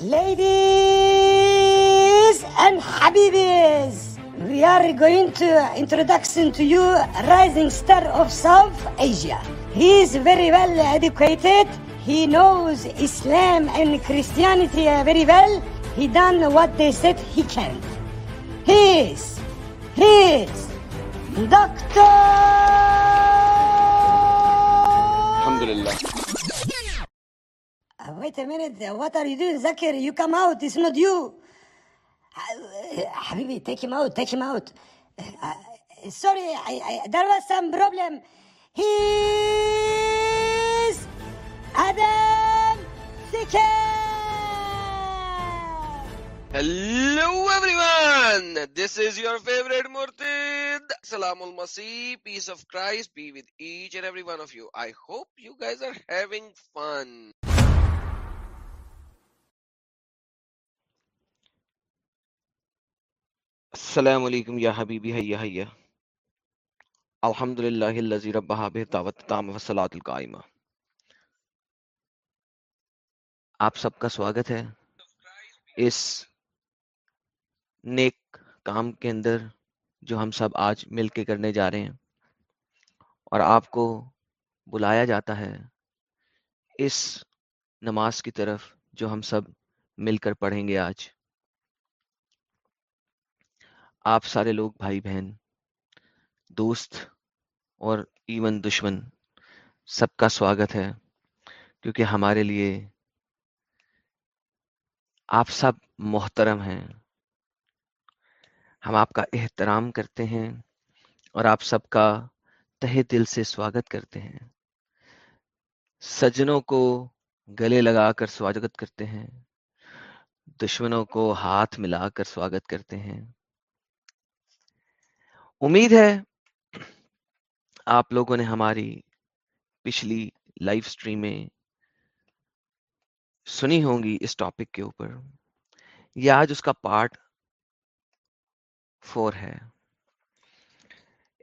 Ladies and Habibis, we are going to introduction to you rising star of South Asia. He is very well educated. He knows Islam and Christianity very well. He done what they said he can. He is, he is Doctor. Alhamdulillah. Uh, Wait a minute. What are you doing, Zakir? You come out. It's not you. Habibi, take him out. Take him out. Uh, sorry, I, I, there was some problem. He's Adam Sikir. Hello everyone. This is your favorite Murtid. Salamul Masih. Peace of Christ be with each and every one of you. I hope you guys are having fun. السلام علیکم یا حبیبی حیا حیا الحمد للہ الذی ربہ بہ دعوت تام وصلاۃ القائمہ۔ آپ سب کا سواگت ہے اس نیک کام کے اندر جو ہم سب آج مل کے کرنے جا رہے ہیں۔ اور آپ کو بلایا جاتا ہے اس نماز کی طرف جو ہم سب مل کر پڑھیں گے آج۔ آپ سارے لوگ بھائی بہن، دوست اور ایون دشمن سب کا سواگت ہے، کیونکہ ہمارے لیے آپ سب محترم ہیں۔ ہم آپ کا احترام کرتے ہیں اور آپ سب کا تہ دل سے سواگت کرتے ہیں۔ سجنوں کو گلے لگا کر سواگت کرتے ہیں، دشمنوں کو ہاتھ ملا کر سواگت کرتے ہیں۔ امید ہے آپ لوگوں نے ہماری پچھلی لائف سٹریمیں سنی ہوں گی اس ٹاپک کے اوپر۔ یہ آج اس کا پارٹ فور ہے۔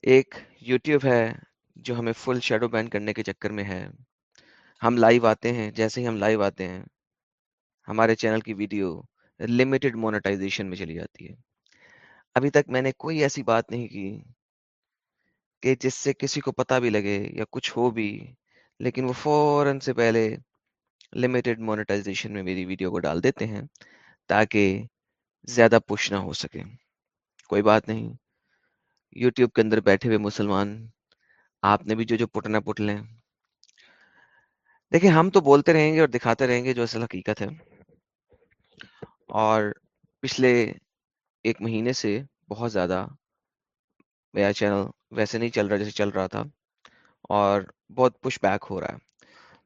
ایک یوٹیوب ہے جو ہمیں فل شیڈو بین کرنے کے چکر میں ہے۔ ہم لائیو آتے ہیں، جیسے ہی ہم لائیو آتے ہیں، ہمارے چینل کی ویڈیو لمیٹڈ مونیٹائزیشن میں چلی جاتی ہے۔ ابھی تک میں نے کوئی ایسی بات نہیں کی کہ جس سے کسی کو پتہ بھی لگے یا کچھ ہو بھی، لیکن وہ فوراً سے پہلے لمیٹڈ مونیٹائزیشن میں میری ویڈیو کو ڈال دیتے ہیں تاکہ زیادہ پش نہ ہو سکے۔ کوئی بات نہیں، یوٹیوب کے اندر بیٹھے ہوئے مسلمان، آپ نے بھی جو جو پٹنا پٹ لیں۔ دیکھیں، ہم تو بولتے رہیں گے اور دکھاتے رہیں گے جو اصل حقیقت ہے۔ اور پچھلے ایک مہینے سے بہت زیادہ میرا چینل ویسے نہیں چل رہا جیسے چل رہا تھا اور بہت پش بیک ہو رہا ہے۔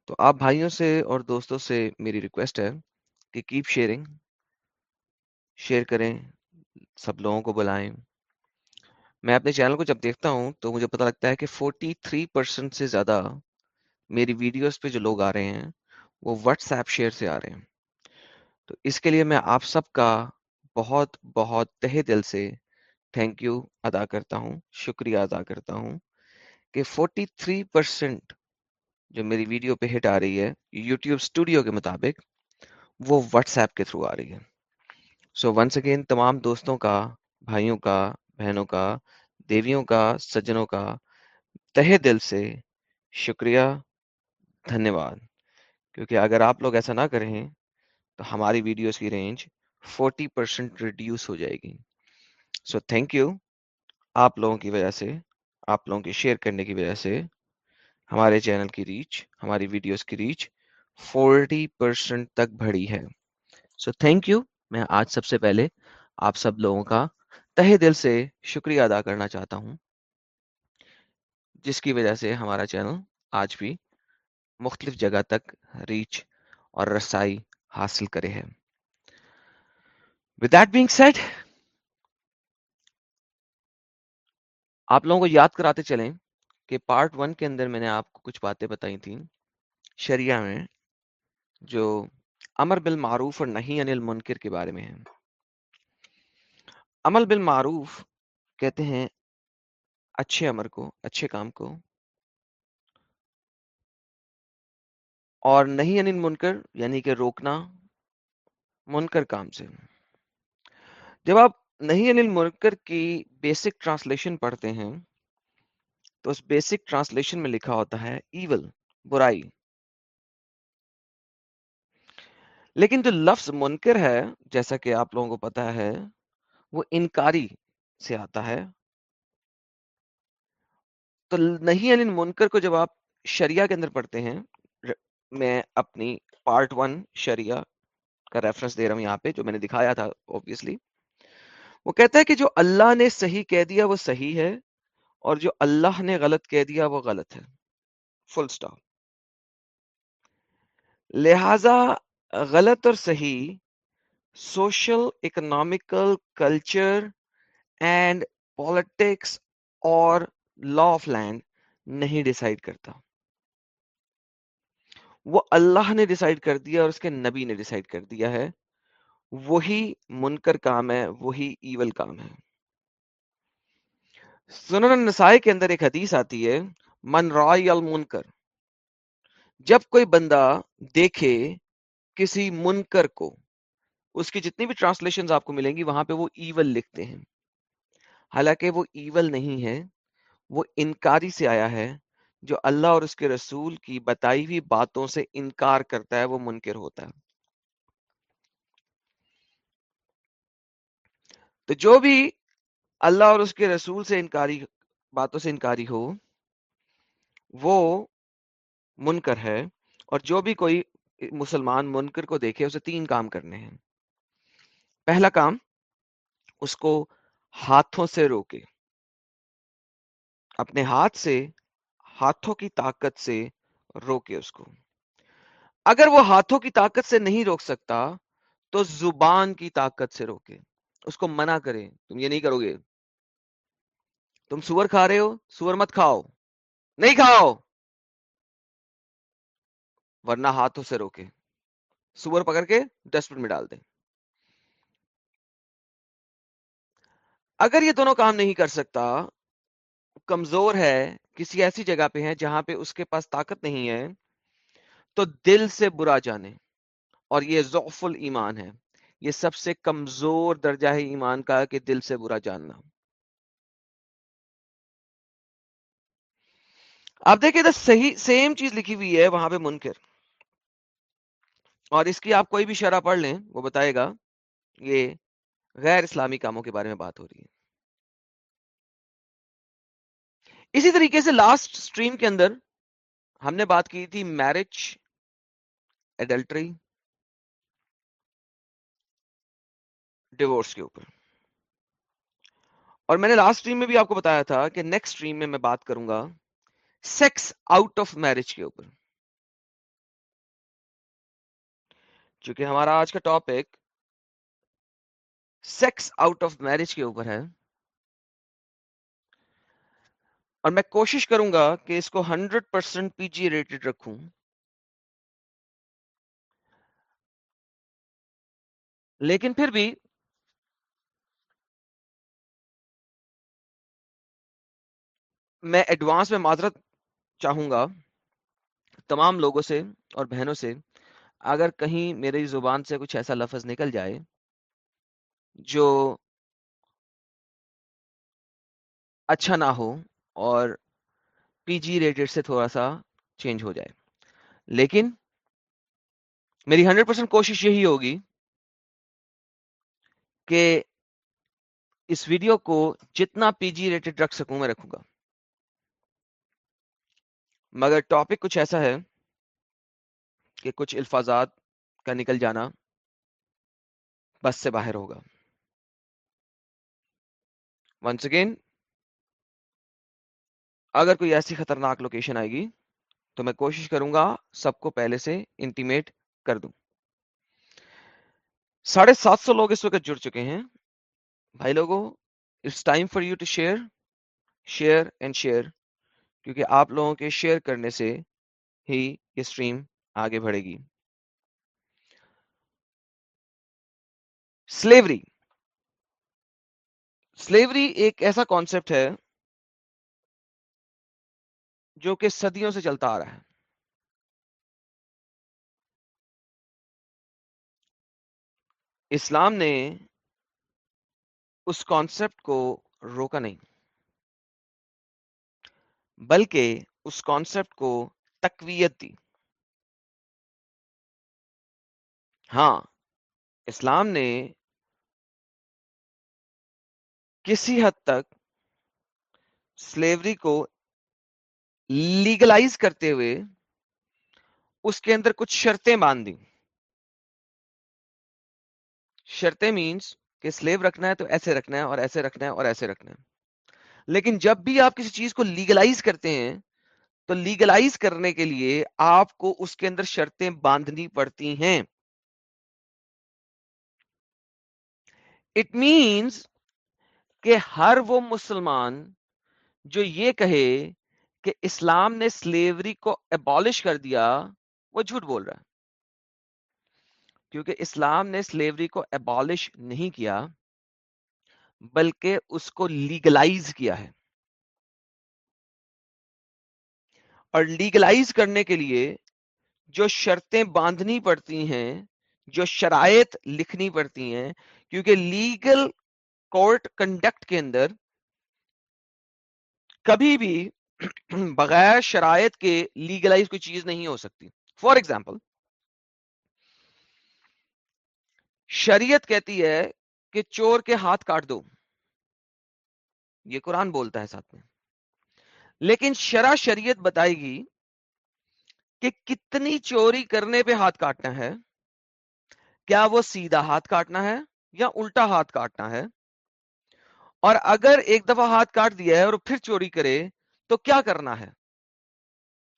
تو آپ بھائیوں سے اور دوستوں سے میری ریکویسٹ ہے کہ کیپ شیئرنگ شیئر کریں، سب لوگوں کو بلائیں۔ میں اپنے چینل کو جب دیکھتا ہوں تو مجھے پتہ لگتا ہے کہ فورٹی تھری پرسینٹ سے زیادہ میری ویڈیوز پہ جو لوگ آ رہے ہیں وہ واٹس ایپ شیئر سے آ رہے ہیں۔ تو اس کے لیے میں آپ سب کا بہت بہت تہ دل سے تھینک یو ادا کرتا ہوں، شکریہ ادا کرتا ہوں کہ فورٹی تھری پرسینٹ جو میری ویڈیو پہ ہٹ آ رہی ہے یوٹیوب اسٹوڈیو کے مطابق وہ واٹس ایپ کے تھرو آ رہی ہے۔ سو ونس اگین تمام دوستوں کا، بھائیوں کا، بہنوں کا، دیویوں کا، سجنوں کا تہ دل سے شکریہ دھنیہ واد کیونکہ اگر آپ لوگ ایسا نہ کریں تو ہماری ویڈیوز کی رینج فورٹی پرسینٹ ریڈیوس ہو جائے گی۔ سو تھینک یو آپ لوگوں کی وجہ سے، آپ لوگوں کے شیئر کرنے کی وجہ سے ہمارے چینل کی ریچ ہماری ویڈیوز کی ریچ فورٹی پرسینٹ تک بڑھی ہے۔ سو تھینک یو میں آج سب سے پہلے آپ سب لوگوں کا تہ دل سے شکریہ ادا کرنا چاہتا ہوں۔ جس کی وجہ سے ہمارا چینل آج بھی مختلف جگہ تک ریچ اور رسائی حاصل کرے ہے۔ ود دیٹ بینگ سیٹ آپ لوگوں کو یاد کراتے چلیں کہ پارٹ ون کے اندر میں نے آپ کو کچھ باتیں بتائی تھیں شریعہ میں جو امر بالمعروف اور نہیں انل منکر کے بارے میں ہے عمل بالمعروف کہتے ہیں اچھے امر کو، اچھے کام کو اور نہیں انل منکر یعنی کہ روکنا منکر کام سے۔ جب آپ نہیں انل منکر کی بیسک ٹرانسلیشن پڑھتے ہیں، تو اس بیسک ٹرانسلیشن میں لکھا ہوتا ہے ایول برائی۔ لیکن جو لفظ منکر ہے، جیسا کہ آپ لوگوں کو پتا ہے، وہ انکاری سے آتا ہے۔ تو نہیں انل منکر کو جب آپ شریعہ کے اندر پڑھتے ہیں میں اپنی پارٹ ون شریعہ کا ریفرنس دے رہا ہوں یہاں پہ، جو میں نے دکھایا تھا اوبیسلی وہ کہتا ہے کہ جو اللہ نے صحیح کہہ دیا وہ صحیح ہے اور جو اللہ نے غلط کہہ دیا وہ غلط ہے۔ فل اسٹاپ لہذا غلط اور صحیح social economical culture and politics اور لا آف لینڈ نہیں ڈیسائیڈ کرتا۔ وہ اللہ نے ڈیسائیڈ کر دیا اور اس کے نبی نے ڈیسائیڈ کر دیا ہے۔ وہی منکر کام ہے، وہی ایول کام ہے۔ سنن نسائی کے اندر ایک حدیث آتی ہے، من رائی المنکر جب کوئی بندہ دیکھے کسی منکر کو، اس کی جتنی بھی ٹرانسلیشن آپ کو ملیں گی، وہاں پہ وہ ایول لکھتے ہیں۔ حالانکہ وہ ایول نہیں ہے، وہ انکاری سے آیا ہے۔ جو اللہ اور اس کے رسول کی بتائی ہوئی باتوں سے انکار کرتا ہے، وہ منکر ہوتا ہے۔ تو جو بھی اللہ اور اس کے رسول سے انکاری، باتوں سے انکاری ہو، وہ منکر ہے اور جو بھی کوئی مسلمان منکر کو دیکھے، اسے تین کام کرنے ہیں۔ پہلا کام، اس کو ہاتھوں سے روکے۔ اپنے ہاتھ سے، ہاتھوں کی طاقت سے روکے اس کو۔ اگر وہ ہاتھوں کی طاقت سے نہیں روک سکتا، تو زبان کی طاقت سے روکے۔ اس کو منع کرے تم یہ نہیں کرو گے تم سور کھا رہے ہو سور مت کھاؤ نہیں کھاؤ ورنہ ہاتھوں سے روکے سور پکڑ کے ڈسٹ بن میں ڈال دیں اگر یہ دونوں کام نہیں کر سکتا کمزور ہے کسی ایسی جگہ پہ ہے جہاں پہ اس کے پاس طاقت نہیں ہے تو دل سے برا جانے اور یہ ضعف ایمان ہے یہ سب سے کمزور درجہ ہے ایمان کا کہ دل سے برا جاننا۔ آپ دیکھیں صحیح سیم چیز لکھی ہوئی ہے وہاں پہ منکر۔ اور اس کی آپ کوئی بھی شرح پڑھ لیں، وہ بتائے گا، یہ غیر اسلامی کاموں کے بارے میں بات ہو رہی ہے۔ اسی طریقے سے لاسٹ سٹریم کے اندر ہم نے بات کی تھی میرج ایڈلٹری ڈیورس کے اوپر۔ اور میں نے لاسٹ سٹریم میں بھی آپ کو بتایا تھا کہ نیکسٹ سٹریم میں میں بات کروں گا سیکس آؤٹ آف میرج کے اوپر۔ چونکہ ہمارا آج کا topic sex out of marriage کے اوپر ہے۔ اور میں کوشش کروں گا کہ اس کو ہنڈریڈ پرسینٹ پی جی ریٹڈ رکھوں۔ لیکن پھر بھی میں ایڈوانس میں معذرت چاہوں گا تمام لوگوں سے اور بہنوں سے، اگر کہیں میری زبان سے کچھ ایسا لفظ نکل جائے جو اچھا نہ ہو اور پی جی ریٹڈ سے تھوڑا سا چینج ہو جائے۔ لیکن میری ہنڈریڈ پرسینٹ کوشش یہی ہوگی کہ اس ویڈیو کو جتنا پی جی ریٹڈ رکھ سکوں میں رکھوں گا۔ مگر ٹاپک کچھ ایسا ہے کہ کچھ الفاظات کا نکل جانا بس سے باہر ہوگا۔ ونس اگین اگر کوئی ایسی خطرناک لوکیشن آئے گی تو میں کوشش کروں گا سب کو پہلے سے انٹیمیٹ کر دوں۔ ساڑھے سات سو لوگ اس وقت جڑ چکے ہیں۔ بھائی لوگوں it's time for you to share share and share کیونکہ آپ لوگوں کے شیئر کرنے سے ہی یہ اسٹریم آگے بڑھے گی۔ سلیوری۔ سلیوری ایک ایسا کانسیپٹ ہے جو کہ صدیوں سے چلتا آ رہا ہے۔ اسلام نے اس کانسیپٹ کو روکا نہیں۔ بلکہ اس کانسیپٹ کو تقویت دی۔ ہاں اسلام نے کسی حد تک سلیوری کو لیگلائز کرتے ہوئے اس کے اندر کچھ شرطیں باندھ دی شرطیں مینس کہ سلیو رکھنا ہے تو ایسے رکھنا ہے اور ایسے رکھنا ہے اور ایسے رکھنا ہے۔ لیکن جب بھی آپ کسی چیز کو لیگلائز کرتے ہیں، تو لیگلائز کرنے کے لیے آپ کو اس کے اندر شرطیں باندھنی پڑتی ہیں۔ اٹ مینس کہ ہر وہ مسلمان جو یہ کہے کہ اسلام نے سلیوری کو ابالش کر دیا، وہ جھوٹ بول رہا ہے۔ کیونکہ اسلام نے سلیوری کو ابالش نہیں کیا۔ بلکہ اس کو لیگلائز کیا ہے۔ اور لیگلائز کرنے کے لیے جو شرطیں باندھنی پڑتی ہیں، جو شرائط لکھنی پڑتی ہیں، کیونکہ لیگل کورٹ کنڈکٹ کے اندر کبھی بھی بغیر شرائط کے لیگلائز کوئی چیز نہیں ہو سکتی۔ فار ایگزامپل شریعت کہتی ہے کہ چور کے ہاتھ کاٹ دو۔ یہ قرآن بولتا ہے ساتھ میں۔ لیکن شرع شریعت بتائے گی کہ کتنی چوری کرنے پہ ہاتھ کاٹنا ہے۔ کیا وہ سیدھا ہاتھ کاٹنا ہے یا الٹا ہاتھ کاٹنا ہے؟ اور اگر ایک دفعہ ہاتھ کاٹ دیا ہے اور پھر چوری کرے تو کیا کرنا ہے؟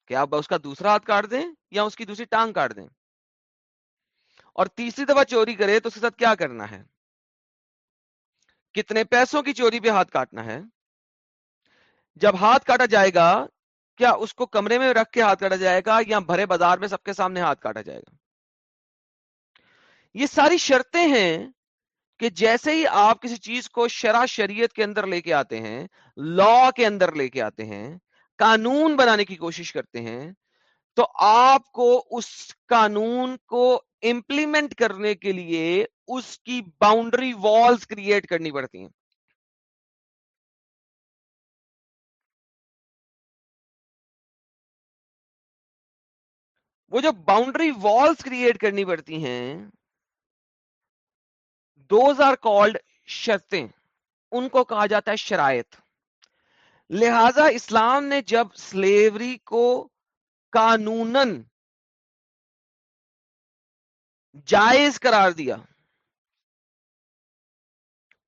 کیا آپ اس کا دوسرا ہاتھ کاٹ دیں یا اس کی دوسری ٹانگ کاٹ دیں۔ اور تیسری دفعہ چوری کرے تو اس کے ساتھ کیا کرنا ہے؟ کتنے پیسوں کی چوری پہ ہاتھ کاٹنا ہے؟ جب ہاتھ کاٹا جائے گا، کیا اس کو کمرے میں رکھ کے ہاتھ کاٹا جائے گا یا بھرے بازار میں سب کے سامنے ہاتھ کاٹا جائے گا؟ یہ ساری شرطیں ہیں کہ جیسے ہی آپ کسی چیز کو شرع شریعت کے اندر لے کے آتے ہیں لا کے اندر لے کے آتے ہیں، قانون بنانے کی کوشش کرتے ہیں، تو آپ کو اس قانون کو امپلیمنٹ کرنے کے لیے اس کی باؤنڈری والز کریٹ کرنی پڑتی ہیں۔ وہ جو باؤنڈری والز کریٹ کرنی پڑتی ہیں دوز آر کالڈ شرطیں۔ ان کو کہا جاتا ہے شرائط۔ لہذا اسلام نے جب سلیوری کو قانون جائز قرار دیا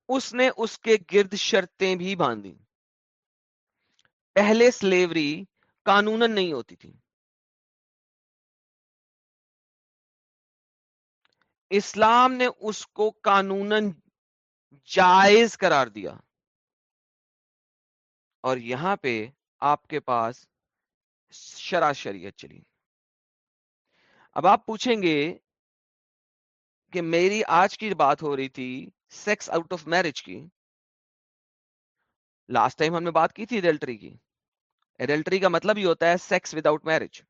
اس نے اس کے گرد شرطیں بھی باندھی پہلے سلیوری قانون نہیں ہوتی تھی۔ اسلام نے اس کو قانون جائز قرار دیا۔ اور یہاں پہ آپ کے پاس شرع شریعت چلی۔ اب آپ پوچھیں گے کہ میری آج کی بات ہو رہی تھی سیکس آؤٹ آف میرج کی۔ لاسٹ ٹائم ہم نے بات کی تھی ایڈلٹری کی۔ ایڈلٹری کا مطلب ہی ہوتا ہے سیکس وداؤٹ میرج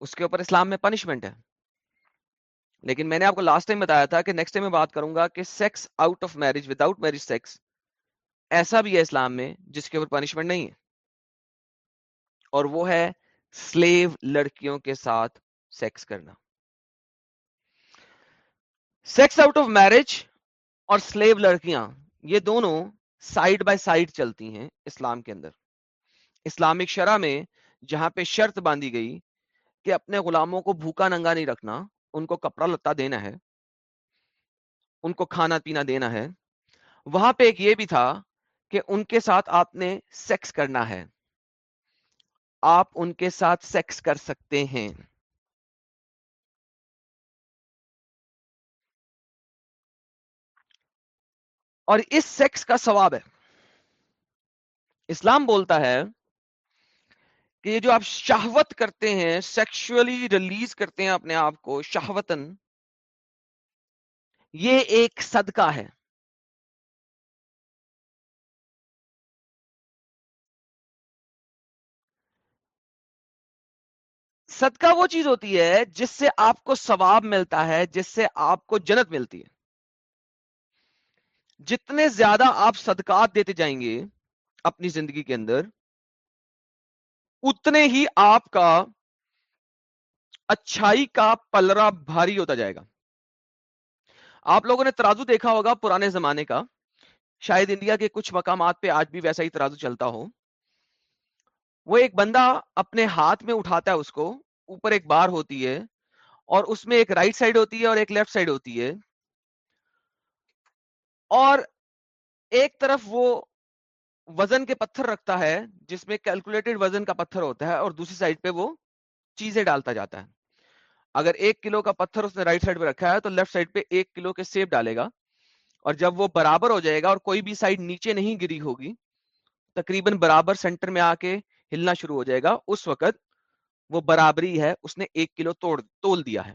اس کے اوپر اسلام میں پنشمنٹ ہے۔ لیکن میں نے آپ کو لاسٹ ٹائم بتایا تھا کہ نیکسٹ ٹائم میں بات کروں گا کہ sex out of marriage without marriage sex ایسا بھی ہے اسلام میں جس کے اوپر پنشمنٹ نہیں ہے۔ اور وہ ہے سلیو لڑکیوں کے ساتھ سیکس کرنا۔ سیکس آؤٹ آف میرج اور سلیو لڑکیاں، یہ دونوں سائڈ بائی سائڈ چلتی ہیں اسلام کے اندر۔ اسلامک شرح میں جہاں پہ شرط باندھی گئی کہ اپنے غلاموں کو بھوکا ننگا نہیں رکھنا، ان کو کپڑا لتا دینا ہے، ان کو کھانا پینا دینا ہے، وہاں پہ ایک یہ بھی تھا کہ ان کے ساتھ آپ نے سیکس کرنا ہے۔ آپ ان کے ساتھ سیکس کر سکتے ہیں۔ اور اس سیکس کا ثواب ہے۔ اسلام بولتا ہے کہ یہ جو آپ شہوت کرتے ہیں سیکشولی ریلیز کرتے ہیں اپنے آپ کو شہوتن یہ ایک صدقہ ہے۔ صدقہ وہ چیز ہوتی ہے جس سے آپ کو ثواب ملتا ہے، جس سے آپ کو جنت ملتی ہے۔ جتنے زیادہ آپ صدقات دیتے جائیں گے اپنی زندگی کے اندر، اتنے ہی آپ کا اچھائی کا پلرا بھاری ہوتا جائے گا۔ آپ لوگوں نے ترازو دیکھا ہوگا پرانے زمانے کا، شاید انڈیا کے کچھ مقامات پہ آج بھی ویسا ہی ترازو چلتا ہو۔ وہ ایک بندہ اپنے ہاتھ میں اٹھاتا ہے اس کو، اوپر ایک بار ہوتی ہے اور اس میں ایک رائٹ سائڈ ہوتی ہے اور ایک لیفٹ سائڈ ہوتی ہے۔ اور ایک طرف وہ وزن کے پتھر رکھتا ہے، جس میں کیلکولیٹڈ وزن کا پتھر ہوتا ہے اور دوسری سائڈ پہ وہ چیزیں ڈالتا جاتا ہے۔ اگر ایک کلو کا پتھر اس نے رائٹ سائڈ پہ رکھا ہے تو لیفٹ سائڈ پہ ایک کلو کے سیب ڈالے گا اور جب وہ برابر ہو جائے گا اور کوئی بھی سائڈ نیچے نہیں گری ہوگی، تقریباً برابر سینٹر میں آ کے ہلنا شروع ہو جائے گا۔ اس وقت وہ برابری ہے، اس نے ایک کلو توڑ، تول دیا ہے۔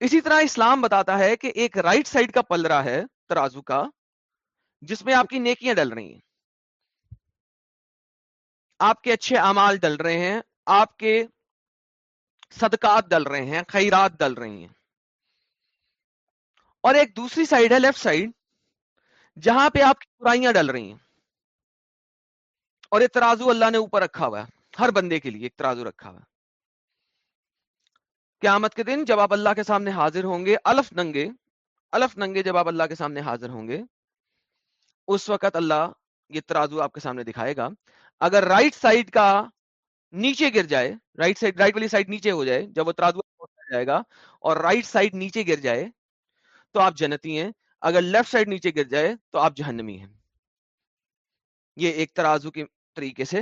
اسی طرح اسلام بتاتا ہے کہ ایک رائٹ سائڈ کا پلرا ہے ترازو کا، جس میں آپ کی نیکیاں ڈل رہی ہیں۔ آپ کے اچھے امال ڈل رہے ہیں، آپ کے صدقات ڈل رہے ہیں، خیرات ڈل رہی ہیں۔ اور ایک دوسری سائڈ ہے لیفٹ سائڈ جہاں پہ آپ کی برائیاں ڈل رہی ہیں۔ اور یہ ترازو اللہ نے اوپر رکھا ہوا ہے، ہر بندے کے لیے ایک ترازو رکھا ہوا ہے۔ قیامت کے دن جب آپ اللہ کے سامنے حاضر ہوں گے، الف ننگے الف ننگے جب آپ اللہ کے سامنے حاضر ہوں گے، اس وقت اللہ یہ ترازو آپ کے سامنے دکھائے گا۔ اگر رائٹ سائڈ کا نیچے گر جائے رائٹ سائڈ رائٹ والی سائڈ نیچے ہو جائے، جب وہ ترازو جائے گا اور رائٹ سائڈ نیچے گر جائے، تو آپ جنتی ہیں۔ اگر لیفٹ سائڈ نیچے گر جائے، تو آپ جہنمی ہیں۔ یہ ایک ترازو کے طریقے سے۔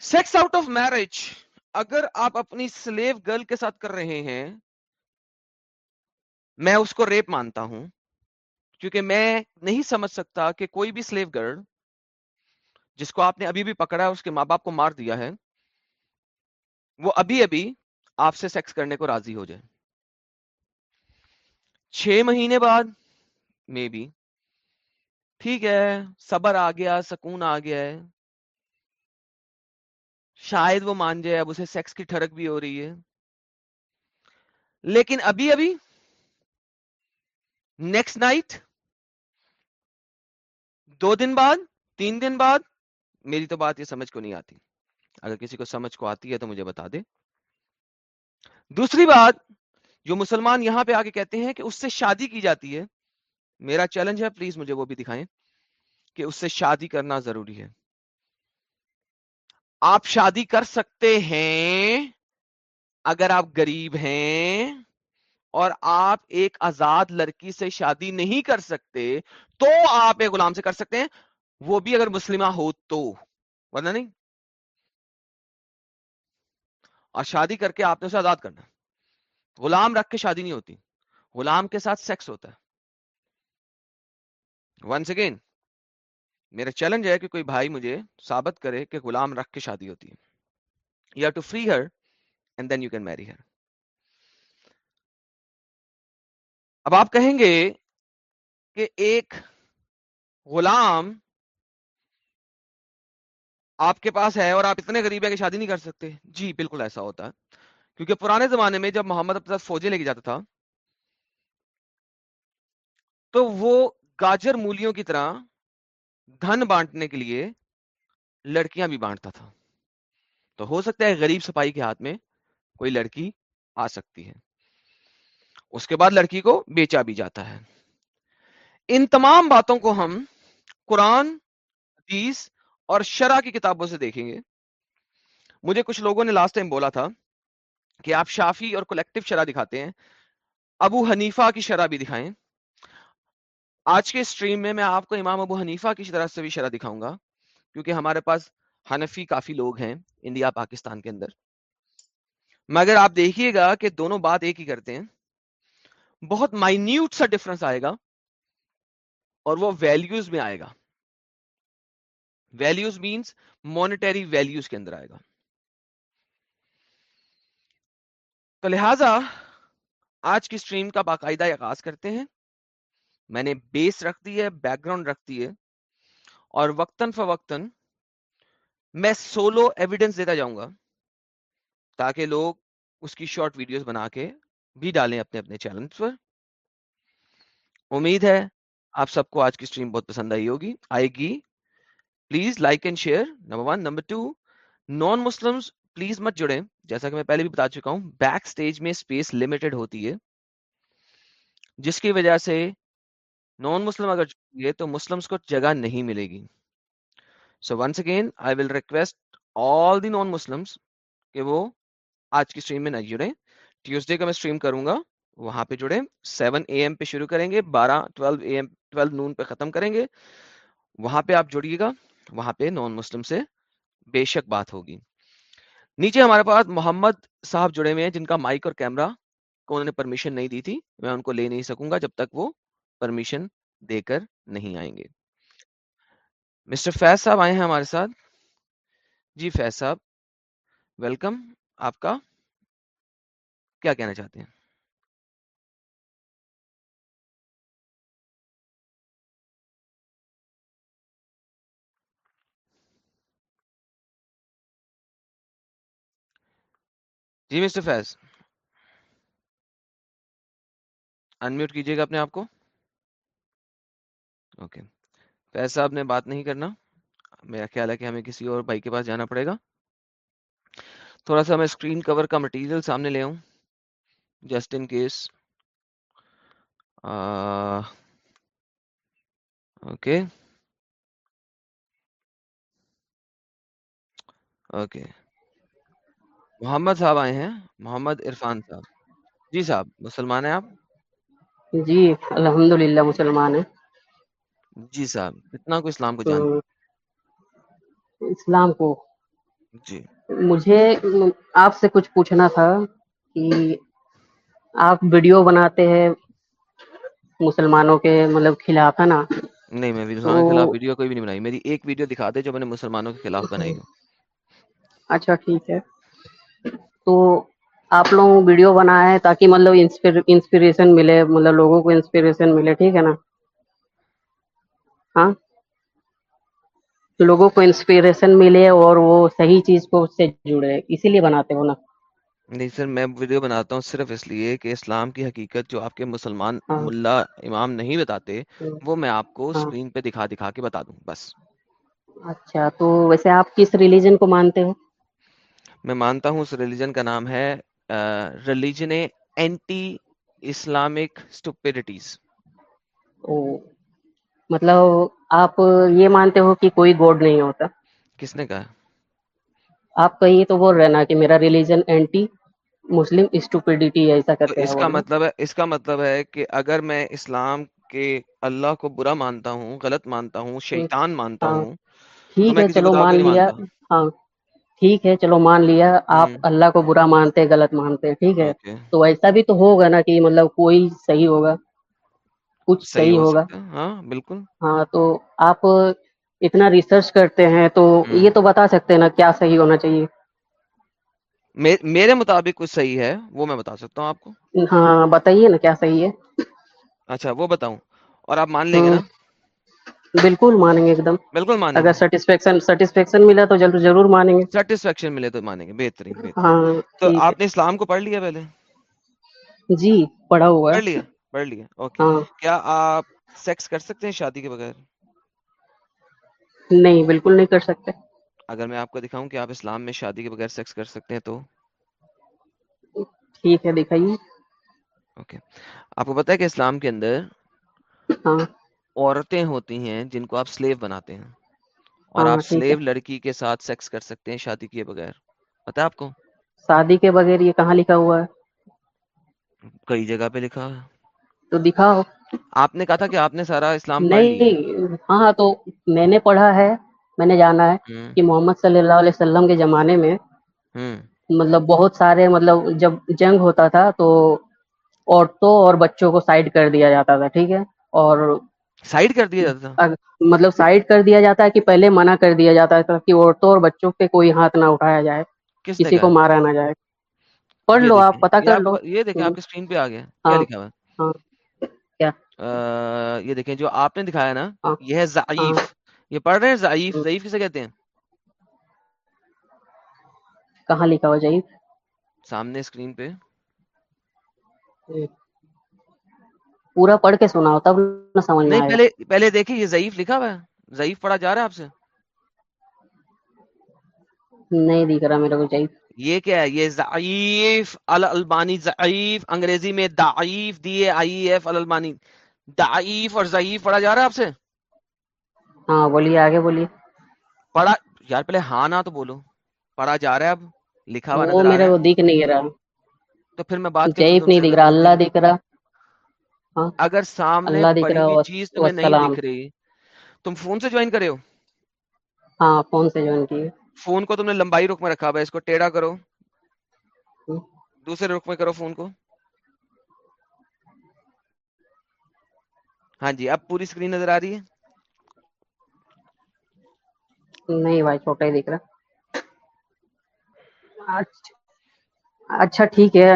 سیکس آؤٹ آف میرج اگر آپ اپنی سلیو گرل کے ساتھ کر رہے ہیں میں اس کو ریپ مانتا ہوں، کیونکہ میں نہیں سمجھ سکتا کہ کوئی بھی سلیو گرل جس کو آپ نے ابھی بھی پکڑا ہے، اس کے ماں باپ کو مار دیا ہے، وہ ابھی ابھی آپ سے سیکس کرنے کو راضی ہو جائے۔ چھ مہینے بعد مے بی ٹھیک ہے، صبر آ گیا، سکون آ گیا ہے۔ شاید وہ مان جائے، اب اسے سیکس کی ٹھڑک بھی ہو رہی ہے۔ لیکن ابھی ابھی نیکسٹ نائٹ دو دن بعد، تین دن بعد، میری تو بات یہ سمجھ کو نہیں آتی۔ اگر کسی کو سمجھ کو آتی ہے تو مجھے بتا دے۔ دوسری بات، جو مسلمان یہاں پہ آگے کہتے ہیں کہ اس سے شادی کی جاتی ہے، میرا چیلنج ہے، پلیز مجھے وہ بھی دکھائیں کہ اس سے شادی کرنا ضروری ہے۔ آپ شادی کر سکتے ہیں، اگر آپ غریب ہیں۔ اور آپ ایک آزاد لڑکی سے شادی نہیں کر سکتے، تو آپ ایک غلام سے کر سکتے ہیں۔ وہ بھی اگر مسلمہ ہو تو۔ ورنہ نہیں۔ اور شادی کر کے آپ نے اسے آزاد کرنا۔ غلام رکھ کے شادی نہیں ہوتی۔ غلام کے ساتھ سیکس ہوتا ہے۔ ونس اگین میرا چیلنج ہے کہ کوئی بھائی مجھے ثابت کرے کہ غلام رکھ کے شادی ہوتی ہے۔ You have to free her and then you can marry her اب آپ کہیں گے کہ ایک غلام آپ کے پاس ہے اور آپ اتنے غریب ہیں کہ شادی نہیں کر سکتے۔ جی بالکل ایسا ہوتا ہے۔ کیونکہ پرانے زمانے میں جب محمد اپنے ساتھ فوجیں لے کے جاتا تھا، تو وہ گاجر مولیوں کی طرح دھن بانٹنے کے لیے لڑکیاں بھی بانٹتا تھا۔ تو ہو سکتا ہے غریب سپاہی کے ہاتھ میں کوئی لڑکی آ سکتی ہے۔ اس کے بعد لڑکی کو بیچا بھی جاتا ہے۔ ان تمام باتوں کو ہم قرآن، حدیث اور شرح کی کتابوں سے دیکھیں گے۔ مجھے کچھ لوگوں نے لاسٹ ٹائم بولا تھا کہ آپ شافی اور کولیکٹو شرح دکھاتے ہیں۔ ابو حنیفہ کی شرح بھی دکھائیں۔ آج کے اسٹریم میں میں آپ کو امام ابو حنیفہ کی طرح سے بھی شرح دکھاؤں گا، کیونکہ ہمارے پاس حنفی کافی لوگ ہیں انڈیا، پاکستان کے اندر۔ مگر آپ دیکھیے گا کہ دونوں بات ایک ہی کرتے ہیں۔ بہت مائنیوٹ سا ڈفرنس آئے گا اور وہ ویلیوز میں آئے گا۔ ویلیوز مینس مانیٹری ویلیوز کے اندر آئے گا۔ تو لہذا آج کی اسٹریم کا باقاعدہ آغاز کرتے ہیں۔ میں نے بیس رکھ دی ہے بیک گراؤنڈ رکھ دی ہے۔ اور وقتاً فوقتاً میں سولو ایویڈنس دیتا جاؤں گا تاکہ لوگ اس کی شارٹ ویڈیوز بنا کے بھی ڈالیں اپنے اپنے چینل پر۔ امید ہے آپ سب کو آج کی اسٹریم بہت پسند آئی ہوگی آئے گی please like and share number one number two non Muslim please مت جڑے جیسا کہ میں پہلے بھی بتا چکا ہوں بیک اسٹیج میں اسپیس لمیٹڈ ہوتی ہے، جس کی وجہ سے نان مسلم اگر جڑے تو مسلمس کو جگہ نہیں ملے گی۔ So once again I will request all the non Muslims کہ وہ آج کی اسٹریم میں نہ جڑے ٹیوزڈے کا میں اسٹریم کروں گا، وہاں پہ جڑے سیون اے ایم پہ شروع کریں گے، بارہ، twelve A M, twelve noon پہ ختم کریں گے، وہاں پہ آپ جڑیے گا، وہاں پہ نان مسلم سے بے شک بات ہوگی۔ نیچے ہمارے پاس محمد صاحب جڑے ہوئے ہیں، جن کا مائک اور کیمرہ کو انہوں نے پرمیشن نہیں دی تھی، میں ان کو لے نہیں سکوں گا جب تک وہ پرمیشن دے کر نہیں آئیں گے۔ مسٹر فیض صاحب آئے ہیں ہمارے ساتھ۔ جی فیض صاحب، ویلکم، آپ کا کیا کہنا چاہتے ہیں؟ جی مسٹر فیض۔ انمیوٹ کیجیے گا اپنے آپ کو۔ اوکے فیض صاحب نے بات نہیں کرنا۔ میرا خیال ہے کہ ہمیں کسی اور بھائی کے پاس جانا پڑے گا۔ تھوڑا سا میں اسکرین کور کا مٹیریل سامنے لے آؤں۔ Just in case okay okay محمد صاحب آئے ہیں محمد عرفان صاحب جی صاحب مسلمان ہیں آپ جی الحمد للہ مسلمان ہیں جی صاحب کتنا کو اسلام کو جان اسلام کو جی۔ مجھے آپ سے کچھ پوچھنا تھا کہ آپ ویڈیو بناتے ہیں مسلمانوں کے مطلب خلاف ہے نا؟ نہیں میں مسلمانوں کے خلاف ویڈیو کوئی بھی نہیں بنائی۔ میری ایک ویڈیو دکھا دے جو میں نے مسلمانوں کے خلاف بنائی ہو۔ اچھا ٹھیک ہے۔ تو آپ لوگ ویڈیو بنائے ہیں تاکہ مطلب انسپریشن ملے مطلب لوگوں کو انسپریشن ملے ٹھیک ہے نا؟ ہاں؟ لوگوں کو انسپریشن ملے اور وہ صحیح چیز کو اس سے جڑے اسی لیے بناتے ہو نا۔ نہیں سر میں ویڈیو بناتا ہوں صرف اس لیے کہ اسلام کی حقیقت جو آپ کے مسلمان ہاں۔ ملا امام نہیں بتاتے وہ میں آپ کو ہاں۔ اسکرین پہ دکھا دکھا کے بتا دوں بس۔ اچھا تو ویسے آپ کس ریلیجن کو مانتے ہو؟ میں مانتا ہوں اس ریلیجن کا نام ہے ریلیجن اینٹی اسلامک اسٹوپیڈیٹیز مطلب آپ یہ مانتے ہو کہ کوئی گوڈ نہیں ہوتا۔ کس نے کہا؟ آپ کہیے تو بول رہے نا کہ میرا ریلیجن اینٹی مسلم اسٹوپیڈیٹی ایسا کر تو کے ہے اس کا مطلب ہے اس کا مطلب ہے کہ اگر میں اسلام کے اللہ کو برا مانتا ہوں غلط مانتا ہوں شیطان مانتا ہاں۔ ہوں ٹھیک ہے چلو مان لیا۔ ہاں۔ ٹھیک ہے چلو مان لیا۔ آپ اللہ کو برا مانتے غلط مانتے ٹھیک ہے۔ تو ایسا بھی تو ہوگا نا کہ مطلب کوئی صحیح ہوگا۔ کچھ صحیح ہو ہوگا۔ ہاں بالکل۔ ہاں تو آپ اتنا ریسرچ کرتے ہیں تو یہ تو بتا سکتے ہیں نا کیا صحیح ہونا چاہیے۔ میرے مطابق کچھ صحیح ہے وہ میں بتا سکتا ہوں آپ کو۔ ہاں بتائیے نا کیا صحیح ہے۔ اچھا وہ بتاؤں۔ اور آپ مان لیں گے ہوں نا؟ بالکل مانیں گے ایک دم۔ بالکل مانیں اگر سیٹسفیکشن سیٹسفیکشن ملا تو ضرور مانیں گے۔ سیٹسفیکشن ملے تو مانیں گے بہترین ہاں تو آپ نے اسلام کو پڑھ لیا پہلے؟ جی پڑھا ہوا پڑھ ہے لیا پڑھ لیا اوکے۔ ہاں۔ کیا آپ سیکس کر سکتے ہیں شادی کے بغیر؟ نہیں بالکل نہیں کر سکتے۔ اگر میں آپ کو دکھاؤں کہ آپ اسلام میں شادی کے بغیر سیکس کر سکتے ہیں تو؟ ٹھیک ہے دکھائیے۔ اوکے۔ آپ کو پتا ہے کہ اسلام کے اندر ہاں۔ عورتیں ہوتی ہیں جن کو آپ سلیو بناتے ہیں۔ اور ہاں آپ سلیو لڑکی کے ساتھ سیکس کر سکتے ہیں شادی کیے بغیر۔ پتا آپ کو؟ شادی کے بغیر یہ کہاں لکھا ہوا ہے؟ کئی جگہ پہ لکھا۔ ہے تو دکھاؤ۔ آپ نے کہا تھا کہ آپ نے سارا اسلام نہیں ہاں تو میں نے پڑھا ہے۔ میں نے جانا ہے کہ محمد صلی اللہ علیہ وسلم کے زمانے میں مطلب بہت سارے مطلب جب جنگ ہوتا تھا تو عورتوں اور بچوں کو سائڈ کر دیا جاتا تھا ٹھیک ہے؟ اور سائڈ کر دیا جاتا تھا؟ مطلب سائڈ کر دیا جاتا ہے کہ پہلے منع کر دیا جاتا ہے کہ عورتوں اور بچوں پہ کوئی ہاتھ نہ اٹھایا جائے کسی کو مارا نہ جائے۔ پڑھ لو دیکھیں پتا کر آپ لو۔ یہ دیکھیں آپ کی اسکرین پہ آ گیا۔ ہاں ہاں۔ یہ دیکھیں جو آپ نے دکھایا نا ہاں۔ یہ ہے ضعیف۔ یہ پڑھ رہے ہیں ضعیف ضعیف کسے کہتے ہیں کہاں لکھا ہو جائیے سامنے اسکرین پہ پورا پڑھ کے سنا تب نہ سمجھ میں نہیں پہلے پہلے دیکھیں یہ ضعیف لکھا ہوا ہے ضعیف پڑھا جا رہا ہے آپ سے نہیں دکھ رہا میرے کو چاہیے یہ کیا ہے یہ ضعیف الالبانی ضعیف انگریزی میں دعیف دیے آئی ایف الالبانی دعیف اور ضعیف پڑھا جا رہا ہے آپ سے ہاں بولیے آگے بولیے۔ پڑھا یار پہلے ہاں نہ تو بولو۔ پڑھا جا رہا ہے اب لکھا ہوا وہ ہے دکھ نہیں رہا۔ تو پھر میں بات نہیں دکھ رہا اللہ دکھ رہا۔ ہاں۔ اگر سامنے ہوئی چیز تمہیں نہیں دکھ رہی تم فون سے جوائن کرے ہو؟ ہاں فون سے جوائن کیے۔ فون کو تم نے لمبائی رخ میں رکھا ہوا ہے اس کو ٹیڑھا کرو۔ ہوں۔ دوسرے رخ میں کرو فون کو۔ ہاں جی اب پوری اسکرین نظر آ رہی ہے؟ نہیں بھائی چھوٹا ہی دکھ رہا۔ اچھا۔ اچھا ٹھیک ہے۔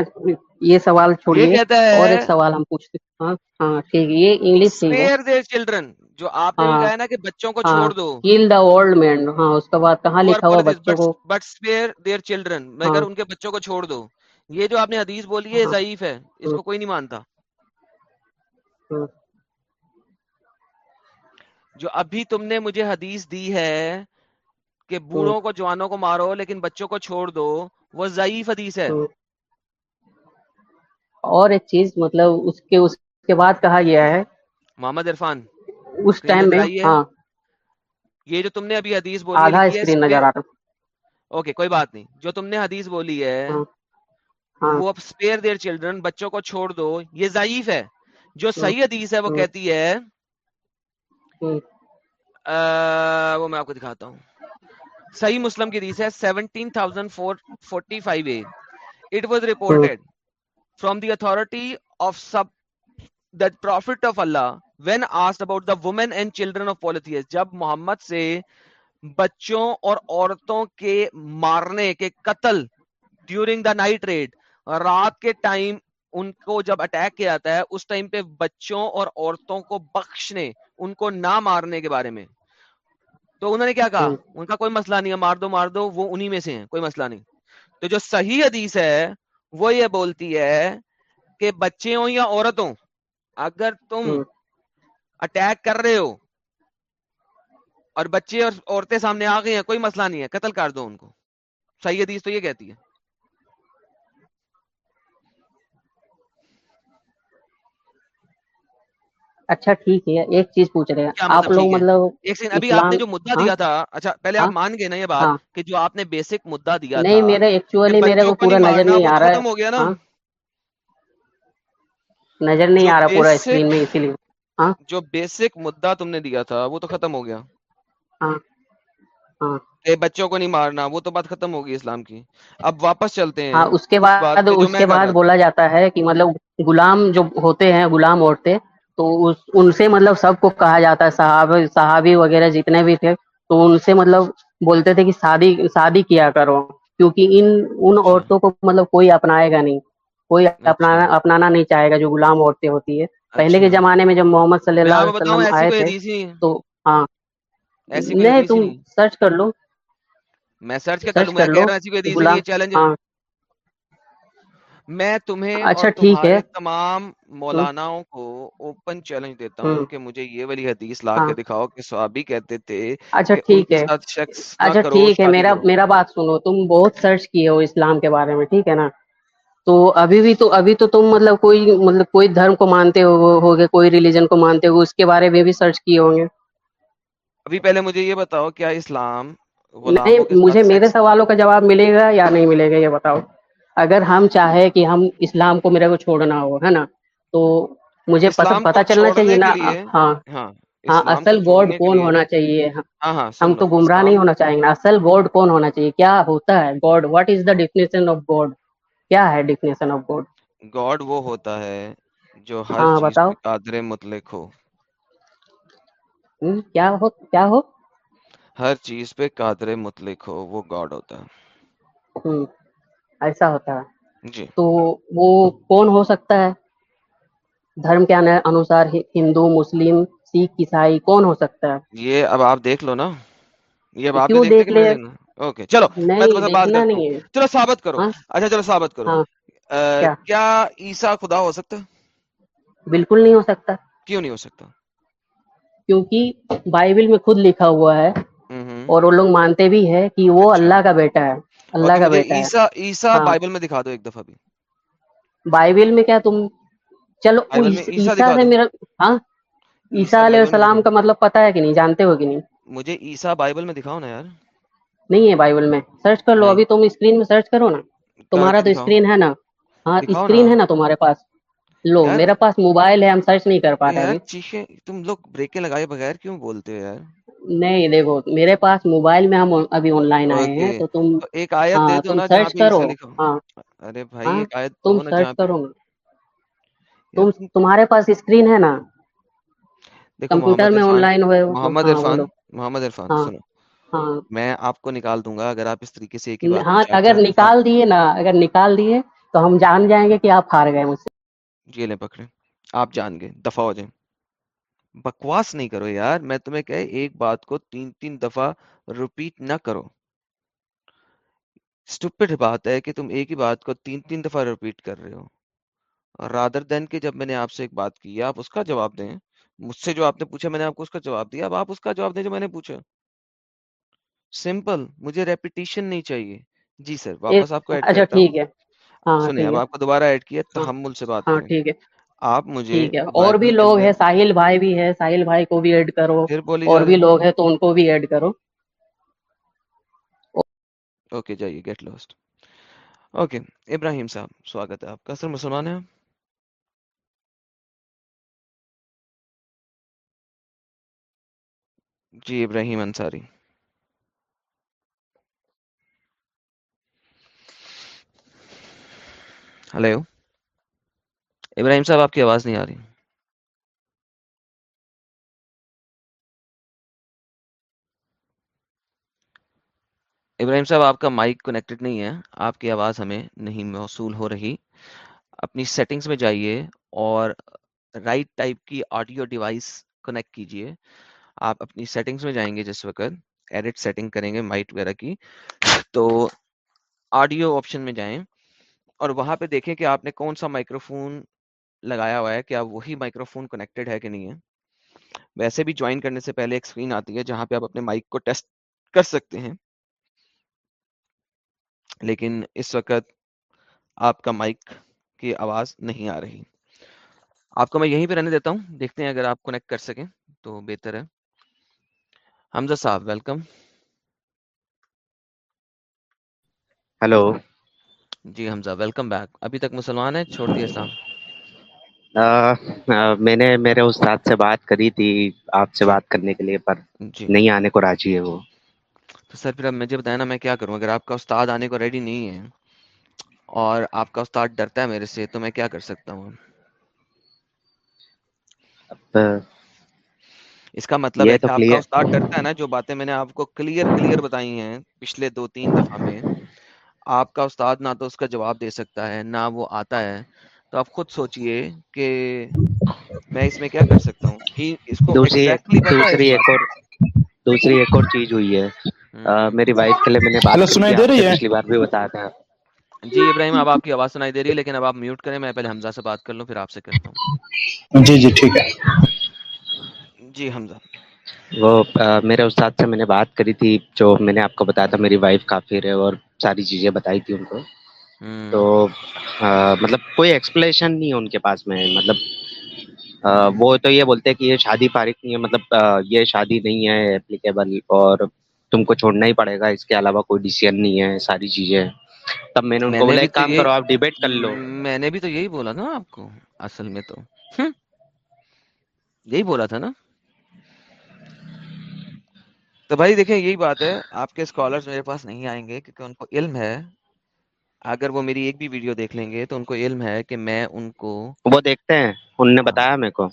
یہ سوال چھوڑیے اور ایک سوال ہم پوچھتے ہاں ہاں ٹھیک ہے۔ یہ انگلش children جو آپ نے ہاں۔ کہا ہے نا کہ بچوں کو ہاں۔ چھوڑ دو۔ کل دا اولڈ مین ہاں اس کے بعد کہاں لکھا ہوا بچوں کو۔ but spare their children مگر ان کے بچوں کو چھوڑ دو۔ یہ جو آپ نے حدیث بولی ہے ضعیف ہے۔ اس کو کوئی نہیں مانتا۔ جو ابھی تم نے مجھے حدیث دی ہے کہ بوڑھوں کو جوانوں کو مارو لیکن بچوں کو چھوڑ دو وہ ضعیف حدیث ہے۔ اور ایک چیز مطلب اس کے اس کے بعد کہا گیا ہے۔ محمد عرفان اس ٹائم میں ہاں۔ یہ جو تم نے ابھی حدیث بولی ہے آدھا اسکرین نظر آ رہا اوکے کوئی بات نہیں۔ جو تم نے حدیث بولی ہے ہاں۔ ہاں۔ وہ اب اسپیئر دیئر چلڈرن بچوں کو چھوڑ دو یہ ضعیف ہے۔ جو صحیح حدیث ہے وہ کہتی ہے وہ میں آپ کو دکھاتا ہوں۔ صحیح مسلم کی حدیث ہے seventeen thousand four forty five A. It was reported from the authority of sub that prophet of Allah when asked about the women and children of polytheists. جب محمد سے بچوں اور عورتوں کے مارنے، کے قتل ڈیورنگ دا نائٹ ریڈ رات کے ٹائم ان کو جب اٹیک کیا جاتا ہے، اس ٹائم پہ بچوں اور عورتوں کو بخشنے، ان کو نہ مارنے کے بارے میں۔ تو انہوں نے کیا کہا؟ ان کا کوئی مسئلہ نہیں ہے مار دو مار دو وہ انہی میں سے ہیں کوئی مسئلہ نہیں۔ تو جو صحیح حدیث ہے وہ یہ بولتی ہے کہ بچے ہوں یا عورت ہوں اگر تم۔ اٹیک کر رہے ہو اور بچے اور عورتیں سامنے آ گئی ہیں کوئی مسئلہ نہیں ہے قتل کر دو ان کو۔ صحیح حدیث تو یہ کہتی ہے۔ اچھا ٹھیک ہے ایک چیز پوچھ رہے ہیں۔ کیا آپ مطلب لوگ مطلب ایک سیکنڈ ابھی آپ نے جو مدعا ہاں۔ دیا تھا اچھا پہلے ہاں۔ آپ مان گئے نا یہ بات ہاں۔ کہ جو آپ نے بیسک مدعا دیا نہیں تھا کہ ایکچولی میرے کو کو پورا نظر نہیں وہ آ رہا ہے۔ ختم ہو گیا نا۔ ہاں۔ نظر نہیں آ رہا پورا اسکرین میں اسی لیے۔ ہاں۔ جو بیسک مدعا تم نے دیا تھا وہ تو ختم ہو گیا۔ ہاں۔ ہاں۔ بچوں کو نہیں مارنا وہ تو بات ختم ہوگی اسلام کی۔ اب واپس چلتے ہیں ہاں اس کے بعد اس کے بعد بولا جاتا ہے کہ مطلب غلام جو ہوتے ہیں غلام عورتیں تو اس ان سے مطلب سب کو کہا جاتا ہے صحاب صحابی وغیرہ جتنے بھی تھے تو ان سے مطلب بولتے تھے کہ شادی شادی کیا کرو کیونکہ ان ان اچھا عورتوں کو مطلب کوئی اپنائے گا نہیں۔ کوئی اچھا۔ اپنانا اپنانا نہیں چاہے گا جو غلام عورتیں ہوتی ہے پہلے کے اچھا زمانے میں جب محمد صلی اللہ علیہ وسلم آئے تھے تو ہاں۔ نہیں تم سرچ کر لو۔ میں سرچ کر لوں ایسی کوئی چیلنج میں تمہیں اچھا ٹھیک ہے۔ تمام ہوں مولاناؤں کو اوپن چیلنج دیتا ہوں کہ مجھے یہ والی حدیث لا ہاں۔ کے دکھاؤ کہ صحابی کہتے تھے اچھا ان ٹھیک ہے۔ اچھا ٹھیک ہے۔ میرا میرا بات سنو۔ تم بہت سرچ کیے ہو اسلام کے بارے میں ٹھیک ہے نا؟ تو ابھی بھی تو ابھی تو تم مطلب کوئی مطلب کوئی دھرم کو مانتے ہو ہوگے کوئی ریلیجن کو مانتے ہو اس کے بارے میں بھی سرچ کیے ہوں گے۔ ابھی پہلے مجھے یہ بتاؤ کیا اسلام نہیں مجھے میرے سوالوں کا جواب ملے گا یا نہیں ملے گا یہ بتاؤ؟ اگر ہم چاہیں کہ ہم اسلام کو میرے کو چھوڑنا ہو ہے نا؟ تو مجھے پتا چلنا چاہیے نا ہاں۔ ہاں ہاں اصل گاڈ کے کون ہونا چاہیے؟ ہاں ہاں ہم تو گمراہ نہیں ہونا چاہیں گے۔ اصل گاڈ کون ہونا چاہیے؟ کیا ہوتا ہے؟ God what is the definition of God کیا ہے ڈیفینیشن آف گاڈ گاڈ وہ ہوتا ہے جو ہر چیز بتاؤ۔ پہ قادر مطلق ہو۔ کیا ہو کیا ہو؟ ہر چیز پہ قادر مطلق ہو وہ گاڈ ہوتا ہے۔ ایسا ہوتا ہے۔ جی۔ تو وہ کون ہو سکتا ہے؟ دھرم کے انوسار ہندو مسلم سکھ عیسائی کون ہو سکتا ہے؟ یہ اب آپ دیکھ لو نا۔ یہ اب آپ دیکھ لے؟ اوکے چلو میں بات چلو ثابت کرو۔ ہاں۔ اچھا چلو ثابت کرو۔ ہاں۔ کیا؟ عیسیٰ خدا ہو سکتا؟ بالکل نہیں ہو سکتا۔ کیوں نہیں ہو سکتا؟ کیونکہ بائبل میں خود لکھا ہوا ہے اور وہ لوگ مانتے بھی ہے کہ وہ اچھا۔ اللہ کا بیٹا ہے۔ اللہ کا بیٹا ہے۔ عیسیٰ عیسیٰ ہاں۔ بائبل میں دکھا دو ایک دفعہ بھی۔ بائبل میں کیا تم؟ چلو عیسیٰ سے میرا ہاں؟ عیسیٰ عیسیٰ علیہ السلام کا مطلب پتا ہے کہ نہیں جانتے ہو کہ نہیں؟ مجھے عیسیٰ بائبل میں دکھاؤ نا یار۔ نہیں ہے بائبل میں۔ سرچ کر لو ابھی تم اسکرین میں سرچ کرو نا۔ تمہارا تو اسکرین ہے نا۔ ہاں اسکرین ہے نا تمہارے پاس۔ لو میرے پاس موبائل ہے ہم سرچ نہیں کر یار ابھی۔ چیخیں تم لوگ بریکیں لگائے بغیر کیوں بولتے ہو یار؟ نہیں دیکھو میرے پاس موبائل میں ہم ابھی آن لائن آئے ہیں تو تم ایک آیت دے ہاں دو تم نا سرچ کرو۔ ہاں۔ ارے بھائی ہاں ایک آیت تم دو سرچ کرو۔ تم تم تمہارے پاس اسکرین ہے نا؟ کمپیوٹر میں آن لائن ہوئے۔ ہو محمد ہاں عرفان محمد عرفان سنو۔ ہاں۔ میں آپ کو نکال دوں گا اگر آپ اس طریقے سے ایک ہی بات ہاں اگر نکال دیے نا اگر نکال دیے تو ہم جان جائیں گے کہ آپ ہار گئے مجھ سے۔ یہ لیں پکڑے آپ جان گئے دفعہ ہو جائیں۔ بکواس نہیں کرو یار میں تمہیں کہے ایک بات کو تین تین دفعہ ریپیٹ نہ کرو۔ اسٹوپڈ بات ہے کہ تم ایک ہی بات کو تین تین دفعہ ریپیٹ کر رہے ہو۔ رادر دین کہ جب میں نے آپ سے ایک بات کی آپ اس کا جواب دیں۔ مجھ سے جو آپ نے پوچھا میں نے آپ کو اس کا جواب دیا۔ اب آپ اس کا جواب دیں جو میں نے پوچھا۔ سمپل مجھے ریپیٹیشن نہیں چاہیے۔ جی سر واپس آپ کو اچھا ٹھیک ہے۔ سنیں ٹھیک اب آپ کو دوبارہ ایڈ کیا ہاں تحمل سے بات ہاں کریں ٹھیک ہے۔ آپ مجھے اور بھی لوگ ہیں ساحل بھائی بھی ہے ساحل بھائی کو بھی ایڈ کرو۔ اور بھی لوگ ہیں تو ان کو بھی ایڈ کرو۔ اوکے جائیے گیٹ لاسٹ اوکے ابراہیم صاحب سواگت ہے آپ کا۔ سر مسلمان ہیں جی ابراہیم انصاری۔ ہلو؟ ابراہیم صاحب، آپ کی آواز نہیں آ رہی۔ ابراہیم صاحب، آپ کا مائک کنیکٹڈ نہیں ہے۔ آپ کی آواز ہمیں نہیں موصول ہو رہی۔ اپنی سیٹنگز میں جائیے اور رائٹ ٹائپ کی آڈیو ڈیوائس کنیکٹ کیجیے آپ اپنی سیٹنگز میں جائیں گے جس وقت ایڈٹ سیٹنگ کریں گے مائٹ وغیرہ کی۔ تو آڈیو آپشن میں جائیں۔ اور وہاں پہ دیکھیں کہ آپ نے کون سا مائکرو فون لگایا ہوا ہے، کیا وہی مائکرو فون کنیکٹڈ ہے کہ نہیں ہے؟ ویسے بھی جوائن کرنے سے پہلے ایک اسکرین آتی ہے جہاں پہ آپ اپنے مائک کو ٹیسٹ کر سکتے ہیں۔ لیکن اس وقت آپ کا مائک کی آواز نہیں آ رہی۔ آپ کو میں یہیں پہ رہنے دیتا ہوں، دیکھتے ہیں اگر آپ کنیکٹ کر سکیں تو بہتر ہے۔ حمزہ صاحب ویلکم ہلو جی حمزہ ویلکم بیک ابھی تک مسلمان ہیں؟ چھوڑ دیا اسلام۔ میں نے میرے استاد سے بات کری تھی آپ سے بات کرنے کے لیے پر جی۔ نہیں آنے کو راضی ہے وہ۔ تو سر پھر اب مجھے بتائیں نا میں کیا کروں؟ اگر آپ کا استاد آنے کو ریڈی نہیں ہے اور آپ کا استاد ڈرتا ہے میرے سے تو میں کیا کر سکتا ہوں؟ اس کا مطلب ہے کہ آپ کا استاد ڈرتا ہے نا جو باتیں میں نے آپ کو کلیئر کلیئر بتائی ہیں پچھلے دو تین دفعہ میں۔ آپ کا استاد نہ تو اس کا جواب دے سکتا ہے نہ وہ آتا ہے۔ تو آپ خود سوچئے کہ میں اس میں کیا کر سکتا ہوں؟ ہی اس کو دوسری ایک دوسری اور دوسری ایک اور چیز ہوئی ہے۔ میری وائف کے لیے میں نے بات سنائی دے رہی ہے؟ پچھلی بار بھی بتایا تھا۔ جی ابراہیم اب آپ کی آواز سنائی دے رہی ہے لیکن اب آپ میوٹ کریں میں پہلے حمزہ سے بات کر لوں پھر آپ سے کرتا ہوں۔ جی جی ٹھیک ہے۔ جی حمزہ۔ وہ میرے استاد سے میں نے بات کری تھی جو میں نے آپ کو بتایا تھا میری وائف کافر ہے اور ساری چیزیں بتائی تھی ان کو۔ تو مطلب کوئی ایکسپلیشن نہیں ہے ان کے پاس میں مطلب وہ تو یہ بولتے ہیں کہ یہ شادی فارغ نہیں ہے مطلب یہ شادی نہیں ہے اپلیکیبل اور تم کو چھوڑنا ہی پڑے گا اس کے علاوہ کوئی ڈیسیزن نہیں ہے ساری چیزیں۔ تب میں نے ان کو بولا ایک کام کرو آپ ڈیبیٹ کر لو۔ میں نے بھی تو یہی بولا نا آپ کو اصل میں تو۔ یہی بولا تھا نا؟ تو بھائی دیکھیں یہی بات ہے آپ کے اسکالرس میرے پاس نہیں آئیں گے کیونکہ ان کو علم ہے۔ اگر وہ میری ایک بھی ویڈیو دیکھ لیں گے تو ان کو علم ہے کہ میں ان کو وہ دیکھتے ہیں ان نے بتایا میرے کو۔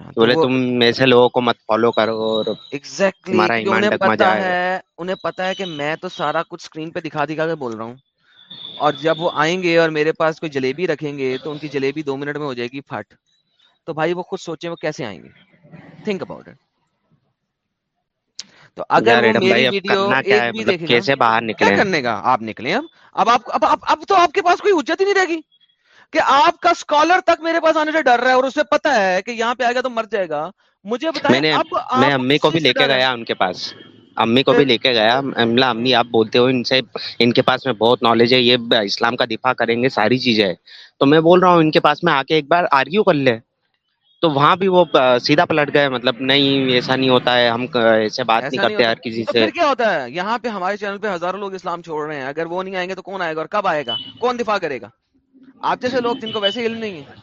ہاں، تو بولے وہ تم ایسے لوگوں کو مت فالو کرو اور ایگزیکٹلی تمہارا کیونکہ ایمان انہیں ڈگما پتا جائے ہے انہیں پتا ہے کہ میں تو سارا کچھ اسکرین پہ دکھا دکھا کے بول رہا ہوں۔ اور جب وہ آئیں گے اور میرے پاس کوئی جلیبی رکھیں گے تو ان کی جلیبی دو منٹ میں ہو جائے گی پھٹ۔ تو بھائی وہ خود سوچیں وہ کیسے آئیں گے؟ تھنک اباؤٹ اٹ تو اگر میری ویڈیو ایک بھی مطلب دیکھے گا کیسے باہر نکلیں کرنے کا آپ نکلیں اب اب اب اب تو آپ کے پاس کوئی حجت ہی نہیں رہے گی کہ آپ کا اسکالر تک میرے پاس آنے سے ڈر رہا ہے اور اسے پتا ہے کہ یہاں پہ آئے گا تو مر جائے گا۔ مجھے نے میں امی کو بھی لے کے گیا ان کے پاس۔ امی کو بھی لے کے گیا۔ امی آپ بولتے ہو ان سے ان کے پاس میں بہت نالج ہے یہ اسلام کا دفاع کریں گے ساری چیزیں۔ تو میں بول رہا ہوں ان کے پاس میں آ کے ایک بار آرگیو کر لے۔ تو وہاں بھی وہ سیدھا پلٹ گئے مطلب نہیں ایسا نہیں ہوتا ہے ہم ایسے بات نہیں کرتے ہر کسی سے۔ کیا ہوتا ہے؟ یہاں پہ ہمارے چینل پہ ہزاروں لوگ اسلام چھوڑ رہے ہیں۔ اگر وہ نہیں آئیں گے تو کون آئے گا اور کب آئے گا؟ کون دفاع کرے گا؟ آپ جیسے لوگ جن کو ویسے علم نہیں ہے۔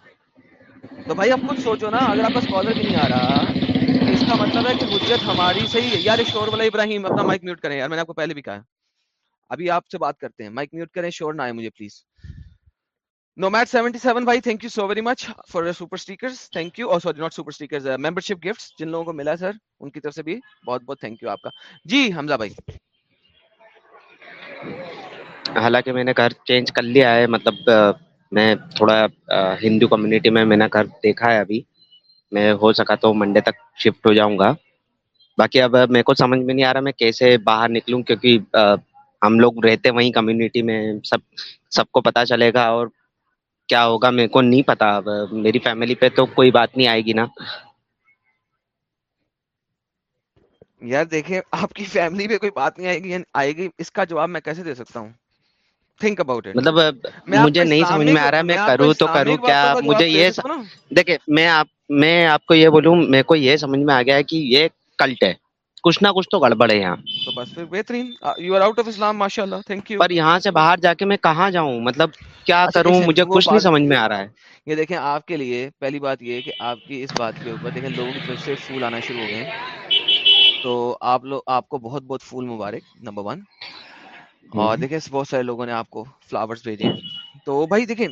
تو بھائی آپ خود سوچو نا اگر آپ کا اسکالر بھی نہیں آ رہا اس کا مطلب ہے کہ حجت ہماری صحیح ہے۔ یار شور والا ابراہیم اپنا مائک میوٹ کریں۔ یار میں نے آپ کو پہلے بھی کہا۔ ابھی آپ سے بات کرتے ہیں۔ مائک میوٹ کریں شور نہ آئے مجھے پلیز Nomad 77 بھائی thank you so very much for super stickers thank you اور sorry not super stickers membership gifts جن لوگوں کو ملا سر ان کی طرف سے بھی بہت بہت تھینک یو آپ کا جی حمزہ بھائی حالانکہ میں نے گھر چینج کر لیا ہے مطلب میں تھوڑا ہندو کمیونٹی میں میں نے گھر دیکھا ہے ابھی میں ہو سکا تو منڈے تک شفٹ ہو جاؤں گا باقی اب میرے کو سمجھ میں نہیں آ رہا میں کیسے باہر نکلوں کیونکہ ہم لوگ رہتے وہیں کمیونٹی میں سب سب کو پتا چلے گا اور کیا ہوگا میرے کو نہیں پتا میری فیملی پہ تو کوئی بات نہیں آئے گی نا۔ یار دیکھیں آپ کی فیملی پہ کوئی بات نہیں آئے گی آئے گی اس کا جواب میں کیسے دے سکتا ہوں؟ تھنک اباؤٹ مطلب مجھے نہیں سمجھ میں آ رہا میں کروں تو کروں کیا؟ مجھے یہ دیکھیں میں آپ میں آپ کو یہ بولوں میرے کو یہ سمجھ میں آ گیا ہے کہ یہ کلٹ ہے۔ کچھ نہ کچھ تو گڑبڑ ہے یہاں۔ تو بس پھر بہترین you are out of Islam ماشاءاللہ تھینک یو پر یہاں سے باہر جا کے میں کہاں جاؤں؟ مطلب کیا اچھا، کروں؟ مجھے کچھ نہیں سمجھ میں آ رہا ہے۔ یہ دیکھیں آپ کے لیے پہلی بات یہ کہ آپ کی اس بات کے اوپر دیکھیں لوگوں کی طرف سے پھول آنا شروع ہو گئے تو آپ لوگ آپ کو بہت بہت پھول مبارک نمبر ون۔ اور دیکھیں بہت سارے لوگوں نے آپ کو فلاورز بھیجے۔ تو بھائی دیکھیں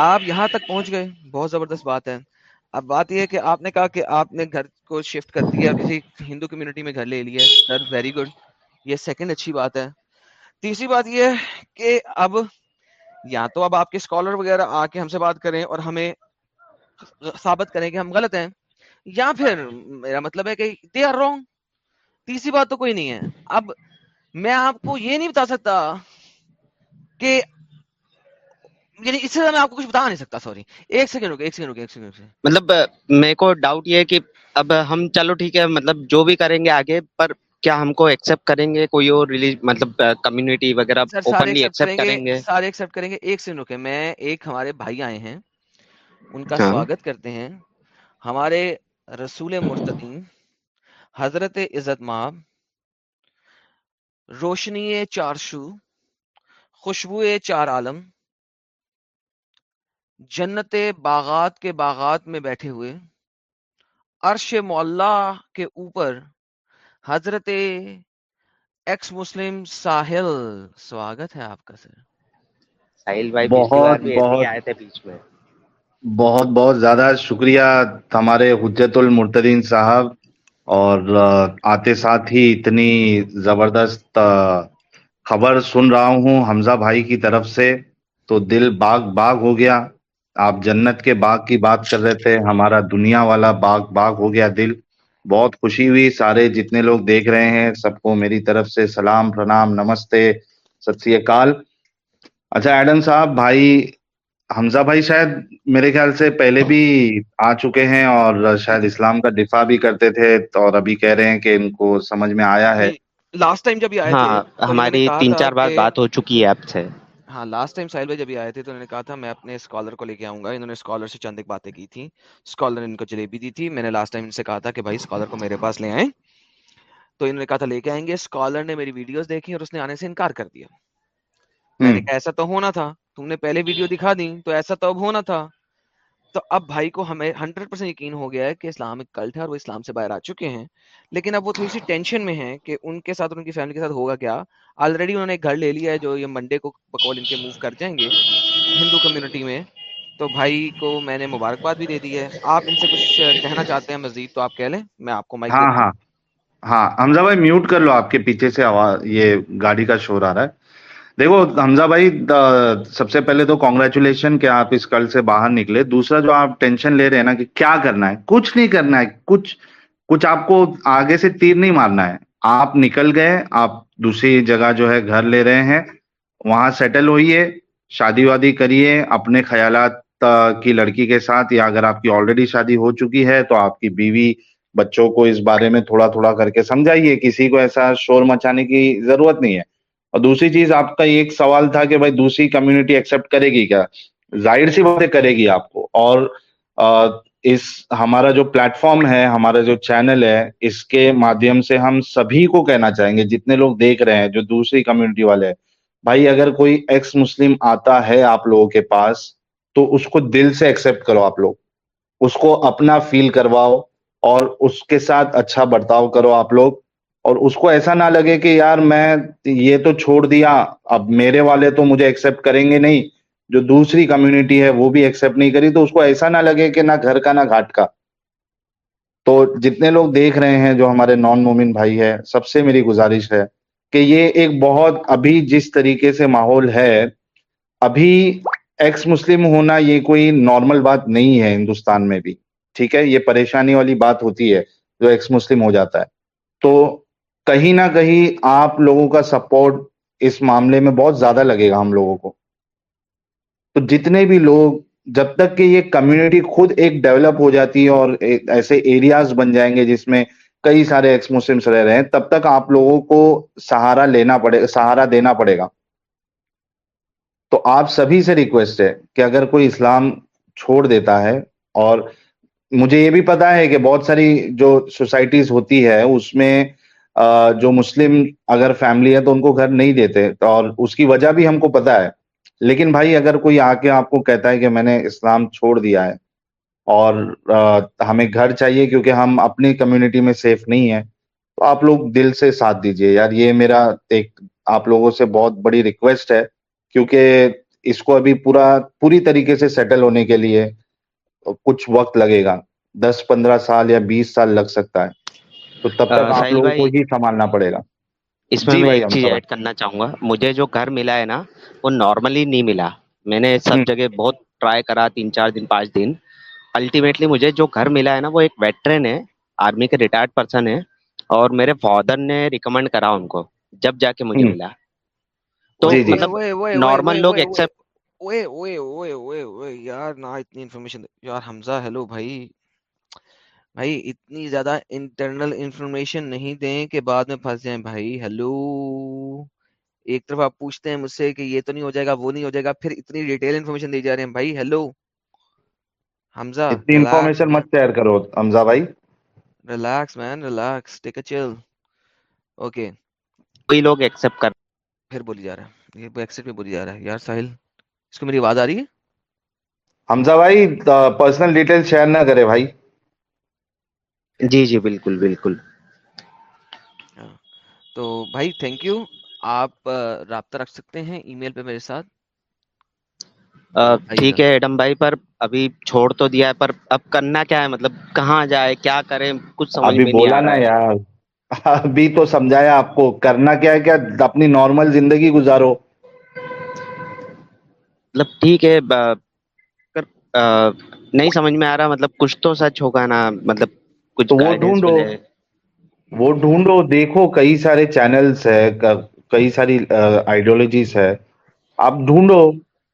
آپ یہاں تک پہنچ گئے بہت زبردست بات ہے۔ اب بات یہ ہے کہ آپ نے کہا کہ آپ نے گھر کو شفٹ کر دیا، کسی ہندو کمیونٹی میں گھر لے لیا، سر ویری گڈ یہ سیکنڈ اچھی بات ہے۔ تیسری بات یہ ہے کہ اب یا تو اب آپ کے اسکالر وغیرہ آ کے ہم سے بات کریں اور ہمیں ثابت کریں کہ ہم غلط ہیں، یا پھر میرا مطلب ہے کہ دے آر رونگ تیسری بات تو کوئی نہیں ہے۔ اب میں آپ کو یہ نہیں بتا سکتا کہ یعنی اس سے میں آپ کو کچھ بتا نہیں سکتا سوری ایک سیکنڈ ایک سیکنڈ ایک سیکنڈ مطلب میرے کو ڈاؤٹ یہ ہے کہ اب ہم چلو ٹھیک ہے مطلب جو بھی کریں گے آگے پر کیا ہم کو ایکسپٹ کریں گے کوئی اور ریلیج مطلب کمیونٹی وغیرہ اوپنلی ایکسپٹ کریں گے سارے ایکسپٹ کریں گے۔ ایک سیکنڈ رکے میں ایک ہمارے بھائی آئے ہیں ان کا ہاں۔ سواگت کرتے ہیں۔ ہمارے رسول مرتدین حضرت عزت ماب روشنی چار شو خوشبو چار عالم جنت باغات کے باغات میں بیٹھے ہوئے عرش مولا کے اوپر حضرت ایکس مسلم ساحل سواگت ہے آپ کا سر۔ ساحل بھائی بہت بہت آئے تھے بیچ میں۔ بہت بہت زیادہ شکریہ ہمارے حجت المرتدین صاحب اور آتے ساتھ ہی اتنی زبردست خبر سن رہا ہوں حمزہ بھائی کی طرف سے۔ تو دل باغ باغ ہو گیا۔ آپ جنت کے باغ کی بات کر رہے تھے ہمارا دنیا والا باغ باغ ہو گیا دل۔ بہت خوشی ہوئی سارے جتنے لوگ دیکھ رہے ہیں سب کو میری طرف سے سلام پرنام نمستے ست سری اکال اچھا ایڈم صاحب بھائی حمزہ بھائی شاید میرے خیال سے پہلے بھی آ چکے ہیں اور شاید اسلام کا دفاع بھی کرتے تھے اور ابھی کہہ رہے ہیں کہ ان کو سمجھ میں آیا ہے۔ لاسٹ ٹائم جب آئے ہاں ہماری تین چار بار بات ہو چکی ہے آپ سے۔ ہاں لاسٹ ٹائم ساحل بھائی جب آئے تھے تو انہوں نے کہا تھا میں اپنے اسکالر کو لے کے آؤں گا۔ انہوں نے اسکالر سے چند ایک باتیں کی تھی اسکالر نے ان کو جلیبی دی تھی۔ میں نے لاسٹ ٹائم ان سے کہا تھا کہ بھائی اسکالر کو میرے پاس لے آئیں۔ تو انہوں نے کہا تھا لے کے آئیں گے۔ اسکالر نے میری ویڈیوز دیکھی اور اس نے آنے سے انکار کر دیا۔ میں نے کہا ایسا تو ہونا تھا۔ تم نے پہلے ویڈیو دکھا دی تو ایسا تو اب ہونا تھا۔ تو اب بھائی کو ہمیں ہنڈریڈ پرسینٹ یقین ہو گیا ہے کہ اسلام ایک کلٹ ہے اور وہ اسلام سے باہر آ چکے ہیں۔ لیکن اب وہ تھوڑی سی ٹینشن میں ہے کہ ان کے ساتھ اور ان کی فیملی کے ساتھ ہوگا کیا۔ آلریڈی انہوں نے ایک گھر لے لیا ہے جو یہ منڈے کو بقول ان کے موو کر جائیں گے ہندو کمیونٹی میں۔ تو بھائی کو میں نے مبارکباد بھی دے دی ہے۔ آپ ان سے کچھ کہنا چاہتے ہیں مزید تو آپ کہہ لیں۔ میں آپ کو مائک ہاں ہاں ہاں۔ حمزہ بھائی میوٹ کر لو آپ کے پیچھے سے آواز یہ گاڑی کا شور آ رہا ہے۔ دیکھو، حمزہ بھائی سب سے پہلے تو کانگریچولیشن کہ آپ اس کل سے باہر نکلے۔ دوسرا، جو آپ ٹینشن لے رہے ہیں نا کہ کیا کرنا ہے، کچھ نہیں کرنا ہے، کچھ کچھ آپ کو آگے سے تیر نہیں مارنا ہے۔ آپ نکل گئے، آپ دوسری جگہ جو ہے گھر لے رہے ہیں، وہاں سیٹل ہوئیے، شادی وادی کریے، اپنے خیالات کی لڑکی کے ساتھ، یا اگر آپ کی آلریڈی شادی ہو چکی ہے تو آپ کی بیوی بچوں کو اس بارے میں تھوڑا تھوڑا کر کے سمجھائیے، کسی کو ایسا شور مچانے کی ضرورت نہیں ہے۔ اور دوسری چیز آپ کا ایک سوال تھا کہ بھائی دوسری کمیونٹی ایکسپٹ کرے گی کیا؟ ظاہر سی باتیں کرے گی آپ کو اور اس ہمارا جو پلیٹ فارم ہے، ہمارا جو چینل ہے، اس کے مادھیم سے ہم سبھی کو کہنا چاہیں گے، جتنے لوگ دیکھ رہے ہیں، جو دوسری کمیونٹی والے ہیں، بھائی اگر کوئی ایکس مسلم آتا ہے آپ لوگوں کے پاس، تو اس کو دل سے ایکسپٹ کرو آپ لوگ۔ اس کو اپنا فیل کرواؤ اور اس کے ساتھ اچھا برتاؤ کرو آپ لوگ۔ اور اس کو ایسا نہ لگے کہ یار میں یہ تو چھوڑ دیا، اب میرے والے تو مجھے ایکسپٹ کریں گے نہیں، جو دوسری کمیونٹی ہے وہ بھی ایکسپٹ نہیں کری، تو اس کو ایسا نہ لگے کہ نہ گھر کا نہ گھاٹ کا۔ تو جتنے لوگ دیکھ رہے ہیں جو ہمارے نان مومن بھائی ہے سب سے میری گزارش ہے کہ یہ ایک بہت ابھی جس طریقے سے ماحول ہے، ابھی ایکس مسلم ہونا یہ کوئی نارمل بات نہیں ہے ہندوستان میں بھی، ٹھیک ہے؟ یہ پریشانی والی بات ہوتی ہے جو ایکس مسلم ہو جاتا ہے۔ تو کہیں نہ کہیں آپ لوگوں کا سپورٹ اس معاملے میں بہت زیادہ لگے گا ہم لوگوں کو۔ تو جتنے بھی لوگ جب تک کہ یہ کمیونٹی خود ایک ڈیولپ ہو جاتی ہے اور ایسے ایریاز بن جائیں گے جس میں کئی سارے ایکس مسلمس رہ رہے ہیں، تب تک آپ لوگوں کو سہارا لینا پڑے، سہارا دینا پڑے گا۔ تو آپ سبھی سے ریکویسٹ ہے کہ اگر کوئی اسلام چھوڑ دیتا ہے اور مجھے یہ بھی پتا ہے کہ بہت ساری جو سوسائٹیز ہوتی ہے، اس میں جو مسلم اگر فیملی ہے تو ان کو گھر نہیں دیتے اور اس کی وجہ بھی ہم کو پتا ہے۔ لیکن بھائی، اگر کوئی آ کے آپ کو کہتا ہے کہ میں نے اسلام چھوڑ دیا ہے اور ہمیں گھر چاہیے کیونکہ ہم اپنی کمیونٹی میں سیف نہیں ہے تو آپ لوگ دل سے ساتھ دیجیے۔ یار، یہ میرا ایک آپ لوگوں سے بہت بڑی ریکویسٹ ہے، کیونکہ اس کو ابھی پورا، پوری طریقے سے سیٹل ہونے کے لیے کچھ وقت لگے گا۔ دس پندرہ سال یا بیس سال لگ سکتا ہے۔ تو تب تک آپ لوگوں کو ہی سنبھالنا پڑے گا۔ اس میں میں ایک چیز ایڈ کرنا چاہوں گا۔ مجھے جو گھر ملا ہے نا وہ نارملی نہیں ملا۔ میں نے سب جگہ بہت ٹرائی کرا تین چار دن پانچ دن۔ الٹیمیٹلی مجھے جو گھر ملا ہے نا وہ ایک ویٹرن ہے آرمی کے ریٹائرڈ پرسن ہے۔ اور میرے فادر نے ریکمینڈ کرا ان کو جب جا کے مجھے ملا۔ تو مطلب نارمل لوگ ایکسپٹ یار نہ اتنی انفارمیشن یار حمزہ ہیلو بھائی۔ بھائی اتنی زیادہ انٹرنل انفارمیشن نہیں دیں کہ بعد میں پھنس جائیں۔ بھائی ہیلو ایک طرف آپ پوچھتے ہیں مجھ سے کہ یہ تو نہیں ہو جائے گا وہ نہیں ہو جائے گا پھر اتنی ڈیٹیل انفارمیشن دی جا رہے ہیں۔ بھائی ہیلو حمزہ اتنی انفارمیشن مت شیئر کرو حمزہ بھائی۔ ریلیکس مین ریلیکس ٹیک اے چل اوکے کوئی لوگ ایکسپٹ کر پھر بولی جا رہا ہے۔ یہ ایکسپٹ میں بولی جا رہا ہے۔ یار ساحل اس کو میری آواز آ رہی ہے؟ حمزہ بھائی پرسنل ڈیٹیل شیئر نہ کرے بھائی۔ جی جی بالکل بالکل۔ تو بھائی تھینک یو آپ رابطہ رکھ سکتے ہیں ای میل پہ میرے ساتھ؟ ٹھیک ہے ایڈم بھائی پر ابھی چھوڑ تو دیا ہے پر اب کرنا کیا ہے؟ مطلب کہاں جائے کیا کریں؟ کچھ سمجھ میں نہیں آ رہا۔ ہے یار۔ ابھی تو سمجھایا آپ کو۔ کرنا کیا ہے کیا اپنی نارمل زندگی گزارو؟ مطلب ٹھیک ہے نہیں سمجھ میں آ رہا۔ مطلب کچھ تو سچ ہوگا نا۔ مطلب کچھ وہ ڈھونڈو وہ ڈھونڈو دیکھو کئی سارے چینلز ہے کئی ساری آئیڈیولوجیز ہے آپ ڈھونڈو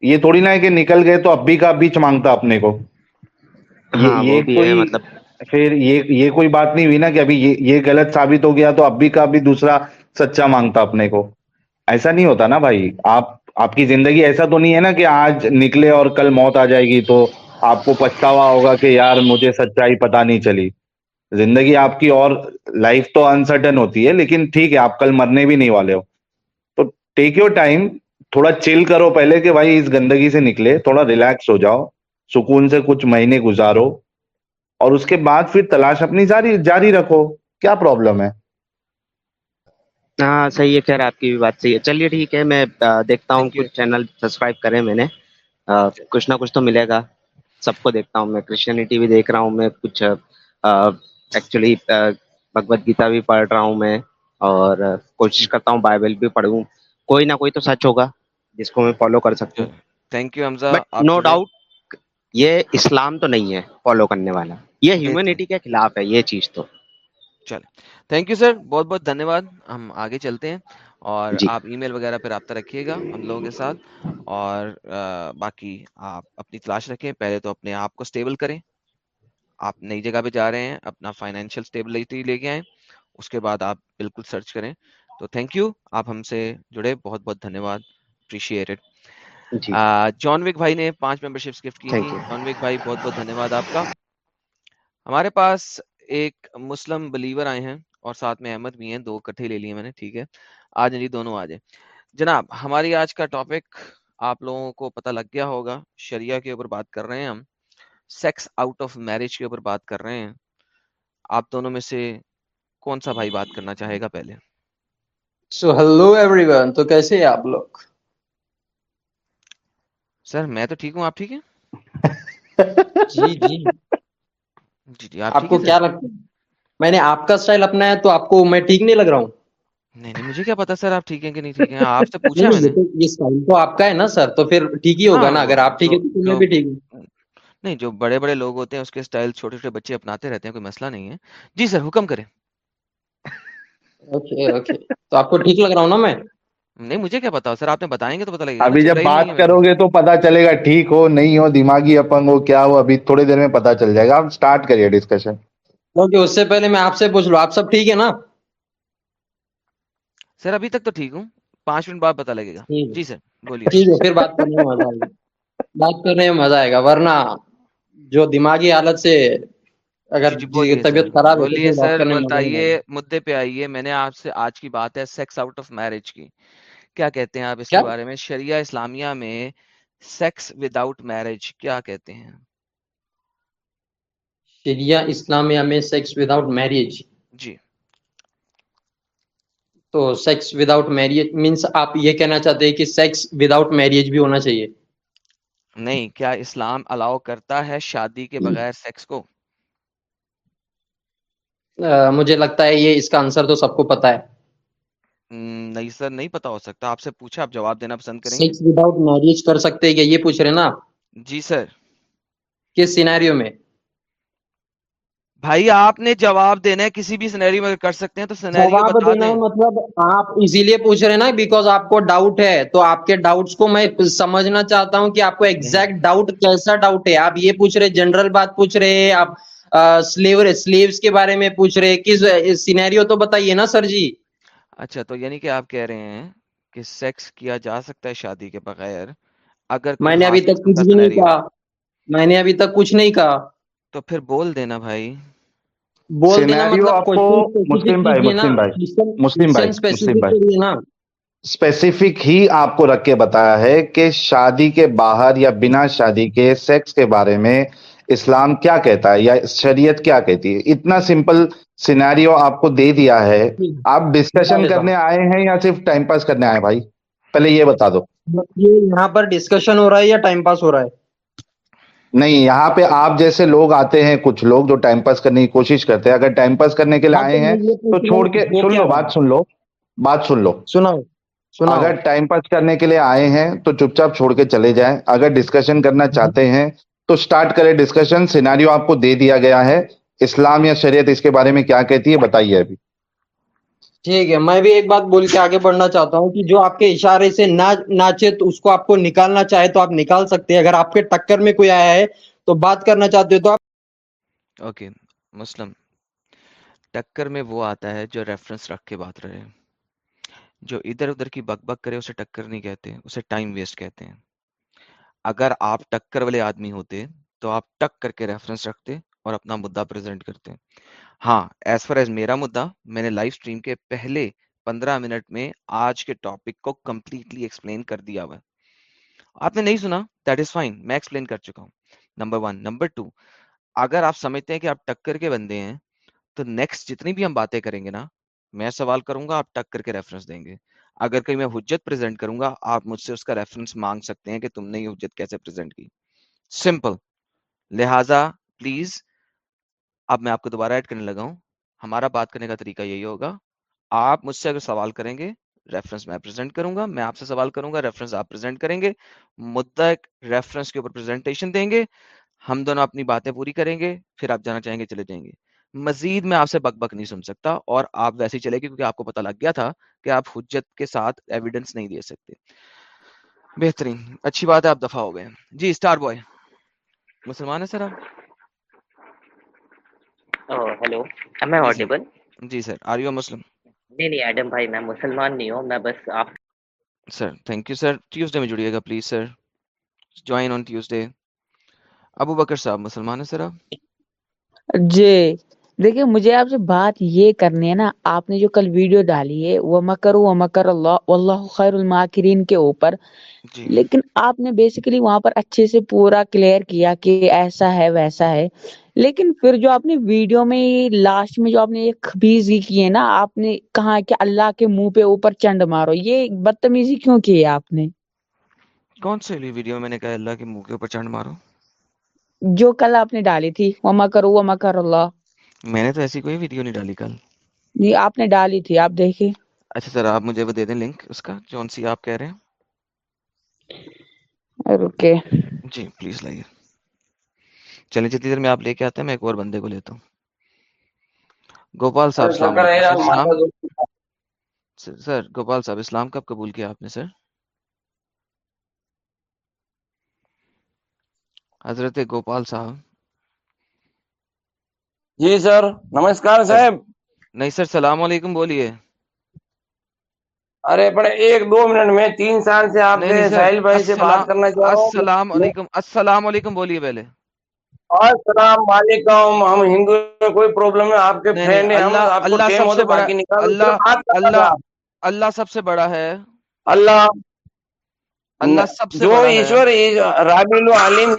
یہ تھوڑی نہ ہے کہ نکل گئے تو ابھی کا بیچ مانگتا اپنے کو۔ ہاں، مطلب۔ پھر یہ یہ کوئی بات نہیں ہوئی نا کہ ابھی یہ غلط ثابت ہو گیا تو ابھی کا بھی دوسرا سچا مانگتا اپنے کو۔ ایسا نہیں ہوتا نا بھائی۔ آپ آپ کی زندگی ایسا تو نہیں ہے نا کہ آج نکلے اور کل موت آ جائے گی تو آپ کو پچھتاوا ہوگا کہ یار مجھے سچائی پتا نہیں چلی۔ زندگی آپ کی اور لائف تو انسرٹن ہوتی ہے، لیکن ٹھیک ہے، آپ کل مرنے بھی نہیں والے ہو۔ تو ٹیک یور ٹائم تھوڑا چل کرو پہلے کہ بھائی اس گندگی سے نکلے، تھوڑا ریلیکس ہو جاؤ، سکون سے کچھ مہینے گزارو۔ اور اس کے بعد پھر تلاش اپنی جاری جاری رکھو۔ کیا پرابلم ہے؟ ہاں صحیح ہے، خیر، آپ کی بھی بات صحیح ہے۔ چلیے، ٹھیک ہے، میں دیکھتا ہوں کچھ چینل سبسکرائب کرے میں نے۔ کچھ نہ کچھ تو ملے گا۔ سب کو دیکھتا ہوں میں کرسچینٹی بھی دیکھ رہا ہوں میں، کچھ ایکچولی بھگوت گیتا بھی پڑھ رہا ہوں میں اور کوشش کرتا ہوں بائبل بھی پڑھوں۔ کوئی نہ کوئی تو سچ ہوگا جس کو میں فالو کر سکتا ہوں۔ Thank you Hamza no doubt یہ اسلام تو نہیں ہے فالو کرنے والا۔ یہ ہیومینٹی کے خلاف ہے یہ چیز تو۔ چل تھینک یو سر بہت بہت دھنیہ واد ہم آگے چلتے ہیں اور جی۔ آپ ای میل وغیرہ پہ رابطہ رکھیے گا ہم لوگوں کے ساتھ اور باقی آپ اپنی تلاش رکھیں۔ پہلے تو اپنے آپ کو اسٹیبل کریں۔ آپ نئی جگہ پہ جا رہے ہیں اپنا فائنینشیل اسٹیبلٹی لے کے آئیں اس کے بعد آپ بالکل سرچ کریں۔ تو تھینک یو آپ ہم سے جڑے بہت بہت دھنیہ واد اپریشیٹڈ جی۔ جان وک بھائی نے پانچ ممبر شپس گفٹ کی جان وک بھائی بہت بہت دھنیہ واد آپ کا۔ ہمارے پاس ایک مسلم بلیور آئے ہیں اور ساتھ میں احمد بھی ہیں دو کٹھے لے لیے میں نے ٹھیک ہے۔ آج نہیں دونوں آ جائیں۔ جناب ہماری آج کا ٹاپک آپ لوگوں کو پتہ لگ گیا ہوگا شریعہ کے اوپر بات کر رہے ہیں ہم۔ سیکس آؤٹ آف میرج کے اوپر بات کر رہے ہیں آپ دونوں میں سے کون سا بھائی بات کرنا چاہے گا پہلے؟ سو ہلو ایوری ون تو کیسے ہیں آپ لوگ؟ سر میں تو ٹھیک ہوں آپ ٹھیک ہیں؟ جی جی۔ جی جی آپ کو ہیں کیا لگتا ہے؟ میں نے آپ کا سٹائل اپنا ہے تو آپ کو میں ٹھیک نہیں لگ رہا ہوں؟ نہیں نہیں مجھے کیا پتا سر آپ ٹھیک ہیں کہ نہیں ٹھیک ہیں؟ آپ سے پوچھا میں نہیں، نے۔ یہ تو یہ سٹائل تو آپ کا ہے نا سر تو پھر ٹھیک ہی ہوگا ہاں نا اگر آپ ٹھیک ہے تو میں بھی ٹھیک ہوں نہیں جو بڑے بڑے لوگ ہوتے ہیں اس کے سٹائل چھوٹے چھوٹے بچے اپناتے رہتے ہیں کوئی مسئلہ نہیں ہے۔ جی سر حکم کریں۔ Okay okay. تو آپ کو ٹھیک لگ رہا ہوں نا میں؟ نہیں مجھے کیا پتا سر آپ نے بتائیں گے تو پتا لگے ابھی جب بات کرو گے تو پتا چلے گا ٹھیک ہو نہیں ہو دماغی اپنگ ہو کیا ہو ابھی تھوڑی دیر میں پتا چل جائے گا۔ آپ سٹارٹ کریے ڈسکشن اوکے اس سے پہلے میں آپ سے پوچھ لوں آپ سب ٹھیک ہے نا؟ سر ابھی تک تو ٹھیک ہوں۔ پانچ منٹ بعد پتا لگے گا۔ جی سر بولیے۔ ٹھیک ہے پھر بات کرنے میں مزہ آئے گا۔ بات کرنے میں مزہ آئے گا ورنہ جو دماغی حالت سے اگر جی جی جی- طبیعت خراب بولیے سر بتائیے مدے پہ آئیے میں نے آپ سے آج کی بات ہے سیکس آؤٹ آف میرج کی۔ کیا کہتے ہیں آپ اس کے بارے میں؟ شریعہ اسلامیہ میں سیکس وداؤٹ میرج کیا کہتے ہیں؟ شریعہ اسلامیہ میں سیکس وداؤٹ میریج جی۔ تو سیکس وداؤٹ میریج مینس آپ یہ کہنا چاہتے ہیں کہ سیکس وداؤٹ میریج بھی ہونا چاہیے۔ نہیں کیا اسلام الاؤ کرتا ہے شادی کے بغیر سیکس کو؟ مجھے لگتا ہے یہ اس کا آنسر تو سب کو پتا ہے۔ نہیں سر نہیں پتا ہو سکتا۔ آپ سے پوچھا آپ جواب دینا پسند کریں گے۔ سیکس وداؤٹ میریج کر سکتے ہیں یہ پوچھ رہے نا؟ جی سر۔ کس سینیریو میں؟ بھائی آپ نے جواب دینا ہے کسی بھی سنیری میں کر سکتے ہیں تو جواب بتا دینا ہے مطلب آپ اسی لیے پوچھ رہے ہیں نا بیکاز آپ کو ڈاؤٹ ہے تو آپ کے ڈاؤٹس کو میں سمجھنا چاہتا ہوں کہ آپ کو ایگزیکٹ ڈاؤٹ کیسا ڈاؤٹ ہے۔ آپ یہ پوچھ رہے جنرل بات پوچھ رہے ہیں آپ سلیور سلیوز کے بارے میں پوچھ رہے کس سینیریو تو بتائیے نا سر جی۔ اچھا تو یعنی کہ آپ کہہ رہے ہیں کہ سیکس کیا جا سکتا ہے شادی کے بغیر اگر میں نے ابھی تک کچھ نہیں کہا۔ میں نے ابھی تک کچھ نہیں کہا۔ تو پھر بول دینا بھائی۔ بول دینا مطلب آپ کو مسلم بھائی مسلم بھائی مسلم بھائی مسلم اسپیسیفک بھائی ہی آپ کو رکھ کے بتایا ہے کہ شادی کے باہر یا بنا شادی کے سیکس کے بارے میں اسلام کیا کہتا ہے یا شریعت کیا کہتی ہے اتنا سمپل سینیریو آپ کو دے دیا ہے آپ ڈسکشن کرنے آئے ہیں یا صرف ٹائم پاس کرنے آئے بھائی پہلے یہ بتا دو یہ یہاں پر ڈسکشن ہو رہا ہے یا ٹائم پاس ہو رہا ہے نہیں یہاں پہ آپ جیسے لوگ آتے ہیں کچھ لوگ جو ٹائم پاس کرنے کی کوشش کرتے ہیں۔ اگر ٹائم پاس کرنے کے لیے ہاں آئے ہیں تو چھوڑ کے سن لو بات سن لو بات سن لو۔ سناؤ سناؤ۔ اگر ٹائم پاس کرنے کے لیے آئے ہیں تو چپ چاپ چھوڑ کے چلے جائیں۔ اگر ڈسکشن کرنا چاہتے ہیں تو سٹارٹ کرے ڈسکشن سیناریو آپ کو دے دیا گیا ہے۔ اسلام یا شریعت اس کے بارے میں کیا کہتی ہے بتائیے ابھی۔ ٹھیک ہے، میں بھی ایک بات بول کے آگے بڑھنا چاہتا ہوں کہ جو آپ کے اشارے سے نہ ناچے تو اس کو آپ کو نکالنا چاہے تو آپ نکال سکتے ہیں۔ اگر آپ کے ٹکر میں کوئی آیا ہے تو بات کرنا چاہتے ہو تو آپ اوکے، مسلم۔ ٹکر میں وہ آتا ہے جو ریفرنس رکھ کے بات رہے۔ جو ادھر ادھر کی بک بک کرے، اسے ٹکر نہیں کہتے، اسے ٹائم ویسٹ کہتے ہیں۔ اگر آپ ٹکر والے آدمی ہوتے تو آپ ٹک کر کے ریفرنس رکھتے اور اپنا مدعا پریزنٹ کرتے۔ ہاں ایز فار ایز میرا مدعا، میں نے لائف سٹریم کے پہلے پندرہ منٹ میں آج کے ٹاپک کو کمپلیٹلی ایکسپلین کر دیا ہوا آپ نے نہیں سنا؟ دیٹ از فائن میں ایکسپلین کر چکا ہوں۔ نمبر ون نمبر ٹو اگر آپ سمجھتے ہیں کہ آپ ٹکر کے بندے ہیں، تو نیکسٹ جتنی بھی ہم باتیں کریں گے نا، میں سوال کروں گا، آپ ٹک کر کے ریفرنس دیں گے۔ اگر کہیں میں حجت پریزنٹ کروں گا، آپ مجھ سے اس کا ریفرنس مانگ سکتے ہیں کہ تم نے یہ حجت کیسے پریزنٹ کی۔ سمپل لہذا پلیز اب میں آپ کو دوبارہ ایڈ کرنے لگا ہوں۔ ہمارا بات کرنے کا طریقہ یہی ہوگا، آپ مجھ سے اگر سوال کریں گے ریفرنس میں پریزنٹ کروں گا، میں آپ سے سوال کروں گا ریفرنس آپ پریزنٹ کریں گے مدعا ریفرنس کے اوپر پریزنٹیشن دیں گے، ہم دونوں اپنی باتیں پوری کریں گے، پھر آپ جانا چاہیں گے، چلے جائیں گے۔ مزید میں آپ سے بک بک نہیں سن سکتا اور آپ ویسے ہی چلے گی کیونکہ آپ کو پتا لگ گیا تھا کہ آپ حجت کے ساتھ ایویڈنس نہیں دے سکتے۔ بہترین، اچھی بات ہے، آپ دفاع ہو گئے جی اسٹار بوائے مسلمان ہے سر آپ؟ ہیلو میں آڈیبل جی سر آر یو مسلم نہیں نہیں ایڈم بھائی میں مسلمان نہیں ہوں میں بس آپ sir thank you sir Tuesday میں جڑیے گا please sir join on Tuesday Abu Bakr صاحب مسلمان ہے سر آپ جی دیکھیے مجھے آپ سے بات یہ کرنی ہے نا آپ نے جو کل ویڈیو ڈالی ہے وہ مکر و مکر اللہ اللہ خیر الماکرین کے اوپر جی لیکن آپ نے بیسیکلی وہاں پر اچھے سے پورا کلیئر کیا کہ ایسا ہے ویسا ہے لیکن پھر جو آپ نے ویڈیو میں لاسٹ میں جو آپ نے یہ خبیز کی ہے نا آپ نے کہا کہ اللہ کے منہ پہ اوپر چنڈ مارو یہ بدتمیزی کیوں کی ہے آپ نے؟ کون سے ویڈیو میں نے کہا اللہ کے منہ کے اوپر چڑھ مارو؟ جو کل آپ نے ڈالی تھی وما کرو وما کر اللہ۔ میں نے تو ایسی کوئی ویڈیو نہیں ڈالی کل۔ جی آپ نے ڈالی تھی آپ دیکھیں۔ اچھا سر آپ مجھے وہ دے دیں لنک اس کا جون سی آپ کہہ رہے ہیں۔ رکے۔ جی پلیز لائیے۔ چلیں جتنی دیر میں آپ لے کے آتے ہیں میں ایک اور بندے کو لیتا ہوں۔ گوپال صاحب اسلام سر گوپال صاحب اسلام کب قبول کیا آپ نے سر؟ حضرت گوپال صاحب۔ جی سر نمسکار صاحب۔ نہیں سر سلام علیکم بولیے۔ ارے بڑے ایک دو منٹ میں تین سال سے آپ سے بھائی سے بات کرنا السلام علیکم السلام علیکم بولیے پہلے۔ السلام علیکم ہم ہندو میں کوئی پرابلم ہے؟ آپ کے فرینڈ ہیں ہم آپ کو ٹیم ہو تو باقی نکال اللہ اللہ سب سے بڑا ہے۔ اللہ اللہ سب سے جو ایشور رابل عالم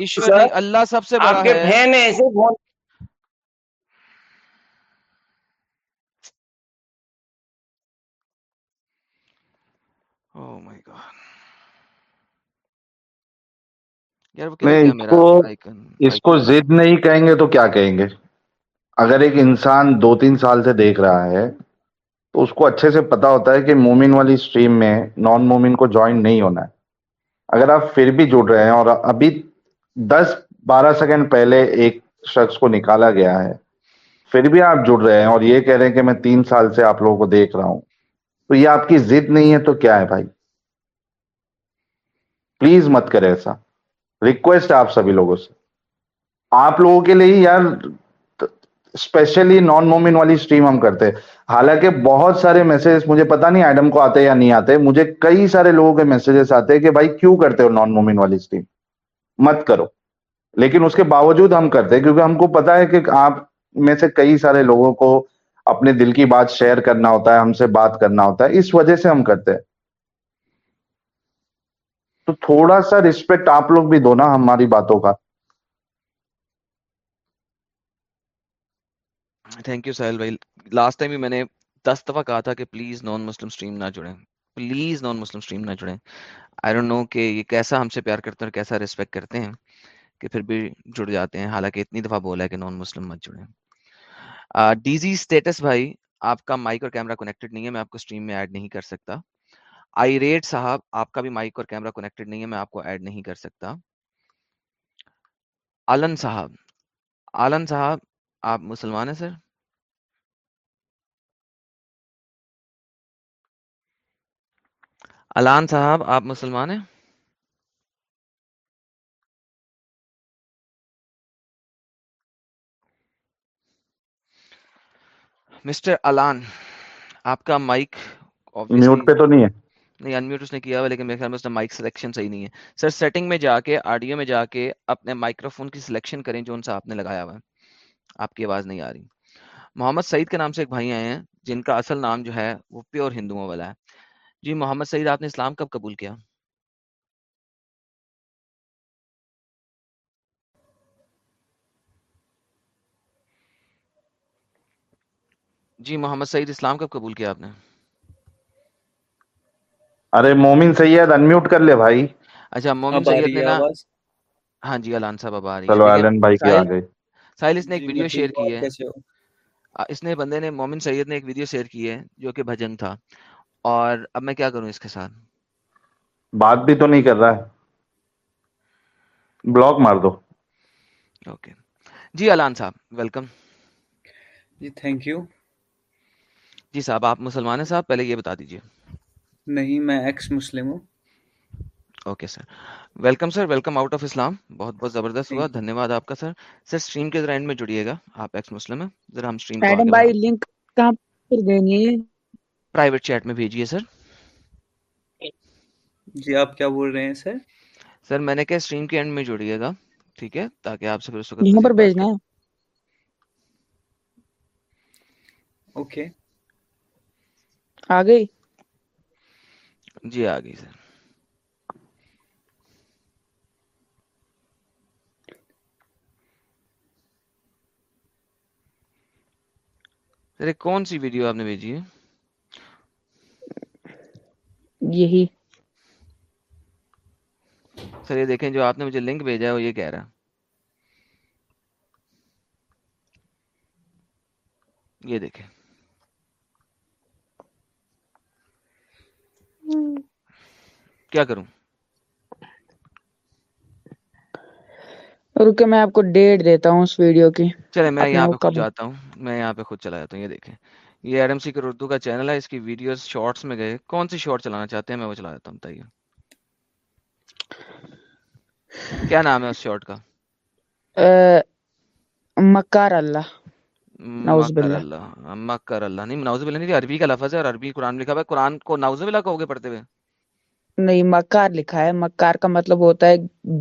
اللہ سب سے بڑا آپ کے فین ہیں ایسے اس کو ضد نہیں کہیں گے تو کیا کہیں گے؟ اگر ایک انسان دو تین سال سے دیکھ رہا ہے تو اس کو اچھے سے پتا ہوتا ہے کہ مومن والی سٹریم میں نان مومن کو جوائن نہیں ہونا ہے۔ اگر آپ پھر بھی جڑ رہے ہیں اور ابھی دس بارہ سیکنڈ پہلے ایک شخص کو نکالا گیا ہے پھر بھی آپ جڑ رہے ہیں اور یہ کہہ رہے ہیں کہ میں تین سال سے آپ لوگوں کو دیکھ رہا ہوں تو یہ آپ کی ضد نہیں ہے تو کیا ہے بھائی؟ پلیز مت کرے ایسا۔ ریکویسٹ ہے آپ سبھی لوگوں سے۔ آپ لوگوں کے لیے یار اسپیشلی نان مومن والی اسٹریم ہم کرتے حالانکہ بہت سارے میسجز مجھے پتا نہیں ایڈم کو آتے یا نہیں آتے، مجھے کئی سارے لوگوں کے میسجز آتے کہ بھائی کیوں کرتے ہو نان مومن والی اسٹریم مت کرو۔ لیکن اس کے باوجود ہم کرتے کیونکہ ہم کو پتا ہے کہ آپ میں سے کئی سارے لوگوں کو اپنے دل کی بات شیئر کرنا ہوتا ہے، ہم سے بات کرنا ہوتا ہے۔ اس وجہ سے ہم کرتے ہیں۔ تو تھوڑا سا رسپیکٹ آپ لوگ بھی دو نا ہماری باتوں کا۔ تھینک یو سہیل بھائی لاسٹ ٹائم بھی میں نے دس دفعہ کہا تھا کہ پلیز نان مسلم اسٹریم نہ جڑیں۔ پلیز نان مسلم اسٹریم نہ جڑیں۔ آئی ڈونٹ نو کہ یہ کیسا ہم سے پیار کرتے ہیں اور کیسا ریسپیکٹ کرتے ہیں کہ پھر بھی جڑ جاتے ہیں۔ حالانکہ اتنی دفعہ بولا ہے کہ نان مسلم مت جڑیں۔ ڈی زی اسٹیٹس بھائی، آپ کا مائک اور کیمرہ کنیکٹڈ نہیں ہے، میں آپ کو اسٹریم میں ایڈ نہیں کر سکتا۔ آئی ریٹ صاحب آپ کا بھی مائک اور کیمرہ کنیکٹڈ نہیں ہے میں آپ کو ایڈ نہیں کر سکتا آلن صاحب آلن صاحب آپ مسلمان ہیں سر علان صاحب آپ مسلمان ہیں مسٹر علان آپ کا مائک میوٹ پہ تو نہیں ہے نہیں انمیوٹ اس نے کیا ہوا لیکن میرے خیال میں اس نے مائک سلیکشن صحیح نہیں ہے۔ سر سیٹنگ میں جا کے آڈیو میں جا کے اپنے مائکرو فون کی سلیکشن کریں جو ان سے آپ نے لگایا ہوا ہے۔ آپ کی آواز نہیں آ رہی۔ محمد سعید کے نام سے ایک بھائی آئے ہیں، جن کا اصل نام جو ہے وہ پیور ہندوؤں والا ہے۔ جی محمد سعید، آپ نے اسلام کب قبول کیا؟ جی محمد سعید، اسلام کب قبول کیا آپ نے؟ ارے مومن سید انمیوٹ کر لے بھائی۔ اچھا مومن سید نے نا ہاں جی علان صاحب اب آ رہی چلو علن بھائی کی آ گئی ساحل اس نے ایک ویڈیو شیئر کی ہے۔ اس نے بندے نے مومن سید نے ایک ویڈیو شیئر کی ہے جو کہ بھجن تھا۔ اور اب میں کیا کروں اس کے ساتھ؟ بات بھی تو نہیں کر رہا ہے۔ بلاک مار دو۔ اوکے۔ جی علان صاحب ویلکم۔ جی تھینک یو۔ جی صاحب آپ مسلمان ہیں صاحب؟ پہلے یہ بتا دیجیے نہیں میں ایکس مسلم ہوں۔ Okay sir welcome sir welcome out of Islam بہت بہت زبردست ہوا. دھنیہ واد آپ کا سر سر اسٹریم کے ذرا اینڈ میں جڑیے گا۔ آپ ایکس مسلم ہیں ذرا ہم اسٹریم آگے بھائی لنک کہاں پر دینی ہے؟ پرائیویٹ چیٹ میں بھیجیے سر جی آپ کیا بول رہے ہیں سر سر میں نے کہا اسٹریم کے اینڈ میں جڑیے گا ٹھیک ہے؟ تاکہ آپ سے پھر اس وقت یہاں پر مزید بات بھیجنا ہے۔ اوکے آ گئی جی آ گئی سر سر کون سی ویڈیو آپ نے بھیجی ہے؟ یہی۔ سر یہ دیکھیں جو آپ نے مجھے لنک بھیجا ہے وہ یہ کہہ رہا۔ یہ دیکھیں۔ کیا کروں؟ رکے میں آپ کو ڈیٹ دیتا ہوں اس ویڈیو کی۔ چلے میں یہاں پہ خود جاتا ہوں۔ میں یہاں پہ خود چلا جاتا ہوں یہ دیکھیں۔ یہ ایڈم سی اردو کا چینل ہے اس کی ویڈیوز شارٹس میں گئے۔ کون سی شارٹ چلانا چاہتے ہیں؟ میں وہ چلا جاتا ہوں بتائیے۔ کیا نام ہے اس شارٹ کا؟ مکار اللہ۔ نعوذ مکر باللہ۔ اللہ مکر اللہ۔ نہیں نعوذ باللہ نہیں عربی کا لفظ ہے اور عربی قرآن میں لکھا ہوا ہے۔ قرآن کو نعوذ باللہ کہو گے پڑھتے ہوئے؟ نہیں مکار لکھا ہے۔ مکار کا مطلب ہوتا ہے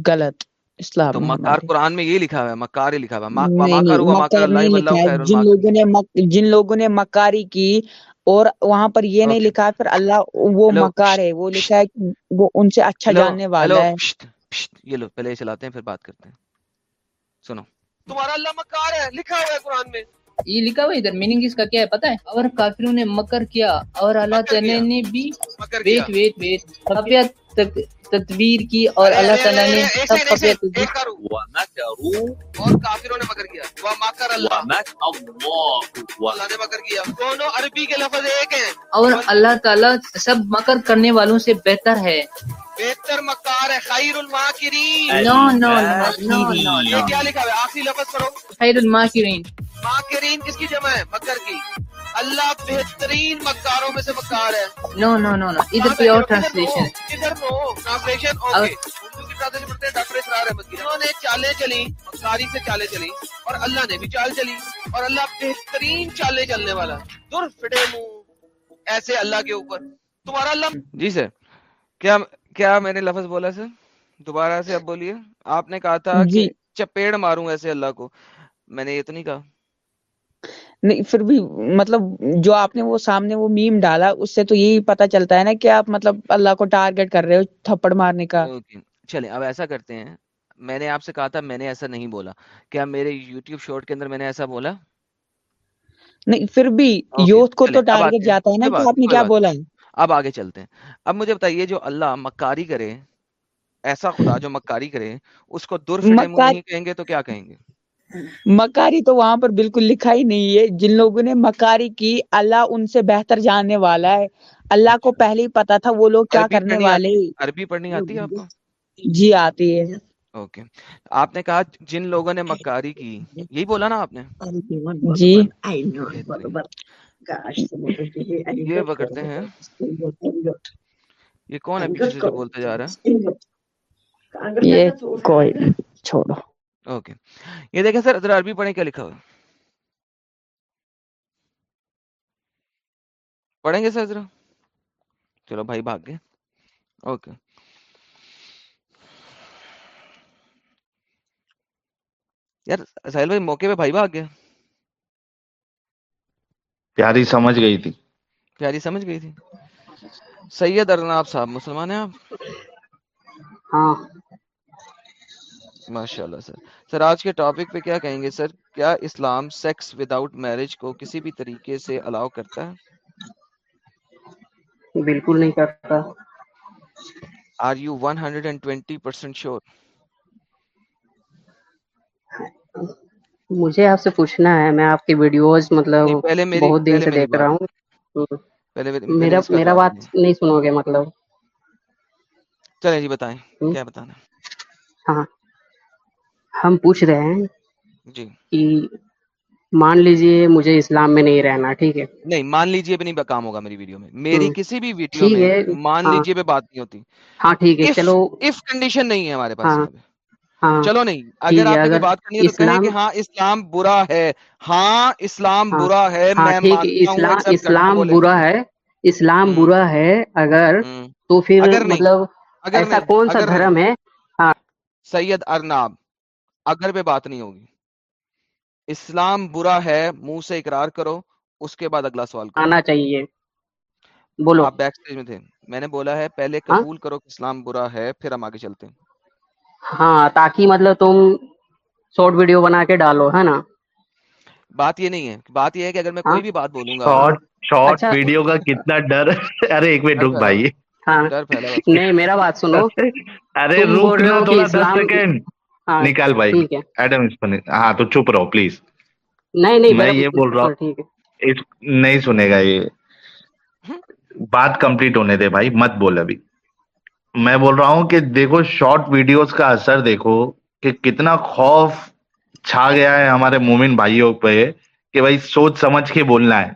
غلط اسلام تو مکار قرآن میں یہ لکھا ہوا ہے مکار ہی لکھا ہوا ہے۔ جن لوگوں نے. جن لوگوں نے مکاری کی اور وہاں پر یہ نہیں لکھا پھر اللہ وہ مکار ہے۔ وہ لکھا ہے وہ ان سے اچھا جاننے والا ہے۔ یہ لو پہلے چلاتے ہیں پھر بات کرتے ہیں۔ سنو۔ تمہارا اللہ مکار ہے لکھا ہوا ہے قرآن میں۔ یہ لکھا ہوا ادھر میننگ اس کا کیا ہے پتا ہے؟ اور کافروں نے مکر کیا اور اللہ تعالیٰ نے بھی مکر کیا۔ ویٹ ویٹ ویٹ خفیہ تک- تدبیر کی اور اللہ تعالیٰ نے سب خفیہ تدبیر اور کافروں نے مکر کیا۔ وہ مکر اللہ۔ اللہ نے مکر کیا۔ دونوں عربی کے لفظ ایک ہیں۔ اور اللہ تعالیٰ سب مکر کرنے والوں سے بہتر ہے۔ بہتر مکار ہے خیر الماکرین نو نو نو نو نو یہ کیا لکھا ہے؟ آخری لفظ پڑھو۔ خیر الماکرین ماکرین کس کی جمع ہے؟ مکر کی۔ اللہ بہترین مکاروں میں سے مکار ہے۔ نو نو نو نو ادھر نو ٹرانسلیشن ادھر نو ٹرانسلیشن اوکے اردو کی ٹرانسلیشن پڑھتے ہیں ڈاکٹر اسرار احمد کی۔ انہوں نے چالیں چلی مکاری سے چالیں چلی اور اللہ نے بھی چال چلی۔ اور اللہ بہترین چالیں چلنے والا۔ دور فٹے منہ۔ ایسے اللہ کے اوپر۔ تمہارا اللہ جی سر کیا کیا میں نے لفظ بولا سر؟ دوبارہ سے اب بولیے۔ آپ نے کہا تھا جی۔ کہ چپیڑ ماروں ایسے اللہ کو۔ میں نے یہ تو نہیں کہا۔ نہیں پھر بھی مطلب جو آپ نے وہ سامنے وہ میم ڈالا اس سے تو یہی پتا چلتا ہے نا کہ آپ مطلب اللہ کو ٹارگٹ کر رہے ہو تھپڑ مارنے کا۔ چلیں اب ایسا کرتے ہیں۔ میں نے آپ سے کہا تھا میں نے ایسا نہیں بولا۔ کیا میرے یوٹیوب شارٹ کے اندر میں نے ایسا بولا؟ نہیں پھر بھی یوتھ کو تو ٹارگٹ جاتا ہے نا کہ آپ نے کیا بولا ہے اب آگے چلتے ہیں۔ اب مجھے بتائیے جو اللہ مکاری کرے ایسا خدا جو مکاری کرے اس کو دور مکار نہیں کہیں گے تو کیا کہیں گے؟ مکاری تو وہاں پر بالکل لکھا ہی نہیں ہے۔ جن لوگوں نے مکاری کی اللہ ان سے بہتر جاننے والا ہے۔ اللہ کو پہلے ہی پتا تھا وہ لوگ کیا کرنے والے۔ عربی پڑھنی آتی ہے آپ کو؟ جی آتی ہے۔ اوکے۔ آپ نے کہا جن لوگوں نے مکاری کی یہی بولا نا آپ نے؟ جی۔ یہ وہ کرتے ہیں۔ یہ کون ہے پیچھے سے جو بولتے جا رہا ہے؟ یہ کوئی چھوڑو۔ اوکے۔ یہ دیکھیں سر ذرا عربی پڑھیں کیا لکھا ہوا پڑھیں گے سر ذرا؟ چلو بھائی بھاگ گئے۔ اوکے۔ یار ساحل بھائی موقع پہ بھائی بھاگ گیا پیاری سمجھ گئی تھی۔ پیاری سمجھ گئی تھی۔ سید ارناب صاحب مسلمان ہیں آپ؟ ہاں۔ ماشاء اللہ سر۔ سر آج کے ٹاپک پہ کیا کہیں گے سر؟ کیا اسلام سیکس وداؤٹ میرج کو کسی بھی طریقے سے الاؤ کرتا ہے؟ بالکل نہیں کرتا۔ Are you one hundred and twenty percent sure مجھے آپ سے پوچھنا ہے میں آپ کی ویڈیوز مطلب بہت دن سے دیکھ رہا ہوں۔ میرا میرا بات نہیں۔ سنو گے مطلب۔ چلیں جی بتائیں؟ کیا بتانا ہاں۔ ہم پوچھ رہے ہیں جی۔ کہ مان لیجیے مجھے اسلام میں نہیں رہنا ٹھیک ہے؟ نہیں مان لیجیے بھی نہیں کام ہوگا میری ویڈیو میں۔ میری کسی بھی ویڈیو میں مان ہاں۔ لیجیے پہ بات نہیں ہوتی۔ ہاں ٹھیک ہے۔ چلو۔ اف کنڈیشن نہیں ہے ہمارے پاس ہاں۔ ہاں۔ چلو نہیں اگر آپ نے بات کرنی ہے تو کہیں کہ ہاں اسلام برا ہے۔ ہاں اسلام برا ہے میں اسلام اسلام برا ہے۔ اسلام برا ہے اگر تو پھر مطلب ایسا کون سا دھرم ہے؟ ہاں۔ سید ارناب۔ اگر پہ بات نہیں ہوگی۔ اسلام برا ہے منہ سے اقرار کرو اس کے بعد اگلا سوال کرو۔ آنا چاہیے۔ بولو۔ آپ بیک سٹیج میں تھے۔ میں نے بولا ہے پہلے ہاں؟ قبول کرو کہ اسلام برا ہے پھر ہم آگے چلتے ہیں۔ ہاں تاکہ مطلب تم شارٹ ویڈیو بنا کے ڈالو ہے نا؟ بات یہ نہیں ہے۔ بات یہ ہے کہ اگر میں ہاں؟ کوئی بھی بات بولوں گا۔ شارٹ اچھا۔ ویڈیو کا کتنا ڈر۔ ارے ایک منٹ رک پھیلا بھائی۔ ہاں۔ نہیں میرا بات سنو۔ ارے رک کہ تھوڑا دس اسلام سیکنڈ۔ نکال بھائی ایڈم ہاں تو چپ رہو پلیز نہیں نہیں میں یہ بول رہا ہاں ہوں ٹھیک ہے۔ اس نہیں سنے گا یہ؟ بات کمپلیٹ ہونے دے بھائی مت بول ابھی۔ میں بول رہا ہوں کہ دیکھو شارٹ ویڈیوز کا اثر دیکھو کہ کتنا خوف چھا گیا ہے ہمارے مومن بھائیوں پہ کہ بھائی سوچ سمجھ کے بولنا ہے۔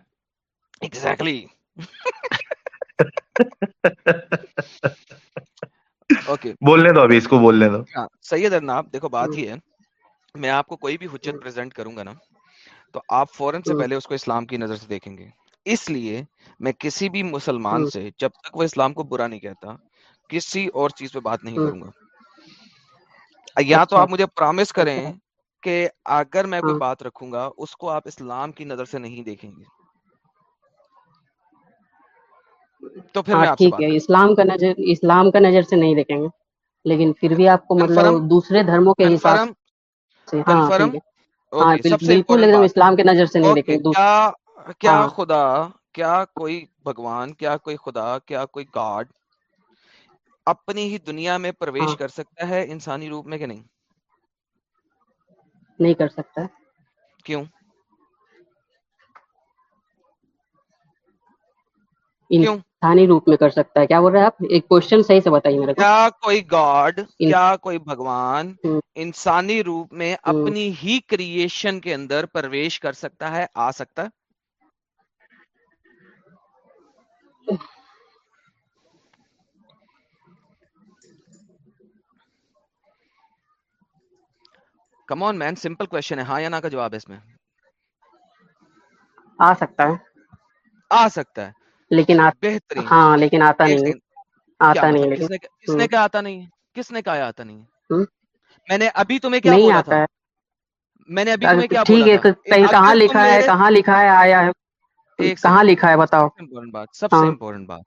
ایگزیکٹلی اوکے بولنے دو ابھی اس کو بولنے دو سید ارناب دیکھو بات یہ ہے میں آپ کو کوئی بھی حجت پریزنٹ کروں گا نا تو آپ فوراً سے پہلے اس کو اسلام کی نظر سے دیکھیں گے اس لیے میں کسی بھی مسلمان سے جب تک وہ اسلام کو برا نہیں کہتا کسی اور چیز پہ بات نہیں کروں گا یا تو آپ مجھے پرامس کریں کہ اگر میں کوئی بات رکھوں گا اس کو آپ اسلام کی نظر سے نہیں دیکھیں گے تو پھر ہاں ٹھیک ہے اسلام کا نظر اسلام کا نظر سے نہیں دیکھیں گے۔ لیکن پھر بھی آپ کو کنفرم مطلب دوسرے دھرموں کے حساب کنفرم سے ہاں ہاں بالکل ایک دم اسلام کے نظر سے نہیں دیکھیں گے. کیا ہاں۔ خدا کیا کوئی بھگوان کیا کوئی خدا کیا کوئی گاڈ اپنی ہی دنیا میں ہاں۔ پرویش کر سکتا ہے انسانی روپ میں کہ نہیں؟ نہیں کر سکتا۔ کیوں؟ کیوں؟ انسانی روپ میں کر سکتا ہے۔ کیا بول رہے ہیں آپ؟ ایک کوشچن صحیح سے بتائیے میرے کیا کوئی گاڈ. کیا کوئی بھگوان انسانی روپ میں اپنی ہی کریشن کے اندر پرویش کر سکتا ہے آ سکتا ہے؟ کم آن مین سمپل کوشچن ہے۔ ہاں یا نا کا جواب ہے اس میں۔ آ سکتا ہے۔ آ سکتا ہے۔ لیکن. بہترین ہاں لیکن آتا نہیں کیا آتا نہیں مطلب لیکن کس نے کہا آتا نہیں کس نے کہا آتا نہیں میں نے ابھی تمہیں کیا نہیں آتا ہے۔ میں نے ابھی تمہیں کیا ٹھیک ہے کہاں لکھا ہے کہاں لکھا ہے آیا ہے؟ کہاں لکھا ہے بتاؤ سب سے امپورٹنٹ بات سب ہاں۔ سے امپورٹنٹ بات۔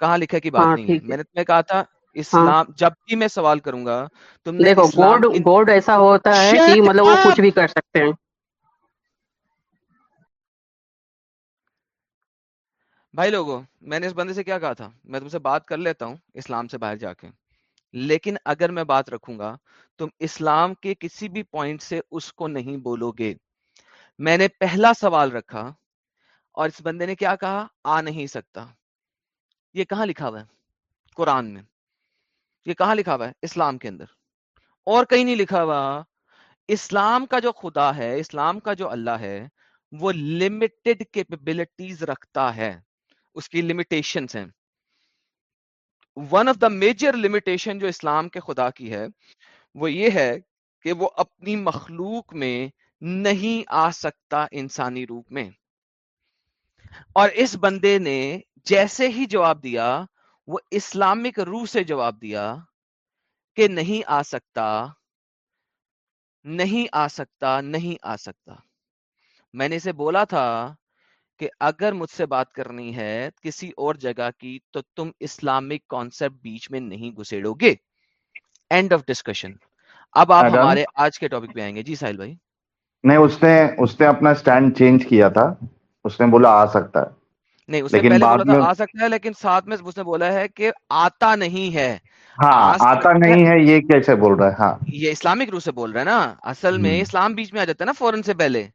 کہاں لکھے کی بات ہاں نہیں میں نے تمہیں کہا تھا ہاں۔ اسلام جب بھی میں سوال کروں گا تم نے دیکھو گوڈ گوڈ ایسا ہوتا ہے کہ مطلب وہ کچھ بھی کر سکتے ہیں۔ بھائی لوگوں میں نے اس بندے سے کیا کہا تھا؟ میں تم سے بات کر لیتا ہوں اسلام سے باہر جا کے۔ لیکن اگر میں بات رکھوں گا، تم اسلام کے کسی بھی پوائنٹ سے اس کو نہیں بولو گے۔ میں نے پہلا سوال رکھا اور اس بندے نے کیا کہا؟ آ نہیں سکتا۔ یہ کہاں لکھا ہوا ہے؟ قرآن میں۔ یہ کہاں لکھا ہوا ہے؟ اسلام کے اندر۔ اور کہیں نہیں لکھا ہوا۔ اسلام کا جو خدا ہے، اسلام کا جو اللہ ہے، وہ لمیٹڈ کیپبلٹیز رکھتا ہے۔ اس کی لمیٹیشنز ہیں۔ One of the major limitation جو اسلام کے خدا کی ہے، وہ یہ ہے کہ وہ اپنی مخلوق میں نہیں آ سکتا انسانی روپ میں۔ اور اس بندے نے جیسے ہی جواب دیا، وہ اسلامک روح سے جواب دیا کہ نہیں آ سکتا، نہیں آ سکتا، نہیں آ سکتا۔ میں نے اسے بولا تھا کہ اگر مجھ سے بات کرنی ہے کسی اور جگہ کی تو تم اسلامک کانسیپٹ بیچ میں نہیں گھسیڑو گے۔ اینڈ آف ڈسکشن اب آپ ہمارے آج کے ٹاپک پہ آئیں گے۔ جی ساحل بھائی۔ نہیں اس نے اس نے اپنا سٹینڈ چینج کیا تھا۔ اس نے بولا آ سکتا ہے۔ نہیں اس نے پہلے بولا تھا آ سکتا ہے لیکن ساتھ میں اس نے بولا ہے کہ آتا نہیں ہے۔ ہاں آتا نہیں ہے یہ کیسے بول رہا ہے؟ ہاں۔ یہ اسلامک روح سے بول رہا ہے نا۔ اصل میں اسلام بیچ میں آ جاتا ہے نا فورن سے پہلے۔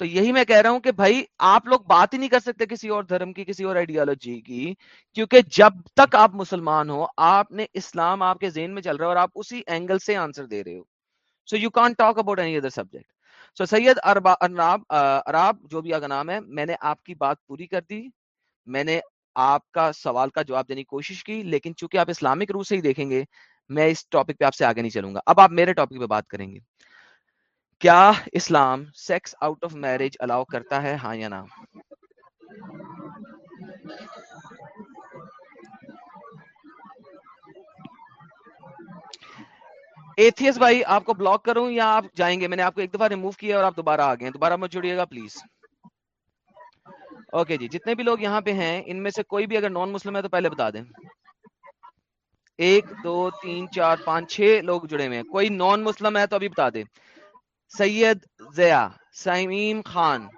تو یہی میں کہہ رہا ہوں کہ بھائی، آپ لوگ بات ہی نہیں کر سکتے کسی اور دھرم کی، کسی اور آئیڈیالوجی کی، کیونکہ جب تک آپ مسلمان ہو، آپ نے اسلام آپ کے ذہن میں چل رہا ہے اور آپ اسی اینگل سے آنسر دے رہے ہو۔ So you can't talk about any other subject so Syed اربا، ارناب اراب جو بھی کا نام ہے، میں نے آپ کی بات پوری کر دی۔ میں نے آپ کا سوال کا جواب دینے کی کوشش کی، لیکن چونکہ آپ اسلامک روح سے ہی دیکھیں گے، میں اس ٹاپک پہ آپ سے آگے نہیں چلوں گا۔ اب آپ میرے ٹاپک پہ بات کریں گے۔ کیا اسلام sex out of marriage allow کرتا ہے؟ ہاں یا نہ؟ ایتھیس بھائی، آپ کو بلاک کروں یا آپ جائیں گے؟ میں نے آپ کو ایک دفعہ ریموو کیا اور آپ دوبارہ آ گئے دوبارہ مت جڑیے گا پلیز اوکے جی جتنے بھی لوگ یہاں پہ ہیں، ان میں سے کوئی بھی اگر نان مسلم ہے تو پہلے بتا دیں۔ ایک، دو، تین، چار، پانچ، چھ لوگ جڑے ہوئے ہیں۔ کوئی نان مسلم ہے تو ابھی بتا دیں۔ سید ضیا سیمیم خان،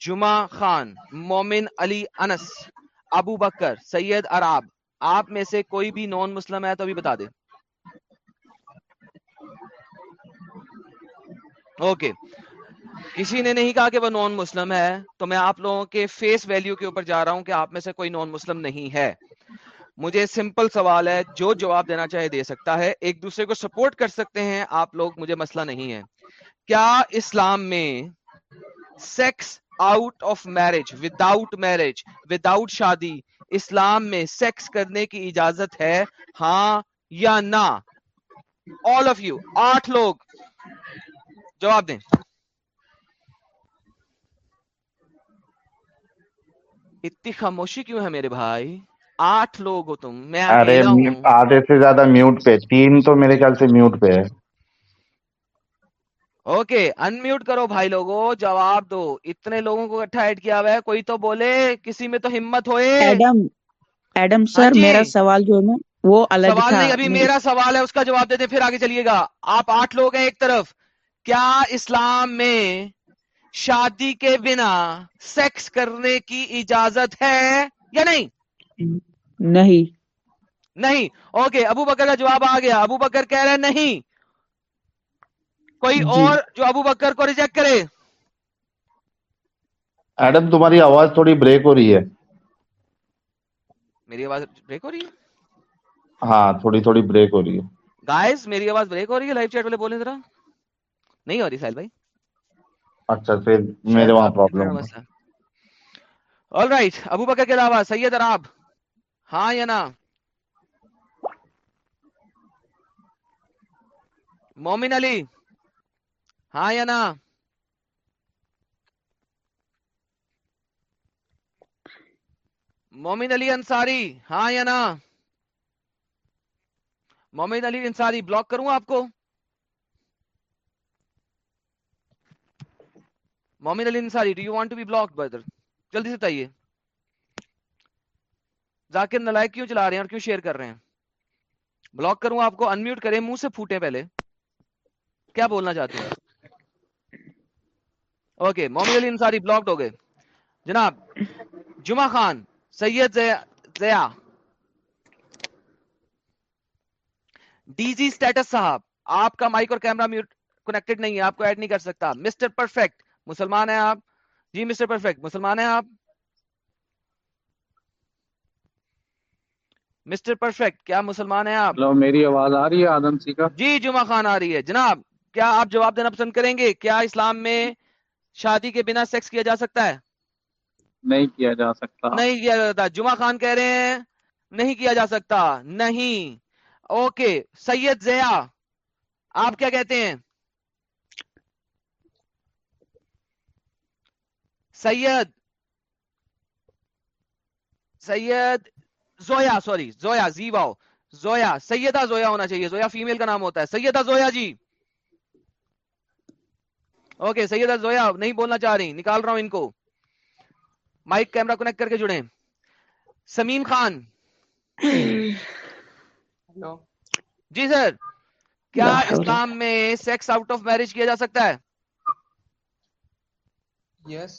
جمعہ خان، مومن علی انس، ابو بکر، سید عراب۔ آپ میں سے کوئی بھی نان مسلم ہے تو ابھی بتا دیں۔ اوکے کسی نے نہیں کہا کہ وہ نان مسلم ہے، تو میں آپ لوگوں کے فیس ویلیو کے اوپر جا رہا ہوں کہ آپ میں سے کوئی نان مسلم نہیں ہے۔ مجھے سمپل سوال ہے، جو جواب دینا چاہے دے سکتا ہے، ایک دوسرے کو سپورٹ کر سکتے ہیں، آپ لوگ مجھے مسئلہ نہیں ہے۔ کیا اسلام میں sex out of marriage without marriage without شادی اسلام میں سیکس کرنے کی اجازت ہے؟ ہاں یا نہ؟ آل آف یو آٹھ لوگ۔ جواب دیں۔ اتنی خاموشی کیوں ہے میرے بھائی؟ آٹھ لوگ ہو تم میں آدھے سے زیادہ میوٹ پہ تین تو میرے خیال سے میوٹ پہ ہے۔ اوکے ان میوٹ کرو بھائی لوگوں جواب دو۔ اتنے لوگوں کو اکٹھا ایڈ کیا ہوا ہے کوئی تو بولے کسی میں تو ہمت ہوئے۔ ایڈم ایڈم سر میرا سوال جو ہے وہ الگ سوال نہیں ابھی میرا سوال ہے اس کا جواب دیتے پھر آگے چلیے گا۔ آپ آٹھ لوگ ہیں ایک طرف۔ کیا اسلام میں شادی کے بنا سیکس کرنے کی اجازت ہے یا نہیں؟ نہیں۔ نہیں۔ اوکے ابو بکر کا جواب آ گیا۔ ابو بکر کہہ رہے نہیں۔ کوئی جی. اور جو ابو بکر کو ریجیکٹ کرے؟ ایڈم تمہاری آواز تھوڑی بریک ہو رہی ہے۔ میری آواز بریک ہو رہی ہے؟ ہاں تھوڑی تھوڑی بریک ہو رہی ہے۔ گائز میری آواز بریک ہو رہی ہے لائف چیٹ والے؟ بولے ذرا۔ نہیں ہو رہی ساحل بھائی۔ اچھا پھر میرے وہاں پرابلم آل رائٹ ابو بکر کے علاوہ سید اراب ہاں یا نا مومن علی۔ ہاں یا نا مومن علی انصاری ہاں یا نا مومن علی انصاری بلاک کروں آپ کو Momin Ali Ansari do you want to be block brother جلدی سے بتائیے ذاکر نلائک کیوں چلا رہے ہیں اور کیوں شیئر کر رہے ہیں بلاک کروں آپ کو انمیوٹ کریں منہ سے پھوٹے پہلے کیا بولنا چاہتے ہیں اوکے مومن علی انصاری بلاکڈ ہو گئے جناب Juma Khan Syed Zia D G status صاحب آپ کا مائک اور کیمرہ میوٹ کنیکٹڈ نہیں ہے آپ کو ایڈ نہیں کر سکتا مسٹر پرفیکٹ مسلمان ہیں آپ جی مسٹر پرفیکٹ مسلمان ہیں آپ مسٹر پرفیکٹ کیا مسلمان ہیں آپ میری آواز آ رہی ہے آدم سی کا جی جمعہ خان آ رہی ہے جناب کیا آپ جواب دینا پسند کریں گے کیا اسلام میں شادی کے بنا سیکس کیا جا سکتا ہے؟ نہیں کیا جا سکتا۔ نہیں کیا جاتا جمعہ خان کہہ رہے ہیں نہیں کیا جا سکتا۔ نہیں۔ اوکے سید زیا آپ کیا کہتے ہیں؟ سید سید زویا سوری زویا زیواؤ زویا سیدہ زویا ہونا چاہیے۔ زویا فیمیل کا نام ہوتا ہے۔ سیدہ زویا جی۔ اوکے سیدہ زویا نہیں بولنا چاہ رہی نکال رہا ہوں ان کو. مائک کیمرہ کنیکٹ کر کے جڑے سمیم خان. جی سر کیا اسلام میں سیکس آؤٹ آف میرج کیا جا سکتا ہے؟ Yes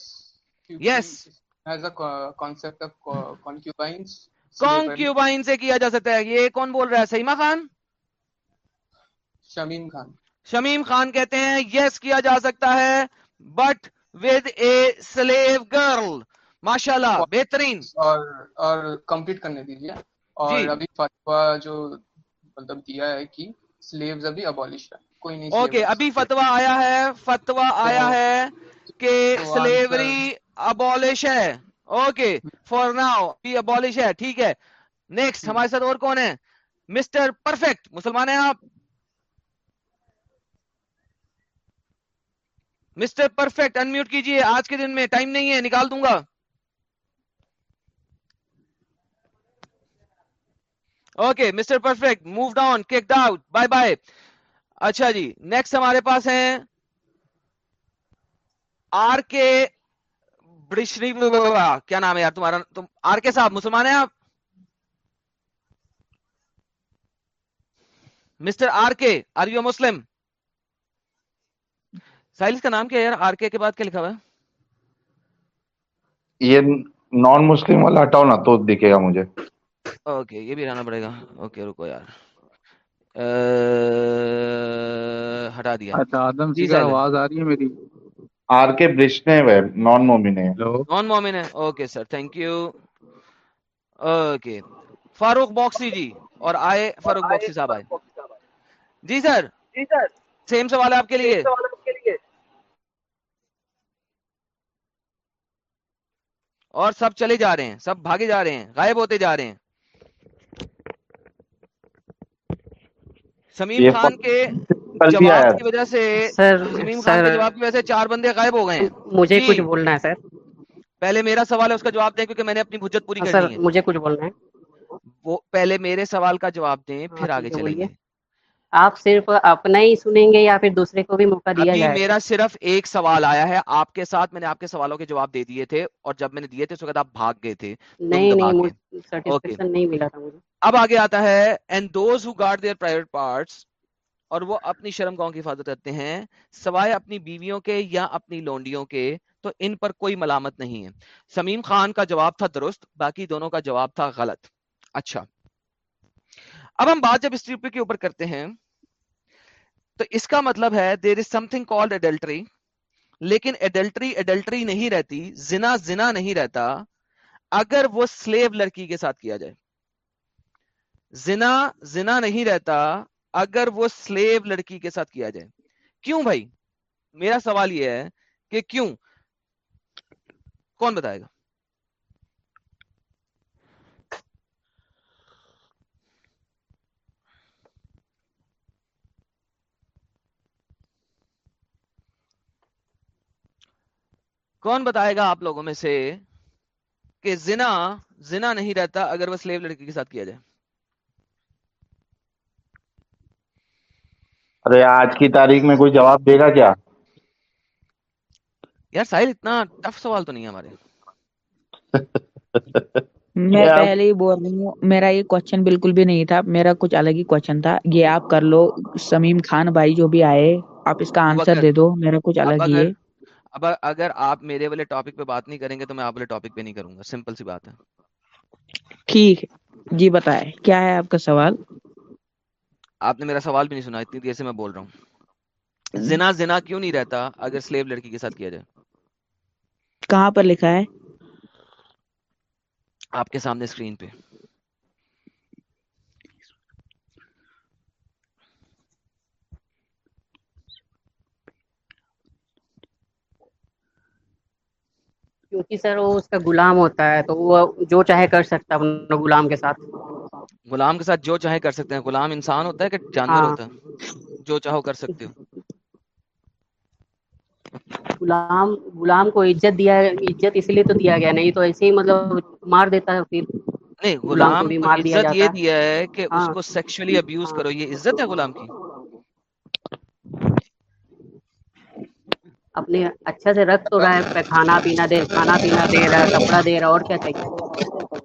yes as a concept of concubines concubine سے کیا جا سکتا ہے؟ یہ کون بول رہا ہے؟ سیما خان؟ شمیم خان. شمیم خان کہتے ہیں یس کیا جا سکتا ہے but with a slave girl ماشاء اللہ بہترین۔ اور اور کمپلیٹ کرنے دیجیے اور ابھی فتوا جو مطلب دیا ہے کہ slaves ابھی abolish ہے۔ کوئی نہیں اوکے ابھی فتوا آیا ہے فتوا آیا ہے کہ سلیوری ابالش ہے۔ اوکے فار ناؤ ابھی ابالش ہے ٹھیک ہے۔ نیکسٹ ہمارے ساتھ اور کون ہے؟ مسٹر پرفیکٹ مسلمان ہیں آپ؟ مسٹر پرفیکٹ، انمیوٹ کیجیے، آج کے دن میں ٹائم نہیں ہے، نکال دوں گا۔ Okay, mister perfect move down kicked out, bye bye. اچھا جی نیکسٹ ہمارے پاس ہیں۔ آر کے برشری، کیا نام ہے یار تمہارا؟ تم آر کے صاحب، مسلمان ہیں آپ؟ Mister R K are you Muslim سائلس کا نام کیا ہے یار؟ آر کے کے بعد کیا لکھا ہوا ہے؟ یہ نان مسلم والا ہٹاؤ نا تو دکھے گا مجھے۔ اوکے یہ بھی رہنا پڑے گا۔ اوکے رکو یار۔ ہٹا دیا۔ اچھا آدم جی آواز آ رہی ہے میری۔ آر کے برشنے ہے نان مومن ہے۔ نان مومن ہے۔ Okay sir thank you okay. Farooq Baksi ji اور آئے فاروق باکسی صاحب آئے۔ جی سر۔ جی سر۔ سیم سوال ہے آپ کے لیے۔ اور سب چلے جا رہے ہیں سب بھاگے جا رہے ہیں غائب ہوتے جا رہے ہیں۔ سمیم خان کے جواب کی وجہ سے سر سمیم خان کے جواب کی وجہ سے چار بندے غائب ہو گئے ہیں۔ مجھے جی کچھ بولنا ہے سر۔ پہلے میرا سوال ہے اس کا جواب دیں کیونکہ میں نے اپنی حجت پوری سر کرنی ہے۔ مجھے کچھ بولنا ہے۔ وہ پہلے میرے سوال کا جواب دیں ہاں پھر آگے چلیں گے۔ آپ صرف اپنا ہی سنیں گے یا پھر دوسرے کو بھی موقع دیا جائے میرا صرف ایک سوال آیا ہے آپ کے ساتھ میں نے آپ کے سوالوں کے جواب دے دیے تھے اور جب میں نے دیے تھے اس وقت آپ بھاگ گئے تھے نہیں نہیں سیٹسفیکشن نہیں ملا تھا مجھے۔ اب آگے آتا ہے and those who guard their private parts اور وہ اپنی شرم گاؤں کی حفاظت کرتے ہیں سوائے اپنی بیویوں کے یا اپنی لونڈیوں کے تو ان پر کوئی ملامت نہیں ہے۔ سمیم خان کا جواب تھا درست باقی دونوں کا جواب تھا غلط۔ اچھا۔ اب ہم بات جب اسٹریپ کے اوپر کرتے ہیں، تو اس کا مطلب ہے there is something called adultery لیکن ایڈلٹری ایڈلٹری نہیں رہتی، زنا زنا نہیں رہتا اگر وہ سلیو لڑکی کے ساتھ کیا جائے۔ زنا زنا نہیں رہتا اگر وہ سلیو لڑکی کے ساتھ کیا جائے۔ کیوں بھائی؟ میرا سوال یہ ہے کہ کیوں؟ کون بتائے گا؟ کون بتائے گا آپ لوگوں میں سے کہ زنا زنا نہیں رہتا اگر وہ سلیو لڑکی کے ساتھ کیا جائے؟ ارے آج کی تاریخ میں کوئی جواب دے گا کیا؟ یار ساحل اتنا ٹف سوال تو نہیں ہے ہمارے۔ میں پہلے ہی بول رہی ہوں میرا یہ کوشچن بالکل بھی نہیں تھا میرا کچھ الگ ہی کوشچن تھا۔ یہ آپ کر لو سمیم خان بھائی جو بھی آئے آپ اس کا آنسر دے دو میرا کچھ الگ ہی ہے۔ اب اگر آپ میرے والے ٹاپک پہ بات نہیں کریں گے تو میں آپ والے ٹاپک پہ نہیں کروں گا سمپل سی بات ہے۔ ٹھیک جی بتائے کیا ہے آپ کا سوال؟ آپ نے میرا سوال بھی نہیں سنا اتنی دیر سے میں بول رہا ہوں۔ زنا زنا کیوں نہیں رہتا اگر سلیو لڑکی کے ساتھ کیا جائے؟ کہاں پر لکھا ہے؟ آپ کے سامنے اسکرین پہ۔ کیونکہ سر وہ اس کا غلام ہوتا ہے تو وہ جو چاہے کر سکتا ہے غلام کے ساتھ۔ غلام کے ساتھ جو چاہے کر سکتے ہیں۔ غلام انسان ہوتا ہے کہ جانور ہاں۔ ہوتا ہے؟ جو چاہو کر سکتے ہو۔ غلام غلام کو عزت دیا عزت اس لیے تو دیا گیا۔ نہیں تو ایسے ہی مطلب مار دیتا ہے پھر۔ نہیں غلام کو عزت یہ دیا ہے کہ اس ہاں۔ کو سیکشولی ابیوز کرو۔ یہ عزت ہے غلام کی؟ اپنے اچھا سے رکھ تو رہا ہے کھانا پینا دے کھانا پینا دے رہا ہے کپڑا دے رہا ہے اور کیا چاہیے؟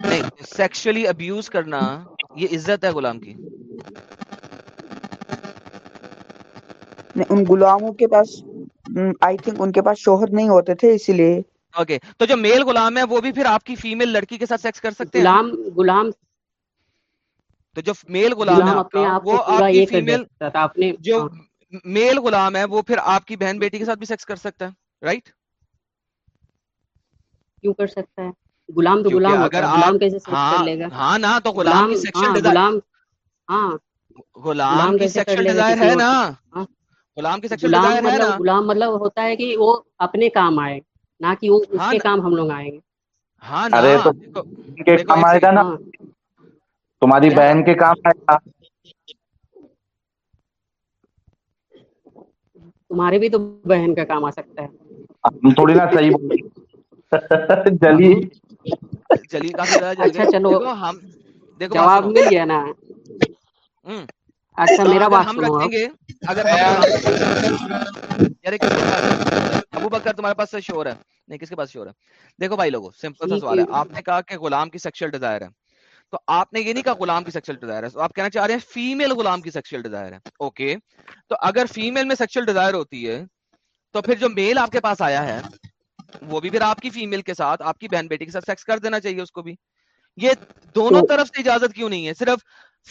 نہیں سیکشولی ابیوز کرنا یہ عزت ہے غلام کی۔ ان غلاموں کے پاس آئی تھنک ان کے پاس شوہر نہیں ہوتے تھے اسی لیے۔ اوکے تو جو میل غلام ہے وہ بھی پھر آپ کی فیمیل لڑکی کے ساتھ سیکس کر سکتے ہیں؟ غلام غلام۔ تو جو میل غلام ہے وہ آپ کی فیمیل جو ہاں۔ میل غلام ہے وہ پھر آپ کی بہن بیٹی کے ساتھ بھی سیکس کر سکتا ہے رائٹ کیوں کر سکتا ہے؟ غلام تو غلام اگر غلام کیسے سیکس کر ہاں لے گا؟ ہاں نا تو غلام کی ہاں ڈیزائر غلام ہاں۔ غلام غلام کی گا ڈیزائر ہے نا؟ ہاں۔ غلام کی غلام ڈیزائر ہے نا؟ مطلب غلام مطلب ہوتا ہے کہ وہ اپنے کام آئے نہ کہ وہ اس ہاں کے نا۔ کام ہم لوگ آئیں گے۔ ہاں نا ارے تو کے کام آئے گا نا؟ ہاں۔ تمہاری بہن کے کام آئے گا۔ تمہارے بھی تو بہن کا کام آ سکتا ہے۔ تھوڑی نا صحیح جلی۔ ہوں جلی کافی زیادہ جل اچھا چلو دیکھو ہم جواب مل گیا نا۔ اچھا میرا بات ہم سنو اگر بات۔ ابو بکر تمہارے پاس شور ہے۔ نہیں کس کے پاس شور ہے؟ دیکھو بھائی لوگوں سمپل سا سوال ہے۔ ہے۔ آپ نے کہا کہ غلام کی سیکشل ڈیزائر ہے۔ تو آپ نے یہ نہیں کہا غلام کی سیکشل ڈیزائر ہے۔ تو آپ کہنا چاہ رہے ہیں فیمیل غلام کی سیکشل ڈیزائر ہے۔ اوکے تو اگر فیمیل میں سیکشل ڈیزائر ہوتی ہے تو پھر جو میل آپ کے پاس آیا ہے وہ بھی پھر آپ کی فیمیل کے ساتھ آپ کی بہن بیٹی کے ساتھ سیکس کر دینا چاہیے اس کو بھی۔ یہ دونوں طرف سے اجازت کیوں نہیں ہے؟ صرف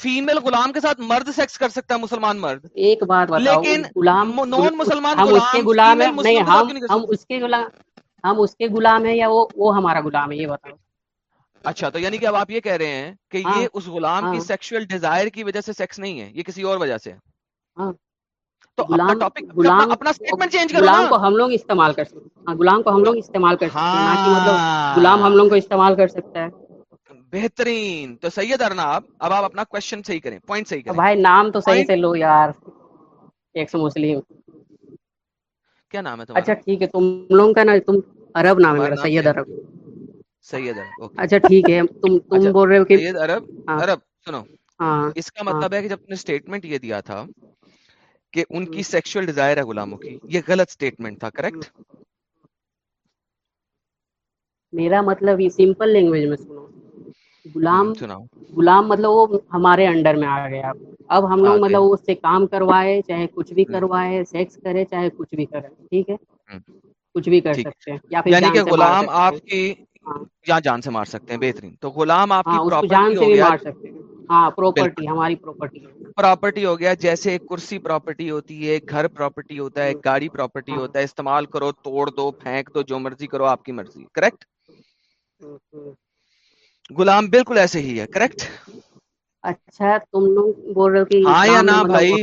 فیمیل غلام کے ساتھ مرد سیکس کر سکتا ہے مسلمان مرد۔ ایک بات بتاؤ لیکن غلام نان مسلمان ہم اس کے غلام ہیں۔ فیمیل نہیں ہم اس کے غلام ہم اس کے غلام ہیں یا وہ وہ ہمارا غلام ہے یہ بتاؤ۔ اچھا تو یعنی کہ اب آپ یہ کہہ رہے ہیں کہ ہاں یہ اس غلام کی ہاں۔ سیکشل ڈیزائر کی وجہ سے سیکس نہیں ہے یہ کسی اور وجہ سے۔ ہاں۔ تو اپنا ٹاپک اپنا اسٹیٹمنٹ چینج کرو غلام کو ہم لوگ استعمال کر سکتے ہیں۔ ہاں غلام کو ہم لوگ استعمال کر سکتے ہیں کہ مطلب غلام ہم لوگ کو ہاں استعمال کر سکتا ہے۔ بہترین۔ تو سید ارنا آپ اب آپ اپنا کوشچن صحیح کریں پوائنٹ صحیح کریں۔ بھائی نام تو صحیح سے لو یار۔ ایک سو مسلم۔ کیا نام ہے تمہارا؟ اچھا ٹھیک ہے تم لوگوں کا نا تم عرب نام ہے میرا سید عرب۔ سید عرب اچھا ٹھیک ہے تم اچھا تم بول رہے ہو کہ سید عرب ہاں۔ عرب سنو۔ ہاں۔ اس کا ہاں۔ مطلب ہے کہ جب نے اسٹیٹمنٹ یہ دیا تھا کہ ان کی سیکشل ڈیزائر ہے غلاموں کی یہ غلط اسٹیٹمنٹ تھا کریکٹ میرا مطلب یہ سمپل لینگویج میں سنو۔ غلام غلام مطلب وہ ہمارے انڈر میں آ گیا۔ اب ہم لوگ مطلب اس سے کام کروائے چاہے کچھ بھی کروائے سیکس کرے چاہے کچھ بھی کرے ٹھیک ہے؟ کچھ بھی کر سکتے ہیں۔ یا پھر یعنی کہ غلام آپ کی ہاں یا جان سے مار سکتے ہیں بہترین۔ تو غلام آپ کی ہاں پراپرٹی ہو گیا۔ ہاں پراپرٹی ہماری پراپرٹی ہے پراپرٹی ہو گیا جیسے ایک کرسی پراپرٹی ہوتی ہے ایک گھر پراپرٹی ہوتا ہے ایک گاڑی پراپرٹی ہاں ہوتا ہے استعمال کرو توڑ دو پھینک دو جو مرضی کرو آپ کی مرضی کریکٹ۔ غلام بالکل ایسے ہی ہے کریکٹ اچھا تم لوگ بول رہے ہو کہ ہاں یا مطلب بھائی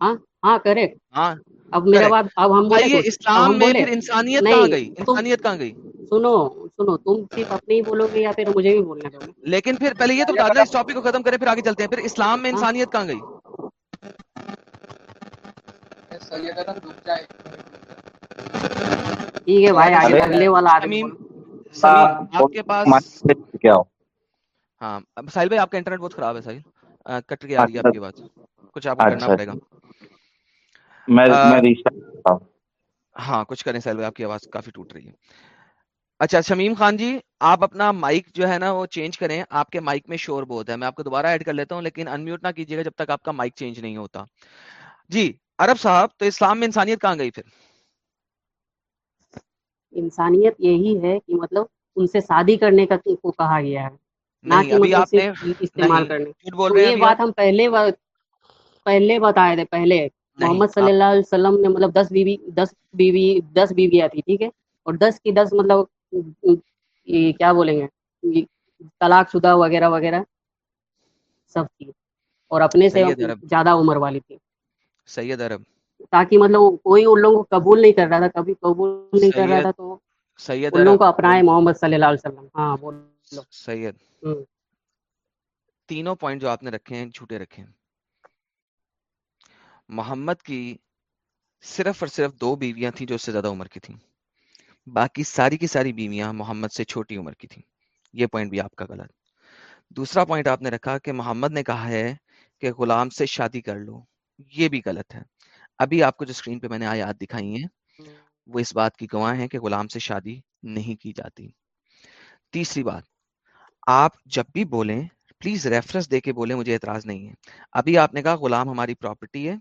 ہاں ہاں کریکٹ ہاں۔ اب میرا بات اب ہم بولے اسلام میں پھر انسانیت کہاں گئی؟ انسانیت کہاں گئی؟ سنو سنو تم صرف اپنے ہی بولو گے یا پھر مجھے بھی بولنے دو گے لیکن پھر پہلے یہ تو بتا دیں اس ٹاپک کو ختم کریں پھر آگے چلتے ہیں۔ پھر اسلام میں ہاں۔ انسانیت کہاں گئی؟ ٹھیک ہے بھائی آگے اگلے والا آدمی سمیم آپ کے پاس کیا ہاں ساحل بھائی آپ کا انٹرنیٹ بہت خراب ہے ساحل۔ کٹ کے آ رہی ہے آپ اچھا کی بات۔ کچھ آپ کو کرنا اچھا پڑے گا۔ میں ہاں کچھ کریں بھائی آپ کی آواز کافی ٹوٹ رہی ہے۔ اچھا شمیم خان جی آپ اپنا مائک جو ہے نا وہ چینج کریں۔ آپ کے مائک میں شور بہت ہے۔ میں آپ کو دوبارہ ایڈ کر لیتا ہوں لیکن انمیوٹ نہ کیجیے گا جب تک آپ کا مائک چینج نہیں ہوتا۔ جی عرب صاحب تو اسلام میں انسانیت کہاں گئی پھر؟ انسانیت یہی ہے کہ مطلب ان سے شادی کرنے کا کو کہا گیا ہے۔ نہ کہ ابھی آپ نے صرف استعمال کرنے یہ بات ہم پہلے پہلے بتائے تھے پہلے۔ محمد صلی اللہ علیہ وسلم نے مطلب دس بیوی دس بیوی دس بیویاں تھی ٹھیک ہے؟ اور دس کی دس مطلب کیا بولیں گے؟ طلاق شدہ وغیرہ وغیرہ سب تھی۔ اور اپنے سے زیادہ عمر والی تھی۔ سید عرب تاکہ مطلب کوئی ان لوگوں کو قبول نہیں کر رہا تھا کبھی قبول نہیں کر رہا تھا تو سید ان لوگوں کو اپنائے بول محمد صلی اللہ علیہ وسلم۔ ہاں بولو۔ سید تینوں پوائنٹ جو آپ نے رکھے ہیں جھوٹے رکھے ہیں۔ محمد کی صرف اور صرف دو بیویاں تھیں جو اس سے زیادہ عمر کی تھیں۔ باقی ساری کی ساری بیویاں محمد سے چھوٹی عمر کی تھیں۔ یہ پوائنٹ بھی آپ کا غلط۔ دوسرا پوائنٹ آپ نے رکھا کہ محمد نے کہا ہے کہ غلام سے شادی کر لو۔ یہ بھی غلط ہے۔ ابھی آپ کو جو اسکرین پہ میں نے آیات دکھائی ہیں، وہ اس بات کی گواہ ہیں کہ غلام سے شادی نہیں کی جاتی۔ تیسری بات، آپ جب بھی بولیں پلیز ریفرنس دے کے بولیں، مجھے اعتراض نہیں ہے۔ ابھی آپ نے کہا غلام ہماری پراپرٹی ہے۔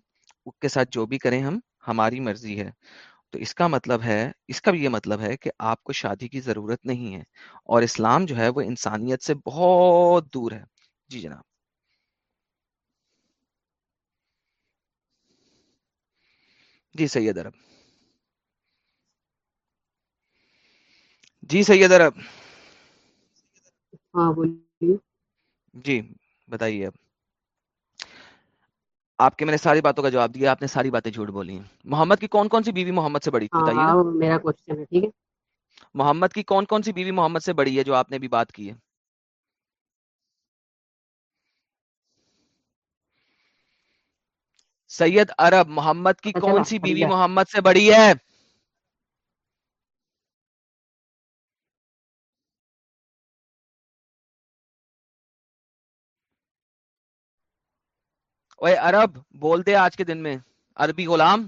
کے ساتھ جو بھی کریں ہم ہماری مرضی ہے۔ تو اس کا مطلب ہے اس کا بھی یہ مطلب ہے کہ آپ کو شادی کی ضرورت نہیں ہے۔ اور اسلام جو ہے وہ انسانیت سے بہت دور ہے۔ جی جناب۔ جی سید عرب۔ جی سید عرب۔ ہاں بولیے۔ جی بتائیے اب آپ کے میں نے ساری باتوں کا جواب دیا آپ نے ساری باتیں جھوٹ بولی ہیں۔ محمد کی کون کون سی بیوی محمد سے بڑی تھی؟ بتائیے۔ ہاں میرا کوشچن ہے ٹھیک ہے۔ محمد کی کون کون سی بیوی محمد سے بڑی ہے جو آپ نے بھی بات کی ہے؟ سید عرب محمد کی اچھا کون سی بیوی محمد سے بڑی ہے؟ اوے عرب بولتے آج کے دن میں عربی غلام۔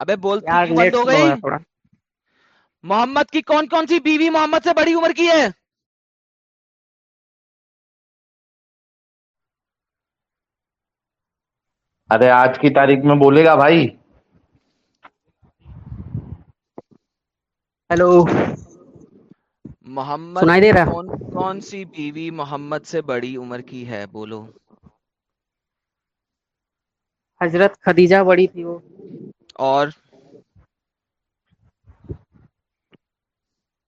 ابے نیٹ ہو گئی؟ محمد کی کون کون سی بیوی محمد سے بڑی عمر کی ہے؟ ارے آج کی تاریخ میں بولے گا بھائی۔ ہیلو۔ محمد سنائی دے رہا کون کون سی بیوی محمد سے بڑی عمر کی ہے؟ بولو۔ حضرت خدیجہ بڑی تھی وہ۔ اور؟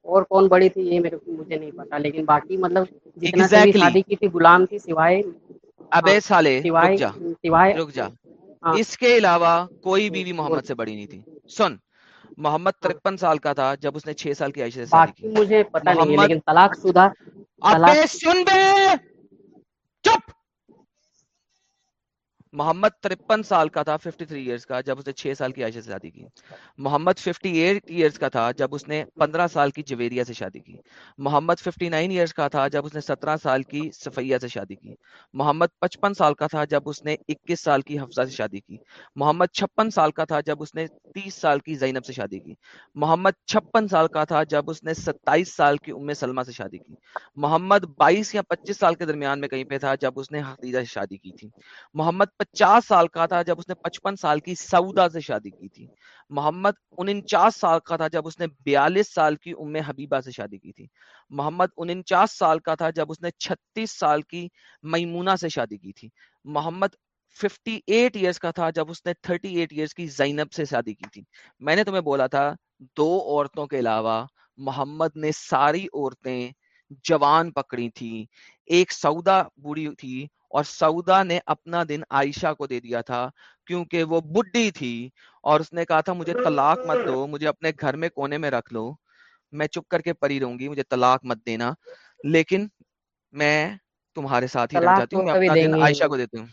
اور کون بڑی تھی یہ میرے مجھے نہیں پتا لیکن باقی مطلب جتنا ایگزیکٹلی شادی کی تھی غلام تھی سوائے ہاں ابے سالے رک سوائے جا رک جا۔ ہاں۔ اس کے علاوہ کوئی بیوی بول۔ محمد سے بڑی نہیں تھی۔ سن۔ محمد ہاں۔ ترپن سال کا تھا جب اس نے چھ سال کی عائشہ سے شادی کی۔ باقی مجھے پتا نہیں لیکن طلاق شدہ چپ! محمد ترپن سال کا تھا 53 تھری ایئرس کا، جب اس نے چھ سال کی عائشہ سے شادی کی۔ محمد 58 ایٹ ایئرس کا تھا، جب اس نے پندرہ سال کی جویریہ سے شادی کی۔ محمد 59 نائن ایئرس کا تھا، جب اس نے سترہ سال کی صفیہ سے شادی کی۔ محمد پچپن سال کا تھا، جب اس نے اکیس سال کی حفصہ سے شادی کی۔ محمد چھپن سال کا تھا، جب اس نے تیس سال کی زینب سے شادی کی۔ محمد چھپن سال کا تھا، جب اس نے ستائیس سال کی ام سلمہ سے شادی کی۔ محمد بائیس یا پچیس سال کے درمیان میں کہیں پہ تھا، جب اس نے حدیجہ سے شادی کی تھی۔ محمد پچاس سال کا تھا جب اس نے پچپن سال کی سعودہ سے شادی کی تھی۔ محمد انچاس سال کا تھا جب اس نے بیالیس سال کی ام حبیبہ سے شادی کی تھی۔ محمد انچاس سال کا تھا جب اس نے چھتیس سال کی میمونہ سے شادی کی تھی۔ محمد 58 ایٹ ایئرس کا تھا جب اس نے 38 ایٹ ایئرس کی زینب سے شادی کی تھی۔ میں نے تمہیں بولا تھا، دو عورتوں کے علاوہ محمد نے ساری عورتیں جوان پکڑی تھی ایک سعودہ بوڑھی تھی اور سعودہ نے اپنا دن عائشہ کو دے دیا تھا کیونکہ وہ بڈی تھی اور اس نے کہا تھا مجھے طلاق مت دو مجھے اپنے گھر میں کونے میں رکھ لو میں چپ کر کے پری رہوں گی مجھے طلاق مت دینا لیکن میں تمہارے ساتھ ہی رہ جاتی ہوں میں اپنا دن عائشہ کو دیتی ہوں۔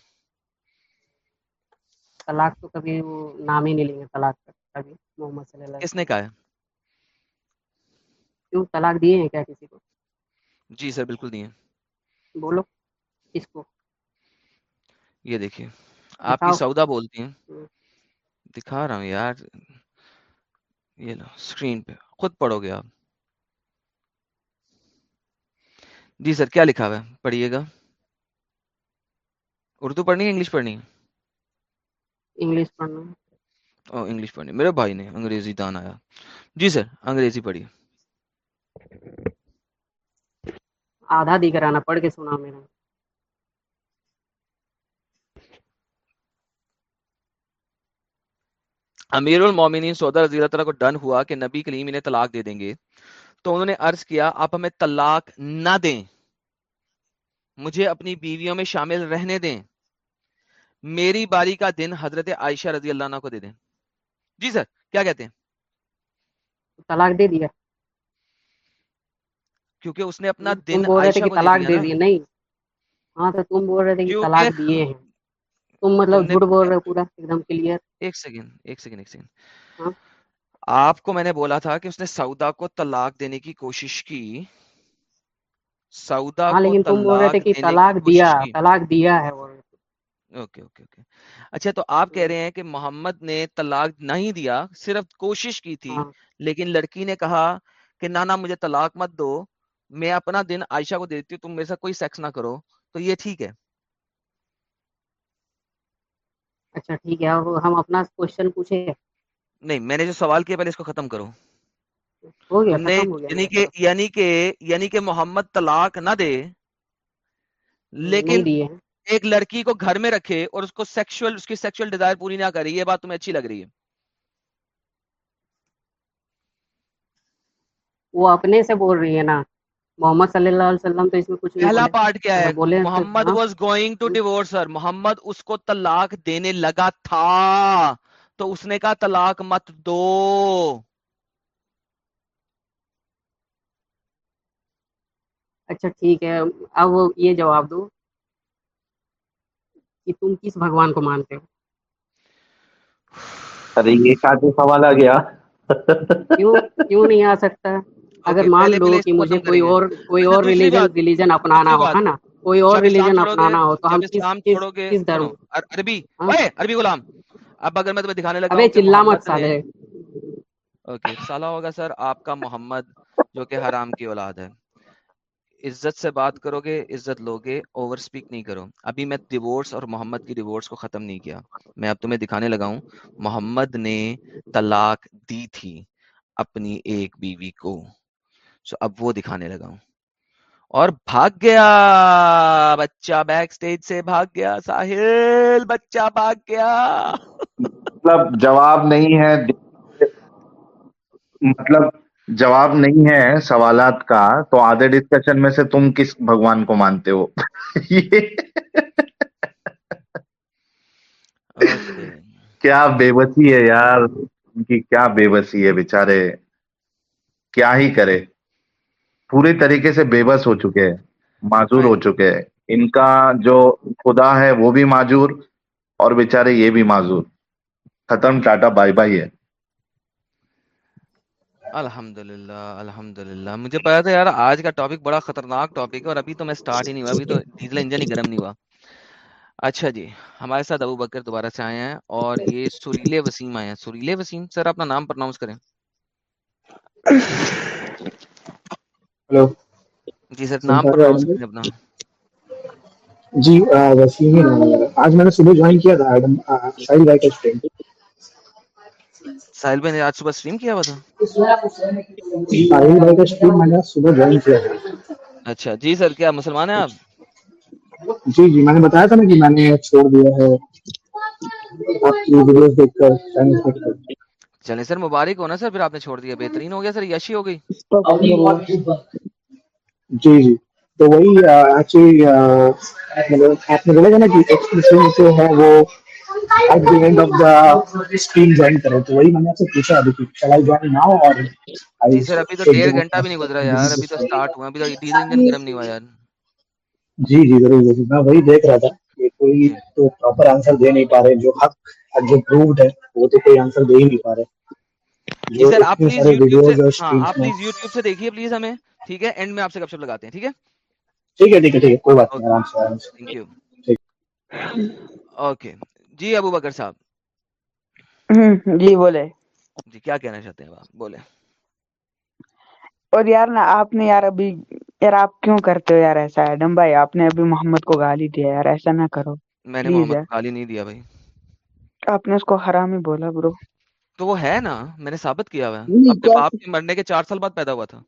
طلاق تو کبھی وہ نام ہی نہیں لیں گے طلاق کبھی محمد صلی اللہ کس نے کہا ہے؟ کیوں طلاق دیے ہیں کیا کسی کو؟ جی سر بالکل دیے بولو کس کو۔ یہ دیکھیے آپ کی سودا بولتی ہیں۔ دکھا رہا ہوں یار یہ لو اسکرین پہ۔ خود پڑھو گے آپ۔ جی سر کیا لکھا ہوا ہے؟ پڑھیے گا۔ اردو پڑھنی ہے انگلش پڑھنی ہے؟ انگلش پڑھنا۔ او انگلش پڑھنی۔ میرے بھائی نے انگریزی دان آیا۔ جی سر انگریزی پڑھیے۔ آدھا دی کرانا پڑھ کے سنا میرا۔ امیر المومنین سودا رضی اللہ تعالیٰ کو ڈن ہوا کہ نبی کریم انہیں طلاق دے دیں گے۔ تو انہوں نے عرض کیا آپ ہمیں طلاق نہ دیں۔ مجھے اپنی بیویوں میں شامل رہنے دیں۔ میری باری کا دن حضرت عائشہ رضی اللہ عنہ کو دے دیں۔ جی سر کیا کہتے ہیں؟ طلاق دے دیا۔ کیونکہ اس نے اپنا دن عائشہ کو طلاق دے دیے نہیں۔ ہاں تو تم بول رہے تھے کہ طلاق دیے ہیں۔ تم مطلب جھوٹ بول رہے ہو پورا ایک دم کلیئر ایک سیکنڈ ایک سیکنڈ ایک سیکنڈ ہاں۔ آپ کو میں نے بولا تھا کہ اس نے سعودہ کو طلاق دینے کی کوشش کی۔ سعودہ ہاں کو لیکن تم بول رہے تھے کہ طلاق دیا طلاق دیا ہے اوکے اوکے اوکے۔ اچھا تو آپ کہہ رہے ہیں کہ محمد نے طلاق نہیں دیا صرف کوشش کی تھی ہاں۔ لیکن لڑکی نے کہا کہ نانا مجھے طلاق مت دو۔ میں اپنا دن عائشہ کو دیتی ہوں تم میرے ساتھ کوئی سیکس نہ کرو تو یہ ٹھیک ہے۔ اچھا ٹھیک ہے ہم اپنا کوشچن پوچھیں۔ نہیں میں نے جو سوال کیا پہلے اس کو ختم کرو۔ یعنی کہ یعنی کہ یعنی کہ محمد طلاق نہ دے لیکن ایک لڑکی کو گھر میں رکھے اور اس کو سیکشل اس کی سیکشل ڈیزائر پوری نہ کرے یہ بات تمہیں اچھی لگ رہی ہے۔ وہ اپنے سے بول رہی ہے نا۔ محمد صلی اللہ علیہ وسلم تو اس میں کچھ پہلا پارٹ کیا ہے؟ بولے Muhammad was going to divorce her Muhammad اس کو طلاق دینے لگا تھا۔ تو اس نے کہا طلاق مت دو۔ اچھا ٹھیک ہے۔ اب یہ جواب دو کہ تم کس بھگوان کو مانتے ہو؟ ارے یہ سوال آ گیا۔ کیوں نہیں آ سکتا؟ اگر مان لو کہ مجھے اچھا، کوئی اور کوئی اور ریلیجن ریلیجن اپنانا ہو ہے نا؟ کوئی اور ریلیجن اپنانا ہو تو ہم کس کس دھرم؟ عربی ہاں؟ عربی غلام اب اگر میں تمہیں دکھانے لگا چلا مت سالے۔ اوکے سالا ہوگا سر آپ کا محمد جو کہ حرام کی اولاد ہے۔ عزت سے بات کرو گے عزت لوگے اوور سپیک نہیں کرو۔ ابھی میں ڈیورس اور محمد کی ڈیورس کو ختم نہیں کیا۔ میں اب تمہیں دکھانے لگا ہوں محمد نے طلاق دی تھی اپنی ایک بیوی کو۔ سو اب وہ دکھانے لگا ہوں۔ اور بھاگ گیا بچہ بیک سٹیج سے بھاگ گیا ساحل بچہ بھاگ گیا۔ مطلب جواب نہیں ہے۔ مطلب جواب نہیں ہے سوالات کا۔ تو آدھے ڈسکشن میں سے تم کس بھگوان کو مانتے ہو؟ کیا بے بسی ہے یار۔ ان کی کیا بے بسی ہے بیچارے۔ کیا ہی کرے۔ پورے طریقے سے بے بس ہو چکے ہیں معذور ہو چکے ہیں۔ ان کا جو خدا ہے وہ بھی معذور اور بیچارے یہ بھی معذور۔ ختم ٹاٹا بائی بائی ہے مجھے پتا تھا یار آج کا ٹاپک بڑا خطرناک ٹاپک ہے اور ابھی تو میں سٹارٹ ہی نہیں ہوا ابھی تو ڈیزل انجن ہی گرم نہیں ہوا۔ اچھا جی ہمارے ساتھ ابو بکر دوبارہ سے آئے ہیں اور یہ سریلے وسیم آئے ہیں۔ سریلے وسیم سر اپنا نام پرناؤنس کریں۔ ہلو۔ جی سر نام کریں اپنا۔ جی وسیم ہی نام ہے آج میں نے صبح جوائن کیا تھا ایڈم بھائی کا بھائی نے آج صبح کیا ہوا تھا؟ بھائی کا میں نے صبح جوائن کیا تھا۔ اچھا جی سر کیا مسلمان ہیں آپ؟ جی جی میں نے بتایا تھا نا کہ میں نے چھوڑ دیا ہے۔ آپ کی ویڈیوز دیکھ کر دیکھ کر۔ چلیں۔ سر مبارک ہونا سر پھر آپ نے چھوڑ دیا۔ ہاں۔ بہترین ہو گیا سر یشی ہو گئی۔ جی جی۔, جی،, جی۔ تو وہی ایکچولی مطلب آپ نے بولے جو جی تو ڈیڑھ گھنٹہ بھی نہیں گزرا جی، میں وہی دیکھ رہا تھا نہیں پا رہے جو ہے وہ تو کوئی آنسر دے ہی نہیں پا رہے۔ ہاں، آپ یوٹیوب سے دیکھیے پلیز ہمیں ٹھیک ہے؟ اینڈ میں آپ سے گپ شپ لگاتے ہیں ٹھیک ہے؟ ٹھیک ہے ٹھیک ہے کوئی بات نہیں اوکے جی ابو بکر صاحب جی بولے جی کیا کہنا چاہتے ہیں بولے اور یار نا آپ نے یار ابھی یار آپ کیوں کرتے ہو یار ایسا؟ ایڈم بھائی آپ نے ابھی محمد کو گالی دیا یار ایسا نہ کرو۔ میں نے محمد گالی نہیں دیا بھائی۔ آپ نے اس کو حرام ہی بولا برو تو وہ ہے نا میں نے ثابت کیا ہوا ہے۔ اپنے باپ کے مرنے کے چار سال بعد پیدا ہوا تھا۔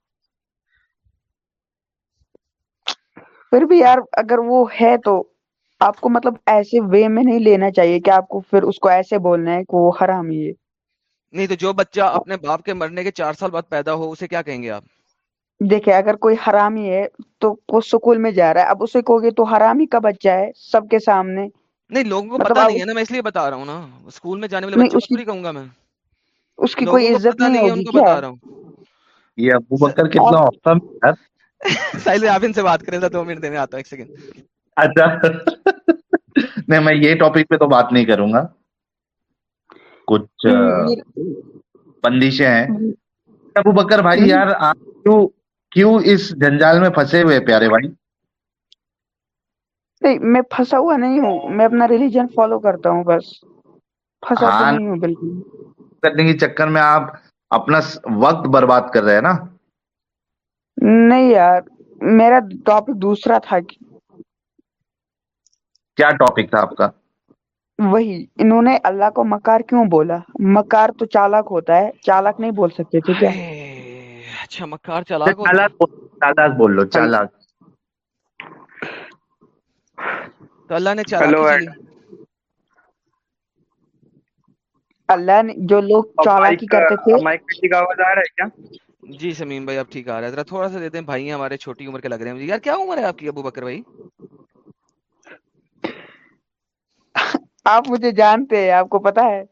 پھر بھی یار اگر وہ ہے تو آپ کو مطلب ایسے وے میں نہیں لینا چاہیے کہ آپ کو پھر اس کو ایسے بولنا ہے کہ وہ حرام ہی ہے۔ نہیں تو جو بچہ اپنے باپ کے مرنے کے چار سال بعد پیدا ہو اسے کیا کہیں گے آپ؟ دیکھیں اگر کوئی حرامی ہے تو وہ سکول میں جا رہا ہے۔ اب اسے کہو گے تو حرامی کا بچہ ہے سب کے سامنے۔ نہیں لوگوں کو پتہ مطلب نہیں ہے نا میں اس لیے بتا رہا ہوں نا۔ سکول میں جانے والے بچے کہوں گا میں۔ اس کی کوئی عزت نہیں ہوگی بتا یہ ابو بکر کتنا اوسم ہے؟ سائل آپ ان سے بات کریں دو منٹ میں آتا ہوں ایک سیکنڈ اچھا۔ نہیں میں یہ ٹاپک پہ تو بات نہیں کروں گا۔ کچھ بندشیں ہیں۔ ابو بکر بھائی یار آپ کیوں کیوں اس جنجال میں پھنسے ہوئے پیارے بھائی؟ نہیں میں پھنسا ہوا نہیں ہوں میں اپنا ریلیجن فالو کرتا ہوں بس۔ پھنسا ہاں۔ نہیں ہوں بالکل۔ کرنے کے چکر میں آپ اپنا وقت برباد کر رہے ہیں نا؟ نہیں یار میرا ٹاپک دوسرا تھا کیا ٹاپک تھا آپ کا؟ وہی انہوں نے اللہ کو مکار کیوں بولا؟ مکار تو چالک ہوتا ہے چالک نہیں بول سکتے تھے کیا اچھا مکار چالک چالک بول لو چالک تو اللہ نے چالک اللہ نے جو لوگ چالاکی کرتے تھے جی سمیم بھائی اب ٹھیک آ رہا ہے۔ ذرا تھوڑا سا دیتے ہیں بھائی ہمارے چھوٹی عمر کے لگ رہے ہیں۔ یار کیا عمر ہے آپ کی ابو بکر بھائی؟ آپ مجھے جانتے ہیں آپ کو پتا ہے۔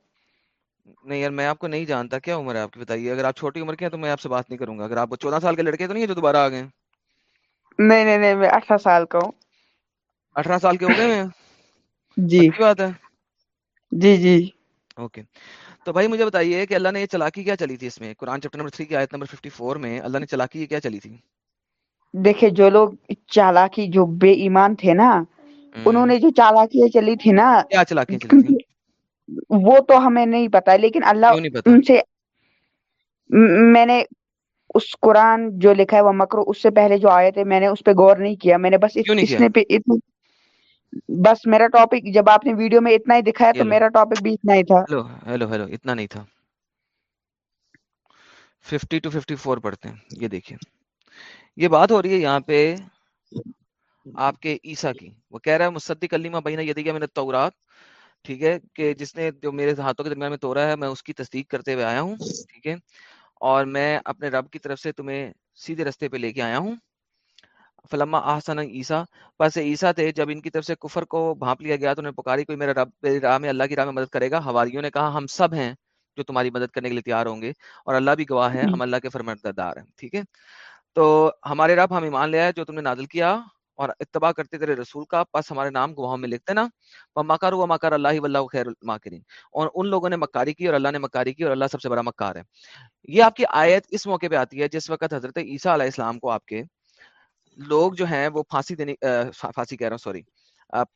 نہیں یار میں آپ کو نہیں جانتا۔ کیا عمر ہے آپ کی؟ بتائیے اگر آپ چھوٹی عمر کے ہیں تو میں آپ سے بات نہیں کروں گا۔ اگر آپ چودہ سال کے لڑکے تو نہیں ہے جو دوبارہ آ گئے نہیں نہیں نہیں میں اٹھارہ سال کا ہوں۔ اٹھارہ سال کے ہو گئے ہیں؟ جی۔ بات ہے۔ جی جی۔ اوکے۔ تو بھائی مجھے بتائیے کہ اللہ نے یہ چلاکی کیا چلی تھی اس میں؟ قرآن چیپٹر نمبر 3 کی آیت نمبر 54 میں اللہ نے چلاکی کیا چلی تھی؟ دیکھیں جو لوگ چالاکی جو بے ایمان تھے نا انہوں نے جو چالاکیاں چلی تھی نا کیا چلاکیاں چلی تھی وہ تو ہمیں نہیں پتا لیکن اللہ ان سے میں نے اس قرآن جو لکھا ہے وہ مکرو اس سے پہلے جو آئے تھے میں نے اس پہ غور نہیں کیا میں نے بس اس نے پہ اتنا بس میرا ٹاپک جب آپ نے ویڈیو میں اتنا ہی دکھایا تو میرا ٹاپک بھی اتنا ہی تھا۔ ہیلو ہیلو ہیلو اتنا نہیں تھا۔ 50 ٹو 54 پڑھتے ہیں۔ یہ دیکھیے یہ بات ہو رہی ہے یہاں پہ آپ کے عیسیٰ کی۔ وہ کہہ رہا ہے مصدق کلیمہ بینہ یدیہ من التورات۔ ٹھیک ہے کہ جس نے جو میرے ہاتھوں کے درمیان میں تورا ہے میں اس کی تصدیق کرتے ہوئے آیا ہوں۔ ٹھیک ہے اور میں اپنے رب کی طرف سے تمہیں سیدھے رستے پہ لے کے آیا ہوں۔ فلما آحسن عیسیٰ پس عیسیٰ تھے جب ان کی طرف سے کفر کو بھانپ لیا گیا تو انہیں پکاری کوئی میرا رب میری راہ میں اللہ کی راہ میں مدد کرے گا؟ حواریوں نے کہا ہم سب ہیں جو تمہاری مدد کرنے کے لیے تیار ہوں گے اور اللہ بھی گواہ ہے ہم اللہ کے فرمردار ہیں ٹھیک ہے؟ تو ہمارے رب ہم ایمان لے آئے جو تم نے نازل کیا اور اتباع کرتے تیرے رسول کا پس ہمارے نام گواہوں میں لکھتے نا مکر ہوا مکر اللہ واللہ خیر الماکرین اور ان لوگوں نے مکاری کی اور اللہ نے مکاری کی اور اللہ سب سے بڑا مکار ہے۔ یہ آپ کی آیت اس موقع پہ آتی ہے جس وقت حضرت عیسیٰ علیہ السلام کو آپ کے لوگ جو ہیں وہ پھانسی دینے پھانسی کہہ رہا ہوں سوری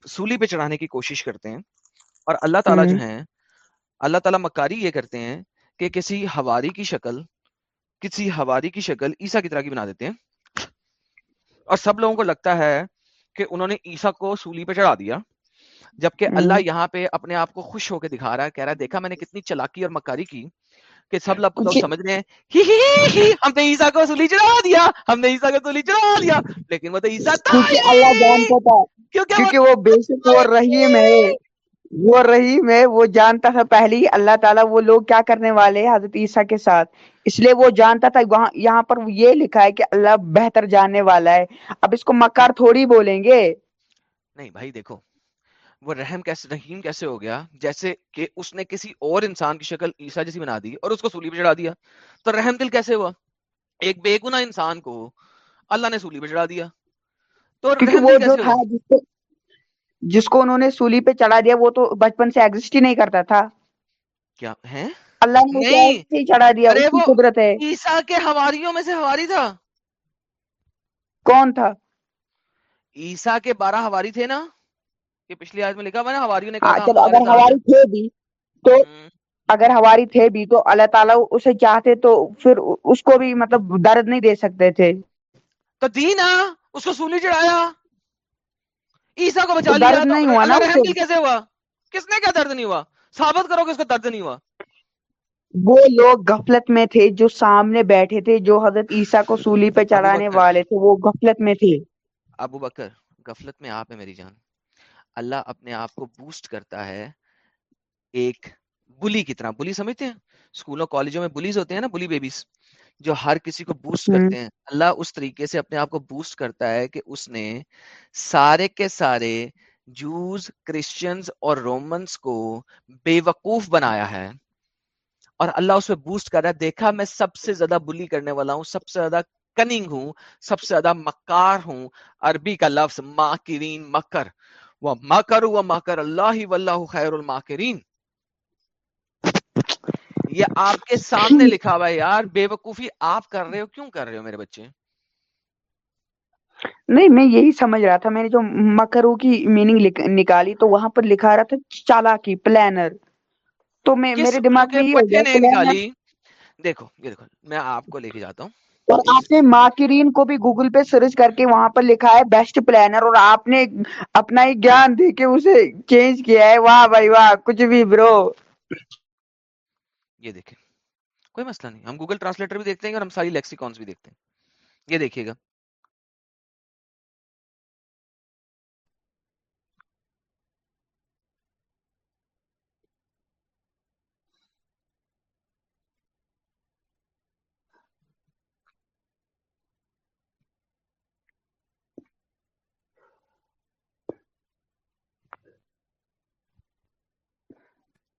سولی پہ چڑھانے کی کوشش کرتے ہیں اور اللہ تعالیٰ جو ہیں اللہ تعالیٰ مکاری یہ کرتے ہیں کہ کسی ہواری کی شکل کسی ہواری کی شکل عیسیٰ کی طرح کی بنا دیتے ہیں اور سب لوگوں کو لگتا ہے کہ انہوں نے عیسیٰ کو سولی پہ چڑھا دیا جبکہ اللہ یہاں پہ اپنے آپ کو خوش ہو کے دکھا رہا ہے کہہ رہا ہے دیکھا میں نے کتنی چلاکی اور مکاری کی کہ سب لوگ لوگ سمجھ رہے ہیں ہی ہی ہی ہم نے عیسیٰ کو سولی چڑھا دیا ہم نے عیسیٰ کو سولی چڑھا دیا لیکن وہ تو عیسیٰ تھا کیونکہ اللہ جانتا تھا کیونکہ وہ بے شک وہ رحیم ہے وہ رحیم ہے وہ جانتا تھا پہلے ہی اللہ تعالیٰ وہ لوگ کیا کرنے والے ہیں حضرت عیسیٰ کے ساتھ اس لیے وہ جانتا تھا وہاں یہاں پر یہ لکھا ہے کہ اللہ بہتر جاننے والا ہے۔ اب اس کو مکار تھوڑی بولیں گے۔ نہیں بھائی دیکھو وہ رحم کیسے رحیم کیسے ہو گیا جیسے کہ اس نے کسی اور انسان کی شکل عیسیٰ جیسی بنا دی اور اس کو سولی پہ چڑھا دیا۔ تو رحم دل کیسے ہوا؟ ایک بے گناہ انسان کو اللہ نے سولی پہ چڑھا دیا۔ تو رحم وہ دل کیسے ہوا؟ جس کو جس کو انہوں نے سولی پہ چڑھا دیا وہ تو بچپن سے ایگزسٹ ہی نہیں کرتا تھا۔ کیا ہے اللہ نے چڑھا دیا اس کی قدرت ہے۔ عیسیٰ کے حواریوں میں سے حواری تھا۔ کون تھا؟ عیسیٰ کے بارہ حواری تھے نا؟ یہ پچھلی آیت میں لکھا ہوا نا حواریوں نے ہاں کہا چلو اگر ہماری تھے بھی تو اگر ہماری تھے بھی تو اللہ تعالیٰ اسے چاہتے تو پھر اس کو بھی مطلب درد نہیں دے سکتے تھے۔ تو دی نا اس کو سولی چڑھایا۔ عیسیٰ کو بچا لیا درد نہیں ہوا نا کیسے ہوا؟ کس نے کیا درد نہیں ہوا؟ ثابت کرو کہ اس کو درد نہیں ہوا۔ وہ لوگ غفلت میں تھے جو سامنے بیٹھے تھے جو حضرت عیسیٰ کو سولی پہ چڑھانے والے تھے وہ غفلت میں تھے۔ ابو بکر غفلت میں آپ ہے میری جان۔ اللہ اپنے آپ کو بوسٹ کرتا ہے ایک بلی کی طرح۔ بلی سمجھتے ہیں؟ اسکولوں کالجوں میں بلیز ہوتے ہیں نا بلی بیبیز جو ہر کسی کو بوسٹ کرتے ہیں۔ اللہ اس طریقے سے اپنے آپ کو بوسٹ کرتا ہے کہ اس نے سارے کے سارے جوز کرسچنز اور رومنز کو بے وقوف بنایا ہے۔ اور اللہ اس پہ بوسٹ کر رہا ہے۔ دیکھا میں سب سے زیادہ بلی کرنے والا ہوں سب سے زیادہ کننگ ہوں سب سے زیادہ مکار ہوں۔ عربی کا لفظ ماکرین مکر۔ وہ مکر و مکر اللہ واللہ خیر الماکرین۔ یہ آپ کے سامنے لکھا ہوا ہے یار بے وقوفی آپ کر رہے ہو کیوں کر رہے ہو میرے بچے؟ نہیں میں یہی سمجھ رہا تھا میں نے جو مکرو کی میننگ نکالی تو وہاں پر لکھا رہا تھا چالاکی پلانر تو میں میرے دماغ میں یہ دیکھو یہ دیکھو میں آپ کو لے کے جاتا ہوں۔ اور آپ نے ماکرین کو بھی گوگل پہ سرچ کر کے وہاں پر لکھا ہے بیسٹ پلانر اور آپ نے اپنا ہی گیان دے کے اسے چینج کیا ہے۔ واہ بھائی واہ، کچھ بھی برو۔ یہ دیکھیں، کوئی مسئلہ نہیں۔ ہم گوگل ٹرانسلیٹر بھی دیکھتے ہیں اور ہم ساری لیکسیکونس بھی دیکھتے ہیں۔ یہ دیکھیے گا۔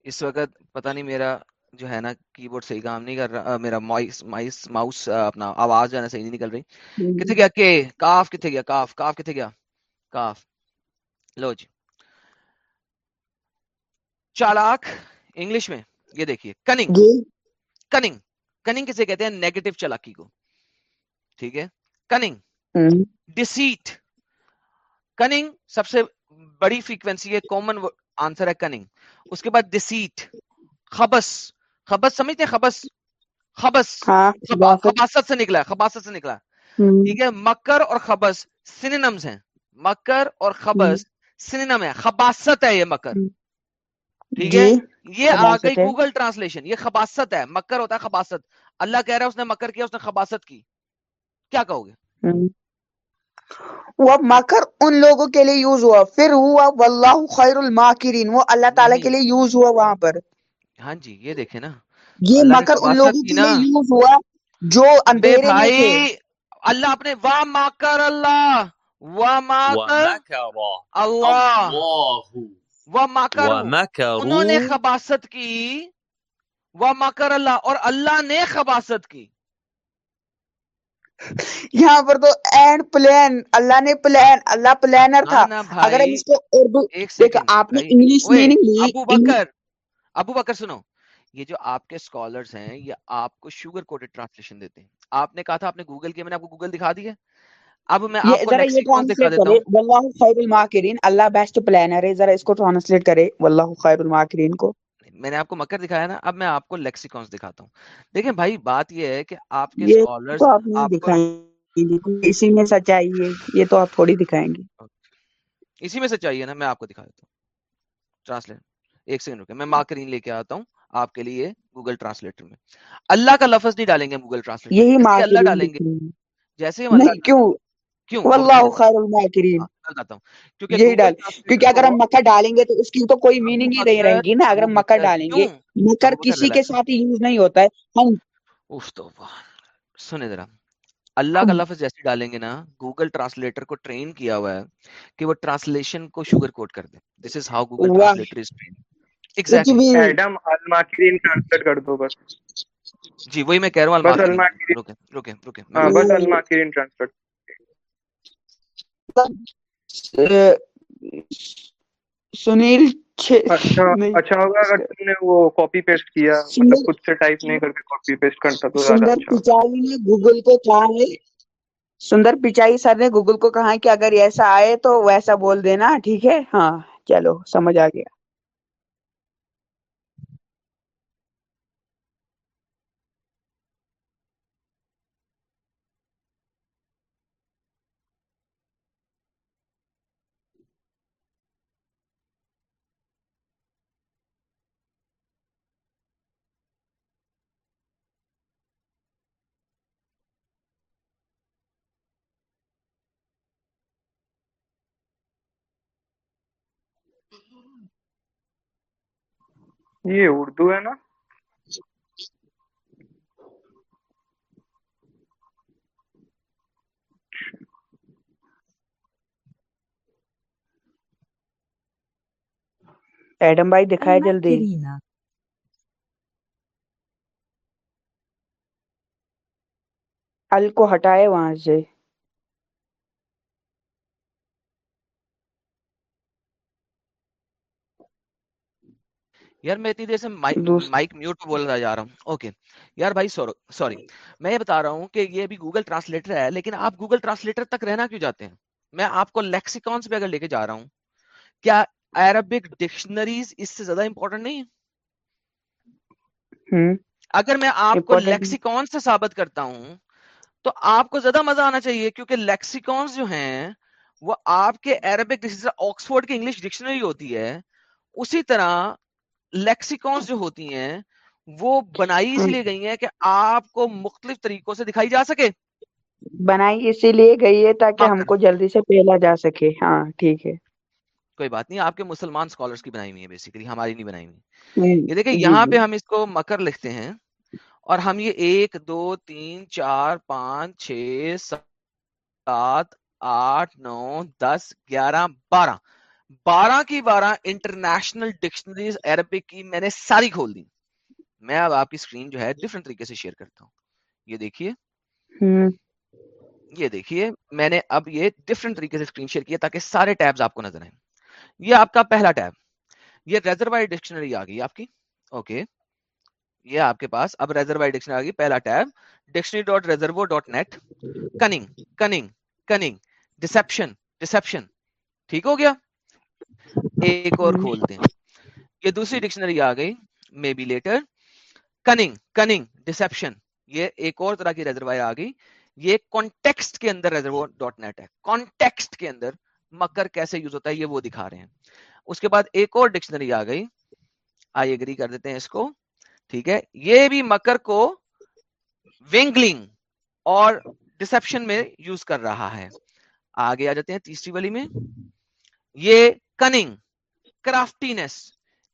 اس وقت پتہ نہیں میرا جو ہے نا کی بورڈ صحیح کام نہیں کر رہا میرا مائس مائس ماؤس اپنا آواز جو ہے نا صحیح نہیں نکل رہی۔ کتنے گیا؟ کے کاف کتنے گیا؟ کاف کاف کتنے گیا؟ کاف۔ لو جی۔ چالاک انگلش میں یہ دیکھیے۔ کننگ کننگ کننگ کسے کہتے ہیں؟ نیگیٹو چالاکی کو۔ ٹھیک ہے؟ کننگ ڈسیٹ کننگ سب سے بڑی فریکوینسی ہے کامن آنسر ہے کننگ۔ اس کے بعد ڈسیٹ خبس خبس سمجھتے ہیں خبس خبس خباست سے نکلا خباست سے نکلا۔ ٹھیک ہے مکر اور خبس سننمز ہیں۔ مکر اور خبس سننم ہے خباست ہے یہ مکر۔ ٹھیک ہے؟ یہ آ گئی گوگل ٹرانسلیشن یہ خباست ہے مکر ہوتا ہے خباست اللہ کہہ رہا ہے اس نے مکر کیا اس نے خباست کی۔ کیا کہو گے؟ وہ مکر ان لوگوں کے لیے یوز ہوا۔ پھر ہوا واللہ خیر الماکرین وہ اللہ تعالیٰ کے لیے یوز ہوا وہاں پر۔ ہاں جی یہ دیکھیں نا۔ یہ مکر ان لوگوں کے لیے یوز ہوا جو اندھیرے میں تھے۔ اللہ اپنے وا ماکر اللہ۔ وا ماکر اللہ۔ وہ مکر انہوں نے خباست کی۔ وہ مکر اللہ اور اللہ نے خباست کی۔ یہاں پر تو اینڈ پلان اللہ نے پلان اللہ پلانر تھا۔ اگر ہم اس کو اردو دیکھ آپ نے انگلش میننگ لی ابو بکر ابو بکر سنو۔ یہ جو آپ کے سکالرز ہیں یہ آپ کو شوگر کوٹڈ ٹرانسلیشن دیتے ہیں۔ آپ نے کہا تھا آپ نے گوگل کیا میں نے آپ کو گوگل دکھا دیا۔ اب میں آپ کو لیکسیکون دکھا دیتا ہوں۔ واللہ خیر الماکرین اللہ بیسٹ پلانر ہے۔ ذرا اس کو ٹرانسلیٹ کرے۔ واللہ خیر الماکرین کو۔ میں نے آپ کو مکر دکھایا نا اب میں آپ کو لیکسیکونس دکھاتا ہوں۔ دیکھیں بھائی بات یہ ہے کہ آپ کے اسی میں سچائی ہے یہ تو آپ تھوڑی دکھائیں گے۔ اسی میں سچائی ہے نا میں آپ کو دکھا دیتا ہوں۔ ٹرانسلیٹ ایک سیکنڈ رکے میں ماکرین لے کے آتا ہوں آپ کے لیے گوگل ٹرانسلیٹر میں۔ اللہ کا لفظ نہیں ڈالیں گے گوگل ٹرانسلیٹر یہی اللہ ڈالیں گے۔ جیسے کیوں؟ کیوں؟ واللہ خیر الماکرین۔ یہی ڈال کیونکہ اگر ہم مکر ڈالیں گے تو اس کی تو کوئی میننگ ہی نہیں رہے گی نا اگر ہم مکر ڈالیں گے۔ مکر کسی کے ساتھ یوز نہیں ہوتا ہے۔ ہم سنیں ذرا۔ اللہ کا لفظ جیسے ڈالیں گے نا گوگل ٹرانسلیٹر کو ٹرین کیا ہوا ہے کہ وہ ٹرانسلیشن کو شوگر کوٹ کر دے۔ This is how Google translator is train Adam الماکرین ٹرانسلیٹ کر دو بس۔ جی وہی میں کہہ رہا ہوں الماکرین رکے رکے رکے بس الماکرین ٹرانسلیٹ سنیل اچھا اچھا ہوگا اگر تم نے وہ کاپی پیسٹ کیا مطلب خود سے ٹائپ نہیں کر کے کاپی پیسٹ کرتا تو سندر پچائی نے گوگل کو کہا ہے سندر پچائی سر نے گوگل کو کہا کہ اگر ایسا آئے تو ویسا بول دینا ٹھیک ہے ہاں چلو سمجھ آ گیا یہ اردو ہے نا؟ ایڈم بھائی دکھائے جلدی۔ ال کو ہٹائے وہاں سے۔ یار میں اتنی دیر سے مائک میوٹ پہ بولتا جا رہا ہوں. اوکے یار بھائی سوری میں یہ بتا رہا ہوں کہ یہ بھی گوگل ٹرانسلیٹر ہے لیکن آپ گوگل ٹرانسلیٹر تک رہنا کیوں جاتے ہیں؟ میں آپ کو لیکسیکونس پہ اگر لے کے جا رہا ہوں کیا عربک ڈکشنریز اس سے زیادہ امپورٹنٹ نہیں ہے اگر میں آپ کو لیکسیکون سے ثابت کرتا ہوں تو آپ کو زیادہ مزہ آنا چاہیے کیونکہ لیکسیکونس جو ہیں وہ آپ کے عربک آکسفورڈ کی انگلش ڈکشنری ہوتی ہے اسی طرح لیکسیکونس جو ہوتی ہیں وہ بنائی اس لیے گئی ہیں کہ آپ کو مختلف طریقوں سے دکھائی جا سکے۔ بنائی اسی لیے گئی ہے تاکہ ہم کو جلدی سے پھیلا جا سکے۔ ہاں ٹھیک ہے۔ کوئی بات نہیں آپ کے مسلمان اسکالرس کی بنائی ہوئی ہے بیسیکلی ہماری نہیں بنائی ہوئی۔ یہ دیکھیں یہاں پہ ہم اس کو مکر لکھتے ہیں اور ہم یہ ایک دو تین چار پانچ چھ سات آٹھ نو دس گیارہ بارہ بارہ کی بارہ انٹرنیشنل ڈکشنریز عربک کی میں نے ساری کھول دی۔ میں اب آپ کی اسکرین جو ہے ڈفرنٹ طریقے سے شیئر کرتا ہوں۔ یہ دیکھیے۔ یہ دیکھیے۔ میں نے اب یہ ڈفرنٹ طریقے سے اسکرین شیئر کیا تاکہ سارے ٹیبز آپ کو نظر آئیں۔ یہ آپ کا پہلا ٹیب یہ ریزروائر ڈکشنری آ گئی آپ کی۔ اوکے یہ آپ کے پاس اب ریزروائر ڈکشنری آ گئی۔ پہلا tab dictionary dot Reverso dot net cunning cunning cunning deception deception ٹھیک ہو گیا؟ ایک اور کھولتے ہیں یہ دوسری ڈکشنری آ گئی may be later cunning cunning deception یہ ایک اور طرح کی ریزروائر آ گئی۔ یہ کانٹیکسٹ کے اندر ریزرو ڈاٹ نیٹ ہے۔ کانٹیکسٹ کے اندر مکر کیسے یوز ہوتا ہے یہ وہ دکھا رہے ہیں۔ اس کے بعد ایک اور ڈکشنری آ گئی۔ آئی اگری کر دیتے ہیں اس کو۔ ٹھیک ہے۔ یہ بھی مکر کو ونگلنگ اور ڈسپشن میں یوز کر رہا ہے۔ آگے آ جاتے ہیں تیسری والی میں۔ یہ کننگ کرافٹینس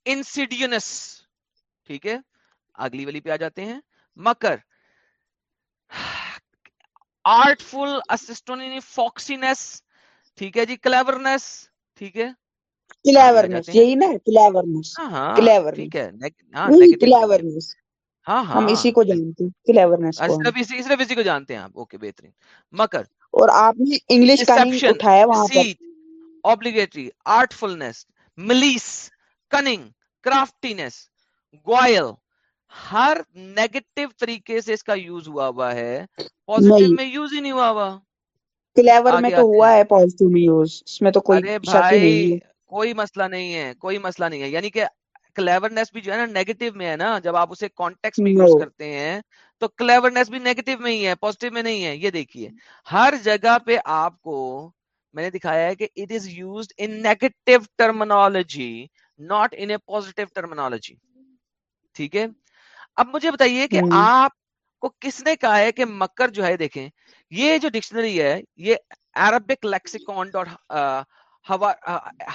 انسیڈینس ٹھیک ہے؟ اگلی والی پہ آ جاتے ہیں۔ مکر آرٹفل اسسٹونی فاکسینس ٹھیک ہے جی؟ کلیورنس ٹھیک ہے؟ کلیورنس یہی نا کلیورنس ہاں کلیورنس ٹھیک ہے۔ وہی کلیورنس ہاں ہم ہاں اسی کو جانتے ہیں کلیورنس کو۔ ہم صرف اسی صرف اسی کو جانتے ہیں آپ۔ اوکے بہترین۔ مکر۔ اور آپ نے انگلش کننگ اٹھایا وہاں پر۔ Obligatory artfulness malice cunning craftiness guile. ہر نیگیٹو طریقے سے اس کا یوز ہوا ہوا ہے۔ پوزیٹو میں یوز ہی نہیں ہوا ہوا۔ کلیور میں تو ہوا ہے پازیٹیو میں یوز اس میں تو کوئی شک ہی نہیں ہے۔ کوئی مسئلہ نہیں ہے کوئی مسئلہ نہیں ہے۔ یعنی کہ کلیورنس بھی جو ہے نا نیگیٹو میں ہے نا جب آپ اسے کانٹیکس میں یوز کرتے ہیں تو کلیورنس بھی نیگیٹو میں ہی ہے پوزیٹو میں نہیں ہے۔ یہ دیکھیے ہر جگہ پہ آپ کو میں نے دکھایا ہے کہ it is used in negative terminology not in a positive terminology ٹھیک ہے؟ اب مجھے بتائیے کہ آپ کو کس نے کہا ہے کہ مکر جو ہے دیکھیں یہ جو ڈکشنری ہے یہ عربک لیکسیکون ڈاٹ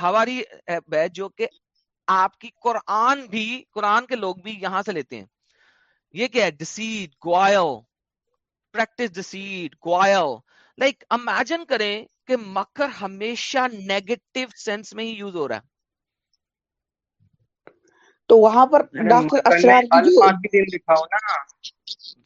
ہواری ہے جو کہ آپ کی قرآن بھی قرآن کے لوگ بھی یہاں سے لیتے ہیں۔ یہ کیا ہے؟ Deceit guile practice deceit guile like imagine کریں کہ مکر ہمیشہ نیگیٹو سینس میں ہی یوز ہو رہا ہے۔ تو وہاں پر نہیں جی نا۔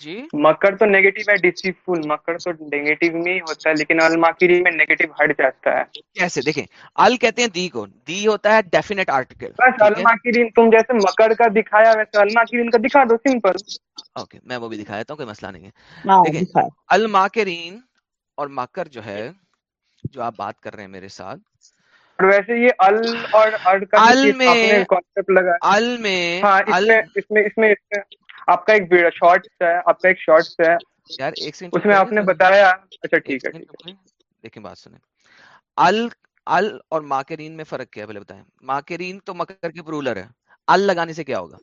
جی؟ مکر تو نیگیٹو ہے ڈیسیفل مکر تو نیگیٹو میں ہی ہوتا ہے لیکن الماکرین میں نیگیٹو ہٹ جاتا ہے۔ کیسے؟ دیکھیں ال کہتے ہیں دی کو۔ دی ہوتا ہے ڈیفینیٹ آرٹیکل بس ٹھیک ہے؟ الماکرین تم جیسے مکر کا دکھایا ویسے الماکرین کا دکھا دو سمپل اوکے میں وہ بھی دکھا دیتا ہوں کوئی مسئلہ نہیں ہے۔ ہاں دیکھیں دکھائے الماکرین اور مکر جو ہے جو آپ بات کر رہے ہیں میرے ساتھ۔ ویسے یہ ال اور ارڈ کا ال بھی آپ نے میں کانسیپٹ لگا۔ ال میں ہاں اس ال میں اس میں اس میں اس میں آپ کا ایک شارٹس ہے آپ کا ایک شارٹس ہے۔ یار ایک سیکنڈ اس چپ میں کریں آپ نے ذرا بتایا۔ اچھا ٹھیک ہے دیکھیں بات سنیں۔ ال ال اور ماکرین میں فرق کیا ہے؟ پہلے بتائیں۔ ماکرین تو مکر کے پرولر ہے ال لگانے سے کیا ہوگا؟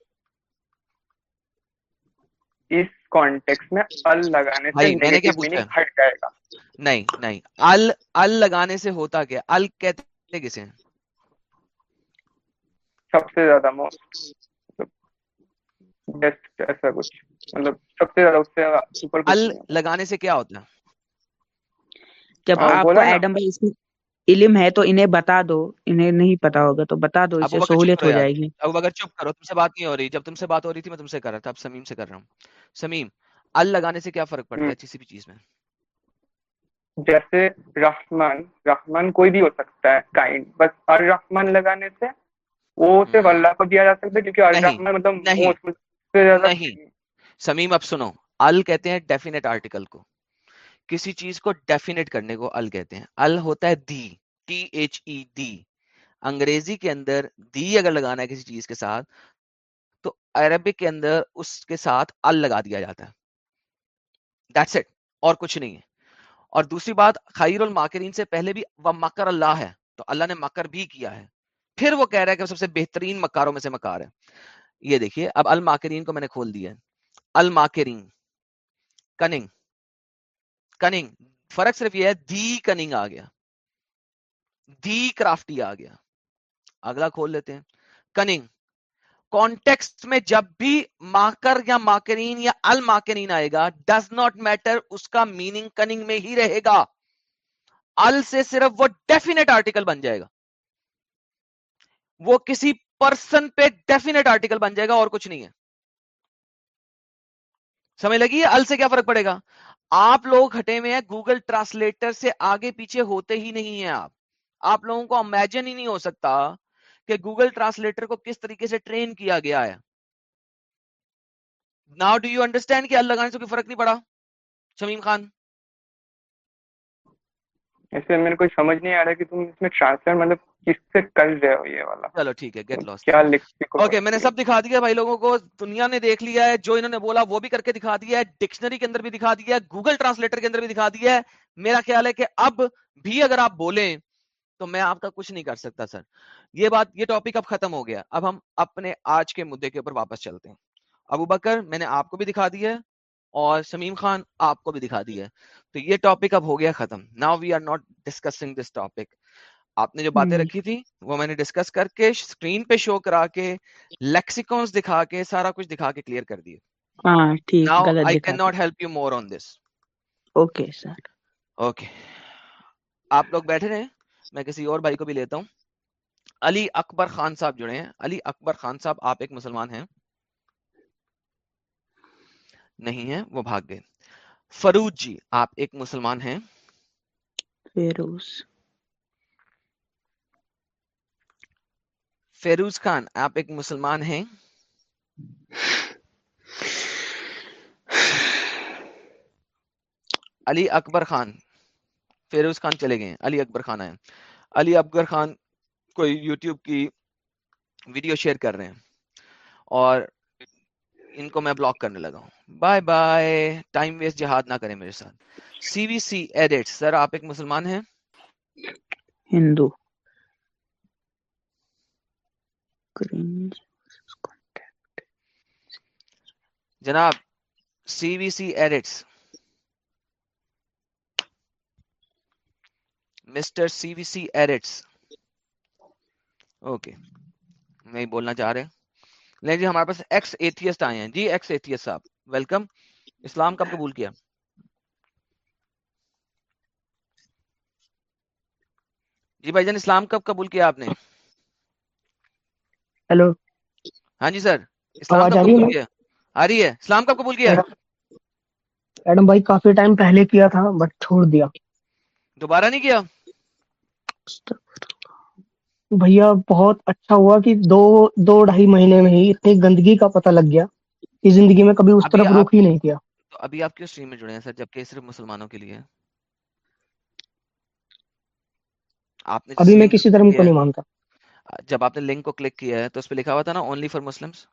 اس کانٹیکس میں ال لگانے سے میں نے کیا پوچھا ہٹ جائے گا۔ نہیں نہیں ال ال لگانے سے ہوتا کیا؟ ال کہتے کسے ہیں؟ سب سے زیادہ موسٹ بیسٹ ایسا کچھ مطلب سب سے زیادہ اس سے کچھ ال لگانے سے کیا ہوتا؟ ہے جب ہاں آپ کو ایڈم بھائی اس میں علم ہے تو انہیں بتا دو انہیں نہیں پتا ہوگا تو بتا دو اس ابو سے بکر چپ سہولت کرو ہو جائے گی۔ ابو بکر چپ کرو تم سے بات نہیں ہو رہی۔ جب تم سے بات ہو رہی تھی میں تم سے کر رہا تھا اب سمیم سے کر رہا ہوں۔ سمیم ال لگانے سے کیا فرق پڑتا ہے کسی بھی چیز میں؟ جیسے رحمان رحمان کوئی بھی ہو سکتا ہے کائنڈ بس الرحمان لگانے سے وہ صرف اللہ کو دیا جا سکتا ہے کیونکہ نہیں الرحمان مطلب نہیں۔ سمیم اب سنو۔ ال کہتے ہیں ڈیفینیٹ آرٹیکل کو۔ کسی چیز کو ڈیفینیٹ کرنے کو ال کہتے ہیں۔ ال ہوتا ہے دی، ٹی ایچ ای دی۔ انگریزی کے اندر دی اگر لگانا ہے کسی چیز کے ساتھ، تو عربک کے اندر اس کے ساتھ ال لگا دیا جاتا ہے۔ دیٹس اٹ اور کچھ نہیں ہے۔ اور دوسری بات، خیر الماکرین سے پہلے بھی وہ مکر اللہ ہے، تو اللہ نے مکر بھی کیا ہے۔ پھر وہ کہہ رہا ہے کہ سب سے بہترین مکاروں میں سے مکار ہے۔ یہ دیکھیے، اب الماکرین کو میں نے کھول دیا ہے۔ الماکرین، کننگ۔ کننگ فرق صرف یہ ہے دی کننگ آ گیا. دی کرافٹی آ گیا. اگلا کھول لیتے ہیں. کننگ کانٹیکسٹ میں جب بھی ماکر یا ماکرین یا الماکرین آئے گا ڈز ناٹ میٹر اس کا میننگ کننگ میں ہی رہے گا. ال سے صرف وہ ڈیفینیٹ آرٹیکل بن جائے گا. وہ کسی پرسن پہ ڈیفینیٹ آرٹیکل بن جائے گا اور کچھ نہیں ہے. سمجھ لگی؟ ال سے کیا فرق پڑے گا؟ آپ لوگ ہٹے ہوئے ہیں گوگل ٹرانسلیٹر سے آگے پیچھے ہوتے ہی نہیں ہیں آپ۔ آپ لوگوں کو امیجن ہی نہیں ہو سکتا کہ گوگل ٹرانسلیٹر کو کس طریقے سے ٹرین کیا گیا ہے۔ ناؤ ڈو یو انڈرسٹینڈ کہ ال لگانے سے کوئی فرق نہیں پڑا؟ شمیم خان۔ ایسے میرے کوئی سمجھ نہیں آ رہا کہ تم اس میں ٹرانسفر مطلب کس سے کر رہے ہو یہ والا۔ چلو ٹھیک ہے گیٹ لاس کیا اوکے میں نے سب دکھا دیا بھائی لوگوں کو۔ دنیا نے دیکھ لیا ہے جو انہوں نے بولا وہ بھی کر کے دکھا دیا ہے۔ ڈکشنری کے اندر بھی دکھا دیا ہے گوگل ٹرانسلیٹر کے اندر بھی دکھا دیا ہے۔ میرا خیال ہے کہ اب بھی اگر آپ بولیں تو میں آپ کا کچھ نہیں کر سکتا سر۔ یہ بات یہ ٹاپک اب ختم ہو گیا۔ اب ہم اپنے آج کے مدعے کے اوپر واپس چلتے ہیں۔ ابو بکر میں نے آپ کو بھی دکھا دیا ہے۔ اور شمیم خان آپ کو بھی دکھا دیا ہے۔ تو یہ ٹاپک اب ہو گیا ختم۔ Now we are not discussing this topic آپ نے جو باتیں رکھی تھی وہ میں نے ڈسکس کر کے اسکرین پہ شو کرا کے لیکسیکونس دکھا کے سارا کچھ دکھا کے کلیئر کر دیے۔ ہاں ٹھیک ناؤ غلط آئی دکھا can not help you more on this okay sir okay آپ لوگ بیٹھے رہے میں کسی اور بھائی کو بھی لیتا ہوں۔ علی اکبر خان صاحب جڑے ہیں۔ علی اکبر خان صاحب آپ ایک مسلمان ہیں۔ نہیں ہے وہ بھاگ گئے۔ فروز جی آپ ایک مسلمان ہیں؟ فیروز۔ فیروز خان آپ ایک مسلمان ہیں؟ علی اکبر خان فیروز خان چلے گئے علی اکبر خان آئے۔ علی اکبر خان کوئی یوٹیوب کی ویڈیو شیئر کر رہے ہیں اور ان کو میں بلاک کرنے لگا ہوں۔ بائے بائے ٹائم ویسٹ جہاد نہ کریں میرے ساتھ۔ سی وی سی ایڈٹ سر آپ ایک مسلمان ہیں؟ ہندو۔ جناب سی وی سی ایڈٹس مسٹر سی وی سی ایڈٹس اوکے نہیں بولنا چاہ رہے نہیں جی ہمارے پاس ایکس ایتھیسٹ آئے ہیں۔ جی ایکس ایتھیسٹ صاحب ویلکم اسلام کب قبول کیا؟ جی بھائی جان اسلام کب قبول کیا آپ نے؟ ہیلو ہاں جی سر اسلام کب قبول کیا؟ آ رہی ہے۔ اسلام کب قبول کیا؟ ایڈم بھائی کافی ٹائم پہلے کیا تھا بٹ چھوڑ دیا۔ دوبارہ نہیں کیا؟ بھیا بہت اچھا ہوا کہ دو دو ڈھائی مہینے میں ہی اتنی گندگی کا پتہ لگ گیا کہ زندگی میں کبھی اس طرف رخ ہی نہیں کیا۔ ابھی آپ کیوں اسٹریم میں جڑے ہیں سر؟ جبکہ صرف مسلمانوں کے لیے۔ آپ نے ابھی میں کسی دھرم کو نہیں مانتا۔ جب آپ نے لنک کو کلک کیا ہے تو اس پہ لکھا ہوا تھا نا اونلی فار مسلمس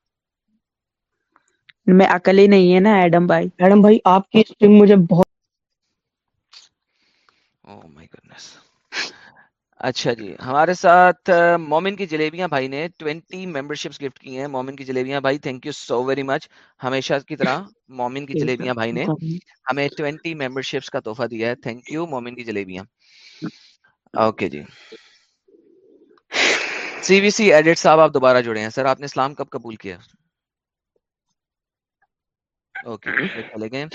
میں عقل ہی نہیں ہے نا ایڈم بھائی۔ ایڈم بھائی آپ کی اسٹریم مجھے بہت Oh. اچھا جی۔ ہمارے ساتھ مومن کی جلیبیاں بھائی نے 20 ممبرشپس گفٹ کی ہیں۔ مومن کی جلیبیاں بھائی thank you so very much ہمیشہ کی طرح مومن کی جلیبیاں بھائی نے ہمیں 20 ممبرشپس کا تحفہ دیا ہے۔ تھینک یو مومن کی جلیبیاں۔ اوکے جی۔ سی وی سی ایڈٹ صاحب آپ دوبارہ جڑے ہیں۔ سر آپ نے اسلام کب قبول کیا؟ اوکے یہ چلے گئے۔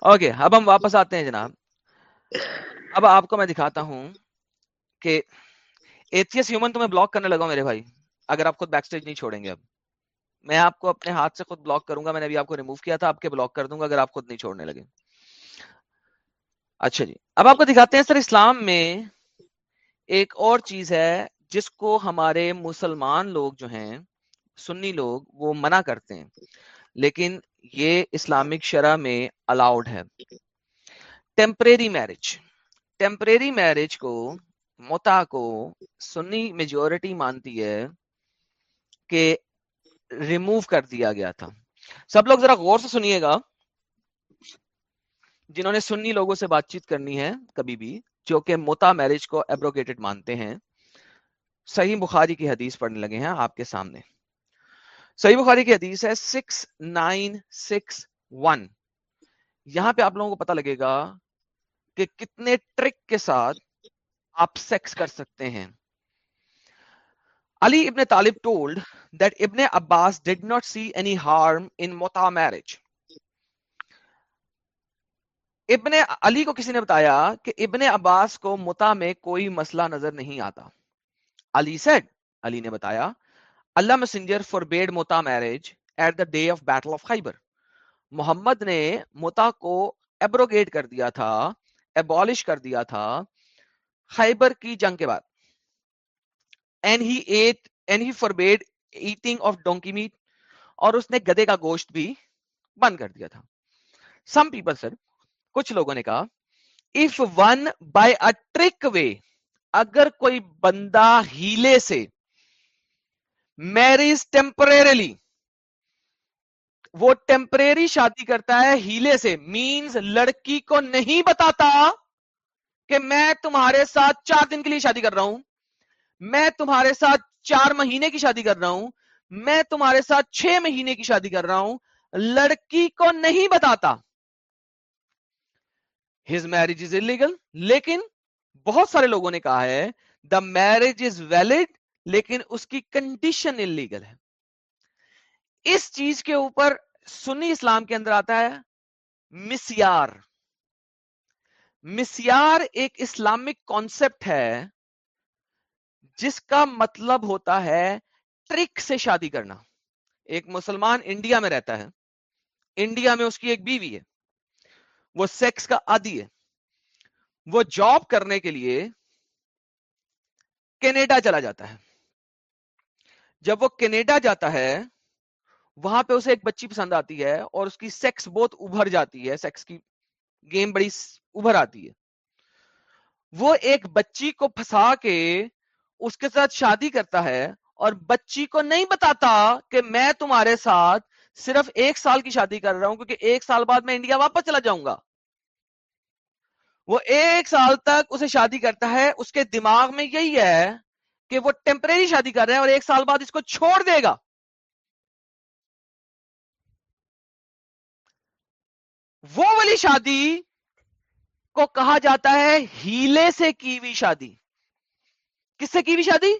اوکے اب ہم واپس آتے ہیں جناب۔ اب آپ کو میں دکھاتا ہوں۔ کہ ایتھیس ہیومن تو میں بلاک کرنے لگا ہوں میرے بھائی۔ اگر آپ خود بیک سٹیج نہیں چھوڑیں گے اب۔ میں آپ کو اپنے ہاتھ سے خود بلاک کروں گا۔ میں نے ابھی آپ کو ریموو کیا تھا، آپ کے بلاک کر دوں گا اگر آپ خود نہیں چھوڑنے لگے۔ اچھا جی۔ اب آپ کو دکھاتے ہیں سر، اسلام میں ایک اور چیز ہے جس کو ہمارے مسلمان لوگ جو ہیں، سنی لوگ، وہ منع کرتے ہیں۔ لیکن یہ اسلامک شرح میں الاؤڈ ہے۔ ٹیمپریری میرج ٹیمپریری میرج کو متا کو سنی میجورٹی مانتی ہے کہ ریموو کر دیا گیا تھا۔ سب لوگ ذرا غور سے سنیے گا۔ جنہوں نے سنی لوگوں سے بات چیت کرنی ہے کبھی بھی، جو کہ موتا میرج کو ایبروگیٹڈ مانتے ہیں۔ صحیح بخاری کی حدیث پڑھنے لگے ہیں آپ کے سامنے۔ صحیح بخاری کی حدیث ہے سکس نائن سکس ون یہاں پہ آپ لوگوں کو پتا لگے گا کہ کتنے ٹرک کے ساتھ آپ سیکس کر سکتے ہیں۔ علی ابن طالب ٹولڈ that ابن عباس did not see any harm in mota marriage ابن علی کو کسی نے بتایا کہ ابن عباس کو متا میں کوئی مسئلہ نظر نہیں آتا۔ علی سیڈ علی نے بتایا، اللہ مسنجر فار بیڈ موتا marriage at the day of battle of Khaybar. Muhammad نے موتا کو ایبروگیٹ کر دیا تھا ایبالش کر دیا تھا خیبر کی جنگ کے بعد and he ate and he forbade eating of donkey meat اور اس نے گدے کا گوشت بھی بند کر دیا تھا۔ سم پیپل سر کچھ لوگوں نے کہا if one by a trick way اگر کوئی بندہ ہیلے سے میریز ٹیمپریریلی وہ ٹیمپریری شادی کرتا ہے ہیلے سے مینز لڑکی کو نہیں بتاتا کہ میں تمہارے ساتھ چار دن کے لیے شادی کر رہا ہوں، میں تمہارے ساتھ چار مہینے کی شادی کر رہا ہوں، میں تمہارے ساتھ چھ مہینے کی شادی کر رہا ہوں، لڑکی کو نہیں بتاتا۔ ہز میرج از انلیگل لیکن بہت سارے لوگوں نے کہا ہے دا میرج از ویلڈ لیکن اس کی کنڈیشن انلیگل ہے۔ اس چیز کے اوپر سنی اسلام کے اندر آتا ہے مسیار مسیار ایک اسلامک کانسیپٹ ہے، جس کا مطلب ہوتا ہے ٹرک سے شادی کرنا۔ ایک مسلمان انڈیا میں رہتا ہے، انڈیا میں اس کی ایک بیوی ہے، وہ سیکس کا عادی ہے۔ وہ جاب کرنے کے لیے کینیڈا چلا جاتا ہے۔ جب وہ کینیڈا جاتا ہے، وہاں پہ اسے ایک بچی پسند آتی ہے اور اس کی سیکس بہت ابھر جاتی ہے سیکس کی گیم بڑی ابھر آتی ہے۔ وہ ایک بچی کو پھنسا کے اس کے ساتھ شادی کرتا ہے اور بچی کو نہیں بتاتا کہ میں تمہارے ساتھ صرف ایک سال کی شادی کر رہا ہوں کیونکہ ایک سال بعد میں انڈیا واپس چلا جاؤں گا۔ وہ ایک سال تک اسے شادی کرتا ہے۔ اس کے دماغ میں یہی ہے کہ وہ ٹیمپریری شادی کر رہے ہیں اور ایک سال بعد اس کو چھوڑ دے گا۔ وہ والی شادی کو کہا جاتا ہے ہیلے سے کی ہوئی شادی۔ کس سے کی ہوئی شادی؟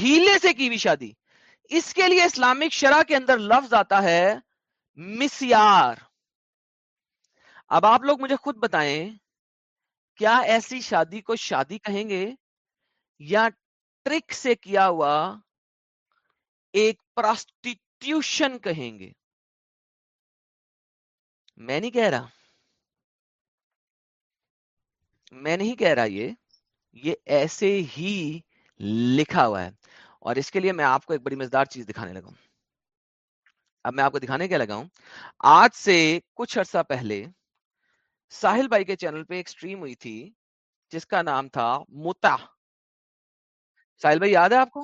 ہیلے سے کی ہوئی شادی۔ اس کے لیے اسلامک شرح کے اندر لفظ آتا ہے مسیار۔ اب آپ لوگ مجھے خود بتائیں، کیا ایسی شادی کو شادی کہیں گے یا ٹرک سے کیا ہوا ایک پراسٹیٹیوشن کہیں گے؟ میں نہیں کہہ رہا۔ میں نہیں کہہ رہا یہ یہ ایسے ہی لکھا ہوا ہے۔ اور اس کے لیے میں آپ کو ایک بڑی مزدار چیز دکھانے لگا ہوں۔ اب میں آپ کو دکھانے کیا لگا ہوں؟ آج سے کچھ عرصہ پہلے ساحل بھائی کے چینل پہ ایک سٹریم ہوئی تھی، جس کا نام تھا متا۔ ساحل بھائی، یاد ہے آپ کو؟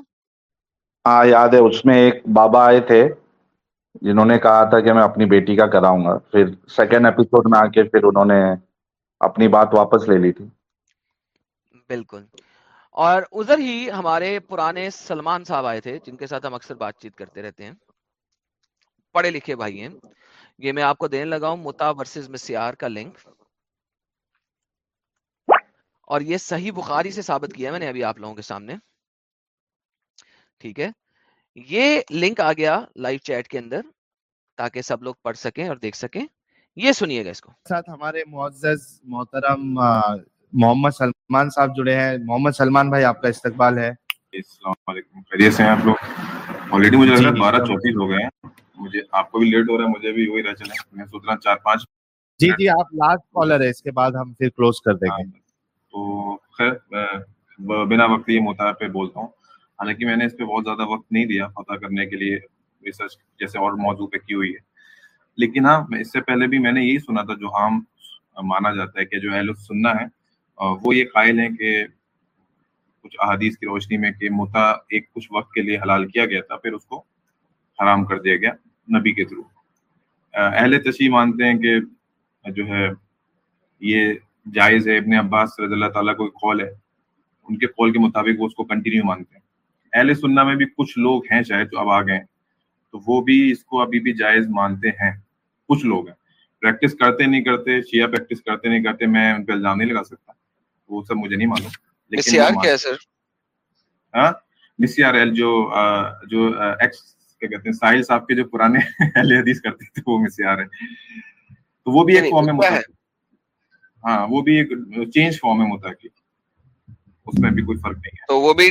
ہاں یاد ہے۔ اس میں ایک بابا آئے تھے۔ جنہوں نے کہا تھا کہ میں اپنی بیٹی کا کراؤں گا، پھر سیکنڈ ایپیسوڈ میں آ کے پھر انہوں نے اپنی بات واپس لے لی تھی۔ بالکل۔ اور ادھر ہی ہمارے پرانے سلمان صاحب آئے تھے، جن کے ساتھ ہم اکثر بات چیت کرتے رہتے ہیں۔ پڑھے لکھے بھائی ہیں۔ یہ میں آپ کو دینے لگا ہوں متا ورسز مسیار کا لنک۔ اور یہ صحیح بخاری سے ثابت کیا میں نے ابھی آپ لوگوں کے سامنے۔ ٹھیک ہے۔ یہ لنک آ گیا لائیو چیٹ کے اندر تاکہ سب لوگ پڑھ سکیں اور دیکھ سکیں۔ یہ سنیے گا اس کو۔ ساتھ ہمارے معزز محترم محمد سلمان صاحب جڑے ہیں۔ محمد سلمان بھائی آپ کا استقبال ہے۔ السلام علیکم۔ خیریت سے ہیں آپ لوگ؟ آلریڈی مجھے لگ رہا ہے بارہ چوتیس ہو گئے ہیں۔ مجھے آپ کو بھی لیٹ ہو رہا ہے مجھے بھی وہی رہ چلے میں سوچ رہا چار پانچ۔ جی جی آپ لاسٹ کالر ہے اس کے بعد ہم پھر کلوز کر دیں گے۔ تو خیر بنا وقت یہ مطالعہ پہ بولتا ہوں۔ حالانکہ میں نے اس پہ بہت زیادہ وقت نہیں دیا پتہ کرنے کے لیے ریسرچ جیسے اور موضوع پہ کی ہوئی ہے۔ لیکن ہاں اس سے پہلے بھی میں نے یہی سنا تھا، جو عام مانا جاتا ہے کہ جو اہل سننا ہے وہ یہ قائل ہیں کہ کچھ احادیث کی روشنی میں کہ متا ایک کچھ وقت کے لیے حلال کیا گیا تھا، پھر اس کو حرام کر دیا گیا نبی کے تھرو اہل تشیح مانتے ہیں کہ جو ہے، یہ جائز ہے، ابن عباس رضی اللہ تعالیٰ کو قول ہے۔ ان کے قول کے مطابق وہ اس کو کنٹینیو مانتے ہیں۔ اہل سننا میں بھی کچھ لوگ ہیں شاید جو اب آ گئے تو وہ بھی اس کو ابھی بھی جائز مانتے ہیں۔ کچھ لوگ ہیں۔ پریکٹس کرتے نہیں کرتے شیعہ پریکٹس کرتے نہیں کرتے میں ان پہ الزام نہیں لگا سکتا۔ وہ سب مجھے نہیں معلوم لیکن ہاں؟ مسی آر ایل جو جو ایکس کیا کہتے ہیں ساحل صاحب کے جو پرانے اہل حدیث کرتے تھے وہ مسی آر ہے تو وہ بھی ایک فارم ہے؟ ہاں وہ بھی ایک چینج فارم ہے متا کی اس میں بھی کوئی فرق نہیں ہے۔ تو وہ بھی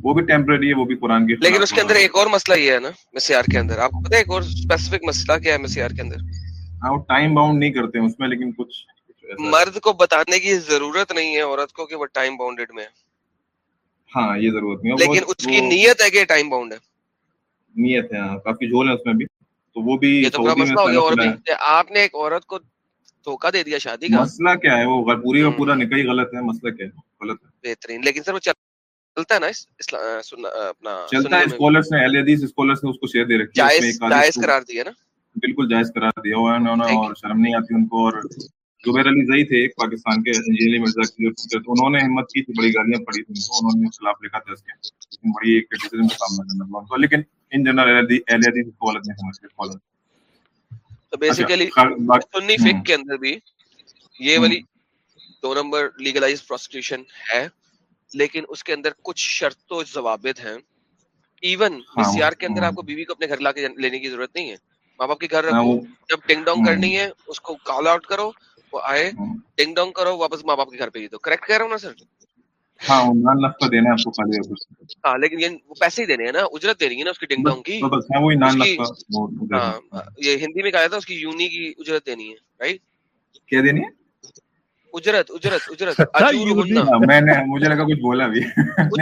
وہ بھی ٹیمپرری ہے وہ بھی قرآن کی لیکن اس کے اندر ایک اور مسئلہ یہ ہے نا مسیار کے اندر۔ آپ کو پتا ہے ایک اور اسپیسیفک مسئلہ کیا ہے مسیار کے اندر؟ ہاں وہ ٹائم باؤنڈ نہیں کرتے ہیں اس میں لیکن کچھ مرد کو بتانے کی ضرورت نہیں ہے عورت کو کہ وہ ٹائم باؤنڈڈ میں ہے۔ ہاں یہ ضرورت نہیں لیکن اس کی نیت ہے کہ ٹائم باؤنڈ ہے۔ نیت ہے ہاں کافی جھول ہے اس میں بھی۔ تو وہ بھی یہ تو بڑا مسئلہ ہو گیا اور آپ نے ایک عورت کو دھوکہ دے دیا شادی کا؟ مسئلہ کیا ہے؟ وہ پوری کا پورا نکاح غلط ہے مسئلہ کیا ہے؟ غلط ہے۔ بہترین لیکن سر وہ چل چلتا ہے نا اپنا چلتا ہے اسکالرز نے اہل حدیث اسکالرز نے اس کو شیئر دے رکھی ہے جائز قرار دیا نا؟ بالکل جائز قرار دیا ہوا ہے انہوں نے اور شرم نہیں آتی ان کو اور زبیر علی زئی تھے ایک پاکستان کے انجینئر مرزا کی انہوں نے ہمت کی تھی بڑی گالیاں پڑی تھیں انہوں نے خلاف لکھا تھا اس کے۔ بڑی ایک کرٹیسزم کا سامنا کرنا پڑا لیکن ان جنرل اہل حدیث کو غلط نہیں سمجھتے تو اچھا، بیسیکلی سنی فک کے اندر بھی یہ والی دو نمبر لیگلائز پروسیکیوشن ہے۔ لیکن اس کے اندر کچھ شرط و ضوابط ہیں۔ ایون پی سی آر کے اندر آپ کو بیوی کو اپنے گھر لا کے لینے کی ضرورت نہیں ہے۔ ماں باپ کے گھر رکھو۔ جب ٹنگ ڈونگ کرنی ہے اس کو کال آؤٹ کرو وہ آئے ٹنگ ڈونگ کرو واپس ماں باپ کے گھر پہ دو۔ کریکٹ کہہ رہا ہوں نا سر؟ ہاں، ہاں، ہندی میں کہا تھا اس کی یونی کی اجرت دینی ہے؟ اجرت اجرت اجرت. میں نے مجھے لگا کچھ بولا بھی۔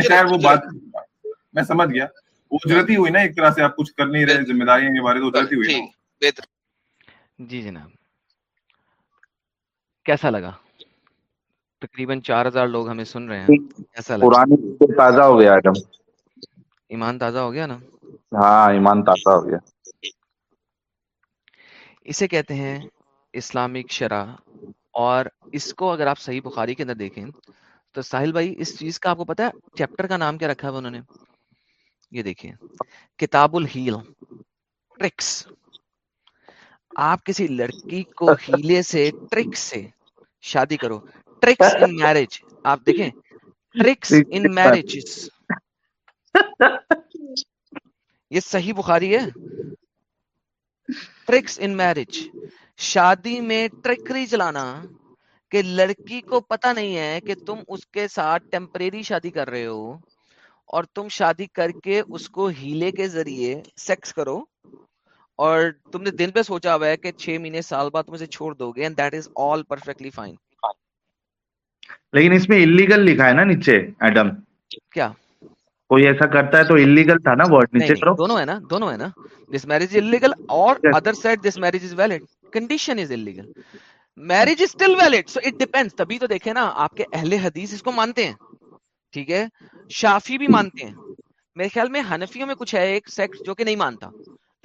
شاید وہ بات میں سمجھ گیا۔ اجرتی ہوئی نا ایک طرح سے آپ کچھ کر نہیں رہے ذمہ داریاں کے بارے تو اجرتی ہوئی بہتر۔ جی جناب۔ کیسا لگا؟ تقریباً چار ہزار لوگ ہمیں سن رہے ہیں۔ کیسا لگا؟ پرانی تازہ ہو گیا ایڈم۔ ایمان تازہ ہو گیا نا؟ ہاں ایمان تازہ ہو گیا۔ اسے کہتے ہیں اسلامک شرح۔ اور اس کو اگر آپ صحیح بخاری کے اندر دیکھیں تو ساحل بھائی، اس چیز کا آپ کو پتا ہے، چیپٹر کا نام کیا رکھا ہے انہوں نے؟ یہ دیکھیے کتاب الہیل ٹرکس۔ آپ کسی لڑکی کو ہیلے سے، ٹرکس سے شادی کرو۔ ٹرکس ان میرج، آپ دیکھیں، ٹرکس ان میرج یہ صحیح بخاری ہے؟ Tricks in marriage. شادی میں ٹرکری چلانا کہ لڑکی کو پتہ نہیں ہے کہ تم اس کے ساتھ ٹیمپریری شادی کر رہے ہو اور تم شادی کر کے اس کو ہیلے کے ذریعے سیکس کرو اور تم نے دل پہ سوچا ہوا ہے کہ چھ مہینے سال بعد تم اسے چھوڑ دو گے and that is all perfectly fine لیکن اس میں انلیگل لکھا ہے نا نیچے ایڈم کیا؟ کوئی ایسا کرتا ہے تو انلیگل تھا نا ورڈ نیچے کرو۔ دونوں ہے نا دونوں ہے نا۔ دس میرج انلیگل اور other side this marriage is valid condition is illegal marriage is still valid so it depend تبھی تو دیکھیں نا آپ کے اہل حدیث اس کو مانتے ہیں ٹھیک ہے شافی بھی مانتے ہیں میرے خیال میں ہنفیوں میں کچھ ہے ایک سیکٹ جو کہ نہیں مانتا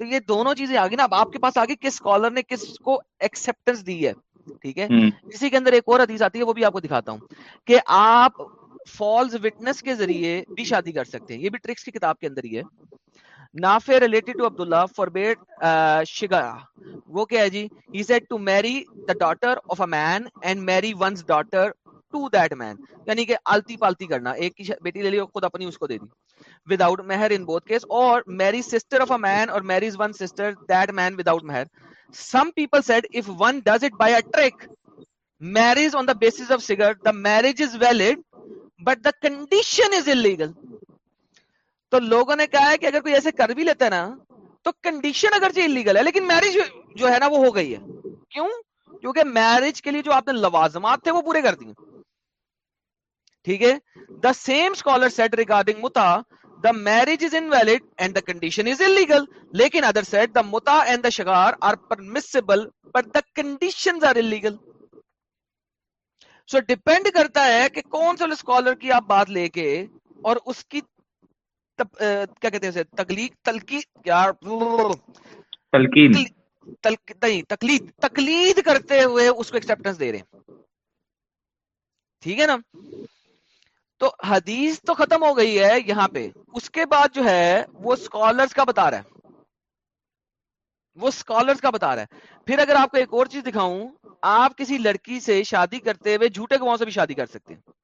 تو یہ دونوں چیزیں آگے نا اب آپ کے پاس آگے کس اسکالر نے کس کو ایکسپٹینس دی ہے ٹھیک ہے اسی کے اندر ایک اور حدیث آتی ہے وہ بھی آپ کو دکھاتا ہوں کہ آپ فالز وٹنس کے ذریعے بھی شادی کر سکتے ہیں یہ بھی ٹرکس کی کتاب کے اندر ہی ہے نافع ریلیٹڈ ٹو عبداللہ فوربیڈ شگا۔ وہ کیا ہے جی؟ He said to marry the daughter of a man and marry one's daughter to that man یعنی کہ آلتی پالتی کرنا۔ ایک کی بیٹی لے لی اور خود اپنی اس کو دے دی۔ ود مہر ان بوتھ کیس اور میری سسٹر آف اے مین اور marry one sister that man with مہر۔ Some people said if one does it by a trick marriage on the basis of سگر the marriage is valid but the condition is illegal تو لوگوں نے کہا ہے کہ اگر کوئی ایسے کر بھی لیتا ہے نا، تو کنڈیشن اگرچہ انلیگل ہے، لیکن میرج جو ہے نا وہ ہو گئی ہے۔ کیوں؟ کیونکہ میرج کے لیے جو آپ نے لوازمات تھے وہ پورے کر دیے۔ ٹھیک ہے؟ The same scholar said regarding متا the marriage is invalid and the condition is illegal لیکن ادر سیٹ دا متا and the شگار are permissible but the condition are illegal so depend کرتا ہے کہ کون سے اسکالر کی آپ بات لے کے اور اس کی کیا کہتے ہیں تکلیق یار تقلید کرتے ہوئے اس کو ایکسپٹینس دے رہے ہیں۔ ٹھیک ہے نا؟ تو حدیث تو ختم ہو گئی ہے یہاں پہ۔ اس کے بعد جو ہے وہ اسکالرس کا بتا رہا ہے۔ وہ اسکالرس کا بتا رہا ہے۔ پھر اگر آپ کو ایک اور چیز دکھاؤں آپ کسی لڑکی سے شادی کرتے ہوئے جھوٹے گواؤں سے بھی شادی کر سکتے ہیں۔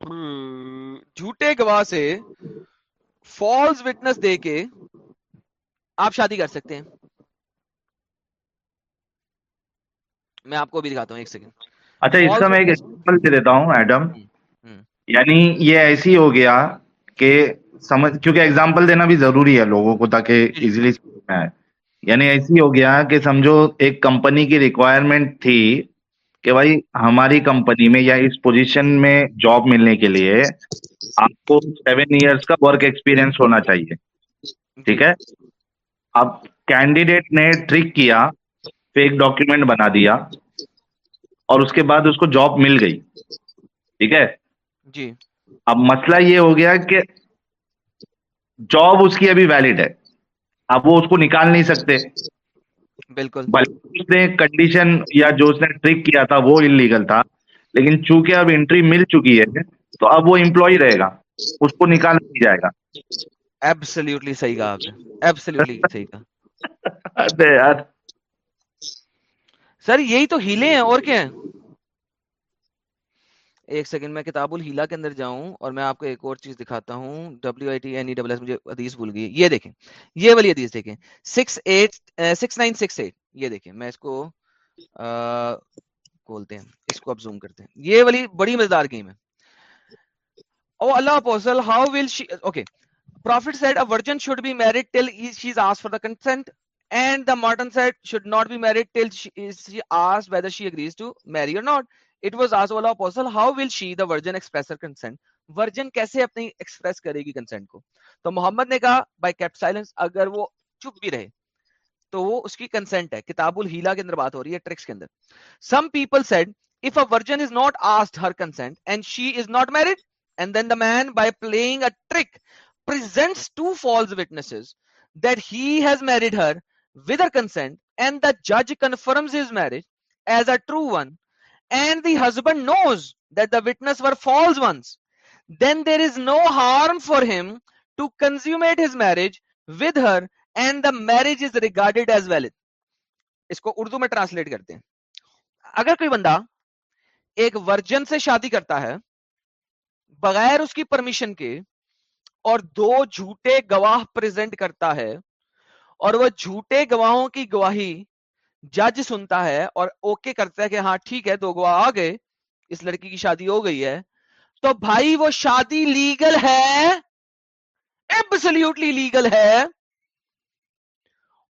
جھوٹے گواہ سے فالز وٹنس دے کے آپ شادی کر سکتے ہیں۔ میں آپ کو بھی دکھاتا ہوں ایک سیکنڈ اچھا اس کا میں ایک ایگزامپل دے دیتا ہوں ایڈم۔ یعنی یہ ایسی ہو گیا کہ سمجھ کیونکہ ایگزامپل دینا بھی ضروری ہے لوگوں کو تاکہ جی، جی۔ ایزیلی یعنی ایسی ہو گیا کہ سمجھو ایک کمپنی کی ریکوائرمنٹ تھی کہ بھائی ہماری کمپنی میں یا اس پوزیشن میں جاب ملنے کے لیے آپ کو سیون ایئرس کا ورک ایکسپیرئنس ہونا چاہیے۔ ٹھیک ہے؟ اب کینڈیڈیٹ نے ٹرک کیا فیک ڈاکیومنٹ بنا دیا اور اس کے بعد اس کو جاب مل گئی۔ ٹھیک ہے؟ جی۔ اب مسئلہ یہ ہو گیا کہ جاب اس کی ابھی ویلڈ ہے۔ اب وہ اس کو نکال نہیں سکتے۔ بالکل۔ نے کنڈیشن یا جو اس نے ٹرک کیا تھا وہ انلیگل تھا لیکن چونکہ اب انٹری مل چکی ہے تو اب وہ امپلائی رہے گا اس کو نکال نہیں جائے گا۔ ایبسلیوٹلی صحیح کہا آپ نے۔ ایبسلیوٹلی صحیح کہا۔ ارے یار۔ سر یہی تو ہیلے ہیں اور کیا ہیں؟ ایک سیکنڈ میں کتاب الہیلا کے اندر جاؤں اور میں آپ کو ایک اور چیز دکھاتا ہوں۔ W I T N E double S مجھے حدیث بھول گئی یہ دیکھیں، یہ والی حدیث دیکھیں۔ Six eight six nine six eight یہ دیکھیں۔ میں اس کو کھولتے ہیں۔ اس کو اب زوم کرتے ہیں۔ یہ والی بڑی مزدار گیم ہے۔ O Allah apostle how will she okay prophet said a virgin should be married till she's asked for the consent and the modern said should not be married till she is she asked whether she agrees to marry or not. It was asked Allah apostle how will she the virgin express her consent virgin کیسے اپنی express کرے گی consent کو تو محمد نے کہا by kept silence اگر وہ چپ بھی رہے تو وہ اس کی consent ہے کتاب الہیلا کے اندر بات ہو رہی ہے ٹرکس کے اندر some people said if a virgin is not asked her consent and she is not married and then the man by playing a trick presents two false witnesses that he has married her with her consent and the judge confirms his marriage as a true one and the husband knows that the witness were false ones then there is no harm for him to consummate his marriage with her and the marriage is regarded as valid اس کو اردو میں translate کرتے ہیں اگر کوئی بندہ ایک virgin سے شادی کرتا ہے بغیر اس کی پرمیشن کے اور دو جھوٹے گواہ پریزنٹ کرتا ہے اور وہ جھوٹے گواہوں کی گواہی جج سنتا ہے اور اوکے کرتا ہے کہ ہاں ٹھیک ہے دو گواہ آ گئے اس لڑکی کی شادی ہو گئی ہے۔ تو بھائی وہ شادی لیگل ہے؟ ایبسلیوٹلی لیگل ہے۔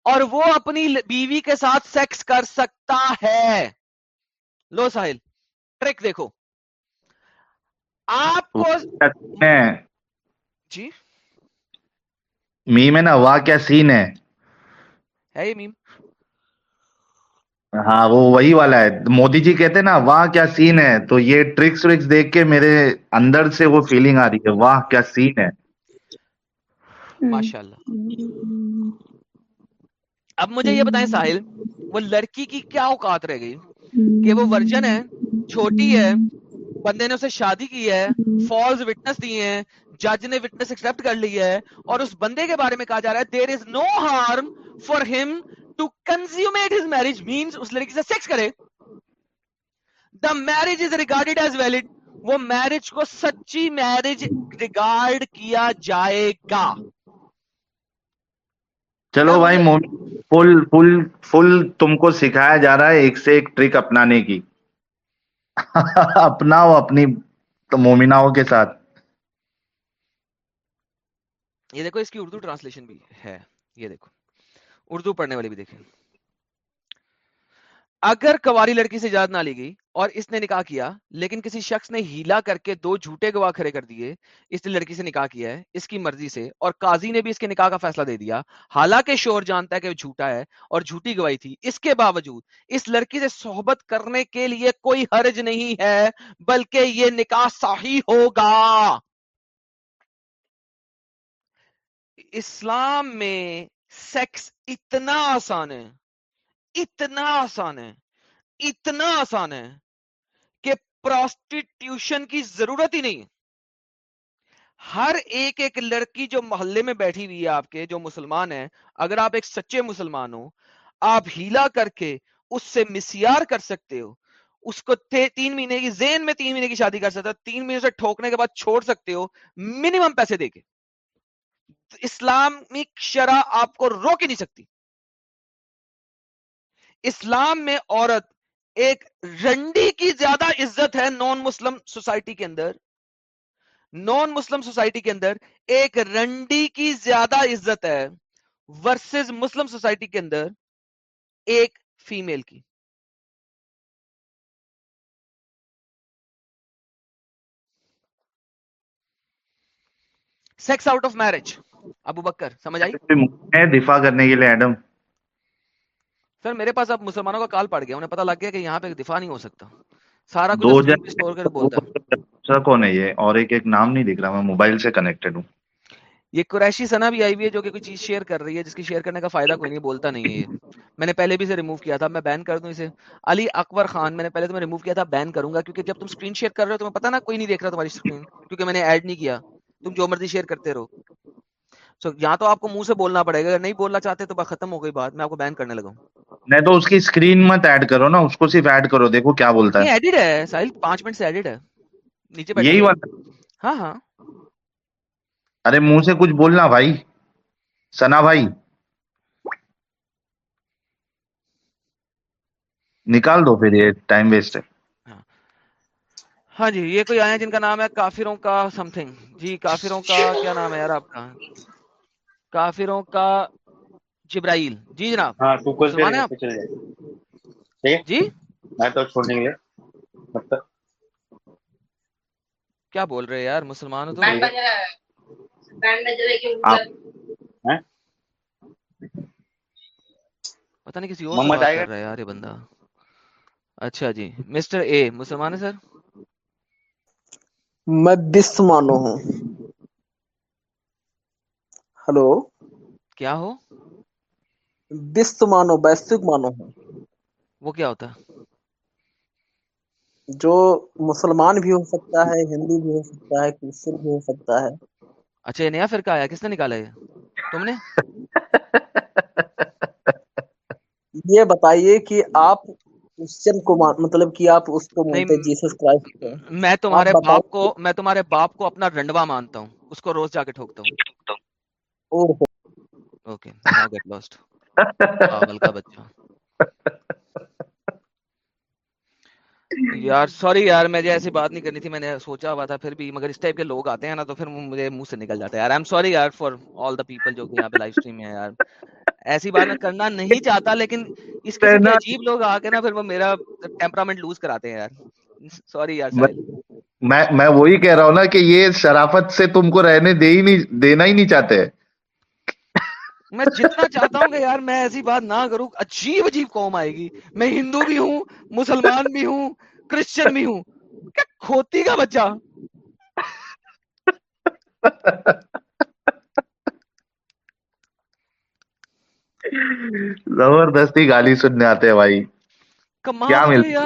اور وہ اپنی بیوی کے ساتھ سیکس کر سکتا ہے۔ لو ساحل ٹرک دیکھو۔ آپ کو جی؟ میم ہے نا واہ کیا سین ہے۔ ہے یہ میم۔ ہاں وہ وہی والا ہے۔ مودی جی کہتے نا، واہ، کیا سین ہے۔ تو یہ ٹرکس ورکس دیکھ کے میرے اندر سے وہ فیلنگ آ رہی ہے۔ واہ، کیا سین ہے۔ ماشاء اللہ اب مجھے یہ بتائیں ساحل، وہ لڑکی کی کیا اوقات رہ گئی؟ کہ وہ ورجن ہے، چھوٹی ہے، بندے نے اسے شادی کی ہے فالز وٹنس دیے ہیں جج نے وٹنس ایکسپٹ کر لی ہے، اور اس بندے کے بارے میں کہا جا رہا ہے there is no harm for him to consummate his marriage means اس لڑکی سے سیکس کرے۔ The marriage is regarded as valid وہ میرج کو سچی میرج ریگارڈ کیا جائے گا۔ چلو بھائی فل فل فل تم کو سکھایا جا رہا ہے ایک سے ایک ٹرک اپنانے کی۔ اپناؤ اپنی مومناؤں کے ساتھ۔ یہ دیکھو اس کی اردو ٹرانسلیشن بھی ہے۔ یہ دیکھو۔ اردو پڑھنے والی بھی دیکھیں۔ اگر کواری لڑکی سے اجازت نہ لی گئی اور اس نے نکاح کیا، لیکن کسی شخص نے ہیلا کر کے دو جھوٹے گواہ کھڑے کر دیے، اس نے لڑکی سے نکاح کیا ہے، اس کی مرضی سے، اور قاضی نے بھی اس کے نکاح کا فیصلہ دے دیا۔ حالانکہ شور جانتا ہے کہ وہ جھوٹا ہے اور جھوٹی گواہی تھی۔ اس کے باوجود اس لڑکی سے صحبت کرنے کے لیے کوئی حرج نہیں ہے، بلکہ یہ نکاح صحیح ہوگا۔ اسلام میں سیکس اتنا آسان ہے اتنا آسان ہے اتنا آسان ہے کہ پروسٹیٹیوشن کی ضرورت ہی نہیں. ہر ایک ایک لڑکی جو محلے میں بیٹھی ہوئی ہے آپ کے، جو مسلمان ہے اگر آپ ایک سچے مسلمان ہو، آپ ہیلا کر کے اس سے مسیار کر سکتے ہو۔ اس کو تین مہینے کی زین میں تین مہینے کی شادی کر سکتے ہو تین مہینے سے ٹھوکنے کے بعد چھوڑ سکتے ہو منیمم پیسے دے کے۔ اسلامک شرح آپ کو روک ہی نہیں سکتی۔ اسلام میں عورت ایک رنڈی کی زیادہ عزت ہے نان مسلم سوسائٹی کے اندر۔ نان مسلم سوسائٹی کے اندر ایک رنڈی کی زیادہ عزت ہے ورسز مسلم سوسائٹی کے اندر ایک فیمیل کی۔ Sex out of marriage. Abu Bakr سمجھ آئی؟ دفاع کرنے کے لیے ایڈم۔ سر میرے پاس اب مسلمانوں کا کال پڑ گیا انہیں پتا لگ گیا کہ یہاں پہ دفاع نہیں ہو سکتا۔ سارا دو جن کون ہے یہ؟ اور ایک ایک نام نہیں دکھ رہا میں موبائل سے کنیکٹڈ ہوں۔ یہ قریشی سنا بھی آئی ہوئی ہے جو کہ کوئی چیز شیئر کر رہی ہے جس کی شیئر کرنے کا فائدہ کوئی نہیں بولتا نہیں ہے یہ۔ میں نے پہلے بھی اسے ریموو کیا تھا میں بین کر دوں اسے۔ علی اکبر خان میں نے پہلے تمہیں ریموو کیا تھا بین کروں گا کیونکہ جب تم اسکرین شیئر کر رہے ہو تمہیں پتا نا کوئی نہیں دیکھ رہا تمہاری اسکرین کیونکہ میں نے ایڈ نہیں کیا۔ تم جو مرضی شیئر کرتے رہو۔ سو یہاں تو آپ کو منہ سے بولنا پڑے گا اگر نہیں بولنا چاہتے تو ختم ہو گئی بات میں آپ کو بین کرنے لگا ہوں۔ نہیں تو اس کی اسکرین مت ایڈ کرو نا اس کو صرف ایڈ کرو دیکھو کیا بولتا ہے۔ ایڈٹ ہے ساحل پانچ منٹ سے ایڈٹ ہے۔ نیچے یہی والا۔ ہاں ہاں۔ ارے منہ سے کچھ بولنا بھائی۔ سنا بھائی۔ نکال دو پھر یہ ٹائم ویسٹ ہے۔ ہاں۔ جی یہ کوئی آئے ہیں جن کا نام ہے کافروں کا سم تھنگ جی کافروں کا کیا نام ہے یار آپ کا؟ کافروں کا جبرائیل۔ جی جناب۔ ہاں جی؟ میں تو چھوڑنے کے لیے۔ کیا بول رہے ہیں یار؟ مسلمان ہو تو ہیں پتہ نہیں کسی اور محمد آئے گا۔ یار یہ بندہ۔ اچھا جی۔ مسٹر اے مسلمان ہے سر؟ میں بست مانو ہوں۔ ہلو کیا ہو؟ بست مانو بیستک مانو ہوں۔ وہ کیا ہوتا ہے؟ جو مسلمان بھی ہو سکتا ہے ہندو بھی ہو سکتا ہے کرسچن بھی ہو سکتا ہے۔ اچھا یہ نیا فرقہ آیا کس نے نکالا یہ؟ تم نے؟ یہ بتائیے کہ آپ کرسچن کو مطلب کہ آپ اس کو مانتے جیسس کرائسٹ میں تمہارے باپ کو میں تمہارے باپ کو اپنا رنڈوا مانتا ہوں اس کو روز جا کے ٹھوکتا ہوں۔ اوکے ناؤ گیٹ لاسٹ پاگل کا بچہ یار سوری یار مجھے ایسی بات نہیں کرنی تھی میں نے سوچا ہوا تھا پھر بھی مگر اس ٹائپ کے لوگ آتے ہیں نا تو پھر مجھے منہ سے نکل جاتا ہے یار ایم سوری یار فار آل دا پیپل جو یہاں پہ لائف اسٹریم میں یار ایسی بات میں کرنا نہیں چاہتا لیکن اس کے عجیب لوگ آ کے نا پھر وہ میرا ٹیمپرامنٹ لوز کراتے ہیں یار سوری یار میں میں میں وہی کہہ رہا ہوں نا کہ یہ شرافت سے تم کو رہنے دے ہی نہیں دینا ہی نہیں چاہتے میں جتنا چاہتا ہوں کہ یار میں ایسی بات نہ کروں عجیب عجیب قوم آئے گی۔ میں ہندو بھی ہوں مسلمان بھی ہوں کرسچن بھی ہوں۔ کیا کھوتی کا بچہ؟ زبردستی گالی سننے آتے ہیں بھائی۔ کیا ملتا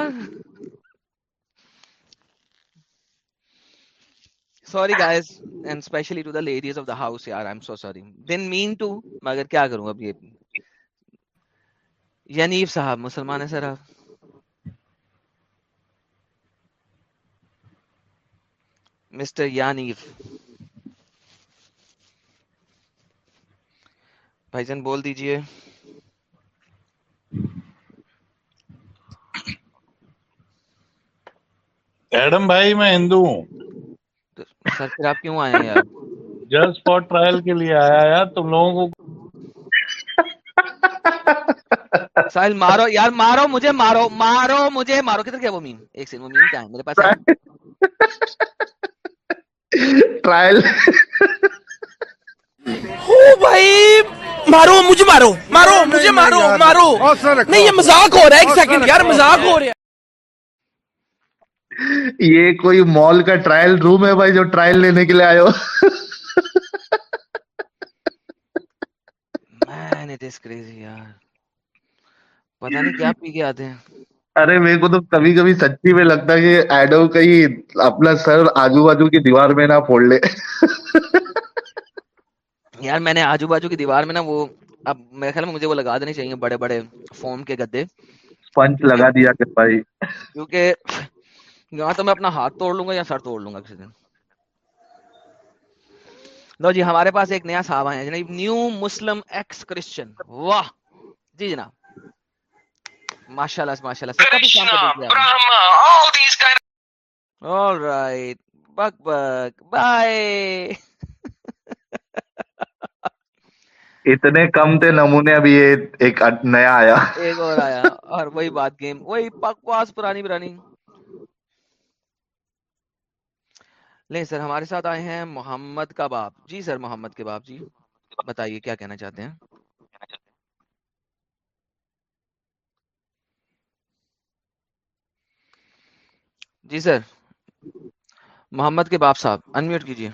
sorry guys and specially to the ladies of the house یار I am so sorry then man too مگر کیا کروں اب یہ ینیف صاحب مسلمان ہے سر آپ مسٹر یانیف بھائی جان بول دیجیے ایڈم بھائی میں ہندو ہوں سر پھر آپ کیوں آئے ہیں یار؟ جسٹ فار ٹرائل کے لیے آیا یار تم لوگوں کو ساحل مارو یار مارو مجھے مارو مارو مجھے مارو۔ کدھر گیا وہ میم ایک سیکنڈ وہ میم کہاں ہے؟ میرے پاس ٹرائل بھائی مارو مجھے مارو مارو مجھے مارو مارو۔ نہیں یہ مذاق ہو رہا ہے ایک سیکنڈ یار مذاق ہو رہا ہے۔ یہ کوئی مال کا ٹرائل روم ہے بھائی جو ٹرائل لینے کے لیے آئے ہو؟ پتہ نہیں کیا پی کے آتے ہیں۔ ارے میرے کو تو کبھی کبھی سچی میں لگتا ہے کہ ایڈو کہیں اپنا سر آجو بازو کی دیوار میں نہ پھوڑ لے۔ یار میں نے آجو باجو کی دیوار میں نا وہ اب میرے خیال میں مجھے وہ لگا دینے چاہیے بڑے بڑے فوم کے گدے۔ پنچ لگا دیا کیونکہ یا تو میں اپنا ہاتھ توڑ لوں گا یا سر توڑ لوں گا کسی دن۔ لو جی ہمارے پاس ایک نیا صاحب ہے جناب نیو مسلم ایکس کرسچن۔ واہ! جی جناب۔ ماشاء اللہ ماشاء اللہ بک بک بائے اتنے کم تھے نمونے ابھی ایک نیا آیا۔ ایک اور آیا اور وہی بات گیم وہی بکواس پرانی پرانی۔ لیں سر، ہمارے ساتھ آئے ہیں محمد کا باپ۔ جی سر، محمد کے باپ جی۔ بتائیے، کیا کہنا چاہتے ہیں؟ جی سر، محمد کے باپ صاحب انمیوٹ کیجیے۔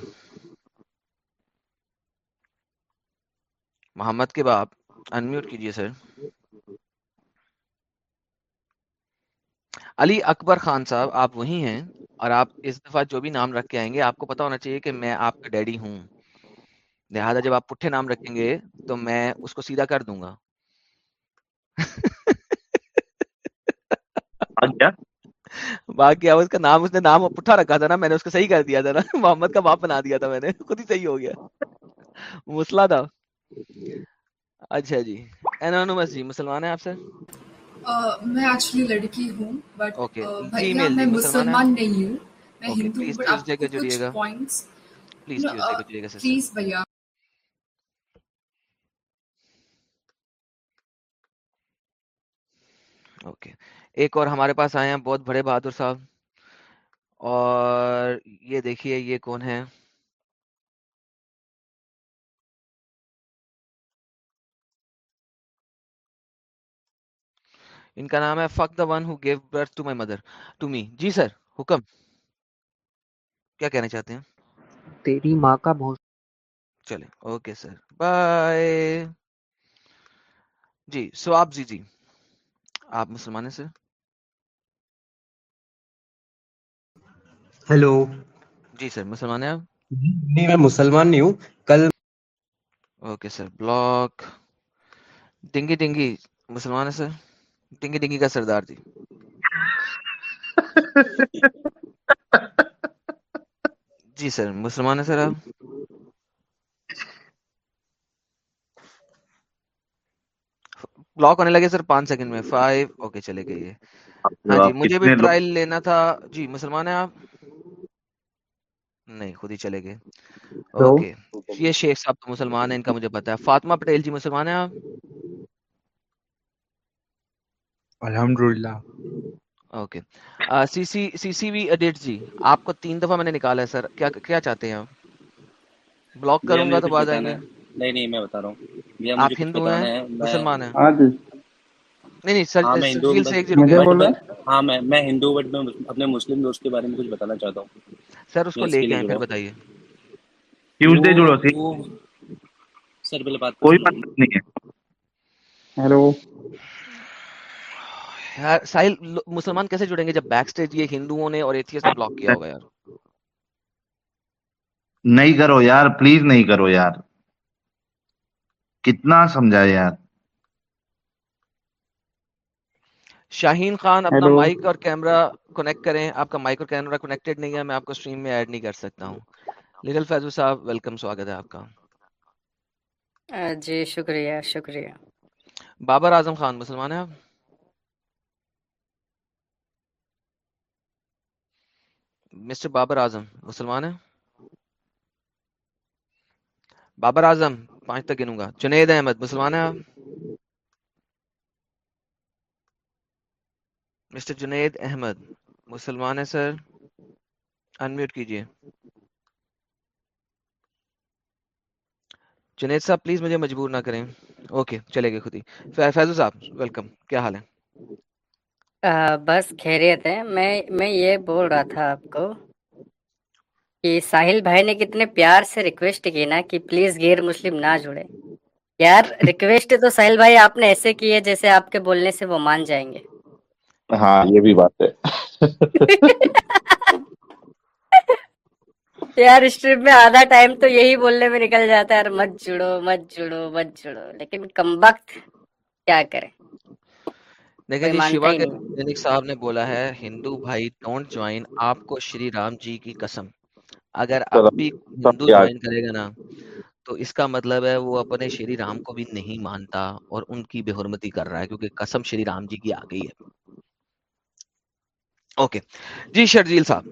محمد کے باپ انمیوٹ کیجیے سر۔ علی اکبر خان صاحب آپ وہی ہیں اور آپ اس دفعہ جو بھی نام رکھ کے آئیں گے آپ کو پتا ہونا چاہیے کہ میں آپ کا ڈیڈی ہوں۔ لہٰذا جب آپ پٹھے نام رکھیں گے تو میں اس کو سیدھا کر دوں گا۔ باقی آواز کا نام اس نے نام پٹھا رکھا تھا نا میں نے اس کو صحیح کر دیا تھا نا۔ محمد کا باپ بنا دیا تھا میں نے خود ہی صحیح ہو گیا۔ مسلح تھا۔ اچھا جی۔, جی مسلمان ہیں آپ سے؟ میں ایکچولی لڑکی ہوں بٹ میں مسلمان نہیں ہوں میں ہندو ہوں بٹ آپ کچھ پوائنٹس پلیز بھیا اوکے ایک اور ہمارے پاس آئے ہیں بہت بڑے بہادر صاحب۔ اور یہ دیکھیے یہ کون ہے ان کا نام ہے fuck the one gave birth to my mother to me G sir حکم۔ کیا کہنا چاہتے ہیں؟ تیری ماں کا بہت چلے اوکے سر۔ بائے جی سو آپ جی جی۔ آپ مسلمان ہیں سر؟ ہیلو۔ جی سر مسلمان ہیں آپ؟ نہیں میں مسلمان نہیں ہوں۔ کل اوکے سر بلاک۔ ڈنگی ڈنگی۔ مسلمان ہے سر؟ ٹنگی ٹنگی کا سردار جی۔ جی سر مسلمان ہے سر آپ؟ لاک ہونے لگے سر پانچ سیکنڈ میں۔ فائیو اوکے چلے گئے ہاں جی مجھے بھی ٹرائل لینا تھا۔ جی مسلمان ہیں آپ؟ نہیں خود ہی چلے گئے۔ اوکے یہ شیخ صاحب تو مسلمان ہیں ان کا مجھے پتا ہے۔ فاطمہ پٹیل جی مسلمان ہیں آپ؟ الحمد للہ اوکے سی سی سی سی وی ایڈٹ جی آپ کو تین دفعہ میں نے نکالا ہے سر کیا کیا چاہتے ہیں آپ بلاک کروں گا تو بعد آئیں گے نہیں نہیں میں بتا رہا ہوں آپ ہندو ہیں مسلمان ہیں نہیں نہیں سر تفصیل سے ایک ضرور ہاں میں میں ہندو بٹ میں اپنے مسلم دوست کے بارے میں کچھ بتانا چاہتا ہوں سر اس کو لے کے پھر بتائیے ٹیوزڈے جڑو سی سر پہلے بات کوئی بات نہیں ہے ہیلو ساحل مسلمان کیسے جڑیں گے جب بیک سٹیج یہ ہندوؤں نے اور ایتھیس نے بلاک کیا ہوگا یار؟ نہیں کرو یار پلیز نہیں کرو یار۔ کتنا سمجھا یار۔ شاہین خان اپنا مائک اور کیمرہ کنیکٹ کریں۔ آپ کا مائک اور کیمرہ کنیکٹڈ نہیں ہے میں آپ کو سٹریم میں ایڈ نہیں کر سکتا ہوں۔ لیڈل فیضو صاحب ویلکم سواگت ہے آپ کا۔ جی شکریہ شکریہ۔ بابر اعظم خان مسلمان ہیں آپ؟ مسٹر بابر اعظم، مسلمان ہیں؟ بابر اعظم، پانچ تک گنوں گا۔ جنید احمد، مسلمان ہیں آپ؟ مسٹر جنید احمد، مسلمان ہیں سر؟ انمیوٹ کیجیے۔ جنید صاحب پلیز مجھے مجبور نہ کریں۔ اوکے چلے گئے خود ہی۔ فیضو صاحب ویلکم کیا حال ہے؟ بس خیریت ہے۔ میں میں یہ بول رہا تھا آپ کو کہ ساحل بھائی نے کتنے پیار سے ریکویسٹ کی نا کہ پلیز غیر مسلم نہ جڑے۔ یار ریکویسٹ تو ساحل بھائی آپ نے ایسے کی ہے جیسے آپ کے بولنے سے وہ مان جائیں گے۔ ہاں یہ بھی بات ہے۔ یار اسٹرپ میں آدھا ٹائم تو یہی بولنے میں نکل جاتا ہے۔ یار مت جڑو مت جڑو مت جڑو۔ لیکن کم وقت کیا کریں؟ جی، صاحب نے بولا ہے ہندو بھائی ڈونٹ جوائن آپ کو شری رام جی کی قسم۔ اگر آپ بھی ہندو جوائن کرے گا نا تو اس کا مطلب ہے وہ اپنے شری رام کو بھی نہیں مانتا اور ان کی بے حرمتی کر رہا ہے کیونکہ قسم شری رام جی کی آ گئی ہے۔ اوکے جی شرجیل صاحب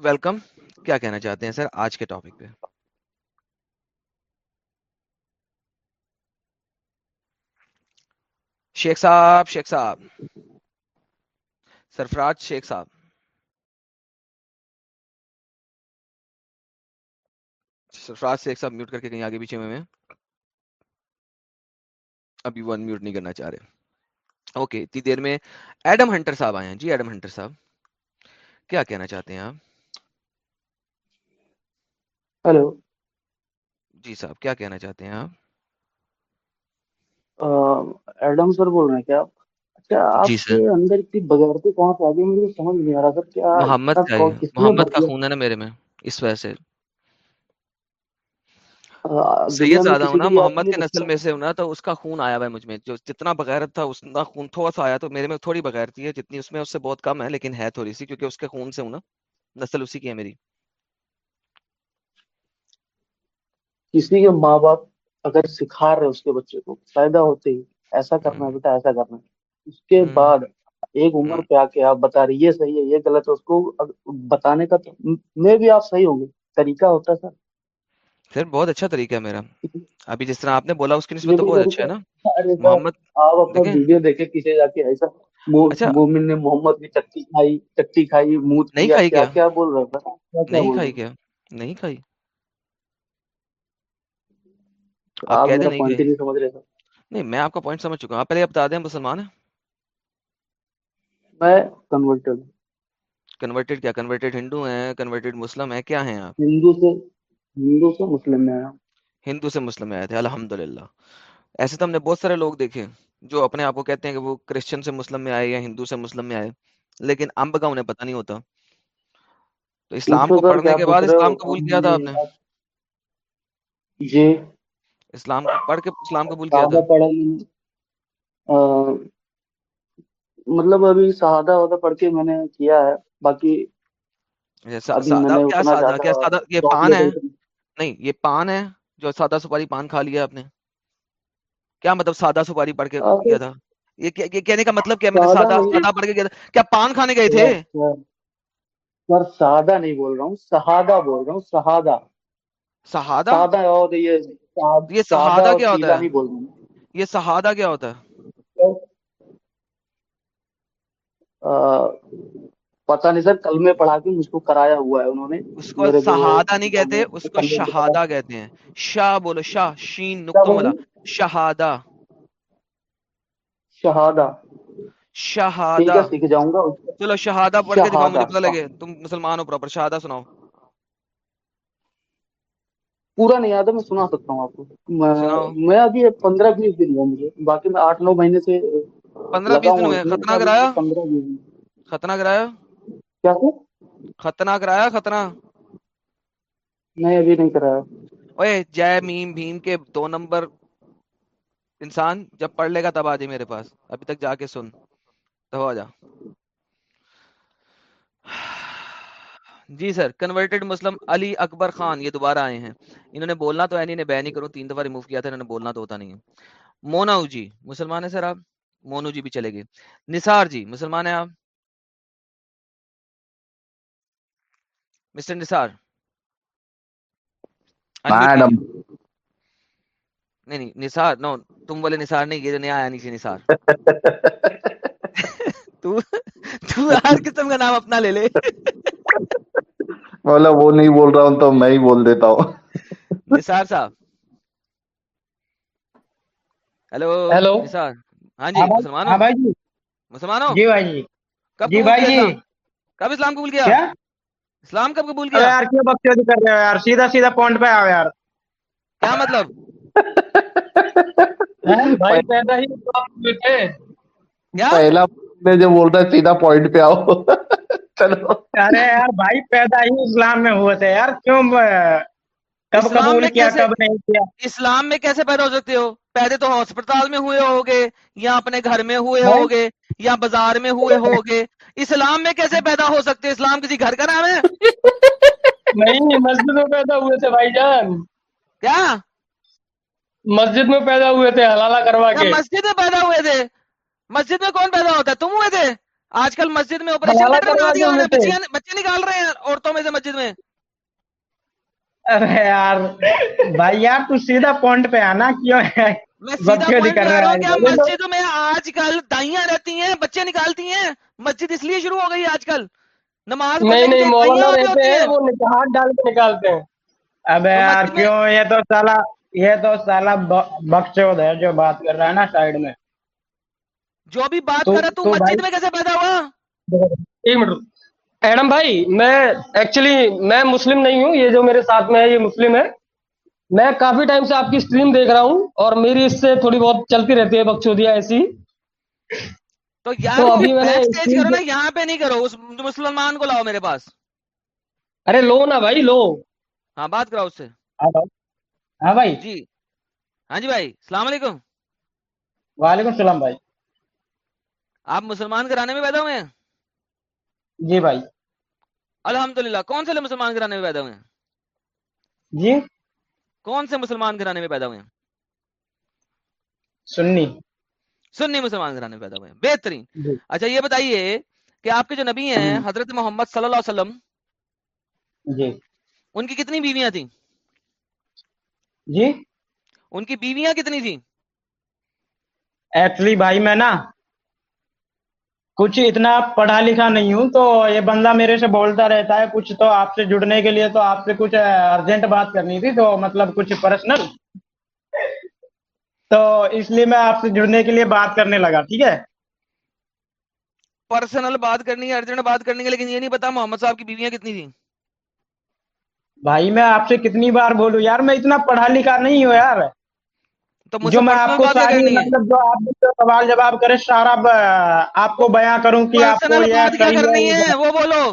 ویلکم کیا کہنا چاہتے ہیں سر آج کے ٹاپک پہ؟ شیخ صاحب شیخ صاحب۔ سرفراز شیخ صاحب۔ سرفراز شیخ صاحب میوٹ کر کے کہیں آگے پیچھے میں ابھی ون میوٹ نہیں کرنا چاہ رہے۔ اوکے اتنی دیر میں ایڈم ہنٹر صاحب آئے ہیں۔ جی ایڈم ہنٹر صاحب۔ کیا کہنا چاہتے ہیں آپ؟ ہلو جی صاحب کیا کہنا چاہتے ہیں آپ؟ ایڈم سر بول رہے ہیں کیا؟ آپ اچھا آپ جی کے اندر اتنی بغیرتی کہاں سے آ مجھے سمجھ نہیں آ سر محمد کا محمد کا خون ہے نا میرے میں اس وجہ سے۔ سید زیادہ ہونا محمد کے نسل میں سے ہونا تو اس کا خون آیا ہے مجھ میں۔ جو جتنا بغیرت تھا اس کا خون تھوڑا سا آیا تو میرے میں تھوڑی بغیرتی ہے جتنی اس میں اس سے بہت کم ہے لیکن ہے تھوڑی سی کیونکہ اس کے خون سے ہونا نسل اسی کی ہے میری۔ کسی کے ماں باپ اگر سکھا رہے اس کے بچے کو فائدہ ہوتے ہی ایسا کرنا ہے ہاں۔ بیٹا ایسا کرنا ہے۔ اس کے ہاں۔ بعد ایک عمر ہاں۔ پہ آ کے آپ بتا رہی یہ صحیح ہے یہ غلط ہے اس کو بتانے کا میں بھی آپ صحیح ہوں گے۔ طریقہ ہوتا ہے سر۔ سر بہت اچھا طریقہ ہے میرا۔ ابھی جس طرح آپ نے بولا اس کی نسبت تو بہت اچھا ہے نا۔ محمد آپ اپنا ویڈیو دیکھے کسی جا کے ایسا اچھا۔ مومن نے محمد کی چکی کھائی چکی کھائی موت نہیں کھائی کیا بول رہا تھا؟ نہیں کھائی کیا؟ نہیں کھائی۔ آپ کہہ دیں نہیں میں آپ کا پوائنٹ سمجھ چکا ہوں۔ آپ پہلے بتا دیں مسلمان ہیں؟ میں کنورٹڈ کیا؟ کنورٹڈ ہندو ہیں کنورٹڈ مسلم ہیں؟ کیا ہیں آپ؟ ہندو سے ہندو سے مسلم میں ہندو سے مسلم میں آئے تھے الحمدللہ۔ ایسے تو ہم نے بہت سارے لوگ دیکھے جو اپنے آپ کو کہتے ہیں کہ وہ کرسچن سے مسلم میں آئے یا ہندو سے مسلم میں آئے لیکن امب کا انہیں پتا نہیں ہوتا۔ تو اسلام کو پڑھنے کے بعد اسلام قبول کیا تھا آپ نے؟ جی۔ اسلام پڑھ کے اسلام قبول کیا تھا؟ پڑھا مطلب ابھی سہادہ ہوتا پڑھ کے میں نے کیا ہے باقی پان ہے؟ نہیں یہ پان ہے جو سادہ سپاری پان کھا لیا آپ نے۔ کیا مطلب سادہ سپاری پڑھ کے تھا؟ یہ کہنے کا مطلب کیا میں سادہ سادہ پڑھ کے کیا پان کھانے گئے تھے؟ اچھا۔ سر سادہ نہیں بول رہا ہوں سہادہ بول رہا ہوں سہادہ سہادہ یہ سہادہ کیا ہوتا ہے؟ یہ سہادہ کیا ہوتا ہے؟ پتہ نہیں سر کل میں پڑھا کے مجھ کو کرایا ہوا ہے انہوں نے۔ اس کو سہادہ نہیں کہتے اس کو شہادہ کہتے ہیں۔ شاہ بولو شاہ شین نقطہ والا شہادہ۔ شہادہ۔ شہادہ۔ سیکھ جاؤں گا۔ چلو شہادہ پڑھ کے دکھاؤ مجھے پتہ لگے تم مسلمان ہو پراپر شہادہ سناؤ۔ پورا نہیں آتا میں سنا سکتا ہوں آپ کو۔ میں ابھی پندرہ بیس دن ہوا مجھے۔ باقی میں آٹھ نو مہینے سے پندرہ بیس دن کرایا ختنا کرایا کیا ختنا کرایا ختنا نہیں ابھی نہیں کرایا۔ جے میم بھیم کے دو نمبر انسان جب پڑھ لے گا تب آ جائے میرے پاس۔ ابھی تک جا کے سن۔ تو آ جا۔ جی سر کنورٹڈ مسلم علی اکبر خان یہ دوبارہ آئے ہیں۔ انہوں نے بولنا تو اینی نے بین ہی کروں تین دفعہ ریموو کیا تھا انہوں نے بولنا تو ہوتا نہیں ہے۔ موناؤ جی مسلمان ہیں سر آپ؟ مونو جی بھی چلے گئے۔ نثار جی مسلمان ہیں آپ؟ مسٹر نثار۔ میڈم نہیں نثار نو تم بولے نثار نہیں یہ نیا آیا نہیں سی نثار۔ تو تو ہر قسم کا نام اپنا لے لے۔ بولا وہ نہیں بول رہا ہوں تو میں ہی بول دیتا ہوں۔ نثار صاحب۔ ہیلو ہیلو ہاں جی ہاں مسلمان ہاں جی۔ مسلمان ہو؟ جی بھائی جی۔ کب جی بھائی جی۔ کب اسلام قبول کیا؟ اسلام کب قبول کیا؟ یار کیا بکچودی کر رہے ہو یار؟ سیدھا سیدھا پوائنٹ پہ آؤ یار۔ کیا مطلب؟ ہاں، بھائی پہلا ہی کیا؟ پہلا میں جو بول رہا ہے سیدھا پوائنٹ پہ آؤ۔ چلو۔ ارے یار بھائی پیدا ہی اسلام میں ہوئے تھے یار کیوں کب قبول کیا کب نہیں کیا؟ اسلام میں کیسے پیدا ہو سکتے ہو؟ پیدے تو ہسپتال میں ہوئے ہوگے یا اپنے گھر میں ہوئے ہوگے یا بازار میں ہوئے ہوگے اسلام میں کیسے پیدا ہو سکتے؟ اسلام کسی گھر کا نام ہے؟ نہیں مسجد میں پیدا ہوئے تھے بھائی جان۔ کیا؟ مسجد میں پیدا ہوئے تھے حلالہ کروا کے۔ مسجد میں پیدا ہوئے تھے؟ مسجد میں کون پیدا ہوتا ہے؟ تم ہوئے تھے؟ آج کل مسجد میں آپریشن بچے نکال رہے ہیں عورتوں میں سے مسجد میں۔ ارے یار بھائی یار سیدھا پوائنٹ پہ آنا کیوں ہے؟ میں سیدھا مسجدوں میں آج کل دائیاں رہتی ہیں بچے نکالتی ہیں۔ مسجد اس لیے شروع ہو گئی آج کل نماز نہیں ہاتھ ڈال کے نکالتے ہیں۔ ابے یار کیوں؟ یہ تو سالہ یہ تو سالہ بخشود ہے جو بات کر رہا ہے نا سائڈ میں۔ جو بھی بات کر رہا تو تو مسجد میں کیسے پیدا ہوا؟ ایک منٹ۔ ایڈم بھائی میں ایکچولی میں مسلم نہیں ہوں یہ جو میرے ساتھ میں ہے یہ مسلم ہے۔ میں کافی ٹائم سے آپ کی اسٹریم دیکھ رہا ہوں اور میری اس سے تھوڑی بہت چلتی رہتی ہے بکچودیاں ایسی۔ تو یار ابھی میں نے کرو نا یہاں پہ نہیں کرو اس مسلمان کو لاؤ میرے پاس۔ ارے لو نا بھائی لو۔ ہاں بات کراؤ اس سے۔ ہاں بھائی۔ جی۔ ہاں جی بھائی السلام علیکم۔ وعلیکم السلام بھائی۔ آپ مسلمان گھرانے میں پیدا ہوئے ہیں؟ جی بھائی۔ الحمدللہ کون سے مسلمان گھرانے میں پیدا ہوئے ہیں؟ جی؟ کون سے مسلمان گھرانے میں پیدا ہوئے ہیں؟ سنی۔ سنی مسلمان گھرانے میں پیدا ہوئے ہیں۔ بہترین۔ جی۔ اچھا یہ بتائیے کہ آپ کے جو نبی ہیں حضرت محمد صلی اللہ علیہ وسلم جی۔ ان کی کتنی بیویاں تھیں؟ جی۔ ان کی بیویاں کتنی تھیں؟ ایکچولی بھائی میں نا کچھ اتنا پڑھا لکھا نہیں ہوں تو یہ بندہ میرے سے بولتا رہتا ہے کچھ تو آپ سے جڑنے کے لیے تو آپ سے کچھ ارجنٹ بات کرنی تھی تو مطلب کچھ پرسنل تو اس لیے میں آپ سے جڑنے کے لیے بات کرنے لگا ٹھیک ہے؟ پرسنل بات کرنی ہے ارجنٹ بات کرنی ہے لیکن یہ نہیں پتا محمد صاحب کی بیویاں کتنی تھیں۔ بھائی میں آپ سے کتنی بار بولوں یار میں اتنا پڑھا لکھا نہیں ہوں یار۔ تو جو میں آپ کو ساری مطلب جو آپ سوال جواب کرے سارا آپ کو بیان کروں کہ آپ کو یہ کرنی ہے؟ وہ بولو۔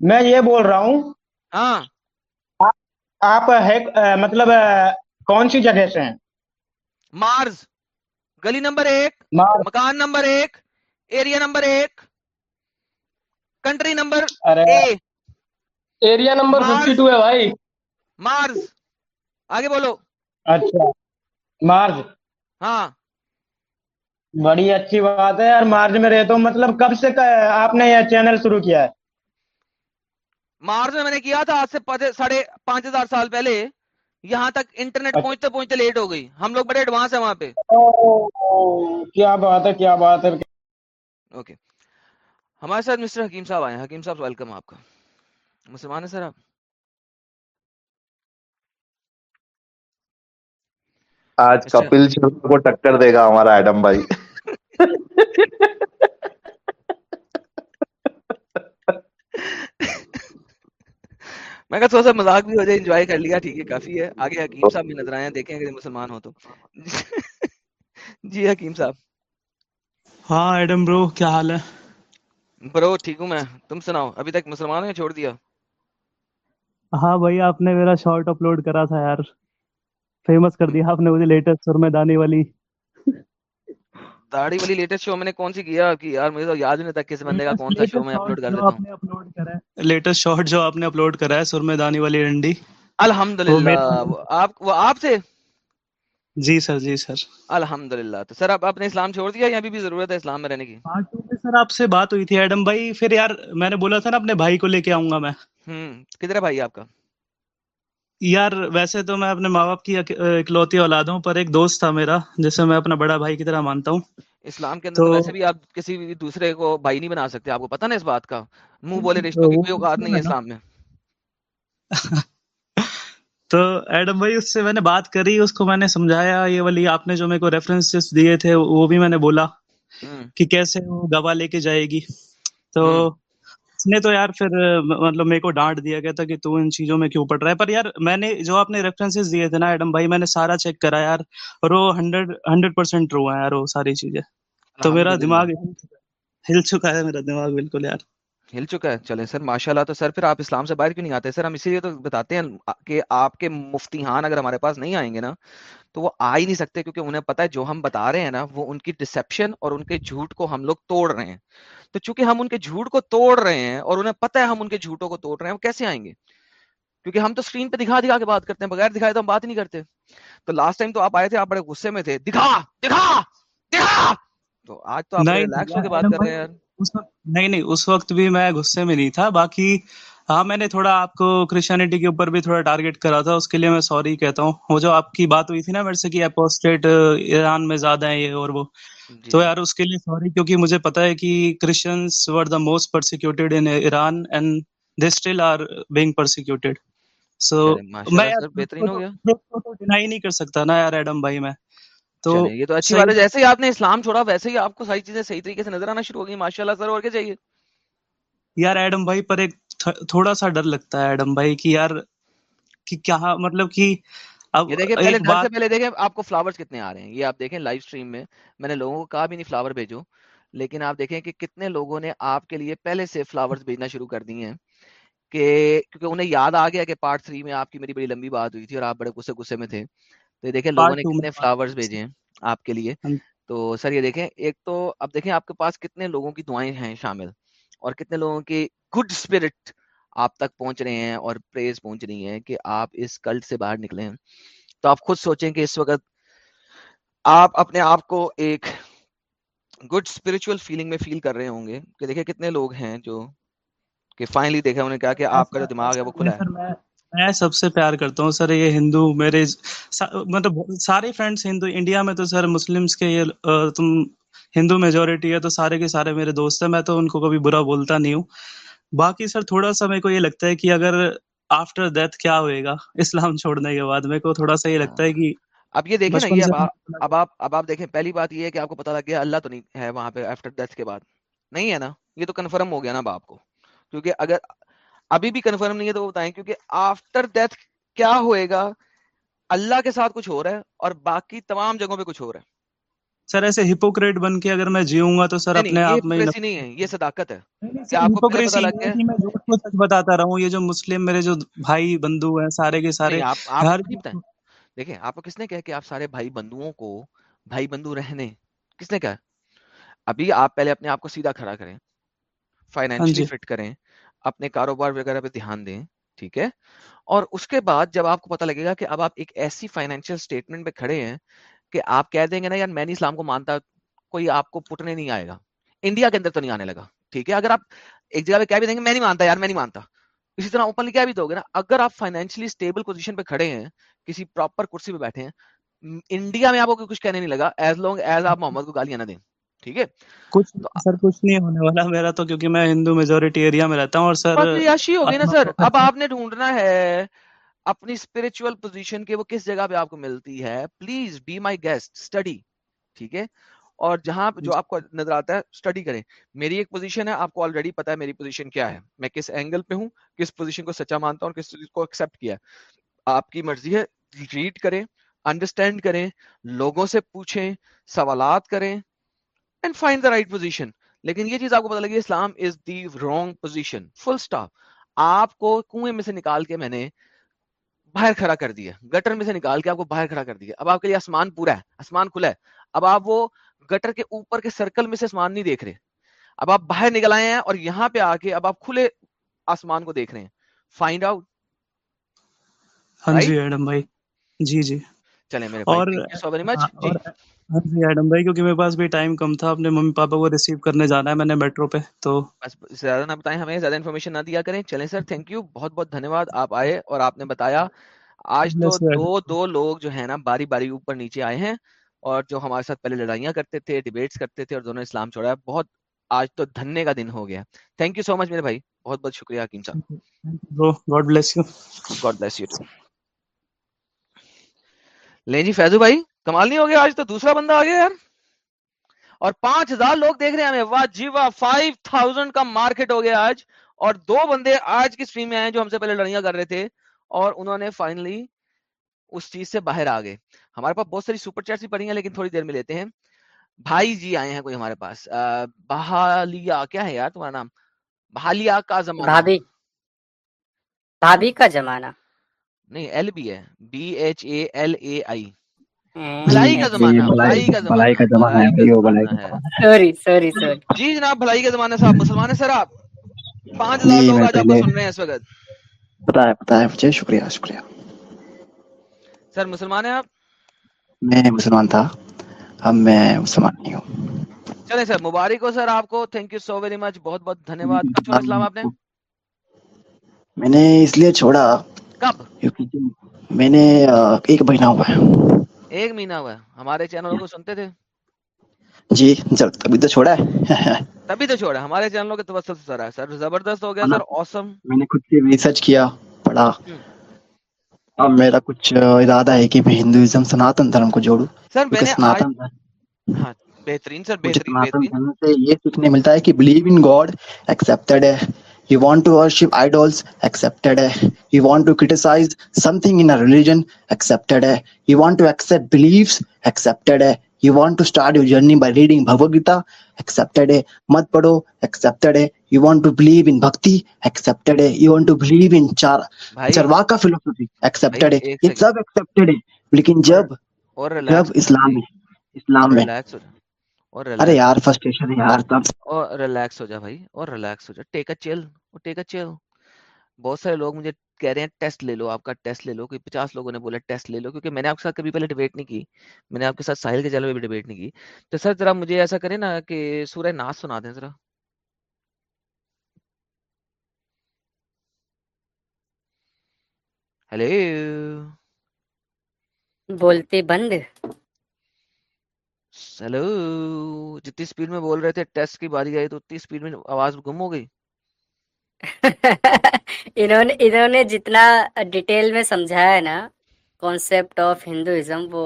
میں یہ بول رہا ہوں ہاں۔ آپ ہے مطلب کون سی جگہ سے ہیں؟ مارز۔ گلی نمبر ایک مکان نمبر ایک ایریا نمبر ایک کنٹری نمبر A. Area number fifty two ہے بھائی۔ مارز۔ آگے بولو۔ اچھا۔ مارج۔ ہاں۔ بڑی اچھی بات ہے یار مارج میں رہتا ہوں۔ مطلب کب سے آپ نے یہ چینل شروع کیا ہے؟ مارز میں میں نے کیا تھا آج سے ساڑھے پانچ ہزار سال پہلے یہاں تک انٹرنیٹ پہنچتے پہنچتے لیٹ ہو گئی۔ ہم لوگ بڑے ایڈوانس ہیں وہاں پہ۔ کیا بات ہے کیا بات ہے۔ اوکے ہمارے ساتھ مسٹر حکیم صاحب آئے ہیں۔ حکیم صاحب ویلکم آپ کا۔ مسلمان ہیں سر آپ؟ آج اچھا۔ کپل شرما کو ٹکر دے گا ہمارا ایڈم بھائی۔ میں کہا تھوڑا سا مذاق بھی ہو جائے انجوائے کر لیا ٹھیک ہے کافی ہے۔ آگے حکیم صاحب بھی نظر آئے ہیں دیکھیں اگر مسلمان ہو تو۔ جی حکیم صاحب۔ ہاں ایڈم برو کیا حال ہے؟ برو ٹھیک ہوں میں۔ تم سناؤ ابھی تک مسلمان ہیں چھوڑ دیا؟ ہاں بھائی آپ نے میرا شارٹ اپلوڈ کرا تھا یار۔ فیمس کر دیا آپ نے مجھے لیٹسٹ سرمے دانی والی۔ داڑھی والی لیٹسٹ شو میں نے کون سی کیا کہ یار مجھے تو یاد ہی نہیں تھا کس بندے کا کون سا شو میں اپلوڈ کر دیتا ہوں۔ لیٹسٹ شارٹ جو آپ نے اپلوڈ کرا ہے سرمے دانی والی ڈنڈی الحمد وہ للہ میرا آپ وہ آپ سے جی سر جی سر۔ الحمد للہ تو سر آپ آپ نے اسلام چھوڑ دیا یا ابھی بھی ضرورت ہے اسلام میں رہنے کی؟ ہاں سر آپ سے بات ہوئی تھی ایڈم بھائی۔ پھر یار میں نے بولا تھا نا اپنے بھائی کو لے کے آؤں گا میں۔ ہوں کدھر ہے بھائی آپ کا؟ یار ویسے تو میں اپنے ماں باپ کی اک- اکلوتی اولاد ہوں پر ایک دوست تھا میرا جسے میں اپنا بڑا بھائی کی طرح مانتا ہوں۔ اسلام کے اندر تو ویسے بھی آپ کسی بھی دوسرے کو بھائی نہیں بنا سکتے آپ کو پتہ نا اس بات کا۔ منہ بولے رشتوں تو کی کوئی اوقات نہیں ہے اسلام میں۔ تو ایڈم بھائی اس سے میں نے بات کری اس کو میں نے سمجھایا یہ والی آپ نے جو میرے کو ریفرنسز دیے تھے وہ بھی میں نے بولا کہ کیسے وہ گواہ لے کے جائے گی۔ تو اس نے تو یار پھر مطلب میرے کو ڈانٹ دیا گیا تھا کہ تو ان چیزوں میں کیوں پڑ رہا ہے۔ پر یار میں نے جو آپ نے ریفرنسز دیے تھے نا ایڈم بھائی میں نے سارا چیک کرا یار۔ اور وہ ہنڈریڈ ہنڈریڈ پرسینٹ ٹرو ہے یار وہ ساری چیزیں۔ تو میرا دماغ ہل چکا ہے۔ میرا دماغ بالکل یار۔ ہل چکا ہے۔ چلیں سر ماشاء اللہ تو سر پھر آپ اسلام سے باہر کیوں نہیں آتے؟ سر ہم اسی لیے تو بتاتے ہیں کہ آپ کے مفتیحان اگر ہمارے پاس نہیں آئیں گے نا تو وہ آ ہی نہیں سکتے کیونکہ انہیں پتا ہے جو ہم بتا رہے ہیں نا وہ ان کی ڈسپشن اور ان کے جھوٹ کو ہم لوگ توڑ رہے ہیں۔ تو چونکہ ہم ان کے جھوٹ کو توڑ رہے ہیں اور انہیں پتا ہے ہم ان کے جھوٹوں کو توڑ رہے ہیں وہ کیسے آئیں گے؟ کیونکہ ہم تو اسکرین پہ دکھا دکھا کے بات کرتے ہیں بغیر دکھائے تو ہم بات نہیں کرتے۔ تو لاسٹ ٹائم تو آپ آئے تھے آپ بڑے غصے میں تھے۔ دکھا! دکھا! دکھا! تو آج تو آپ ریلیکس ہو کے بات کر رہے ہیں نہیں نہیں اس وقت بھی میں غصے میں نہیں تھا باقی ہاں میں نے تھوڑا آپ کو کرسچینٹی کے اوپر بھی تھوڑا ٹارگیٹ کرا تھا اس کے لیے میں سوری کہتا ہوں۔ وہ جو آپ کی بات ہوئی تھی نا میرے سے کہ اپوسٹیٹ ایران uh, میں زیادہ ہیں یہ اور وہ۔ جی۔ تو یار اس کے لیے سوری کیونکہ مجھے پتا ہے کہ Christians were the most persecuted in Iran and they still are being persecuted so میں ڈینائی نہیں کر سکتا نا یار ایڈم بھائی میں۔ تو یہ تو اچھی بات ہے۔ جیسے ہی آپ نے اسلام چھوڑا ویسے ہی آپ کو ساری چیزیں صحیح طریقے سے نظر آنا شروع ہو گئی ماشاء اللہ سر اور کیا چاہیے؟ یار ایڈم بھائی پر ایک تھوڑا سا ڈر لگتا ہے ایڈم بھائی کہ یار کہ کیا مطلب کہ آپ کو فلاورز کتنے آ رہے ہیں۔ یہ آپ دیکھیں لائیو سٹریم میں میں نے لوگوں کو کہا بھی نہیں فلاور بھیجو لیکن آپ دیکھیں کہ کتنے لوگوں نے آپ کے لیے پہلے سے فلاور بھیجنا شروع کر دی ہیں کہ کیونکہ انہیں یاد آ گیا کہ پارٹ 3 میں آپ کی میری بڑی لمبی بات ہوئی تھی اور آپ بڑے غصے غصے میں تھے۔ تو یہ دیکھیں لوگوں نے کتنے فلاور بھیجے ہیں آپ کے لیے۔ تو سر یہ دیکھیں ایک تو اب دیکھیں آپ کے پاس کتنے لوگوں کی دعائیں ہیں شامل۔ اور کتنے لوگوں کے گڈ اسپرٹ آپ تک پہنچ رہے ہیں اور پریز پہنچ رہی ہیں کہ آپ اس کلٹ سے باہر نکلیں تو آپ خود سوچیں کہ اس وقت آپ اپنے آپ کو ایک گڈ اسپرچل فیلنگ میں فیل کر رہے ہوں گے کہ دیکھیں کتنے لوگ ہیں جو کہ فائنلی دیکھا انہوں نے کہا کہ آپ کا جو دماغ ہے وہ کھلا ہے۔ میں سب سے پیار کرتا ہوں سر یہ ہندو میرے مطلب سارے فرینڈس ہندو انڈیا میں تو سر مسلمس کے یہ تم ہندو میجورٹی ہے تو سارے کے سارے میرے دوست ہیں میں تو ان کو کبھی برا بولتا نہیں ہوں۔ باقی سر تھوڑا سا میرے کو یہ لگتا ہے کہ اگر آفٹر ڈیتھ کیا ہوئے گا اسلام چھوڑنے کے بعد میرے کو تھوڑا سا یہ لگتا ہے کہ اب یہ دیکھیں نا یہ اب آپ اب آپ دیکھیں پہلی بات یہ ہے کہ آپ کو پتا لگ گیا اللہ تو نہیں ہے وہاں پہ آفٹر ڈیتھ کے بعد۔ نہیں ہے نا؟ یہ تو کنفرم ہو گیا نا اب آپ کو۔ کیونکہ اگر ابھی بھی کنفرم نہیں ہے تو وہ بتائیں کیونکہ آفٹر ڈیتھ کیا ہوئے گا؟ اللہ کے ساتھ کچھ ہو رہا ہے اور باقی تمام جگہوں پہ کچھ ہو رہا ہے۔ سر ایسے ہپوکریٹ بن کے اگر میں جیوں گا تو سر اپنے آپ میں نہیں ہے یہ صداقت ہے۔ میں کو سچ بتاتا رہا ہوں یہ جو مسلم میرے جو بھائی بندو ہیں سارے کے سارے دیکھیں آپ کو کس نے کہا کہ آپ سارے بھائی بندوؤں کو بھائی بندو رہنے؟ کس نے کہا؟ ابھی آپ پہلے اپنے آپ کو سیدھا کھڑا کریں ہاں جی۔ فائنینشلی فٹ کریں اپنے کاروبار وغیرہ پہ دھیان دیں، ٹھیک ہے؟ اور اس کے بعد جب آپ کو پتہ لگے گا کہ اب آپ ایک ایسی فائنینشیل اسٹیٹمنٹ پہ کھڑے ہیں کہ آپ کہہ دیں گے نا، یار میں نہیں اسلام کو مانتا، کوئی آپ کو پٹنے نہیں آئے گا۔ انڈیا کے اندر تو نہیں آنے لگا، ٹھیک ہے؟ اگر آپ ایک جگہ پہ کہہ بھی دیں گے میں نہیں مانتا، یار میں نہیں مانتا، اسی طرح اوپنلی کیا بھی دو گے نا، اگر آپ فائنینشلی اسٹیبل پوزیشن پہ کھڑے ہیں، کسی پراپر کرسی پہ بیٹھے ہیں، انڈیا میں آپ کو کچھ کہنے نہیں لگا ایز لانگ ایز آپ محمد کو گالیاں نہ دیں۔ ٹھیک ہے؟ کچھ سر کچھ نہیں ہونے والا میرا تو کیونکہ میں ہندو میجورٹی ایریا میں رہتا ہوں اور سر نا سر۔ اب آپ نے ڈھونڈنا ہے اپنی اسپرچل پوزیشن کے وہ کس جگہ پہ آپ کو ملتی ہے؟ Please be my guest study ٹھیک ہے؟ اور جہاں جو جی۔ آپ کو نظر آتا ہے اسٹڈی کریں۔ میری ایک پوزیشن ہے آپ کو آلریڈی پتا ہے میری پوزیشن کیا ہے۔ میں کس اینگل پہ ہوں کس پوزیشن کو سچا مانتا ہوں اور کس کو ایکسپٹ کیا ہے۔ آپ کی مرضی ہے ریڈ کریں انڈرسٹینڈ کریں لوگوں سے پوچھیں سوالات کریں and find the right position لیکن یہ چیز آپ کو پتا لگی Islam is the wrong position full stop آپ کو کنویں میں سے نکال کے میں نے باہر کھڑا کر دیا. گٹر میں سے نکال کے آپ کو باہر کھڑا کر دیا. اب آپ کے لیے آسمان پورا ہے. آسمان کھلا ہے. اب آپ وہ گٹر کے اوپر کے سرکل میں سے آسمان نہیں دیکھ رہے. اب آپ باہر نکل آئے ہیں اور یہاں پہ آ کے اب آپ کھلے آسمان کو دیکھ رہے ہیں. فائنڈ آؤٹ ہاں جی ایڈم بھائی. جی جی. جی۔ نہ دیا اور آپ نے بتایا۔ آج تو دو دو لوگ جو ہے نا باری باری اوپر نیچے آئے ہیں اور جو ہمارے ساتھ پہلے لڑائیاں کرتے تھے ڈیبیٹس کرتے تھے اور دونوں اسلام چھوڑا بہت آج تو دھنے کا دن ہو گیا۔ تھینک یو سو مچ میرے بھائی۔ بہت بہت شکریہ حکیم صاحب۔ لیں جی فیضو بھائی، کمال نہیں ہو گیا؟ آج تو دوسرا بندہ آ گیا یار۔ اور پانچ ہزار لوگ دیکھ رہے ہیں ہمیں۔ واہ جی واہ فائیو تھاؤزینڈ کا مارکیٹ ہو گیا آج۔ اور دو بندے آج کی اسٹریم میں آئے جو ہم سے پہلے لڑیاں کر رہے تھے۔ اور انہوں نے فائنلی اس چیز سے باہر آ گئے۔ ہمارے پاس بہت ساری سپر چیٹس بھی پڑی ہیں، لیکن تھوڑی دیر میں لیتے ہیں۔ بھائی جی آئے ہیں کوئی ہمارے پاس۔ بہالیا، کیا ہے یار تمہارا نام؟ بہالیا کا زمانہ۔ بھابی بھابی کا زمانہ۔ نہیں ایل بھی ہے B H A L A I بھلائی کا زمانہ جی جناب بھلائی کا زمانہ صاحب مسلمان ہیں سر آپ۔ پانچ ہزار جی، لوگ آج آپ سن رہے ہیں اس وقت۔ شکریہ شکریہ۔ سر مسلمان ہیں آپ؟ میں مسلمان تھا۔ اب میں مسلمان نہیں ہوں۔ چلیں سر مبارک ہو سر آپ کو۔ Thank you so very much بہت بہت دھنیہ واد میں نے اس لیے چھوڑا کب؟ میں نے ایک مہینہ ہوا ہے۔ ایک مہینہ ہوا ہے۔ ہمارے چینلوں کو سنتے تھے؟ جی تبھی تو چھوڑا ہے۔ تبھی تو چھوڑا ہمارے چینلوں کے توسل سے سر ہے۔ سر زبردست ہو گیا ہاں۔ سر اوسم میں نے خود سے ریسرچ کیا پڑھا۔ اب میرا کچھ ارادہ ہے کہ میں ہندوازم سناتن دھرم کو جوڑوں۔ سر میں نے سناتن ہاں بہترین سر بہترین بہترین۔ سے یہ سیکھنے ملتا ہے کہ بلیو ان گاڈ ایکسیپٹڈ ہے۔ لیکن جب جب اسلام اور ارے یار فرسٹریشن یار تب۔ اور ریلیکس ہو جا بھائی اور ریلیکس ہو جا۔ ٹیک اے چل اور ٹیک اے چل بہت سارے لوگ مجھے کہہ رہے ہیں ٹیسٹ لے لو آپ کا ٹیسٹ لے لو۔ کہ پچاس لوگوں نے بولا ٹیسٹ لے لو کیونکہ میں نے آپ کے ساتھ کبھی پہلے ڈبیٹ نہیں کی۔ میں نے آپ کے ساتھ ساحل کے چینل بھی ڈبیٹ نہیں کی۔ تو سر ذرا مجھے ایسا کریں نا کہ سورہ ناس سنا دیں ذرا۔ ہیلو بولتے بند۔ ہلو جتنی اسپیڈ میں بول رہے تھے ٹیسٹ کی باری آئی تو اتنی اسپیڈ میں آواز گم ہو گئی انہوں نے انہوں نے جتنا ڈیٹیل میں سمجھایا ہے نا کانسیپٹ آف ہندوازم وہ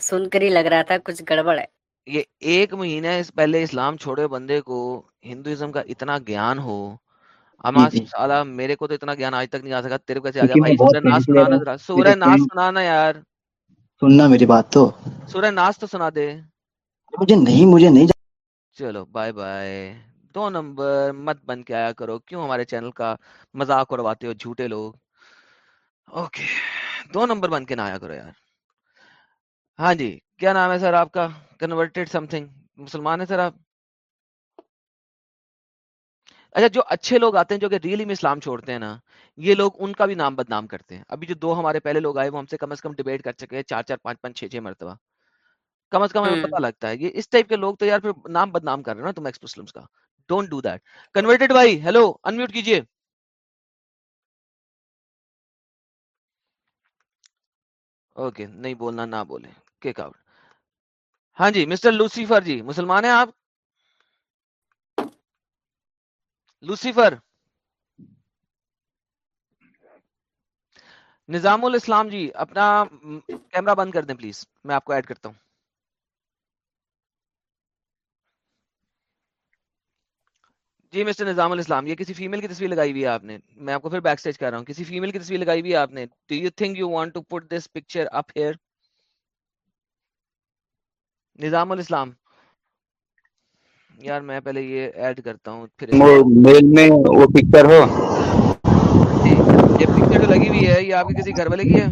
سن کر ہی لگ رہا تھا کچھ گڑبڑ ہے یہ ایک مہینہ اس پہلے اسلام چھوڑے بندے کو ہندوازم کا اتنا گیان ہو اما سالہ میرے کو تو اتنا گیان آج تک نہیں آ سکا تیرے کیسے آ گیا بھائی سورہ ناس سنانا سورہ ناس سنانا یار سننا میری بات تو سورہ ناس تو سنا دے مجھے نہیں مجھے نہیں چلو بائے بائے دو نمبر، مت بن کے آیا کرو۔ کیوں ہمارے چینل کا مذاق اڑواتے ہو جھوٹے لوگ؟ اوکے دو نمبر بن کے نہ آیا کرو یار۔ ہاں جی کیا نام ہے سر آپ کا؟ کنورٹیڈ سم تھنگ مسلمان ہے سر آپ؟ اچھا جو اچھے لوگ آتے ہیں، جو کہ ریئلی میں اسلام چھوڑتے ہیں نا، یہ لوگ ان کا بھی نام بدنام کرتے ہیں۔ ابھی جو دو ہمارے پہلے لوگ آئے، وہ ہم سے کم از کم ڈبیٹ کر چکے ہیں، چار چار، پانچ پانچ، چھ چھ مرتبہ۔ کم از کم ہمیں پتا لگتا ہے یہ اس ٹائپ کے لوگ تو یار پھر نام بدنام کر رہے ہیں نا تم ایکس مسلم کا۔ ڈونٹ ڈو دیٹ کنورٹیڈ بھائی ہیلو انمیوٹ کیجیے اوکے نہیں بولنا نہ بولے کیک آؤٹ ہاں جی مسٹر لوسیفر جی مسلمان ہیں آپ؟ لوسیفر نظام الاسلام جی اپنا کیمرہ بند کر دیں پلیز۔ میں آپ کو ایڈ کرتا ہوں۔ جی مسٹر نظام الاسلام یہ کسی فیمل کی تصویر لگائی ہوئی ہے آپ نے؟ میں آپ کو پھر بیک سٹیج کر رہا ہوں۔ کسی فیمل کی تصویر لگائی ہوئی ہے آپ نے؟ Do you think you want to put this picture up here نظام الاسلام۔ یار میں پہلے یہ ایڈ کرتا ہوں پھر میل میں وہ پکچر ہو۔ جی، یہ پکچر تو لگی ہوئی ہے یہ آپ کے کسی گھر میں لگی ہے؟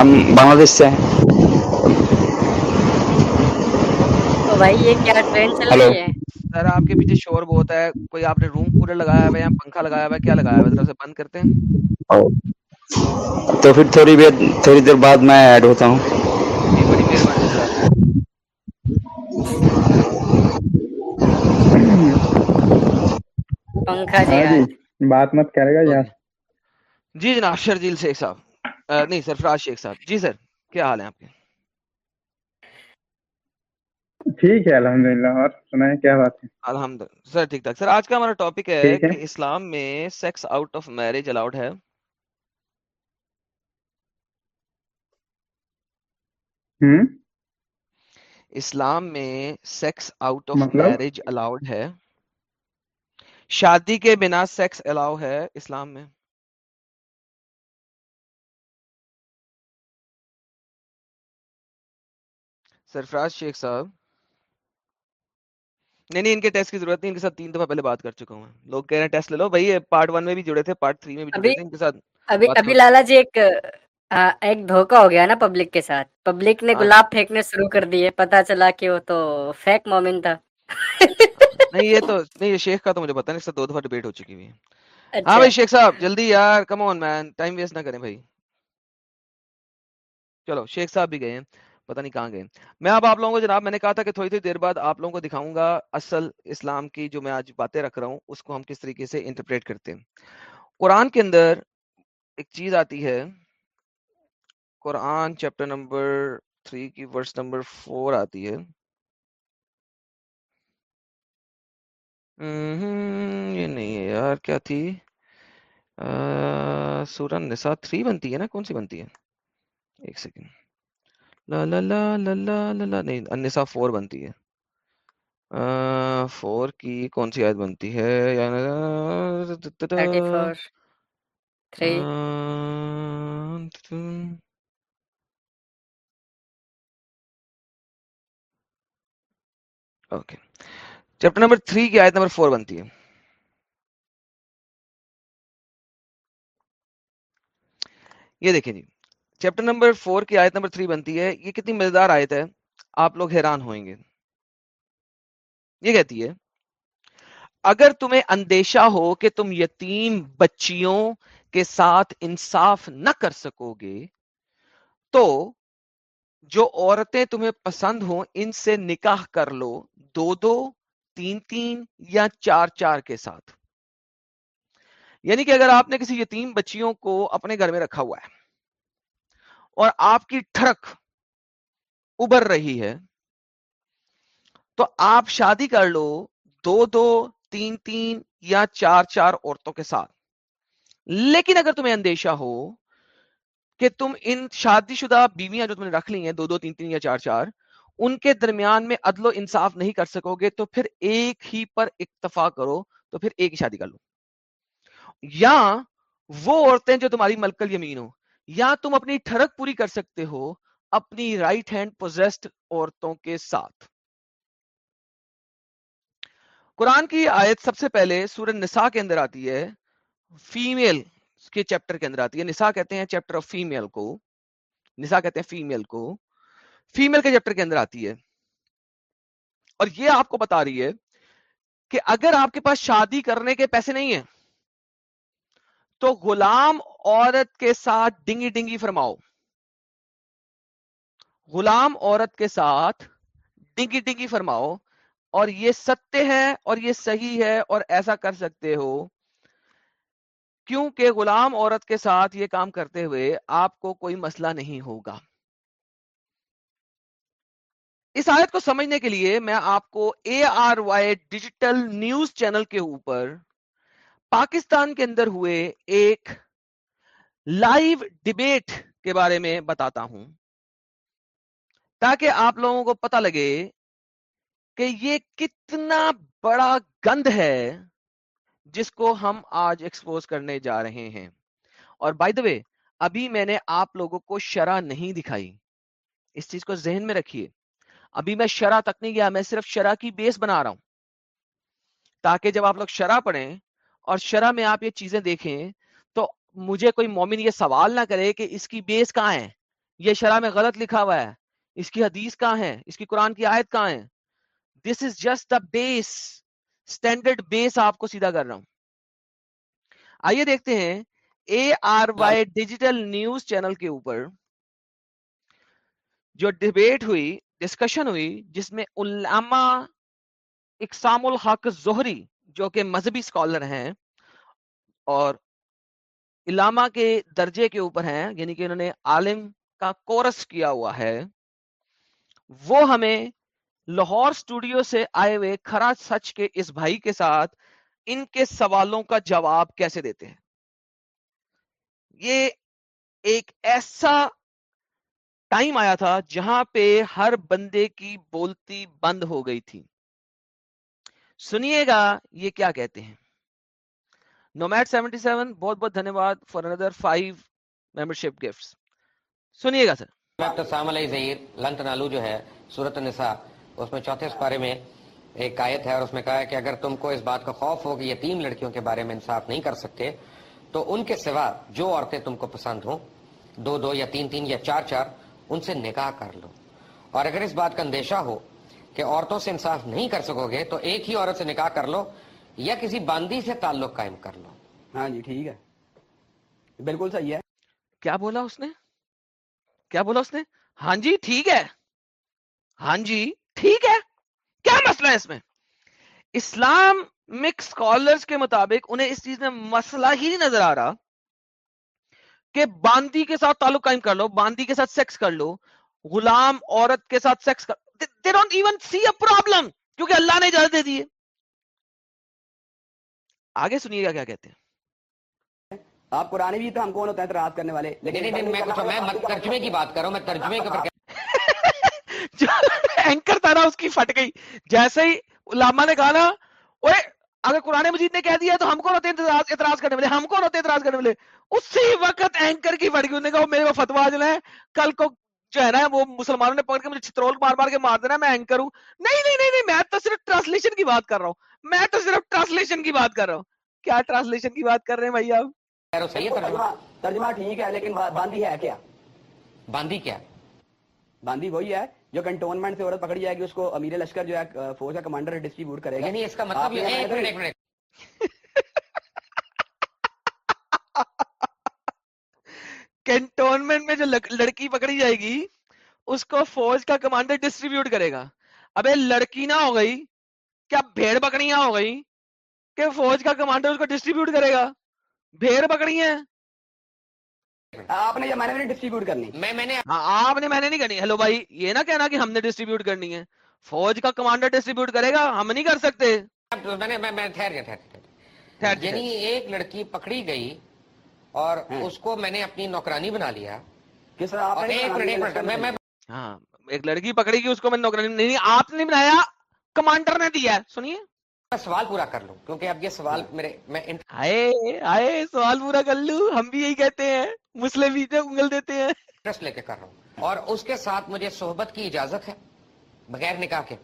ہم بنگلہ دیش سے ہیں۔ بھائی یہ کیا ہے؟ سر آپ کے پیچھے شور بہت ہے کوئی آپ نے روم کولر لگایا ہوا ہے یا پنکھا لگایا ہوا ہے؟ کیا لگایا ہوا ہے؟ سے بند کرتے ہیں۔ تو پھر تھوڑی دیر تھوڑی دیر بعد میں ایڈ ہوتا ہوں۔ جی، ہاں جی، بات مت کرے گا یار۔ جی جناب شرجیل شیخ صاحب۔ نہیں سر فراز شیخ صاحب۔ جی سر کیا حال ہے آپ کے؟ ٹھیک ہے الحمد للہ اور سنائیں کیا بات ہے؟ الحمد سر ٹھیک ٹھاک۔ سر آج کا ہمارا ٹاپک ہے کہ اسلام میں sex out of marriage allowed ہے۔ اسلام میں sex out of marriage allowed ہے۔ شادی کے بنا سیکس الاؤ ہے اسلام میں۔ سرفراز شیخ صاحب نہیں نہیں ان کے ٹیسٹ کی ضرورت نہیں ان کے ساتھ تین دفعہ پہلے بات کر چکا ہوں لوگ کہہ رہے ہیں ٹیسٹ لے لو۔ بھائی پارٹ ون میں بھی جڑے تھے پارٹ تھری میں بھی جڑے تھے ان کے ساتھ ابھی ابھی لالا جی ایک ایک دھوکہ ہو گیا نا پبلک کے ساتھ۔ پبلک نے ہاں۔ گلاب پھینکنے شروع کر دیے پتا چلا کہ وہ تو فیک مومن تھا۔ نہیں یہ تو نہیں یہ شیخ کا تو مجھے پتا نہیں اس دو دفعہ ڈبیٹ ہو چکی ہوئی ہے۔ اچھا۔ ہاں بھائی شیخ صاحب جلدی یار کم آن مین ٹائم ویسٹ نہ کریں بھائی۔ چلو شیخ صاحب بھی گئے ہیں۔ پتہ نہیں کہاں گئے۔ میں اب آپ لوگوں کو جناب میں نے کہا تھا کہ تھوڑی تھوڑی دیر بعد آپ لوگوں کو دکھاؤں گا اصل اسلام کی جو میں آج باتیں رکھ رہا ہوں، اس کو ہم کس طریقے سے انٹرپریٹ کرتے ہیں۔ قرآن کے اندر ایک چیز آتی ہے، قرآن چیپٹر نمبر تھری کی ورس نمبر فور آتی ہے۔ یہ نہیں ہے یار، کیا تھی؟ سورہ نسا تھری بنتی ہے نا؟ کون سی بنتی ہے؟ ایک سیکنڈ لا لا لا لا لا لا لا نہیں النساء فور بنتی ہے۔ فور کی کون سی آیت بنتی ہے؟ Three okay. چیپٹر نمبر تھری کی آیت نمبر فور بنتی ہے۔ یہ دیکھیں جی۔ چیپٹر نمبر فور کی آیت نمبر تھری بنتی ہے، یہ کتنی مزیدار آیت ہے، آپ لوگ حیران ہوئیں گے۔ یہ کہتی ہے، اگر تمہیں اندیشہ ہو کہ تم یتیم بچیوں کے ساتھ انصاف نہ کر سکو گے تو جو عورتیں تمہیں پسند ہوں، ان سے نکاح کر لو، دو دو، تین تین یا چار چار کے ساتھ۔ یعنی کہ اگر آپ نے کسی یتیم بچیوں کو اپنے گھر میں رکھا ہوا ہے اور آپ کی ٹھڑک ابھر رہی ہے، تو آپ شادی کر لو دو دو تین تین یا چار چار عورتوں کے ساتھ۔ لیکن اگر تمہیں اندیشہ ہو کہ تم ان شادی شدہ بیویاں جو تم نے رکھ لی ہیں، دو دو تین تین یا چار چار، ان کے درمیان میں عدل و انصاف نہیں کر سکو گے، تو پھر ایک ہی پر اکتفا کرو، تو پھر ایک ہی شادی کر لو۔ یا وہ عورتیں جو تمہاری ملکل یمین ہو یا تم اپنی ٹھڑک پوری کر سکتے ہو، اپنی رائٹ ہینڈ پوزیسڈ عورتوں کے ساتھ۔ قرآن کی آیت سب سے پہلے سورہ نساء کے اندر آتی ہے۔ فیمیل کے چیپٹر کے اندر آتی ہے۔ نساء کہتے ہیں چیپٹر آف فیمیل کو۔ نساء کہتے ہیں فیمیل کو۔ فیمیل کے چیپٹر کے اندر آتی ہے۔ اور یہ آپ کو بتا رہی ہے کہ اگر آپ کے پاس شادی کرنے کے پیسے نہیں ہیں تو غلام عورت کے ساتھ ڈنگی ڈنگی فرماؤ۔ غلام عورت کے ساتھ ڈنگی ڈنگی فرماؤ اور یہ ستیہ ہے اور یہ صحیح ہے اور ایسا کر سکتے ہو۔ کیونکہ غلام عورت کے ساتھ یہ کام کرتے ہوئے آپ کو کوئی مسئلہ نہیں ہوگا۔ اس آیت کو سمجھنے کے لیے میں آپ کو A R Y digital news channel کے اوپر پاکستان کے اندر ہوئے ایک لائیو ڈبیٹ کے بارے میں بتاتا ہوں۔ تاکہ آپ لوگوں کو پتا لگے کہ یہ کتنا بڑا گند ہے جس کو ہم آج ایکسپوز کرنے جا رہے ہیں۔ اور بائی دا وے ابھی میں نے آپ لوگوں کو شرح نہیں دکھائی۔ اس چیز کو ذہن میں رکھیے۔ ابھی میں شرح تک نہیں گیا، میں صرف شرح کی بیس بنا رہا ہوں۔ تاکہ جب آپ لوگ شرح پڑھیں اور شرح میں آپ یہ چیزیں دیکھیں تو مجھے کوئی مومن یہ سوال نہ کرے کہ اس کی بیس کہاں ہے یہ شرح میں غلط لکھا ہوا ہے۔ اس کی حدیث کہاں ہے اس کی قرآن کی آیت کہاں ہے دس is just the base standard بیس آپ کو سیدھا کر رہا ہوں۔ آئیے دیکھتے ہیں A R Y digital news channel کے اوپر جو ڈبیٹ ہوئی ڈسکشن ہوئی جس میں علامہ اقسام الحق زہری جو کہ مذہبی اسکالر ہیں اور علامہ کے درجے کے اوپر ہیں یعنی کہ انہوں نے عالم کا کورس کیا ہوا ہے، وہ ہمیں لاہور اسٹوڈیو سے آئے ہوئے کھرا سچ کے اس بھائی کے ساتھ ان کے سوالوں کا جواب کیسے دیتے ہیں؟ یہ ایک ایسا ٹائم آیا تھا جہاں پہ ہر بندے کی بولتی بند ہو گئی تھی۔ سنیے گا یہ کیا کہتے ہیں۔ نومیٹ سیونٹی سیون بہت بہت دھنیہ واد فار اندر فائیو ممبرشپ گفٹ سنیے گا سر۔ سام علیہ ظہیر لنت نالو جو ہے صورت نساء اس میں چوتھے پارے میں ایک آیت ہے اور اس میں کہا ہے کہ اگر تم کو اس بات کا خوف ہو کہ یتیم لڑکیوں کے بارے میں انصاف نہیں کر سکتے، تو ان کے سوا جو عورتیں تم کو پسند ہوں، دو دو یا تین تین یا چار چار، ان سے نکاح کر لو۔ اور اگر اس بات کا اندیشہ ہو کہ عورتوں سے انصاف نہیں کر سکو گے تو ایک ہی عورت سے نکاح کر لو یا کسی باندی سے تعلق قائم کر لو۔ ہاں جی ٹھیک ہے۔ بالکل صحیح ہے۔ کیا بولا اس نے؟ کیا بولا اس نے؟ ہاں جی ٹھیک ہے۔ ہاں جی ٹھیک ہے۔ کیا مسئلہ ہے اس میں؟ اسلام مکس اسکالرس کے مطابق انہیں اس چیز میں مسئلہ ہی نہیں نظر آ رہا کہ باندی کے ساتھ تعلق قائم کر لو باندی کے ساتھ سیکس کر لو غلام عورت کے ساتھ سیکس کر دے don't even see a problem کیونکہ اللہ نے اجازت دے دی ہے۔ آگے سنیے گا کیا کہتے ہیں۔ آپ قرآن بھی تو ہم کون ہوتے ہیں اعتراض کرنے والے نہیں، میں کچھ میں مت- ترجمے کی بات کر رہا ہوں میں ترجمے جو اینکر تھا نا اس کی پھٹ گئی۔ جیسے ہی علامہ نے کہا نا اوے اگر قرآن مجید نے کہہ دیا تو ہم کون ہوتے ہیں اعتراض کرنے والے ہم کون ہوتے ہیں اعتراض کرنے والے اسی وقت اینکر کی پھٹ گئی انہوں نے کہا میرے وہ فتوا جو ہے کل کو جو ہے نا وہ مسلمانوں نے پکڑ کے مجھے چترول مار مار کے مار دینا میں اینکر ہوں۔ نہیں نہیں نہیں نہیں میں تو صرف ٹرانسلیشن کی بات کر رہا ہوں۔ میں تو صرف ٹرانسلیشن کی بات کر رہا ہوں۔ کیا ٹرانسلیشن کی بات کر رہے ہیں بھائی آپ؟ ترجمہ؟ ترجمہ ٹھیک ہے لیکن با- باندی ہے کیا؟ باندی کیا؟ باندی وہی ہے جو کنٹونمنٹ سے عورت پکڑی جائے گی اس کو امیر لشکر جو ہے فوج کا کمانڈر ڈسٹریبیوٹ کرے گا۔ یعنی اس کا مطلب نے یہ ایک ہمارے منٹ ایک منٹ کینٹونمنٹ میں جو لڑکی پکڑی جائے گی اس کو فوج کا کمانڈر ڈسٹریبیوٹ کرے گا۔ ابے لڑکی نہ ہو گئی کیا بھیڑ بکریاں ہو گئی کہ فوج کا کمانڈر اس کو ڈسٹریبیوٹ کرے گا؟ بھیڑ پکڑی ہیں۔ آپ نے یا میں نے ڈسٹریبیوٹ کرنی۔ میں میں نے ہاں آپ نے میں نے نہیں کرنی۔ ہیلو بھائی یہ نہ کہنا کہ ہم نے ڈسٹریبیوٹ کرنی ہے۔ فوج کا کمانڈر ڈسٹریبیوٹ کرے گا ہم نہیں کر سکتے۔ یعنی ایک لڑکی پکڑی گئی اور اس کو میں نے اپنی نوکرانی بنا لیا۔ ہاں ایک لڑکی پکڑی گئی اس کو میں نوکرانی نہیں آپ نے بنایا کمانڈر نے دیا ہے۔ سنیے۔ میں سوال پورا کر لوں کیونکہ اب یہ سوال میرے میں آئے آئے سوال پورا کر لوں۔ ہم بھی یہی کہتے ہیں مسلم بھی تو انگل دیتے ہیں۔ انٹرسٹ لے کے کر رہا ہوں۔ اور اس کے ساتھ مجھے صحبت کی اجازت ہے بغیر نکاح کے۔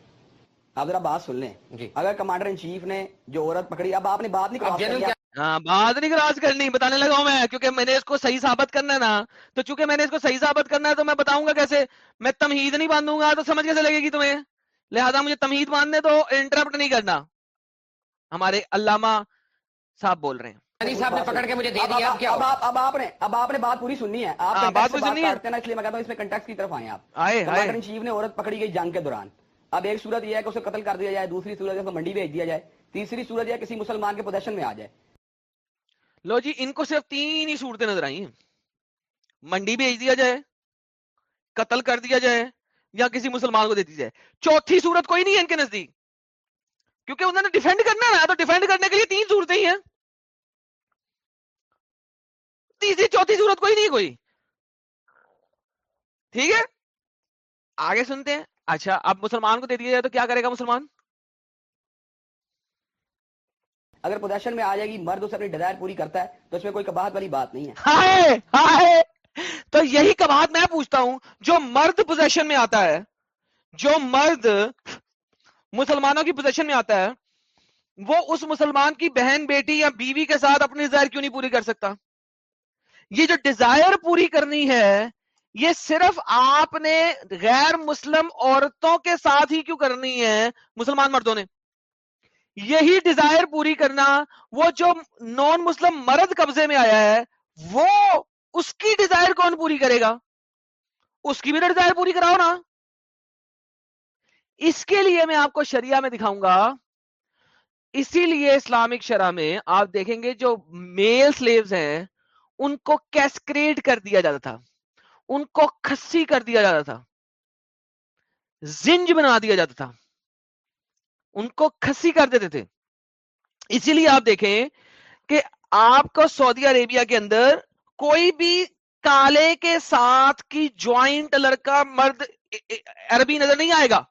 آپ ذرا بات سن لیں۔ جی۔ اگر کمانڈر ان چیف نے جو عورت پکڑی اب آپ نے بات نہیں ہاں بات نہیں کراس کرنی بتانے لگا ہوں میں کیونکہ میں نے اس کو صحیح ثابت کرنا ہے نا۔ تو چونکہ میں نے اس کو صحیح ثابت کرنا ہے تو میں بتاؤں گا کیسے؟ میں تمہید نہیں باندھوں گا تو سمجھ کیسے لگے گی تمہیں؟ لہذا مجھے تمہید باندھنے تو انٹرپٹ نہیں کرنا۔ ہمارے علامہ صاحب بول رہے ہیں۔ علی صاحب نے پکڑ کے مجھے دے اب- دیا اب اب- کیا اب ہوگا؟ آپ اب آپ نے اب آپ نے بات پوری سننی ہے۔ آپ ہاں، context بات سے پوری سننی ہے۔ کاٹتے ہیں نا؟ اس لیے میں کہتا ہوں اس میں کنٹیکٹ کی طرف آئیں آپ۔ آئے کمانڈر آئے۔ ان چیف نے عورت پکڑی گئی جنگ کے دوران۔ اب ایک صورت یہ ہے کہ اسے قتل کر دیا جائے دوسری صورت ہے منڈی بھیج دیا جائے تیسری صورت یہ کسی مسلمان کے پوزیشن میں آ جائے۔ لو جی ان کو صرف تین ہی صورتیں نظر آئی ہیں منڈی بھیج دیا جائے، قتل کر دیا جائے، یا کسی مسلمان کو دے دی جائے۔ چوتھی صورت کوئی نہیں ہے ان کے نزدیک۔ کیونکہ انہوں نے ڈیفینڈ کرنا ہے، تو ڈیفینڈ کرنے کے لیے تین صورتیں ہی ہیں۔ تیسری، چوتھی صورت کوئی نہیں، کوئی۔ ٹھیک ہے؟ آگے سنتے ہیں۔ اچھا اب مسلمان کو دے دیا جائے تو کیا کرے گا مسلمان؟ اگر پوزیشن میں آ جائے گی، مرد اسے اپنی ڈیزائر پوری کرتا ہے، تو اس میں کوئی کباہت والی بات نہیں ہے۔ ہائے ہائے۔ تو یہی کبات میں پوچھتا ہوں، جو مرد پوزیشن میں آتا ہے، جو مرد مسلمانوں کی پوزیشن میں آتا ہے، وہ اس مسلمان کی بہن، بیٹی یا بیوی کے ساتھ اپنی ڈیزائر کیوں نہیں پوری کر سکتا؟ یہ جو ڈیزائر پوری کرنی ہے، یہ صرف آپ نے غیر مسلم عورتوں کے ساتھ ہی کیوں کرنی ہے، مسلمان مردوں نے؟ یہی ڈیزائر پوری کرنا، وہ جو نان مسلم مرد قبضے میں آیا ہے، وہ اس کی ڈیزائر کون پوری کرے گا؟ اس کی بھی ڈیزائر پوری کراؤ نا۔ اس کے لیے میں آپ کو شریعہ میں دکھاؤں گا۔ اسی لیے اسلامک شرح میں آپ دیکھیں گے جو میل سلیوز ہیں، ان کو کیسکریٹ کر دیا جاتا تھا۔ ان کو کھسی کر دیا جاتا تھا۔ زنج بنا دیا جاتا تھا۔ ان کو کھسی کر دیتے تھے۔ اسی لیے آپ دیکھیں کہ آپ کو سعودی عربیہ کے اندر کوئی بھی کالے کے ساتھ کی جوائنٹ لڑکا مرد عربی نظر نہیں آئے گا۔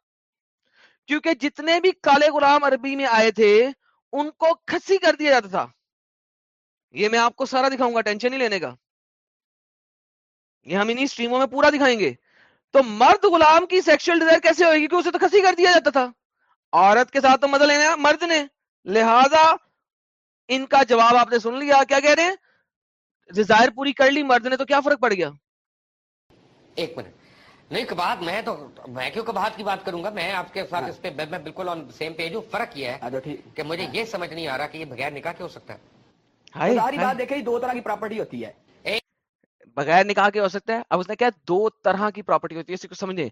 کیونکہ جتنے بھی کالے غلام عربی میں آئے تھے، ان کو کھسی کر دیا جاتا تھا۔ یہ میں آپ کو سارا دکھاؤں گا، ٹینشن نہیں لینے کا۔ یہ ہم انہی سٹریموں میں پورا دکھائیں گے۔ تو مرد غلام کی سیکشل ڈیزائر کیسے ہوئے گی؟ کہ اسے تو کھسی کر دیا جاتا تھا۔ عورت کے ساتھ تو مزہ لینا مرد نے۔ لہذا ان کا جواب آپ نے سن لیا کیا کہہ رہے ہیں؟ ڈیزائر پوری کر لی مرد نے تو کیا فرق پڑ گیا؟ ایک منٹ۔ نہیں کباہت میں تو میں کیوں کباہت کی بات کروں گا؟ میں آپ کے ساتھ اس پہ میں بالکل آن سیم پیج ہوں۔ فرق یہ ہے کہ مجھے یہ سمجھ نہیں آ رہا کہ یہ بغیر نکاح کیوں ہو سکتا ہے۔ ظاہری بات دیکھیں دو طرح کی پراپرٹی ہوتی ہے۔ بغیر نکاح کے ہو سکتا ہے۔ اب اس نے کہا دو طرح کی پراپرٹی ہوتی ہے اسی کو سمجھیں۔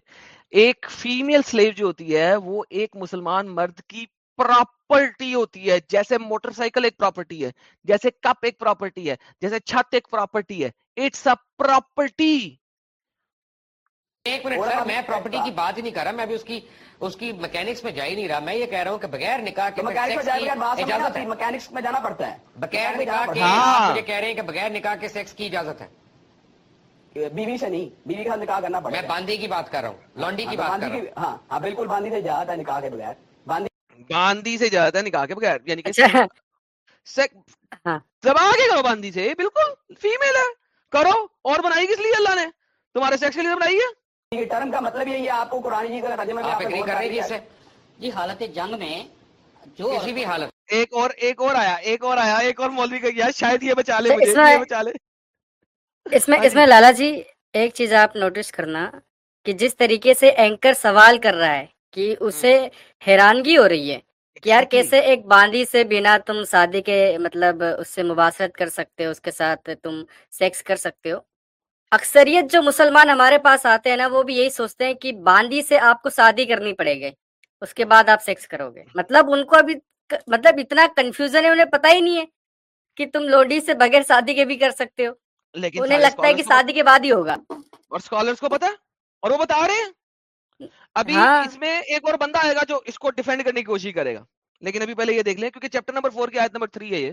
ایک فیمل سلیو جو ہوتی ہے وہ ایک مسلمان مرد کی پراپرٹی ہوتی ہے۔ جیسے موٹر سائیکل ایک پراپرٹی ہے جیسے کپ ایک پراپرٹی ہے جیسے چھت ایک پراپرٹی ہے۔ اٹس اے پراپرٹی ایک منٹ سر میں پراپرٹی کی بات ہی نہیں کر رہا میں ابھی اس کی اس کی میکینکس میں جا ہی نہیں رہا۔ میں یہ کہہ رہا ہوں کہ بغیر نکاح کے میکینکس میں جانا پڑتا ہے۔ بغیر نکاح کے کہہ رہے ہیں کہ بغیر نکاح کے سیکس کی اجازت ہے۔ بیوی سے نہیں بیوی کا نکاح کرنا پڑتا ہے میں باندھی کی بات کر رہا ہوں لونڈی کی اچھا، بات کر رہا ہوں۔ ہاں ہاں بالکل باندھی سے جاتا ہے نکاح کے بغیر۔ باندھی باندھی سے جاتا ہے نکاح کے بغیر یعنی کہ اچھا۔ ہاں۔ دبا کے کرو باندھی سے بالکل فیمیل ہے۔ کرو اور بنائی کس لیے اللہ نے؟ تمہارے سیکس کے لیے بنائی ہے۔ یہ ٹرم کا مطلب یہ ہے آپ کو قرآن جی کا ترجمہ آپ اگری کر رہے ہیں جی, جی حالت جنگ میں جو کسی بھی حالت ایک اور ایک اور آیا ایک اور آیا ایک اور مولوی کا گیا شاید یہ بچا لے اچھا، مجھے یہ بچا لے۔ اس میں اس میں لالا جی ایک چیز آپ نوٹس کرنا کہ جس طریقے سے اینکر سوال کر رہا ہے کہ اسے حیرانگی ہو رہی ہے کہ یار جی۔ کیسے ایک باندھی سے بنا تم شادی کے مطلب اس سے مباصرت کر سکتے ہو اس کے ساتھ تم سیکس کر سکتے ہو۔ اکثریت جو مسلمان ہمارے پاس آتے ہیں نا وہ بھی یہی سوچتے ہیں کہ باندھی سے آپ کو شادی کرنی پڑے گی اس کے بعد آپ سیکس کرو گے۔ مطلب ان کو ابھی مطلب اتنا کنفیوژن ہے انہیں پتا ہی نہیں ہے کہ تم لوڈی سے بغیر شادی کے بھی کر سکتے ہو۔ لیکن انہیں لگتا ہے کہ شادی کے بعد ہی ہوگا۔ اور اسکالرس کو پتا اور وہ بتا رہے ہیں؟ ابھی ہاں۔ اس میں ایک اور بندہ آئے گا جو اس کو ڈیفینڈ کرنے کی کوشش کرے گا۔ لیکن ابھی پہلے یہ دیکھ لیں کیونکہ چیپٹر نمبر فور کی آیت نمبر تھری ہے یہ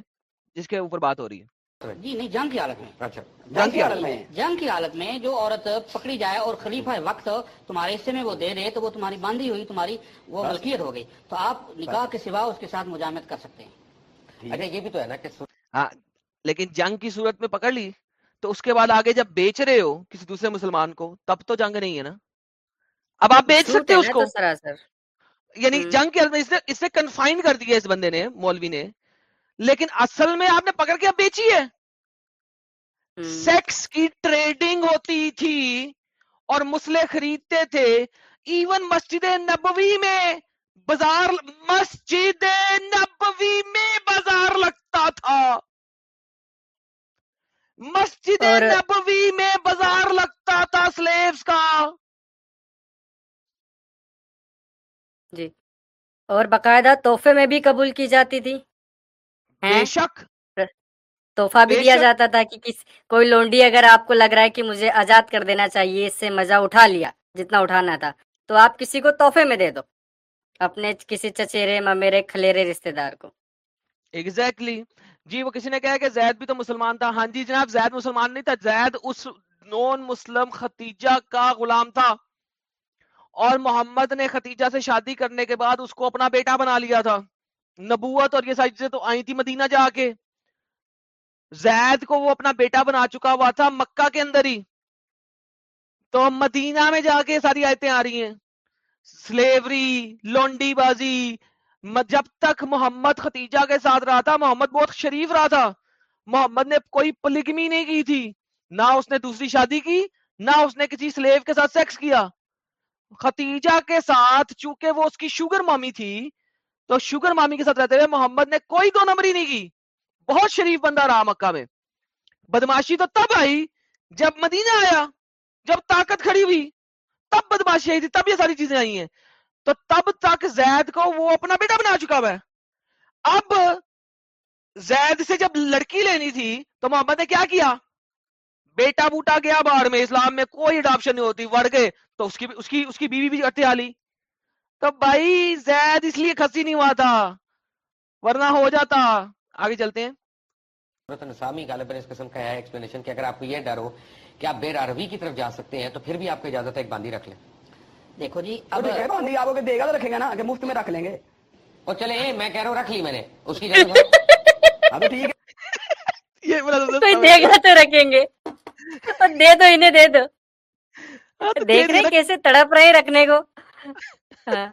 جس کے اوپر بات ہو رہی ہے۔ جی نہیں جنگ کی حالت میں۔ جنگ کی حالت میں۔ جنگ کی حالت میں جو عورت پکڑی جائے اور خلیفہ وقت تمہارے حصے میں وہ دے دے تو وہ تمہاری باندھی ہوئی تمہاری وہ ملکیت ہو گئی۔ تو آپ نکاح کے سوا اس کے ساتھ مجامت کر سکتے ہیں۔ اچھا، یہ بھی تو ہے نا کہ ہاں، لیکن جنگ کی صورت میں پکڑ لی۔ تو اس کے بعد آگے جب بیچ رہے ہو کسی دوسرے مسلمان کو تب تو جنگ نہیں ہے نا؟ اب آپ بیچ سکتے اس کو۔ یعنی جنگ کے اس نے اس نے کنفائن کر دیا اس بندے نے مولوی نے۔ لیکن اصل میں آپ نے پکڑ کے بیچی ہے۔ سیکس کی ٹریڈنگ ہوتی تھی اور مسلے خریدتے تھے۔ ایون مسجد نبوی میں بازار مسجد نبوی میں بازار لگتا تھا۔ مسجد نبوی میں بازار لگتا تھا سلیبس کا۔ جی۔ اور باقاعدہ تحفے میں بھی قبول کی جاتی تھی۔ بے شک۔ توحفہ بھی دیا جاتا تھا کہ کس کوئی لونڈی اگر آپ کو لگ رہا ہے کہ مجھے آزاد کر دینا چاہیے اس سے مزہ اٹھا لیا جتنا اٹھانا تھا۔ تو آپ کسی کو تحفے میں دے دو اپنے کسی چچیرے ممیرے کھلیرے رشتے دار کو۔ Exactly exactly. جی وہ کسی نے کہا کہ زید بھی تو مسلمان تھا۔ ہاں جی جناب، زید مسلمان نہیں تھا۔ زید اس نون مسلم ختیجہ کا غلام تھا۔ اور محمد نے ختیجہ سے شادی کرنے کے بعد اس کو اپنا بیٹا بنا لیا تھا۔ نبوت اور یہ ساری چیزیں تو آئی تھی مدینہ جا کے۔ زید کو وہ اپنا بیٹا بنا چکا ہوا تھا مکہ کے اندر ہی۔ تو مدینہ میں جا کے ساری آیتیں آ رہی ہیں۔ سلیوری، لونڈی بازی جب تک محمد ختیجہ کے ساتھ رہا تھا، محمد بہت شریف رہا تھا۔ محمد نے کوئی پلگمی نہیں کی تھی۔ نہ اس نے دوسری شادی کی، نہ اس نے کسی سلیو کے ساتھ سیکس کیا۔ ختیجہ کے ساتھ چونکہ وہ اس کی شوگر مامی تھی، تو شوگر مامی کے ساتھ رہتے ہوئے محمد نے کوئی دو نمبری نہیں کی۔ بہت شریف بندہ رہا مکہ میں۔ بدماشی تو تب آئی جب مدینہ آیا، جب طاقت کھڑی ہوئی۔ تب بدماشی آئی تھی، تب یہ ساری چیزیں آئی ہیں۔ تو تب تک زید کو وہ اپنا بیٹا بنا چکا ہوا ہے۔ اب زید سے جب لڑکی لینی تھی تو محمد نے کیا کیا؟ بیٹا بوٹا گیا باہر میں، اسلام میں کوئی اڈاپشن نہیں ہوتی، وڑ گئے تو اس کی اس کی اس کی بیوی بھی اٹھے اتحالی تو بھائی زید اس لیے کھسی نہیں ہوا تھا، ورنہ ہو جاتا۔ آگے چلتے ہیں۔ نسامی اس قسم کا ہے کہ اگر آپ کو یہ ڈر ہو کہ آپ بیر عربی کی طرف جا سکتے ہیں تو پھر بھی آپ کو اجازت ہے ایک باندھی رکھ لیں۔ دیکھو جی اب بندی آپ کو دے گا تو رکھیں گے نا کہ مفت میں رکھ لیں گے۔ اور چلے میں کہہ رہا ہوں رکھ لی میں نے اس کی اب ٹھیک ہے۔ یہ بولا دے گا تو رکھیں گے۔ دے دو انہیں دے دو۔ ہاں، دیکھ رہے کیسے تڑپ رہے رکھنے کو۔ ہاں۔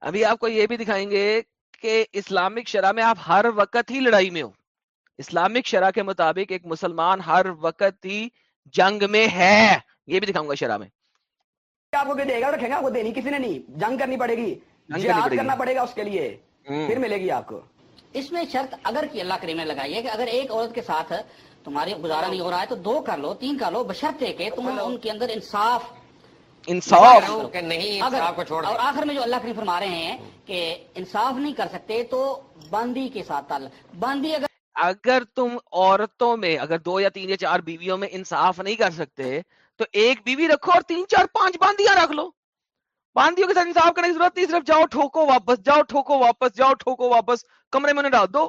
ابھی آپ کو یہ بھی دکھائیں گے کہ اسلامک شرح میں آپ ہر وقت ہی لڑائی میں ہو۔ اسلامک شرح کے مطابق ایک مسلمان ہر وقت ہی جنگ میں ہے۔ یہ بھی دکھاؤں گا شرح میں۔ آپ کو دے گا رکھے گا آپ کو دینی کسی نے نہیں۔ جنگ کرنی پڑے گی۔ جہاد کرنا پڑے گا اس کے لیے۔ پھر ملے گی آپ کو۔ اس میں شرط اگر کی اللہ کریم نے لگائی ہے کہ اگر ایک عورت کے ساتھ تمہاری گزارا نہیں ہو رہا ہے تو دو کر لو تین کر لو بشرطے کہ تم ان کے اندر انصاف۔ انصاف۔ نہیں کو چھوڑ اور آخر میں جو اللہ کریم فرما رہے ہیں کہ انصاف نہیں کر سکتے تو باندی کے ساتھ تعلق۔ باندی اگر اگر تم عورتوں میں اگر دو یا تین یا چار بیویوں میں انصاف نہیں کر سکتے تو ایک بیوی بی رکھو اور تین چار پانچ باندیاں رکھ لو باندیوں کے ساتھ انصاف کرنے کی ضرورت نہیں صرف جاؤ ٹھوکو واپس جاؤ ٹھوکو واپس جاؤ ٹھوکو واپس کمرے میں ڈال دو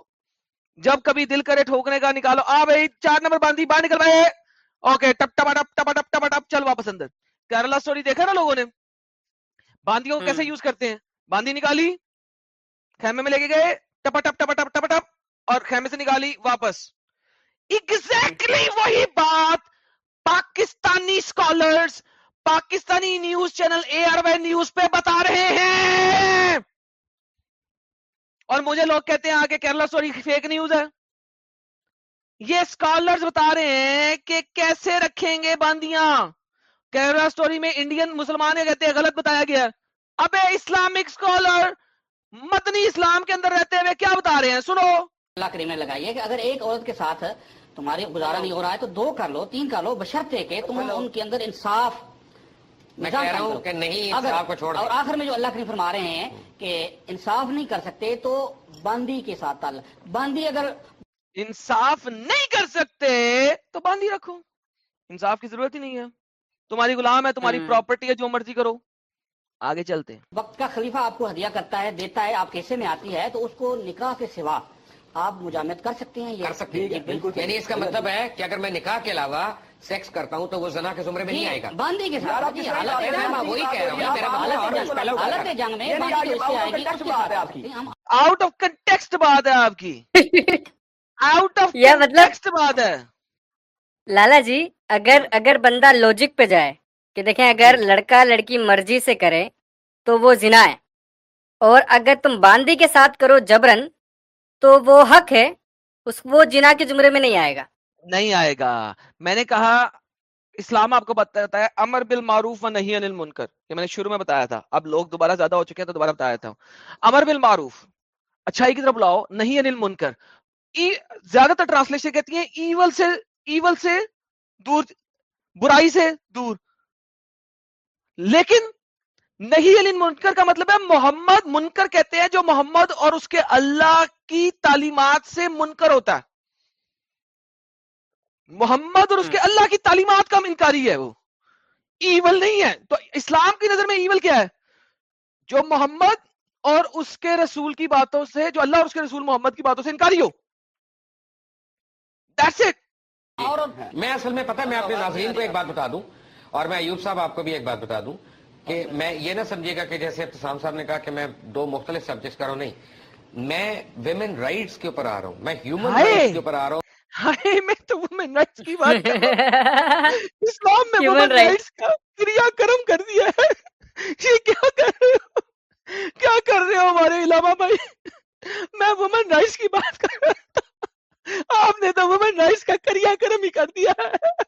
جب کبھی دل کرے ٹھوکنے کا نکالو آ بھائی چار نمبر باندھی باہر نکل بھائی اوکے ٹپ ٹپ ٹپ ٹپ ٹپ ٹپ ٹپ چل واپس اندر کیرلا اسٹوری دیکھا نا لوگوں نے باندیوں کو کیسے یوز کرتے ہیں باندھی نکالی خیمے میں لے کے گئے ٹپ ٹپ ٹپ ٹپ ٹپ ٹپ اور خیمے سے نکالی واپس ایگزیکٹلی وہی بات Pakistani scholars Pakistani news channel A R Y news پہ بتا رہے ہیں۔ اور مجھے لوگ کہتے ہیں آگے کیرلا سوری فیک نیوز ہے۔ یہ اسکالرز بتا رہے ہیں کہ کیسے رکھیں گے باندیاں۔ کیرلا سٹوری میں انڈین مسلمان کہتے ہیں غلط بتایا گیا ہے۔ ابے اسلامک اسکالر مدنی اسلام کے اندر رہتے ہوئے کیا بتا رہے ہیں؟ سنو۔ اللہ کریم نے لگائی ہے کہ اگر ایک عورت کے ساتھ تمہارے گزارا نہیں ہو رہا ہے تو دو کر لو تین کر لو بشرطے کہ تم ان کے اندر انصاف کہ اور آخر میں جو اللہ کریم فرما رہے ہیں کہ انصاف نہیں کر سکتے تو باندی کے ساتھ تعلق۔ باندی اگر انصاف نہیں کر سکتے تو باندھی رکھو۔ انصاف کی ضرورت ہی نہیں ہے۔ تمہاری غلام ہے تمہاری پراپرٹی ہے جو مرضی کرو۔ آگے چلتے۔ وقت کا خلیفہ آپ کو ہدیہ کرتا ہے دیتا ہے آپ کیسے میں آتی ہے تو اس کو نکاح کے سوا آپ مجامت کر سکتے ہیں کر سکتے ہیں جی، جی، بالکل یعنی اس کا جی، مطلب ہے کہ اگر میں نکاح کے علاوہ سیکس کرتا ہوں تو وہ زنا کے زمرے میں نہیں آئے گا۔ باندھی کے ساتھ۔ وہی کہہ رہا ہوں جنگ میں آؤٹ آف کنٹیکسٹ بات ہے آپ کی۔ آؤٹ آف یہ مطلب بات ہے۔ لالا جی اگر ہاں۔ اگر بندہ لوجک پہ جائے کہ دیکھیں اگر لڑکا لڑکی مرضی سے کرے تو وہ زنا ہے۔ اور اگر تم باندی کے ساتھ کرو جبرن تو وہ حق ہے؟ اس وہ جنا کے جمرے میں نہیں آئے گا۔ نہیں آئے گا۔ میں نے کہا، اسلام آپ کو بتاتا ہے، امر بالمعروف و نہیں انل منکر یہ میں نے شروع میں بتایا تھا۔ اب لوگ دوبارہ زیادہ ہو چکے ہیں تو دوبارہ بتایا تھا۔ امر بالمعروف۔ اچھائی کی طرف لاؤ نہیں انل منکر زیادہ تر ٹرانسلیشن کہتی ہیں، ایول سے ایول سے دور، برائی سے دور۔ لیکن نہیں علی منکر کا مطلب ہے محمد منکر کہتے ہیں جو محمد اور اس کے اللہ کی تعلیمات سے منکر ہوتا ہے۔ محمد اور اس کے اللہ کی تعلیمات کا منکاری ہے وہ۔ ایول نہیں ہے۔ تو اسلام کی نظر میں ایول کیا ہے؟ جو محمد اور اس کے رسول کی باتوں سے جو اللہ اور اس کے رسول محمد کی باتوں سے انکاری ہو۔ That's it. اور میں اصل میں پتہ میں اپنے ناظرین کو ایک بات بتا دوں اور میں ایوب صاحب آپ کو بھی ایک بات بتا دوں۔ کہ میں یہ نہ سمجھے گا کہ جیسے ابتسام صاحب نے کہا کہ میں دو مختلف سبجیکٹ کر رہا ہوں نہیں۔ میں ویمن رائٹس کے اوپر آ رہا ہوں میں ہیومن رائٹس کے اوپر آ رہا ہوں۔ ہائے میں تو ویمن رائٹس کی بات کر رہا ہوں۔ اسلام میں ویمن رائٹس کا کریا کرم کر دیا ہے۔ یہ کیا کر رہے ہو؟ کیا کر رہے ہو ہمارے علامہ بھائی؟ میں ویمن رائٹس کی بات کر رہا ہوں آپ نے تو ویمن رائٹس کا کریا کرم ہی کر دیا ہے۔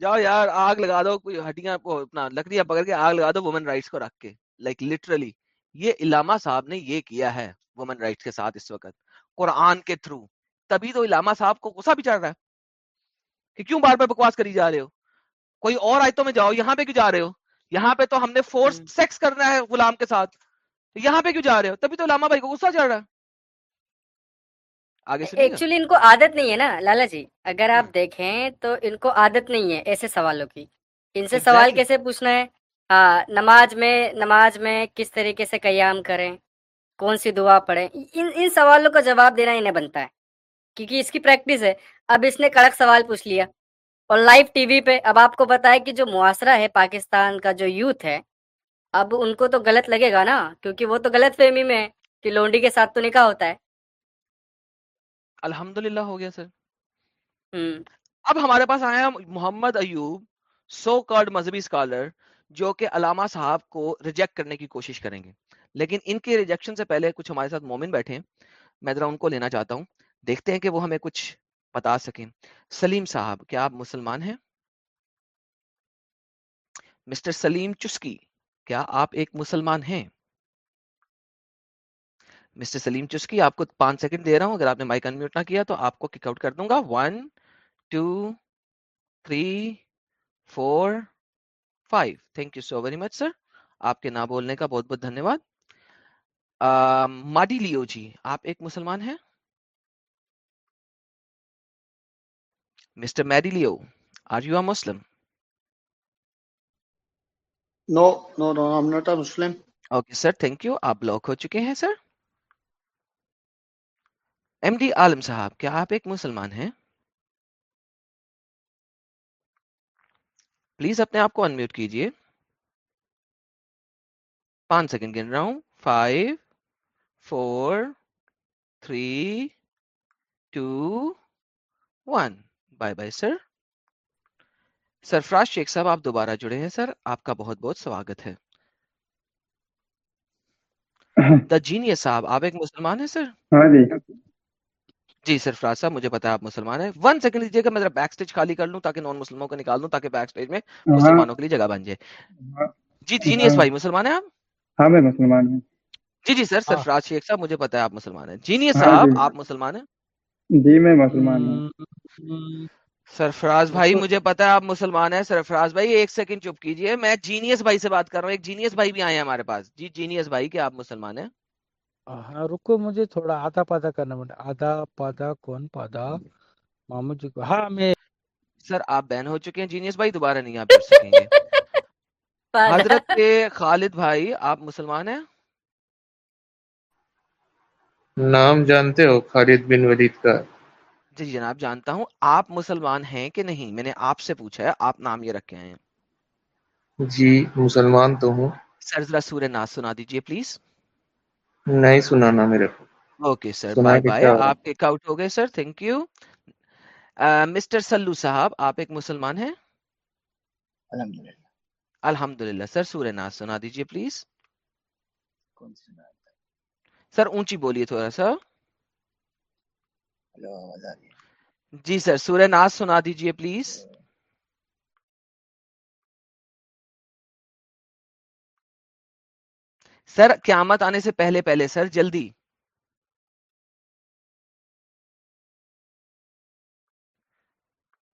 جاؤ یار آگ لگا دو کوئی ہڈیاں اپنا لکڑیاں پکڑ کے آگ لگا دو وومن رائٹس کو رکھ کے۔ لائک like لٹرلی یہ علامہ صاحب نے یہ کیا ہے وومن رائٹس کے ساتھ اس وقت۔ قرآن کے تھرو تبھی تو علامہ صاحب کو غصہ بھی چڑھ رہا ہے کہ کیوں بار بار بکواس کری جا رہے ہو؟ کوئی اور آیتوں میں جاؤ یہاں پہ کیوں جا رہے ہو؟ یہاں پہ تو ہم نے فورس سیکس کرنا ہے غلام کے ساتھ۔ یہاں پہ کیوں جا رہے ہو؟ تبھی تو لاما بھائی کو غصہ چڑھ رہا ایکچولی ان کو عادت نہیں ہے نا لالا جی۔ اگر آپ ہاں۔ دیکھیں تو ان کو عادت نہیں ہے ایسے سوالوں کی۔ ان سے سوال کیسے پوچھنا ہے؟ ہاں نماز میں نماز میں کس طریقے سے قیام کریں؟ کون سی دعا پڑھیں؟ ان ان سوالوں کا جواب دینا انہیں بنتا ہے۔ کیونکہ اس کی پریکٹس ہے۔ اب اس نے کڑک سوال پوچھ لیا۔ اور لائیو ٹی وی پہ اب آپ کو پتا ہے کہ جو معاشرہ ہے پاکستان کا جو یوتھ ہے اب ان کو تو غلط لگے گا نا کیونکہ وہ تو غلط فہمی میں ہے کہ لونڈی کے ساتھ تو نکاح ہوتا ہے۔ الحمدللہ ہو گیا سر۔ ہم. اب ہمارے پاس آیا محمد ایوب سو کارڈ مذہبی اسکالر جو کہ علامہ صاحب کو ریجیکٹ کرنے کی کوشش کریں گے۔ لیکن ان کے ریجیکشن سے پہلے کچھ ہمارے ساتھ مومن بیٹھے ہیں۔ میں ذرا ان کو لینا چاہتا ہوں۔ دیکھتے ہیں کہ وہ ہمیں کچھ بتا سکیں۔ سلیم صاحب کیا آپ مسلمان ہیں؟ مسٹر سلیم چسکی۔ کیا آپ ایک مسلمان ہیں؟ مسٹر سلیم چسکی آپ کو پانچ سیکنڈ دے رہا ہوں، اگر آپ نے مائک انمیوٹ نہ کیا تو آپ کو کک آؤٹ کر دوں گا۔ One, two, three, four, five. Thank you so very much sir, آپ کے نہ بولنے کا بہت بہت دھنیہ واد ماڈی لیو جی آپ ایک مسلمان ہیں؟ مسٹر میڈی لیو، are you a Muslim? No, no, no, I'm not okay sir thank you آپ بلاک ہو چکے ہیں سر ایم ڈی عالم صاحب کیا آپ ایک مسلمان ہیں؟ پلیز اپنے آپ کو انمیوٹ کیجیے پانچ سیکنڈ گن رہا ہوں۔ Five four three two one bye bye sir Sarfaraz Sheikh صاحب آپ دوبارہ جڑے ہیں سر آپ کا بہت بہت سواگت ہے۔ دا جینیس صاحب آپ ایک مسلمان ہیں سر؟ ہاں جی۔ جی سرفراز صاحب مجھے پتا ہے آپ مسلمان ہیں۔ ون سیکنڈ لیجیے گا میں ذرا بیک سٹیج خالی کر لوں تاکہ نان مسلموں کو نکال دوں تاکہ بیک سٹیج میں ہاں۔ مسلمانوں کے لیے جگہ بن جائے۔ ہاں۔ جی جینیس بھائی مسلمان ہیں آپ؟ ہاں میں مسلمان ہوں۔ جی جی سر سرفراز شیخ صاحب مجھے پتا ہے آپ مسلمان ہیں۔ جینیس صاحب جی۔ آپ مسلمان ہیں؟ جی میں مسلمان ہوں۔ سرفراز بھائی مجھے پتا ہے آپ مسلمان ہیں۔ سرفراز بھائی ایک سیکنڈ چپ کیجیے میں جینیس بھائی سے بات کر رہا ہوں۔ ایک جینیس بھائی بھی آئے ہیں ہمارے پاس۔ جی جینیس بھائی کیا آپ مسلمان ہیں؟ ہاں رکو مجھے تھوڑا آدھا پادا کرنا پڑا آدھا پادا کون پادا؟ محمد جی کو۔ ہاں میں سر آپ بین ہو چکے ہیں۔ جینیس بھائی دوبارہ نہیں آپ سکیں گے۔ حضرت خالد بھائی آپ مسلمان ہیں؟ نام جانتے ہو خالد بن ولید کا؟ جی جناب جانتا ہوں آپ مسلمان ہیں کہ نہیں؟ میں نے آپ سے پوچھا ہے آپ نام یہ رکھے ہیں۔ جی مسلمان تو ہوں۔ سر ذرا سورہ ناز سنا دیجیے پلیز۔ نہیں سنانا میرے کو۔ اوکے سر بائے کے بائے۔ آپ کک آؤٹ ہو گئے سر؟ تھینک یو مسٹر سلو صاحب آپ ایک مسلمان ہیں؟ الحمدللہ۔ الحمدللہ سر سورہ ناز سنا دیجیے پلیز۔ سر اونچی بولیے تھوڑا سا ہلو آواز آ رہی ہے جی سر سورہ ناز سنا دیجیے پلیز۔ سر قیامت آنے سے پہلے پہلے سر جلدی۔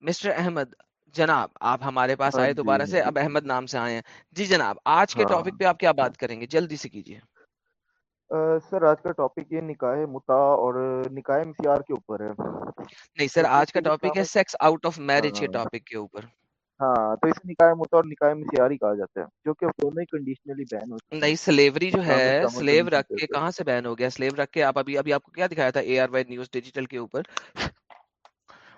مسٹر احمد جناب آپ ہمارے پاس ہاں آئے جی دوبارہ سے ہاں اب احمد نام سے آئے ہیں۔ جی جناب آج کے ہاں۔ ٹاپک پہ آپ کیا بات کریں گے؟ جلدی سے کیجیے سر آج کا ٹاپک یہ نکاح متا اور نکاح مسیار کے اوپر ہے۔ نہیں سر آج اس کا ٹاپک ہے سیکس آؤٹ آف میرج کے ہاں۔ ٹاپک کے اوپر۔ ہاں تو اسے نکاح متا اور نکاح مسیار ہی کہا جاتا ہے جو کہ اب دونوں ہی کنڈیشنلی بین ہیں نہیں سلیوری جو ہے سلیو کی رکھ کے کہاں سے بین ہو گیا؟ سلیو رکھ کے آپ ابھی ابھی آپ کو کیا دکھایا تھا؟ A R Y news digital کے اوپر۔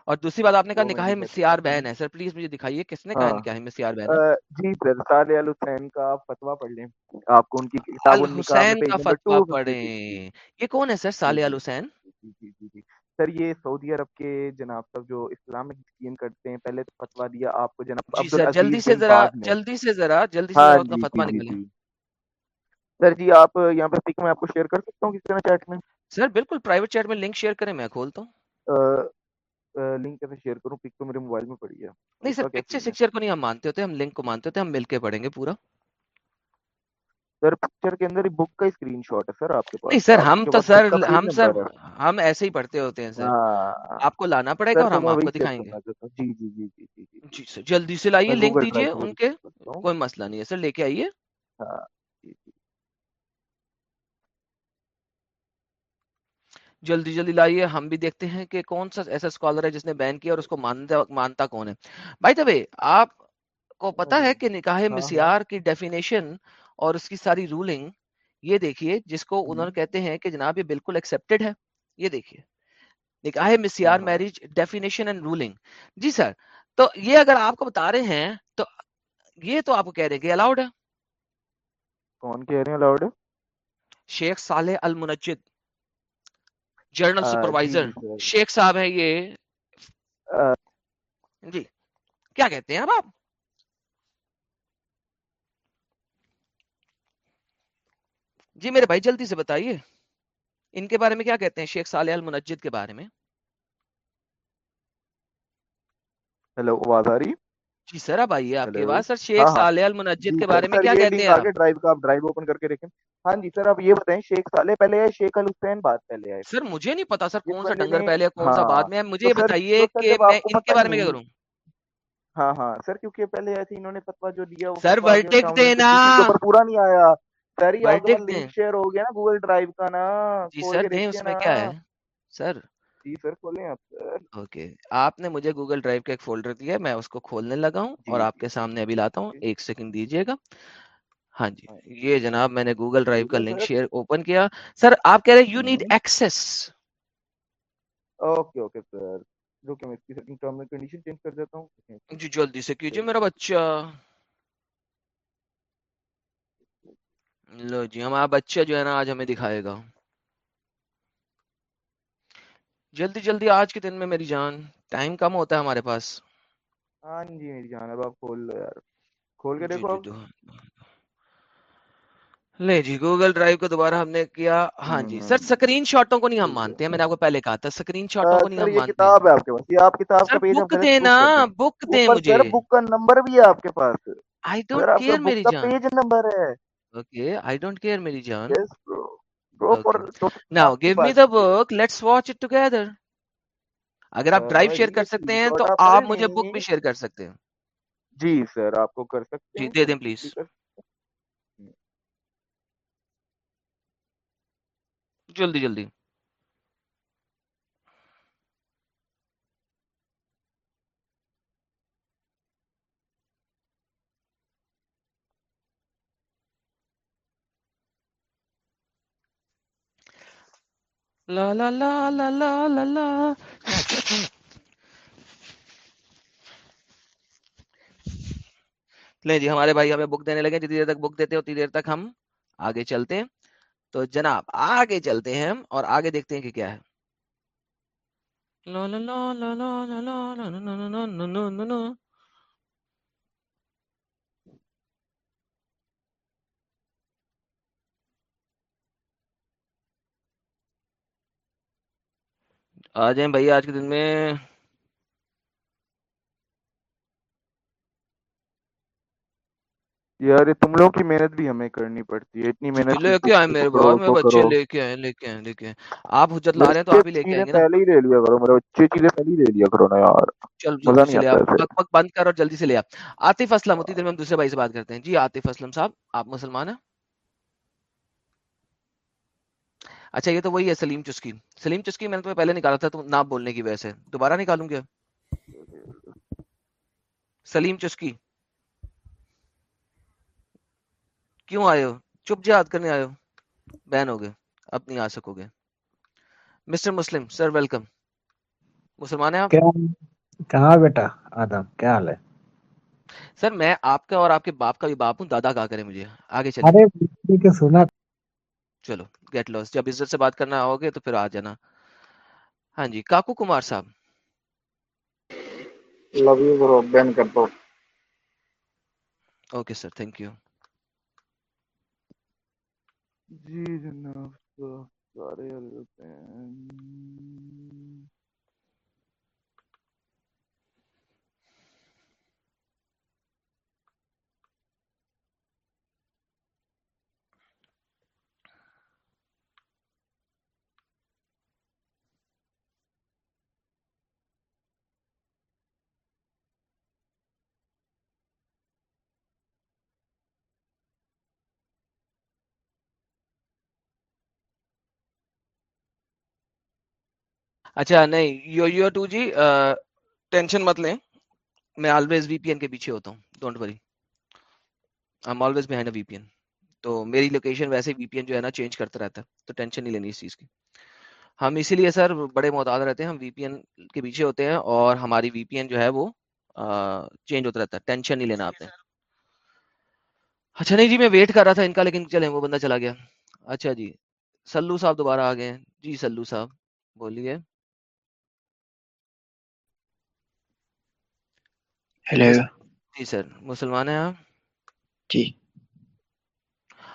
اور دوسری بات آپ نے کہا میں نکاح مسیار سکتا بہن ہے سر پلیز مجھے دکھائیے کس نے کہا ہاں۔ نکاح مسیار بہن ہے آ، جی سر صالح ال حسین کا فتویٰ پڑھ لیں۔ آپ کو ان کی کتاب میں الحسین کا فتویٰ ففٹی پڑھیں۔ یہ کون ہے سر جی صالح جی الحسین؟ جی جی جی جی۔ سر یہ سعودی عرب کے جناب صاحب جو اسلامک یقین کرتے ہیں پہلے تو فتویٰ دیا آپ کو جناب جی سر جلدی سے ذرا جلدی سے ذرا جلدی سے ان کا فتویٰ نکلے۔ جی۔ سر جی آپ یہاں پہ پک میں آپ کو شیئر کر سکتا ہوں کس طرح چیٹ میں؟ سر بالکل پرائیویٹ چیٹ میں لنک شیئر کریں میں کھولتا ہوں۔ لنک کیسے شیئر کروں پک تو میرے موبائل میں پڑی ہے۔ نہیں سر پکچر سکچر کو نہیں ہم مانتے ہوتے ہم لنک کو مانتے ہوتے ہم مل کے پڑھیں گے پورا۔ سر پکچر کے اندر بک کا اسکرین شاٹ ہے سر آپ کے پاس۔ نہیں سر ہم تو سر ہم سر ہم ایسے ہی پڑھتے ہوتے ہیں سر۔ ہاں۔ آپ کو لانا پڑے گا اور ہم آپ کو دکھائیں گے۔ جی جی جی جی جی, جی۔, جی جلدی سے لائیے لنک دیجیے ان کے کوئی مسئلہ نہیں ہے سر لے کے آئیے۔ ہاں۔ جلدی جلدی لائیے۔ ہم بھی دیکھتے ہیں کہ کون سا ایسا اسکالر ہے جس نے بین کیا اور اس کو مانتا مانتا کون ہے۔ بھائی تبے آپ کو پتا ہے کہ نکاح ہاں۔ ہاں مسیار کی ڈیفینیشن اور اس کی ساری رولنگ یہ دیکھیے جس کو انہوں ہوں، نے کہتے ہیں کہ جناب یہ بالکل ایکسیپٹڈ ہے یہ دیکھیے۔ نکاح مسیار ہاں۔ ہاں میرج ڈیفینیشن اینڈ رولنگ جی سر تو یہ اگر آپ کو بتا رہے ہیں تو یہ تو آپ کو کہہ رہے ہیں کہ الاؤڈ ہے۔ کون کہہ رہے ہیں الاؤڈ شیخ صالح المنجد۔ جرنل جی سپروائزر جی سر شیخ صاحب ہیں یہ۔ جی کیا کہتے ہیں اب آپ؟ جی میرے بھائی جلدی سے بتائیے ان کے بارے میں کیا کہتے ہیں؟ شیخ صالح المنجد کے بارے میں۔ ہیلو آواز آ رہی؟ جی سر اب آئیے آپ کے بعد سر شیخ ہاں ہاں۔ صالح المنجد جی کے سر بارے میں کیا کہتے ہیں ڈرائیو کا آپ ڈرائیو اوپن کر کے دیکھیں ہاں جی سر آپ یہ بتائیں شیخ صالح پہلے ہے شیخ الحسین بات پہلے آئے۔ سر مجھے نہیں پتا سر کون سا ڈنگر پہلے ہے کون سا ہاں۔ بعد میں؟ ہے مجھے یہ بتائیے کہ میں ان کے بارے میں کیا کروں؟ ہاں ہاں۔ سر کیونکہ پہلے ایسے انہوں نے فتوا جو دیا سر ورڈکٹ دینا۔ پورا نہیں آیا۔ سر یہ پاس لنک شیئر ہو گیا نا گوگل ڈرائیو کا نا جی سر دیں اس میں کیا ہے؟ سر جی سر کھولیں آپ اوکے آپ نے مجھے گوگل ڈرائیو کا ایک فولڈر دیا ہے میں اس کو کھولنے لگا ہوں اور جی آپ جی کے سامنے ابھی لاتا ہوں جی۔ ایک سیکنڈ دیجیے گا۔ ہاں جی ہاں یہ جناب میں نے گوگل ڈرائیو کا لنک شیئر اوپن کیا۔ سر آپ کہہ رہے ہیں you need access okay okay sir. جو کہ میں اس کی setting term and condition change کر دیتا ہوں۔ جی جلدی سے کیجیے میرا بچہ۔ لو جی ہمارا بچہ جو ہے نا آج ہمیں دکھائے گا۔ جلدی جلدی آج کے دن میں میری جان ٹائم کم ہوتا ہے ہمارے پاس۔ ہاں جی میری جان اب آپ کھول لو یار۔ کھول کے جی دیکھو جی لے جی گوگل ڈرائیو کو دوبارہ ہم نے کیا۔ ہاں جی سر سکرین شاٹوں کو نہیں ہم ہے مانتے ہیں میں نے آپ کو پہلے کہا تھا سکرین شاٹوں کو نہیں ہم مانتے کتاب ہے آپ کے پاس۔ یہ آپ کتاب کا پیج بک غلط دینا بک دیں دیں مجھے۔ بک کا نمبر بھی ہے آپ کے پاس۔ آئی ڈونٹ کیئر میری جان۔ پیج نمبر ہے۔ اوکے آئی ڈونٹ کیئر میری جان۔ Go give for the Now give me the work. اگر آپ ڈرائیو شیئر کر سکتے ہیں تو آپ مجھے بک بھی شیئر کر سکتے ہیں جی سر آپ کو کر سکتے جی دے دیں پلیز جلدی جلدی لا لا لا لا لا لا لا لیں جی ہمارے بھائی ہمیں بک دینے لگے جتنی دیر تک بک دیتے اتنی دیر تک ہم آگے چلتے ہیں تو جناب آگے چلتے ہیں ہم اور آگے دیکھتے ہیں کہ کیا ہے لا لا لا لا لا لا لا لا لا لا لا آ جائیں بھائی آج کے دن میں۔ یار یہ تم لوگوں کی محنت بھی ہمیں کرنی پڑتی ہے۔ اتنی محنت لے کے آئے میرے بعد میں بچے لے کے آئے لے کے آئے لے کے آئے۔ آپ حجت لا رہے ہیں تو آپ ہی لے کے آئیں گے پہلے ہی لے لیا کرو۔ میرے بچے چیزیں پہلے ہی لے لیا کرو نا یار۔ چل مزہ نہیں آتا پک پک بند کر اور جلدی سے لے آپ عاطف اسلم اتنی دیر میں ہم دوسرے بھائی سے بات کرتے ہیں۔ جی عاطف اسلم صاحب آپ مسلمان ہیں؟ اچھا یہ تو وہی ہے سلیم چسکی۔ سلیم چسکی میں نے تمہیں پہلے نکالا تھا تو نہ بولنے کی وجہ سے۔ دوبارہ نکالوں گا سلیم چسکی۔ کیوں آئے ہو؟ چپ جہاد کرنے آئے ہو؟ بین ہو گئے اب نہیں آ سکو گے۔ Mister Muslim sir welcome. مسلمان ہیں آپ؟ کہاں بیٹا؟ آدم کیا حال ہے؟ سر میں آپ کا اور آپ کے باپ کا بھی باپ ہوں دادا کہا کرے مجھے آگے سنا چلو۔ گیٹ لاس جب عزت سے بات کرنا ہوگے تو پھر آ جانا۔ ہاں جی کاکو کمار صاحب۔ لو یو برو بین کر دو اوکے سر تھینک یو جی جناب سارے اچھا نہیں، یو یو ٹو جی ٹینشن مت لیں۔ میں آلویز وی پی این کے پیچھے ہوتا ہوں don't worry I always behind a V P N تو میری لوکیشن ویسے وی پی این جو ہے نا چینج کرتا رہتا ہے، تو ٹینشن نہیں لینی اس چیز کی۔ ہم اسی لیے سر بڑے محتاط رہتے ہیں، ہم وی پی این کے پیچھے ہوتے ہیں اور ہماری وی پی این جو ہے وہ چینج ہوتا رہتا ہے ٹینشن نہیں لینا آپ نے اچھا نہیں جی میں ویٹ کر رہا تھا ان کا، لیکن چلیں، وہ بندہ چلا گیا۔ اچھا جی سلو صاحب دوبارہ آ گئے۔ ہیں جی سلو صاحب، بولیے۔ ہیلو جی سر مسلمان ہیں آپ؟ جی۔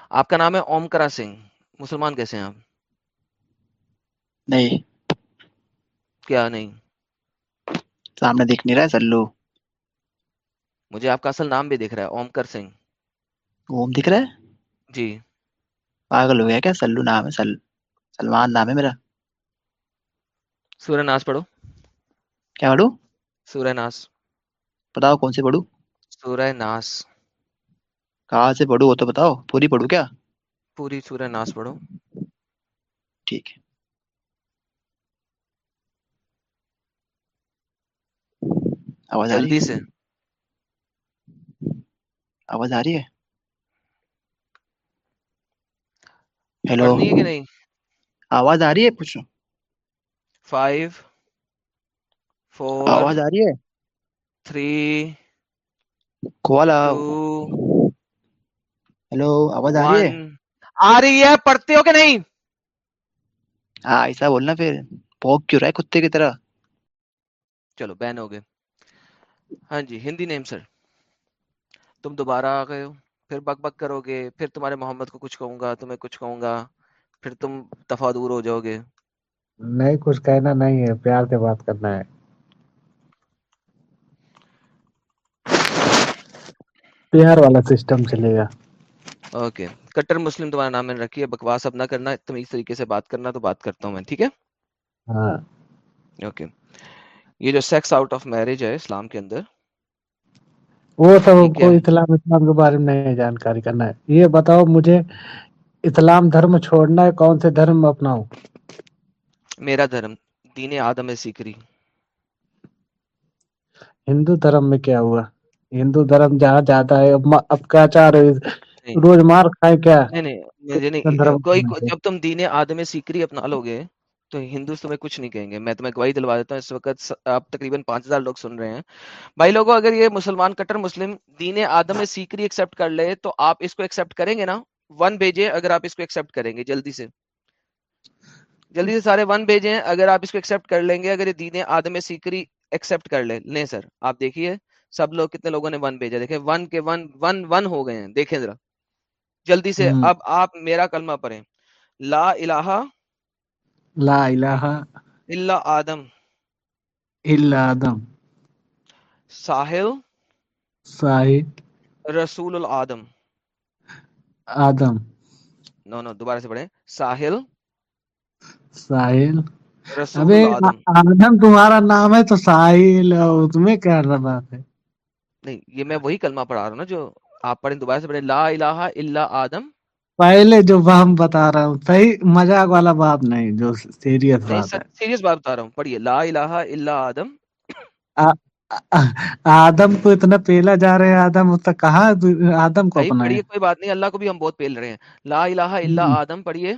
آپ کا نام ہے اوم کرا سنگھ۔ مسلمان کیسے ہیں آپ؟ نہیں۔ کیا نہیں؟ سامنے دیکھ نہیں رہا ہے سلو۔ مجھے آپ کا اصل نام بھی دیکھ رہا ہے اوم کر سنگھ۔ اوم دکھ رہا ہے؟ جی۔ پاگل ہو گیا کیا سلو نام ہے؟ سل سلمان نام ہے میرا۔ سورہ ناس پڑھو۔ کیا پڑھو سورہ ناس۔ بتاؤ کون سے پڑھو سورہ ناس کہاں سے پڑھو وہ تو بتاؤ پوری پڑھو کیا پوری سورہ ناس پڑھو ٹھیک ہے آواز آ رہی ہے آواز آ رہی ہے ہیلو کہ نہیں آواز آ رہی ہے پوچھو فائیو فور آواز آ رہی ہے تھری ہیلو آواز آ رہی ہے آ رہی ہے پڑھتے ہو کہ نہیں ہاں ایسا بولنا پھر پوک کیوں رہا ہے کتے کی طرح چلو بین ہو گئے ہاں جی ہندی نیم سر تم دوبارہ آ گئے ہو پھر بک بک کرو گے پھر تمہارے محمد کو کچھ کہوں گا تمہیں کچھ کہوں گا پھر تم دفعہ دور ہو جاؤ گے نہیں کچھ کہنا نہیں ہے پیار سے بات کرنا ہے پیار والا سسٹم چلے گا۔ اوکے۔ کٹر مسلم تمہارا نام میں رکھیے بکواس اب نہ کرنا تم اس طریقے سے بات کرنا تو بات کرتا ہوں میں ٹھیک ہے؟ ہاں۔ اوکے۔ یہ جو سیکس آؤٹ آف میرج ہے اسلام کے اندر وہ سب کو اسلام اسلام کے بارے میں جانکاری کرنا ہے۔ یہ بتاؤ مجھے اسلام دھرم چھوڑنا ہے کون سے دھرم اپناؤں؟ میرا دھرم دین آدم سیکری۔ ہندو دھرم میں کیا ہوا؟ ہندو دھرم جہاں جاتا ہے اب کیا چاہ رہے روز مار کھائے کیا؟ کوئی جب تم دین آدم سیکری اپنا لو گے تو ہندو تمہیں کچھ نہیں کہیں گے۔ میں تمہیں گواہی دلوا دیتا ہوں اس وقت آپ تقریباً پانچ ہزار لوگ سن رہے ہیں۔ بھائی لوگوں اگر یہ مسلمان کٹر مسلم دین آدم سیکری ایکسپٹ کر لے تو آپ اس کو ایکسپٹ کریں گے نا؟ ون بھیجے اگر آپ اس کو ایکسپٹ کریں گے جلدی سے۔ جلدی سے سارے ون بھیجیں اگر آپ اس کو ایکسپٹ کر لیں گے اگر یہ دین آدم سیکری ایکسپٹ کر لے لیں سر آپ دیکھیے سب لوگ کتنے لوگوں نے ون بھیجا دیکھیں ون کے ون ون ون ہو گئے ہیں۔ دیکھیں ذرا۔ جلدی سے اب آپ میرا کلمہ پڑھیں۔ لا الہ لا الہ الا آدم۔ الا آدم۔ ساحل۔ ساحل۔ رسول العدم آدم۔ نو نو دوبارہ سے پڑھیں۔ ساحل۔ ساحل۔ رسول آدم تمہارا نام ہے تو ساحل تمہیں کیا بات ہے۔ نہیں یہ میں وہی کلمہ پڑھا رہا ہوں نا جو آپ پڑھیں دوبارہ سے پڑھیں لا الہ الا آدم۔ پہلے جو باب بتا رہا ہوں صحیح مذاق والا باب نہیں جو سیریس بات ہے۔ سیریس بات بتا رہا ہوں پڑھیے لا الہ الا آدم۔ آدم کو اتنا پیلا جا رہے ہیں آدم اس تک کہاں آدم کو اپنا ہے۔ کوئی بات نہیں اللہ کو بھی ہم بہت پیل رہے ہیں۔ لا الہ الا آدم پڑھیے۔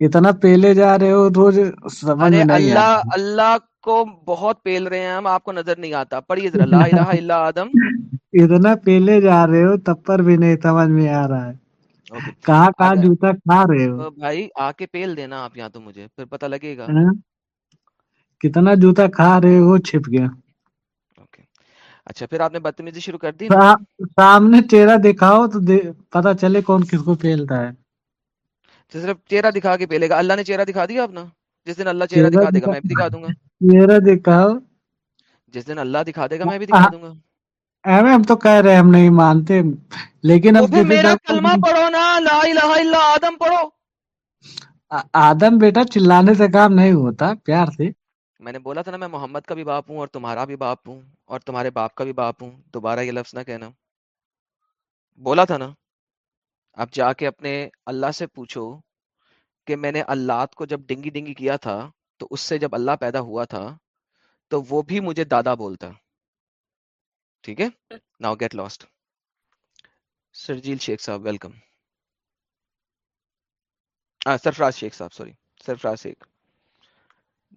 اتنا پیلے جا رہے ہو روز سمجھ نہیں اللہ اللہ کو بہت پیل رہے ہیں ہم آپ کو نظر نہیں آتا۔ پڑھیے ذرا لا الہ الا آدم۔ اتنا پیلے جا رہے ہو تب پر بھی نہیں سمجھ میں آ رہا ہے۔ کہاں کہاں جوتا کھا رہے ہو؟ بھائی آ کے پیل دینا آپ یہاں تو مجھے پھر پتہ لگے گا۔ ہاں۔ کتنا جوتا کھا رہے ہو چھپ گیا۔ اچھا پھر آپ نے بدتمیزی شروع کر دی؟ سامنے چہرہ دکھاؤ تو پتہ چلے کون کس کو پھیلتا ہے۔ صرف چہرہ دکھا کے پھیلے گا۔ اللہ نے چہرہ دکھا دیا آپ نا جس دن اللہ چہرہ دکھا دے گا میں بھی دکھا دوں گا۔ میرا دکھاؤ جس دن اللہ دکھا دے گا میں بھی دکھا دوں گا۔ ہم تو کہہ رہے ہم نہیں مانتے۔ لیکن اب میرا کلمہ پڑھو نا لا الہ الا آدم پڑھو۔ آدم بیٹا چلانے سے کام نہیں ہوتا پیار سے۔ میں نے بولا تھا نا میں محمد کا بھی باپ ہوں اور تمہارا بھی باپ ہوں اور تمہارے باپ کا بھی باپ ہوں۔ دوبارہ یہ لفظ نہ کہنا۔ بولا تھا نا اب جا کے اپنے اللہ سے پوچھو کہ میں نے اللہ کو جب ڈنگی ڈنگی کیا تھا تو اس سے جب اللہ پیدا ہوا تھا تو وہ بھی مجھے دادا بولتا۔ ٹھیک ہے؟ ناؤ گیٹ لاسٹ سرجیل شیخ صاحب ویلکم سرفراز شیخ صاحب سوری سرفراز شیخ۔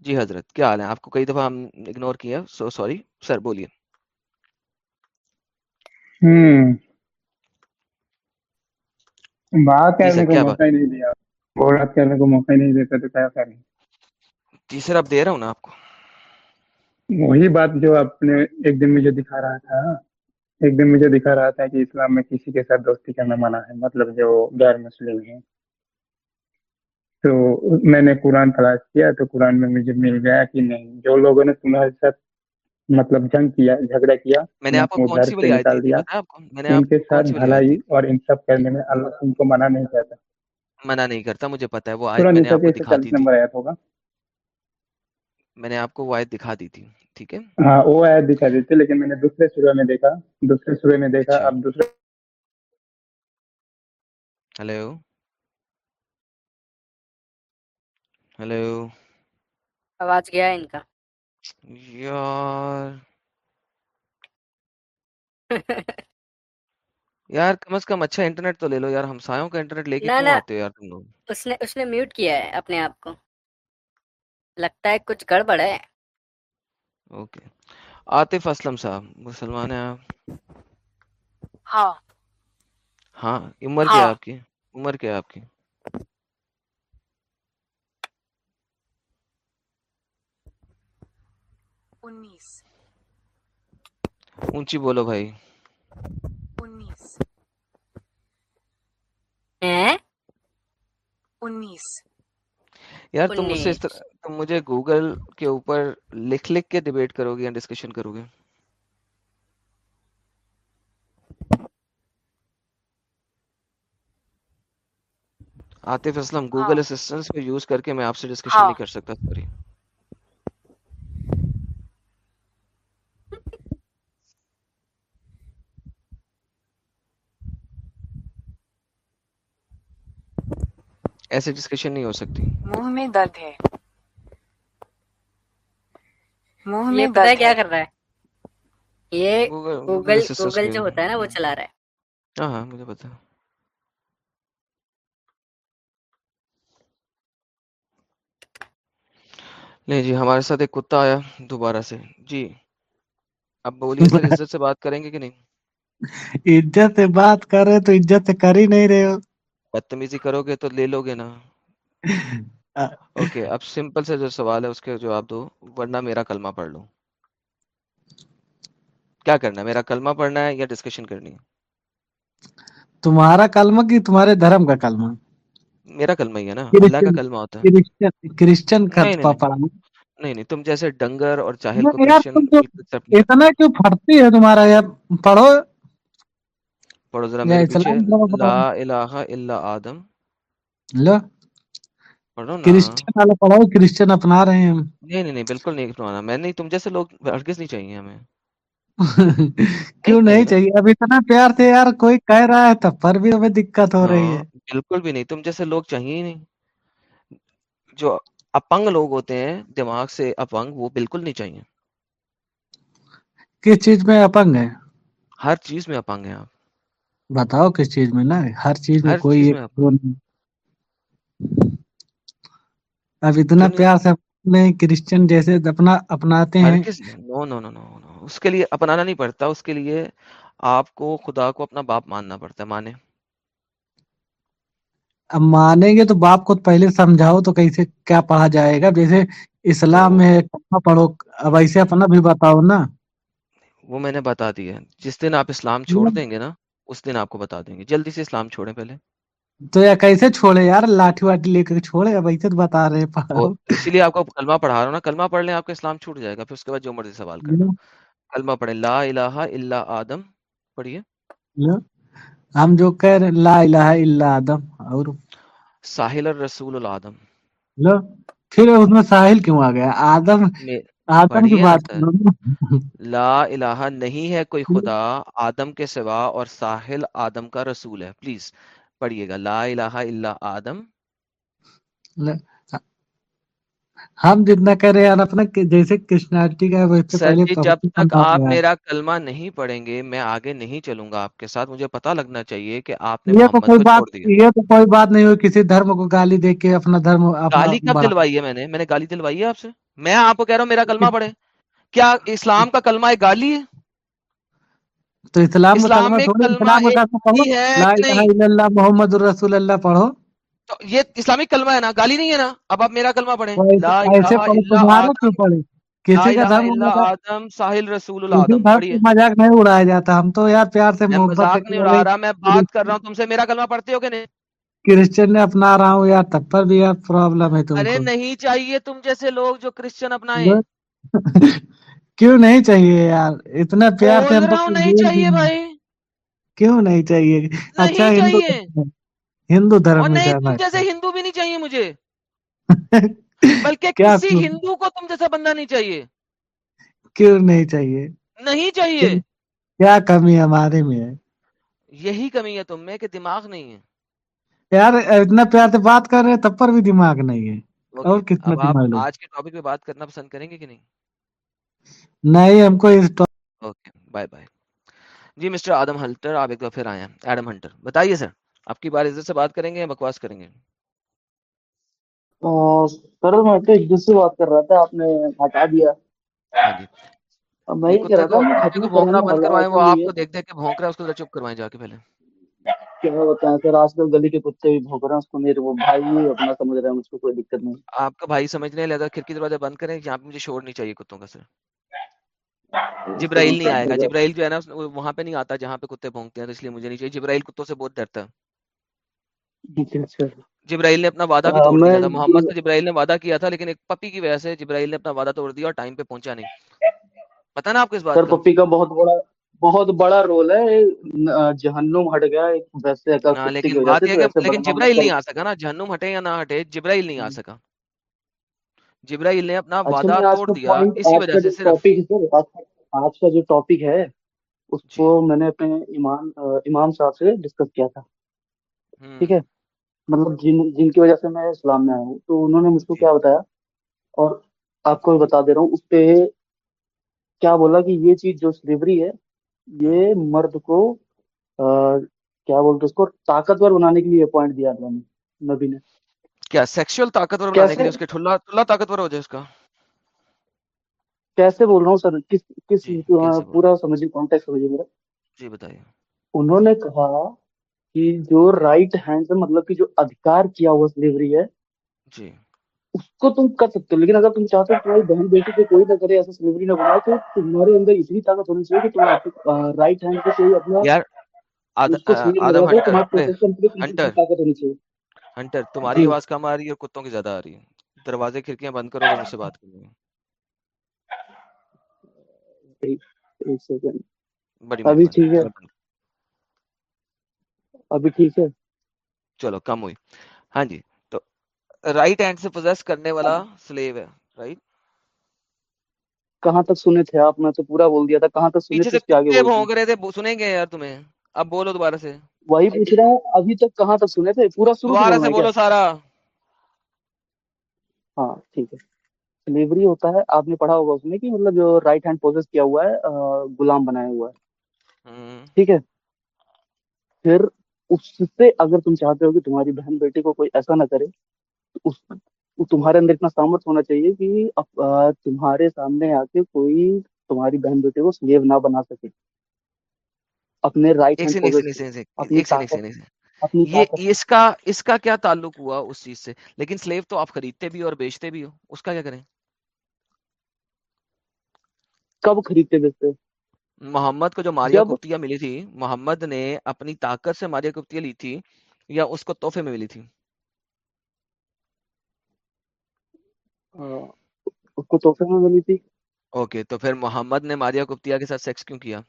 جی حضرت کیا حال ہے؟ آپ کو کئی دفعہ ہم اگنور کیا سو سوری جی سر بولیے۔ بات کرنے کو موقع نہیں دیا۔ بات کرنے کو موقع نہیں دیتا تو کیا کریں؟ جی سر تیسرا دے رہا ہوں نا آپ کو؟ وہی بات جو آپ نے ایک دن مجھے دکھا رہا تھا ایک دن مجھے دکھا رہا تھا کہ اسلام میں کسی کے ساتھ دوستی کرنا منع ہے مطلب جو غیر مسلم ہیں۔ تو میں نے قرآن تلاش کیا تو قرآن میں مجھے مل گیا کہ نہیں جو لوگوں نے تمہارے ساتھ مطلب جنگ کیا جھگڑا کیا میں نے آپ کو کون سی والی آیت ان کے ساتھ بھلائی اور ان سب کرنے میں اللہ ان کو منع نہیں کرتا۔ منع نہیں کرتا مجھے پتا ہے وہ آیت میں نے آپ کو دکھا دی تھی۔ میں نے آپ کو وہ آیت دکھا دی تھی ٹھیک ہے؟ ہاں، وہ آیت دکھا دی تھی لیکن میں نے دوسرے سورہ میں دیکھا۔ دوسرے سورہ میں دیکھا اچھا۔ اب دوسرے ہیلو ہیلو آواز گیا ان کا؟ یار۔ یار کم از کم اچھا انٹرنیٹ تو لے لو۔ یار ہمسایوں کا انٹرنیٹ لے کے کیوں آتے ہو یار تم لوگ؟ اس نے اس نے میوٹ کیا ہے اپنے آپ کو؟ لگتا ہے کچھ گڑبڑ ہے۔ اوکے۔ عاطف اسلم صاحب مسلمان ہیں آپ؟ ہاں۔ ہاں عمر کیا ہاں۔ آپ کی؟ عمر کیا آپ کی؟ اونچی بولو بھائی۔ انیس۔ یار تم مجھ سے تم مجھے گوگل کے اوپر لکھ لکھ کے ڈبیٹ کرو گے یا ڈسکشن کرو گے؟ عاطف اسلم ہاں۔ گوگل اسسٹنس کو یوز کر کے میں آپ سے ڈسکشن ہاں۔ نہیں کر سکتا سوری ایسے ڈسکشن نہیں ہو سکتی۔ منہ میں درد ہے۔ موہ میں پتا کیا کر رہا ہے؟ یہ گوگل گوگل جو ہوتا ہے نا وہ چلا رہا ہے۔ ہاں, ہاں، مجھے پتا۔ نہیں جی ہمارے ساتھ ایک کتا آیا دوبارہ سے۔ جی اب بولیے سر عزت سے بات کریں گے کہ نہیں؟ عزت سے بات کر رہے تو عزت سے کر ہی نہیں رہے ہو۔ بدتمیزی کرو گے تو لے لو گے نا۔ ہاں۔ اوکے اب سمپل سے جو سوال ہے اس کے جواب دو ورنہ میرا کلمہ پڑھ لو کیا کرنا ہے؟ میرا کلمہ پڑھنا ہے یا ڈسکشن کرنی ہے؟ تمہارا کلمہ کی تمہارے دھرم کا کلمہ؟ میرا کلمہ ہی ہے نا اللہ کا کلمہ ہوتا ہے۔ کرسچن کا نہیں نہیں تم جیسے ڈنگر اور چاہل کو اتنا کیوں پڑھتی ہے تمہارا؟ یار پڑھو۔ پڑھو ذرا میرے پیچھے۔ لا الہ الا آدم۔ لا۔ کرسچن اپنا رہے ہیں نہیں نہیں بالکل نہیں میں نہیں تم جیسے لوگ ہرگز نہیں چاہیے ہمیں۔ کیوں نہیں چاہیے؟ اب اتنا پیار تھے یار کوئی کہہ رہا ہے تب پر بھی ہمیں دقت ہو رہی ہاں، ہے۔ بالکل بھی نہیں۔ تم جیسے لوگ چاہیے نہیں۔ جو اپنگ لوگ ہوتے ہیں دماغ سے اپنگ وہ بالکل نہیں چاہیے۔ کس چیز میں اپنگ ہے ہر چیز میں اپنگ ہے آپ۔ بتاؤ کس چیز میں نا ہر چیز میں کوئی اب اتنا پیار سب میں کرسچن جیسے اپنا اپناتے ہیں۔ نو نو نو نو اس کے لیے اپنانا نہیں پڑتا اس کے لیے آپ کو خدا کو اپنا باپ ماننا پڑتا ہے مانے۔ اب مانیں گے تو باپ کو پہلے سمجھاؤ تو کیسے کیا پڑھا جائے گا۔ جیسے اسلام میں پڑھو۔ اب ایسے اپنا بھی بتاؤ نا۔ وہ میں نے بتا دی ہے۔ جس دن آپ اسلام چھوڑ دیں گے نا اس دن آپ کو بتا دیں گے۔ جلدی سے اسلام چھوڑیں پہلے۔ تو یا کیسے چھوڑے یار؟ لاٹھی واٹھی لے کے چھوڑے اب عزت بتا رہے اسی لیے آپ کو کلمہ پڑھا رہا ہوں نا کلمہ پڑھ لیں آپ کا اسلام چھوٹ جائے گا پھر اس کے بعد جو مرضی سوال کر کلمہ پڑھیں لا الہ الا آدم پڑھیے۔ ہم جو کہہ رہے لا الہ الا آدم اور؟ ساحل الرسول الادم لو پھر اس میں ساحل کیوں آ گیا؟ آدم آدم کی بات لا الہ نہیں ہے کوئی خدا آدم کے سوا اور ساحل آدم کا رسول ہے۔ پلیز۔ پڑھیے گا لا الہ الا آدم ہم جتنا کر رہے ہیں اپنا جیسے کرشنارٹی کا سر جی جب تک آپ میرا کلمہ نہیں پڑھیں گے میں آگے نہیں چلوں گا آپ کے ساتھ مجھے پتا لگنا چاہیے کہ آپ نے کو یہ تو کوئی بات نہیں ہوئی کسی دھرم کو گالی دے کے اپنا دھرم گالی کب دلوائی ہے میں نے میں نے گالی دلوائی ہے آپ سے میں آپ کو کہہ رہا ہوں میرا کلمہ پڑھیں کیا اسلام کا کلمہ ایک گالی ہے تو اسلام اسلام محمد الرسول اللہ پڑھو۔ تو یہ اسلامی کلمہ ہے نا؟ گالی نہیں ہے نا؟ اب آپ میرا کلمہ پڑھیں۔ آدم۔ مذاق نہیں اڑایا جاتا۔ ہم تو یار پیار سے محبت میں بات کر رہا ہوں۔ تم سے میرا کلمہ پڑھتے ہو کہ نہیں؟ کرسچن اپنا رہا ہوں یار تب پر بھی یار پرابلم ہے ارے نہیں چاہیے تم جیسے لوگ جو کرسچن اپنا کیوں نہیں چاہیے یار؟ اتنا پیار سے کیوں نہیں چاہیے؟ اچھا ہندو ہندو دھرم جیسے ہندو بھی نہیں چاہیے مجھے۔ بلکہ کسی ہندو کو تم جیسا بندہ نہیں چاہیے۔ کیوں نہیں چاہیے؟ نہیں چاہیے۔ کیا کمی ہمارے میں ہے؟ یہی کمی ہے تم میں کہ دماغ نہیں ہے۔ یار اتنا پیار سے بات کر رہے تب پر بھی دماغ نہیں ہے۔ اور کتنا آج کے ٹاپک پہ بات کرنا پسند کریں گے کہ نہیں؟ نہیں ہم کو اس اوکے بائے بائے۔ جی مسٹر آدم ہلٹر آپ ایک بار پھر آئے ہیں۔ ایڈم ہنٹر بتائیے سر آپ کی بار عزت سے بات کریں گے یا بکواس کریں گے؟ سر میں تو ایک دوسری بات کر رہا تھا آپ نے ہٹا دیا۔ ہاں جی۔ میں یہ کہہ رہا تھا بھونکنا بند کروائیں وہ آپ کو دیکھ دیکھ کے بھونک رہا ہے اس کو ذرا چپ کروائیں جا کے پہلے۔ کیا بتائیں سر آج کل گلی کے کتے بھی بھونک رہے ہیں اس کو میرے وہ بھائی اپنا سمجھ رہے ہیں مجھ کو کوئی دقت نہیں۔ آپ کا بھائی سمجھنے لگا کھڑکی دروازہ بند کریں یہاں پہ مجھے شور نہیں چاہیے کتوں کا سر۔ جبرائیل نہیں آئے گا جبرائیل جو ہے نا وہاں پہ نہیں آتا جہاں پہ کتے بھونکتے ہیں اس لیے مجھے نہیں چاہیے۔ جبرائیل کتوں سے بہت ڈرتا۔ ہے اچھا۔ جبرائیل نے اپنا وعدہ بھی توڑ دیا تھا۔ محمد سے جبرائیل نے وعدہ کیا تھا لیکن ایک پپی کی وجہ سے جبرائیل نے اپنا وعدہ توڑ دیا اور ٹائم پہ پہنچا نہیں۔ پتہ نا آپ کو اس بات پپی کا بہت بڑا بہت بڑا رول ہے جہنم ہٹ گیا ویسے اگر ہاں، لیکن جبرائیل نہیں آ سکا نا جہنم ہٹے یا نہ ہٹے جبرائیل نہیں آ سکا۔ جبرائیل نے اپنا اچھا، وعدہ توڑ دیا اسی وجہ سے صرف آج کا جو ٹاپک ہے اس جی۔ کو میں نے اپنے امام امام صاحب سے ڈسکس کیا تھا۔ ٹھیک ہے؟ مطلب جن جن کی وجہ سے میں اسلام میں آیا ہوں۔ تو انہوں نے مجھ کو جی۔ کیا بتایا؟ اور آپ کو بتا دے رہا ہوں اس پہ کیا بولا کہ یہ چیز جو سلیوری ہے یہ مرد کو کیا بولتے اس کو طاقتور بنانے کے لیے پوائنٹ دیا اللہ نے نبی نے۔ کیا سیکشل طاقتور بنانے کے لیے اس کے ٹھلا ٹھلا طاقتور ہو جائے اس کا؟ کیسے بول رہا ہوں سر؟ کس کس جی، پورا سمجھیے کانٹیکسٹ سمجھ میرا۔ جی بتائیے۔ انہوں نے کہا کہ جو رائٹ ہینڈ سے مطلب کہ جو ادھکار کیا ہوا سلیوری ہے جی۔ اس کو تم کر سکتے ہو لیکن اگر تم چاہتے ہو تمہاری بہن بیٹی کو کوئی نہ کرے ایسا سلیوری نہ بنائے تو تمہارے اندر اتنی طاقت ہونی چاہیے کہ تم آپ رائٹ ہینڈ کو کوئی اپنا ہنٹر تمہاری ہاں جی۔ آواز کم آ رہی ہے اور کتوں کی زیادہ آ رہی ہے؟ دروازے کھڑکیاں بند کرو مجھ سے بات کرنی ہے ابھی ٹھیک ہے۔ ابھی ٹھیک ہے۔ چلو کم ہوئی۔ ہاں جی۔ رائٹ ہینڈ سے پوزیس کرنے والا ہاں. سلیو ہے رائٹ کہاں تک سنے تھے آپ؟ میں تو پورا بول دیا تھا کہاں تک سنے تھے آگے بھونک رہے تھے سنیں گے یار تمہیں اب بولو دوبارہ سے۔ وہی پوچھ رہا ہوں ابھی تک کہاں تک سنے تھے؟ پورا سنو دوبارہ سے بولو سارا۔ ہاں ٹھیک ہے۔ سلیوری ہوتا ہے آپ نے پڑھا ہوگا اس میں کہ مطلب جو رائٹ ہینڈ پوزیس کیا ہوا ہے غلام بنایا ہوا ہے۔ ٹھیک ہے۔ پھر اس سے اگر تم چاہتے ہو کہ تمہاری بہن بیٹی کو کوئی ایسا نہ کرے اس تمہارے اندر اتنا سامت ہونا چاہیے کہ تمہارے سامنے آ کے کوئی تمہاری بہن بیٹے کو سلیو نہ بنا سکے۔ اپنے رائٹ یہ اس کا اس کا کیا تعلق ہوا اس چیز سے؟ لیکن سلیو تو آپ خریدتے بھی اور بیچتے بھی ہو اس کا کیا کریں؟ کب خریدتے بیچتے محمد کو جو ماریا کپتیا ملی تھی محمد نے اپنی طاقت سے ماریا کپتیا لی تھی یا اس کو تحفے میں ملی تھی؟ اس کو تحفے میں ملی تھی۔ اوکے تو پھر محمد نے ماریا گپتیا کے ساتھ سیکس کیوں کیا؟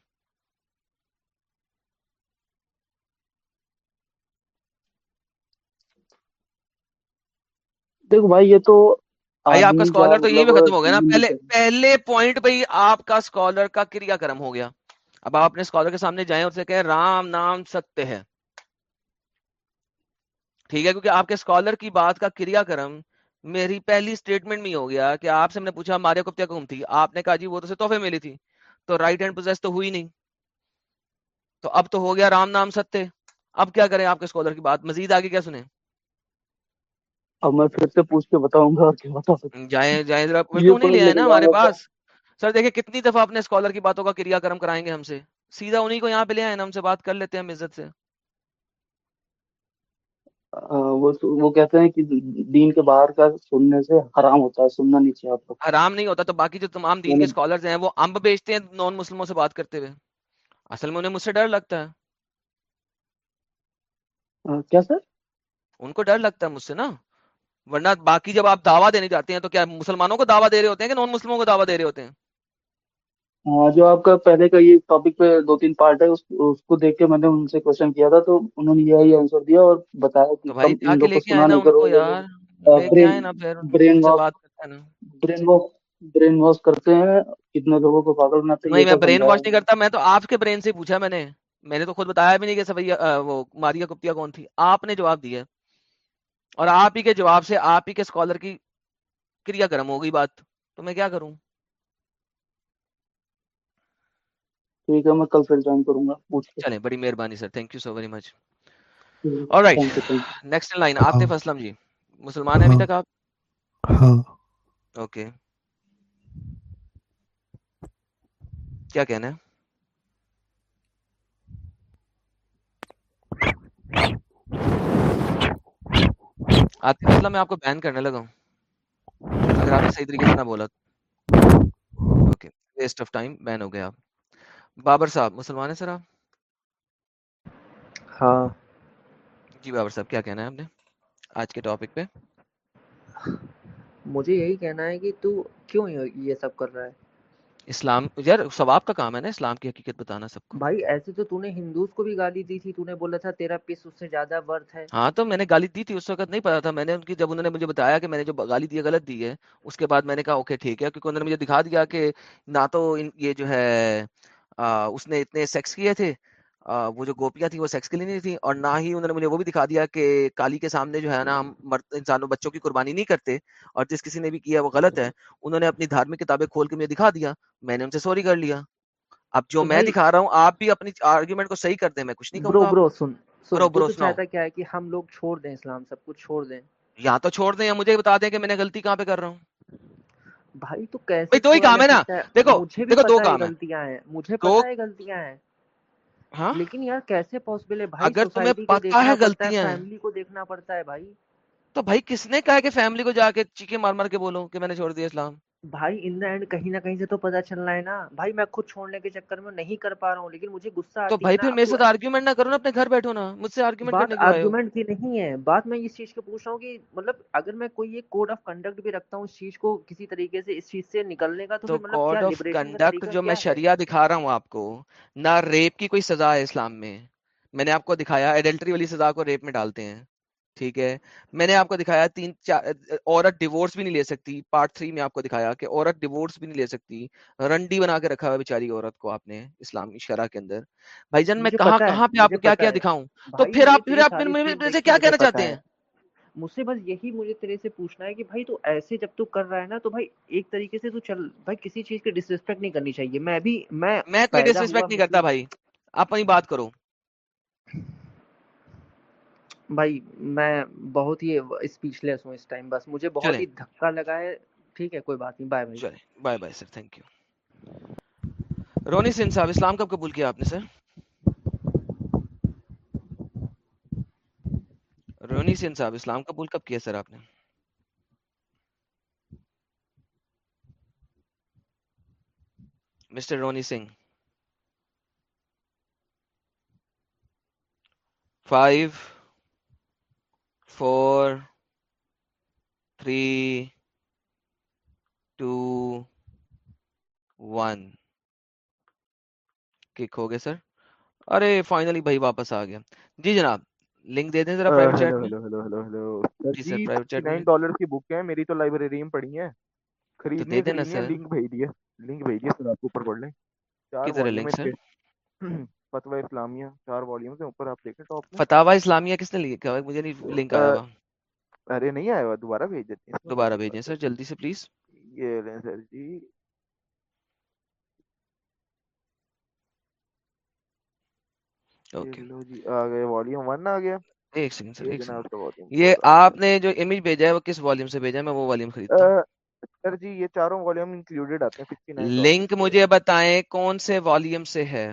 دیکھو بھائی یہ تو بھائی آپ کا اسکالر تو ختم ہو گیا نا۔ پہلے پہلے پوائنٹ بھائی آپ کا اسکالر کا کریا کرم ہو گیا۔ اب آپ نے اسکالر کے سامنے جائیں اور سے کہیں رام نام سکتے ہیں ٹھیک ہے کیونکہ آپ کے اسکالر کی بات کا کریا کرم میری پہلی اسٹیٹمنٹ میں ہو گیا کہ آپ سے ہم نے پوچھا ماریا کو تک گم تھی؟ آپ نے کہا جی وہ تو تحفے ملی تھی تو رائٹ ہینڈ پوزیس تو ہوئی نہیں۔ تو اب تو ہو گیا رام نام ستیہ۔ اب کیا کریں آپ کے اسکالر کی بات؟ مزید آگے کیا سنیں؟ اب میں پھر سے پوچھ کے بتاؤں گا جائیں جائیں ذرا۔ کیوں نہیں لے آئے نا ہمارے پاس؟ سر دیکھیں کتنی دفعہ اپنے اسکالر کی باتوں کا کریا کرم کرائیں گے ہم سے۔ سیدھا انہیں کو یہاں پہ لے آئے ہم سے بات کر لیتے ہیں عزت سے۔ وہ کہتے ہیں کہ دین کے باہر کا سننے سے حرام ہوتا ہے سننا نہیں چاہیے آپ کو۔ حرام نہیں ہوتا تو باقی جو تمام دین کے یعنی اسکالرز ہیں وہ امب بیچتے ہیں نان مسلموں سے بات کرتے ہوئے۔ اصل میں انہیں مجھ سے ڈر لگتا ہے۔ کیا سر؟ ان کو ڈر لگتا ہے مجھ سے نا۔ ورنہ باقی جب آپ دعویٰ دینے جاتے ہیں تو کیا مسلمانوں کو دعویٰ دے رہے ہوتے ہیں کہ نان مسلموں کو دعویٰ دے رہے ہوتے ہیں؟ ہاں، جو آپ کا پہلے کا یہ ٹاپک پہ دو تین پارٹ ہے اس کو دیکھ کے میں نے ان سے کوشچن کیا تھا تو انہوں نے یہی آنسر دیا اور بتایا برین واش کرتے ہیں کتنے لوگوں کو پاگل بناتے ہیں نہیں میں برین واش نہیں کرتا میں تو آپ کے برین سے پوچھا میں نے۔ میں نے تو خود بتایا بھی نہیں کہ وہ ماریا کپتیا کون تھی۔ آپ نے جواب دیا اور آپ ہی کے جواب سے آپ ہی کے اسکالر کی کریا کرم ہو گئی بات۔ تو میں کیا کروں؟ ٹھیک ہے میں کل پھر جوائن کروں گا۔ چلیں بڑی مہربانی sir. Thank you so very much next line Aslam ji. مسلمان ہیں ابھی ہاں۔ تک آپ؟ ہاں۔ اوکے کیا کہنا ہے؟ میں آپ کو بین کرنے لگا ہوں۔ اگر آپ نے صحیح طریقے سے نہ بولا۔ ویسٹ آف ٹائم بین ہو گیا آپ۔ بابر صاحب مسلمان ہیں سر آپ؟ ہاں۔ جی بابر صاحب کیا کہنا ہے آپ نے آج کے ٹاپک پہ؟ مجھے یہی کہنا ہے کہ تو کیوں یہ سب کر رہا ہے؟ اسلام یار ثواب کا کام ہے نا اسلام کی حقیقت بتانا سب کو۔ بھائی ایسے تو تو نے ہندوز کو بھی گالی دی تھی تو نے بولا تھا تیرا پیس اس سے زیادہ ورث ہے۔ ہاں تو میں نے گالی دی تھی اس وقت نہیں پتا تھا۔ میں نے ان کی جب انہوں نے مجھے بتایا کہ میں نے جو گالی دی غلط دی ہے اس کے بعد میں نے کہا اوکے ٹھیک ہے کیونکہ انہوں نے مجھے دکھا دیا کہ نہ تو یہ جو ہے اس نے اتنے سیکس کیے تھے۔ وہ جو گوپیاں تھیں وہ سیکس کے لیے نہیں تھیں اور نہ ہی انہوں نے مجھے وہ بھی دکھا دیا کہ کالی کے سامنے جو ہے نا ہم مرد انسانوں بچوں کی قربانی نہیں کرتے اور جس کسی نے بھی کیا وہ غلط ہے۔ انہوں نے اپنی دھارمک کتابیں کھول کے مجھے دکھا دیا۔ میں نے ان سے سوری کر لیا۔ اب جو میں دکھا رہا ہوں آپ بھی اپنی آرگیومنٹ کو صحیح کر دیں میں کچھ نہیں کروں کیا ہے کہ ہم لوگ چھوڑ دیں اسلام سب کچھ چھوڑ دیں۔ یا تو چھوڑ دیں یا مجھے بتا دیں کہ میں نے غلطی کہاں پہ کر رہا ہوں؟ بھائی تو کیسے دو ہی کام ہے نا؟ دیکھو دو کام غلطیاں ہیں مجھے غلطیاں ہیں۔ ہاں؟ لیکن یار کیسے پوسبل ہے؟ غلطیاں فیملی کو دیکھنا پڑتا ہے بھائی۔ تو بھائی کس نے کہا کہ فیملی کو جا کے چیخے مار مار کے بولو کہ میں نے چھوڑ دیا اسلام؟ بھائی ان دا اینڈ کہیں نہ کہیں سے تو پتا چلنا ہے نا۔ بھائی میں خود چھوڑنے کے چکر میں نہیں کر پا رہا ہوں لیکن مجھے غصہ تو بھائی پھر میرے ساتھ آرگیومنٹ نہ کرو نا اپنے گھر بیٹھو نا۔ مجھ سے آرگیومنٹ کرنے کو آرگیومنٹ کی نہیں ہے۔ بات میں اس چیز کو پوچھ رہا ہوں کہ مطلب اگر میں کوئی ایک کوڈ آف کنڈکٹ بھی رکھتا ہوں اس چیز کو کسی طریقے سے اس چیز سے نکلنے کا تو کوڈ آف کنڈکٹ جو میں شریعہ دکھا رہا ہوں آپ کو نہ ریپ کی کوئی سزا ہے اسلام میں۔ میں نے آپ کو دکھایا ایڈلٹری والی سزا کو ریپ میں ڈالتے ہیں۔ ٹھیک ہے۔ میں نے آپ کو دکھایا تین چار عورت ڈیوورس بھی نہیں لے سکتی۔ پارٹ تھری میں آپ کو دکھایا کہ عورت ڈیوورس بھی نہیں لے سکتی۔ رنڈی بنا کے رکھا ہوا بیچاری عورت کو آپ نے اسلامی شرح کے اندر۔ بھائی جان میں کہاں کہاں پہ آپ کو کیا کیا دکھاؤں؟ تو پھر آپ پھر آپ کیا کہنا چاہتے ہیں؟ مجھ سے بس یہی مجھے تیرے سے پوچھنا ہے کہ بھائی تو ایسے جب تو کر رہا ہے نا تو بھائی ایک طریقے سے تو چل بھائی کسی چیز کی ڈسرسپیکٹ نہیں کرنی چاہیے۔ میں بھی میں میں کوئی ڈس ریسپیکٹ نہیں کرتا بھائی۔ آپ اپنی بات کرو۔ بھائی میں بہت ہی اسپیچ لیس ہوں اس ٹائم بس مجھے بہت ہی دھکا لگا ہے۔ ٹھیک ہے کوئی بات نہیں بائے بھائی bye bye sir thank you Ronnie سن صاحب اسلام کب قبول کیا آپ نے سر رونی سن صاحب اسلام قبول کب کیا سر آپ نے؟ Mister Ronnie Singh. Five four three two one kick ہو گئے سر؟ ارے فائنلی بھائی واپس آ گیا۔ جی جناب لنک دے دیں ذرا پرائیویٹ چیٹ میں۔ ہلو ہلو ہلو جی سر پرائیویٹ چیٹ میں۔ 9 ڈالر کی بک ہے میری تو لائبریری میں پڑی ہیں۔ خرید دے دیں سر۔ لنک بھیج دیا لنک بھیج دیا سر آپ اوپر پڑھ لیں۔ کدھر ہے لنک سر؟ فتوا اسلامیہ چار والیوم سے اوپر آپ دیکھیں ٹاپ فتوا اسلامیہ کس نے لکھا ہے؟ مجھے نہیں لنک آیا ارے نہیں آیا ہوا دوبارہ بھیج دیتے ہیں۔ دوبارہ بھیجیں سر جلدی سے پلیز یہ لیں سر جی۔, جی، ایک سیکنڈ یہ آپ اچھا۔ نے جو امیج بھیجا ہے وہ کس والیوم سے بھیجا ہے؟ میں وہ والیوم خریدتا سر جی یہ چاروں والیوم آتے ہیں لنک مجھے بتائیں کون سے والیوم سے ہے؟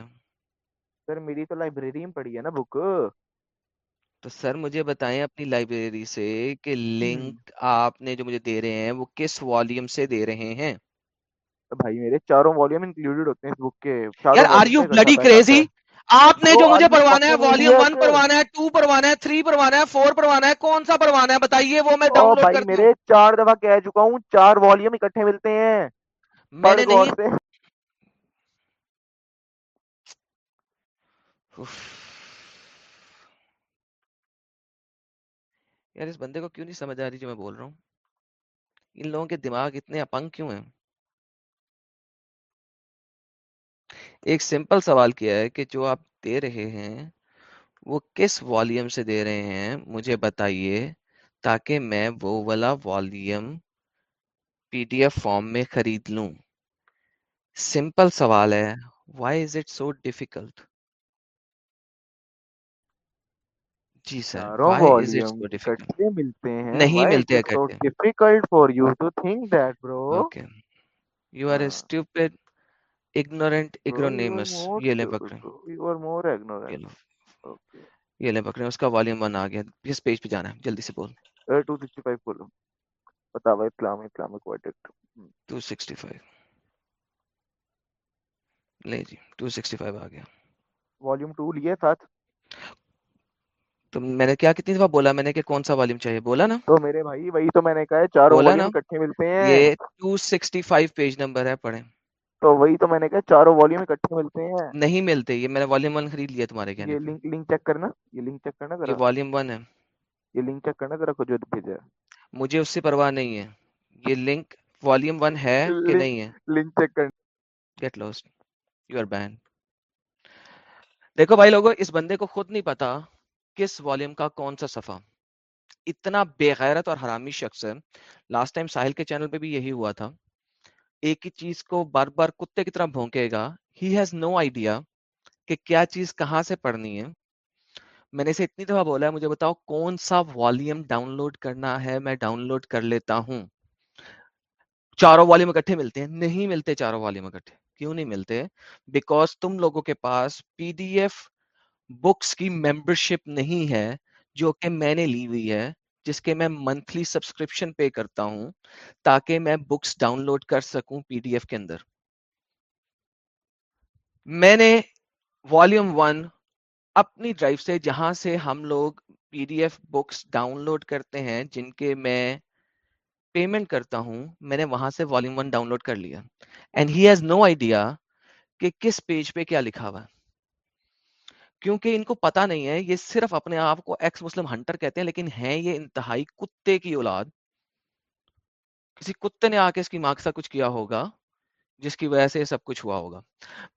سر میری تو لائبریری میں پڑی ہے نا بک۔ تو سر مجھے بتائیں اپنی لائبریری سے کہ لنک آپ نے جو مجھے دے رہے ہیں وہ کس والیوم سے دے رہے ہیں؟ بھائی میرے چاروں والیوم انکلوڈیڈ ہوتے ہیں اس بک کے۔ آر یو بلڈی کریزی آپ نے جو مجھے پڑھوانا ہے والیوم 1 پڑھوانا ہے 2 پڑھوانا ہے 3 پڑھوانا ہے 4 پڑھوانا ہے کون سا پڑھوانا ہے؟ بتائیے وہ میں ڈاؤن لوڈ کر دوں میرے چار دفعہ کہہ چکا ہوں چار والیوم اکٹھے ملتے ہیں۔ میں نے نہیں یار، اس بندے کو کیوں نہیں سمجھ آ رہی جو میں بول رہا ہوں؟ ان لوگوں کے دماغ اتنے اپنگ کیوں ہیں؟ ایک سمپل سوال کیا ہے کہ جو آپ دے رہے ہیں، وہ کس والیم سے دے رہے ہیں؟ مجھے بتائیے تاکہ میں وہ والا volume P D F form میں خرید لوں۔ سمپل سوال ہے why is it so difficult G sir پہ جانا جلدی سے بول۔ 265 لے جی 265 آ گیا۔ 2 لیا ساتھ۔ تو میں نے کیا کتنی دفعہ بولا میں نے کہ کون سا والیم چاہیے؟ بولا نا۔ تو میرے بھائی وہی تو میں نے کہا ہے چاروں والیم اکٹھے ملتے ہیں۔ یہ 265 پیج نمبر ہے پڑھیں۔ تو وہی تو میں نے کہا چاروں والیم اکٹھے ملتے ہیں۔ نہیں ملتے یہ میں نے والیم 1 خرید لیا تمہارے کہنے یہ لنک لنک چیک کرنا یہ لنک چیک کرنا ذرا۔ یہ والیم 1 ہے۔ یہ لنک چیک کرنا ذرا کچھ خود بھیجا۔ مجھے اس سے پرواہ نہیں ہے۔ یہ لنک والیم 1 ہے کہ نہیں ہے؟ لنک چیک کرنا get lost you are ban دیکھو بھائی لوگوں اس بندے کو خود نہیں پتہ کس والیوم کا کون سا صفحہ؟ اتنا بے غیرت اور حرامی شخص ہے۔ لاسٹ ٹائم ساحل کے چینل پہ بھی یہی ہوا تھا۔ ایک ہی چیز کو بار بار کتے کی طرح بھونکے گا۔ ہی ہیز نو آئیڈیا کہ کیا چیز کہاں سے پڑھنی ہے۔ میں نے اسے اتنی دفعہ بولا ہے، مجھے بتاؤ کون سا والیوم ڈاؤن لوڈ کرنا ہے، میں ڈاؤن لوڈ کر لیتا ہوں۔ چاروں والیوم اکٹھے ملتے ہیں۔ نہیں ملتے چاروں والیوم اکٹھے۔ کیوں نہیں ملتے؟ بیکاز تم لوگوں کے پاس پی ڈی ایف بکس کی ممبرشپ نہیں ہے جو کہ میں نے لی ہوئی ہے، جس کے میں منتھلی سبسکرپشن پے کرتا ہوں تاکہ میں بکس ڈاؤن لوڈ کر سکوں پی ڈی ایف کے اندر۔ میں نے والیوم ون اپنی ڈرائیو سے، جہاں سے ہم لوگ P D F books download کرتے ہیں، جن کے میں پیمنٹ کرتا ہوں، میں نے وہاں سے والیوم ون ڈاؤن لوڈ کر لیا۔ And he has no idea کہ کس پیج پہ کیا لکھا ہوا۔ ہے کیونکہ ان کو پتا نہیں ہے، یہ صرف اپنے آپ کو ایکس مسلم ہنٹر کہتے ہیں، لیکن ہیں یہ انتہائی کتے کی اولاد۔ کسی کتے نے آ کے اس کی ماکسا کچھ کیا ہوگا، جس کی وجہ سے سب کچھ ہوا ہوگا۔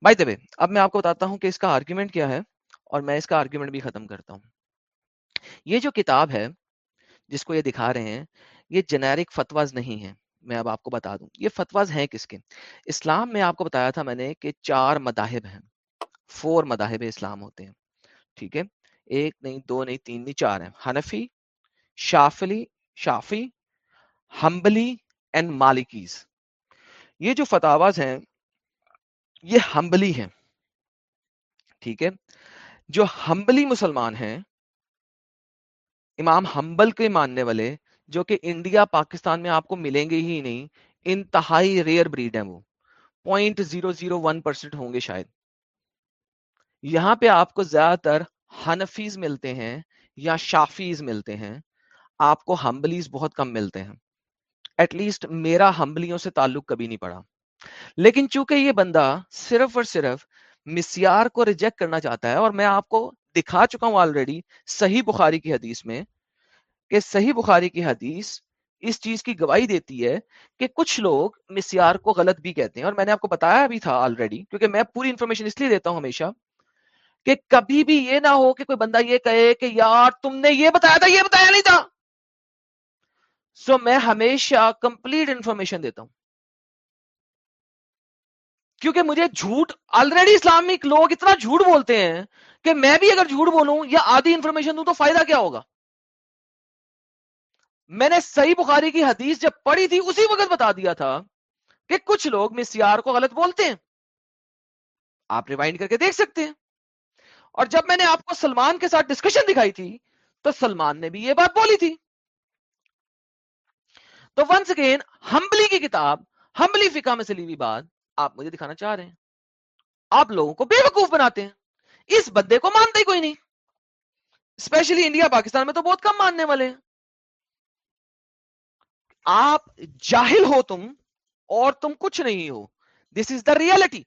بھائی دبے اب میں آپ کو بتاتا ہوں کہ اس کا آرگیومنٹ کیا ہے اور میں اس کا آرگیومنٹ بھی ختم کرتا ہوں۔ یہ جو کتاب ہے، جس کو یہ دکھا رہے ہیں، یہ جنیرک فتواز نہیں ہے میں اب آپ کو بتا دوں۔ یہ فتواز ہیں کس کے؟ اسلام میں آپ کو بتایا تھا میں نے کہ چار مذاہب ہیں۔ فور مذاہب اسلام ہوتے ہیں، ٹھیک ہے؟ ایک نہیں، دو نہیں، تین نہیں، چار ہیں۔ حنفی شافلی شافی ہمبلی اینڈ مالکیز۔ یہ جو فتواز ہیں، یہ ہمبلی ہیں، ٹھیک ہے؟ جو ہمبلی مسلمان ہیں، امام ہمبل کے ماننے والے، جو کہ انڈیا، پاکستان میں آپ کو ملیں گے ہی نہیں، انتہائی ریئر بریڈ ہیں وہ۔ Point zero zero one percent ہوں گے شاید۔ یہاں پہ آپ کو زیادہ تر حنفیز ملتے ہیں یا شافیز ملتے ہیں۔ آپ کو ہمبلیز بہت کم ملتے ہیں۔ ایٹ لیسٹ میرا ہمبلیوں سے تعلق کبھی نہیں پڑا۔ لیکن چونکہ یہ بندہ صرف اور صرف مسیار کو ریجیکٹ کرنا چاہتا ہے اور میں آپ کو دکھا چکا ہوں آلریڈی صحیح بخاری کی حدیث میں کہ صحیح بخاری کی حدیث اس چیز کی گواہی دیتی ہے کہ کچھ لوگ مسیار کو غلط بھی کہتے ہیں۔ اور میں نے آپ کو بتایا بھی تھا آلریڈی کیونکہ میں پوری انفارمیشن اس لیے دیتا ہوں ہمیشہ کہ کبھی بھی یہ نہ ہو کہ کوئی بندہ یہ کہے کہ یار تم نے یہ بتایا تھا، یہ بتایا نہیں تھا۔ سو میں ہمیشہ کمپلیٹ انفارمیشن دیتا ہوں۔ کیونکہ مجھے جھوٹ آلریڈی اسلامک لوگ اتنا جھوٹ بولتے ہیں کہ میں بھی اگر جھوٹ بولوں یا آدھی انفارمیشن دوں تو فائدہ کیا ہوگا؟ میں نے صحیح بخاری کی حدیث جب پڑھی تھی، اسی وقت بتا دیا تھا کہ کچھ لوگ مسیار کو غلط بولتے ہیں۔ آپ ریوائنڈ کر کے دیکھ سکتے ہیں۔ اور جب میں نے آپ کو سلمان کے ساتھ ڈسکشن دکھائی تھی، تو سلمان نے بھی یہ بات بولی تھی۔ تو ونس اگین ہمبلی کی کتاب ہمبلی فکا میں سے لی ہوئی بات آپ مجھے دکھانا چاہ رہے ہیں۔ آپ لوگوں کو بے وقوف بناتے ہیں۔ اس بدے کو مانتے ہی کوئی نہیں۔ اسپیشلی انڈیا پاکستان میں تو بہت کم ماننے والے ہیں۔ آپ جاہل ہو تم اور تم کچھ نہیں ہو۔ دس از دا ریئلٹی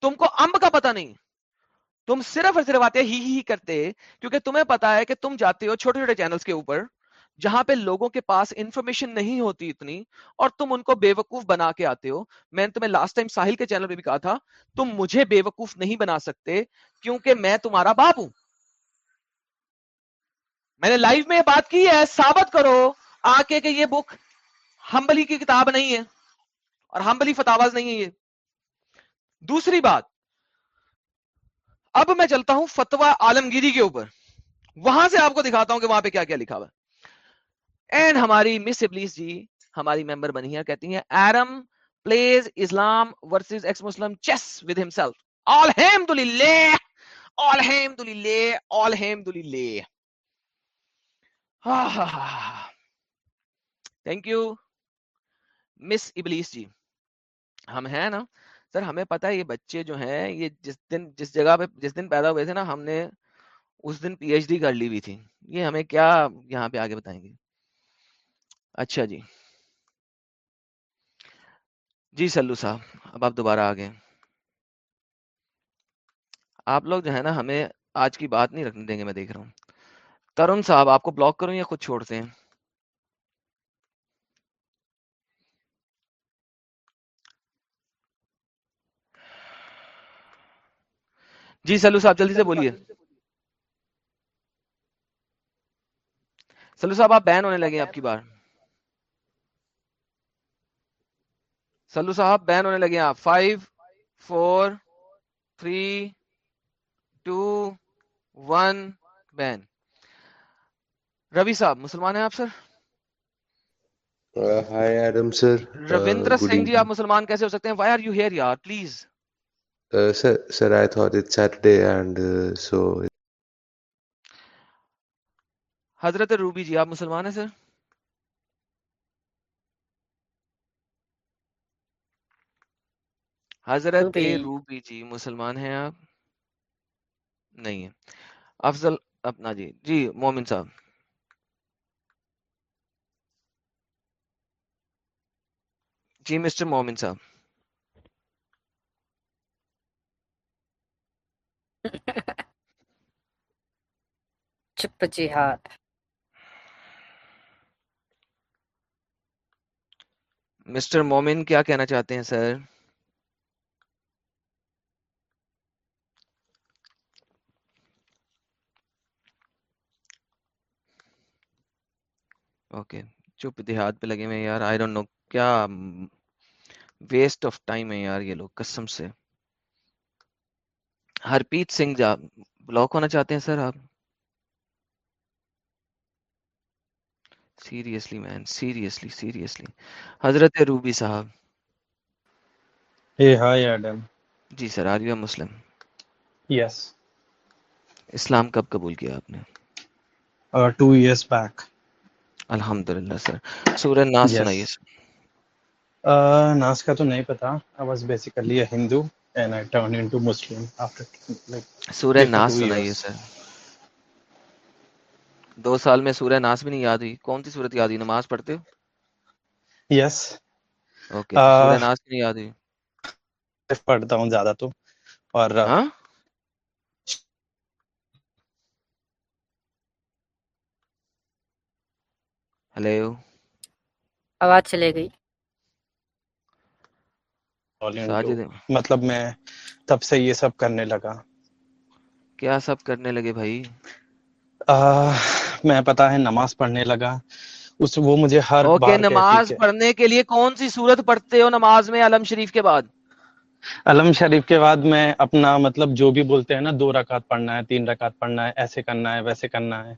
تم کو امب کا پتہ نہیں۔ صرف اور صرف آتے ہی ہی ہی کرتے، کیونکہ تمہیں پتا ہے کہ تم جاتے ہو چھوٹے چھوٹے چینلز کے اوپر، جہاں پہ لوگوں کے پاس انفارمیشن نہیں ہوتی اتنی، اور تم ان کو بے وقوف بنا کے آتے ہو۔ میں نے تمہیں لاسٹ ٹائم ساحل کے چینل پہ بھی کہا تھا، تم مجھے بے وقوف نہیں بنا سکتے، کیونکہ میں تمہارا باپ ہوں۔ میں نے لائیو میں یہ بات کی ہے، ثابت کرو آ کے کہ یہ بک ہمبلی کی کتاب نہیں ہے، اور ہمبلی فتاواز نہیں ہے یہ۔ دوسری بات اب میں چلتا ہوں فتوا عالمگیری کے اوپر۔ وہاں سے آپ کو دکھاتا ہوں کہ وہاں پہ کیا کیا لکھا ہوا اینڈ ہماری مس ابلیس جی ہماری ممبر بنی ہے کہتی ہیں، ایرم please Islam versus ex Muslim chess with himself. الحمد للہ الحمد للہ الحمد للہ تھینک ہاں، یو ہاں، ہاں، مس ابلیس جی۔ ہم ہیں نا سر، ہمیں پتا ہے یہ بچے جو ہیں، یہ جس دن، جس جگہ پہ، جس دن پیدا ہوئے تھے نا، ہم نے اس دن پی ایچ ڈی کر لی ہوئی تھی۔ یہ ہمیں کیا یہاں پہ آگے بتائیں گے؟ اچھا جی۔ جی سلو صاحب، اب آپ دوبارہ آ گئے آپ لوگ جو ہے نا، ہمیں آج کی بات نہیں رکھنے دیں گے، میں دیکھ رہا ہوں۔ ترن صاحب، آپ کو بلاک کروں یا خود چھوڑتے ہیں؟ جی سلو صاحب جلدی سے بولیے۔ سلو صاحب آپ بین ہونے لگے آپ کی بار۔ سلو صاحب بین ہونے لگے آپ۔ Five four three two one ban. Ravi صاحب مسلمان ہیں آپ sir? Hi Adam sir Ravinder Singh ji آپ مسلمان کیسے ہو سکتے ہیں؟ وائی آر یو ہیئر یار؟ Please sir sir I thought it Saturday and so حضرت روبی جی آپ مسلمان ہیں سر؟ حضرت روبی۔ روبی جی مسلمان ہیں آپ؟ نہیں ہے افضل اپنا جی جی مومن صاحب۔ جی مسٹر مومن صاحب۔ چپ جی ہاتھ مسٹر مومن کیا کہنا چاہتے ہیں سر اوکے چپ دیہات پہ لگے ہوئے ہیں یار آئی ڈونٹ نو کیا ویسٹ آف ٹائم ہے یار یہ لوگ قسم سے ہرپیت سنگھ جا بلاک ہونا چاہتے ہیں سر آپ؟ سیریسلی مین سیریسلی سیریسلی حضرت روبی صاحب. Hey, hi Adam. G sir are you Muslim? Yes, اسلام کب قبول کیا آپ نے؟ Two years back. الحمد للہ سر. سورہ ناس سنائیے Yes. Uh, Nas کا تو نہیں پتا. Basically a Hindu. And I turned into Muslim after like سورہ ناس two سنائیے. سر۔ دو سال میں سورہ ناس بھی نہیں یاد ہوئی۔ کون سی صورت یاد ہوئی؟ نماز پڑھتے ہو؟ Yes. اوکے سورہ ناس بھی نہیں یاد ہوئی۔ پڑھتا ہوں زیادہ تو۔ اور ہاں؟ ہلو آواز چلے گئی۔ مطلب میں تب سے یہ سب کرنے لگا. کیا سب کرنے لگے بھائی؟ میں پتا ہے نماز پڑھنے لگا. اس وہ مجھے ہر اوکے نماز پڑھنے کے لیے کون سی صورت پڑھتے ہو نماز میں علم شریف کے بعد؟ علم شریف کے بعد میں اپنا مطلب جو بھی بولتے ہیں نا دو رکعت پڑھنا ہے تین رکعت پڑھنا ہے ایسے کرنا ہے ویسے کرنا ہے۔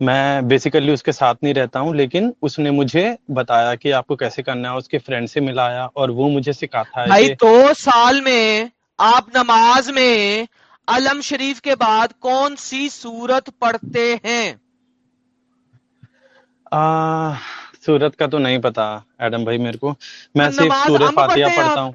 میں بیسیکلی اس کے ساتھ نہیں رہتا ہوں لیکن اس نے مجھے بتایا کہ آپ کو کیسے کرنا ہے اس کے فرینڈ سے ملایا اور وہ مجھے سکھاتا ہے دو سال میں آپ نماز میں علم شریف کے بعد کون سی صورت پڑھتے ہیں؟ سورت کا تو نہیں پتا ایڈم بھائی میرے کو میں صرف سورہ پڑھتے فاتحہ پڑھتا ہوں۔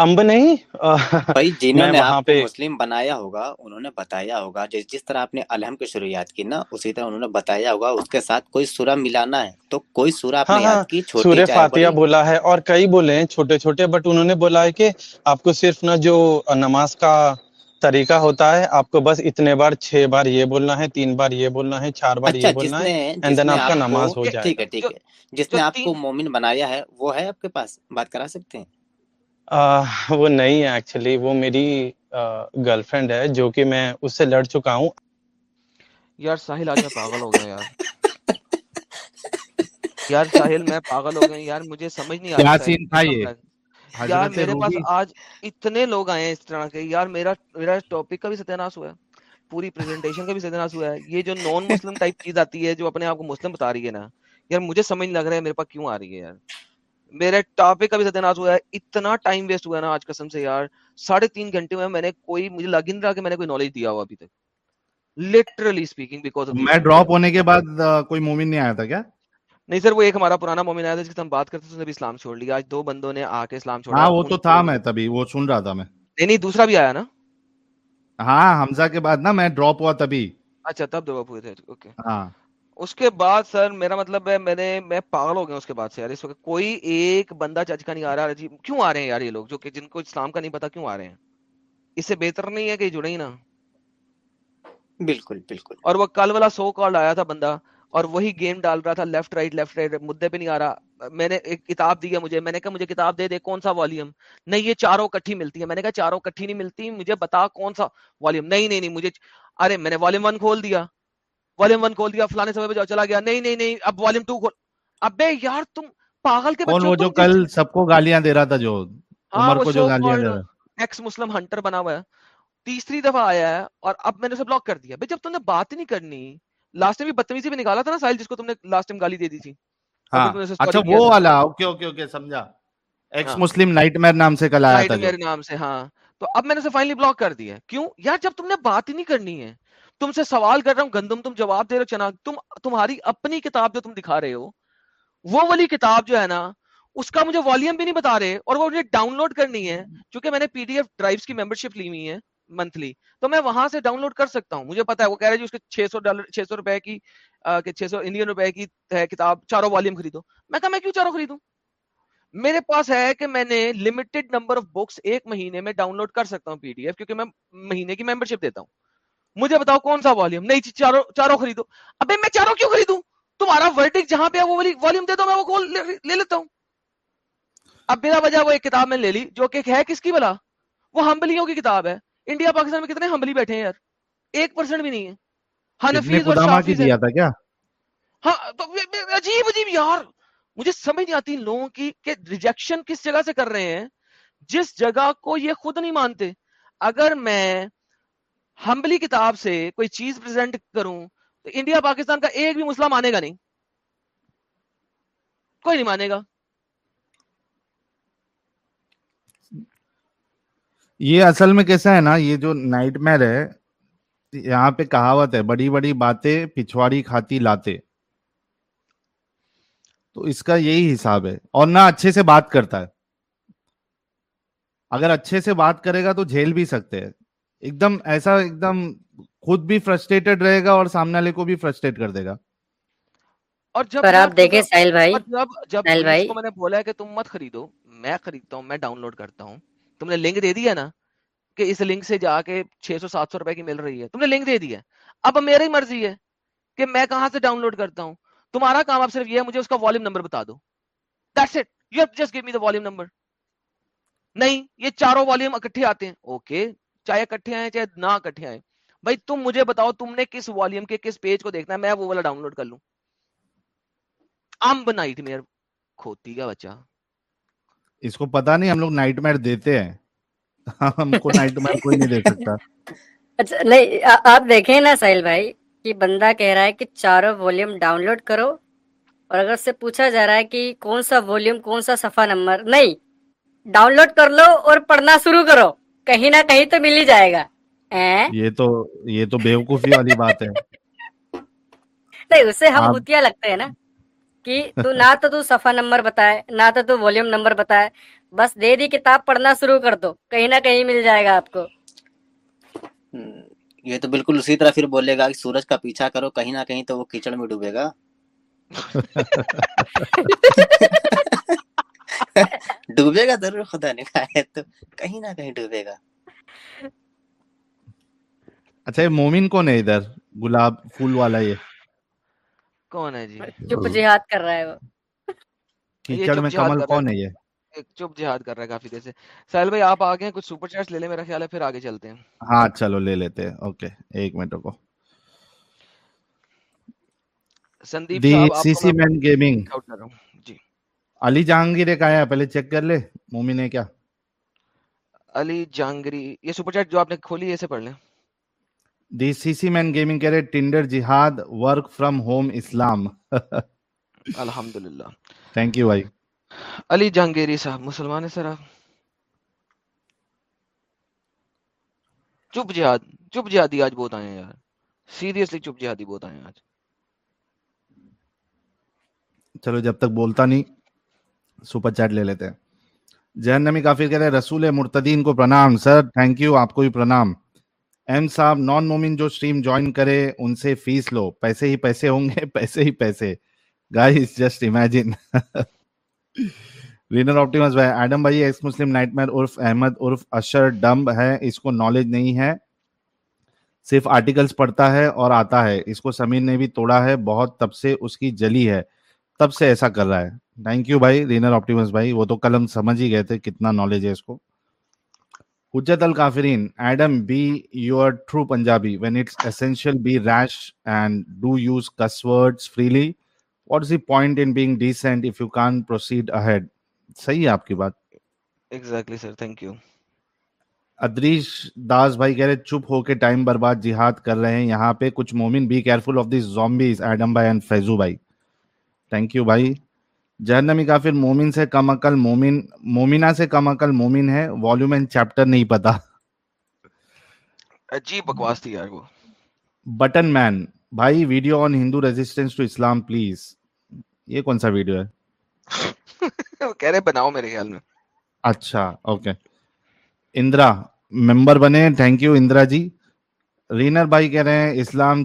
امب نہیں؟ بھائی جنہوں نے آپ کو مسلم بنایا ہوگا انہوں نے بتایا ہوگا جس جس طرح آپ نے الحم کی شروعات کی نا اسی طرح انہوں نے بتایا ہوگا اس کے ساتھ کوئی سورہ ملانا ہے تو کوئی سورہ آپ نے ہاں، ہاں، یاد کی؟ چھوٹی سورہ فاتحہ بولا ہے اور کئی بولے ہیں چھوٹے چھوٹے بٹ انہوں نے بولا ہے کہ آپ کو صرف نا جو نماز کا طریقہ ہوتا ہے آپ کو بس اتنے بار چھ بار یہ بولنا ہے تین بار یہ بولنا ہے چار بار یہ اچھا، بولنا ہے آپ کا نماز ہو جائے ٹھیک ہے ٹھیک ہے جس نے آپ کو مومن بنایا ہے وہ ہے آپ کے پاس؟ بات کرا سکتے ہیں؟ وہ نہیں ہے ایکچولی وہ میری گرل فرینڈ ہے جو کہ میں اس سے لڑ چکا ہوں۔ یار ساحل آج میں پاگل ہو گیا یار۔ یار ساحل میں پاگل ہو گیا یار مجھے سمجھ نہیں آ رہا یار میرے پاس آج اتنے لوگ آئے ہیں اس طرح کے۔ یار میرا میرا ٹاپک کا بھی ستیہناش ہوا ہے۔ پوری پریزنٹیشن کا بھی ستیہناش ہوا ہے۔ یہ جو نان مسلم ٹائپ چیز آتی ہے جو اپنے آپ کو مسلم بتا رہی ہے نا یار مجھے سمجھ لگ رہا ہے میرے پاس کیوں آ رہی ہے یار۔ میرا ٹاپک ابھی ستیہ سدیناس ہوا ہے اتنا ٹائم ویسٹ ہوا ہے نا آج قسم سے یار۔ ساڑھے تین گھنٹے میں میں نے کوئی مجھے لگ نہیں رہا کہ میں نے کوئی نالج دیا ہوا ابھی تک۔ لٹرلی اسپیکنگ بیکاز میں ڈراپ ہونے کے بعد کوئی مومن نہیں آیا تھا کیا؟ نہیں سر وہ ایک ہمارا پرانا مومن آیا تھا جس ہم بات کرتے تھے اس نے بھی اسلام چھوڑ لیا۔ آج دو بندوں نے آ کے اسلام چھوڑا۔ ہاں، وہ تو تھا میں تبھی وہ سن رہا تھا میں۔ نہیں نہیں دوسرا بھی آیا نا؟ ہاں حمزہ کے بعد نا میں ڈراپ ہوا تبھی۔ اچھا تب ڈراپ ہوئے تھے۔ اوکے ہاں۔ اس کے بعد سر میرا مطلب ہے میں نے میں پاگل ہو گیا اس کے بعد سے یار اس وقت کوئی ایک بندہ جج کا نہیں آ رہا جی کیوں آ رہے ہیں یار یہ لوگ جو کہ جن کو اسلام کا نہیں پتا کیوں آ رہے ہیں؟ اس سے بہتر نہیں ہے کہ جڑے ہی نا بالکل بالکل۔ اور وہ کل والا سو کال آیا تھا بندہ اور وہی گیم ڈال رہا تھا لیفٹ رائٹ لیفٹ رائٹ مدے پہ نہیں آ رہا۔ میں نے ایک کتاب دی ہے مجھے میں نے کہا مجھے کتاب دے دے کون سا والیوم نہیں یہ چاروں کٹھی ملتی ہے میں نے کہا چاروں کٹھی نہیں ملتی مجھے بتا کون سا والیوم نہیں نہیں نہیں مجھے ارے میں نے والیوم ون کھول دیا۔ والیم ون کھول دیا فلانے سمے پہ جاؤ چلا گیا۔ نہیں نہیں نہیں اب والیم ٹو کھول۔ ابے یار تم پاگل کے بچوں جو کل سب کو گالیاں دے رہا تھا جو ہاں، عمر کو جو گالیاں دے رہا ایکس مسلم ہنٹر بنا ہوا ہے۔ تیسری دفعہ آیا ہے اور اب میں نے اسے بلاک کر دیا۔ بھائی جب تم نے بات ہی نہیں کرنی لاسٹ ٹائم بھی بدتمیزی بھی نکالا تھا نا سائل جس کو تم نے لاسٹ ٹائم گالی دے دی تھی۔ ہاں۔ اچھا وہ والا اوکے اوکے اوکے سمجھا۔ ایکس مسلم نائٹ میئر نام سے کل آیا تھا نائٹ میئر نام سے ہاں۔ تو اب میں نے اسے فائنلی بلاک کر دیا۔ کیوں؟ یار جب تم نے بات ہی نہیں کرنی ہے۔ تم سے سوال کر رہا ہوں، گندم تم جواب دے رہے ہو چنا تم، تمہاری اپنی کتاب جو تم دکھا رہے ہو، وہ والی کتاب جو ہے نا، اس کا مجھے والیم بھی نہیں بتا رہے اور وہ مجھے ڈاؤن لوڈ کرنی ہے، چونکہ میں نے پی ڈی ایف ڈرائیوس کی ممبر شپ لی ہوئی ہے منتھلی تو میں وہاں سے ڈاؤن لوڈ کر سکتا ہوں۔ مجھے پتا ہے، وہ کہہ رہے جی اس کے چھ سو ڈالر چھ سو روپئے کی چھ سو انڈین روپئے کی کتاب، چاروں والیوم خریدو۔ میں کہا، میں کیوں چاروں خریدوں؟ میرے پاس ہے کہ میں نے لمیٹڈ نمبر آف بکس ایک مہینے میں ڈاؤن لوڈ کر سکتا ہوں پی ڈی ایف کیونکہ میں مہینے کی ممبر شپ دیتا ہوں۔ مجھے بتاؤ کون سا والیوم نہیں چاروں چاروں خریدو ابھی میں چاروں کیوں خریدوں؟ تمہارا ورڈک جہاں پہ وہ والیوم دے دو میں وہ کھول لے لیتا ہوں۔ اب بلا وجہ وہ ایک کتاب میں لے لی جو کہ ہے کس کی بلا؟ وہ ہمبلیوں کی کتاب ہے۔ انڈیا پاکستان میں کتنے ہمبلی بیٹھے ہیں یار؟ ایک پرسنٹ بھی نہیں ہے۔ ہاں، عجیب عجیب یار۔ مجھے سمجھ نہیں آتی لوگوں کی کہ ریجیکشن کس جگہ سے کر رہے ہیں؟ جس جگہ کو یہ خود نہیں مانتے۔ اگر میں ہمبلی کتاب سے کوئی چیز پریزنٹ کروں تو انڈیا پاکستان کا ایک بھی مسئلہ مانے گا نہیں۔ کوئی نہیں مانے گا۔ یہ اصل میں کیسا ہے نا، یہ جو نائٹ میر ہے، یہاں پہ کہاوت ہے، بڑی بڑی باتیں پچھواڑی کھاتی لاتے۔ تو اس کا یہی حساب ہے۔ اور نہ اچھے سے بات کرتا ہے۔ اگر اچھے سے بات کرے گا تو جھیل بھی سکتے ہیں۔ ایک دم ایسا ایک دم خود بھی فرسٹریٹڈ رہے گا اور سامنے والے کو بھی فرسٹریٹ کر دے گا۔ اور جب آپ دیکھیں سائل بھائی جب جب کو میں نے بولا ہے کہ تم مت خریدو میں خریدتا ہوں میں ڈاؤن لوڈ کرتا ہوں۔ تم نے لنک دے دیا نا کہ اس لنک سے جا کے چھ سو سات سو روپے کی مل رہی ہے۔ تم نے لنک دے دیا اب میری مرضی ہے کہ میں کہاں سے ڈاؤن لوڈ کرتا ہوں۔ تمہارا کام اب صرف یہ ہے مجھے اس کا نمبر بتا دو۔ That's it you just give me number نہیں یہ چاروں اکٹھے آتے ہیں۔ اوکے چاہے اکٹھے آئے چاہے نہ اکٹھے آئے بھائی تم مجھے بتاؤ تم نے کس والیم کے کس پیج کو دیکھنا ہے؟ میں وہ والا ڈاؤن لوڈ کر لوں۔ امب نائٹ میئر کھوتی کا بچہ۔ اس کو پتا نہیں ہم لوگ نائٹ میئر دیتے ہیں۔ ہم کو نائٹ میئر کوئی نہیں دے سکتا۔ اچھا نہیں آپ دیکھیں نا ساحل بھائی کہ بندہ کہہ رہا ہے کہ چاروں والیم ڈاؤن لوڈ کرو اور اگر سے پوچھا جا رہا ہے کہ کون سا والیم کون سا صفحہ نمبر نہیں ڈاؤن لوڈ کر لو اور پڑھنا شروع کرو۔ کہیں نہ کہیں تو مل ہی جائے گا۔ یہ تو یہ تو بیوقوفی والی بات ہے۔ نہیں اس سے ہم ہوتیا لگتے ہیں نا کہ تو نہ تو تو صفحہ نمبر بتائے نہ تو تو ولیوم نمبر بتائے۔ بس دے دی کتاب پڑھنا شروع کر دو کہیں نہ کہیں مل جائے گا آپ کو۔ یہ تو بالکل اسی طرح پھر بولے گا کہ سورج کا پیچھا کرو کہیں نہ کہیں تو وہ کیچڑ میں ڈوبے گا۔ ڈوبے گا ضرور خدا نے کہا ہے تو کہیں نہ کہیں ڈوبے گا اچھا یہ مومن کون ہے ادھر گلاب پھول والا یہ کون ہے جی چپ جہاد کر رہا ہے وہ کیچڑ میں کمل کون ہے یہ چپ جہاد کر رہا ہے کافی دیر سے سہل بھائی آپ آگے ہیں کچھ سپر چیٹس لے لیں میرا خیال ہے پھر آگے چلتے ہیں ہاں چلو لے لیتے ہیں اوکے ایک منٹ کو سندیپ صاحب سی سی مین گیمنگ جی علی جہانگیر ایک آیا پہلے چیک کر لے مومن ہے کیا؟ علی جہانگیری یہ سپر چیٹ جو آپ نے کھولی اسے پڑھ لیں۔ دی سی سی مین گیمنگ کہہ رہے ٹینڈر جہاد ورک فرم ہوم اسلام۔ الحمدللہ۔ تھینک یو بھائی۔ علی جہانگیری صاحب مسلمان ہیں سر آپ چپ جہاد چپ جہادی آج بہت آئے ہیں یار۔ سیریسلی چپ جہادی بہت آئے ہیں آج۔ چلو جب تک بولتا نہیں۔ سپر چیٹ لے لیتے ہیں۔ جہنمی کافر کہتے ہیں، رسول مرتدین کو پرنام، سر تھینک یو آپ کو بھی پرنام۔ ایم صاحب نان مومن جو سٹریم جوائن کرے، ان سے فیس لو۔ پیسے ہی پیسے ہوں گے، پیسے ہی پیسے۔ گائز جسٹ امیجن رینر آپٹیمس بھائی ایڈم بھائی ایکس مسلم نائٹ میئر عرف احمد عرف اشر ڈمب ہے۔ اس کو نالج نہیں ہے۔ صرف آرٹیکلز پڑھتا ہے اور آتا ہے۔ اس کو سمیر نے بھی توڑا ہے۔ بہت تب سے اس کی جلی ہے۔ تب سے ایسا کر رہا ہے۔ تھینک یو بھائی رینر آپٹیمس بھائی وہ تو کل ہم سمجھ ہی گئے تھے کتنا نالج ہے اس کو۔ حجت الکافرین Adam be your true Punjabi when it's essential be rash and do use cuss words freely what is the point in being decent if you can proceed ahead صحیح ہے آپ کی بات۔ Exactly sir thank you Idrish Das بھائی کہہ رہے چپ ہو کے ٹائم برباد جہاد کر رہے ہیں۔ یہاں پہ کچھ مومن be careful of the zombies Adam بھائی اینڈ فیضو بھائی۔ تھینک یو بھائی جہنمی کافر مومن سے کم عقل مومن مومنا سے کم عقل مومن ہے والیوم اینڈ چیپٹر نہیں پتا عجیب بکواس تھی یار وہ بٹن مین بھائی video on Hindu resistance to Islam please یہ کون سا ویڈیو ہے وہ کہہ رہے بناؤ میرے خیال میں اچھا اوکے اندرا ممبر بنے thank you Indra ji Rainer بھائی کہہ رہے ہیں اسلام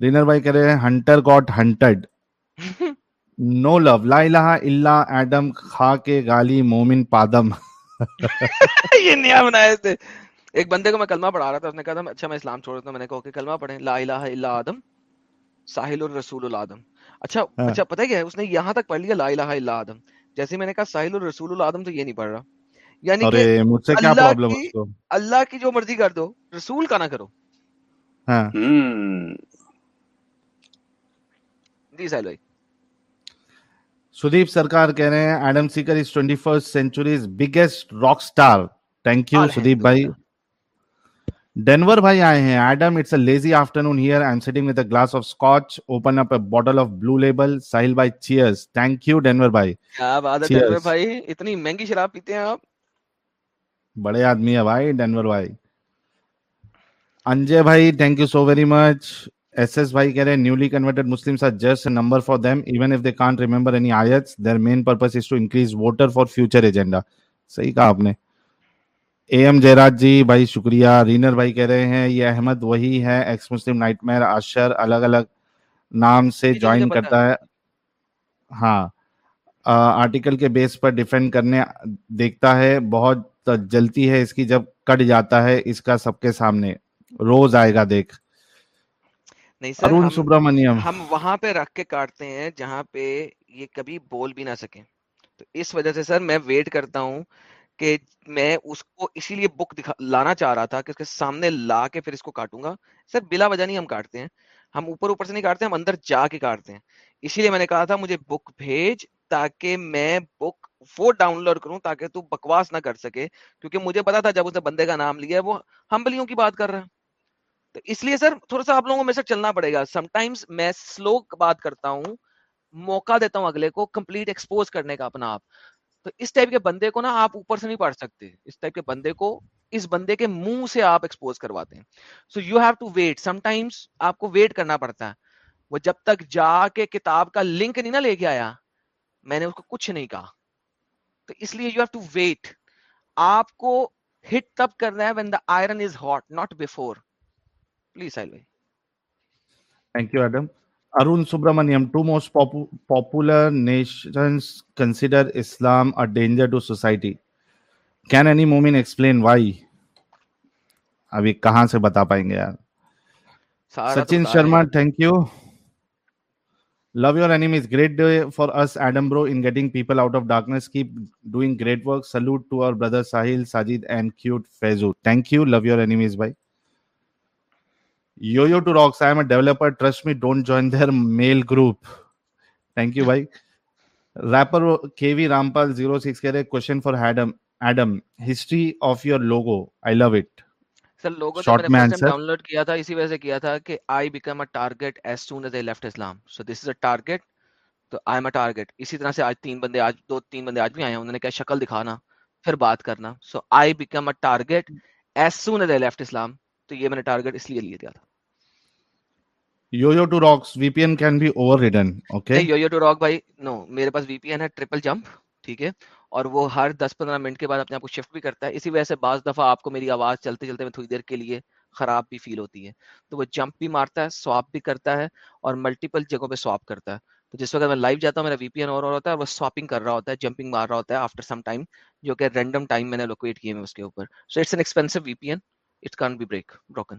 دینر بھائی کرے ہنٹر گاٹ ہنٹڈ نو لو لا الہ الا ایڈم خا کے گالی مومن پادم یہ نیا بنائے تھے ایک بندے کو میں کلمہ پڑھا رہا تھا اس نے کہا تھا اچھا میں اسلام چھوڑ دیتا ہوں میں نے کہا کہ کلمہ پڑھیں لا الہ الا آدم ساحل الرسول الادم اچھا اچھا پتہ کیا ہے اس نے یہاں تک پڑھ لیا لا الہ الا آدم جیسے میں نے کہا ساحل الرسول الادم تو یہ نہیں پڑھ رہا یعنی کہ مجھ سے کیا پرابلم اللہ کی جو مرضی کر دو رسول کا نہ کرو ہاں پلیز ہیلو سدیپ سرکار کہہ رہے ہیں Adam Seeker is 21 century is biggest rock star thank you Sudeep بھائی۔ ڈینور بھائی آئے ہیں۔ Adam it's a lazy afternoon here I am sitting with a glass of scotch open up a bottle of blue label Sahil بھائی cheers thank you Denver بھائی؟ اتنی مہنگی شراب پیتے ہیں آپ۔ بڑے آدمی ہے بھائی ڈینور بھائی۔ انجے بھائی thank you so very much S S بھائی کہہ رہے ہیں newly converted Muslim are just number for them even if they can't remember any آیتس their main purpose is to increase voter for future agenda صحیح کہا آپ نے A M جیراج جی بھائی شکریہ رینر بھائی کہہ رہے ہیں یہ احمد وہی ہے ایکس مسلم نائٹ میئر آشر الگ الگ نام سے جوائن کرتا ہے ہاں آرٹیکل کے بیس پر ڈیفینڈ کرنے دیکھتا ہے بہت جلتی ہے اس کی جب کٹ جاتا ہے اس کا سب کے سامنے روز آئے گا دیکھ نہیں سر ہم وہاں پہ رکھ کے کاٹتے ہیں جہاں پہ یہ کبھی بول بھی نہ سکیں۔ تو اس وجہ سے سر میں ویٹ کرتا ہوں کہ میں اس کو اسی لیے بک دکھا لانا چاہ رہا تھا کہ اس کے سامنے لا کے پھر اس کو کاٹوں گا۔ سر بلا وجہ نہیں ہم کاٹتے ہیں۔ ہم اوپر اوپر سے نہیں کاٹتے ہم اندر جا کے کاٹتے ہیں۔ اسی لیے میں نے کہا تھا مجھے بک بھیج تاکہ میں بک وہ ڈاؤن لوڈ کروں تاکہ تو بکواس نہ کر سکے۔ کیونکہ مجھے پتا تھا جب اس نے بندے کا نام لیا ہے وہ ہمبلیوں کی بات کر رہا ہے۔ تو اس لیے سر تھوڑا سا آپ لوگوں میں سر چلنا پڑے گا۔ سم میں سلو بات کرتا ہوں، موقع دیتا ہوں اگلے کو کمپلیٹ ایکسپوز کرنے کا اپنا آپ۔ تو اس ٹائپ کے بندے کو نا آپ اوپر سے نہیں پڑھ سکتے۔ اس ٹائپ کے بندے کو، اس بندے کے منہ سے آپ ایکسپوز کرواتے ہیں۔ So you have to wait some آپ کو ویٹ کرنا پڑتا ہے۔ وہ جب تک جا کے کتاب کا لنک نہیں نا لے کے آیا، میں نے اس کو کچھ نہیں کہا۔ تو اس لیے یو ہیو ٹو ویٹ آپ کو ہٹ تب کرنا ہے when the iron is hot not before please Sahil بھائی thank you Adam Arun Subramaniam two most popular nations consider Islam a danger to society can any مومن ایکسپلین وائی ابھی کہاں سے بتا پائیں گے یار Sachin Sharma thank you love your enemy is great for us Adam bro in getting people out of darkness keep doing great work salute to our brother Sahil Sajid and cute Faizu thank you love your enemies بھائی you you too rocks I am a developer trust me don't join their mail group thank you بھائی rapper K V Rampal zero six کہہ رہے question for Adam Adam history of your logo I love it sir logo تو میں نے down load کیا تھا اسی وجہ سے کیا تھا کہ I became a target as soon as I left Islam so this is a target تو آئی ایم اے ٹارگٹ اسی طرح سے آج تین بندے آج دو تین بندے آج بھی آئے ہیں انہوں نے کہا شکل دکھانا پھر بات کرنا. So I became a target as soon as I left Islam تو یہ میں نے ٹارگیٹ اس لیے لیا تھا۔ دیا تھا yo-yo to rocks vpn can be overridden okay? نہیں یو یو ٹو راک بھائی نو میرے پاس وی پی این ہے ٹریپل جمپ ٹھیک ہے اور وہ ہر دس پندرہ منٹ کے بعد اپنے آپ کو شفٹ بھی کرتا ہے اسی وجہ سے بعض دفعہ آپ کو میری آواز چلتے چلتے میں تھوڑی دیر کے لیے خراب بھی فیل ہوتی ہے تو وہ جمپ بھی مارتا ہے سواپ بھی کرتا ہے اور ملٹیپل جگہوں پہ سواپ کرتا ہے تو جس وقت میں لائیو جاتا ہوں میرا وی پی این اور ہوتا ہے وہ سواپنگ کر رہا ہوتا ہے جمپنگ مار رہا ہوتا ہے آفٹر سم ٹائم جو کہ رینڈم ٹائم میں نے لوکیٹ کیے ہیں اس کے اوپر so it's an expensive V P N it can be break broken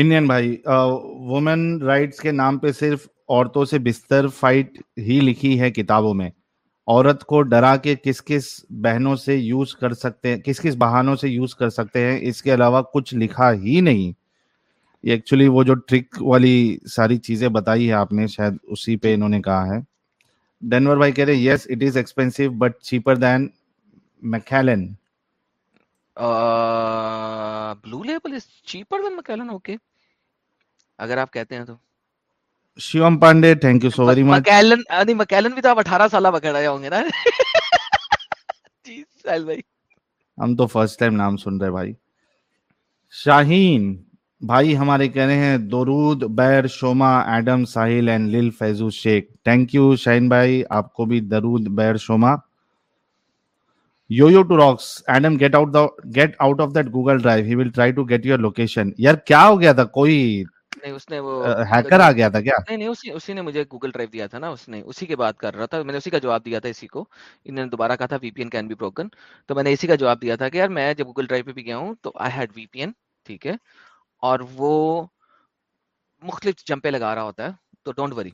Indian بھائی وومن رائٹس کے نام پہ صرف عورتوں سے بستر فائٹ ہی لکھی ہے کتابوں میں. عورت کو ڈرا کے کس کس بہنوں سے یوز کر سکتے ہیں، کس کس بہانوں سے یوز کر سکتے ہیں، اس کے علاوہ کچھ لکھا ہی نہیں۔ یہ ایکچولی وہ جو ٹرک والی ساری چیزیں بتائی ہے آپ نے، شاید اسی پہ انہوں نے کہا ہے۔ ڈینور بھائی کہہ رہے yes it is expensive but cheaper than Macallan blue label is cheaper than Macallan okay اگر آپ کہتے ہیں تو۔ Shivam Pandey thank you so very much Macallan نہیں مکیلن بھی تو آپ اٹھارہ سالہ پکڑ رہے ہوں گے نا۔ جی سہیل بھائی۔ ہم تو فرسٹ ٹائم نام سن رہے بھائی۔ شاہین بھائی ہمارے کہہ رہے ہیں درود بیر شوما Adam Sahil and Lal Faizu Sheikh. Thank you شاہین بھائی آپ کو بھی درود بیر شوما۔ You you too rocks Adam get out get out of that Google Drive he will try to get your location یار کیا ہو گیا تھا کوئی نہیں اس نے وہ ہیکر آ گیا تھا کیا نہیں نہیں اسی اسی نے مجھے گوگل ڈرائیو دیا تھا نا اس نے اسی کے بات کر رہا تھا میں نے اسی کا جواب دیا تھا اسی کو انہوں نے دوبارہ کہا تھا V P N can be broken تو میں نے اسی کا جواب دیا تھا کہ یار میں جب گوگل ڈرائیو پہ بھی گیا ہوں تو I had we P N ٹھیک ہے اور وہ مختلف جمپے لگا رہا ہوتا ہے تو don't worry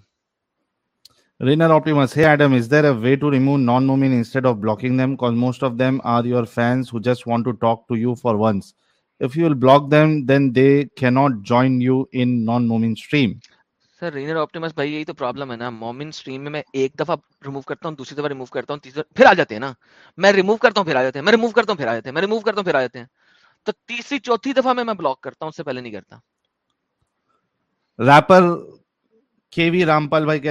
Rainer Optimus, hey Adam, is there a way to remove non-moving instead of blocking them? Because most of them are your fans who just want to talk to you for once. If you will block them, then they cannot join you in non-moving stream. Sir Rainer Optimus بھائی یہی تو problem ہے نا مومن stream میں میں ایک دفعہ ریموو کرتا ہوں دوسری دفعہ ریموو کرتا ہوں تیسری پھر آ جاتے ہیں نا میں ریموو کرتا ہوں پھر آ جاتے ہیں میں ریموو کرتا ہوں پھر آ جاتے ہیں میں ریموو کرتا ہوں پھر آ جاتے ہیں تو تیسری چوتھی دفعہ میں میں بلاک کرتا ہوں اس سے پہلے نہیں کرتا وی رام پالٹی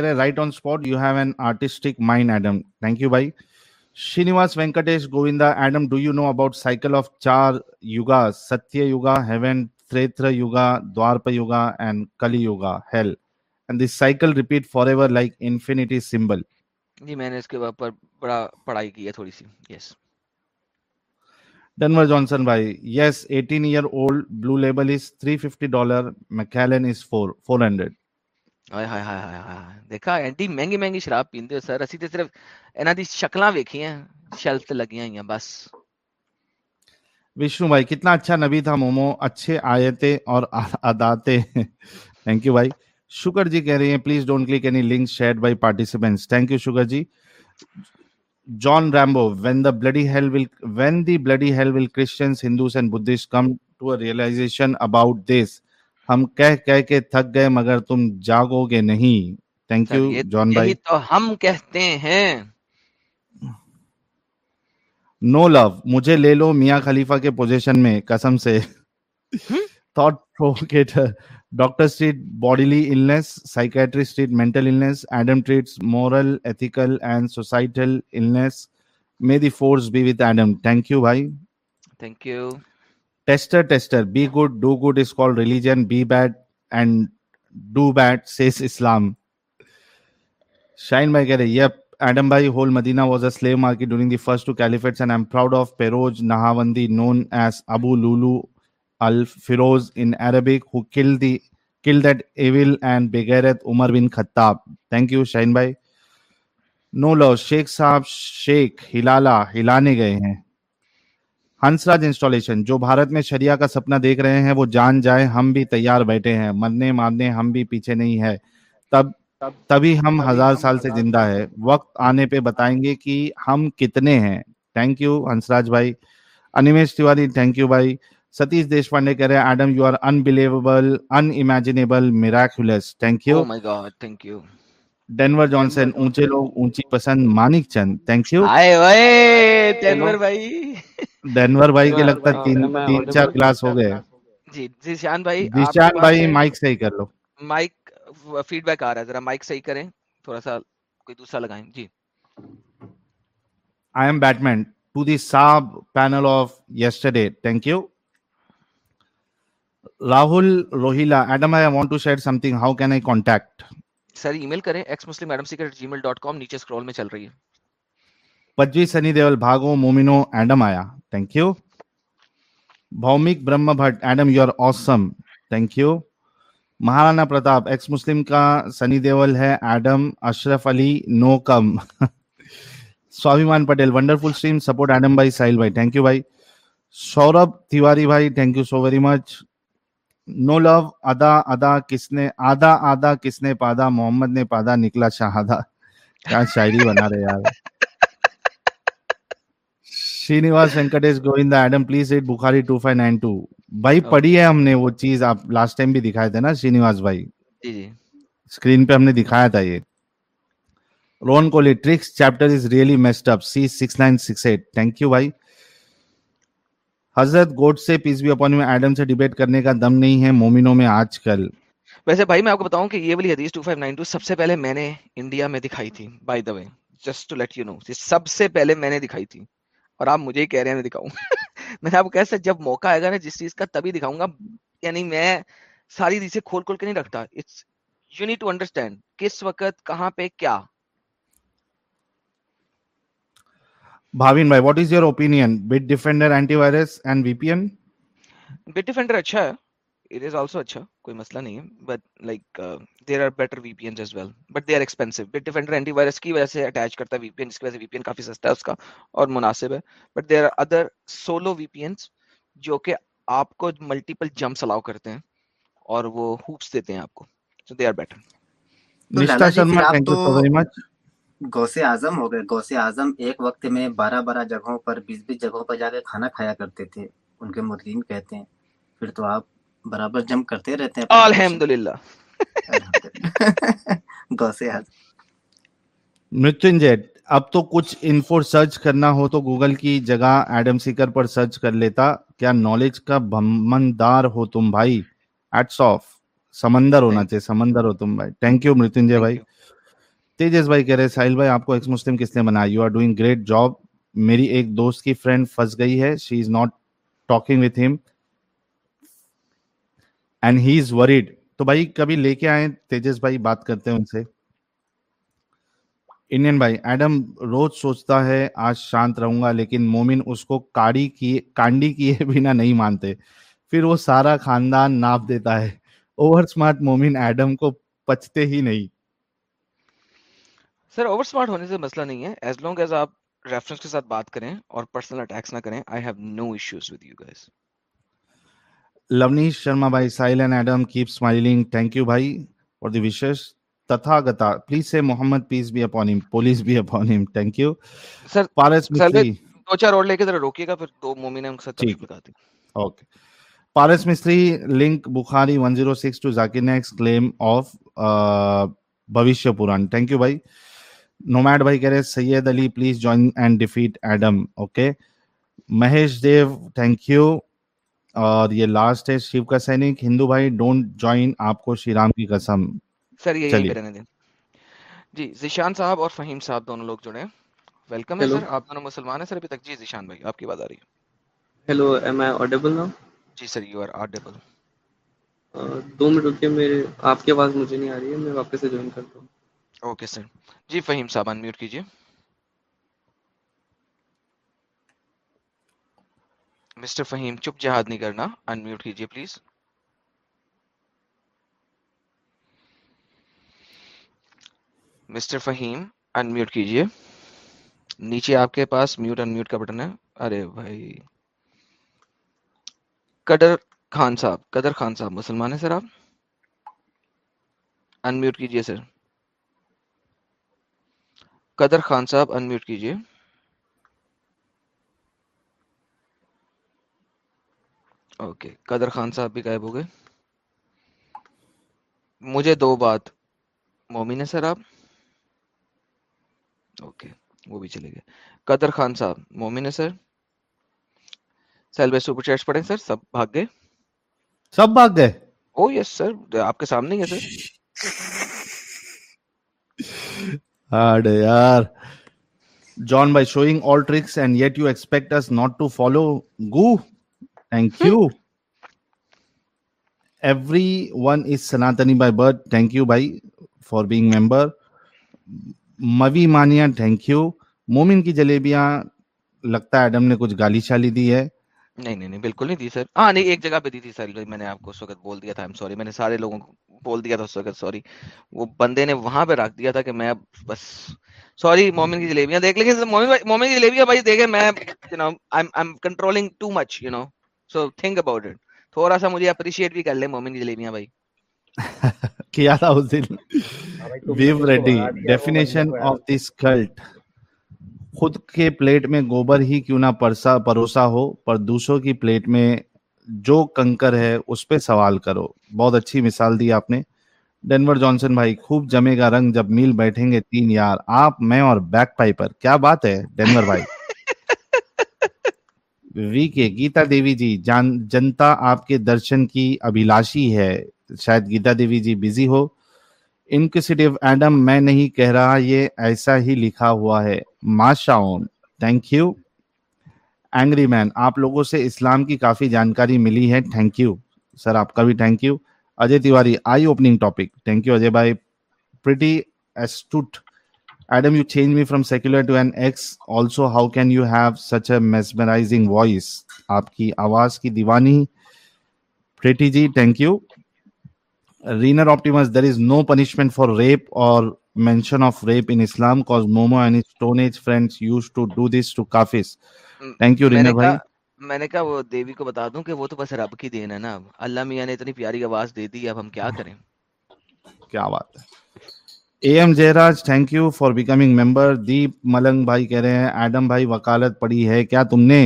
سمبل پڑھائی case eighteen year four hundred ہائے ہائے ہائے ہائے ہائے دیکھا اینٹی مہنگی مہنگی شراب پیندے ہو سر۔ اسی تے صرف انہاں دی شکلاں ویکھی ہیں۔ شیلف تے لگیاں ہوئی ہیں، بس۔ وشنو بھائی، کتنا اچھا نبی تھا، مومو۔ اچھے آیتیں اور اداتے تھینک یو بھائی۔ شکر جی کہہ رہی ہیں please don't click any link share by participants thank you Shukar ji. John Rambo when the bloody hell will when the bloody hell will Christians Hindus and Buddhist come to a realization about this ہم کہہ کہہ کے تھک گئے مگر تم جاگو گے نہیں۔ تھینک یو جان بھائی تو ہم کہتے ہیں۔ نو لو مجھے لے لو میاں خلیفہ کے پوزیشن میں قسم سے۔ Thought proctor doctor treats bodily illness psychiatry treats mental illness Adam treats moral ethical and societal illness may the force be with Adam thank you بھائی tester tester be good do good is called religion be bad and do bad says Islam Shaheen بھائی کہہ رہے yep Adam بھائی whole Medina was a slave market during the first two caliphates and am proud of Piruz Nahavandi none is Abu Lulu Alferoz in Arabic who kill the kill that evil and بغیرت عمر بن خطاب thank you شاہین بھائی no لو شیخ صاحب شیخ ہلالا ہلانے گئے ہیں ہنسراج installation, جو بھارت میں شریعہ کا سپنا دیکھ رہے ہیں، وہ جان جائے، ہم بھی تیار بیٹھے ہیں، مرنے مارنے ہم بھی پیچھے نہیں ہے تب، تبھی ہم ہزار سال سے زندہ ہے وقت آنے پہ بتائیں گے کہ ہم کتنے ہیں۔ تھینک یو ہنسراج بھائی۔ انیمیش تیواری تھینک یو بھائی۔ ستیش دیش پانڈے کہہ رہے ہیں Adam you are unbelievable unimaginable miraculous thank you thank you Denver Johnson اونچے لوگ اونچی پسند Manik Chand thank you Denver بھائی ڈینور بھائی کے لگتا تین چار کلاس ہو گئے جی ذیشان بھائی ذیشان بھائی مائک صحیح کر لو مائک فیڈ بیک آ رہا ہے ذرا مائک صحیح کریں تھوڑا سا کوئی دوسرا لگائیں جی I am Batman to the صاحب panel of yesterday thank you Rahul Rohilla Adam I want to share something how can I contact sir, email کریں ex Muslim Adam secret G mail dot com نیچے scroll میں چل رہی ہے۔ پجوی سنی دیول بھاگو، مومنو Adam آیا۔ Thank you Bhaumik Brahmbhatt Adam you are awesome thank you Maharana Pratap ex Muslim کا سنی دیول ہے Adam Ashraf Ali no come سوامان Patel wonderful stream support Adam بھائی ساحل بھائی تھینک یو بھائی۔ سوربھ تیواری بھائی thank you so very much no love ادا ادا کس نے آدھا آدھا کس نے پادا محمد نے پادا نکلا شاہدا کیا شاعری بنا رہے یار Srinivas Venkatesh Adam please at Bukhari two five nine two بھائی پڑھی ہے ہم نے وہ چیز آپ لاسٹ ٹائم بھی دکھائے تھے نا شرینواس بھائی اسکرین پہ ہم نے دکھایا تھا یہ Ron Coley tricks chapter is really up C six nine six eight thank you بھائی حضرت گوڈ سے پیس بھی اپنی میں ایڈم سے ڈیبیٹ کرنے کا دم نہیں ہے، مومنوں میں آج کل۔ ویسے بھائی، میں آپ کو بتاؤں کہ یہ والی حدیث 2592 سب سے پہلے میں نے انڈیا میں دکھائی تھی by the way just to let you know سب سے پہلے میں نے دکھائی تھی۔ اور آپ مجھے ہی کہہ رہے ہیں، میں دکھاؤں۔ میں نے آپ کو کہا جب موقع آئے گا نا جس چیز کا، تبھی دکھاؤں گا۔ یعنی میں ساری حدیثیں کھول کھول کے نہیں رکھتا۔ It's you need to understand کس وقت، کہاں پہ، کیا۔ بھاوین بھائی what is your opinion Bitdefender antivirus and V P N Bitdefender اچھا ہے it is also acha koi masla nahi but like uh, there are better vpns as well but they are expensive bit defender antivirus ki wajah se attach karta vpn iski wajah se vpn kafi sasta hai uska aur munasib hai but there are other solo vpns jo ke aapko multiple jumps allow karte hain aur wo hoops dete hain aapko so they are better nishtha sharma thank you so very much گوسے اعظم ہو گئے گوسے اعظم ایک وقت میں بارہ بارہ جگہوں پر بیس بیس جگہوں پر جا کے کھانا کھایا کرتے تھے۔ ان کے مدین کہتے ہیں۔ پھر تو آپ برابر جم کرتے رہتے ہیں۔ الحمد للہ گوسے اعظم۔ متنجے اب تو کچھ انفو سرچ کرنا ہو تو گوگل کی جگہ ایڈم سیکر پر سرچ کر لیتا۔ کیا نالج کا بھمندار ہو تم بھائی؟ ایٹس آف سمندر ہونا چاہیے سمندر ہو تم بھائی۔ تھینک یو متنجے بھائی۔ تیجس بھائی کہہ رہے ساحل بھائی، آپ کو ایکس مسلم کس نے بنا you are doing great job میری ایک دوست کی فرینڈ پھنس گئی ہے she is not talking with him and he is worried تو بھائی، کبھی لے کے آئے تیجس بھائی، بات کرتے ہیں ان سے۔ انڈین بھائی ایڈم روز سوچتا ہے، آج شانت رہوں گا، لیکن مومن اس کو کاڑی کی، کانڈی کیے بنا نہیں مانتے۔ پھر وہ سارا خاندان ناپ دیتا ہے۔ اوور اسمارٹ مومن ایڈم کو پچتے ہی نہیں۔ سر اوور اسمارٹ ہونے سے مسئلہ نہیں ہے۔ ایز لانگ ایز آپ ریفرنس کے ساتھ بات کریں اور پرسنل اٹیکس نہ کریں I have no issues with you guys Loni Sharma بھائی Sahil and Adam keep smiling thank you بھائی for the wishes Tathagata please سے Muhammad peace be upon him police be upon him thank you sir Paras Mistry دو چار اور لے کے ذرا روکیے گا پھر دو مومن ہم ساتھ تشکیل کرتے ہیں okay Paras Misri link Bukhari 106 to Zakir Naik's claim of Bhavishya Puran thank you بھائی نومیڈ بھائی کہہ رہے Syed Ali please join and defeat Adam okay Mahesh Dev thank you اور یہ لاسٹ ہے شیو کا سینک. ہندو بھائی ڈونٹ جوائن آپ کو شری رام کی قسم. سر یہ چلیے. جی زیشان صاحب اور فہیم صاحب دونوں لوگ جڑے ہیں۔ ویلکم ہے سر آپ دونوں مسلمان ہیں سر؟ ابھی تک جی زیشان بھائی آپ کی بات آ رہی ہے۔ Hello am I audible now G sir you are audible دو منٹ رکیے میرے آپ کی آواز مجھے نہیں آ رہی ہے میں واپس سے جوائن کرتا ہوں۔ اوکے سر۔ جی فہیم صاحب انمیوٹ کیجیے۔ مسٹر فہیم، چپ جہاد نہیں کرنا۔ انمیوٹ کیجیے پلیز مسٹر فہیم انمیوٹ کیجیے۔ نیچے آپ کے پاس میوٹ انمیوٹ کا بٹن ہے۔ ارے بھائی۔ قدر خان صاحب، قدر خان صاحب، مسلمان ہیں سر آپ؟ انمیوٹ کیجیے سر۔ قدر خان صاحب انمیوٹ کیجیے۔ اوکے قدر خان صاحب بھی غائب ہو گئے۔ مجھے دو بات مومن ہے سر آپ؟ اوکے وہ بھی چلے گئے۔ قدر خان صاحب مومن ہے سر؟ سیلوے سپر چیٹس پڑھیں سر سب بھاگ گئے؟ سب بھاگ گئے؟ oh او یس سر آپ کے سامنے ہی ہے سر۔ ہارڈ یار John by showing all tricks and yet you expect us not to follow go thank you everyone is Sanatani by birth thank you بھائی for being member movie mania thank you مومن کی جلیبیاں لگتا ہے Adam نے کچھ گالی شالی دی ہے نہیں نہیں بالکل نہیں دی سر۔ ہاں نہیں ایک جگہ پہ دی تھی سر میں نے آپ کو اس وقت بول دیا تھا سوری میں نے سارے لوگوں کو بول دیا تھا اس وقت سوری وہ بندے نے وہاں پہ رکھ دیا تھا کہ میں اب بس سوری مومن کی جلیبیاں دیکھ۔ لیکن مومن کی جلیبیاں بھائی دیکھیں میں you know I am controlling too much you know so think about it تھوڑا سا مجھے اپریشیٹ بھی کر لیں مومن کی جلیبیاں بھائی۔ کیا تھا اس دن؟ We've ready definition of this cult خود کے پلیٹ میں گوبر ہی کیوں نہ پرسا پروسا ہو پر دوسروں کی پلیٹ میں جو کنکر ہے اس پہ سوال کرو۔ بہت اچھی مثال دی آپ نے۔ ڈینور جانسن بھائی خوب جمے گا رنگ جب میل بیٹھیں گے تین یار۔ آپ میں اور بیک پائپر۔ کیا بات ہے ڈینور بھائی؟ وی کے گیتا دیوی جی جان جنتا آپ کے درشن کی ابھیلاشی ہے۔ شاید گیتا دیوی جی بزی ہو۔ انکسیٹیو ایڈم میں نہیں کہہ رہا، یہ ایسا ہی لکھا ہوا ہے۔ ماشا اون تھینک یو اینگری مین آپ لوگوں سے اسلام کی کافی جانکاری ملی ہے تھینک یو سر آپ کا بھی thank you Ajay Tiwari I opening topic thank you Ajay بھائی. Preeti astute Adam you change me from secular to an ex also how can you have such a mesmerising voice آپ کی آواز کی دیوانی. Preeti ji thank you Renar Optimus, there is no punishment for rape or mention of rape in Islam. Because Momo and his Stone Age friends used to do this to Kafis. Thank you, Renar bhai. میں نے کہا وہ دیوی کو بتا دوں کہ وہ تو بس رب کی دین ہے نا اللہ میاں نے اتنی پیاری آواز دے دی اب ہم کیا کریں کیا بات ہے A M J Raj thank you for becoming member Deep Malang بھائی کہہ رہے ہیں ایڈم بھائی وکالت پڑھی ہے کیا تم نے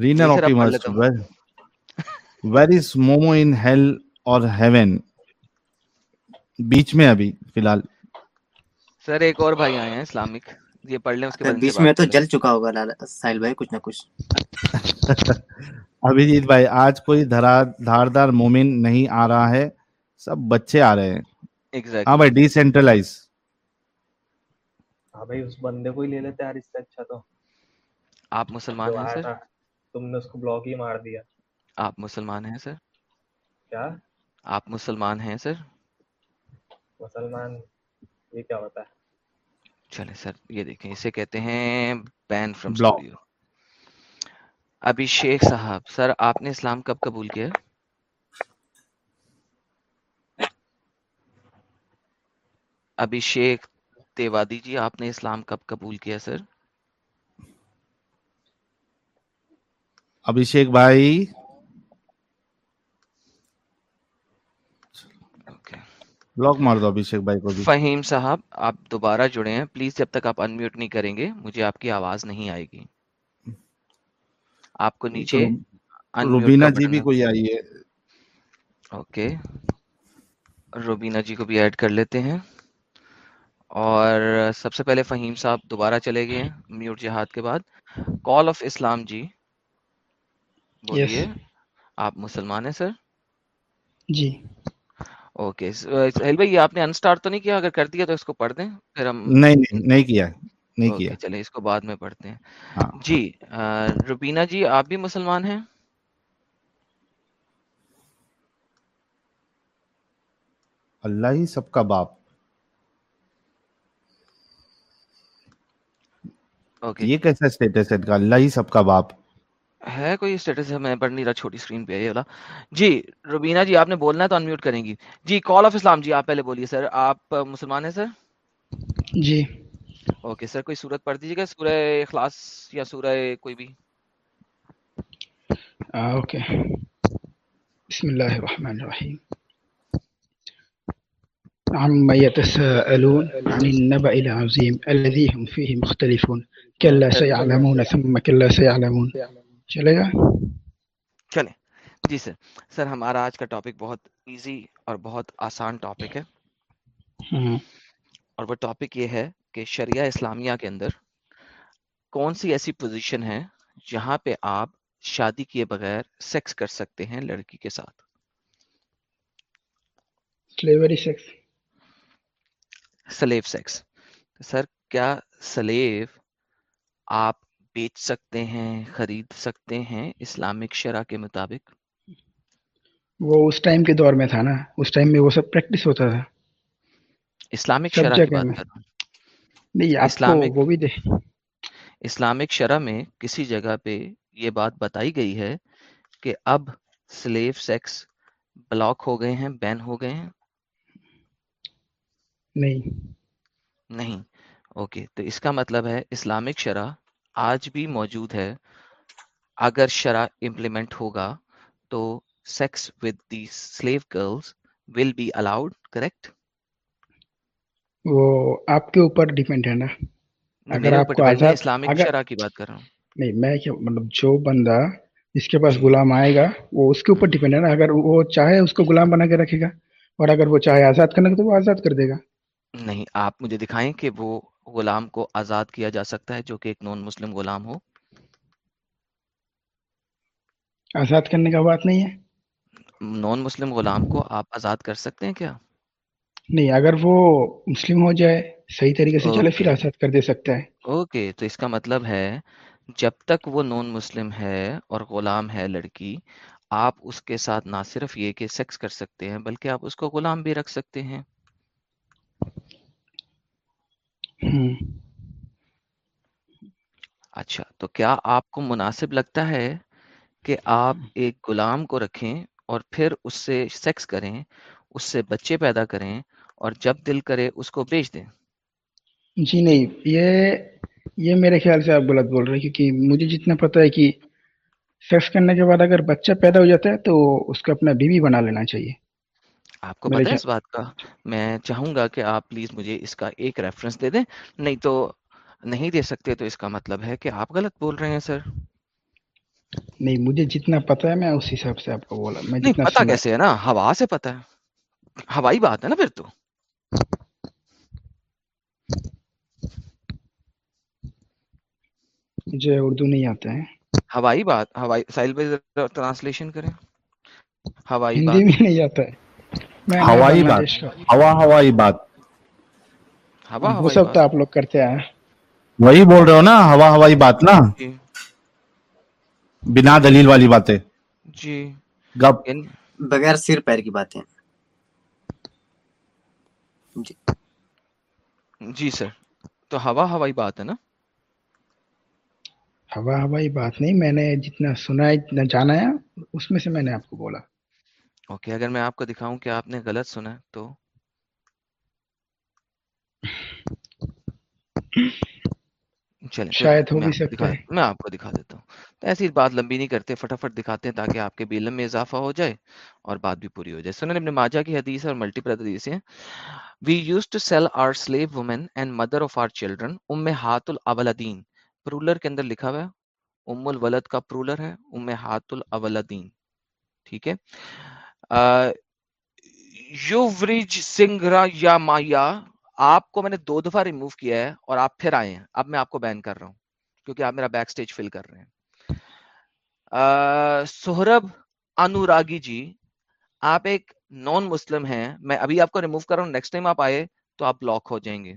Rainer optimist where is Momo in hell اور ہیون بیچ میں ابھی فی الحال۔ سر ایک اور بھائی آئے ہیں اسلامک۔ یہ پڑھ لیں اس کے بیچ میں تو جل چکا ہوگا بھائی کچھ نہ کچھ۔ ابھیجیت بھائی آج کوئی دھاردار مومن نہیں آ رہا ہے سب بچے آ رہے ہیں۔ ہاں بھائی ڈی سینٹرلائز ہاں بھائی اس بندے کو ہی لے لیتے اس سے اچھا تو۔ آپ مسلمان ہیں سر؟ تم نے اس کو بلاک ہی مار دیا۔ آپ مسلمان ہیں سر؟ کیا؟ آپ مسلمان ہیں سر؟ مسلمان یہ کیا ہوتا ہے؟ چلے سر یہ دیکھیں اسے کہتے ہیں بین فرام اسٹوڈیو۔ ابھی شیخ صاحب سر آپ نے اسلام کب قبول کیا؟ ابھی شیخ تیوادی جی آپ نے اسلام کب قبول کیا سر؟ ابھی شیخ بھائی۔ بلاک مار دو ابھیشیک بھائی کو بھی۔ فہیم صاحب آپ دوبارہ جڑے ہیں۔ پلیز جب تک آپ انمیوٹ نہیں کریں گے مجھے آپ کی آواز نہیں آئے گی۔ آپ کو نیچے روبینا جی بھی کوئی آئی ہے۔ اوکے روبینا جی کو بھی ایڈ کر لیتے ہیں۔ اور سب سے پہلے فہیم صاحب دوبارہ چلے گئے ہیں میوٹ جہاد کے بعد۔ کال آف اسلام جی بولیے۔ آپ مسلمان ہیں سر؟ جی۔ اوکے سہیل uh, آپ نے انسٹارٹ تو نہیں کیا؟ اگر کر دیا تو اس کو پڑھ دیں پھر ہم نہیں کیا نہیں کیا۔ چلے اس کو بعد میں پڑھتے ہیں۔ ہاں۔ جی روبینا جی آپ بھی مسلمان ہیں؟ اللہ ہی سب کا باپ۔ یہ کیسا اسٹیٹس ہے؟ اللہ ہی سب کا باپ۔ ہے کوئی اسٹیٹس ہے؟ میں پڑھ نہیں رہا چھوٹی اسکرین پہ یہ والا۔ جی روبینہ جی آپ نے بولنا ہے تو انمیوٹ کریں گی۔ جی کال آف اسلام جی آپ پہلے بولیے سر۔ آپ مسلمان ہیں سر؟ جی۔ اوکے سر کوئی صورت پڑھ دیجیے گا؟ سورہ اخلاص یا سورہ کوئی بھی؟ اوكي بسم الله الرحمن الرحيم عما يتساءلون عن النبأ العظيم الذي هم فيه مختلفون۔ كلا سيعلمون ثم كلا سيعلمون۔ چلے گا؟ چلیں جی سر سر ہمارا آج کا ٹاپک بہت ایزی اور بہت آسان ٹاپک ہے۔ اور وہ ٹاپک یہ ہے کہ شریعہ اسلامیہ کے اندر کون سی ایسی پوزیشن ہے جہاں پہ آپ شادی کیے بغیر سیکس کر سکتے ہیں لڑکی کے ساتھ؟ Slavery sex slave sex sir کیا سلیو آپ بیچ سکتے ہیں خرید سکتے ہیں اسلامک شرع کے مطابق؟ وہ اس ٹائم کے دور میں تھا نا اس ٹائم میں وہ سب پریکٹس ہوتا تھا۔ اسلامک شرع کی بات کر نہیں اسلامک وہ بھی دے۔ اسلامک شرع میں کسی جگہ پہ یہ بات بتائی گئی ہے کہ اب سلیو سیکس بلاک ہو گئے ہیں بین ہو گئے ہیں؟ نہیں۔ نہیں۔ اوکے تو اس کا مطلب ہے اسلامک شرع آج بھی موجود ہے۔ اگر شرع امپلیمنٹ ہوگا تو sex with the slave girls will be allowed correct وہ آپ کے اوپر ڈیپینڈ ہے نا۔ اگر آپ کو آزاد اسلامک شرع کی بات کر رہا ہوں۔ نہیں میں کیا مطلب جو بندہ جس کے پاس غلام آئے گا وہ اس کے اوپر ڈیپینڈ ہے نا۔ اگر وہ چاہے اس کو غلام بنا کے رکھے گا اور اگر وہ چاہے آزاد کرنے کا تو وہ آزاد کر دے گا۔ نہیں آپ مجھے دکھائیں کہ وہ غلام کو آزاد کیا جا سکتا ہے جو کہ ایک نان مسلم غلام ہو؟ آزاد کرنے کا بات نہیں ہے۔ نان مسلم غلام کو آپ آزاد کر سکتے ہیں کیا؟ نہیں اگر وہ مسلم ہو جائے صحیح طریقے سے چلے پھر آزاد کر دے سکتا ہے۔ اوکے تو اس کا مطلب ہے جب تک وہ نان مسلم ہے اور غلام ہے لڑکی آپ اس کے ساتھ نہ صرف یہ کہ سیکس کر سکتے ہیں بلکہ آپ اس کو غلام بھی رکھ سکتے ہیں ہوں اچھا تو کیا آپ کو مناسب لگتا ہے کہ آپ ایک غلام کو رکھیں اور پھر اس سے سیکس کریں اس سے بچے پیدا کریں اور جب دل کرے اس کو بیچ دیں؟ جی نہیں یہ یہ میرے خیال سے آپ غلط بول رہے ہیں کیونکہ مجھے جتنا پتا ہے کہ سیکس کرنے کے بعد اگر بچہ پیدا ہو جاتا ہے تو اس کو اپنا بیوی بنا لینا چاہیے۔ آپ کو پتہ ہے اس بات کا؟ میں چاہوں گا کہ آپ پلیز مجھے اس کا ایک ریفرنس دے دیں نہیں تو نہیں دے سکتے تو اس کا مطلب ہے کہ آپ غلط بول رہے ہیں سر۔ نہیں مجھے جتنا پتا ہے میں اس حساب سے آپ کو بولا میں جتنا پتا کیسے ہے نا؟ ہوا سے پتا ہے۔ ہوائی بات ہے نا پھر تو۔ مجھے اردو نہیں آتا ہے ہوائی بات ہوائی ساحل بھائی ٹرانسلیشن کریں۔ ہوائی بات۔ نہیں آتا ہے۔ ہوائی بات ہوا ہوائی بات۔ ہو سکتا ہے آپ لوگ کرتے آئے وہی بول رہے ہو نا ہوا ہوائی بات نا۔ جی۔ بنا دلیل والی باتیں۔ جی۔ گپ۔ یعنی بغیر سر پیر کی باتیں۔ جی۔, جی۔ سر تو ہوا ہوائی بات ہے نا؟ ہوا ہوائی بات نہیں میں نے جتنا سنا جانا ہے اس میں سے میں نے آپ کو بولا۔ اوکے اگر میں آپ کو دکھاؤں کہ آپ نے غلط سنا تو چلیں شاید ہو بھی سکتا ہے میں آپ کو دکھا دیتا ہوں ایسی بات لمبی نہیں کرتے فٹافٹ دکھاتے ہیں تاکہ آپ کے بھی علم میں اضافہ ہو جائے اور بات بھی پوری ہو جائے سنن ابن ماجہ کی حدیث ہے اور ملٹیپل حدیث ہیں we use to sell our slave women and mother of our children ام ہات الاولدین پرولر کے اندر لکھا ہوا ہے ام الولد کا پرولر ہے ام ہات الاولدین ٹھیک ہے یووریج سنگرا یا مایا آپ کو میں نے دو دفعہ ریموو کیا ہے اور آپ پھر آئے ہیں۔ اب میں آپ کو بین کر رہا ہوں کیونکہ آپ میرا بیک سٹیج فل کر رہے ہیں۔ سہرب انوراگی جی آپ ایک نان مسلم ہیں۔ میں ابھی آپ کو ریموو کر رہا ہوں۔ نیکسٹ ٹائم آپ آئے تو آپ بلاک ہو جائیں گے۔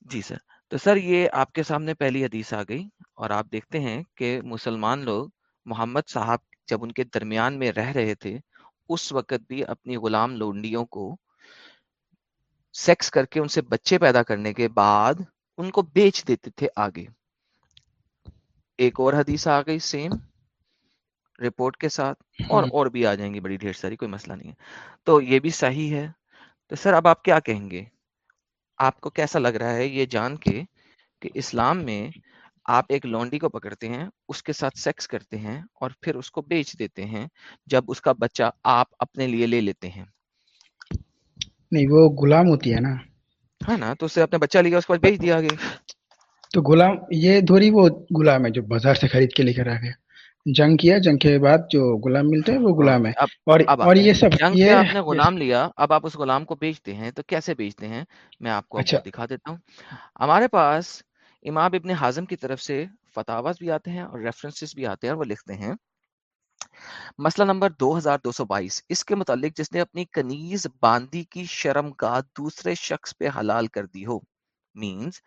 جی سر۔ تو سر، یہ آپ کے سامنے پہلی حدیث آ گئی اور آپ دیکھتے ہیں کہ مسلمان لوگ محمد صاحب جب ان کے درمیان میں رہ رہے تھے اس وقت بھی اپنی غلام لونڈیوں کو سیکس کر کے ان سے بچے پیدا کرنے کے بعد ان کو بیچ دیتے تھے آگے۔ ایک اور حدیث آ گئی سیم رپورٹ کے ساتھ اور اور بھی آ جائیں گی بڑی ڈھیر ساری کوئی مسئلہ نہیں ہے۔ تو یہ بھی صحیح ہے۔ تو سر اب آپ کیا کہیں گے؟ آپ کو کیسا لگ رہا ہے یہ جان کے کہ اسلام میں آپ ایک لونڈی کو پکڑتے ہیں اس کے ساتھ سیکس کرتے ہیں اور پھر اس کو بیچ دیتے ہیں جب اس کا بچہ آپ اپنے لیے لے لیتے ہیں۔ نہیں وہ غلام ہوتی ہے نا۔ ہے نا تو اس سے اپنے بچہ لیا اس کو بیچ دیا آگے۔ تو غلام یہ دھوری وہ غلام ہے جو بازار سے خرید کے لے کر آ گیا۔ جنگ کیا جنگ کے بعد جو غلام ملتے ہیں وہ غلام ہے اور اور یہ سب جنگ سے آپ نے غلام لیا اب آپ اس غلام کو بیچتے ہیں تو کیسے بیچتے ہیں؟ میں آپ کو اچھا۔ دکھا دیتا ہوں۔ ہمارے پاس امام ابن حازم کی طرف سے فتاواز بھی آتے ہیں اور ریفرنسز بھی آتے ہیں اور وہ لکھتے ہیں۔ مسئلہ نمبر دو ہزار دو سو بائیس، اس کے متعلق جس نے اپنی کنیز باندی کی شرم کا دوسرے شخص پہ حلال کر دی ہو مینز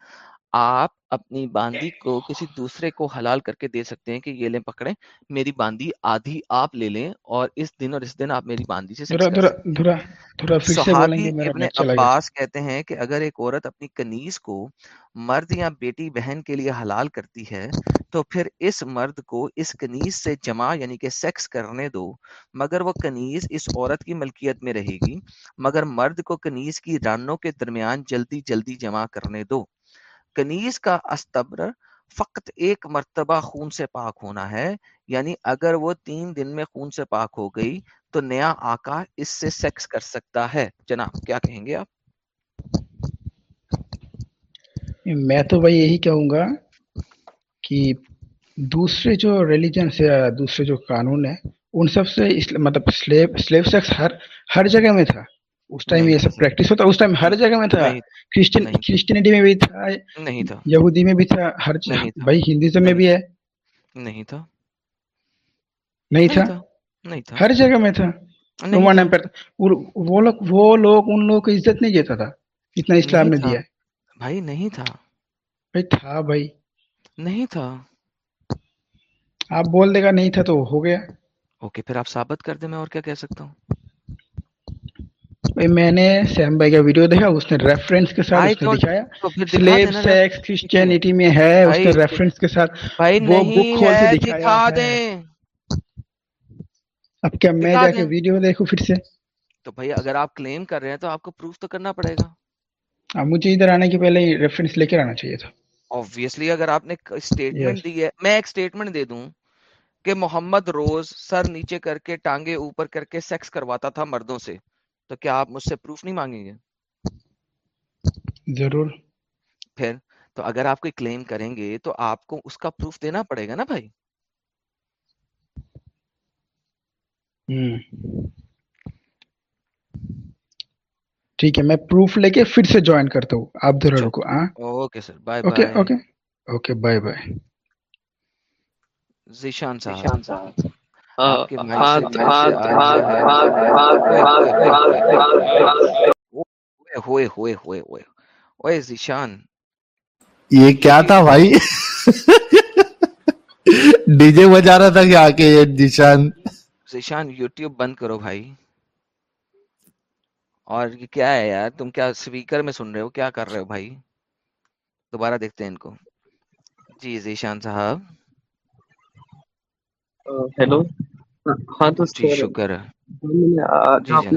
آپ اپنی باندی کو کسی دوسرے کو حلال کر کے دے سکتے ہیں کہ یہ لیں پکڑیں میری باندی آدھی آپ لے لیں اور اس دن اور اس دن آپ میری باندی سے صحابی ابن عباس کہتے ہیں کہ اگر ایک عورت اپنی کنیز کو مرد یا بیٹی بہن کے لیے حلال کرتی ہے تو پھر اس مرد کو اس کنیز سے جمع یعنی کہ سیکس کرنے دو مگر وہ کنیز اس عورت کی ملکیت میں رہے گی مگر مرد کو کنیز کی رانوں کے درمیان جلدی جلدی جمع کرنے دو۔ کنیز کا استبر فقط ایک مرتبہ خون سے پاک ہونا ہے یعنی اگر وہ تین دن میں خون سے پاک ہو گئی تو نیا آقا اس سے سیکس کر سکتا ہے۔ جناب، کیا کہیں گے آپ؟ میں تو بھائی یہی کہوں گا کہ دوسرے جو ریلیجنس یا دوسرے جو قانون ہے ان سب سے مطلب سلیب سلیب سیکس ہر ہر جگہ میں تھا۔ اس ٹائم یہ سب پریکٹس ہوتا اس ٹائم ہر جگہ میں تھا کرسچن کرسچینٹی میں بھی تھا نہیں تھا یہودی میں بھی تھا ہر بھائی ہندوازم میں بھی ہے نہیں تھا نہیں تھا نہیں تھا ہر جگہ میں تھا وہ لوگ وہ لوگ ان لوگوں کو عزت نہیں دیتا تھا جتنا اسلام نے دیا ہے بھائی نہیں تھا بھائی تھا بھائی نہیں تھا آپ بول دے گا نہیں تھا تو ہو گیا اوکے پھر آپ ثابت کر دیں میں اور کیا کہہ سکتا ہوں بھائی میں نے سیم بھائی کا ویڈیو دیکھا اس نے ریفرنس کے ساتھ اس نے دکھایا۔ سلیب سیکس کرسچینٹی میں ہے اس نے ریفرنس کے ساتھ وہ بک کھول کے ہے دکھایا دکھا ہے۔ اب کیا میں جا کے ویڈیو دیکھوں پھر سے؟ تو بھائی اگر آپ کلیم کر رہے ہیں تو آپ کو پروف تو کرنا پڑے گا۔ اب مجھے ادھر آنے کے پہلے ریفرنس لے کر آنا چاہیے تھا۔ Obviously اگر آپ نے یس اسٹیٹمنٹ دی ہے میں ایک اسٹیٹمنٹ دے دوں کہ محمد روز سر نیچے کر کے ٹانگے اوپر کر کے سیکس کرواتا تھا مردوں سے۔ تو کیا آپ مجھ سے پروف نہیں مانگیں گے؟ ضرور۔ پھر تو اگر آپ کوئی کلیم کریں گے تو آپ کو اس کا پروف دینا پڑے گا نا بھائی؟ ٹھیک ہے میں پروف لے کے پھر سے جوائن کرتا ہوں۔ آپ ذرا چلو رکو ہاں؟ Okay sir bye okay bye. Okay. Okay bye bye. Zeeshan صاحب۔ ہوئے ہوئے ہوئے ہوئے اوئے ذیشان یہ کیا تھا بھائی ڈی جے بجا رہا تھا کہ آ کے یہ نشان ذیشان یوٹیوب بند کرو بھائی اور یہ کیا ہے یار تم کیا اسپیکر میں سن رہے ہو کیا کر رہے ہو بھائی دوبارہ دیکھتے ہیں ان کو جی ذیشان صاحب ہیلو؟ ہاں تو جی سر شکر ہے۔ جو جی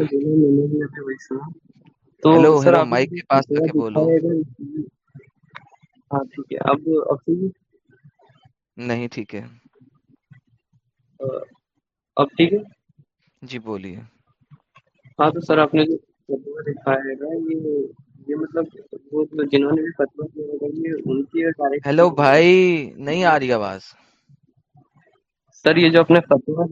تو سر مائک کے پاس آ کے بولو۔ ہاں ٹھیک ہے۔ اب اب ٹھیک ہے نہیں ٹھیک ہے۔ اب ٹھیک ہے؟ جی بولیے۔ ہاں تو سر آپ نے جو فتوا دکھایا ہے نا یہ یہ مطلب وہ جنہوں نے بھی فتوا دیا ہوگا یہ ان کی ڈائریکشن ہیلو بھائی نہیں آ رہی آواز۔ سر یہ جو اپنے فتوا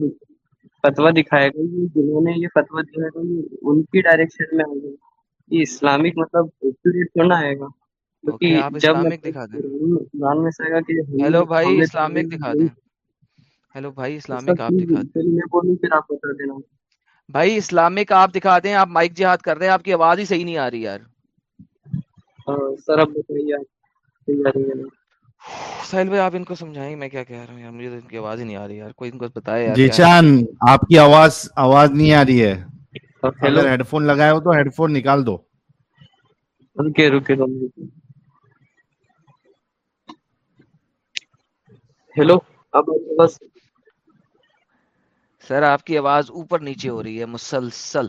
فتوا دکھائے گا یہ جنہوں نے یہ فتوا دیا گا یہ ان کی ڈائریکشن میں آئے گا۔ یہ اسلامک مطلب تھوڑا آئے گا دکھا بھائی آپ دکھا دیں۔ آپ مائک جہاد کر رہے ہیں آپ کی آواز ہی صحیح نہیں آ رہی یار۔ ہاں، سر اب بتائیے آپ سہیل بھائی آپ ان کو سمجھائیں میں کیا کہہ رہا ہوں؟ یار مجھے تو ان کی آواز ہی نہیں آ رہی یار کوئی ان کو بتایا جی چان آپ کی آواز آواز نہیں آ رہی ہے۔ اگر ہیڈ فون لگائے ہو تو ہیڈ فون نکال دو۔ رکے رکے ہیلو اب بس سر آپ کی آواز اوپر نیچے ہو رہی ہے مسلسل۔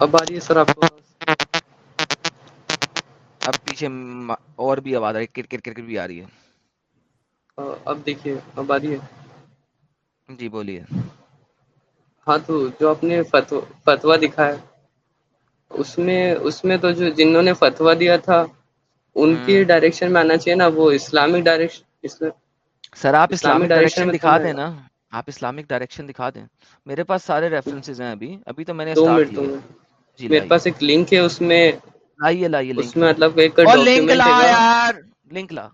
اب آ جائیے سر آپ کو اب پیچھے اور بھی آواز آ رہی کرکٹ کرکٹ بھی آ رہی ہے۔ اب دیکھیے اب آ رہی ہے۔ جی بولیے۔ ہاں تو جو آپ نے فتوا دکھا ہے اس میں اس میں تو جو جنہوں نے فتوا دیا تھا ان کی ڈائریکشن میں آنا چاہیے نا وہ اسلامک ڈائریکشن سر آپ اسلامک ڈائریکشن دکھا دیں نا۔ آپ اسلامک ڈائریکشن دکھا دیں۔ میرے پاس سارے ریفرنسز ہیں ابھی۔ ابھی تو میں نے دو منٹ دوں جی، میرے پاس ایک لنک ہے اس میں لائیے لائیے اس میں مطلب ایک لنک لا یار۔ لنک لا۔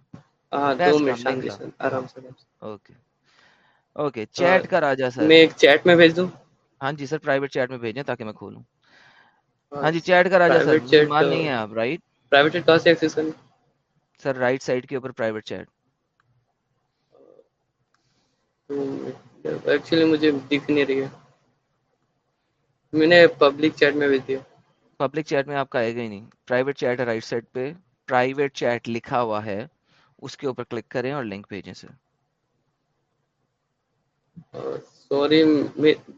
ہاں دو منٹ آرام سے اوکے اوکے چیٹ کا راجا سر۔ میں ایک چیٹ میں بھیج دوں؟ ہاں جی سر پرائیویٹ چیٹ میں بھیجیں تاکہ میں کھولوں۔ ہاں جی چیٹ کا راجا سر۔ مان نہیں ہے آپ رائٹ پرائیویٹ چیٹ کہاں سے ایکسس کریں سر رائٹ سائیڈ کے اوپر پرائیویٹ چیٹ ایکچولی مجھے دکھ نہیں رہی ہے۔ میں نے پبلک چیٹ میں بھیج دیا۔ پبلک چیٹ میں آپ کا آئے گا ہی نہیں۔ پرائیویٹ چیٹ رائٹ سائڈ پہ۔ پرائیویٹ چیٹ لکھا ہوا ہے۔ اس کے اوپر کلک کریں اور لنک بھیجیں سر۔ سوری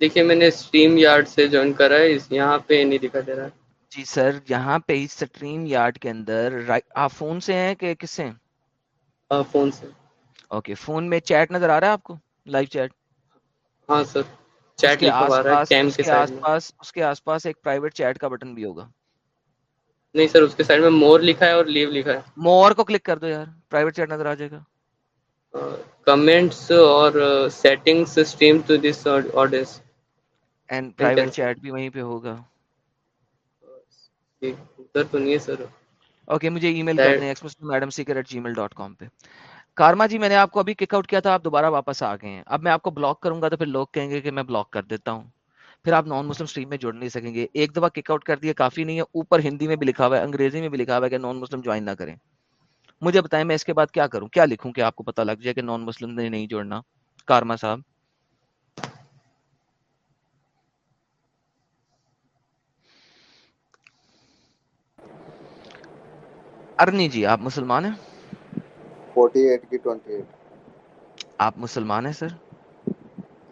دیکھیے میں نے اسٹریم یارڈ سے جوائن کرا ہے۔ یہاں پہ نہیں دکھا دے رہا۔ جی سر یہاں پہ اسٹریم یارڈ کے اندر آپ فون سے ہیں کہ کس سے ہیں؟ فون سے۔ اوکے فون میں چیٹ نظر آ رہا ہے آپ کو؟ لائیو چیٹ ہاں سر۔ چیٹ ایک پرائیویٹ چیٹ کا بٹن بھی ہوگا۔ نہیں سر اس کے سائڈ میں مور لکھا ہے اور لیو لکھا ہے۔ مور کو کلک کر دو یار پرائیویٹ چیٹ نظر آ جائے گا۔ کمنٹس اور settings stream to this audience and private chat بھی وہیں پہ ہوگا۔ ٹھیک ادھر تو نہیں ہے سر۔ اوکے مجھے ای میل کر دیں express madam Seeker G mail dot com پہ۔ کارما جی میں نے آپ کو ابھی کک آؤٹ کیا تھا، آپ دوبارہ واپس آ گئے ہیں۔ اب میں آپ کو بلاک کروں گا تو پھر لوگ کہیں گے کہ میں بلاک کر دیتا ہوں۔ پھر آپ نان مسلم اسٹریم میں جڑ نہیں سکیں گے۔ ایک دفعہ کک آؤٹ کر دیا کافی نہیں ہے۔ اوپر ہندی میں بھی لکھا ہوا ہے، انگریزی میں بھی لکھا ہوا ہے کہ نان مسلم جوائن نہ کریں۔ مجھے بتائیں میں اس کے بعد کیا کروں؟ کیا لکھوں کہ آپ کو پتا لگ جائے کہ نان مسلم نے نہیں جوڑنا کارما صاحب۔ ارنی جی آپ مسلمان ہیں؟ فورٹی ایٹ کی ٹوینٹی ایٹ آپ مسلمان ہیں سر؟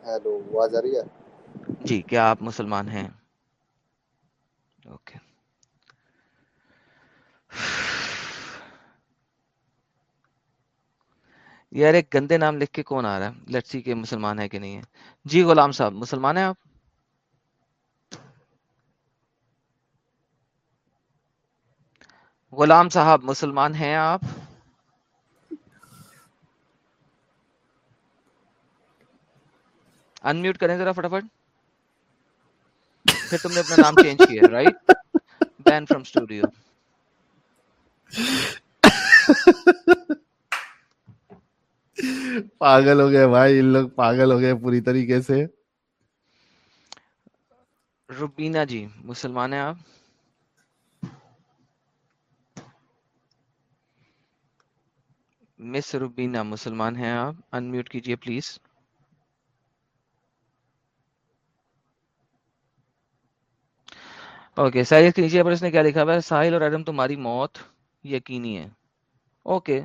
ہیلو آواز آ رہی ہے؟ جی کیا آپ مسلمان ہیں؟ اوکے یار ایک گندے نام لکھ کے کون آ رہا ہے؟ لیٹ سی کہ مسلمان ہے کہ نہیں ہے۔ جی غلام صاحب مسلمان ہیں آپ؟ غلام صاحب مسلمان ہیں آپ؟ انمیوٹ کریں ذرا فٹافٹ۔ پھر تم نے اپنا نام چینج کیا رائٹ بین فرام اسٹوڈیو پاگل ہو گئے بھائی ان لوگ پاگل ہو گئے پوری طریقے سے۔ روبینا جی مسلمان ہیں آپ؟ مس روبینا مسلمان ہیں آپ؟ انمیوٹ کیجیے پلیز اوکے سائز کے نیچے پر اس نے کیا لکھا ہوا ہے ساحل اور ایڈم تمہاری موت یقینی ہے اوکے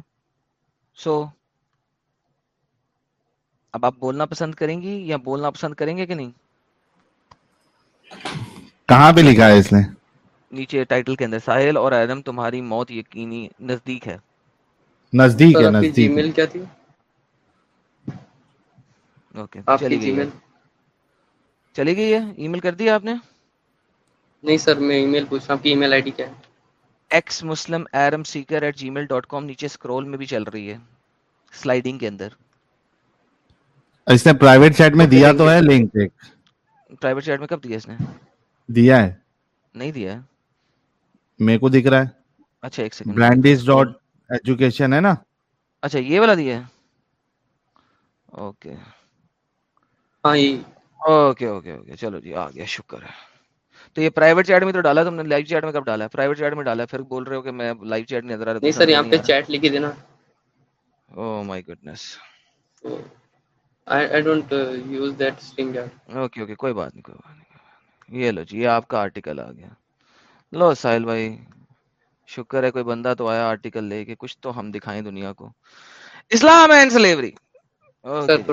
سو اب آپ بولنا پسند کریں گی یا بولنا پسند کریں گے کہ نہیں کہاں پہ لکھا ہے اس نے نیچے ٹائٹل کے اندر ساحل اور ایڈم تمہاری موت یقینی نزدیک ہے نزدیک ہے نزدیک میل کیا تھی اوکے چلی گئی چلی گئی ہے ای میل کر دی آپ نے نہیں سر میں ای میل پوچھ رہا ہوں کہ ای میل آئی ڈی کیا ہے؟ Ex Muslim Adam Seeker at Gmail dot com نیچے اسکرول میں بھی چل رہی ہے سلائڈنگ کے اندر۔ اس نے پرائیویٹ چیٹ میں دیا تو ہے لنک ایک۔ پرائیویٹ چیٹ میں کب دیا اس نے؟ دیا ہے۔ نہیں دیا ہے۔ میرے کو دیکھ رہا ہے۔ اچھا ایک سیکنڈ برانڈیز ڈاٹ ایجوکیشن ہے نا؟ اچھا یہ والا دیا ہے۔ اوکے ہاں اوکے اوکے اوکے چلو جی آ گیا شکر ہے۔ تو یہ پرائیویٹ چیٹ میں تو ڈالا تم نے لائیو چیٹ میں کب ڈالا ہے؟ پرائیویٹ چیٹ میں ڈالا ہے پھر بول رہے ہو کہ میں لائیو چیٹ نہیں نظر آ رہا نہیں سر یہاں پہ چیٹ لکھ دینا او my goodness I don't use that string okay okay کوئی بات نہیں کوئی بات نہیں۔ یہ لو جی یہ آپ کا آرٹیکل آ گیا۔ لو سائل بھائی شکر ہے کوئی بندہ تو آیا آرٹیکل لے کے کچھ تو ہم دکھائیں دنیا کو۔ Islam and slavery okay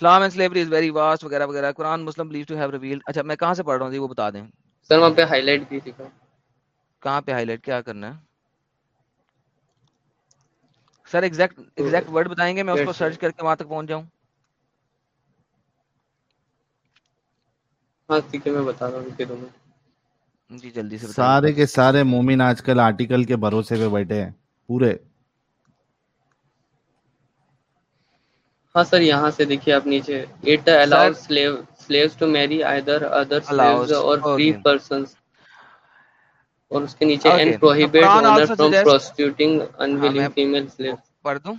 Islam and slavery is very vast وغیرہ وغیرہ۔ قران Muslim believe to have revealed اچھا میں کہاں سے پڑھ رہا ہوں؟ جی وہ بتا دیں۔ سر وہاں پہ ہائی لائٹ کی کہاں پہ ہائی لائٹ کیا کرنا ہے؟ سر ایگزیکٹ ایگزیکٹ ورڈ بتائیں گے؟ میں اس کو سرچ کر کے وہاں تک پہنچ جاؤں۔ ہاں ٹھیک ہے میں بتا رہا ہوں جی جلدی سے سارے کے سارے مومن آج کل آرٹیکل کے بھروسے پہ بیٹھے ہیں پورے۔ ہاں سر یہاں سے دیکھیے آپ نیچے it allows slave slaves to marry either other slaves or free persons اور اس کے نیچے and prohibit owner from prostituting unwilling female slave پڑھ دوں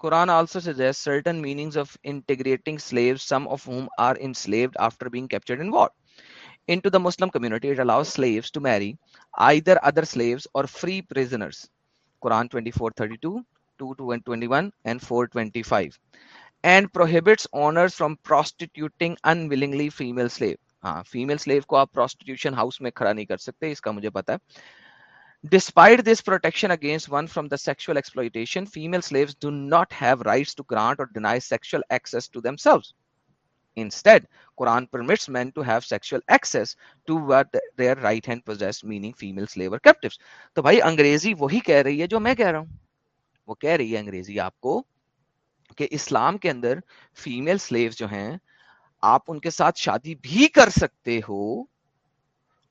Quran also suggests certain meanings of integrating slaves, some of whom are enslaved after being captured in war. Into the Muslim community, it allows slaves to marry either other slaves or free prisoners. Quran 24, 221 and 425 and prohibits owners from prostituting unwillingly female slave. ہاں female slave کو آپ prostitution house میں کھڑا نہیں کر سکتے اس کا مجھے پتا ہے despite this protection against one from the sexual exploitation female slaves do not have rights to grant or deny sexual access to them slaves instead Quran permits men to have sexual access to what their right hand possess meaning female slave captives تو بھائی انگریزی وہی کہہ رہی ہے جو میں کہہ رہا ہوں وہ کہہ رہی ہے انگریزی آپ کو کہ اسلام کے اندر فیمل سلیوز جو ہیں، آپ ان کے ساتھ شادی بھی کر سکتے ہو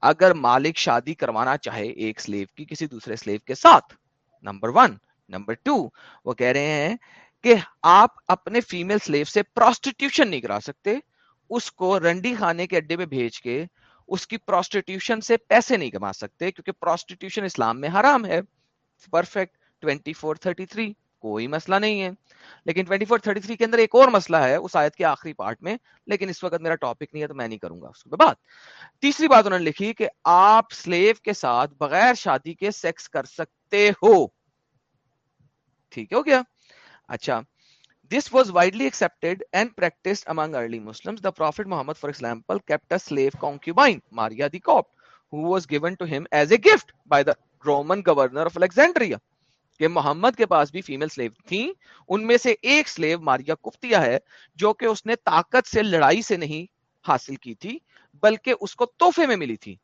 اگر مالک شادی کروانا چاہے ایک سلیو کی کسی دوسرے سلیو کے ساتھ۔ نمبر ون نمبر ٹو وہ کہہ رہے ہیں کہ آپ اپنے فیمل سلیو سے پروسٹیٹیوشن نہیں کرا سکتے، اس کو رنڈی خانے کے اڈے میں بھیج کے اس کی پروسٹیٹیوشن سے پیسے نہیں کما سکتے کیونکہ پروسٹیٹیوشن اسلام میں حرام ہے۔ پرفیکٹ 2433 کوئی مسئلہ نہیں ہے۔ لیکن 2433 کے اندر ایک اور مسئلہ ہے اس آیت کے آخری پارٹ میں لیکن اس وقت میرا ٹاپک نہیں ہے تو میں نہیں کروں گا اس کے بعد۔ تیسری بات انہوں نے لکھی کہ آپ سلیو کے ساتھ بغیر شادی کے سیکس کر سکتے ہو۔ ٹھیک ہے ہو گیا۔ اچھا۔ This was widely accepted and practiced among early Muslims. The Prophet Muhammad, for example, kept a slave concubine, Maria the Copt, who was given to him as a gift by the Roman governor of Alexandria. کہ محمد کے پاس بھی female sleeve تھیں، ان میں سے ایک sleeve ماریا کفتیا ہے، جو کہ اس نے طاقت سے لڑائی سے نہیں حاصل کی تھی، بلکہ اس کو تحفے میں ملی تھی۔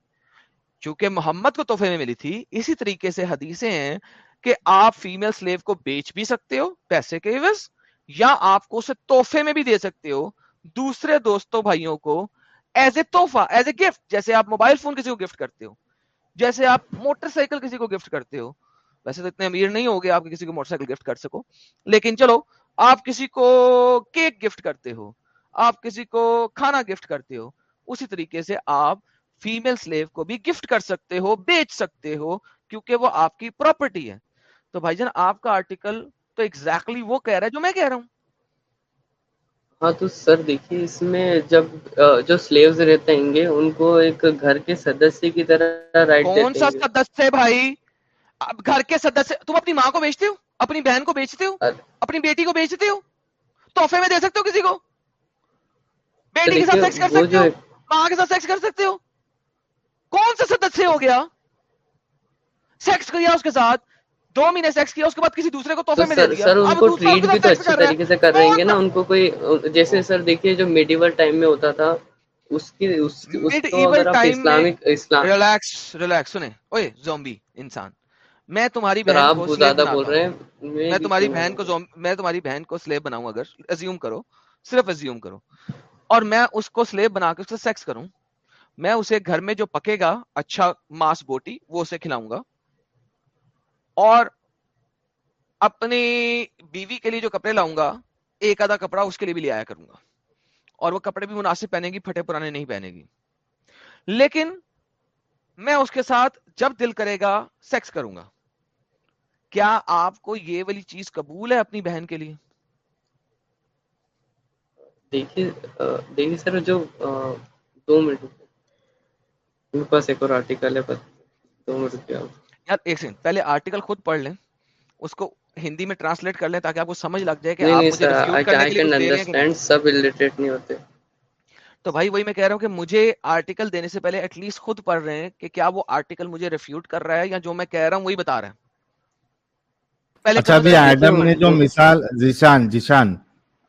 چونکہ محمد کو تحفے میں ملی تھی، اسی طریقے سے حدیثیں ہیں کہ آپ فیمل سلیو کو بیچ بھی سکتے ہو پیسے کے عوض، یا آپ کو اسے تحفے میں بھی دے سکتے ہو۔ دوسرے دوستوں بھائیوں کو ایز اے تحفہ ایز اے گفٹ جیسے آپ موبائل فون کسی کو گفٹ کرتے ہو، جیسے آپ موٹر سائیکل کسی کو گفٹ کرتے ہو۔ ویسے تو اتنے امیر نہیں ہوگے آپ کسی کو موٹر سائیکل گفٹ کر سکو لیکن چلو آپ کسی کو کیک گفٹ کرتے ہو آپ کسی کو کھانا گفٹ کرتے ہو اسی طریقے سے آپ فیمل سلیو کو بھی گفٹ کر سکتے ہو بیچ سکتے ہو کیونکہ وہ آپ کی پراپرٹی ہے۔ تو بھائی جان آپ کا آرٹیکل تو ایکزیکٹلی exactly وہ کہہ رہا ہے جو میں کہہ رہا ہوں۔ ہاں تو سر دیکھیے اس میں جب جو سلیوز رہتے ہیں ان کو ایک گھر کے سدسیہ کی طرح رائٹ کون سا سدسیہ بھائی؟ گھر کے سدسیہ تم اپنی ماں کو بیچتے ہو؟ اپنی بہن کو بیچتے ہو؟ اپنی بیٹی کو بیچتے ہو؟ تحفے میں دے سکتے ہو کسی کو؟ بیٹی کے ساتھ سیکس کر سکتے ہو؟ ماں کے ساتھ سیکس کر سکتے ہو؟ کون سا سدسیہ ہو گیا؟ سیکس کیا اس کے ساتھ؟ دو مہینے سیکس کیا اس کے بعد کسی دوسرے کو تحفے میں دے دیا؟ سر ان کو ٹریٹ بھی تو اچھے طریقے سے کر رہے ہیں نا؟ ان کو کوئی جیسے سر دیکھیے جو میڈیول ٹائم میں ہوتا تھا اس کی اس کو اگر اسلامک اسلام ریلیکس ریلیکس سنیں۔ اوئے زومبی انسان۔ میں تمہاری بہن کو زیادہ بول رہے ہیں۔ میں تمہاری بہن کو میں تمہاری بہن کو سلیب بناؤں اگر۔ ازیوم کرو۔ صرف ازیوم کرو۔ اور میں اس کو سلیب بنا کے اس سے سیکس کروں۔ میں اسے گھر میں جو پکے گا اچھا ماس بوٹی وہ اسے کھلاؤں گا۔ اور اپنی بیوی کے لیے جو کپڑے لاؤں گا ایک آدھا کپڑا اس کے لیے بھی لے آیا کروں گا۔ اور وہ کپڑے بھی مناسب پہنے گی پھٹے پرانے نہیں پہنے گی۔ لیکن میں اس کے ساتھ جب دل کرے گا سیکس کروں گا۔ کیا آپ کو یہ والی چیز قبول ہے اپنی بہن کے لیے؟ دیکھیے سر جو دو منٹ پاس ایک اور آرٹیکل ہے دو منٹ یار ایک پہلے آرٹیکل خود پڑھ لیں۔ اس کو ہندی میں ٹرانسلیٹ کر لیں تاکہ آپ کو سمجھ لگ جائے کہ نہیں ہوتے۔ تو بھائی وہی میں کہہ رہا ہوں کہ مجھے آرٹیکل دینے سے پہلے ایٹ لیسٹ خود پڑھ رہے ہیں کہ کیا وہ آرٹیکل مجھے ریفیوٹ کر رہا ہے یا جو میں کہہ رہا ہوں وہی بتا رہا ہے۔ اچھا، جو مثال جیشان جیشان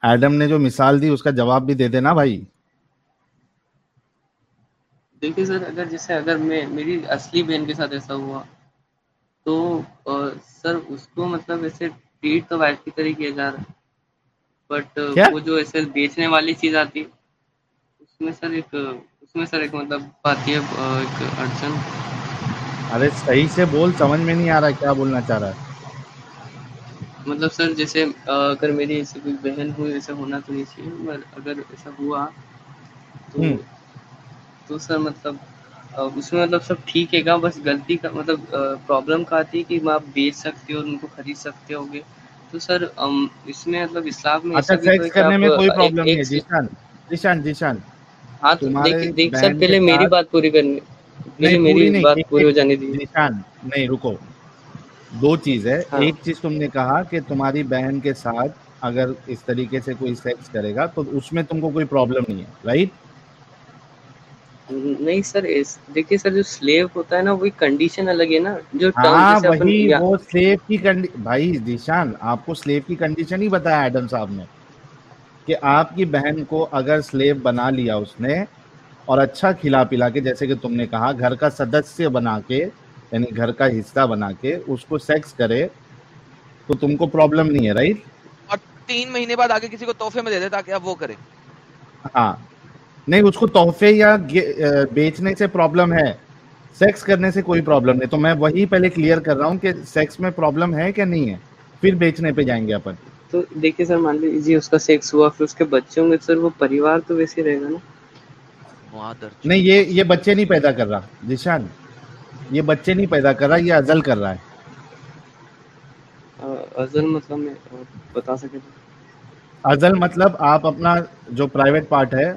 ایڈم نے جو مثال دی اس کا جواب بھی دے دینا بھائی۔ دیکھیے سر اگر جیسے اگر میں میری اصلی بہن کے ساتھ ایسا ہوا تو سر اس کو مطلب ایسے ٹریٹ تو وائف کی طرح کیا جا رہا بٹ وہ جو ایسے بیچنے والی چیز آتی میں سر ایک اس میں سر ایک مطلب ایک اڑچن ارے صحیح سے بول سمجھ میں نہیں آ رہا کیا بولنا چاہ رہا ہے۔ مطلب سر جیسے اگر میری ایسی کوئی بہن ہوئی ایسا ہونا تو نہیں چاہیے مگر اگر ایسا ہوا تو تو سر مطلب اس میں مطلب سب ٹھیک ہے گا بس غلطی کا مطلب پرابلم کا آتی ہے کہ آپ بیچ سکتے ہو ان کو خرید سکتے ہو گے تو سر اس میں مطلب اسلام میں اچھا، کوئی پرابلم نہیں ہے۔ جیشان جیشان جیشان۔ ہاں دیکھ سر پہلے میری بات پوری کرنی پہلے میری بات پوری ہو جانے دی۔ نشان نہیں رکو۔ دو چیز ہے۔ ہاں۔ ایک چیز تم نے کہا کہ تمہاری بہن کے ساتھ اگر اس طریقے سے کوئی سیکس کرے گا تو اس میں تم کو کوئی پرابلم نہیں ہے رائٹ نہیں سر دیکھیے سر جو سلیو ہوتا ہے نا وہی کنڈیشن الگ ہے نا جو ہاں وہی وہ سلیو کی بھائی دیشان آپ کو سلیو کی کنڈیشن ہی بتایا ایڈم صاحب نے۔ کہ آپ کی بہن کو اگر سلیب بنا لیا اس نے اور اچھا کھلا پلا کے جیسے کہ تم نے کہا گھر کا سدسیہ بنا کے یعنی گھر کا حصہ بنا کے اس کو سیکس کرے تو تم کو پرابلم نہیں ہے رائٹ اور تین مہینے بعد آگے کسی کو تحفے میں دے دے تاکہ آپ وہ کرے۔ ہاں۔ نہیں اس کو تحفے یا بیچنے سے پرابلم ہے سیکس کرنے سے کوئی پرابلم نہیں۔ تو میں وہی پہلے کلیئر کر رہا ہوں کہ سیکس میں پرابلم ہے کہ نہیں ہے پھر بیچنے پہ جائیں گے اپن۔ تو دیکھیے سر مان لیجیے اس کا سیکس ہوا پھر اس کے بچے ہوں گے سر وہ پریوار تو ویسے رہے گا نا۔ نہیں یہ یہ بچے نہیں پیدا کر رہا نشان۔ یہ بچے نہیں پیدا کر رہا یہ ازل کر رہا ہے۔ ازل مطلب میں بتا سکے ازل مطلب آپ اپنا جو پرائیویٹ پارٹ ہے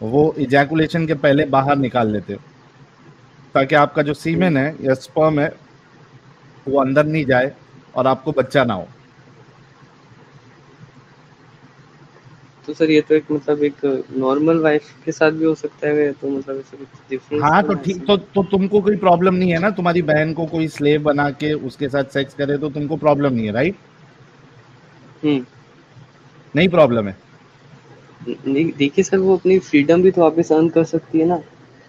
وہ ایجیکولیشن کے پہلے باہر نکال لیتے ہو۔ تاکہ آپ کا جو سیمن ہے یا اسپرم ہے وہ اندر نہیں جائے اور آپ کو بچہ نہ ہو۔ تو سر یہ تو ایک مطلب ایک نارمل وائف کے ساتھ بھی ہو سکتا ہے تو مطلب اس ہاں تو ٹھیک تو تو تم کو کوئی پرابلم نہیں ہے نا؟ تمہاری بہن کو کوئی سلیو بنا کے اس کے ساتھ سیکس کرے تو تم کو پرابلم نہیں ہے رائٹ ہم نہیں پرابلم ہے۔ دیکھیے سر وہ اپنی فریڈم بھی تو واپس ارن کر سکتی ہے نا۔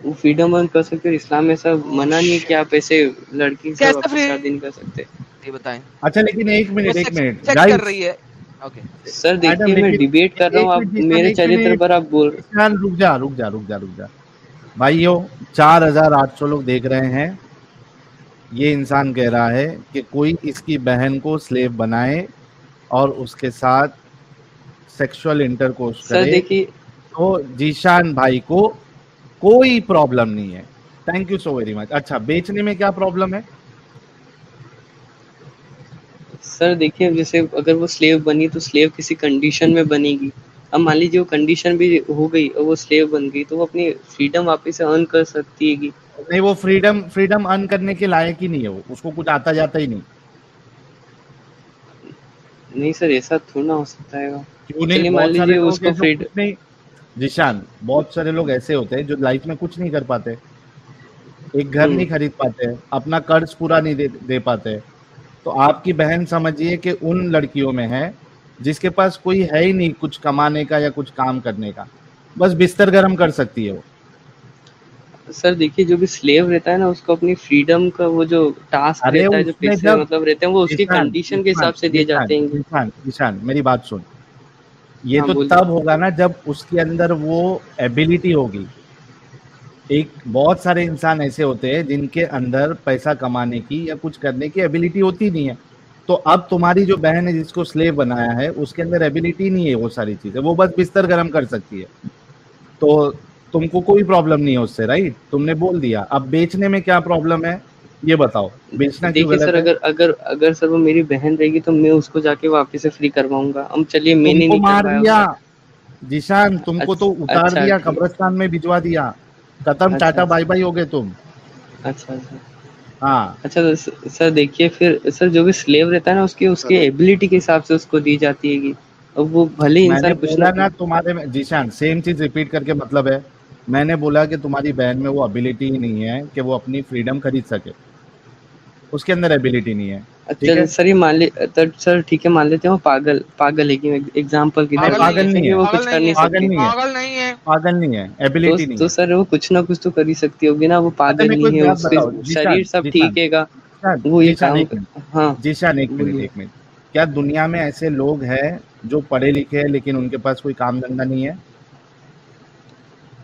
وہ فریڈم ارن کر سکتے اسلام میں سر منع نہیں ہے کہ آپ ایسے لڑکی سے شادی نہیں کر سکتے۔ یہ بتائیں۔ اچھا لیکن ایک منٹ ایک منٹ۔ کر رہی ہے۔ سر دیکھیے میں ڈیبیٹ کر رہا ہوں آپ میرے چریتر پر آپ بول رک جا رک جا رک جا رک جا بھائیو چار ہزار آٹھ سو لوگ دیکھ رہے ہیں یہ انسان کہہ رہا ہے کہ کوئی اس کی بہن کو سلیب بنائے اور اس کے ساتھ سیکشل انٹر کورس کرے تو جیشان بھائی کو کوئی پرابلم نہیں ہے thank you so very much اچھا بیچنے میں کیا پرابلم ہے سر دیکھیں جیسے اگر وہ سلیو بنی تو سلیو کسی کنڈیشن میں بنے گی۔ اب مان لیجیے وہ کنڈیشن بھی ہو گئی اور وہ سلیو بن گئی تو وہ اپنی فریڈم واپس ارن کر سکتی ہے نہیں وہ فریڈم فریڈم ارن کرنے کے لائق ہی نہیں ہے۔ اس کو کچھ آتا جاتا ہی نہیں۔ نہیں سر ایسا تھوڑا ہو سکتا ہے۔ جیشان بہت سارے لوگ ایسے ہوتے ہیں جو لائف میں کچھ نہیں کر پاتے۔ ایک گھر نہیں خرید پاتے اپنا قرض پورا نہیں دے پاتے۔ تو آپ کی بہن سمجھیے کہ ان لڑکیوں میں ہے جس کے پاس کوئی ہے ہی نہیں کچھ کمانے کا یا کچھ کام کرنے کا۔ بس بستر گرم کر سکتی ہے وہ۔ سر دیکھیے جو بھی سلیو رہتا ہے نا اس کو اپنی فریڈم کا وہ جو ٹاسک رہتا ہے جو پیسے مطلب رہتے ہیں وہ اس کی کنڈیشن کے حساب سے دیے جاتے ہیں۔ نشان میری بات سن۔ یہ ہاں، تو تب ہوگا نا جب اس کے اندر وہ ایبیلیٹی ہوگی۔ ایک بہت سارے انسان ایسے ہوتے ہیں جن کے اندر پیسہ کمانے کی یا کچھ کرنے کی ایبلٹی ہوتی نہیں ہے۔ تو اب تمہاری جو بہن ہے جس کو سلیو بنایا ہے اس کے اندر ایبلٹی نہیں ہے وہ ساری چیزیں۔ وہ بس بستر گرم کر سکتی ہے۔ تو تم کو کوئی پرابلم نہیں ہے اس سے رائٹ تم نے بول دیا۔ اب بیچنے میں کیا پرابلم ہے؟ یہ بتاؤ۔ بیچنا دیکھیے سر اگر اگر اگر سر وہ میری بہن رہے گی تو میں اس کو جا کے واپس سے فری کرواؤں گا۔ ہم چلیے میں نے مار دیا۔ جیشان تم کو تو اچھا، اتار اچھا، دیا اچھا۔ قبرستان میں بھجوا دیا۔ قدم اچھا، ٹاٹا اچھا۔ بائی بائی ہو گئے تم۔ اچھا اچھا۔ ہاں۔ اچھا سر دیکھیے پھر سر جو بھی سلیو رہتا ہے نا اس کی اس کی ایبلٹی کے حساب سے اس کو دی جاتی ہے اب وہ بھلے انسان بولا نا تمہارے جیشان سیم چیز ریپیٹ کر کے مطلب ہے۔ میں نے بولا کہ تمہاری بہن میں وہ ابیلٹی ہی نہیں ہے کہ وہ اپنی فریڈم خرید سکے۔ اس کے اندر ابیلیٹی نہیں ہے۔ سر یہ مان لے سر ٹھیک ہے مان لیتے ہیں پاگل پاگل ہے کہ ایگزامپل کی پاگل نہیں ہے۔ وہ کچھ کر نہیں سکتی پاگل نہیں ہے۔ پاگل نہیں ہے۔ نہیں تو سر وہ کچھ نہ کچھ تو کر ہی سکتی ہوگی نا وہ اچھا، پاگل نہیں ہے اس کے جی شریر سب جی ٹھیک ہے گا۔ جی وہ یہ کام ہاں۔ جی شان ایک منٹ ایک منٹ۔ کیا دنیا میں ایسے لوگ ہیں جو پڑھے لکھے ہیں لیکن ان کے پاس کوئی کام دھندا نہیں ہے؟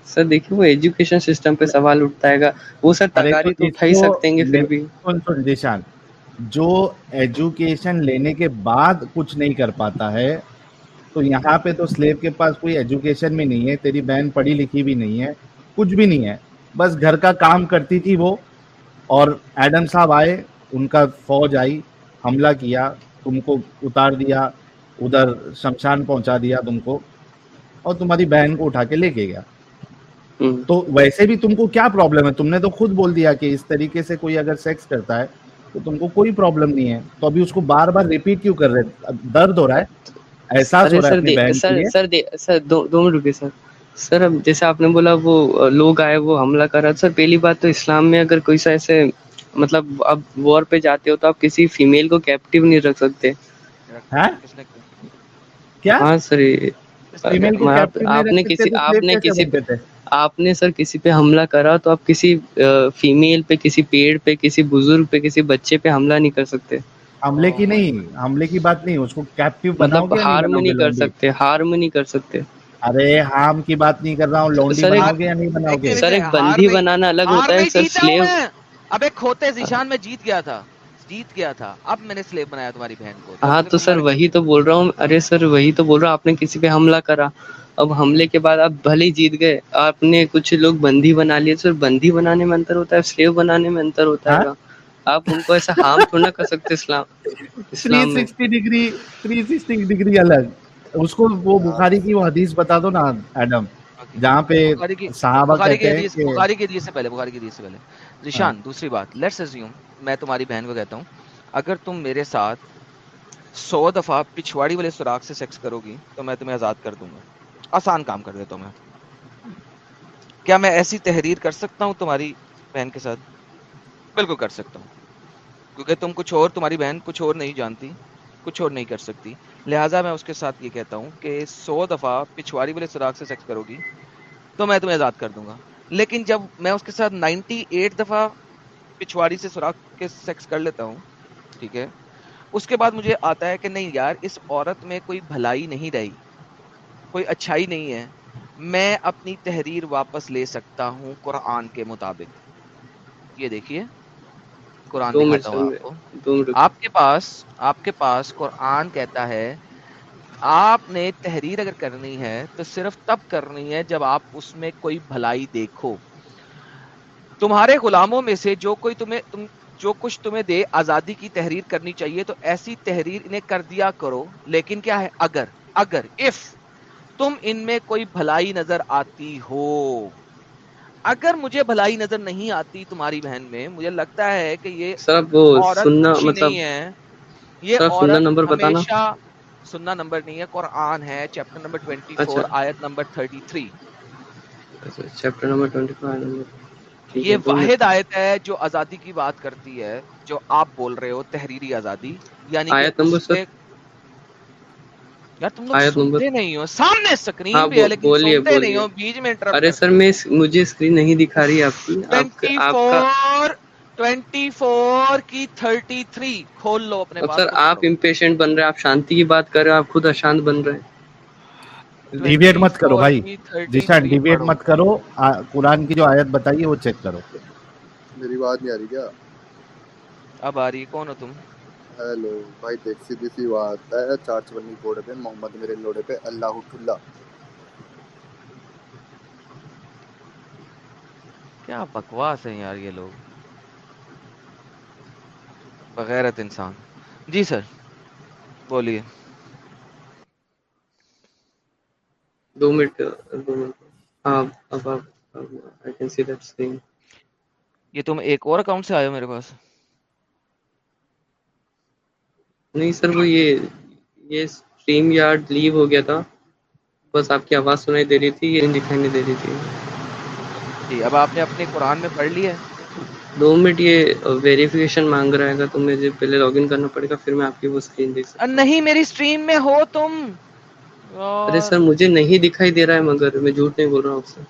سر دیکھیے وہ ایجوکیشن سسٹم پہ سوال اٹھتا ہے گا۔ وہ سر تکاری تو اٹھا ہی سکتے ہیں پھر بھی۔ سن سن جو ایجوکیشن لینے کے بعد کچھ نہیں کر پاتا ہے تو یہاں پہ تو سلیب کے پاس کوئی ایجوکیشن بھی نہیں ہے تیری بہن پڑھی لکھی بھی نہیں ہے کچھ بھی نہیں ہے۔ بس گھر کا کام کرتی تھی وہ اور ایڈم صاحب آئے ان کا فوج آئی حملہ کیا تم کو اتار دیا ادھر شمشان پہنچا دیا تم کو اور تمہاری بہن کو اٹھا کے لے کے گیا۔ تو ویسے بھی تم کو کیا پرابلم ہے؟ تم نے تو خود بول دیا کہ اس طریقے سے کوئی اگر سیکس کرتا ہے تو تم کو کوئی پرابلم نہیں ہے۔ تو ابھی اس کو بار بار ریپیٹ کیوں کر رہے درد ہو رہا ہے۔ احساس ہو رہا ہے سر سر دو منٹ رکے سر۔ سر اب جیسے آپ نے بولا وہ لوگ آئے وہ حملہ کر رہا سر پہلی بات تو اسلام میں اگر کوئی سا ایسے مطلب آپ وار پہ جاتے ہو تو آپ کسی فیمیل کو کیپٹیو نہیں رکھ سکتے۔ ہاں؟, ہاں، سر آپ نے کسی آپ نے کسی آپ نے سر کسی پہ حملہ کرا تو آپ کسی فیمیل پہ کسی پیڑ پہ کسی بزرگ پہ کسی بچے پہ حملہ نہیں کر سکتے؟ حملے کی نہیں حملے کی بات نہیں اس کو کیپٹیو مطلب ہارم نہیں کر سکتے ہارم نہیں کر سکتے۔ ارے ہارم کی بات نہیں کر رہا ہوں لونڈی بناؤ گے یا نہیں بناؤ گے؟ سر ایک بندی بنانا الگ ہوتا ہے سر سلیو اب ایک کھوتے زیشان میں جیت گیا تھا جیت گیا تھا۔ اب میں نے سلیو بنایا تمہاری بہن کو۔ ہاں تو سر وہی تو بول رہا ہوں۔ ارے سر وہی تو بول رہا ہوں آپ نے کسی پہ حملہ کرا۔ اب حملے کے بعد آپ بھلے ہی جیت گئے۔ آپ نے کچھ لوگ بندی بنا لیے سر بندی بنانے میں انتر ہوتا ہے سلیو بنانے میں انتر ہوتا ہے۔ ہاں؟ آپ ان کو ایسا ہارم تھوڑا نہ کر سکتے اسلام 360 ڈگری الگ۔ اس کو وہ بخاری کی وہ حدیث بتا دو نا ایڈم جہاں پہ صحابہ کہتے ہیں بخاری کی حدیث سے پہلے بخاری کی حدیث سے پہلے۔ ذیشان ہاں۔ دوسری بات۔ لیٹس ازیوم میں تمہاری بہن کو کہتا ہوں اگر تم میرے ساتھ سو دفعہ پچھواڑی والے سراغ سے سیکس کرو گی تو میں تمہیں آزاد کر دوں گا۔ آسان کام کر دیتا ہوں میں۔ کیا میں ایسی تحریر کر سکتا ہوں تمہاری بہن کے ساتھ؟ بالکل کر سکتا ہوں۔ کیونکہ تم کچھ اور، تمہاری بہن کچھ اور نہیں جانتی، کچھ اور نہیں کر سکتی۔ لہٰذا میں اس کے ساتھ یہ کہتا ہوں کہ سو دفعہ پچھواری والے سراغ سے سیکس کرو گی تو میں تمہیں آزاد کر دوں گا۔ لیکن جب میں اس کے ساتھ نائنٹی ایٹ دفعہ پچھواڑی سے سوراخ کے سیکس کر لیتا ہوں، ٹھیک ہے، اس کے بعد مجھے آتا ہے کہ نہیں یار، اس عورت میں کوئی بھلائی نہیں رہی۔ کوئی اچھائی نہیں ہے میں اپنی تحریر واپس لے سکتا ہوں قرآن کے مطابق۔ یہ دیکھیے قرآن آپ کے پاس آپ کے پاس قرآن کہتا ہے آپ نے تحریر اگر کرنی ہے تو صرف تب کرنی ہے جب آپ اس میں کوئی بھلائی دیکھو۔ تمہارے غلاموں میں سے جو کوئی تمہیں تم جو کچھ تمہیں دے آزادی کی تحریر کرنی چاہیے تو ایسی تحریر انہیں کر دیا کرو۔ لیکن کیا ہے؟ اگر اگر اف تم ان میں کوئی بھلائی نظر آتی ہو۔ اگر مجھے بھلائی نظر نہیں آتی تمہاری بہن میں مجھے لگتا ہے کہ یہ سب سننا مطلب ہے۔ یہ سننا نمبر بتانا۔ سننا نمبر نہیں ہے قرآن ہے چیپٹر نمبر 24 اچھا۔ آیت نمبر 33 اچھا، چیپٹر نمبر 24 یہ واحد آیت ہے جو آزادی کی بات کرتی ہے جو آپ بول رہے ہو تحریری آزادی یعنی آیت نمبر یار تم لوگ سنتے نہیں ہو سامنے سکرین ہاں، پہ ہے لیکن سنتے نہیں ہو بیچ میں انٹرپٹ ارے سر میں مجھے سکرین نہیں دکھا رہی آپ کی آپ کا 24 کی 33 کھول لو اپنے سر آپ امپیشنٹ بن رہے ہیں آپ شانتی کی بات کر رہے ہیں آپ خود اشانت بن رہے ہیں۔ ڈیویٹ مت کرو بھائی۔ ڈیویٹ مت کرو۔ قرآن کی جو آیت بتائیے وہ چیک کرو۔ میری بات نہیں آ رہی کیا؟ اب آ رہی ہے کون ہو تم؟ ہیلو بھائی ٹیکسی ڈی بات ہے چار چونی بورڈ پہ محمد میرے لوڑے پہ اللہ ٹھلا کیا بکواس ہیں یار یہ لوگ بغیرت انسان جی سر بولیے دو منٹ یہ تم ایک اور اکاؤنٹ سے آئے ہو میرے پاس نہیں سر وہ یہ یہ اسٹریم یارڈ لیو ہو گیا تھا۔ بس آپ کی آواز سنائی دے رہی تھی یہ دکھائی نہیں دے رہی تھی۔ جی اب آپ نے اپنے قرآن میں پڑھ لیا ہے؟ دو منٹ یہ ویریفیکیشن مانگ رہا ہے گا تو مجھے پہلے لاگ ان کرنا پڑے گا پھر میں آپ کی وہ اسکرین دیکھ سکتا نہیں میری اسٹریم میں ہو تم۔ ارے سر مجھے نہیں دکھائی دے رہا ہے مگر میں جھوٹ نہیں بول رہا ہوں سر۔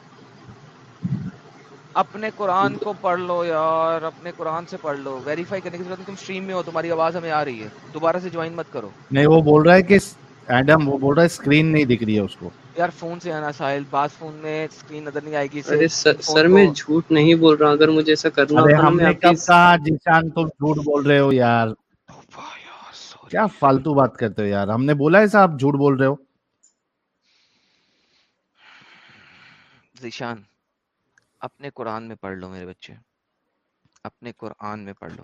اپنے قرآن کو پڑھ لو یار اپنے قرآن سے پڑھ لو۔ ویریفائی کرنے کی ضرورت تم سٹریم میں ہو تمہاری آواز ہمیں آ رہی ہے۔ دوبارہ سے جوائن مت کرو۔ نہیں وہ بول رہا ہے کہ ایڈم وہ بول رہا ہے سکرین نہیں دکھ رہی ہے اس کو۔ یار فون سے آنا ساحل۔ بعض فون میں سکرین نظر نہیں آئے گی سر, سر میں جھوٹ نہیں بول رہا۔ اگر مجھے ایسا کرنا ہوتا ہم نے کب کہا جیشان تم جھوٹ بول رہے ہو یار؟ oh کیا فالتو بات کرتے ہو یار؟ ہم نے بولا ہے صاحب جھوٹ بول رہے ہو۔ زیشان اپنے قرآن میں پڑھ لو میرے بچے۔ اپنے قرآن میں پڑھ لو۔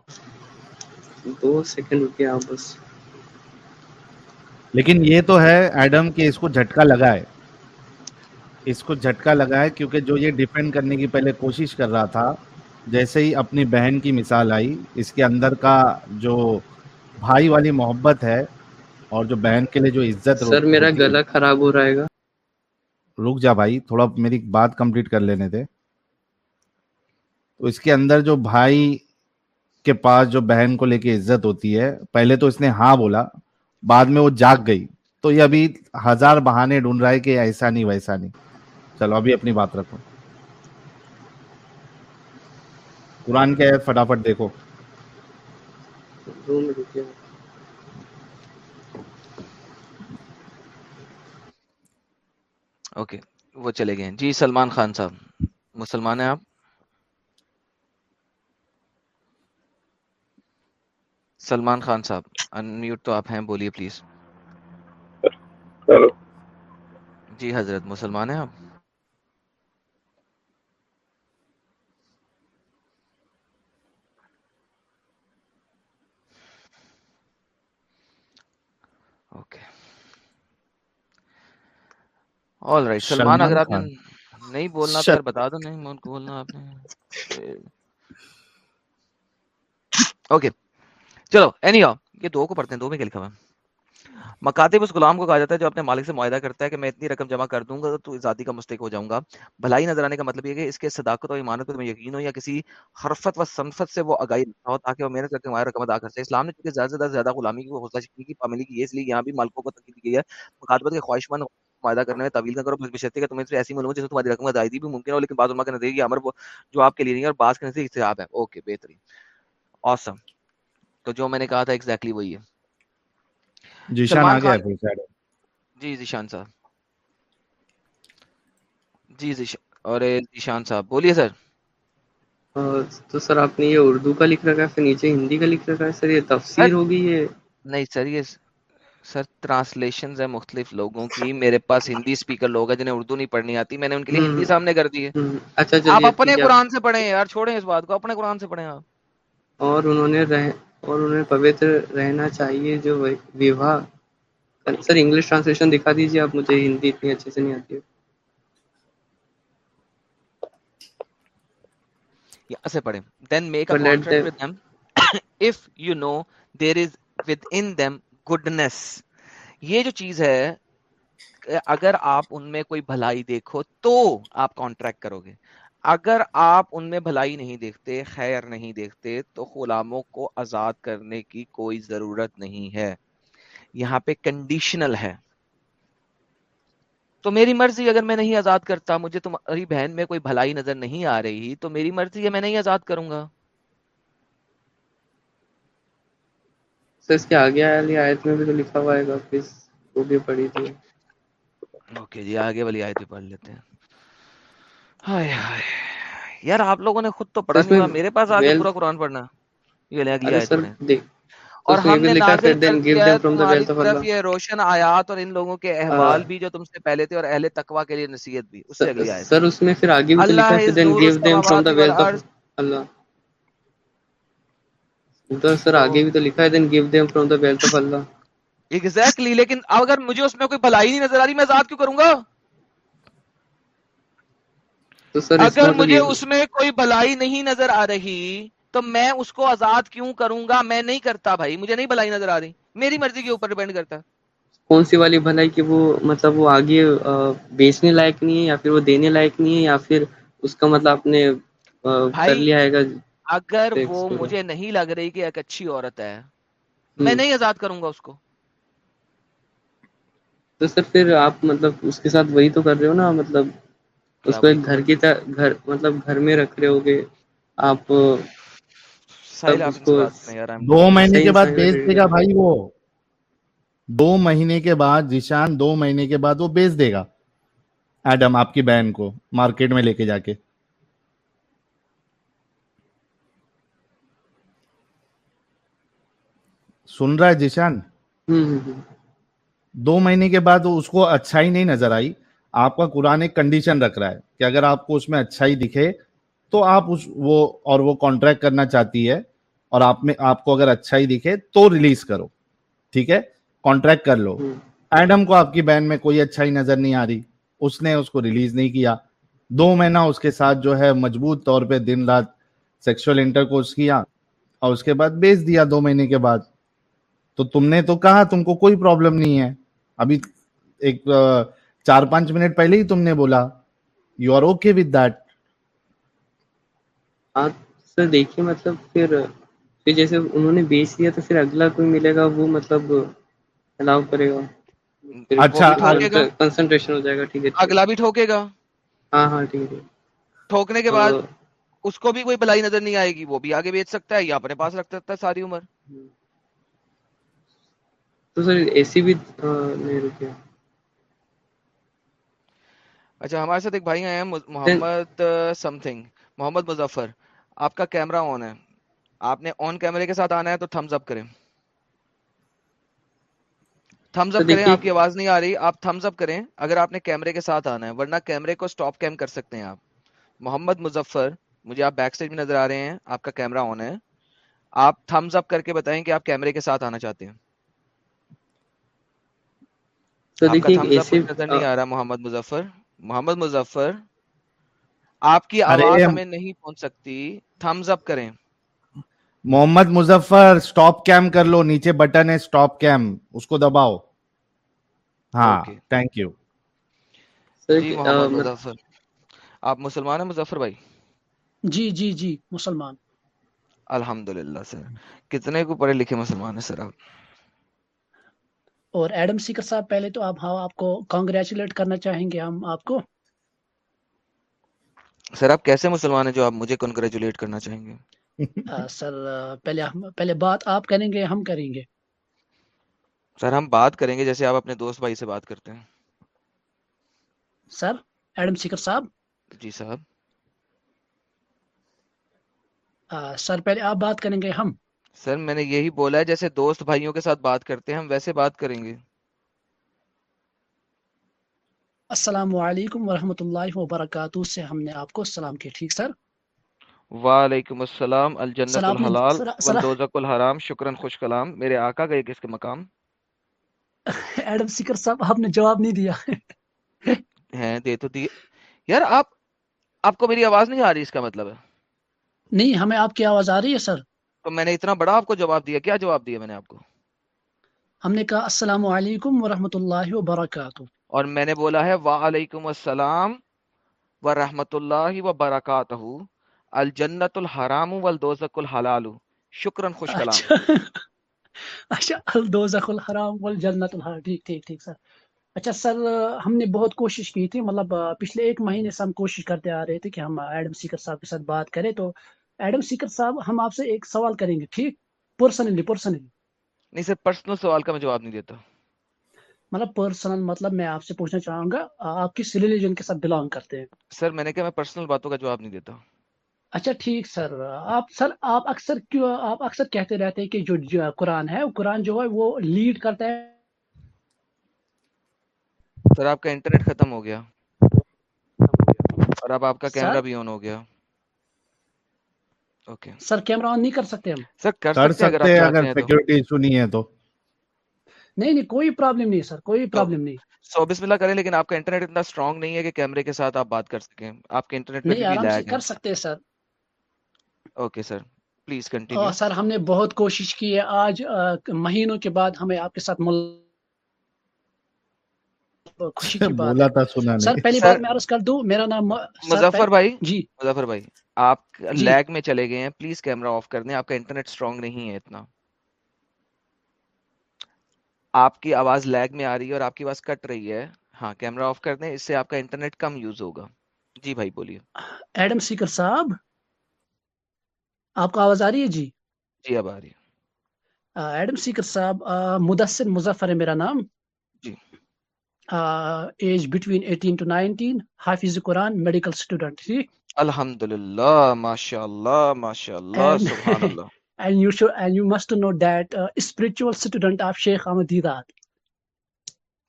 دو سیکنڈ رکے آپ بس۔ لیکن یہ تو ہے ایڈم کہ اس کو جھٹکا لگا ہے۔ اس کو جھٹکا لگا ہے کیونکہ جو یہ ڈیپینڈ کرنے کی پہلے کوشش کر رہا تھا جیسے ہی اپنی بہن کی مثال آئی اس کے اندر کا جو بھائی والی محبت ہے اور جو بہن کے لیے جو عزت سر میرا گلا خراب ہو رہا ہے۔ گا رک جا بھائی تھوڑا میری بات کمپلیٹ کر لینے دے۔ تو اس کے اندر جو بھائی کے پاس جو بہن کو لے کے عزت ہوتی ہے پہلے تو اس نے ہاں بولا بعد میں وہ جاگ گئی۔ تو یہ ابھی ہزار بہانے ڈھونڈ رہا ہے کہ ایسا نہیں ویسا نہیں۔ چلو ابھی اپنی بات رکھو۔ قرآن کیا ہے؟ فٹافٹ دیکھو۔ اوکے وہ چلے گئے۔ جی سلمان خان صاحب مسلمان ہیں آپ؟ سلمان خان صاحب انمیوٹ تو آپ ہیں بولیے پلیز جی حضرت مسلمان ہیں آپ؟ سلمان اگر آپ نے نہیں بولنا پھر بتا دو نہیں بولنا آپ نے۔ اوکے چلو اینی ہاؤ یہ دو کو پڑھتے ہیں دو میں کیا لکھا ہوا مکاتب اس غلام کو کہا جاتا ہے جو اپنے مالک سے معاہدہ کرتا ہے کہ میں اتنی رقم جمع کر دوں گا تو آزادی کا مستق ہو جاؤں گا۔ بھلائی نظر آنے کا مطلب یہ کہ اس کے صداقت اور ایمانت میں یقین ہو یا کسی حرفت و صنفت سے وہ آگاہی رکھتا ہو تاکہ وہ محنت کر کے ہمارے رقم ادا کر سکے۔ اسلام نے چونکہ زیادہ سے زیادہ, غلامی کی حوصلہ شکنی کی پاملی کی ہے اس لیے یہاں بھی مالکوں کو تنقید کی ہے۔ مکاتبت کے خواہش مند معاہدہ کرنے میں طویل نہ کرو بشرطے کہ تمہیں ایسی معلوم ہے جس تمہاری رقم ادائیگی بھی ممکن ہو لیکن بعض عمر کا نظریہ امر جو آپ کے لیے نہیں اور بعض کے نظریے اختیاب ہے۔ اوکے بہترین۔ اوسم awesome. تو جو میں نے کہا تھا ایگزیکٹلی وہی ہے۔ جیشان ہے جی, جی،, جی، صاحب۔ جی, جی، صاحب۔ بولیے سر۔ تو سر آپ نے یہ اردو کا لکھ رکھا ہے پھر نیچے ہندی کا لکھ رکھا ہے؟ سر یہ تفسیر ہوگی یہ؟ نہیں سر یہ سر مختلف لوگوں کی۔ میرے پاس ہندی اسپیکر لوگ ہیں جنہیں اردو نہیں پڑھنی آتی۔ میں نے ان کے لیے ہندی سامنے کر دی ہے۔ اچھا آپ اپنے قرآن سے پڑھیں یار چھوڑیں اس بات کو۔ اپنے قرآن سے پڑھیں آپ۔ اور انہوں نے اور انہیں پویتر رہنا چاہیے جو ویواہ سر انگلش ٹرانسلیشن دکھا دیجیے آپ مجھے ہندی اتنی اچھے سے نہیں آتی سے پڑھیں۔ Then make up contract with them if you know there is یہ جو چیز ہے اگر آپ ان میں کوئی بھلائی دیکھو تو آپ کانٹریکٹ کرو گے اگر آپ ان میں بھلائی نہیں دیکھتے خیر نہیں دیکھتے تو غلاموں کو آزاد کرنے کی کوئی ضرورت نہیں ہے۔ یہاں پہ کنڈیشنل ہے۔ تو میری مرضی اگر میں نہیں آزاد کرتا مجھے تمہاری بہن میں کوئی بھلائی نظر نہیں آ رہی تو میری مرضی ہے میں نہیں آزاد کروں گا۔ لکھا ہوا ہے تھی۔ جی، آگے والی پڑھ لیتے ہیں۔ یار آپ لوگوں نے خود تو پڑھا نہیں میرے پاس آگے پورا قرآن پڑھنا۔ روشن آیات اور ان لوگوں کے احوال بھی جو تم سے پہلے تھے اور اہل تقوا کے لیے نصیحت بھی۔ سر اس میں پھر آگے بھی تو لکھا ہے لیکن اگر مجھے اس میں کوئی بھلائی نہیں نظر آ رہی میں ذات کیوں کروں گا؟ تو سر اگر مجھے اس میں کوئی بلائی نہیں نظر آ رہی تو میں اس کو آزاد کیوں کروں گا؟ میں نہیں کرتا بھائی مجھے نہیں بلائی نظر آ رہی۔ میری مرضی کے اوپر ڈیپینڈ کرتا۔ کون سی والی بھلائی کہ وہ مطلب وہ آگے بیچنے لائق نہیں ہے یا پھر وہ دینے لائق نہیں ہے یا پھر اس کا مطلب آپ نے کر لیا ہے اگر وہ مجھے نہیں لگ رہی کہ ایک اچھی عورت ہے میں نہیں آزاد کروں گا اس کو۔ تو سر پھر آپ مطلب اس کے ساتھ وہی تو کر رہے ہو نا؟ مطلب اس کو ایک گھر کی طرح گھر مطلب گھر میں رکھ رہے ہو گے آپ دو مہینے کے بعد بیچ دے گا بھائی وہ۔ دو مہینے کے بعد جیشان دو مہینے کے بعد وہ بیچ دے گا۔ ایڈم آپ کی بہن کو مارکیٹ میں لے کے جا کے۔ سن رہا ہے جیشان؟ دو مہینے کے بعد اس کو اچھائی نہیں نظر آئی۔ آپ کا قرآن ایک کنڈیشن رکھ رہا ہے کہ اگر آپ کو اس میں اچھا ہی دکھے تو آپ اس وہ اور وہ کانٹریکٹ کرنا چاہتی ہے اور آپ میں آپ کو اگر اچھا ہی دکھے تو ریلیز کرو ٹھیک ہے؟ کانٹریکٹ کر لو۔ ایڈم کو آپ کی بہن میں کوئی اچھا ہی نظر نہیں آ رہی۔ اس نے اس کو ریلیز نہیں کیا۔ دو مہینہ اس کے ساتھ جو ہے مضبوط طور پہ دن رات سیکشل انٹر کورس کیا اور اس کے بعد بیچ دیا دو مہینے کے بعد۔ تو تم نے تو کہا تم کو کوئی پرابلم نہیں ہے۔ ابھی ایک چار پانچ منٹ پہلے ہی تم نے بولا. You are okay with that sir دیکھیے مطلب پھر جیسے انہوں نے بیچ دیا تو پھر اگلا کوئی ملے گا وہ مطلب الاؤ کرے گا۔ اچھا کنسنٹریشن ہو جائے گا ٹھیک ہے اگلا بھی ٹھوکے گا؟ ہاں ہاں ٹھیک ہے ٹھوکنے کے بعد اس کو بھی کوئی بلائی نظر نہیں آئے گی وہ بھی آگے بیچ سکتا ہے یا اپنے پاس رکھ سکتا ہے ساری عمر؟ تو سر اے سی بھی ہاں، نہیں اچھا ہمارے ساتھ ایک بھائی ہیں محمد سم تھنگ محمد مظفر۔ آپ کا کیمرہ آن ہے۔ آپ نے آن کیمرے کے ساتھ آنا ہے تو تھمز اپ کریں۔ تھمز اپ کریں آپ کی آواز نہیں آ رہی۔ آپ تھمز اپ کریں اگر آپ نے کیمرے کے ساتھ آنا ہے ورنہ کیمرے کو سٹاپ کیم کر سکتے ہیں آپ۔ محمد مظفر مجھے آپ بیک سٹیج میں نظر آ رہے ہیں آپ کا کیمرہ آن ہے۔ آپ تھمز اپ کر کے بتائیں کہ آپ کیمرے کے ساتھ آنا چاہتے ہیں۔ تو دیکھیے نظر نہیں آ رہا محمد مظفر۔ محمد مظفر آپ کی آواز ہمیں نہیں پہنچ سکتی۔ تھمز اپ کریں۔ محمد مظفر سٹاپ کیم کر لو نیچے بٹن ہے سٹاپ کیم اس کو دباؤ۔ ہاں تھینک جی، یو مظفر۔ آپ مسلمان ہیں مظفر بھائی؟ جی جی جی مسلمان۔ الحمدللہ سر۔ کتنے کو پڑھے لکھے مسلمان ہیں سر آپ؟ اور ایڈم سیکر صاحب پہلے تو آپ ہاں آپ کو کانگریچولیٹ کرنا چاہیں گے ہم آپ کو؟ سر آپ کیسے مسلمان ہیں جو آپ مجھے کانگریچولیٹ کرنا چاہیں گے؟ سر پہلے پہلے بات آپ کریں گے ہم کریں گے۔ سر ہم بات کریں گے جیسے آپ اپنے دوست بھائی سے بات کرتے ہیں۔ سر ایڈم سیکر صاحب۔ جی صاحب۔ سر پہلے آپ بات کریں گے ہم۔ سر میں نے یہی بولا ہے جیسے دوست بھائیوں کے ساتھ بات کرتے ہیں ہم ویسے بات کریں گے۔ السلام علیکم ورحمۃ اللہ وبرکاتہ۔ سے ہم نے آپ کو السلام کیا ٹھیک سر؟ وعلیکم السلام الجنت الحلال والدوزق الحرام شکراً خوش کلام۔ میرے آقا کا یہ کس کے مقام؟ ایڈم سیکر صاحب آپ نے جواب نہیں دیا۔ ہیں دے تو دی یار آپ آپ کو میری آواز نہیں آ رہی اس کا مطلب ہے۔ نہیں ہمیں آپ کی آواز آ رہی ہے سر؟ تو میں نے اتنا بڑا آپ کو جواب دیا کیا جواب دیا میں نے آپ کو؟ ہم نے کہا السلام علیکم ورحمۃ اللہ وبرکاتہ۔ اور میں نے بولا ہے وعلیکم السلام ورحمۃ اللہ وبرکاتہ۔ الجنت الحرام والدوزق الحلال شکرن خوش کلام۔ اچھا۔, اچھا، الدوزخ الحرام والجنت الحلال ٹھیک ٹھیک ٹھیک سر۔ اچھا سر ہم نے بہت کوشش کی تھی۔ مطلب پچھلے ایک مہینے سے ہم کوشش کرتے آ رہے تھے کہ ہم ایڈم سیکر صاحب کے ساتھ بات کریں۔ تو ایڈم سیکر صاحب ہم آپ سے ایک سوال کریں گے ٹھیک؟ پرسنلی پرسنلی نہیں سر پرسنل سوال کا میں جواب نہیں دیتا۔ مطلب پرسنل مطلب میں آپ سے پوچھنا چاہوں گا آپ کس ریلیجن کے ساتھ بلانگ کرتے ہیں؟ سر میں نے کہا میں پرسنل باتوں کا جواب نہیں دیتا۔ اچھا ٹھیک سر۔ آپ سر آپ اکثر کیوں آپ اکثر کہتے رہتے ہیں کہ جو قرآن ہے قرآن جو ہے وہ لیڈ کرتا ہے۔ سر آپ کا انٹرنیٹ ختم ہو گیا۔ اور اب آپ کا کیمرہ بھی آن ہو گیا۔ اوکے سر کیمرہ آن نہیں کر سکتے ہم سر کر سکتے ہیں اگر سیکیورٹی ایشو نہیں ہے تو نہیں نہیں کوئی پرابلم نہیں سر کوئی پرابلم نہیں سو بسم اللہ کریں لیکن آپ کا انٹرنیٹ اتنا سٹرونگ نہیں ہے کہ کیمرے کے ساتھ آپ بات کر سکیں آپ کے انٹرنیٹ میں بھی لائے ہے کر سکتے ہیں sir okay sir please continue sir ہم نے بہت کوشش کی ہے آج مہینوں کے بعد ہمیں آپ کے ساتھ مل خوشی کی بات سر پہلی میں عرض کر دوں میرا نام مظفر. بھائی جی۔ مظفر بھائی آپ جی۔ لیگ میں چلے گئے ہیں پلیز کیمرہ آف کر دیں آپ کا انٹرنیٹ اسٹرانگ نہیں ہے اتنا۔ آپ کی آواز لیگ میں آ رہی ہے اور آپ کی آواز کٹ رہی ہے۔ ہاں کیمرہ آف کر دیں اس سے آپ کا انٹرنیٹ کم یوز ہوگا۔ جی بھائی بولیے۔ ایڈم سیکر صاحب آپ کو آواز آ رہی ہے؟ جی۔ جی اب آ رہی ہے۔ ایڈم سیکر صاحب مدثر مظفر ہے میرا نام۔ Age between eighteen to nineteen حافظ قرآن میڈیکل اسٹوڈنٹ الحمد للہ ماشاء اللہ ماشاء اللہ and سبحان اللہ۔ And you should and you must know that uh, spiritual student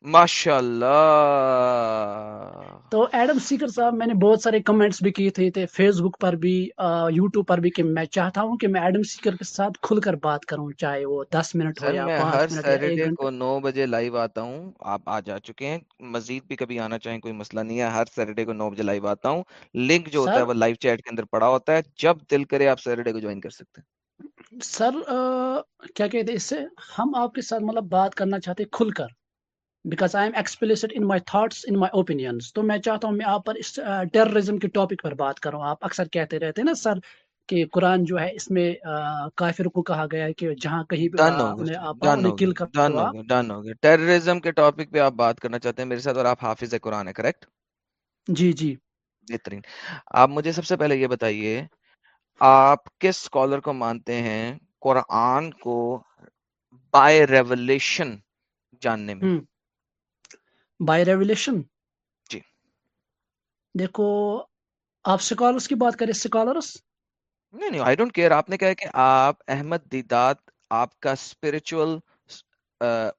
ماشاء اللہ تو ایڈم سیکر صاحب میں نے بہت سارے کمنٹس بھی کیے تھے تھے فیس بک پر بھی یوٹیوب پر بھی کہ میں چاہتا ہوں کہ میں ایڈم سیکر کے ساتھ کھل کر بات کروں چاہے وہ دس منٹ ہو یا میں ہر سیٹرڈے کو نو بجے لائیو آتا ہوں۔ آپ آ جا چکے ہیں۔ مزید بھی کبھی آنا چاہیں کوئی مسئلہ نہیں ہے۔ ہر سیٹرڈے کو نو بجے لائیو آتا ہوں۔ لنک جو ہوتا ہے وہ لائیو چیٹ کے اندر پڑا ہوتا ہے۔ جب دل کرے آپ سیٹرڈے کو جوائن کر سکتے ہیں۔ سر کیا کہتے ہیں اس سے؟ ہم آپ کے ساتھ مطلب بات کرنا چاہتے کھل کر۔ Because I am expressed in my thoughts in my opinions تو میں چاہتا ہوں میں آپ پر اس ٹیررزم کے ٹاپک پر بات کروں. آپ اکثر کہتے رہتے ہیں نا سر کہ قرآن جو ہے اس میں کافر کو کہا گیا ہے کہ جہاں کہیں گیا ٹیررزم کے ٹاپک پہ آپ بات کرنا چاہتے ہیں میرے ساتھ اور آپ حافظ قرآن ہے کریکٹ جی جی۔ بہترین۔ آپ مجھے سب سے پہلے یہ بتائیے آپ کس اسکالر کو مانتے ہیں قرآن کو بائی ریولیشن جاننے میں؟ بائی ریولیشن جی۔ دیکھو آپ سکالرس کی بات کریں سکالرس نہیں نہیں آئی ڈونٹ کیئر آپ نے کہا کہ آپ احمد دیدات آپ کا اسپرچل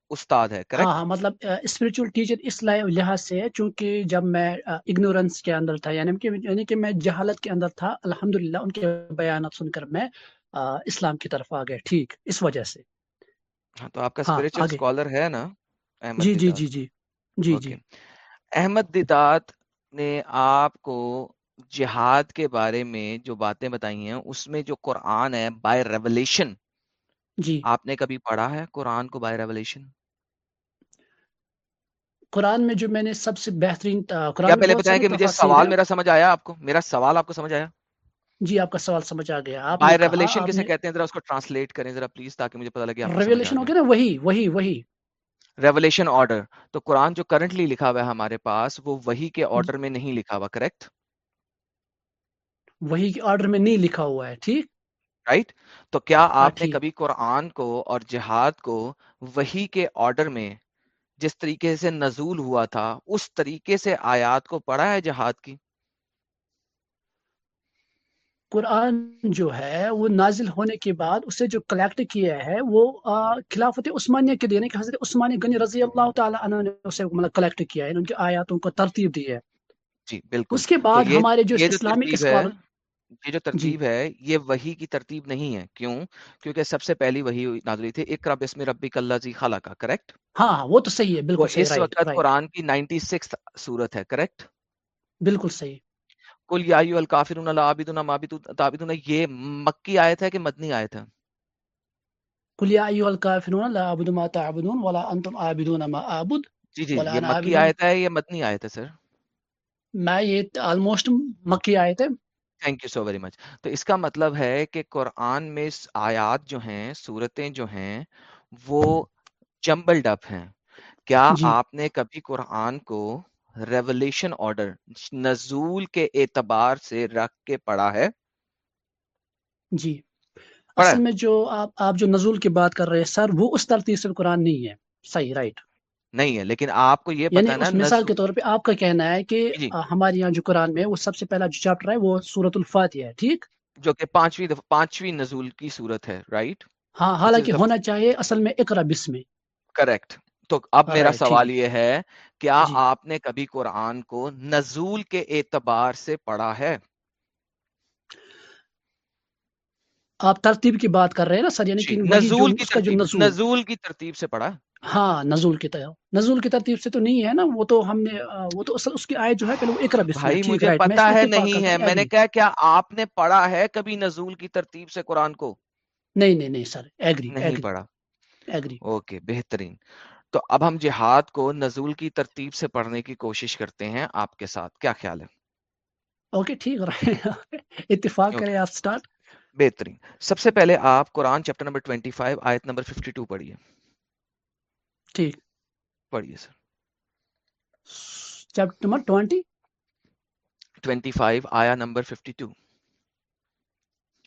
استاد ہے ہاں کریکٹ ہاں مطلب اسپرچل ٹیچر اس لح- لحاظ سے ہے چونکہ جب میں اگنورنس کے اندر تھا یعنی کہ یعنی کہ میں جہالت کے اندر تھا الحمدللہ ان کے بیانات سن کر میں اسلام کی طرف آ گیا ٹھیک اس وجہ سے۔ ہاں تو آپ کا ہاں اسپرچل آگے۔ اسکالر ہے نا جی جی جی جی۔ جی جی۔ احمد دیدات نے آپ کو جہاد کے بارے میں جو باتیں بتائی ہیں اس میں جو قرآن ہے بائی ریولیشن جی۔ آپ نے کبھی پڑھا ہے قرآن کو بائی ریولیشن قرآن میں جو میں نے سب سے بہترین قرآن پہلے بتائیں کہ مجھے سوال میرا سمجھ آیا آپ کو؟ میرا سوال آپ کو سمجھ آیا؟ جی آپ کا سوال سمجھ آ گیا۔ بائی ریولیشن کسے کہتے ہیں؟ ذرا اس کو ٹرانسلیٹ کریں ذرا پلیز تاکہ مجھے پتہ لگے ریولیشن ہو گیا نا وہی وہی وہی۔ ریولیشن آرڈر تو قرآن جو کرنٹلی لکھا ہوا ہے ہمارے پاس وہ وہی کے آرڈر میں نہیں لکھا ہوا کریکٹ وہی کے آرڈر میں نہیں لکھا ہوا ہے ٹھیک؟ رائٹ تو کیا ہاں آپ نے کبھی قرآن کو اور جہاد کو وہی کے آرڈر میں جس طریقے سے نزول ہوا تھا اس طریقے سے آیات کو پڑھا ہے جہاد کی؟ قرآن جو ہے وہ نازل ہونے کے بعد اسے جو کلیکٹ کیا ہے وہ خلافت عثمانیہ کے دینے کہ حضرت عثمانی غنی رضی اللہ تعالی عنہ نے اسے مطلب کلیکٹ کیا ہے ان کی آیاتوں کو ترتیب دی ہے۔ جی بالکل۔ اس کے بعد ہمارے جو اسکالر یہ جو جی۔ ترتیب ہے یہ وہی کی ترتیب نہیں ہے۔ کیوں؟ کیونکہ سب سے پہلی وہی نازل ہوئی تھی اقرا بسم ربک الذی خلق کریکٹ ہاں ہاں وہ تو صحیح ہے بالکل اس وقت قرآن کی نائنٹی سکس صورت ہے کریکٹ بالکل صحیح۔ کل یا ایھا الکافرون لا عابدون ما عابدون یہ مکی آیت ہے کہ مدنی آیت ہے؟ قل یا ایھا الکافرون لا اعبد ما تعبدون ولا انتم عابدون ما اعبد جی جی ولا یہ انا مکی عابد آیت ہے یہ مدنی آیت ہے سر۔ میں یہ آلموسٹ مکی آیت ہے۔ Thank you so very much تو اس کا مطلب ہے کہ قرآن میں آیات جو ہیں صورتیں جو ہیں وہ جمبلڈ اپ ہیں۔ کیا جی۔ آپ نے کبھی قرآن کو ریولیشن آرڈر نزول کے اعتبار سے رکھ کے پڑھا ہے۔ جی۔ اصل میں جو آپ آپ جو نزول کی بات کر رہے ہیں سر وہ اس ترتیب سے قرآن نہیں ہے۔ صحیح رائٹ نہیں ہے لیکن آپ کو یہ یعنی نا اس مثال کے طور پہ آپ کا کہنا ہے کہ جی۔ ہمارے یہاں جو قرآن میں وہ سب سے پہلا جو چیپٹر ہے وہ سورت الفاتحہ ہے ٹھیک؟ جو کہ پانچویں پانچویں نزول کی صورت ہے رائٹ ہاں حالانکہ ہونا چاہیے اصل میں اقرا بسم۔ کریکٹ تو اب میرا سوال یہ ہے کیا جی۔ آپ نے کبھی قرآن کو نزول کے اعتبار سے پڑھا ہے؟ آپ ترتیب کی بات کر رہے ہیں نا سر یعنی جی کہ نزول کی جو نزول۔ نزول کی ترتیب سے پڑھا؟ ہاں نزول کی نزول کی ترتیب سے تو نہیں ہے نا وہ تو ہم نے وہ تو اصل اس کی آیت جو ہے پہلے وہ اقرا بسم بھائی مجھے پتا ہے نہیں ہے۔ میں نے کہا کیا آپ نے پڑھا ہے کبھی نزول کی ترتیب سے قرآن کو؟ نہیں نہیں نہیں سر ایگری نہیں پڑھا۔ ایگری اوکے بہترین۔ تو اب ہم جہاد کو نزول کی ترتیب سے پڑھنے کی کوشش کرتے ہیں آپ کے ساتھ کیا خیال ہے؟ اوکے ٹھیک رائٹ اتفاق کریں آپ سٹارٹ۔ بہترین۔ سب سے پہلے آپ قرآن چیپٹر نمبر 25 آیت نمبر 52 پڑھیے۔ ٹھیک۔ پڑھیے سر۔ Chapter number twenty. 25 آیا نمبر 52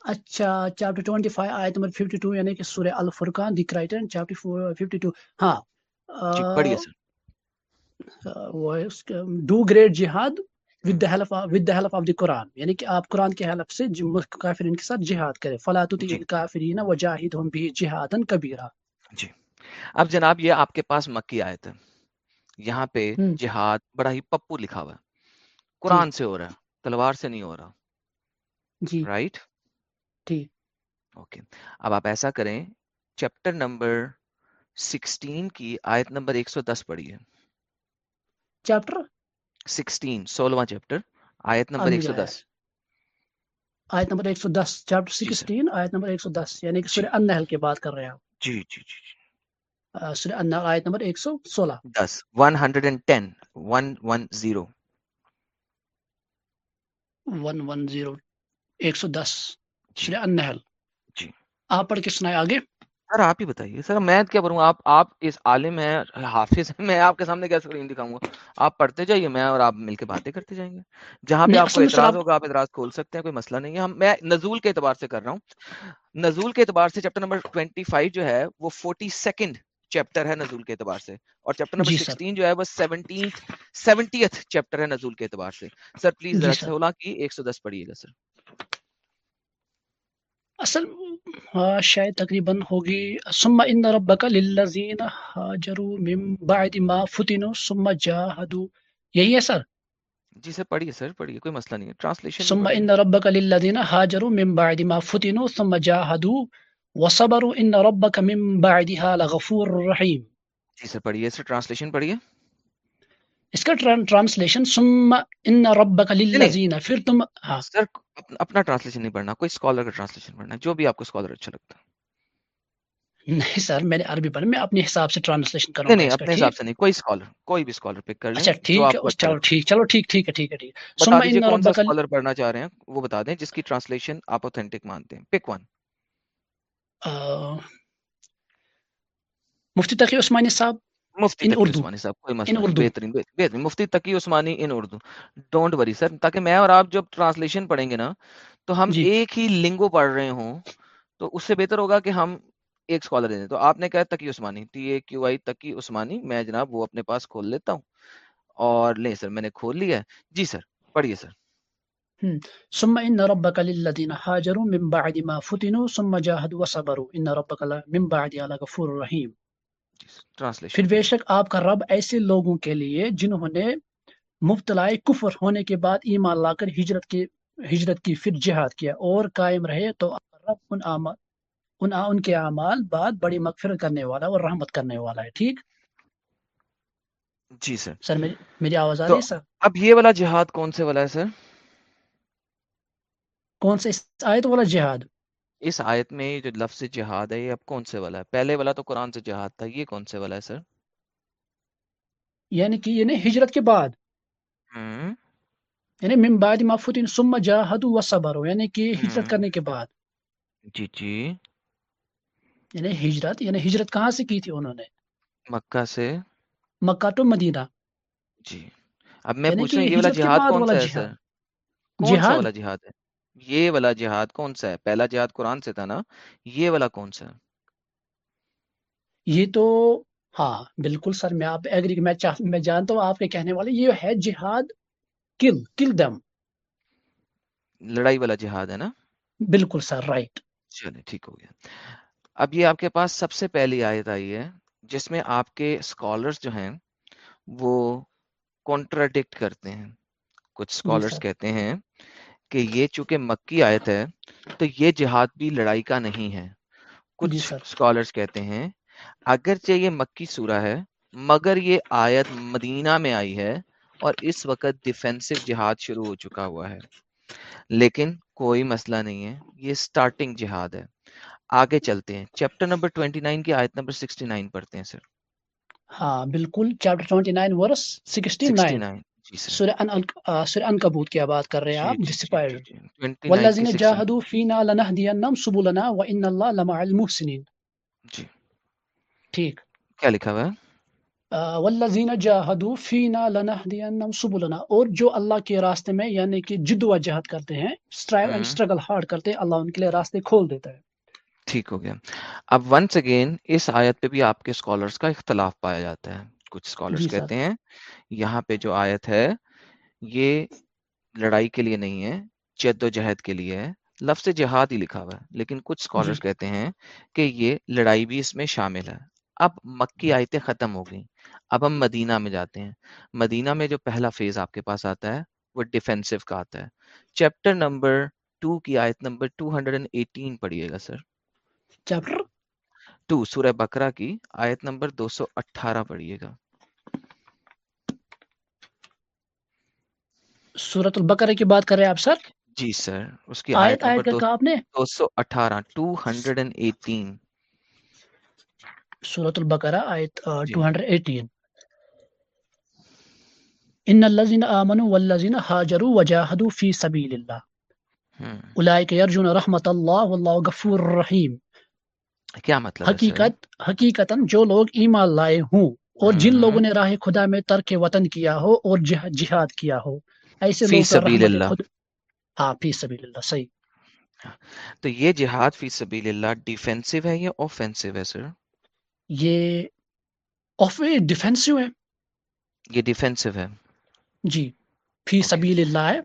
اچھا چیپٹر ٹوینٹی فائیو آیت نمبر ففٹی ٹو یعنی کہ سورہ الفرقان the criterion chapter fifty two. ہاں۔ پڑھیے sir. Do great jihad with the help with the help of the Quran یعنی کہ آپ قرآن کے ہیلپ سے کافرین کے ساتھ جہاد کریں۔ جی۔ الکافرین وجاہد ہم بھی جہادن کبیرہ جی۔ اب جناب یہ آپ کے پاس مکی آیت ہے۔ یہاں پہ جہاد بڑا ہی پپو لکھا ہوا ہے۔ جی۔ قرآن سے ہو رہا ہے تلوار سے نہیں ہو رہا۔ جی۔ رائٹ ٹھیک اوکے اب آپ ایسا کریں چیپٹر نمبر 16 کی آیت نمبر 110 پڑھیے چیپٹر 16 سولہواں چیپٹر آیت نمبر مجھے آیا 110 آیت نمبر 110 چیپٹر جی 16 آیت نمبر 110 یعنی کہ جی۔ سورہ النحل کی بات کر رہے ہیں جی جی جی جی۔ سورہ النحل آیت نمبر 116 دس 110 110 110 110 جی۔ سورہ النحل جی۔ آپ پڑھ کے سنائے آگے۔ سر آپ ہی بتائیے۔ سر میں کیا کروں؟ آپ آپ اس عالم ہیں حافظ ہیں میں آپ کے سامنے کیا اسکرین دکھاؤں گا؟ آپ پڑھتے جائیے میں اور آپ مل کے باتیں کرتے جائیں گے۔ جہاں پہ آپ کو اعتراض ہوگا آپ اعتراض کھول سکتے ہیں کوئی مسئلہ نہیں ہے۔ ہم میں نزول کے اعتبار سے کر رہا ہوں۔ نزول کے اعتبار سے چیپٹر نمبر 25 جو ہے وہ 42 چیپٹر ہے نزول کے اعتبار سے۔ اور چیپٹر نمبر جی سر۔ 16 جو ہے وہ 17 70th چیپٹر ہے نزول کے اعتبار سے۔ سر پلیز جی ذرا سر۔ 16 کی 110 پڑھیے گا سر۔ اصل شاید تقریباً ہوگی ثم ان ربک للذین هاجروا من بعد ما فتنوا ثم جاهدوا یہی ہے سر؟ جی سر پڑھیے سر پڑھیے کوئی مسئلہ نہیں ہے۔ ٹرانسلیشن ثم ان ربک للذین هاجروا من بعد ما فتنوا ثم جاهدوا وصبروا ان ربک من بعدها لغفور رحیم۔ جی سر پڑھیے سر ٹرانسلیشن پڑھیے۔ اس کا ٹرانسلیشن ثم ان ربک للذین پھر تم ہاں۔ سر اپنا ٹرانسلیشن نہیں پڑھنا کوئی اسکالر کا ٹرانسلیشن پڑھنا جو بھی آپ کو اسکالر اچھا لگتا نہیں سر میں نے عربی پڑھا میں اپنے حساب سے ٹرانسلیشن کروں نہیں اپنے حساب سے نہیں کوئی اسکالر کوئی بھی اسکالر پک کر لیں اچھا ٹھیک ہے اچھا چلو ٹھیک چلو ٹھیک ٹھیک ہے ٹھیک ہے ٹھیک۔ ہے بتا کون سا اسکالر پڑھنا چاہ رہے ہیں وہ بتا دیں جس کی ٹرانسلیشن آپ اوتھینٹک مانتے ہیں۔ پک ون مفتی تقی عثمانی صاحب۔ مفتی ان اردو عثمانی صاحب کوئی مسئلہ اردو۔ بہترین بہترین۔ Mufti Taqi Usmani in Urdu. Don't worry sir تاکہ میں اور آپ جب ٹرانسلیشن پڑھیں گے نا تو ہم جی۔ ایک ہی لنگو پڑھ رہے ہوں تو اس سے بہتر ہوگا کہ ہم ایک اسکالر دیں تو آپ نے کہا Taqi Usmani T A Q I Taqi Usmani میں جناب وہ اپنے پاس کھول لیتا ہوں۔ اور لیں سر میں نے کھول لیا ہے۔ جی سر پڑھیے سر۔ ثم ان ربك للذين هاجروا من بعد ما فتنوا ثم جاهدوا وصبروا۔ ان ربك من بعد لغفور ٹرانسلیشن پھر بے شک آپ کا رب ایسے لوگوں کے لیے جنہوں نے مبتلا کفر ہونے کے بعد ایمان لا کر ہجرت کی ہجرت کی پھر جہاد کیا اور قائم رہے تو رب ان اعمال ان, ان کے اعمال بعد بڑی مغفرت کرنے والا اور رحمت کرنے والا ہے ٹھیک؟ جی سر. سر میری آواز آ رہی ہے سر؟ اب یہ والا جہاد کون سے والا ہے سر؟ کون سے آیت والا جہاد؟ اس آیت میں جو لفظ جہاد ہے یہ اب کون سے والا ہے؟ پہلے والا تو قرآن سے جہاد تھا یہ کون سے والا ہے سر؟ یعنی کہ یعنی ہجرت کے بعد۔ یعنی من بعد ما فتن ثم جاهدوا وصبروا یعنی کہ ہجرت کرنے کے بعد۔ جی جی۔ یعنی ہجرت یعنی ہجرت کہاں سے کی تھی انہوں نے؟ مکہ سے۔ Mecca to Medina. جی۔ اب میں یعنی پوچھ رہا ہوں یہ والا جہاد کون سا ہے سر؟ کون سا والا جہاد ہے؟ یہ والا جہاد کون سا ہے؟ پہلا جہاد قرآن سے تھا نا یہ والا کون سا ہے؟ یہ تو ہاں بالکل سر میں آپ ایگری میں چاہ میں جانتا ہوں آپ کے کہنے والے یہ ہے جہاد کل کل دم لڑائی والا جہاد ہے نا؟ بالکل سر رائٹ چلے ٹھیک ہو گیا۔ اب یہ آپ کے پاس سب سے پہلی آیت آئی ہے جس میں آپ کے اسکالرس جو ہیں وہ کانٹراڈکٹ کرتے ہیں۔ کچھ جی اسکالرس سر۔ کہتے ہیں کہ یہ چونکہ مکی آیت ہے تو یہ جہاد بھی لڑائی کا نہیں ہے۔ جی کچھ اسکالرس کہتے ہیں اگرچہ یہ مکی سورہ ہے مگر یہ آیت مدینہ میں آئی ہے اور اس وقت ڈیفینسو جہاد شروع ہو چکا ہوا ہے۔ لیکن کوئی مسئلہ نہیں ہے یہ سٹارٹنگ جہاد ہے۔ آگے چلتے ہیں۔ چیپٹر نمبر 29 کی آیت نمبر 69 پڑھتے ہیں سر ہاں بالکل۔ چیپٹر 29 ورس 69 69 جی سر سورہ ان آ، سورہ عنکبوت کی بات کر رہے ہیں جی آپ جی جس سے جی پڑھ جی جی۔ 29 کی والذین 69 جاہدوا فینا لنہدینہم سبلنا وان اللہ لمع المحسنین جی۔ ٹھیک۔ کیا لکھا ہوا ہے؟ والذین جاہدوا فینا لنہدینہم سبلنا۔ اور جو اللہ کے راستے میں یعنی کہ جد و جہد کرتے ہیں اسٹرائیو اینڈ ہم، اسٹرگل ہارڈ کرتے ہیں اللہ ان کے لیے راستے کھول دیتا ہے۔ ٹھیک ہو گیا۔ اب ونس اگین اس آیت پہ بھی آپ کے اسکالرس کا اختلاف پایا جاتا ہے۔ کچھ اسکالرس جی کہتے ہیں یہاں پہ جو آیت ہے یہ لڑائی کے لیے نہیں ہے جد و جہد کے لیے ہے لفظ جہاد ہی لکھا ہوا ہے لیکن کچھ جی۔ اسکالرس کہتے ہیں کہ یہ لڑائی بھی اس میں شامل ہے۔ اب مکی آیتیں ختم ہو گئیں۔ اب ہم مدینہ میں جاتے ہیں۔ مدینہ میں جو پہلا فیز آپ کے پاس آتا ہے وہ ڈیفینسو کا آتا ہے۔ چیپٹر نمبر ٹو کی آیت نمبر 218 پڑھیے گا سر چیپٹر ٹو سورہ بکرا کی آیت نمبر 218 پڑھیے گا۔ سورۃ البقرہ کی بات کر رہے ہیں آپ سر؟ جی سر اس کی آیت آیت آیت دو کہا آپ نے؟ دو سو اٹھارہ ٹو ہنڈریڈ اینڈ ایٹین سورۃ البقرہ آیت آ، جی۔ 218 ان الذين امنوا والذين هاجروا وجاهدوا في سبيل الله۔ ہم، اولئک يرجون رحمت اللہ واللہ غفور رحیم کیا مطلب حقیقت حقیقتا جو لوگ ایمان لائے ہوں اور جن لوگوں نے راہ خدا میں ترک وطن کیا ہو اور جہ- جہاد کیا ہو ایسے فی سبیل اللہ۔ ہاں فی سبیل اللہ صحیح۔ تو یہ جہاد فی سبیل اللہ ڈیفینسو ہے یا اوفینسو ہے سر یہ ڈیفینسو ہے۔ یہ ڈیفینسو ہے۔ جی فی سبیل اللہ ہے۔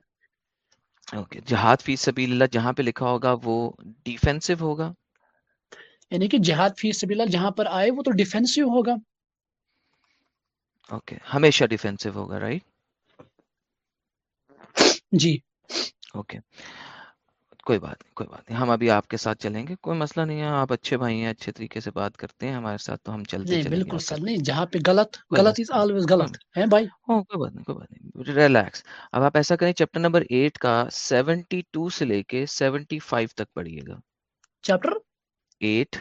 اوکے جہاد فی سبیل اللہ جہاں پہ لکھا ہوگا وہ ڈیفینسو ہوگا۔ یعنی کہ جہاد فی سبیل اللہ جہاں پر آئے وہ تو ڈیفینسو ہوگا۔ اوکے ہمیشہ ڈیفینسو ہوگا رائٹ جی۔ اوکے کوئی بات نہیں کوئی بات نہیں ہم ابھی آپ کے ساتھ چلیں گے کوئی مسئلہ نہیں ہے آپ اچھے بھائی ہیں اچھے طریقے سے بات کرتے ہیں ہمارے ساتھ تو ہم چلتے چلیں گے بالکل سر نہیں جہاں پہ غلط غلط از آلویز غلط ہے بھائی؟ او کوئی بات نہیں کوئی بات نہیں ریلیکس اب آپ ایسا کریں چیپٹر نمبر ایٹ کا سیونٹی ٹو سے لے کے سیونٹی فائیو تک پڑھیے گا۔ Chapter eight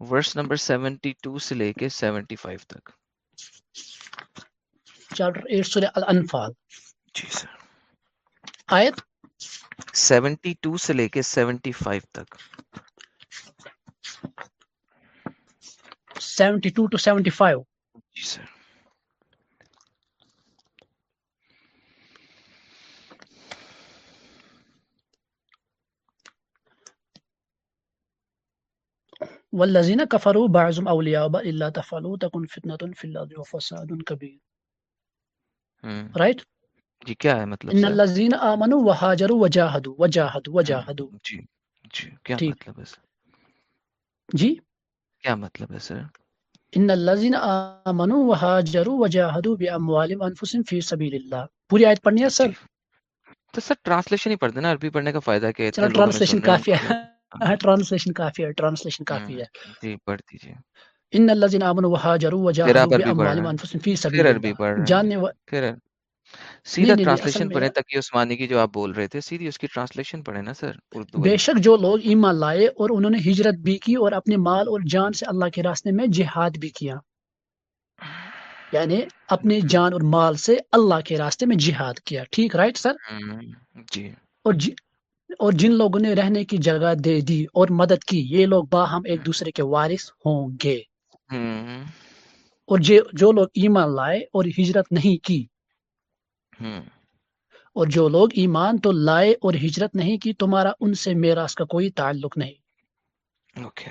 verse number seventy two سے لے کے سیونٹی فائیو تک چیپٹر ایٹ سورہ الانفال۔ جی سر۔ آیت سیونٹی ٹو سے لے کے سیونٹی فائیو تک۔ Seventy two two seventy five جی سر۔ والذین کفروا بعضهم اولیاء بعض الا تفعلوا تكن فتنة في الارض وفساد كبير رائٹ جی کیا ہے مطلب ان سر؟ الذین آمنوا وهاجروا وجاهدوا وجاهدوا وجاهدوا جی جی کیا مطلب ہے سر؟ جی؟ کیا مطلب ہے سر؟ ان الذین آمنوا وهاجروا وجاهدوا باموالهم وانفسهم في سبيل الله پوری آیت پڑھنی ہے جی. سر تو سر ٹرانسلیشن ہی پڑھ دینا عربی پڑھنے کا فائدہ کیا ہے ٹرانسلیشن کافی ہے۔ ہاں۔ ٹرانسلیشن کافی ہے ٹرانسلیشن کافی ہوں ہے۔ جی پڑھ دیجیے ان الذين امنوا وهاجروا وجاهدوا باموالهم وانفسهم في سبيل الله۔ جاننے و... پھر سیدھا ٹرانسلیشن پڑھیں تقی عثمانی کی جو آپ بول رہے تھے سیدھی اس کی ٹرانسلیشن پڑھیں نا سر اردو بے شک جو لوگ ایمان لائے اور انہوں نے ہجرت بھی کی اور اپنے مال اور جان سے اللہ کے راستے میں جہاد بھی کیا۔ یعنی اپنے جان اور مال سے اللہ کے راستے میں جہاد کیا۔ ٹھیک رائٹ سر ہوں، جی۔ اور جی اور جن لوگوں نے رہنے کی جگہ دے دی اور مدد کی یہ لوگ باہم ایک دوسرے کے وارث ہوں گے۔ اور جو لوگ ایمان لائے اور ہجرت نہیں کی۔ اور جو لوگ ایمان تو لائے اور ہجرت نہیں کی تمہارا ان سے میراث کا کوئی تعلق نہیں۔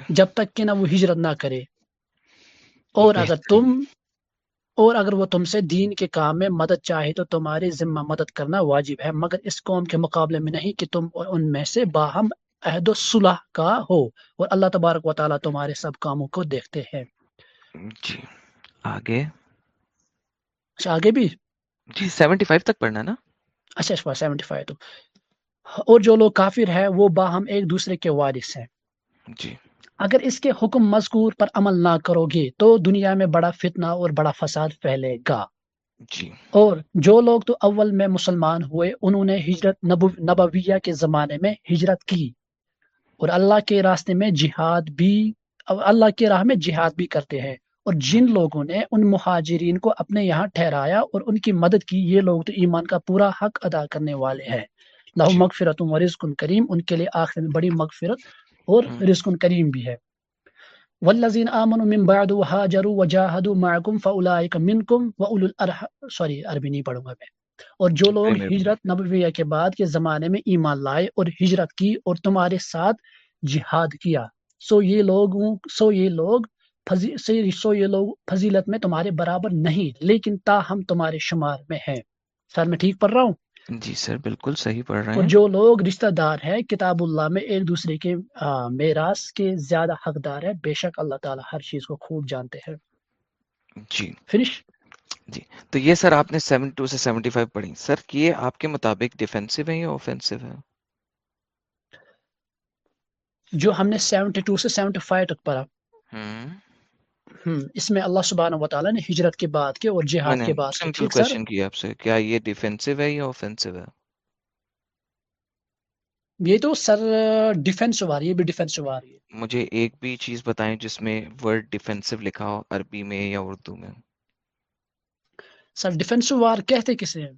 جب تک کہ نہ وہ ہجرت نہ کرے۔ اور اگر تم اور اگر وہ تم سے دین کے کام میں مدد چاہے تو تمہارے ذمہ مدد کرنا واجب ہے مگر اس قوم کے مقابلے میں نہیں کہ تم ان میں سے باہم عہد و صلح کا ہو۔ اور اللہ تبارک و تعالیٰ تمہارے سب کاموں کو دیکھتے ہیں۔ جی آگے۔ اچھا آگے بھی؟ جی سیونٹی فائیو تک پڑھنا نا؟ اچھا اچھا سیونٹی فائیو تو۔ اور جو لوگ کافر ہے وہ باہم ایک دوسرے کے وارث ہیں۔ جی۔ اگر اس کے حکم مذکور پر عمل نہ کرو گے تو دنیا میں بڑا فتنہ اور بڑا فساد پھیلے گا۔ جی۔ اور جو لوگ تو اول میں مسلمان ہوئے انہوں نے ہجرت نبو نبویہ کے زمانے میں ہجرت کی۔ اور اللہ کے راستے میں جہاد بھی اللہ کے راہ میں جہاد بھی کرتے ہیں۔ اور جن لوگوں نے ان مہاجرین کو اپنے یہاں ٹھہرایا اور ان کی مدد کی یہ لوگ تو ایمان کا پورا حق ادا کرنے والے ہیں۔ لہو مغفرت و رزق کریم۔ ان کے لیے آخر میں بڑی مغفرت اور رزق کریم بھی ہے۔ والذین آمنوا من بعد وهاجروا وجاهدوا معكم فاولئک منکم واولو الارح سوری عربی نہیں پڑھوں گا میں۔ اور جو لوگ ہجرت نبویہ کے بعد کے زمانے میں ایمان لائے اور ہجرت کی اور تمہارے ساتھ جہاد کیا سو یہ لوگ سو یہ لوگ سو یہ لوگ فضیلت میں تمہارے برابر نہیں لیکن تاہم تمہارے شمار میں ہے سر میں ٹھیک پڑھ رہا ہوں؟ جی سر بالکل صحیح پڑھ رہے ہیں۔ جو لوگ رشتہ دار ہے کتاب اللہ میں ایک دوسرے کے میراث کے زیادہ حقدار ہے بے شک اللہ تعالی ہر چیز کو خوب جانتے ہیں۔ جی۔ فنش۔ جی تو یہ سر آپ نے سیون ٹو سے سیونٹی فائیو پڑھی۔ سر یہ آپ کے مطابق ڈیفینسو ہے یا اوفینسو ہے جو ہم نے سیونٹی ٹو سے سیونٹی فائیو تک پڑھا۔ اس میں اللہ سبحانہ و تعالیٰ نے ہجرت کے بعد کے اور جہاد کے بعد سمپل کوشچن کیا آپ سے کیا یہ ڈیفینسو ہے یا اوفینسو ہے؟ یہ تو سر ڈیفینس آ رہی ہے بھی ڈیفینس آ رہی ہے۔ مجھے ایک بھی چیز بتائیں جس میں ورڈ ڈیفینسو لکھا ہو عربی میں یا اردو میں؟ سر ڈیفینس وار کہتے کسے ہیں؟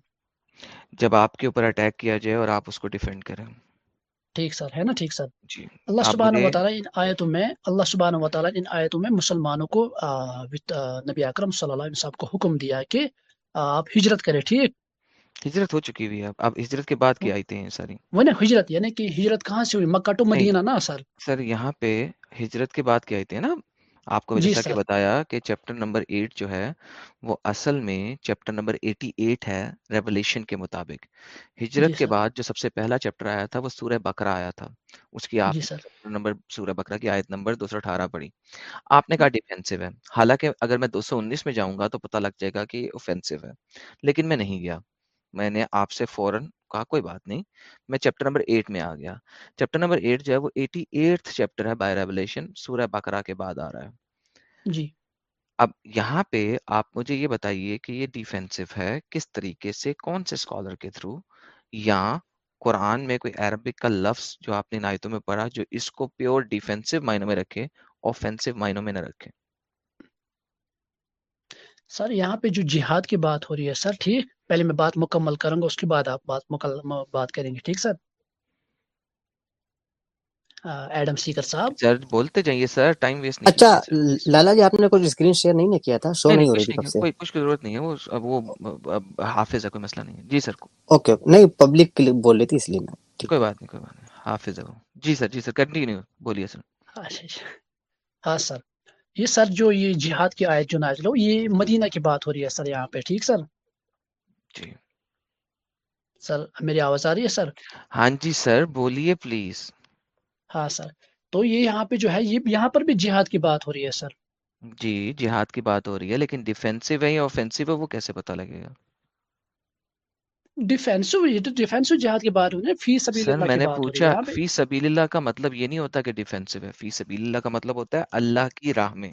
جب آپ کے اوپر اٹیک کیا جائے اور آپ اس کو ڈیفینڈ کریں۔ ٹھیک سر ہے نا؟ ٹھیک سر۔ جی۔ اللہ سبحانہ و تعالیٰ ان آیتوں میں اللہ سبحانہ و تعالیٰ ان آیتوں میں مسلمانوں کو نبی اکرم صلی اللہ علیہ وسلم کو حکم دیا کہ آپ ہجرت کریں ٹھیک؟ ہجرت ہو چکی ہوئی ہے۔ اب اب ہجرت کے بعد کی آیتیں ہیں ساری۔ وہ نا ہجرت یعنی کہ ہجرت کہاں سے ہوئی؟ مکہ ٹو مدینہ نا سر۔ سر یہاں پہ ہجرت کے بعد کی آیتیں ہیں نا۔ آپ کو جی جیسا کہ بتایا کہ چیپٹر نمبر ایٹ جو ہے وہ اصل میں چیپٹر نمبر ایٹی ایٹ ہے ریولیشن کے مطابق۔ جی ہجرت کے سر۔ بعد جو سب سے پہلا چیپٹر آیا تھا وہ سورہ بقرہ آیا تھا۔ اس کی آپ جی نمبر سورہ بقرہ کی آیت نمبر دو سو اٹھارہ پڑھی۔ آپ نے کہا ڈیفینسو ہے۔ حالانکہ اگر میں دو سو انیس میں جاؤں گا تو پتہ لگ جائے گا کہ اوفینسو ہے۔ لیکن میں نہیں گیا۔ میں نے آپ سے فوراً کہا کوئی بات نہیں میں چیپٹر نمبر ایٹ میں آ گیا۔ چیپٹر نمبر ایٹ جو ہے وہ ایٹی ایٹ چیپٹر ہے بائی ریولیشن سورہ بقرہ کے بعد آ رہا ہے۔ جی۔ اب یہاں پہ آپ مجھے یہ بتائیے کہ یہ ڈیفینسو ہے کس طریقے سے کون سے اسکالر کے تھرو یا قرآن میں کوئی عربک کا لفظ جو آپ نے ان آیتوں میں پڑھا جو اس کو پیور ڈیفینسو معنوں میں رکھے اوفینسو معنوں میں نہ رکھے؟ سر یہاں پہ جو جہاد کی بات ہو رہی ہے سر ٹھیک؟ پہلے میں بات مکمل کروں گا اس کے بعد آپ بات مکمل بات کریں گے ٹھیک سر؟ ایڈم سیکر صاحب؟ سر بولتے جائیے سر ٹائم ویسٹ نہیں اچھا لالا جی آپ نے کچھ اسکرین شیئر نہیں کیا تھا؟ شو نہیں ہو رہی کچھ تھی کوئی کچھ ضرورت نہیں ہے وہ وہ حافظ ہے کوئی مسئلہ نہیں ہے۔ جی سر اوکے نہیں پبلک کے لیے بول رہی تھی اس لیے میں۔ کوئی بات نہیں کوئی بات نہیں حافظ ہے وہ۔ جی سر جی سر کنٹینیو بولیے سر۔ اچھا اچھا۔ ہاں سر۔ یہ سر جو یہ جہاد کی آیت جو نازل ہو یہ مدینہ کی بات ہو رہی ہے سر یہاں پہ ٹھیک سر؟ جی۔ سر میری آواز آ رہی ہے سر؟ ہاں جی سر بولیے پلیز۔ ہاں سر تو یہ یہاں پہ جو ہے یہ یہاں پر بھی جہاد کی بات ہو رہی ہے سر۔ جی جہاد کی بات ہو رہی ہے لیکن ڈیفینسو ہے یا اوفینسو ہے وہ کیسے پتہ لگے گا؟ ڈیفینسو ڈیفینسو جہاد کی بات فی سبیل اللہ میں نے پوچھا فی سبیل اللہ کا مطلب یہ نہیں ہوتا کہ ڈیفینسو ہے فی سبیل اللہ کا مطلب ہوتا ہے اللہ کی راہ میں۔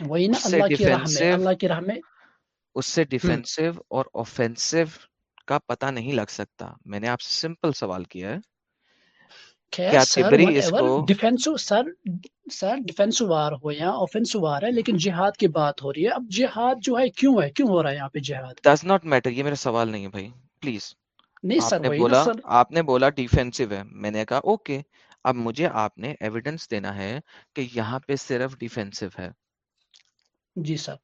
وہی نا اللہ کی راہ میں اللہ کی راہ میں۔ اس سے ڈیفینسو اور کا پتہ نہیں لگ سکتا۔ میں نے آپ سے سمپل سوال کیا ہے۔ کیا تبری اس کو ڈیفینسو سر سر ڈیفینسو وار ہو یا وار ہے لیکن جہاد کی بات ہو رہی ہے۔ اب جہاد جو ہے کیوں ہے؟ کیوں ہو رہا ہے یہاں پہ جہاد؟ ڈز ناٹ میٹر یہ میرا سوال نہیں ہے بھائی۔ پلیز نہیں بولا آپ نے بولا ڈیفینسو ہے۔ میں نے کہا اوکے اب مجھے آپ نے ایویڈنس دینا ہے کہ یہاں پہ صرف ڈیفینسو ہے۔ جی سر۔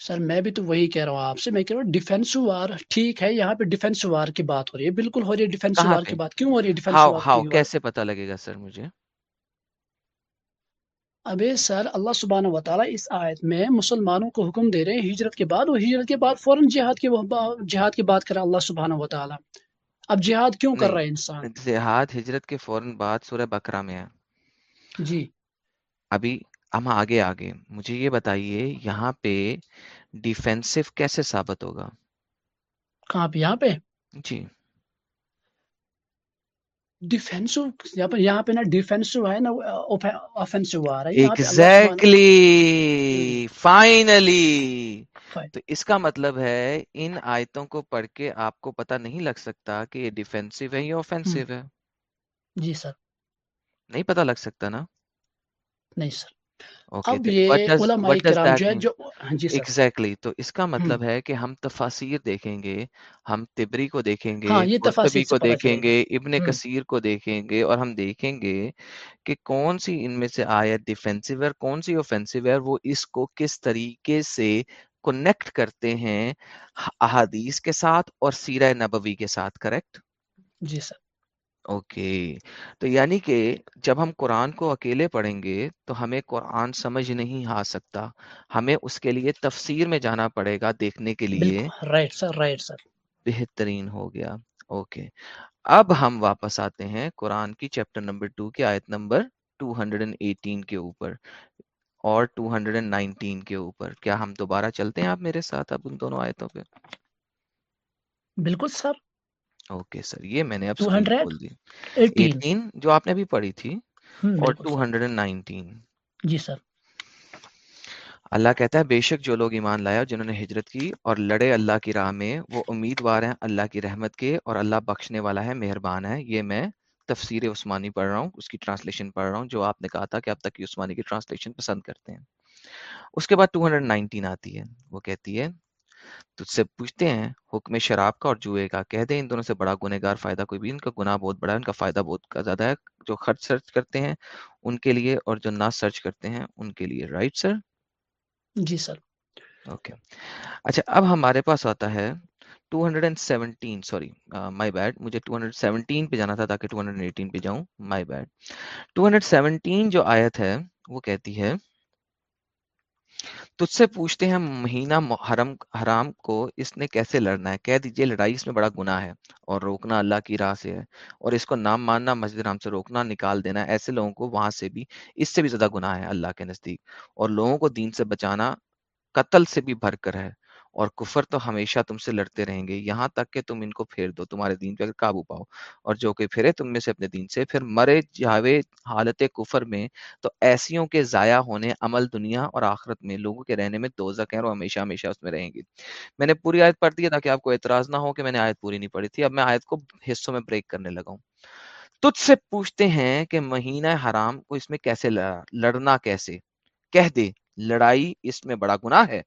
سر میں بھی تو وہی کہہ رہا ہوں آپ سے۔ میں کہہ رہا ہوں ڈیفینسو وار ٹھیک ہے یہاں پہ ڈیفینسو وار کی بات ہو رہی ہے۔ بالکل ہو رہی ہے ڈیفینسو کہاں وار کی بات۔ کیوں ہو رہی ہے ڈیفینسو ہاؤ وار کیسے پتہ لگے گا سر مجھے؟ ابے سر اللہ سبحانہ و تعالیٰ اس آیت میں مسلمانوں کو حکم دے رہے ہیں ہجرت کے بعد اور ہجرت کے بعد فوراً جہاد کے جہاد کی بات کرا اللہ سبحانہ و تعالیٰ اب جہاد کیوں کر رہا ہے انسان؟ جہاد ہجرت کے فوراً بعد سورہ بقرہ میں ہے۔ جی۔ ابھی ہم آگے آگے۔ مجھے یہ بتائیے یہاں پہ ڈیفینسو کیسے ثابت ہوگا؟ کہاں پہ؟ یہاں پہ؟ جی۔ ڈیفینسو یہاں پہ ڈیفینسو ہے نا آفینسو آ رہا ہے ایگزیکٹلی فائنلی تو اس کا مطلب ہے ان آیتوں کو پڑھ کے آپ کو پتا نہیں لگ سکتا کہ یہ ڈیفینسو ہے یا آفینسو ہے۔ جی سر۔ نہیں پتا لگ سکتا نا؟ نہیں سر۔ ایگزیکٹلی تو اس کا مطلب ہے کہ ہم تفاسیر دیکھیں گے ہم تبری کو دیکھیں گے کو دیکھیں گے ابن کثیر کو دیکھیں گے اور ہم دیکھیں گے کہ کون سی ان میں سے آیا ڈیفینسو ہے کون سی اوفینسو ہے وہ اس کو کس طریقے سے کنیکٹ کرتے ہیں احادیث کے ساتھ اور سیرہ نبوی کے ساتھ کریکٹ جی سر۔ اوکے تو یعنی کہ جب ہم قرآن کو اکیلے پڑھیں گے تو ہمیں قرآن سمجھ نہیں آ سکتا ہمیں اس کے لیے تفسیر میں جانا پڑے گا دیکھنے کے لیے۔ Right sir right sir. بہترین ہو گیا اوکے۔ اب ہم واپس آتے ہیں قرآن کی چیپٹر نمبر ٹو کی آیت نمبر 218 کے اوپر اور 219 کے اوپر۔ کیا ہم دوبارہ چلتے ہیں آپ میرے ساتھ اب ان دونوں آیتوں پہ؟ بالکل سر۔ اوکے سر یہ میں نے اب کھول دی۔ 18 جو آپ نے ابھی پڑھی تھی اور 219 جی سر۔ اللہ کہتا ہے بے شک جو لوگ ایمان لائے اور جنہوں نے ہجرت کی اور لڑے اللہ کی راہ میں وہ امیدوار ہیں اللہ کی رحمت کے اور اللہ بخشنے والا ہے مہربان ہے۔ یہ میں تفسیر عثمانی پڑھ رہا ہوں اس کی ٹرانسلیشن پڑھ رہا ہوں جو آپ نے کہا تھا کہ آپ تک عثمانی کی ٹرانسلیشن پسند کرتے ہیں۔ اس کے بعد 219 آتی ہے وہ کہتی ہے تجھ سے پوچھتے ہیں حکم شراب کا اور جوئے کا کہہ دیں ان دونوں سے بڑا گنہ گار فائدہ کوئی بھی ان کا گناہ بہت بڑا ہے ان کا فائدہ بہت زیادہ ہے جو خرچ سرچ کرتے ہیں ان کے لیے اور جو نہ سرچ کرتے ہیں ان کے لیے رائٹ سر جی سر اوکے اچھا اب ہمارے پاس آتا ہے 217 سوری مائی بیڈ مجھے 217 پہ جانا تھا تاکہ 218 پہ جاؤں مائی بیڈ 217 جو آیت ہے وہ کہتی ہے تجھ سے پوچھتے ہیں مہینہ حرم حرام کو اس نے کیسے لڑنا ہے؟ کہہ دیجیے لڑائی اس میں بڑا گناہ ہے اور روکنا اللہ کی راہ سے ہے اور اس کو نام ماننا، مسجد حرام سے روکنا، نکال دینا، ایسے لوگوں کو وہاں سے بھی، اس سے بھی زیادہ گناہ ہے اللہ کے نزدیک اور لوگوں کو دین سے بچانا، قتل سے بھی بھر کر ہے۔ اور کفر تو ہمیشہ تم سے لڑتے رہیں گے، یہاں تک کہ تم ان کو پھیر دو، تمہارے دین پہ قابو پاؤ اور جو کہ پھرے تم میں سے اپنے دین سے، پھر مرے جاوے حالت کفر میں تو ایسیوں کے ضائع ہونے، عمل دنیا اور آخرت میں، لوگوں کے رہنے میں دوزک ہیں اور ہمیشہ ہمیشہ اس میں رہیں گے۔ میں نے پوری آیت پڑھ دی ہے تاکہ آپ کو اعتراض نہ ہو کہ میں نے آیت پوری نہیں پڑھی تھی، اب میں آیت کو حصوں میں بریک کرنے لگا ہوں۔ تجھ سے پوچھتے ہیں کہ مہینہ حرام کو اس میں کیسے لڑا لڑنا کیسے؟ کہہ دے، لڑائی اس میں بڑا گناہ ہے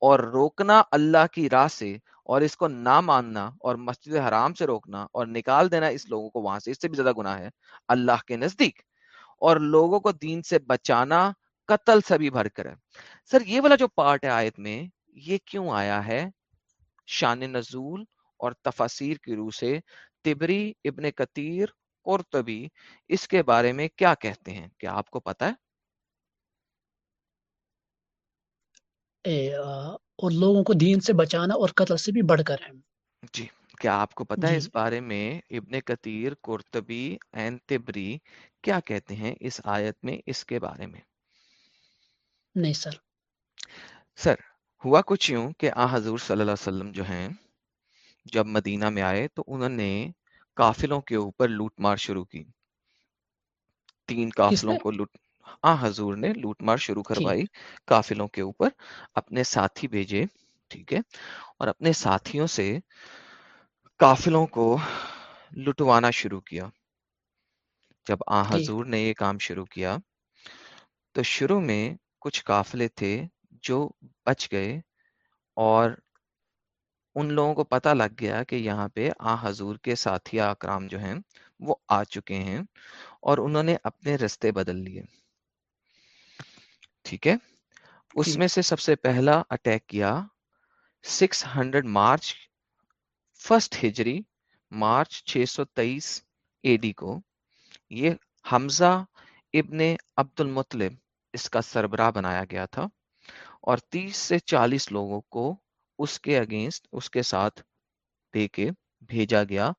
اور روکنا اللہ کی راہ سے، اور اس کو نہ ماننا اور مسجد حرام سے روکنا اور نکال دینا اس لوگوں کو وہاں سے، اس سے بھی زیادہ گناہ ہے اللہ کے نزدیک۔ اور لوگوں کو دین سے بچانا قتل سے بھی بھر کر ہے۔ سر، یہ والا جو پارٹ ہے آیت میں، یہ کیوں آیا ہے؟ شان نزول اور تفاصیر کی روح سے تبری، ابن کثیر، قرطبی، اس کے بارے میں کیا کہتے ہیں؟ کیا آپ کو پتہ ہے؟ اور لوگوں کو دین سے بچانا اور قتل سے بھی بڑھ کر ہے جی کیا آپ کو پتا جی. ہے اس بارے میں ابن کتیر قرطبی این تبری کیا کہتے ہیں اس آیت میں اس کے بارے میں؟ نہیں سر۔ سر ہوا کچھ یوں کہ آ حضور صلی اللہ علیہ وسلم جو ہیں جب مدینہ میں آئے تو انہوں نے کافلوں کے اوپر لوٹ مار شروع کی۔ تین کافلوں کو لوٹ آ حضور نے لوٹ مار شروع کروائی کافلوں کے اوپر اپنے ساتھی بھیجے ٹھیک ہے اور اپنے ساتھیوں سے کافلوں کو لٹوانا شروع کیا۔ جب آ جی۔ حضور نے یہ کام شروع کیا تو شروع میں کچھ کافلے تھے جو بچ گئے اور ان لوگوں کو پتہ لگ گیا کہ یہاں پہ آ حضور کے ساتھی اکرام جو ہیں وہ آ چکے ہیں اور انہوں نے اپنے رستے بدل لیے۔ ٹھیک ہے؟ اس جی۔ میں سے سب سے پہلا اٹیک کیا سکس ہنڈریڈ مارچ فرسٹ ہجری مارچ چھ سو تیئیس اے ڈی کو۔ یہ حمزہ ابن عبد المطلب اس کا سربراہ بنایا گیا تھا اور تیس سے چالیس لوگوں کو اس کے اگینسٹ اس کے ساتھ دے کے بھیجا گیا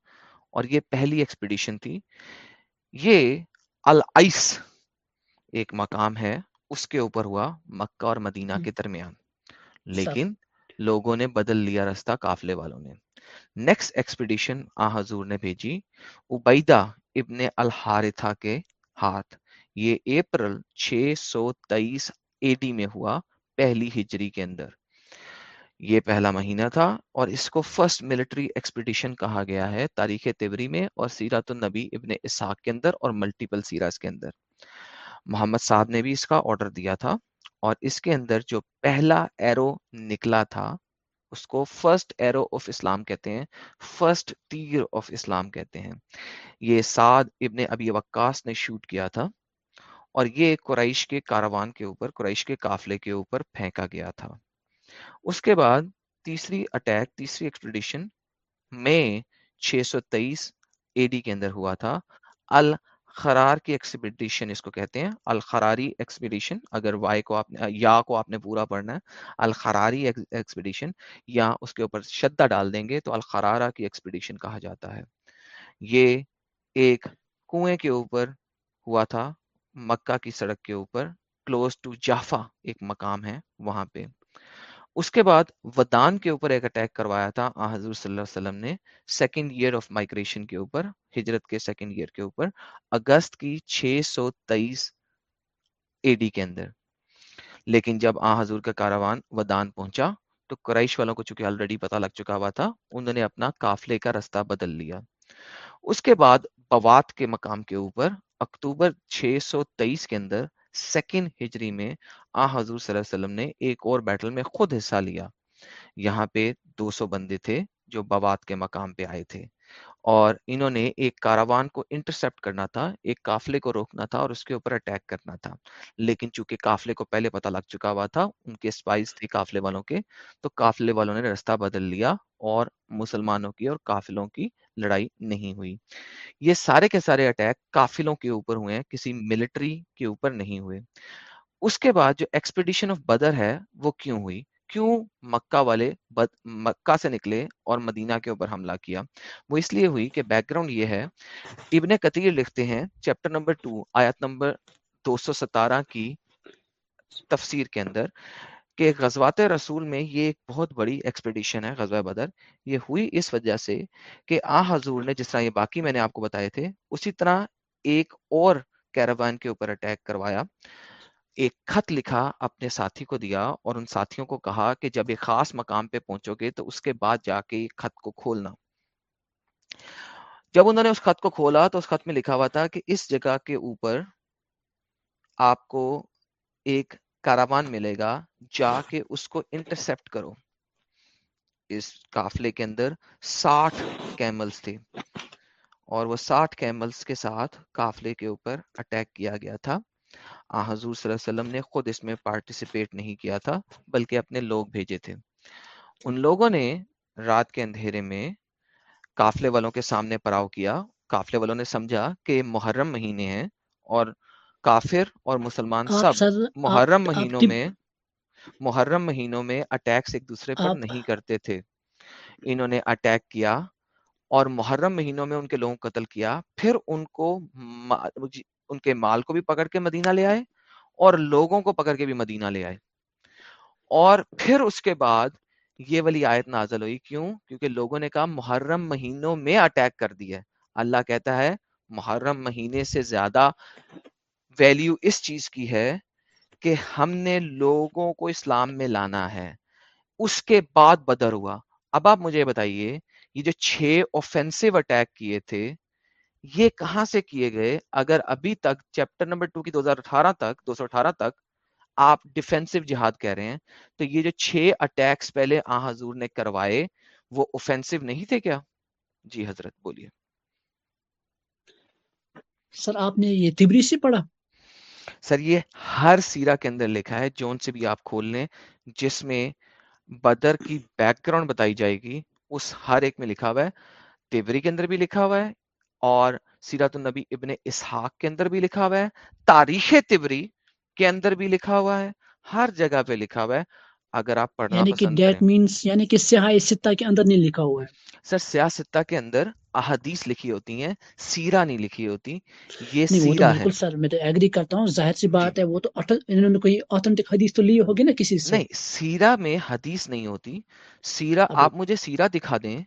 اور یہ پہلی ایکسپیڈیشن تھی۔ یہ العیس ایک مقام ہے۔ اس کے اوپر ہوا مکہ اور مدینہ کے درمیان۔ لیکن لوگوں نے بدل لیا رستہ کافلے والوں نے۔ نیکسٹ ایکسپیڈیشن آ حضور نے بھیجی۔ عبیدہ ابن الحارثہ کے ہاتھ۔ یہ اپریل 623 اے ڈی میں ہوا پہلی ہجری کے اندر۔ یہ پہلا مہینہ تھا اور اس کو فرسٹ ملٹری ایکسپیڈیشن کہا گیا ہے تاریخ تبری میں اور سیرات النبی ابن اسحاق کے اندر اور ملٹیپل سیراز کے اندر۔ محمد صاحب نے بھی اس کا آرڈر دیا تھا اور اس کے اندر جو پہلا ایرو نکلا تھا، اس کو فرسٹ ایرو آف اسلام کہتے ہیں فرسٹ تیر آف اسلام کہتے ہیں۔ یہ سعد ابن ابی وقاص نے شوٹ کیا تھا اور یہ قریش کے کاروان کے اوپر، قریش کے قافلے کے اوپر پھینکا گیا تھا۔ اس کے بعد تیسری اٹیک تیسری ایکسپیڈیشن میں 623 اے ڈی کے اندر ہوا تھا۔ الخرار کی ایکسپیڈیشن اس کو کہتے ہیں، الخراری ایکسپیڈیشن اگر وائی کو آپ نے، یا کو آپ نے پورا پڑھنا ہے، الخراری ایکسپیڈیشن یا اس کے اوپر شدہ ڈال دیں گے تو الخرارہ کی ایکسپیڈیشن کہا جاتا ہے۔ یہ ایک کنویں کے اوپر ہوا تھا، مکہ کی سڑک کے اوپر کلوز ٹو جافا ایک مقام ہے وہاں پہ۔ اس کے بعد ودان کے اوپر ایک اٹیک کروایا تھا۔ آ، حضور صلی اللہ علیہ وسلم نے سیکنڈ ایئر آف مائگریشن کے اوپر، ہجرت کے سیکنڈ ایئر کے اوپر، اگست کی چھ سو تیئیس اے ڈی کے اندر۔ لیکن جب آ، حضور کا کاروان ودان پہنچا، تو قریش والوں کو چونکہ آلریڈی پتہ لگ چکا ہوا تھا، انہوں نے اپنا قافلے کا رستہ بدل لیا۔ اس کے بعد بوات کے مقام کے اوپر، اکتوبر 623 کے اندر سیکنڈ ہجری میں آ حضور صلی اللہ علیہ وسلم نے ایک اور بیٹل میں خود حصہ لیا۔ یہاں پہ دو سو بندے تھے جو بوات کے مقام پہ آئے تھے۔ اور انہوں نے ایک کاروان کو انٹرسپٹ کرنا تھا، ایک قافلے کو روکنا تھا اور اس کے اوپر اٹیک کرنا تھا۔ لیکن چونکہ قافلے کو پہلے پتہ لگ چکا ہوا تھا، ان کے اسپائس تھے قافلے والوں کے، تو قافلے والوں نے رستہ بدل لیا اور مسلمانوں کی اور قافلوں کی لڑائی نہیں ہوئی۔ یہ سارے کے سارے اٹیک قافلوں کے اوپر ہوئے ہیں، کسی ملٹری کے اوپر نہیں ہوئے۔ اس کے بعد جو ایکسپیڈیشن آف بدر ہے، وہ کیوں ہوئی؟ کیوں مکہ والے بد، مکہ سے نکلے اور مدینہ کے اوپر حملہ کیا؟ وہ اس لیے ہوئی کہ بیک گراؤنڈ یہ ہے، ابن کثیر لکھتے ہیں چیپٹر نمبر ٹو آیت نمبر دو سو ستارہ کی تفسیر کے اندر کہ غزوات رسول میں یہ ایک بہت بڑی ایکسپیڈیشن ہے، غزوہ بدر۔ یہ ہوئی اس وجہ سے کہ آ حضور نے جس طرح یہ باقی میں نے آپ کو بتائے تھے، اسی طرح ایک اور کیراوان کے اوپر اٹیک کروایا۔ ایک خط لکھا اپنے ساتھی کو دیا اور ان ساتھیوں کو کہا کہ جب ایک خاص مقام پہ پہنچو گے تو اس کے بعد جا کے خط کو کھولنا۔ جب انہوں نے اس خط کو کھولا تو اس خط میں لکھا ہوا تھا کہ اس جگہ کے اوپر آپ کو ایک کاروان ملے گا جا کے اس کو انٹرسپٹ کرو۔ اس قافلے کے اندر ساٹھ کیملز تھے اور وہ ساٹھ کیملز کے ساتھ قافلے کے اوپر اٹیک کیا گیا تھا۔ حضور صلی اللہ علیہ وسلم نے خود اس میں پارٹیسپیٹ نہیں کیا تھا بلکہ اپنے لوگ بھیجے تھے۔ ان لوگوں نے رات کے اندھیرے میں قافلے والوں کے سامنے پڑاؤ کیا۔ قافلے والوں نے سمجھا کہ محرم مہینے ہیں اور کافر اور مسلمان سب محرم مہینوں میں محرم مہینوں میں اٹیکس ایک دوسرے پر نہیں کرتے تھے۔ انہوں نے اٹیک کیا اور محرم مہینوں میں ان کے لوگوں قتل کیا۔ پھر ان کو ان کے مال کو بھی پکڑ کے مدینہ لے آئے اور لوگوں کو پکڑ کے بھی مدینہ لے آئے۔ اور پھر اس کے بعد یہ والی آیت نازل ہوئی، کیوں؟ کیونکہ لوگوں نے کہا، محرم مہینوں میں اٹیک کر دیا ہے۔ اللہ کہتا ہے، محرم مہینے سے زیادہ ویلیو اس چیز کی ہے کہ ہم نے لوگوں کو اسلام میں لانا ہے۔ اس کے بعد بدر ہوا۔ اب آپ مجھے بتائیے، یہ جو چھ اوفینسو اٹیک کیے تھے یہ کہاں سے کیے گئے؟ اگر ابھی تک چیپٹر نمبر ٹو کی دو ہزار اٹھارہ تک دو سو اٹھارہ تک آپ ڈیفینسو جہاد کہہ رہے ہیں تو یہ جو چھ اٹیکس پہلے آ حضور نے کروائے وہ اوفینسو نہیں تھے کیا؟ جی حضرت بولیے۔ سر آپ نے یہ تبری سے پڑھا؟ سر یہ ہر سیرہ کے اندر لکھا ہے جون سے بھی آپ کھول لیں جس میں بدر کی بیک گراؤنڈ بتائی جائے گی اس ہر ایک میں لکھا ہوا ہے تیوری کے اندر بھی لکھا ہوا ہے اور سیرت النبی ابن اسحاق کے اندر بھی لکھا ہوا ہے تاریخ تبری کے اندر بھی لکھا ہوا ہے ہر جگہ پہ لکھا ہوا ہے اگر آپ پڑھنا یعنی کہ ڈیٹ مینس یعنی کہ سیاہ ستہ کے اندر نہیں لکھا ہوا ہے۔ سر سیاستہ کے اندر احادیث لکھی ہوتی ہیں سیرہ نہیں لکھی ہوتی یہ سیرہ ہے۔ سر میں تو ایگری کرتا ہوں ظاہر سی جی۔ بات ہے وہ تو انہوں نے کوئی آتھنٹک حدیث تو لی ہوگی نا کسی سے؟ نہیں سیرہ میں حدیث نہیں ہوتی۔ سیرہ اب آپ مجھے سیرہ دکھا دیں۔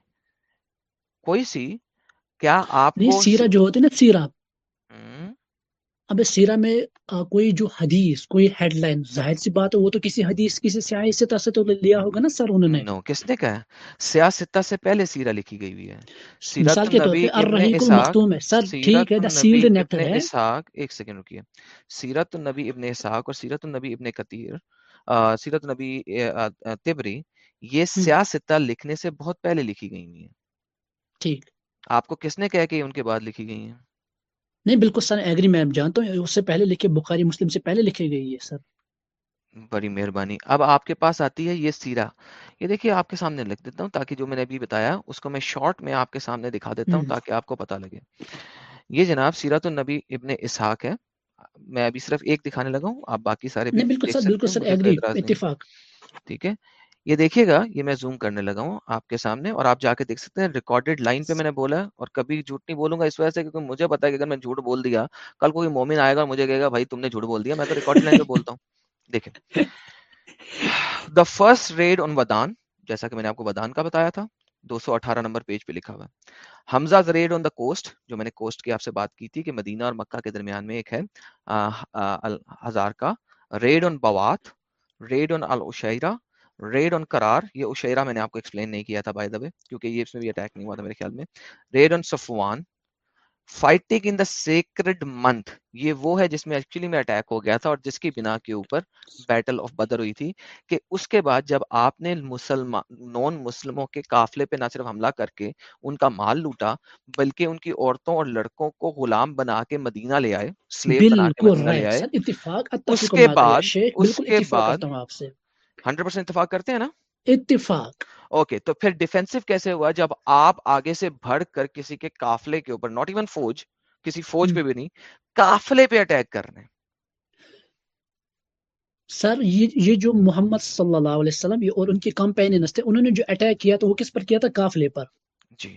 کوئی سی کیا آپ نہیں سیرا جو ہوتی نا سیرا اب سیرا میں کوئی جو حدیث کوئی ہیڈ لائن ظاہر سی بات ہے وہ تو کسی حدیث کسی سیاہ ستہ سے تو لیا ہوگا نا سر انہوں نے۔ نو کس نے کہا؟ سیاہ ستہ سے پہلے سیرا لکھی گئی ہوئی ہے۔ مثال کے طور پر پہ کو مختوم ہے۔ سر ٹھیک ہے دا سیلڈ نیکٹر ہے۔ ایک سیکنڈ رکیے۔ سیرت النبی ابن اسحاق اور سیرت النبی ابن کثیر سیرت النبی تبری یہ سیاہ ستہ لکھنے سے بہت پہلے لکھی گئی ہوئی ہے ٹھیک۔ آپ کو کس نے کہہ کہ ان کے بعد لکھی گئی ہیں؟ نہیں بالکل سر ایگری میں جانتا ہوں اس سے پہلے لکھے بخاری مسلم سے پہلے لکھی گئی ہے سر۔ بڑی مہربانی۔ اب آپ کے پاس آتی ہے یہ سیرا یہ دیکھیے آپ کے سامنے لکھ دیتا ہوں تاکہ جو میں نے ابھی بتایا اس کو میں شارٹ میں آپ کے سامنے دکھا دیتا ہوں تاکہ آپ کو پتا لگے۔ یہ جناب سیرا تو نبی ابن اسحاق ہے۔ میں ابھی صرف ایک دکھانے لگا ہوں آپ باقی سارے ٹھیک ہے؟ یہ دیکھیے گا یہ میں زوم کرنے لگا ہوں آپ کے سامنے اور آپ جا کے دیکھ سکتے ہیں ریکارڈیڈ لائن پہ میں نے بولا اور کبھی جھوٹ نہیں بولوں گا اس وجہ سے کیونکہ مجھے پتا ہے کہ اگر میں جھوٹ بول دیا کل کوئی مومن آئے گا اور مجھے کہے گا بھائی تم نے جھوٹ بول دیا میں تو ریکارڈیڈ لائن پہ بولتا ہوں. دیکھیں۔ دا فرسٹ ریڈ آن ودان جیسا کہ میں نے آپ کو ودان کا بتایا تھا دو سو اٹھارہ نمبر پیج پہ لکھا ہوا حمزہ ریڈ آن دا کوسٹ جو میں نے کوسٹ کی آپ سے بات کی تھی کہ مدینہ اور مکہ کے درمیان میں ایک ہے ہزار کا۔ ریڈ آن بوات ریڈ آن الشعرا ریڈ آن کرار یہ اشیرا میں نے آپ کو ایکسپلین نہیں کیا تھا بائی دا وے کیونکہ یہ اس میں بھی اٹیک نہیں ہوا تھا میرے خیال میں. Raid on Safwan fighting in the sacred month یہ وہ ہے جس میں ایکچولی میں اٹیک ہو گیا تھا اور جس کی بنا کے اوپر بیٹل آف بدر ہوئی تھی کہ اس کے بعد جب آپ نے مسلمان نان مسلموں کے قافلے پہ نہ صرف حملہ کر کے ان کا مال لوٹا بلکہ ان کی عورتوں اور لڑکوں کو غلام بنا کے مدینہ لے آئے سلیب بنا کے مدینہ لے آئے. اس کے بعد اس کے بعد ہنڈریڈ پرسینٹ اتفاق کرتے ہیں نا؟ اتفاق۔ اوکے تو پھر ڈیفینسو کیسے ہوا جب آپ آگے سے بڑھ کر کسی کے کافلے کے اوپر ناٹ ایون فوج کسی فوج پہ بھی نہیں کافلے پہ اٹیک کرنے؟ سر یہ جو محمد صلی اللہ علیہ وسلم یہ اور ان کے کمپینینس تھے انہوں نے جو اٹیک کیا تو وہ کس پر کیا تھا؟ کافلے پر۔ جی۔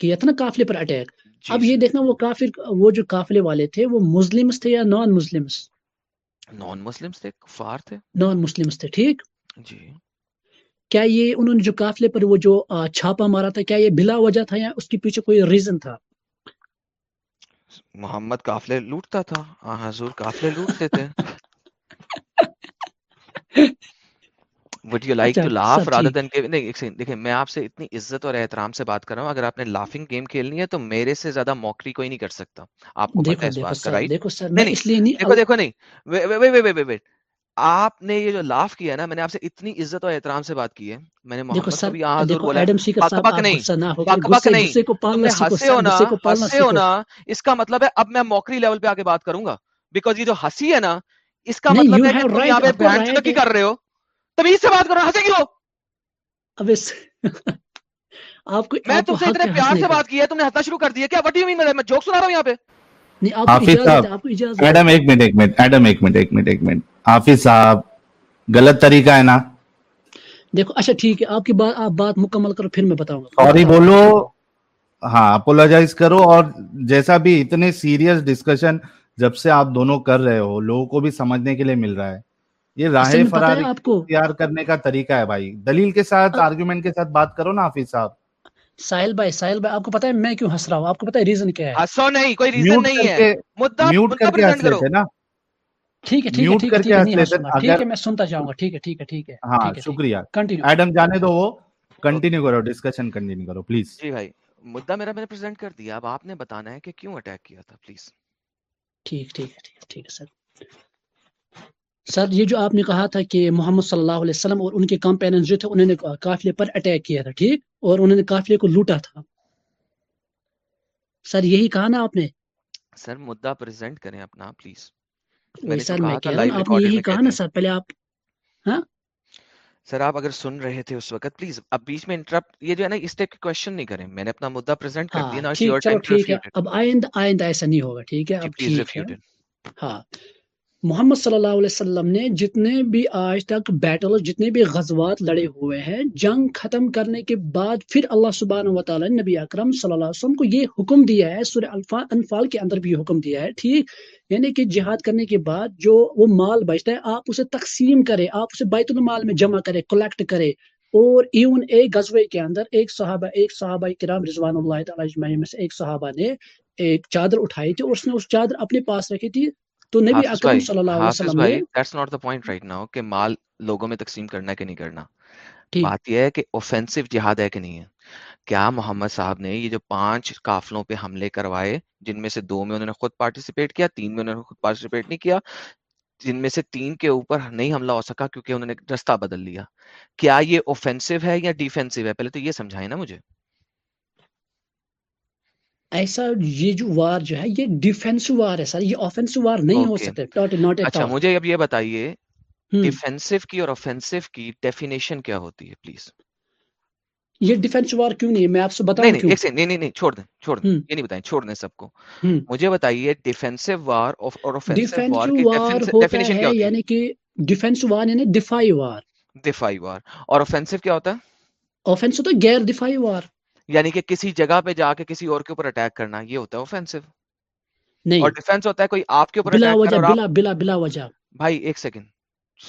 کیا تھا نا کافلے پر اٹیک جی۔ اب یہ دیکھنا وہ کافر وہ جو کافلے والے تھے وہ مسلمس تھے یا نان مسلمس نان مسلم تھے کفار تھے؟ نان مسلم تھے ٹھیک؟ جی۔ کیا یہ انہوں نے جو قافلے پر وہ جو چھاپا مارا تھا کیا یہ بلا وجہ تھا یا اس کے پیچھے کوئی ریزن تھا؟ محمد قافلے لوٹتا تھا؟ حضور قافلے لوٹتے تھے۔ What you like to laugh rather than کہ دیکھیں میں آپ سے اتنی عزت اور احترام سے بات کر رہا ہوں اگر آپ نے لافنگ گیم کھیلنی ہے تو میرے سے زیادہ موکری کوئی نہیں کر سکتا۔ آپ کو پتہ ہے اس بات کا رائٹ دیکھو دیکھو نہیں۔ ویٹ ویٹ ویٹ آپ نے یہ جو لاف کیا نا میں نے آپ سے اتنی عزت اور احترام سے بات کی ہے۔ میں نے محمد نہیں۔ اس کا مطلب ہے اب میں موکری لیول پہ آ کے بات کروں گا۔ بیکاز یہ جو ہنسی ہے نا اس کا مطلب ہے۔ کر رہے ہو۔ تمیز سے بات کرو ہنسے کیوں؟ اب اس آپ کو میں تم سے اتنے پیار سے بات کی ہے تم نے ہنسنا شروع کر دیا کیا؟ وٹ یو مین میں جوک سنا رہا ہوں یہاں پہ۔ حافظ صاحب ایڈم ایک منٹ ایک منٹ ایڈم ایک منٹ ایک منٹ ایک منٹ۔ حافظ صاحب غلط طریقہ ہے نا۔ دیکھو اچھا ٹھیک ہے آپ کی بات آپ بات مکمل کرو پھر میں بتاؤں گا۔ سوری بولو۔ ہاں اپولوجائز کرو اور جیسا بھی اتنے سیریس ڈسکشن جب سے آپ دونوں کر رہے ہو لوگوں کو بھی سمجھنے کے لیے مل رہا ہے۔ یہ راہ فرار تیار کرنے کا طریقہ ہے بھائی۔ دلیل کے ساتھ آرگیومنٹ کے ساتھ بات کرو نا حافظ صاحب۔ ساحل بھائی ساحل بھائی آپ کو پتا ہے میں کیوں ہنس رہا ہوں؟ آپ کو پتا ہے ریزن کیا ہے؟ ہنسو نہیں کوئی ریزن نہیں ہے۔ میوٹ کر کے ہنس لیتے نا۔ ٹھیک ہے ٹھیک ہے ٹھیک ہے میں سنتا جاؤں گا۔ ٹھیک ہے ٹھیک ہے ٹھیک ہے ہاں شکریہ۔ کنٹینیو ایڈم جانے دو وہ۔ کنٹینیو کرو ڈسکشن کنٹینیو کرو پلیز جی بھائی میرا میں نے پریزنٹ کر دیا۔ اب آپ نے بتانا ہے کہ کیوں اٹیک کیا تھا پلیز ٹھیک ٹھیک ہے ٹھیک ہے سر۔ سر یہ جو آپ نے کہا تھا کہ محمد صلی اللہ علیہ وسلم اور ان کے کمپینن جو تھے انہوں نے قافلے پر اٹیک کیا تھا ٹھیک؟ اور انہوں نے قافلے کو لوٹا تھا۔ سر یہی کہا نا آپ نے؟ سر مدعا پریزنٹ کریں اپنا پلیز سر میں آپ نے یہی کہا نا سر پہلے آپ ہاں؟ سر آپ اگر سن رہے تھے اس وقت پلیز اب بیچ میں انٹرپٹ یہ جو ہے نا اس ٹائپ کے کوشچن نہیں کریں۔ میں نے اپنا مدعا پریزنٹ کر ہاں، دیا نا ٹھیک ہے۔ اب آئند آئند ایسا نہیں ہوگا ٹھیک ہے؟ جی، اب ٹھیک ہے۔ ہاں۔ محمد صلی اللہ علیہ وسلم نے جتنے بھی آج تک بیٹل جتنے بھی غزوات لڑے ہوئے ہیں، جنگ ختم کرنے کے بعد پھر اللہ سبحانہ و تعالیٰ نے نبی اکرم صلی اللہ علیہ وسلم کو یہ حکم دیا ہے، سورہ انفال کے اندر بھی حکم دیا ہے، ٹھیک؟ یعنی کہ جہاد کرنے کے بعد جو وہ مال بچتا ہے، آپ اسے تقسیم کرے آپ اسے بیت المال میں جمع کرے کلیکٹ کرے اور ایون ایک غزوے کے اندر ایک صحابہ ایک صحابہ کرام رضوان اللہ تعالیٰ میں سے ایک صحابہ نے ایک چادر اٹھائی تھی اور اس نے اس چادر اپنے پاس رکھی تھی۔ تو نبی اکرم صلی اللہ علیہ وسلم نے that's not the point right now کہ مال لوگوں میں تقسیم کرنا ہے کہ نہیں کرنا۔ بات یہ ہے کہ اوفینسو جہاد ہے کہ نہیں ہے۔ کیا محمد صاحب نے یہ جو پانچ قافلوں پہ حملے کروائے جن میں سے دو میں انہوں نے خود پارٹیسپیٹ کیا تین میں انہوں نے خود پارٹیسپیٹ نہیں کیا جن میں سے تین کے اوپر نہیں حملہ ہو سکا کیونکہ انہوں نے رستہ بدل لیا۔ کیا یہ اوفینسو ہے یا ڈیفینسو ہے؟ پہلے تو یہ سمجھائیں نا مجھے۔ ایسا یہ جو وار جو ہے یہ ڈیفینسو وار ہے سر یہ آفینسو وار نہیں ہو سکتا اچھا مجھے اب یہ بتائیے ڈیفینسو کی اور اوفینسو کی ڈیفینیشن کیا ہوتی ہے پلیز یہ ڈیفینس وار کیوں نہیں ہے؟ میں آپ سے بتاؤں کیوں؟ نہیں نہیں نہیں چھوڑ دیں چھوڑ دیں یہ نہیں بتائیں چھوڑ دیں سب کو۔ مجھے بتائیے ڈیفینسو وار اور وار کی ڈیفینیشن کیا ہوتی ہے؟ یعنی کہ ڈیفینس وار یعنی دفاعی وار۔ دفاعی وار۔ اور اوفینسو کیا ہوتا ہے؟ آفینسو تو غیر دفاعی وار۔ یعنی کہ کسی جگہ پہ جا کے کسی اور کے اوپر اٹیک کرنا یہ ہوتا ہے اوفینسو اور نہیں ڈیفینس ہوتا ہے کوئی آپ کے اوپر بلا وجہ اور بلا بلا بلا وجہ۔ بھائی ایک سیکنڈ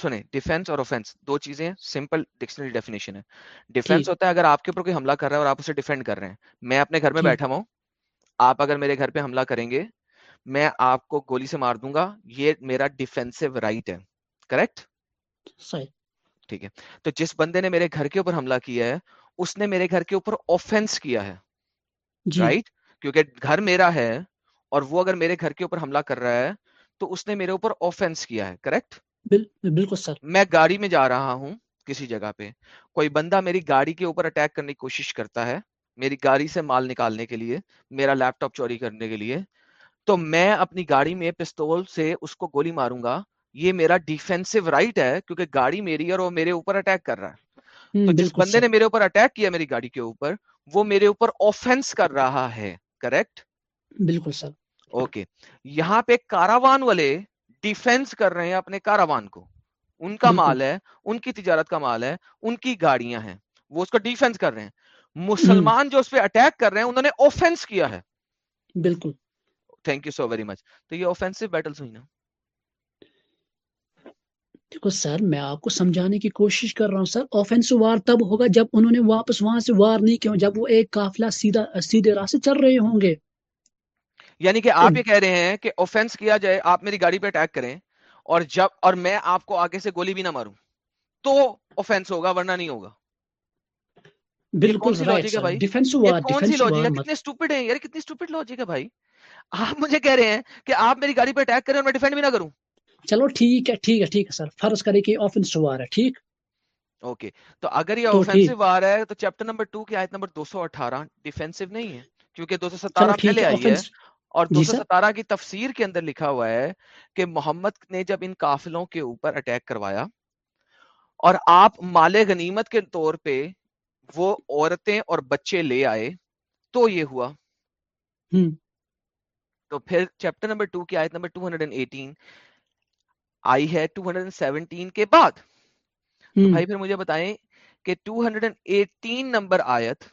سنیں ڈیفینس اور اوفینس دو چیزیں ہیں سمپل ڈکشنری ڈیفینیشن ہے۔ ڈیفینس ہوتا ہے اگر آپ کے اوپر کوئی حملہ کر رہا ہے اور آپ اسے ڈیفینڈ کر رہے ہیں۔ میں اپنے گھر میں بیٹھا ہوں آپ اگر میرے گھر پہ حملہ کریں گے میں آپ کو گولی سے مار دوں گا یہ میرا ڈیفینسو رائٹ ہے۔ کریکٹ صحیح۔ ٹھیک ہے۔ تو جس بندے نے میرے گھر کے اوپر حملہ کیا ہے اس نے میرے گھر کے اوپر اوفینس کیا ہے جی۔ رائٹ کیونکہ گھر میرا ہے اور وہ اگر میرے گھر کے اوپر حملہ کر رہا ہے تو اس نے میرے اوپر اوفینس کیا ہے کریکٹ بالکل سر۔ میں گاڑی میں جا رہا ہوں کسی جگہ پہ۔ کوئی بندہ میری گاڑی کے اوپر اٹیک کرنے کی کوشش کرتا ہے میری گاڑی سے مال نکالنے کے لیے میرا لیپ ٹاپ چوری کرنے کے لیے تو میں اپنی گاڑی میں پستول سے اس کو گولی ماروں گا یہ میرا ڈیفینسو رائٹ ہے کیونکہ گاڑی میری ہے اور وہ میرے اوپر اٹیک کر رہا ہے۔ تو جس بندے نے میرے اوپر اٹیک کیا میری گاڑی کے اوپر وہ میرے اوپر اوفینس کر رہا ہے کریکٹ بالکل سر اوکے یہاں پہ کاراوان والے ڈیفینس کر رہے ہیں اپنے کاراوان کو۔ ان کا مال ہے ان کی تجارت کا مال ہے ان کی گاڑیاں ہیں وہ اس کا ڈیفینس کر رہے ہیں۔ مسلمان جو اس پہ اٹیک کر رہے ہیں انہوں نے اوفینس کیا ہے۔ بالکل۔ Thank you so very much تو یہ اوفینسو بیٹلز ہوئی نا۔ دیکھو سر میں آپ کو سمجھانے کی کوشش کر رہا ہوں سر آفینسو وار تب ہوگا جب انہوں نے واپس وہاں سے وار نہیں کیا جب وہ ایک قافلہ سیدھا سیدھے راہ سے چل رہے ہوں گے۔ یعنی کہ آپ یہ کہہ رہے ہیں کہ اوفینس کیا جائے آپ میری گاڑی پہ اٹیک کریں اور جب اور میں آپ کو آگے سے گولی بھی نہ ماروں۔ تو اوفینس ہوگا ورنہ نہیں ہوگا۔ بالکل وار وار کتنے ہیں یار کتنی اسٹوپڈ لاجک ہے بھائی؟ آپ مجھے کہہ رہے ہیں کہ آپ میری گاڑی پہ اٹیک کریں اور میں ڈیفینڈ بھی نہ کروں۔ چلو ٹھیک ہے ٹھیک ہے ٹھیک ہے سر۔ فرض کرے کہ آفینسو وار ہے ٹھیک؟ اوکے تو اگر یہ ٹھیک۔ اوفینسو وار ہے تو چیپٹر نمبر ٹو کی آیت نمبر دو سو اٹھارہ ڈیفینسو نہیں ہے کیونکہ دو سو چلو ستارہ ٹھیک پہلے ہے آئی ہے۔ اور دو جی سو سر ستارہ کی تفسیر کے اندر لکھا ہوا ہے کہ محمد نے جب ان قافلوں کے اوپر اٹیک کروایا اور آپ مال غنیمت کے طور پہ وہ عورتیں اور بچے لے آئے تو یہ ہوا۔ تو پھر چیپٹر نمبر ٹو کی آیت نمبر 218 آئی ہے 217 کے بعد۔ تو بھائی پھر مجھے بتائیں کہ 218 نمبر آیت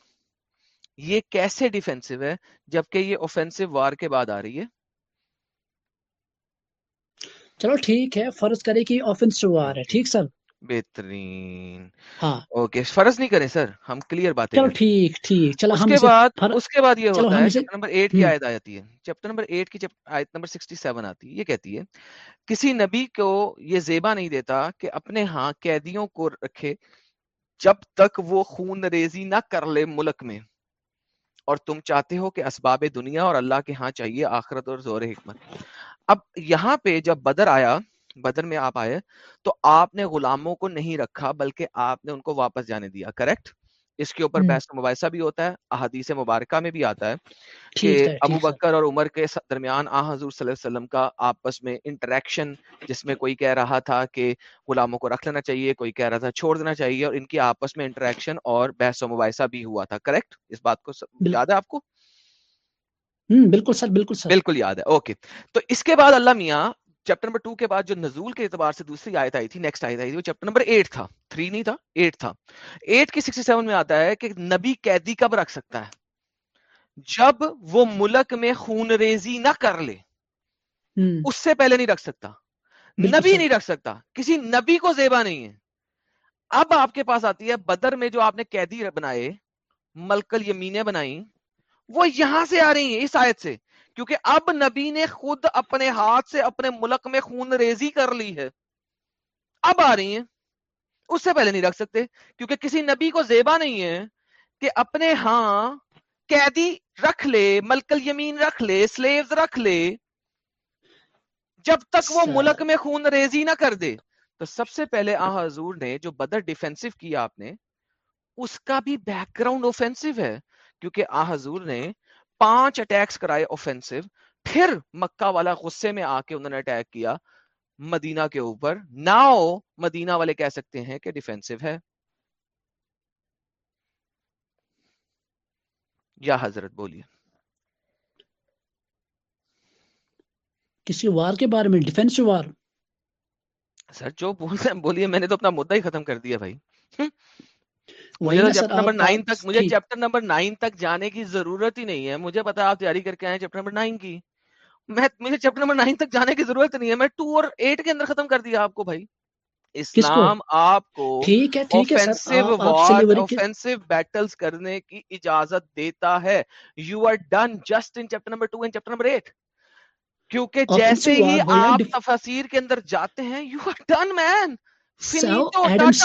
یہ کیسے ڈیفینسو ہے جبکہ یہ اوفینسو وار کے بعد آ رہی ہے؟ چلو ٹھیک ہے فرض کرے کہ آفینسو وار ہے ٹھیک سر؟ بہترین۔ ہاں۔ اوکے فرض نہیں کریں سر ہم کلیئر باتیں چلو کریں۔ ٹھیک ٹھیک۔ چلو اس کے بعد. اس کے بعد یہ ہوتا ہے چیپٹر نمبر ایٹ کی آیت آتی ہے۔ چیپٹر نمبر ایٹ کی آیت نمبر سکسٹی سیون آتی ہے یہ کہتی ہے کسی نبی کو یہ زیبا نہیں دیتا کہ اپنے ہاں قیدیوں کو رکھے جب تک وہ خون ریزی نہ کر لے ملک میں۔ اور تم چاہتے ہو کہ اسباب دنیا اور اللہ کے ہاں چاہیے آخرت اور زور حکمت۔ اب یہاں پہ جب بدر آیا بدر میں آپ آئے تو آپ نے غلاموں کو نہیں رکھا بلکہ آپ نے ان کو واپس جانے دیا کریکٹ اس کے اوپر بحث مباحثہ بھی ہوتا ہے احادیث مبارکہ میں بھی آتا ہے کہ ابو بکر اور عمر کے درمیان آ حضور صلی اللہ علیہ وسلم کا آپس میں انٹریکشن جس میں کوئی کہہ رہا تھا کہ غلاموں کو رکھ لینا چاہیے کوئی کہہ رہا تھا چھوڑ دینا چاہیے اور ان کی آپس میں انٹریکشن اور بحث و مباحثہ بھی ہوا تھا کریکٹ اس بات کو. یاد ہے آپ کو؟ بالکل سر بالکل سر۔ بالکل یاد ہے اوکے تو اس کے بعد اللہ میاں چیپٹر نمبر ٹو کے بعد جو نزول کے اعتبار سے دوسری آیت آئی تھی نیکسٹ آیت آئی تھی وہ چیپٹر نمبر ایٹ تھا۔ تھری نہیں تھا ایٹ تھا۔ ایٹ کی سکسٹی سیون میں آتا ہے کہ نبی قیدی کب رکھ سکتا ہے؟ جب وہ ملک میں خون ریزی نہ کر لے۔ اس سے پہلے نہیں رکھ سکتا۔ نبی نہیں رکھ سکتا۔ کسی نبی کو زیبا نہیں ہے۔ اب آپ کے پاس آتی ہے بدر میں جو آپ نے قیدی بنائے ملکل یمینیں بنائی وہ یہاں سے آ رہی ہیں اس آیت سے۔ کیونکہ اب نبی نے خود اپنے ہاتھ سے اپنے ملک میں خون ریزی کر لی ہے۔ اب آ رہی ہیں۔ اس سے پہلے نہیں رکھ سکتے کیونکہ کسی نبی کو زیبا نہیں ہے کہ اپنے ہاں قیدی رکھ لے ملکل یمین رکھ لے سلیوز رکھ لے۔ جب تک وہ ملک میں خون ریزی نہ کر دے۔ تو سب سے پہلے آ حضور نے جو بدر ڈیفینسو کیا آپ نے اس کا بھی بیک گراؤنڈ اوفینسو ہے۔ کیونکہ آ حضور نے پانچ اٹیکس کرائے اوفینسو پھر مکہ والا غصے میں آ کے انہوں نے اٹیک کیا مدینہ کے اوپر۔ ناؤ مدینہ والے کہہ سکتے ہیں کہ ڈیفینسو ہے۔ یا حضرت بولیے۔ کسی وار کے بارے میں ڈیفینس وار۔ سر جو بول رہے ہیں بولیے میں نے تو اپنا مدعا ہی ختم کر دیا بھائی وہی مجھے نا سر چیپٹر نمبر آپ نائن آپ تک مجھے چیپٹر نمبر نائن تک جانے کی ضرورت ہی نہیں ہے۔ مجھے پتا آپ تیاری کر کے آئے چیپٹر نمبر نائن کی۔ میں مجھے چیپٹر نمبر نائن تک جانے کی ضرورت نہیں ہے۔ میں ٹو اور ایٹ کے اندر ختم کر دیا آپ کو بھائی۔ اسلام آپ کو بیٹلز کرنے کی اجازت دیتا ہے۔ You are done just in chapter number two and chapter number eight کیونکہ جیسے ہی آپ تفاسیر کے اندر جاتے ہیں you are done man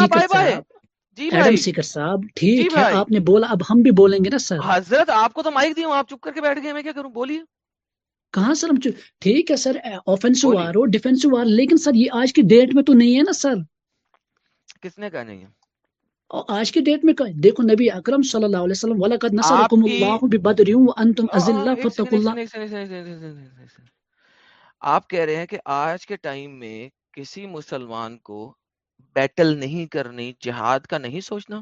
bye bye. G Adam Seeker صاحب جی ٹھیک ہے بھائی۔ آپ نے بولا اب ہم بھی بولیں گے نا سر۔ حضرت آپ کو تو مائک دی ہوں آپ چپ کر کے بیٹھ گئے میں کیا کروں؟ بولیے۔ کہاں سر ہم ٹھیک ہے سر بولیے۔ وار ہو ڈیفینسو وار لیکن سر یہ آج کی ڈیٹ میں تو نہیں ہے نا سر۔ کس نے کہا نہیں ہے؟ اور آج کی ڈیٹ میں دیکھو نبی اکرم صلی اللہ علیہ وسلم وَلَقَدْ آپ نَصَرَكُمُ اللَّهُ وَأَنْتُمْ سیکنڈ ایک سیکنڈ ایک سیکنڈ آپ کہہ رہے ہیں کہ آج کے ٹائم میں کسی مسلمان کو بیٹل نہیں کرنی جہاد کا نہیں سوچنا؟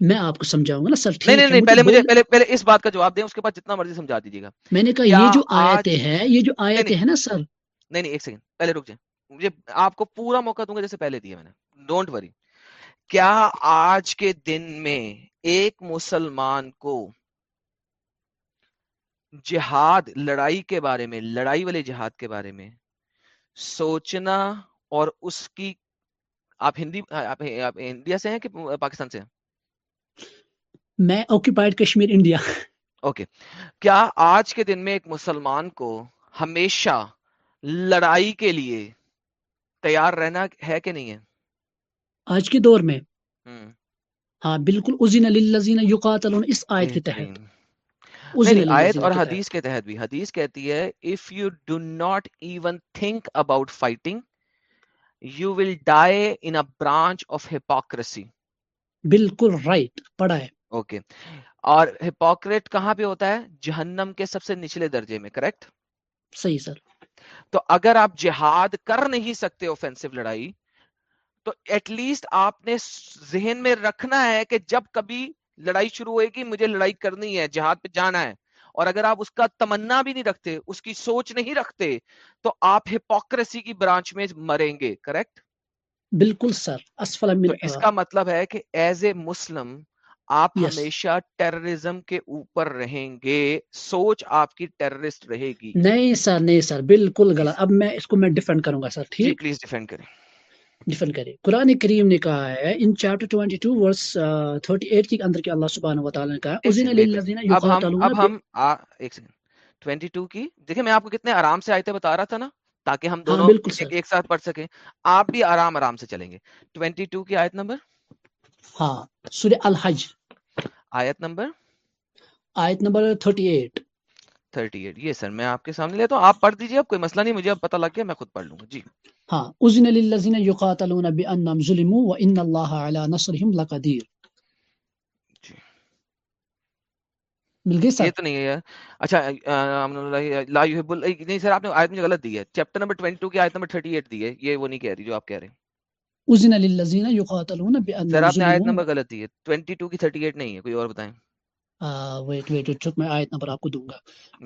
میں آپ کو سمجھاؤں گا نا سر نہیں نہیں پہلے مجھے پہلے پہلے اس بات کا جواب دیں اس کے بعد جتنا مرضی سمجھا دیجیے گا۔ میں نے کہا یہ جو آیتیں ہیں یہ جو آیتیں ہیں نا سر۔ نہیں نہیں ایک سیکنڈ پہلے رک جائیں۔ مجھے آپ کو پورا موقع دوں گا جیسے پہلے دیا میں نے۔ ڈونٹ وری کیا آج کے دن میں ایک مسلمان کو جہاد لڑائی کے بارے میں لڑائی والے جہاد کے بارے میں سوچنا اور اس کی آپ ہندی آپ آپ انڈیا سے ہیں کہ پاکستان سے ہیں؟ میں آکوپائڈ کشمیر انڈیا۔ اوکے۔ کیا آج کے دن میں ایک مسلمان کو ہمیشہ لڑائی کے لیے تیار رہنا ہے کہ نہیں ہے؟ آج کے دور میں۔ ہاں بالکل۔ اذن للذین یقاتلون اس آیت کے تحت۔ آیت اور حدیث کے تحت بھی۔ حدیث کہتی ہے if you do not even think about fighting you will die in a branch of hypocrisy بالکل رائٹ پڑھا ہے۔ اوکے اور ہپوکریٹ کہاں پہ ہوتا ہے؟ جہنم کے سب سے نچلے درجے میں کریکٹ صحیح سر۔ تو اگر آپ جہاد کر نہیں سکتے اوفینسو لڑائی تو ایٹ لیسٹ آپ نے ذہن میں رکھنا ہے کہ جب کبھی لڑائی شروع ہوئے گی مجھے لڑائی کرنی ہے جہاد پہ جانا ہے۔ اور اگر آپ اس کا تمنا بھی نہیں رکھتے اس کی سوچ نہیں رکھتے تو آپ ہپوکریسی کی برانچ میں مریں گے کریکٹ بالکل سر اسفل من اس کا مطلب ہے کہ ایز اے مسلم آپ یس ہمیشہ ٹیررزم کے اوپر رہیں گے سوچ آپ کی ٹیررسٹ رہے گی۔ نہیں سر نہیں سر بالکل جی غلط۔ اب میں اس کو میں ڈیفینڈ کروں گا سر جی ٹھیک پلیز ڈیفینڈ کریں۔ ڈیفینڈ کرے۔ قرآن کریم نے کہا ہے ان چیپٹر 22 ورس 38 کے اندر کے اللہ سبحانہ و تعالی نے کہا اذن للذین یقاتلون اب ہم ایک سیکنڈ۔ 22 کی دیکھیں میں آپ کو کتنے آرام سے آیتیں بتا رہا تھا نا تاکہ ہم ہاں دونوں ایک, ساتھ پڑھ سکیں۔ آپ بھی آرام آرام سے چلیں گے۔ 22 کی آیت نمبر؟ ہاں سورہ الحج۔ آیت نمبر؟ آیت نمبر 38 38 یہ سر میں آپ کے سامنے لیتا ہوں۔ آپ پڑھ دیجیے اب کوئی مسئلہ نہیں مجھے اب پتہ لگ گیا میں خود پڑھ لوں گا۔ جی۔ ہاں اذن للذین یقاتلون بانهم ظلموا وان اللہ علی نصرهم لقدیر۔ مل گئی یہ سر تو نہیں ہے۔ یار اچھا لا یحب نہیں سر آپ نے آیت مجھے غلط دی ہے۔ چیپٹر نمبر 22 کی آیت نمبر 38 دی ہے۔ یہ وہ نہیں کہہ رہی جو آپ کہہ رہے ہیں۔ اذن للذین یقاتلون سر بانهم آپ نے آیت نمبر غلط دی ہے۔ 22 کی 38 نہیں ہے کوئی اور بتائیں۔ ویٹ ویٹ چک میں آیت نمبر آپ کو دوں گا۔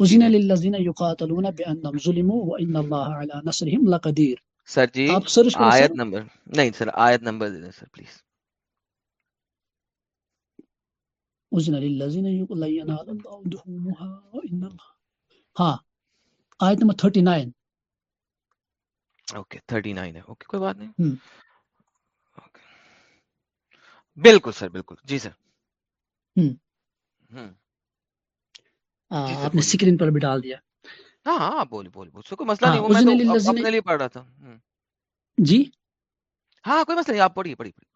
جی۔ اذن للذین یقاتلون بانهم ظلموا وان اللہ علی نصرهم لقدیر۔ سر جی آیت نمبر نہیں سر آیت نمبر دے دیں سر پلیز۔ ہاں آیت نمبر 39 اوکے 39 ہے۔ اوکے کوئی بات نہیں۔ بالکل سر بالکل۔ جی سر۔ جی آپ نے اسکرین پر بھی ڈال دیا۔ ہاں ہاں بولیے بولیے کوئی مسئلہ ہاں نہیں وہ میں اذن تو اپ- للذین اپنے لیے پڑھ رہا تھا ہوں۔ جی؟ ہاں کوئی مسئلہ نہیں آپ پڑھیے پڑھیے پڑھیے۔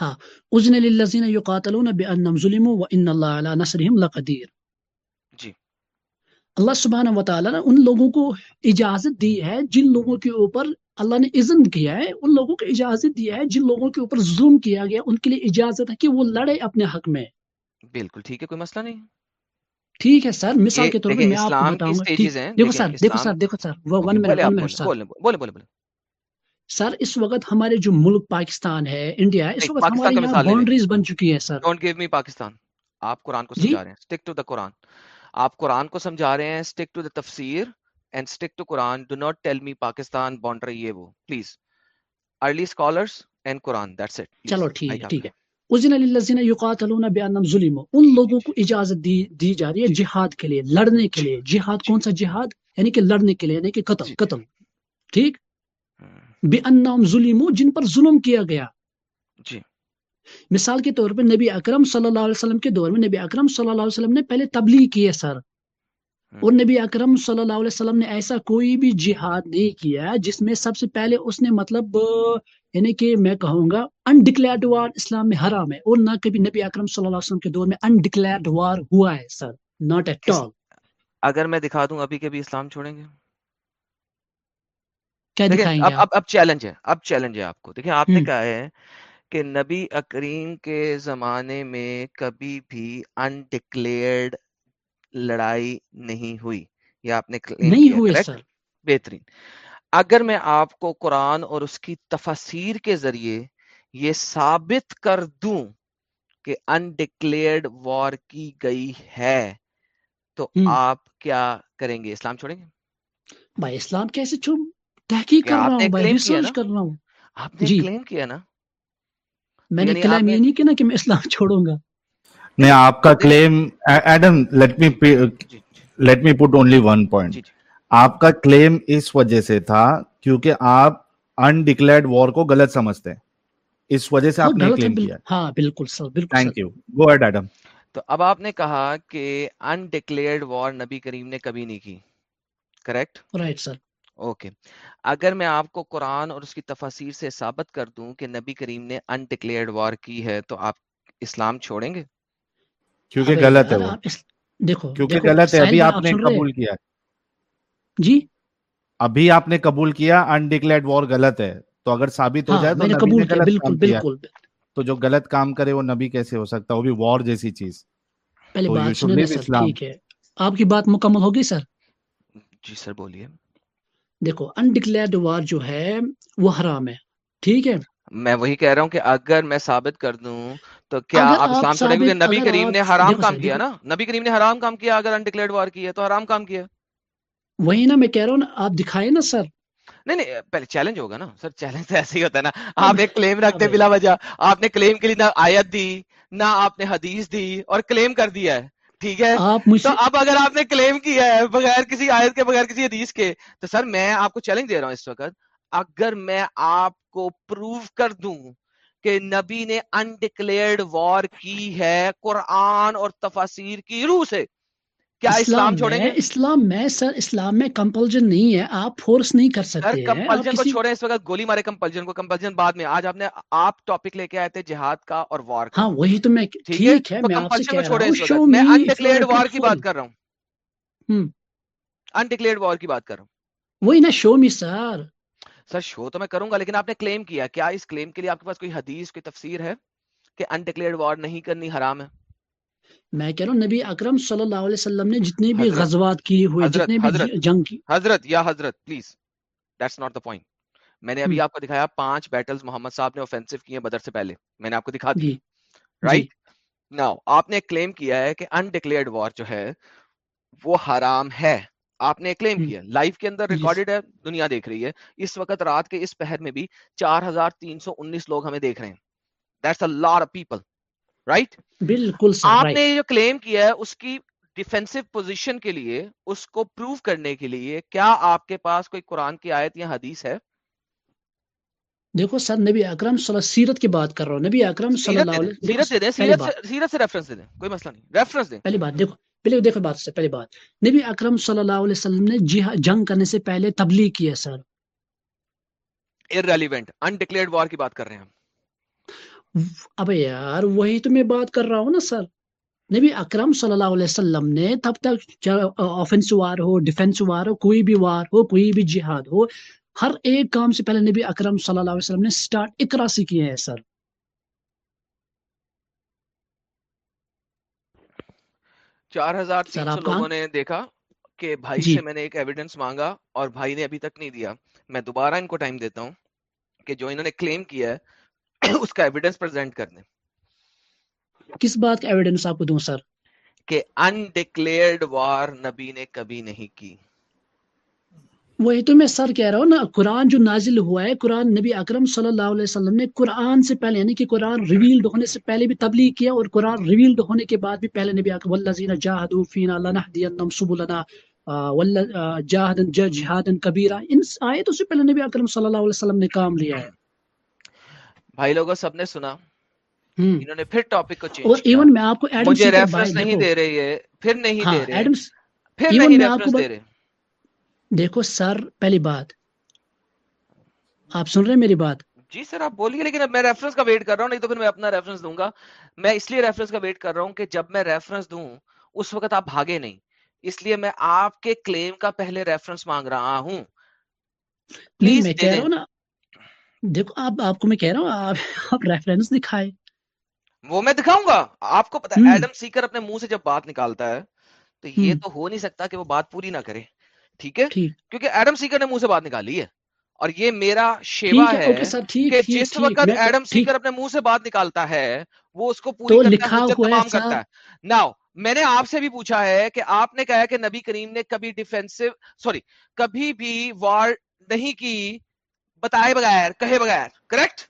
ہاں اذن للذین یقاتلون بانهم ظلموا وان اللہ علی نصرهم لقدیر۔ جی۔ اللہ سبحانہ و تعالیٰ نے ان لوگوں کو اجازت دی ہے جن لوگوں کے اوپر اللہ نے اذن کیا ہے ان لوگوں کو اجازت دیا ہے جن لوگوں کے اوپر ظلم کیا گیا ان کے لیے اجازت ہے کہ وہ لڑے اپنے حق میں۔ بالکل ٹھیک ہے کوئی مسئلہ نہیں۔ ٹھیک ہے سر مثال کے طور پر میں آپ کو بتاؤں گا۔ دیکھو سر دیکھو سر دیکھو سر وہ one minute one minute sir. بولے بولے بولے سر اس وقت ہمارے جو ملک پاکستان ہے انڈیا ہے اس وقت ہمارے یہاں باؤنڈریز بن چکی ہے sir. Don't give me Pakistan آپ قرآن کو سمجھا رہے ہیں۔ اسٹک ٹو دا قرآن آپ قرآن کو سمجھا رہے ہیں اسٹک ٹو دا تفسیر and stick to Quran do not tell me Pakistan boundary یہ وہ۔ Please early scholars and Quran that's it چلو ٹھیک ہے ٹھیک ہے۔ ظلموا۔ ان لوگوں کو اجازت دی دی جا رہی ہے جہاد کے لیے لڑنے کے لیے۔ جہاد کون سا جہاد؟ یعنی کہ لڑنے کے لیے یعنی کہ قتل جی۔ قتل۔ ٹھیک؟ ہوں، بانهم ظلموا جن پر ظلم کیا گیا۔ جی۔ مثال کے طور پر نبی اکرم صلی اللہ علیہ وسلم کے دور میں نبی اکرم صلی اللہ علیہ وسلم نے پہلے تبلیغ کی ہے سر۔ اور ہوں، نبی اکرم صلی اللہ علیہ وسلم نے ایسا کوئی بھی جہاد نہیں کیا جس میں سب سے پہلے اس نے مطلب یعنی کہ میں کہوں گا انڈکلیئرڈ وار اسلام میں حرام ہے اور نہ کبھی نبی اکرم صلی اللہ علیہ وسلم کے دور میں انڈکلیئرڈ وار ہوا ہے سر ناٹ ایٹ آل اگر میں دکھا دوں ابھی کے بھی اسلام چھوڑیں گے؟ کیا دیکھیں دکھائیں اب گے اب اب چیلنج ہے اب چیلنج ہے آپ کو۔ دیکھیں آپ نے کہا ہے کہ نبی اکریم کے زمانے میں کبھی بھی انڈکلیئرڈ لڑائی نہیں ہوئی۔ یہ آپ نے نہیں سر۔ بہترین۔ اگر میں آپ کو قرآن اور اس کی تفسیر کے ذریعے یہ ثابت کر دوں کہ انڈکلیئرڈ وار کی گئی ہے تو آپ کیا کریں گے؟ اسلام چھوڑیں گے؟ بھائی اسلام کیسے چھوڑ؟ تحقیق کر رہا ہوں بھائی ریسرچ کر رہا ہوں۔ آپ نے جی۔ کلیم کیا نا؟ میں نے یعنی کلیم نے یہ نہیں کیا نا کہ میں اسلام چھوڑوں گا۔ نہیں آپ کا کلیم ایڈم لیٹ می جی جی۔ Let me put only one point جی جی۔ آپ کا کلیم اس وجہ سے تھا کیونکہ آپ انڈکلیئرڈ وار کو غلط سمجھتے ہیں۔ اس وجہ سے آپ نے ہے کلیم کیا ہاں بالکل سر بالکل thank you go ahead Adam تو اب آپ نے کہا کہ انڈکلیئرڈ وار نبی کریم نے کبھی نہیں کی کریکٹ رائٹ سر اوکے اگر میں آپ کو قرآن اور اس کی تفاسیر سے ثابت کر دوں کہ نبی کریم نے انڈکلیئرڈ وار کی ہے تو آپ اسلام چھوڑیں گے؟ کیونکہ غلط ہے وہ۔ دیکھو کیونکہ غلط ہے ابھی آپ نے قبول کیا جی؟ ابھی آپ نے قبول کیا انڈکلیئرڈ وار غلط ہے۔ تو اگر ثابت ہو ہاں جائے تو قبول کیا بالکل کیا۔ بالکل۔ تو جو غلط کام کرے وہ نبی کیسے ہو سکتا؟ ہے وہ بھی وار جیسی چیز۔ پہلے بات سنیں سر ٹھیک ہے۔ آپ کی بات مکمل ہوگی سر؟ جی سر بولیے۔ دیکھو انڈکلیئرڈ وار جو ہے وہ حرام ہے۔ ٹھیک ہے؟ میں وہی کہہ رہا ہوں کہ اگر میں ثابت کر دوں تو کیا آپ ثابت نبی کریم نے حرام کام کیا نا۔ نبی کریم نے حرام کام کیا اگر انڈکلیئرڈ وار کی ہے تو حرام کام کیا۔ وہی نا میں کہہ رہا ہوں نا آپ دکھائے نا سر۔ نہیں نہیں پہلے چیلنج ہوگا نا۔ سر چیلنج تو ایسے ہی ہوتا ہے نا۔ آپ ایک کلیم رکھتے بلا وجہ۔ آپ نے کلیم کے لیے نہ آیت دی نہ آپ نے حدیث دی اور کلیم کر دیا ہے۔ ٹھیک ہے؟ تو اب اگر آپ نے کلیم کیا ہے بغیر کسی آیت کے بغیر کسی حدیث کے تو سر میں آپ کو چیلنج دے رہا ہوں اس وقت۔ اگر میں آپ کو پروو کر دوں کہ نبی نے انڈکلیئرڈ وار کی ہے قرآن اور تفاسیر کی روح سے کیا اسلام چھوڑیں میں گے؟ اسلام میں سر اسلام میں کمپلجن نہیں ہے آپ فورس نہیں کر سکتے کمپلجن کو چھوڑیں اس وقت گولی مارے کمپلجن کو کمپلجن بعد میں۔ آج آپ نے آپ ٹاپک لے کے آئے تھے جہاد کا اور وار کا۔ ہاں وہی تو میں ٹھیک ہے؟ میں آپ سے کہہ رہا ہوں۔ میں می انڈکلیئرڈ وار کی بات کر رہا ہوں۔ ہوں۔ انڈکلیئرڈ وار کی بات کر رہا ہوں۔ وہی نا شو می سر سر شو تو میں کروں گا لیکن آپ نے کلیم کیا۔ کیا اس کلیم کے لیے آپ کے پاس کوئی حدیث کوئی تفسیر ہے کہ انڈکلیئرڈ وار نہیں کرنی حرام ہے؟ میں کہہ رہا ہوں نبی اکرم صلی اللہ علیہ وسلم نے جتنے بھی غزوات کیے ہوئے جتنے بھی جنگ کی۔ حضرت یا حضرت please that's not the point میں نے ابھی آپ کو دکھایا پانچ بیٹلز محمد صاحب نے اوفینسو کیے بدر سے پہلے۔ میں نے آپ کو دکھا دیے جی۔ جی۔ رائٹ ناؤ آپ نے کلیم کیا ہے کہ انڈکلیئرڈ وار جو ہے وہ حرام ہے۔ آپ نے کلیم کیا۔ لائف کے اندر جی۔ ریکارڈڈ ہے دنیا دیکھ رہی ہے۔ اس وقت رات کے اس پہر میں بھی چار ہزار تین سو انیس لوگ ہمیں دیکھ رہے ہیں۔ دیٹس اے لار پیپل رائٹ بالکل آپ نے جو کلیم کیا ہے اس کی ڈیفینسو پوزیشن کے لیے اس کو پروو کرنے کے لیے کیا آپ کے پاس کوئی قرآن کی آیت یا حدیث ہے؟ دیکھو سر نبی اکرم صلی اللہ سیرت کی بات کر رہا ہوں۔ نبی اکرم صلی اللہ علیہ سیرت دے دیں سیرت سے ریفرنس دے دیں کوئی مسئلہ نہیں۔ ریفرنس دیں۔ پہلی بات دیکھو پہلے دیکھو بات سے پہلی بات۔ نبی اکرم صلی اللہ علیہ وسلم نے جنگ کرنے سے پہلے تبلیغ کی ہے سر۔ ارریلیونٹ انڈکلیئرڈ وار کی بات کر رہے ہیں اب یار وہی تو میں بات کر رہا ہوں نا سر۔ نبی اکرم صلی اللہ علیہ وسلم نے تب تک آفنس وار ہو ڈیفنس وار ہو کوئی بھی وار ہو کوئی بھی جہاد ہو ہر ایک کام سے پہلے نبی اکرم صلی اللہ علیہ وسلم نے سٹارٹ اکرا سے کیا ہے سر۔ چار ہزار تین سو لوگوں نے دیکھا کہ بھائی جی. سے میں نے ایک ایویڈنس مانگا اور بھائی نے ابھی تک نہیں دیا۔ میں دوبارہ ان کو ٹائم دیتا ہوں کہ جو انہوں نے کلیم کیا ہے اس کا ایویڈنس پرزینٹ کر دیں کس بات کا ایویڈنس آپ کو دوں سر؟ کہ انڈکلیئرڈ وار نبی نے کبھی نہیں کی۔ وہی تو میں سر کہہ رہا ہوں نا قرآن جو نازل ہوا ہے قرآن نبی اکرم صلی اللہ علیہ وسلم نے قرآن سے پہلے یعنی کہ قرآن ریویلڈ ہونے سے پہلے بھی تبلیغ کیا اور قرآن ریویلڈ ہونے کے بعد بھی پہلے نبی اکرم والذین جاہدوا فینا لنہدینہم سبلنا جہادن جہادن کبیرہ ان آئے آیتوں سے پہلے نبی اکرم صلی اللہ علیہ وسلم نے کام لیا ہے۔ بھائی لوگوں سب نے سنا۔ انہوں نے پھر ٹاپک کو چینج ایون میں آپ کو ایڈم مجھے ریفرنس نہیں دے رہی ہے۔ پھر نہیں ہاں، دے رہے۔ ایڈمز پھر نہیں ریفرنس دے رہے۔ دیکھو سر پہلی بات۔ آپ سن رہے ہیں میری بات؟ جی سر آپ بولیے لیکن اب میں ریفرنس کا ویٹ کر رہا ہوں نہیں تو پھر میں اپنا ریفرنس دوں گا۔ میں اس لیے ریفرنس کا ویٹ کر رہا ہوں کہ جب میں ریفرنس دوں اس وقت آپ بھاگے نہیں۔ اس لیے میں آپ کے کلیم کا پہلے ریفرنس مانگ رہا ہوں۔ پلیز میں کہہ رہا ہوں نا دیکھو آپ آپ کو میں کہہ رہا ہوں آپ آپ ریفرنس دکھائے وہ میں دکھاؤں گا۔ آپ کو پتا ایڈم سیکر اپنے منہ سے جب بات نکالتا ہے تو یہ تو ہو نہیں سکتا کہ وہ بات پوری نہ کرے۔ ٹھیک ہے؟ کیونکہ ایڈم سیکر نے منہ سے بات نکالی ہے۔ اور یہ میرا شیوا ہے کہ جس وقت ایڈم سیکر اپنے منہ سے بات نکالتا ہے وہ اس کو پوری تمام کرتا ہے ناؤ میں نے آپ سے بھی پوچھا ہے کہ آپ نے کہا کہ نبی کریم نے کبھی ڈیفینسو سوری کبھی بھی وار نہیں کی بتائے بغیر کہے بغیر کریکٹ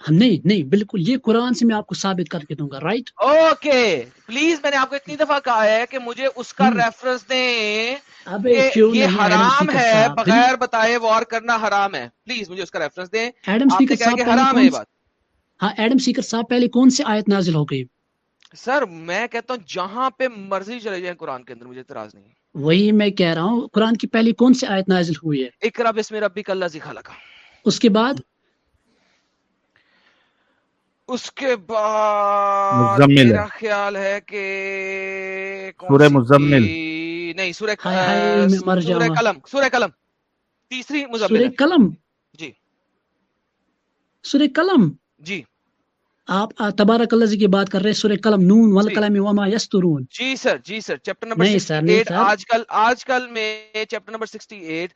ہاں، نہیں نہیں بالکل یہ قرآن سے میں آپ کو ثابت کر کے دوں گا رائٹ اوکے پلیز میں نے آپ کو اتنی دفعہ کہا ہے کہ مجھے اس کا ریفرنس دیں یہ حرام ہے بغیر بتائے وار کرنا حرام ہے۔ پلیز مجھے اس کا ریفرنس دیں۔ ایڈم سیکر صاحب حرام ہے بات۔ ہاں ایڈم سیکر صاحب پہلے کون سے آیت نازل ہو گئی؟ سر میں کہتا ہوں جہاں پہ مرضی چلے جائیں قرآن کے اندر مجھے اعتراض نہیں وہی میں کہہ رہا ہوں قرآن کی پہلی کون سی آیت نازل ہوئی ہے؟ اقرا بسم ربک اللہ زی خلق. اس کے بعد؟ اس کے بعد میرا خیال ہے کہ سورہ مزمل. نہیں سورہ سورہ قلم سورہ قلم تیسری مزمل سورہ قلم؟ جی۔ سورہ قلم؟ جی۔ آپ تبارک اللہ جی کی بات کر رہے سورہ قلم نون جی۔ ول قلم وما یسترون۔ جی سر جی سر چیپٹر نمبر 68 آج کل آج کل میں چیپٹر نمبر 68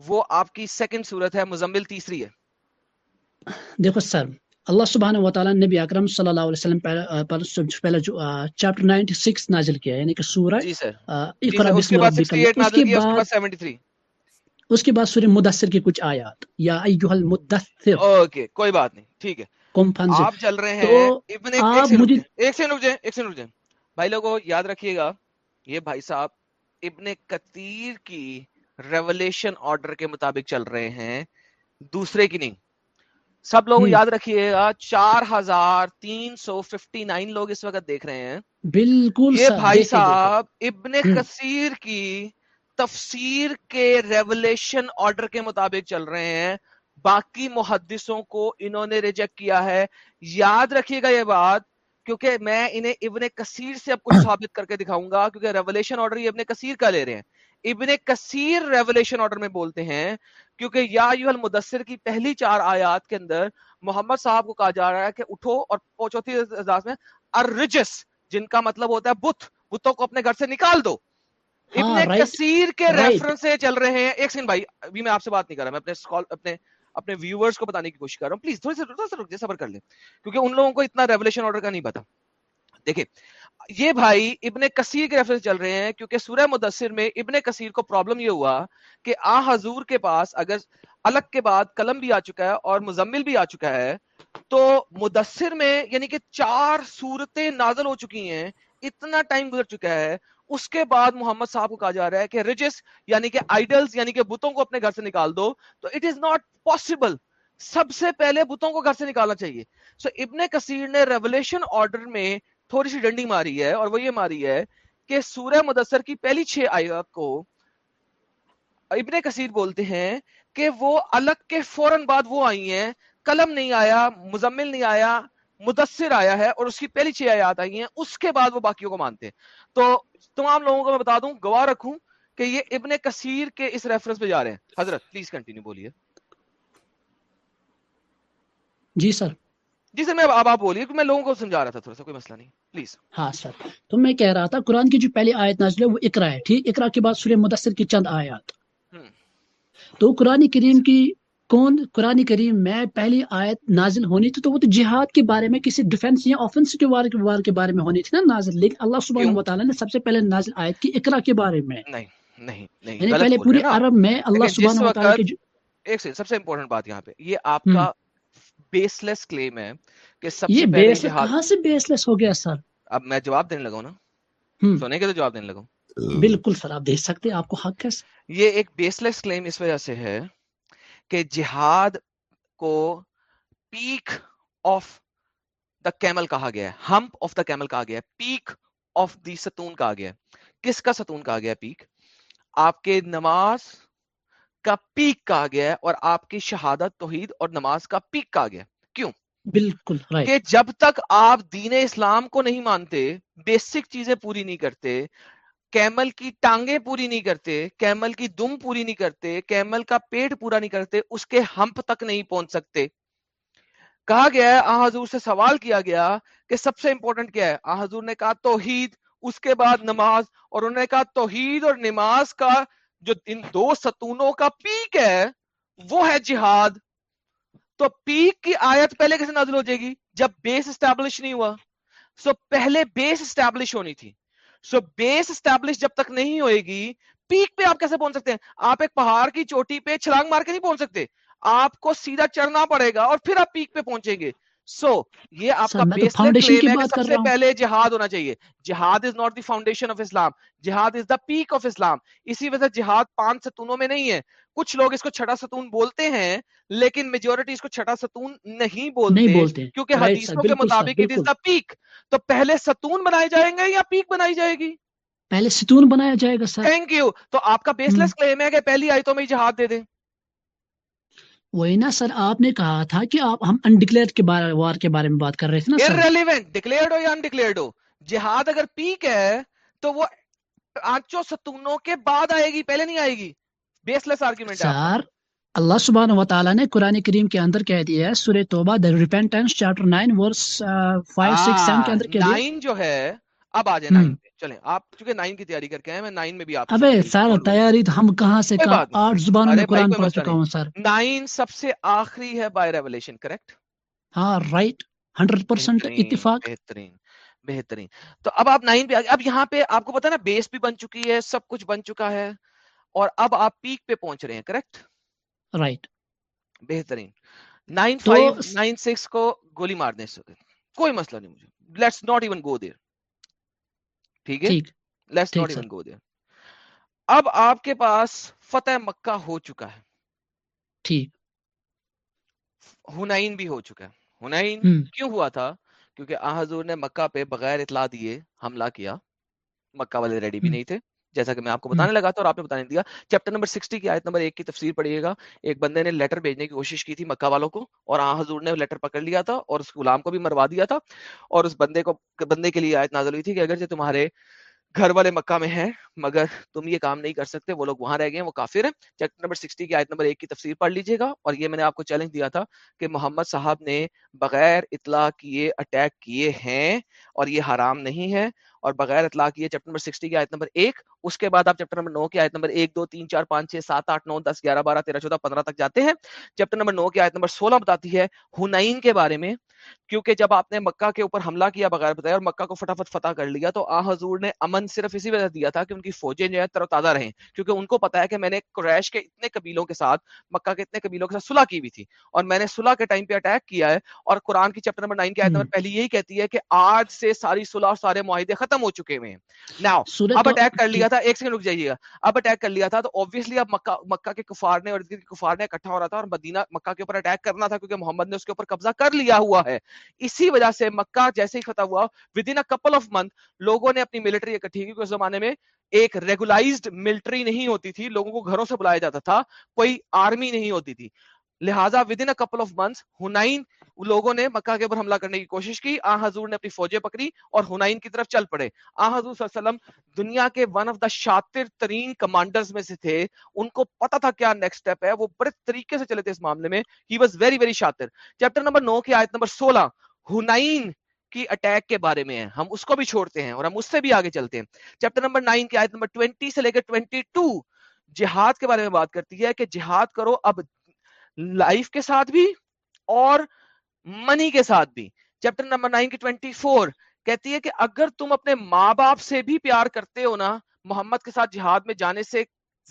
وہ آپ کی سیکنڈ صورت ہے مزمل تیسری ہے۔ دیکھو سر اللہ سبحانہ و تعالی نبی اکرم صلی اللہ علیہ وسلم پر پہلے جو چیپٹر 96 نازل کیا ہے یعنی کہ سورہ جی سر۔ جی اقرا بسم ربک اس کے بعد 73 اس کے بعد سورہ مدثر کے کچھ آیات۔ یا ایوہ المدثر۔ اوکے کوئی بات نہیں ٹھیک ہے۔ کمپنز آپ چل رہے ہیں۔ آپ مجھے ایک سیکنڈ رک ایک سیکنڈ رک بھائی لوگوں یاد رکھیے گا یہ بھائی صاحب ابن کتیر کی ریولیشن آرڈر کے مطابق چل رہے ہیں۔ دوسرے کی نہیں۔ سب لوگ یاد رکھیے گا چار ہزار تین سو ففٹی نائن لوگ اس وقت دیکھ رہے ہیں۔ بالکل یہ بھائی صاحب ابن کثیر کی تفسیر کے ریولیشن آرڈر کے مطابق چل رہے ہیں۔ باقی محدثوں کو انہوں نے ریجیکٹ کیا ہے۔ یاد رکھیے گا یہ بات کیونکہ میں انہیں ابن کثیر سے اب کچھ ثابت کر کے دکھاؤں گا کیونکہ ریولیشن آرڈر یہ ابن کثیر کا لے رہے ہیں۔ ابن کثیر ریولیشن آرڈر میں بولتے ہیں کیونکہ یا المدثر کی پہلی چار آیات کے اندر محمد صاحب کو کہا جا رہا ہے کہ اٹھو اور چوتھی انداز میں ارجس جن کا مطلب ہوتا ہے بت بتوں کو اپنے گھر سے نکال دو۔ ہاں، ابن کثیر کے ریفرنس سے چل رہے ہیں۔ ایک سن بھائی ابھی میں آپ سے بات نہیں کر رہا میں اپنے اپنے اپنے ویورز کو بتانے کی کوشش کر رہا ہوں۔ پلیز تھوڑی سا تھوڑا سا رک جائے صبر کر لیں۔ کیونکہ ان لوگوں کو اتنا ریولیشن آرڈر کا نہیں پتا۔ دیکھیں، یہ بھائی ابن کثیر کے ریفرنس چل رہے ہیں، کیونکہ سورہ مدثر میں ابن کثیر کو پرابلم یہ ہوا کہ آ حضور کے پاس اگر الگ کے بعد قلم بھی آ چکا ہے اور مزمل بھی آ چکا ہے، تو مدثر میں یعنی کہ چار صورتیں نازل ہو چکی ہیں۔ اتنا ٹائم گزر چکا ہے اس کے بعد محمد صاحب کو کہا جا رہا ہے کہ رجس یعنی کہ آئیڈلز یعنی کہ بتوں کو اپنے گھر سے نکال دو تو اٹ از ناٹ پاسبل سب سے پہلے بتوں کو گھر سے نکالنا چاہیے۔ سو so, ابن کثیر نے ریولیشن آرڈر میں تھوڑی سی ڈنڈی ماری ہے اور وہ یہ ماری ہے کہ سورہ مدثر کی پہلی چھ آیات کو ابن کثیر بولتے ہیں کہ وہ الگ کے فوراً بعد وہ آئی ہیں قلم نہیں آیا مزمل نہیں آیا مدثر آیا ہے اور اس کی پہلی چھ آیات آئی ہیں اس کے بعد وہ باقیوں کو مانتے ہیں۔ تو تمام لوگوں کو میں بتا دوں گواہ رکھوں کہ یہ ابن کثیر کے اس ریفرنس پہ جا رہے ہیں۔ حضرت پلیز کنٹینیو بولیے۔ جی سر۔ جی سر میں اب آپ بولیے میں لوگوں کو سمجھا رہا تھا تھوڑا سا کوئی مسئلہ نہیں۔ پلیز ہاں سر۔ تو میں کہہ رہا تھا قرآن کی جو پہلی آیت نازل ہے وہ اقرا ہے ٹھیک؟ اقرا کے بعد سورہ مدثر کی چند آیات۔ تو قرآن کریم کی کون قرآن کریم میں پہلی آیت نازل ہونی تھی تو وہ تو جہاد کے بارے میں کسی ڈیفنس یا آفنس کے وار کے بارے میں ہونی تھی نا نازل۔ لیکن اللہ سبحانہ تعالیٰ نے سب سے پہلے نازل آیت کی اقرا کے بارے میں۔ نہیں نہیں نہیں یعنی پہلے پورے عرب میں اللہ سبحانہ تعالیٰ کی ایک سے سب سے امپورٹنٹ بات یہاں پہ یہ آپ کا بیس لیس کلیم ہے کہ سب یہ سے پہلے بیس کہاں سے بیس لیس ہو گیا سر؟ اب میں جواب دینے لگا ہوں نا؟ سونے کے تو جواب دینے لگا ہوں۔ بالکل سر آپ دیکھ سکتے آپ کو حق ہے یہ ایک بیس لیس کلیم اس وجہ سے ہے کہ جہاد کو پیک آف دا کیمل کہا گیا ہے ہمپ آف دا کیمل کہا گیا ہے پیک آف دی ستون کہا گیا ہے۔ کس کا ستون کہا گیا ہے پیک آپ کے نماز کا پیک کہا گیا ہے اور آپ کی شہادت توحید اور نماز کا پیک کہا گیا ہے۔ کیوں؟ بالکل رائٹ کہ جب تک آپ دین اسلام کو نہیں مانتے بیسک چیزیں پوری نہیں کرتے کیمل کی ٹانگیں پوری نہیں کرتے، کیمل کی دم پوری نہیں کرتے، کیمل کا پیٹ پورا نہیں کرتے، اس کے ہمپ تک نہیں پہنچ سکتے۔ کہا گیا ہے، آ حضور سے سوال کیا گیا کہ سب سے امپورٹنٹ کیا ہے۔ آ حضور نے کہا توحید، اس کے بعد نماز، اور انہوں نے کہا توحید اور نماز کا جو ان دو ستونوں کا پیک ہے، وہ ہے جہاد۔ تو پیک کی آیت پہلے کیسے نازل ہو جائے گی؟ جب بیس اسٹیبلش نہیں ہوا۔ سو پہلے بیس اسٹیبلش ہونی تھی۔ سو بیس اسٹیبلش جب تک نہیں ہوئے گی پیک پہ آپ کیسے پہنچ سکتے ہیں؟ آپ ایک پہاڑ کی چوٹی پہ چھلانگ مار کے نہیں پہنچ سکتے۔ آپ کو سیدھا چڑھنا پڑے گا اور پھر آپ پیک پہ پہنچیں گے۔ سو یہ آپ کا بیس کلیم ہے کہ سب سے پہلے جہاد ہونا چاہیے۔ Jihad is not the foundation of Islam jihad is the pack of اسلام اسی وجہ جہاد پانچ ستونوں میں نہیں ہے۔ کچھ لوگ اس کو چھٹا ستون بولتے ہیں لیکن میجورٹی اس کو چھٹا ستون نہیں بولتے کیونکہ حدیثوں کے مطابق اٹ از دا پیک تو پہلے ستون بنائے جائیں گے یا پیک بنائی جائے گی؟ پہلے ستون بنایا جائے گا سر تھینک یو تو آپ کا بیس لیس کلیم ہے کہ پہلی آیتوں میں جہاد دے دیں۔ وہی نا سر آپ نے کہا تھا کہ آپ ہم انڈکلیئر کے بارے وار کے بارے میں بات کر رہے تھے نا سر؟ ارریلیونٹ ڈکلیئرڈ ہو یا انڈکلیئرڈ ہو؟ جہاد اگر پیک ہے تو وہ آنچوں ستونوں کے بعد آئے گی پہلے نہیں آئے گی۔ بیس لیس آرگیومنٹ سر اللہ سبحانہ و تعالیٰ نے قرآن کریم کے اندر کہہ دیا ہے سورہ توبہ دا ریپینٹنس چیپٹر 9 ورس 5 6 7 کے اندر کہہ دیا نائن جو ہے اب آ جائے ہم، نائن پہ۔ چلیں آپ چونکہ نائن کی تیاری کر کے آئے میں نائن میں بھی آپ ابے سر تیاری تو ہم کہاں سے آٹھ زبانوں میں قرآن پڑھ چکا ہوں سر۔ نائن سب سے آخری ہے بائی ریولیشن کریکٹ؟ ہاں رائٹ۔ ہنڈریڈ پرسینٹ اتفاق۔ بہترین بہترین۔ تو اب آپ نائن پہ اب یہاں پہ آپ کو پتا نا بیس بھی بن چکی ہے سب کچھ بن چکا ہے۔ اور اب آپ پیک پہ پہنچ رہے ہیں کریکٹ؟ رائٹ۔ بہترین۔ نائن فائیو نائن سکس کو گولی مار دیں اس وقت کوئی مسئلہ نہیں مجھے۔ Let's not even go there. ٹھیک ہے؟ لیٹس ناٹ ایون گو اب آپ کے پاس فتح مکہ ہو چکا ہے۔ ٹھیک۔ ہنائن بھی ہو چکا ہے۔ ہنائن کیوں ہوا تھا؟ کیونکہ آ حضور نے مکہ پہ بغیر اطلاع دیے حملہ کیا۔ مکہ والے ریڈی بھی نہیں تھے۔ جیسا کہ میں آپ کو بتانے لگا تھا اور آپ نے بتانے دیا۔ چیپٹر نمبر 60 کی آیت نمبر ایک کی تفسیر پڑھیے گا۔ ایک بندے نے لیٹر بھیجنے کی کوشش کی تھی مکہ والوں کو اور آ حضور نے لیٹر پکڑ لیا تھا اور اس غلام کو بھی مروا دیا تھا اور اس بندے کو بندے کے لیے آیت نازل ہوئی تھی کہ اگر تمہارے گھر والے مکہ میں ہیں مگر تم یہ کام نہیں کر سکتے وہ لوگ وہاں رہ گئے ہیں وہ کافر ہیں۔ چیپٹر نمبر 60 کی آیت نمبر ایک کی تفسیر پڑھ لیجیے گا اور یہ میں نے آپ کو چیلنج دیا تھا کہ محمد صاحب نے بغیر اطلاع کیے اٹیک کیے ہیں اور یہ حرام نہیں ہے۔ اور بغیر اطلاع کیے چیپٹر نمبر 60 کی آیت نمبر ایک، اس کے بعد آپ چیپٹر نمبر 9 کی آیت نمبر ایک، دو، تین، چار، پانچ، چھ، سات، آٹھ، نو، دس، گیارہ، بارہ، تیرہ، چودہ، پندرہ تک جاتے ہیں۔ چیپٹر نمبر 9 کی آیت نمبر 16 بتاتی ہے ہنائن کے بارے میں، کیونکہ جب آپ نے مکہ کے اوپر حملہ کیا بغیر بتایا اور مکہ کو فٹافٹ فتح کر لیا تو آ حضور نے امن صرف اسی وجہ دیا تھا کہ ان کی فوجیں جو ہے تر و تازہ رہیں۔ کیونکہ ان کو پتا ہے کہ میں نے قریش کے اتنے قبیلوں کے ساتھ، مکہ کے اتنے قبیلوں کے ساتھ صلح کی ہوئی تھی اور میں نے صلح کے ٹائم پہ اٹیک کیا ہے اور قرآن کی چیپٹر نمبر 9 کی آیت نمبر پہلی یہی کہتی ہے کہ آج سے ساری صلح اور سارے معاہدے ختم ختم ہو چکے ہوئے ہیں۔ سورہ اب اٹیک کر لیا تھا ایک سیکنڈ رک جائیے۔ گا اب اٹیک کر لیا تھا تو obviously اب مکہ مکہ کے کفار نے اور کفار نے اکٹھا ہو رہا تھا اور مدینہ مکہ کے اوپر اٹیک کرنا تھا کیونکہ محمد نے اس کے اوپر قبضہ کر لیا ہوا ہے۔ اسی وجہ سے مکہ جیسے ہی فتح ہوا within couple of month لوگوں نے اپنی ملٹری اکٹھی کی کیونکہ اس زمانے میں ایک ریگولائزڈ ملٹری نہیں ہوتی تھی لوگوں کو گھروں سے بلایا جاتا تھا کوئی آرمی نہیں ہوتی تھی۔ لہٰذا within couple of months ہنائن لوگوں نے مکہ کے اوپر حملہ کرنے کی کوشش کی۔ آ حضور نے اپنی فوجیں پکڑی اور ہنائن کی طرف چل پڑے۔ آ حضور صلی اللہ علیہ وسلم دنیا کے ون آف دا شاطر ترین کمانڈرز میں سے تھے۔ ان کو پتا تھا کیا نیکسٹ سٹیپ ہے۔ وہ بڑے طریقے سے چلے تھے اس معاملے میں۔ ہی واز ویری ویری شاطر۔ چیپٹر نمبر نو کی آیت نمبر سولہ ہنائن کی اٹیک کے بارے میں ہے۔ ہم اس کو بھی چھوڑتے ہیں اور ہم اس سے بھی آگے چلتے ہیں۔ چیپٹر نمبر نائن کی آیت نمبر ٹوینٹی سے لے کے ٹوینٹی ٹو جہاد کے بارے میں بات کرتی ہے کہ جہاد کرو اب لائف کے ساتھ بھی اور منی کے ساتھ بھی۔ چیپٹر نمبر نائن کی ٹوینٹی فور کہتی ہے کہ اگر تم اپنے ماں باپ سے بھی پیار کرتے ہو نا، محمد کے ساتھ جہاد میں جانے سے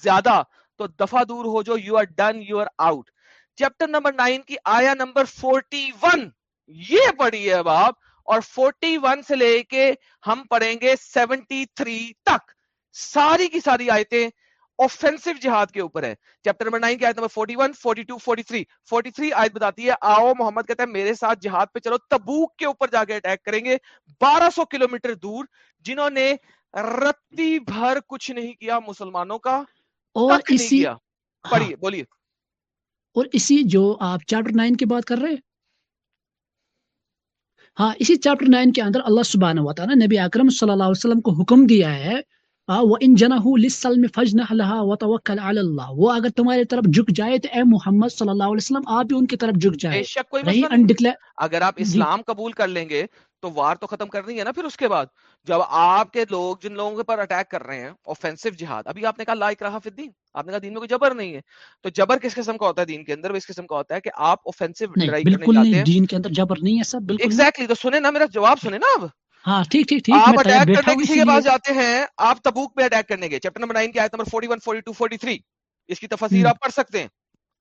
زیادہ تو دفع دور ہو جو you are done you are out chapter number nine کی آیا نمبر فورٹی ون یہ پڑھی ہے باپ اور فورٹی ون سے لے کے ہم پڑھیں گے سیونٹی تھری تک۔ ساری کی ساری آیتیں اوفینسو جہاد کے اوپر ہے چیپٹر نمبر نائن کی آیت نمبر 41 42 43 43 آیت بتاتی ہے آؤ محمد کہتا ہے میرے ساتھ جہاد پہ چلو تبوک کے اوپر جا کے اٹیک کریں گے۔ بارہ سو کلومیٹر دور جنہوں نے رتی بھر کچھ نہیں کیا مسلمانوں کا اور اسی کیا۔ ہاں۔ پڑھیے بولیے۔ اور اسی جو آپ چیپٹر نائن کی بات کر رہے ہیں۔ ہاں اسی چیپٹر نائن کے اندر اللہ سبحانہ و تعالیٰ نبی اکرم صلی اللہ علیہ وسلم کو حکم دیا ہے وَإِن جَنَهُ لِلسَّلْمِ فَجْنَحْ لَهَا وَتَوَكَّلْ عَلَى اللَّهِ وہ اگر تمہاری طرف جھک جائے تو اے محمد صلی اللہ علیہ وسلم آپ بھی ان کی طرف جھک بے جائے شک کوئی مسئلہ نہیں۔ اگر آپ جی۔ اسلام قبول کر لیں گے تو وار تو ختم کرنی ہے نا پھر اس کے بعد۔ جب آپ کے لوگ جن لوگوں کے پر اٹیک کر رہے ہیں اوفینسو جہاد ابھی آپ نے کہا لا اکراہ فی الدین آپ نے کہا دین میں کوئی جبر نہیں ہے۔ تو جبر کس قسم کا ہوتا ہے؟ دین کے اندر وہ اس قسم کا ہوتا ہے کہ آپ اوفینسو لڑائی کرنے جاتے ہیں۔ دین کے اندر جبر نہیں ہے سب بالکل ایگزیکٹلی تو سنیں نا میرا جواب سنیں نا اب۔ ہاں ٹھیک ٹھیک ٹھیک آپ اٹیک کرنے کسی کے پاس جاتے ہیں آپ تبوک پہ اٹیک کرنے گئے چیپٹر نمبر 9 کی آیت نمبر 41 42 43 اس کی تفسیر ہوں آپ پڑھ سکتے ہیں۔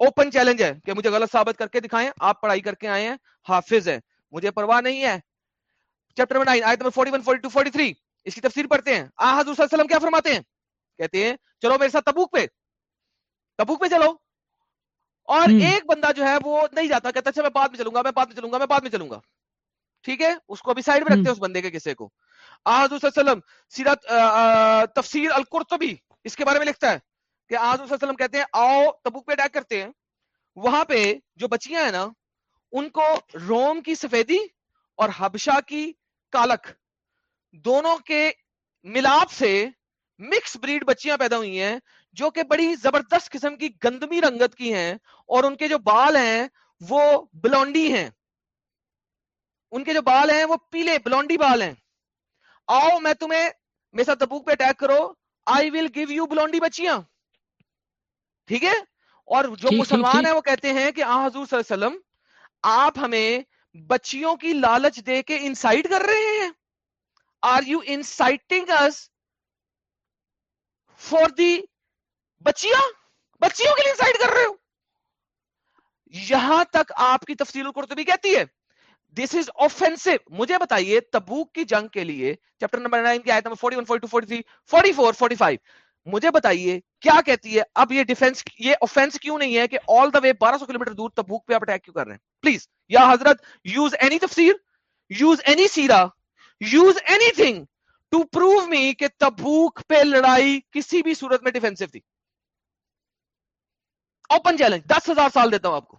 اوپن چیلنج ہے کہ مجھے غلط ثابت کر کے دکھائیں آپ پڑھائی کر کے آئے ہیں حافظ ہے مجھے پرواہ نہیں ہے۔ چیپٹر نمبر 9 آیت نمبر 41 42 43 اس کی تفسیر پڑھتے ہیں۔ آ حضور صلی اللہ علیہ وسلم کیا فرماتے ہیں؟ کہتے ہیں چلو میرے ساتھ تبوک پہ۔ تبوک پہ چلو۔ اور ایک بندہ جو ہے وہ نہیں جاتا کہتا اچھا میں بعد میں چلوں گا میں بعد میں چلوں گا میں بعد میں چلوں گا۔ ٹھیک ہے؟ اس کو ابھی سائڈ میں رکھتے ہیں اس بندے کے قصے کو۔ آ حضور صلی اللہ علیہ وسلم آ، تفسیر القرطبی اس کے بارے میں لکھتا ہے کہ آ حضور صلی اللہ علیہ وسلم کہتے ہیں آؤ تبوک پہ اٹیک کرتے ہیں۔ وہاں پہ جو بچیاں ہیں نا ان کو روم کی سفیدی اور حبشہ کی کالک دونوں کے ملاپ سے مکس بریڈ بچیاں پیدا ہوئی ہیں جو کہ بڑی زبردست قسم کی گندمی رنگت کی ہیں اور ان کے جو بال ہیں وہ بلونڈی ہیں۔ ان کے جو بال ہیں وہ پیلے بلونڈی بال ہیں۔ آؤ میں تمہیں میرے ساتھ تبوک پہ اٹیک کرو۔ آئی ول گیو یو بلونڈی بچیاں۔ ٹھیک ہے؟ اور جو مسلمان ہیں وہ کہتے ہیں کہ آ حضور صلی اللہ علیہ وسلم آپ ہمیں بچیوں کی لالچ دے کے انسائٹ کر رہے ہیں۔ Are you inciting us for the بچیاں؟ بچیوں کے لیے انسائٹ کر رہے ہو۔ یہاں تک آپ کی تفصیل القرطبی کہتی ہے۔ دس از اوفینسو مجھے بتائیے تبوک کی جنگ کے لیے چیپٹر نمبر 9 کی آیت نمبر 41 42 43 44 45 مجھے بتائیے کیا کہتی ہے؟ اب یہ ڈیفenس یہ اوفینس کیوں نہیں ہے کہ آل دا وے 1200 کلومیٹر دور تبوک پہ آپ اٹیک کیوں کر رہے ہیں؟ پلیز یا حضرت یوز اینی تفسیر use any Sierra use anything to prove me کہ تبوک پہ لڑائی کسی بھی صورت میں ڈیفینسو تھی۔ اوپن چیلنج دس ہزار سال دیتا ہوں آپ کو۔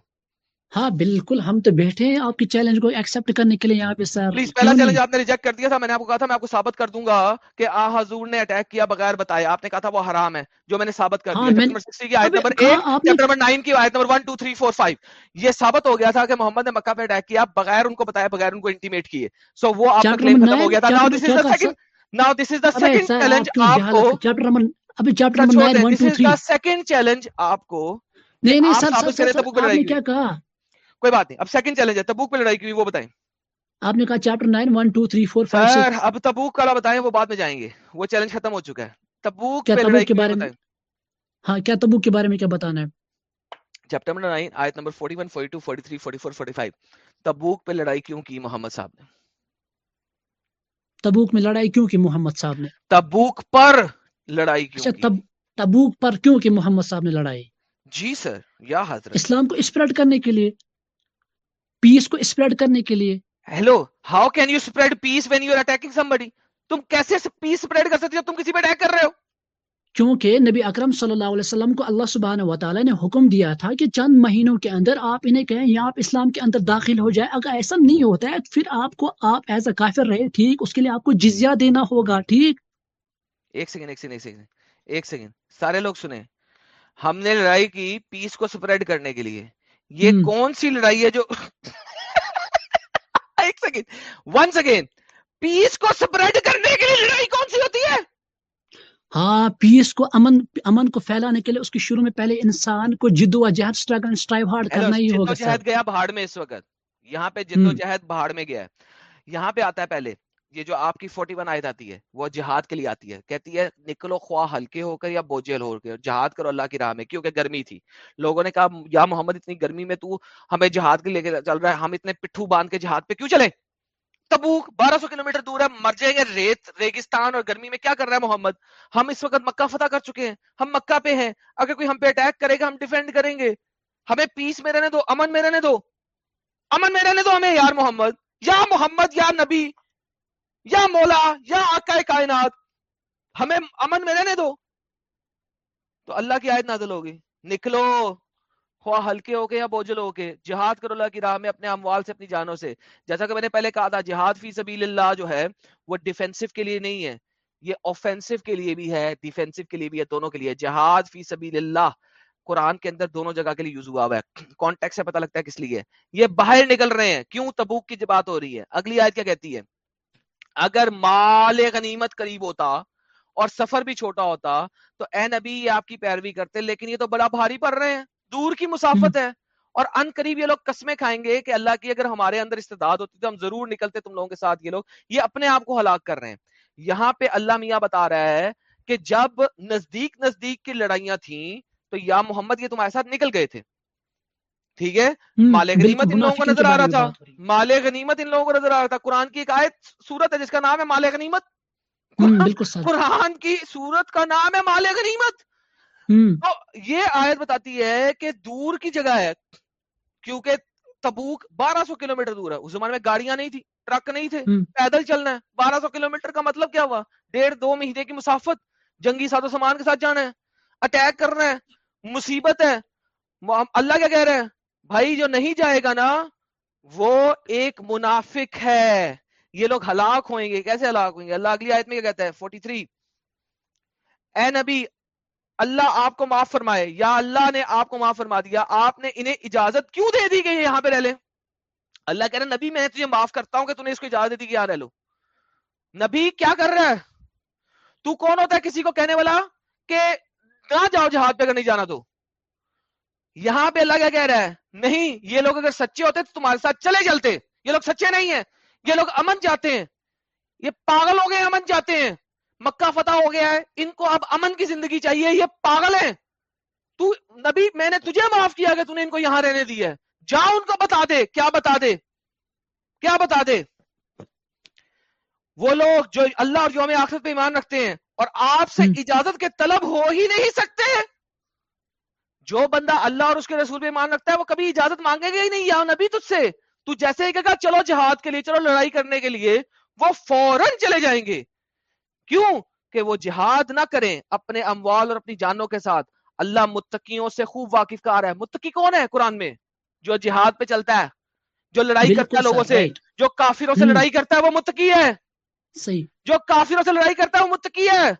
ہاں بالکل ہم تو بیٹھے ہیں آپ کی چیلنج کو ایکسپٹ کرنے کے لیے یہاں پہ سر پلیز پہلا چیلنج آپ نے ریجیکٹ کر دیا تھا میں نے آپ کو کہا تھا میں آپ کو ثابت کر دوں گا کہ آ حضور نے اٹیک کیا بغیر بتایا آپ نے کہا تھا وہ حرام ہے جو میں نے ثابت کر ہاں دیا۔ چیپٹر نمبر 60 کی آیت نمبر کہا 1 آپ نے چیپٹر نمبر 9 کی آیت نمبر 1 2 3 4 5 یہ ثابت ہو گیا تھا کہ محمد نے مکہ پہ اٹیک کیا بغیر ان کو بتایا بغیر ان کو انٹیمیٹ کیے۔ سو وہ آپ کا کلیم ختم ہو گیا تھا۔ Now this is sir second now this is ابے سیکنڈ چیلنج آپ کو چیپٹر نمبر ابھی چیپٹر نمبر چھوڑ نائن دیں one this too is the second challenge آپ کو نہیں نہیں سر سر آپ نے کی کیا کہا؟ کوئی بات نہیں۔ اب سیکنڈ چیلنج ہے۔ تبوک پہ لڑائی کی وہ بتائیں۔ آپ نے کہا چیپٹر 9 1 2 3 4 5 سر اب تبوک والا بتائیں وہ بعد میں جائیں گے۔ وہ چیلنج ختم ہو چکا ہے۔ تبوک پہ لڑائی کے بارے میں؟ ہاں کیا تبوک کے بارے میں کیا بتانا ہے؟ چیپٹر نمبر آیت نمبر 41 42 43 44 45 تبوک پہ لڑائی کیوں کی محمد صاحب نے؟ تبوک میں لڑائی کیوں کی محمد صاحب نے؟ تبوک پر لڑائی کیوں اچھا، تب تبوک پر کیوں محمد صاحب نے لڑائی؟ جی سر یا حضرت۔ اسلام کو اسپریڈ کرنے کے لیے۔ پیس کو اسپریڈ کرنے کے لیے۔ Hello how can you spread peace when you are attacking somebody تم کیسے پیس اسپریڈ کر سکتے ہو تم کسی پہ اٹیک کر رہے ہو؟ کیونکہ نبی اکرم صلی اللہ علیہ وسلم کو اللہ سبحانہ و تعالی نے حکم دیا تھا کہ چند مہینوں کے اندر آپ انہیں کہیں یا آپ اسلام کے اندر داخل ہو جائے اگر ایسا نہیں ہوتا ہے پھر آپ کو آپ ایز اے کافر رہے ٹھیک؟ اس کے لیے آپ کو جزیہ دینا ہوگا ٹھیک؟ ایک سیکنڈ ایک سیکنڈ ایک سیکنڈ ایک سیکنڈ سارے لوگ سنیں۔ ہم نے لڑائی کی پیس کو سپریڈ کرنے کے لیے۔ یہ کون سی لڑائی ہے جو ایک سیکنڈ ونس اگین پیس کو سپریڈ کرنے کے لیے لڑائی کون سی ہوتی ہے؟ ہاں پیس کو امن امن کو پھیلانے کے لیے اس کی شروع میں پہلے انسان کو جدو جہد سٹرگل سٹرائیو ہارڈ کرنا ہی ہوگا جہد گیا بھاڑ میں اس وقت۔ یہاں پہ جدو جہد بھاڑ میں گیا ہے۔ یہاں پہ آتا ہے پہلے۔ یہ جو آپ کی 41 ون آیت آتی ہے، وہ جہاد کے لیے آتی ہے۔ کہتی ہے، نکلو خواہ ہلکے ہو کر یا بوجھل ہو کر، جہاد کرو اللہ کی راہ میں، کیونکہ گرمی تھی۔ لوگوں نے کہا، یا محمد، اتنی گرمی میں تو ہمیں جہاد کے لے کے چل رہا ہے، ہم اتنے پٹھو باندھ کے جہاد پہ کیوں چلے؟ تبوک، بارہ سو کلو دور ہے، مر جائیں گے ریت، ریگستان اور گرمی میں کیا کر رہا ہے محمد؟ ہم اس وقت مکہ فتح کر چکے ہیں، ہم مکہ پہ ہیں۔ اگر کوئی ہم پہ اٹیک کرے گا، ہم ڈیفینڈ کریں گے۔ ہمیں پیس میں رہنے دو، امن میں رہنے دو۔ امن میں رہنے دو ہمیں، یار محمد۔ یا محمد، یا نبی۔ یا مولا، یا آقا کائنات، ہمیں امن میں رہنے دو۔ تو اللہ کی آیت نازل ہوگی۔ نکلو، خواہ ہلکے ہو کے یا بوجھل ہو کے، جہاد کرو اللہ کی راہ میں اپنے اموال سے، اپنی جانوں سے۔ جیسا کہ میں نے پہلے کہا تھا، جہاد فی سبیل اللہ جو ہے، وہ ڈیفینسو کے لیے نہیں ہے۔ یہ آفینسو کے لیے بھی ہے ڈیفینسو کے لیے بھی ہے، دونوں کے لیے۔ جہاد فی سبیل اللہ، قرآن کے اندر دونوں جگہ کے لیے یوز ہوا ہوا ہے۔ کانٹیکٹ سے پتہ لگتا ہے کس لیے۔ یہ باہر نکل رہے ہیں۔ کیوں؟ تبوک کی بات ہو رہی ہے۔ اگلی آیت کیا کہتی ہے؟ اگر مال غنیمت قریب ہوتا اور سفر بھی چھوٹا ہوتا تو اے نبی یہ آپ کی پیروی کرتے لیکن یہ تو بڑا بھاری پڑ رہے ہیں دور کی مسافت ہے اور ان قریب یہ لوگ قسمیں کھائیں گے کہ اللہ کی اگر ہمارے اندر استداد ہوتی تو ہم ضرور نکلتے تم لوگوں کے ساتھ یہ لوگ یہ اپنے آپ کو ہلاک کر رہے ہیں۔ یہاں پہ اللہ میاں بتا رہا ہے کہ جب نزدیک نزدیک کی لڑائیاں تھیں تو یا محمد یہ تمہارے ساتھ نکل گئے تھے۔ ٹھیک ہے؟ مال غنیمت ان لوگوں کو نظر آ رہا تھا۔ مال غنیمت ان لوگوں کو نظر آ رہا تھا۔ قرآن کی ایک آیت سورت ہے جس کا نام ہے مال غنیمت۔ قرآن کی سورت کا نام ہے مال غنیمت۔ تو یہ آیت بتاتی ہے کہ دور کی جگہ ہے کیونکہ تبوک بارہ سو کلو دور ہے۔ اس زمانے میں گاڑیاں نہیں تھی ٹرک نہیں تھے پیدل چلنا ہے۔ بارہ سو کلو کا مطلب کیا ہوا؟ ڈیڑھ دو مہینے کی مسافت جنگی ساتھ و سامان کے ساتھ جانا ہے اٹیک کرنا ہے مصیبت ہے۔ اللہ کیا کہہ رہے ہیں؟ بھائی جو نہیں جائے گا نا، وہ ایک منافق ہے۔ یہ لوگ ہلاک ہوئیں گے۔ کیسے ہلاک ہوئیں گے؟ اللہ اگلی آیت میں کیا کہتا ہے؟ 43 اے نبی، اللہ آپ کو معاف فرمائے۔ یا اللہ نے آپ کو معاف فرما دیا۔ آپ نے انہیں اجازت کیوں دے دی کہ یہاں پہ رہ لیں؟ اللہ کہہ رہے نبی، میں تجھے معاف کرتا ہوں کہ تھی اس کو اجازت دی کہ یہاں رہ لو۔ نبی، کیا کر رہا ہے؟ تو کون ہوتا ہے کسی کو کہنے والا کہ نہ جاؤ جہاد پہ اگر نہیں جانا تو؟ یہاں پہ اللہ کیا کہہ رہا ہے نہیں یہ لوگ اگر سچے ہوتے تو تمہارے ساتھ چلے جلتے۔ یہ لوگ سچے نہیں ہیں یہ لوگ امن جاتے ہیں۔ یہ پاگل ہو گئے امن جاتے ہیں۔ مکہ فتح ہو گیا ہے ان کو اب امن کی زندگی چاہیے یہ پاگل ہیں۔ تو نبی میں نے تجھے معاف کیا کہ تھی ان کو یہاں رہنے دیا ہے۔ جا ان کو بتا دے کیا بتا دے؟ کیا بتا دے؟ وہ لوگ جو اللہ اور یوم آخرت پہ ایمان رکھتے ہیں اور آپ سے اجازت کے طلب ہو ہی نہیں سکتے۔ ہیں جو بندہ اللہ اور اس کے رسول پہ ایمان رکھتا ہے وہ کبھی اجازت مانگے گا ہی نہیں یا نبی تجھ سے۔ تو جیسے ہی کہا چلو جہاد کے لیے چلو لڑائی کرنے کے لیے وہ فوراً چلے جائیں گے۔ کیوں؟ کہ وہ جہاد نہ کریں اپنے اموال اور اپنی جانوں کے ساتھ۔ اللہ متقیوں سے خوب واقف کا رہا ہے۔ متقی کون ہے قرآن میں؟ جو جہاد پہ چلتا ہے جو لڑائی کرتا ہے لوگوں سے جو کافروں سے لڑائی کرتا ہے وہ متقی ہے۔ جو کافروں سے لڑائی کرتا ہے وہ ہے۔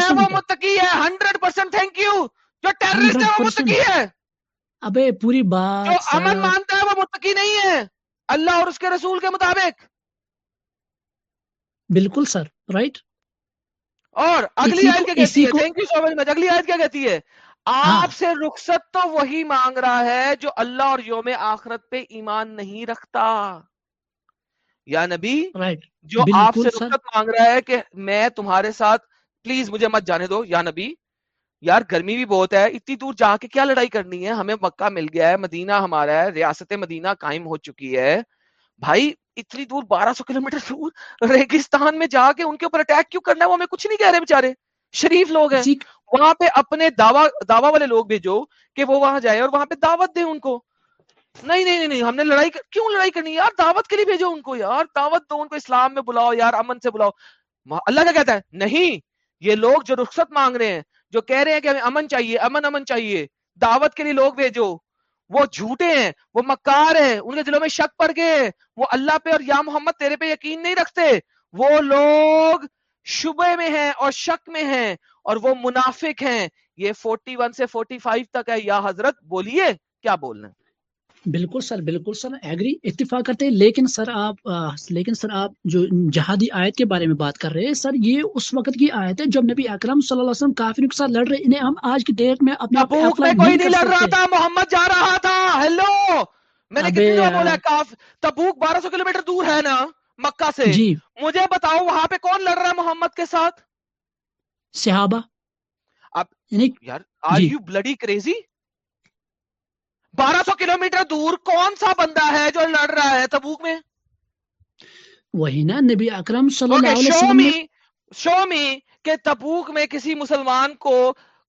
ہے وہ متقی ہے۔ ہنڈریڈ پرسینٹ تھینک یو جو ٹیررسٹ ہے وہ متقی ہے۔ ابے پوری بات جو امن مانتا ہے وہ متقی نہیں ہے۔ اللہ اور اس کے رسول کے مطابق۔ بالکل سر رائٹ اور اگلی آیت کیا کہتی ہے؟ تھینک یو سو مچ اگلی آیت کیا کہتی ہے؟ آپ سے رخصت تو وہی مانگ رہا ہے جو اللہ اور یوم آخرت پہ ایمان نہیں رکھتا۔ یا نبی جو آپ سے رخصت مانگ رہا ہے کہ میں تمہارے ساتھ پلیز مجھے مت جانے دو یا نبی۔ یار گرمی بھی بہت ہے اتنی دور جا کے کیا لڑائی کرنی ہے؟ ہمیں مکہ مل گیا ہے مدینہ ہمارا ہے ریاست مدینہ قائم ہو چکی ہے۔ بھائی اتنی دور بارہ سو کلو میٹر دور ریگستان میں جا کے ان کے اوپر اٹیک کیوں کرنا ہے؟ وہ ہمیں کچھ نہیں کہہ رہے بےچارے شریف لوگ ہیں۔ جی۔ وہاں پہ اپنے دعوی دعوی والے لوگ بھیجو کہ وہ وہاں جائے اور وہاں پہ دعوت دیں ان کو۔ نہیں نہیں نہیں ہم نے لڑائی کیوں لڑائی کرنی یار دعوت کے لیے بھیجو ان کو یار۔ دعوت دو ان کو اسلام میں بلاؤ یار امن سے بلاؤ۔ اللہ کا کہتا ہے؟ نہیں یہ لوگ جو رخصت مانگ رہے ہیں جو کہہ رہے ہیں کہ ہمیں امن چاہیے، امن امن چاہیے، دعوت کے لیے لوگ بھیجو، وہ جھوٹے ہیں، وہ مکار ہیں، ان کے دلوں میں شک پڑ گئے ہیں، وہ اللہ پہ اور یا محمد تیرے پہ یقین نہیں رکھتے، وہ لوگ شبے میں ہیں اور شک میں ہیں اور وہ منافق ہیں، یہ 41 سے 45 تک ہے، یا حضرت بولیے کیا بولنا ہے؟ بالکل سر بالکل سر ایگری اتفاق کرتے ہیں۔ لیکن سر آپ لیکن سر آپ جو جہادی آیت کے بارے میں بات کر رہے ہیں سر یہ اس وقت کی آیت ہے جب نبی اکرم صلی اللہ علیہ وسلم کافروں کے ساتھ لڑ رہے انہیں ہم آج کی ڈیٹ میں اپنے میں کوئی نہیں لڑ رہا تھا محمد جا رہا تھا ہیلو میں نے بولا کاف تبوک بارہ سو کلو میٹر دور ہے نا مکہ سے۔ جی۔ مجھے بتاؤ وہاں پہ کون لڑ رہا ہے محمد کے ساتھ؟ صحابہ۔ اب یعنی یار آر یو بلڈی کریزی بارہ سو کلو میٹر دور کون سا بندہ ہے جو لڑ رہا ہے تبوک میں؟ وہی نا نبی اکرم صلی اللہ علیہ شو وسلم می شو می کہ تبوک میں کسی مسلمان کو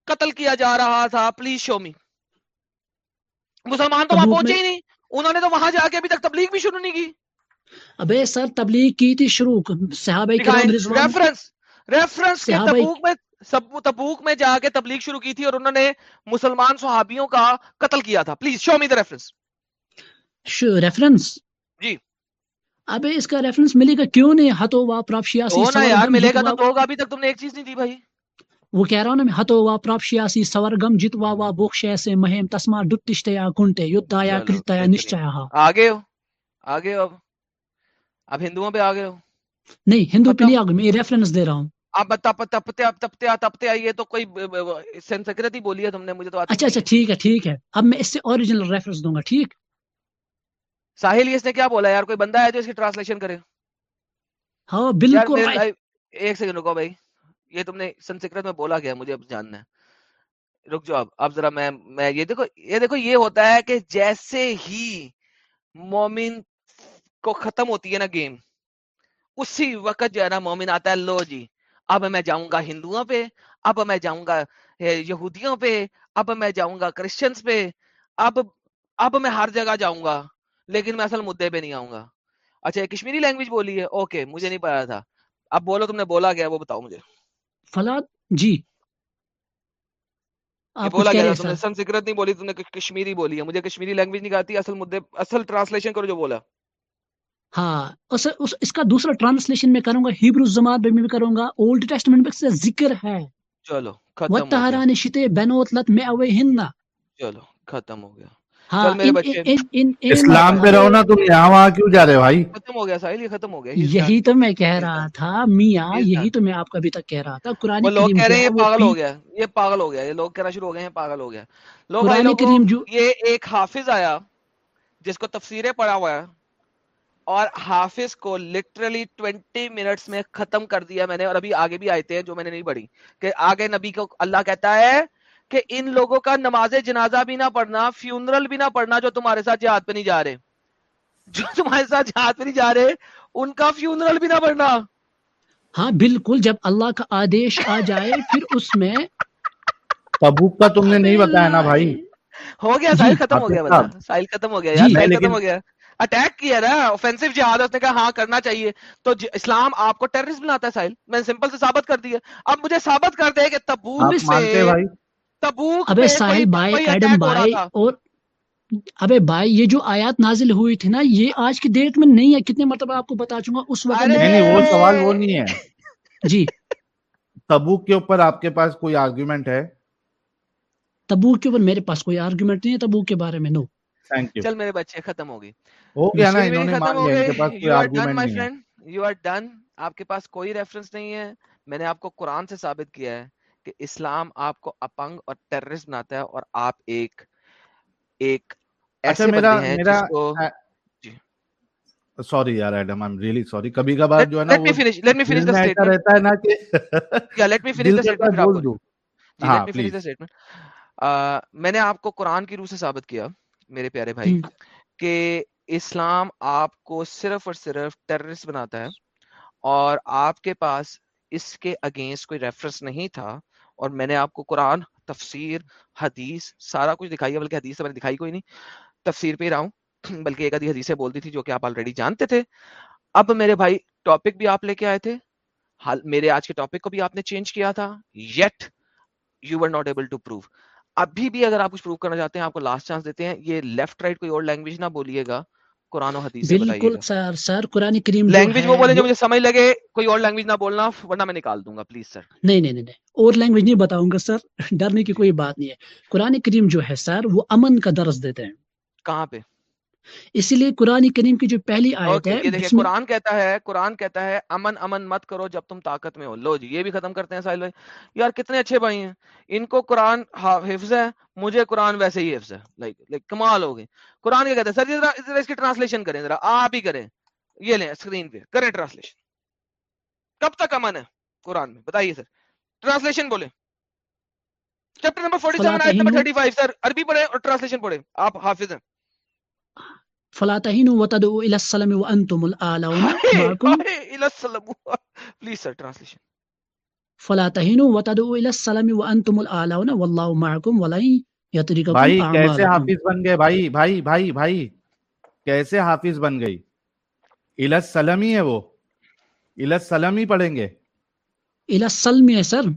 قتل کیا جا رہا تھا پلیز شو می مسلمان تو وہاں پہنچے ہی نہیں انہوں نے تو وہاں جا کے ابھی تک تبلیغ بھی شروع نہیں کی۔ ابے سر تبلیغ کی تھی شروع صحابہ کرام رضوان ریفرنس ریفرنس کے تبوک میں سب تبوک میں جا کے تبلیغ شروع کی تھی اور انہوں نے مسلمان صحابیوں کا قتل کیا تھا۔ Please show me the reference reference جی۔ ابے اس کا ریفرنس ملے گا۔ کیوں نہیں؟ ہتو وا پراپ شیاسی نا یار سورگم ملے گا تو دو گا ابھی تک تم نے ایک چیز نہیں دی بھائی۔ وہ کہہ رہا ہوں نا میں ہتو وا پراپ شیاسی سورگم جتوا وا بوکشے سے مہم تسما ڈٹشتیا کنٹے یدایا بہترین نشچیا آگے ہو۔ آگے ہو۔ اب اب ہندوؤں پہ آگے ہو۔ نہیں ہندو پہ نہیں آگے میں ریفرنس دے رہا ہوں۔ اب تپ تپتے اب تپتے تپتے آئیے تو کوئی سنسکرت ہی بولی ہے تم نے مجھے تو اچھا اچھا ٹھیک ہے ٹھیک ہے۔ اب میں اس سے اوریجنل ریفرنس دوں گا ٹھیک؟ ساحل اس نے کیا بولا؟ یار کوئی بندہ ہے جو اس کی ٹرانسلیشن کرے۔ ہاں بالکل ایک سیکنڈ رکو بھائی۔ یہ تم نے سنسکرت میں بولا کیا مجھے اب جاننا ہے۔ رک جاؤ اب اب ذرا میں میں یہ دیکھو یہ دیکھو یہ ہوتا ہے کہ جیسے ہی مومن کو ختم ہوتی ہے نا گیم اسی وقت جو ہے نا مومن آتا ہے لو جی اب میں جاؤں گا ہندوؤں پہ اب میں جاؤں گا یہودیوں پہ اب میں جاؤں گا کرسچنس پہ اب اب میں ہر جگہ جاؤں گا لیکن میں اصل مدعے پہ نہیں آؤں گا۔ اچھا کشمیری لینگویج بولی ہے؟ اوکے مجھے نہیں پتا تھا۔ اب بولو تم نے بولا ہے وہ بتاؤ مجھے۔ فلاد؟ جی۔ بولا ہیں تم نے؟ سنسکرت نہیں بولی تم نے کشمیری بولی ہے۔ مجھے کشمیری لینگویج نہیں آتی اصل مدعے اصل ٹرانسلیشن کرو جو بولا۔ ہاں اس, اس, اس کا دوسرا ٹرانسلیشن میں کروں گا ہیبرو زبان میں بھی کروں گا اولڈ ٹیسٹمنٹ میں ذکر ہے۔ چلو ختم ہو گیا۔ وتہران شتے بنوت لت میں اوے ہننا چلو ختم ہو گیا۔ ہاں اسلام پہ رہو نا تم یہاں وہاں کیوں جا رہے ہو بھائی؟ ختم ہو گیا ساحل یہ ختم ہو گیا ہی یہی تو میں کہہ رہا تھا میاں ہی یہی تو میں آپ کو ابھی تک کہہ رہا تھا۔ قرآن لوگ کہہ رہے ہیں یہ پاگل ہو گیا یہ پاگل ہو گیا یہ لوگ کہنا شروع ہو گئے ہیں پاگل ہو گیا۔ لو بھائی قرآن لوگوں کریم جو یہ ایک حافظ آیا جس کو تفسیریں پڑھا ہوا ہے۔ اور حافظ کو لٹرلی 20 منٹس میں ختم کر دیا میں نے اور ابھی آگے بھی آئے تھے جو میں نے نہیں پڑھی کہ آگے نبی کو اللہ کہتا ہے کہ ان لوگوں کا نماز جنازہ بھی نہ پڑھنا فیونرل بھی نہ پڑھنا جو تمہارے ساتھ جہاد پہ نہیں جا رہے۔ جو تمہارے ساتھ جہاد پہ نہیں جا رہے ان کا فیونرل بھی نہ پڑھنا۔ ہاں بالکل جب اللہ کا آدیش آ جائے پھر اس میں تبوک کا تم نے نہیں بتایا نا بھائی۔ ہو گیا جی۔ ساحل ختم ہو گیا بندہ۔ ساحل ختم ہو گیا جی یار ساحل ختم ہو گیا۔ اٹیک کیا نا اوفینسو جہاد ہے، اس نے کہا ہاں کرنا چاہیے۔ تو اسلام آپ کو ٹیررسٹ بناتا ہے ساحل۔ میں نے سمپل سے ثابت کر دیا۔ اب مجھے ثابت کر دے کہ تبوک بھائی؟ تبوک ابے ساحل بھائی ایڈم بھائی اور ابے بھائی یہ جو آیات نازل ہوئی تھی نا یہ آج کی ڈیٹ میں نہیں ہے۔ کتنے مرتبہ آپ کو بتا چوں گا اس وقت نہیں وہ سوال وہ نہیں ہے۔ جی۔ تبوک کے اوپر آپ کے پاس کوئی آرگیومنٹ ہے؟ تبوک کے اوپر میرے پاس کوئی آرگومنٹ نہیں ہے تبوک کے بارے میں نو چل میرے بچے ختم ہو گئی۔ ہو گیا نا انہوں نے مان ہو لیا ان کے پاس کوئی you are done argument my نہیں ہے۔ یو آر ڈن آپ کے پاس کوئی ریفرنس نہیں ہے۔ میں نے آپ کو قرآن سے ثابت کیا ہے کہ اسلام آپ کو اپنگ اور ٹیررسٹ بناتا ہے اور آپ ایک ایک اچھا ایسے میرا میرا کو جی۔ سوری یار Adam I am really sorry کبھی کبھار جو ہے نا let me finish let me finish the statement رہتا ہے نا کہ یا let me finish the statement بول دوں جی ہاں let me finish the please statement میں نے آپ کو قرآن کی روح سے ثابت کیا میرے پیارے بھائی کہ اسلام آپ کو صرف اور صرف ٹیررسٹ بناتا ہے اور آپ کے پاس اس کے اگینسٹ کوئی ریفرنس نہیں تھا اور میں نے آپ کو قرآن، تفسیر، حدیث سارا کچھ دکھائی ہے، بلکہ حدیث میں نے دکھائی کوئی نہیں، تفسیر پہ ہی رہا ہوں، بلکہ ایک آدھی حدیثیں بولتی تھی جو کہ آپ آلریڈی جانتے تھے۔ اب میرے بھائی ٹاپک بھی آپ لے کے آئے تھے۔ میرے آج کے ٹاپک کو بھی آپ نے چینج کیا تھا yet you were not able to prove ابھی بھی اگر آپ کچھ پروو کرنا چاہتے ہیں آپ کو لاسٹ چانس دیتے ہیں یہ لیفٹ رائٹ کوئی اور لینگویج نہ بولیے گا قرآن و حدیث بالکل سر سر قرآن کریم لینگویج وہ بولے جو مجھے سمجھ لگے کوئی اور لینگویج نہ بولنا ورنہ میں نکال دوں گا پلیز سر نہیں نہیں نہیں اور لینگویج نہیں بتاؤں گا سر ڈرنے کی کوئی بات نہیں ہے۔ قرآن کریم جو ہے سر وہ امن کا درس دیتے ہیں۔ کہاں پہ؟ اسی لیے قرآن کریم کی جو پہلی آیت ہے دیکھیں قرآن کہتا ہے قرآن کہتا ہے امن امن مت کرو جب تم طاقت میں ہو۔ لو جی یہ بھی ختم کرتے ہیں ساحل بھائی۔ یار کتنے اچھے بھائی ہیں۔ ان کو قرآن حفظ ہے مجھے قرآن ویسے ہی حفظ ہے۔ لائک لائک کمال ہو گئی۔ قرآن کیا کہتا ہے؟ سر جی ذرا اس کی ٹرانسلیشن کریں ذرا آپ ہی کریں۔ یہ لیں اسکرین پہ کریں ٹرانسلیشن کب تک امن ہے قرآن میں؟ بتائیے سر۔ ٹرانسلیشن بولے چیپٹر نمبر 47 فلا آیت نمبر تہینوا 35 سر عربی پڑھیں اور ٹرانسلیشن پڑھیں۔ آپ حافظ ہیں۔ فلا تہینوا وتدعوا الى السلام وانتم الاعلون معكم. پلیز سر ٹرانسلیشن فلا تہینوا وتدعوا الى السلام وانتم الاعلون والله معكم ولن يترككم بھائی کیسے حافظ بن گئے؟ بھائی بھائی بھائی بھائی کیسے حافظ بن گئی؟ الس سلم ہی ہے وہ. الس سلم ہی پڑھیں گے. الى السلم ہے سر.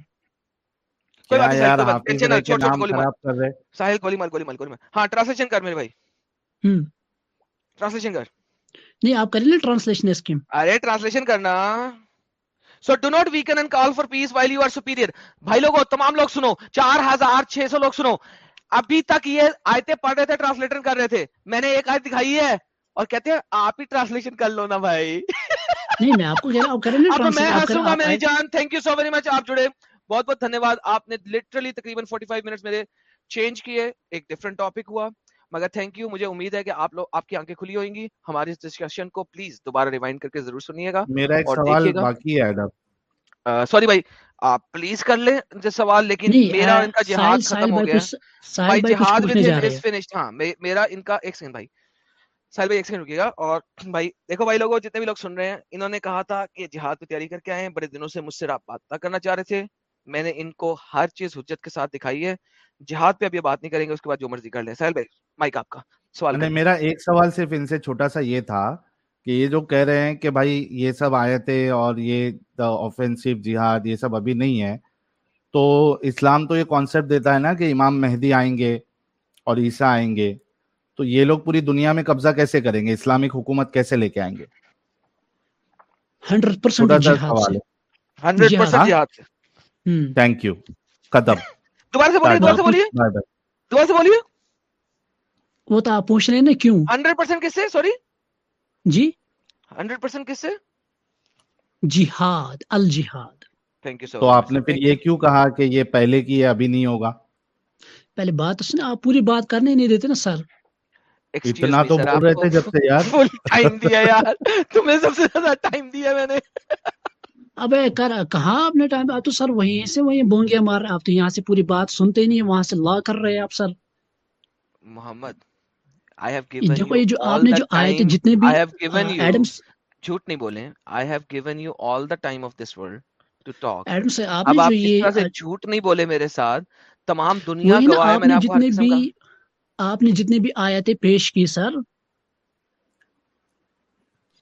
کیا یار ساحل حافظ کے نام گولی مار خراب کر رہے ساحل گولی مار گولی مار ہاں ٹرانسلیشن کر میرے بھائی۔ ہم۔ ٹرانسلیشن کر نہیں آپ کریں نا ٹرانسلیشن اس کی۔ ارے ٹرانسلیشن کرنا۔ So do not weaken and call for peace while you are superior بھائی لوگوں تمام لوگ سنو چار ہزار چھ سو لوگ سنو۔ ابھی تک یہ آیتیں پڑھ رہے تھے ٹرانسلیٹر کر رہے تھے۔ میں نے ایک آیت دکھائی ہے اور کہتے ہیں آپ ہی ٹرانسلیشن کر لو نا بھائی۔ نہیں میں آپ کو کہہ رہا ہوں آپ کریں نا اب میں ٹرانسلیشن آپ کریں ہنسوں گا آپ میری آیت۔ جان۔ Thank you so very much آپ جڑے۔ بہت بہت آپ نے لٹرلی تقریباً 45 منٹس میرے چینج کیے۔ ایک ڈفرنٹ ٹاپک ہوا۔ مگر تھینک یو مجھے امید ہے کہ آپ لوگ آپ کی آنکھیں کھلی ہوئیں گی۔ ہماری اس ڈسکشن کو پلیز دوبارہ ریوائنڈ کر کے ضرور سنیے گا میرا ایک اور سوال باقی ہے سوری بھائی آپ پلیز کر لیں جو سوال لیکن میرا ان کا جہاد ختم ہو گیا بھائی جہاد ہیں۔ فنشڈ ہاں میرا ان کا ایک سیکنڈ بھائی۔ ساحل بھائی ایک سیکنڈ رکیے گا۔ اور بھائی دیکھو بھائی لوگوں جتنے بھی لوگ سن رہے ہیں انہوں نے کہا تھا کہ جہاد پہ تیاری کر کے آئے ہیں۔ بڑے دنوں سے مجھ سے رابطہ کرنا چاہ رہے تھے۔ میں نے ان کو ہر چیز حجت کے ساتھ دکھائی ہے۔ جہاد پہ اب یہ بات نہیں کریں گے اس کے بعد جو مرضی کر لیں۔ ساحل بھائی۔ مائک آپ کا سوال میرا ایک سوال صرف ان سے چھوٹا سا یہ تھا کہ یہ جو کہہ رہے ہیں کہ بھائی یہ سب آیتیں اور یہ آفینسو جہاد یہ سب ابھی نہیں ہے تو اسلام تو یہ کانسیپٹ دیتا ہے نا کہ امام مہدی آئیں گے اور عیسیٰ آئیں گے تو یہ لوگ پوری دنیا میں قبضہ کیسے کریں گے اسلامک حکومت کیسے لے کے آئیں گے hundred percent hundred percent thank you قدم دوبارہ سے بولیے دوبارہ سے بولیے دوبارہ سے بولیے وہ تو آپ پوچھ رہے ہیں نا کیوں؟ ہنڈریڈ پرسینٹ کس سے؟ سوری؟ جی؟ ہنڈریڈ پرسینٹ کس سے؟ جہاد الجہاد۔ تھینک یو سو تو آپ نے پھر یہ کیوں کہا کہ یہ پہلے کی ہے ابھی نہیں ہوگا؟ پہلے بات تو سنے آپ پوری بات کرنے نہیں دیتے نا سر۔ اتنا تو بول رہے تھے جب سے یار۔ فل ٹائم دیا یار۔ تمہیں سب سے زیادہ ٹائم دیا میں نے۔ ابے کر کہاں آپ نے ٹائم تو سر وہیں سے وہیں بونگے مار رہے آپ تو یہاں سے پوری بات سنتے ہی نہیں ہیں وہاں سے لا کر رہے ہیں آپ سر۔ محمد دیکھو یہ جو آپ نے جو جتنے بھی ایڈمس جھوٹ نہیں بولیں ایڈم سے آپ نے جو یہ جھوٹ نہیں بولے میرے ساتھ؟ تمام دنیا گواہ ہے میں نے آپ کو جتنے بھی آپ نے جتنے بھی آیتیں پیش کی سر۔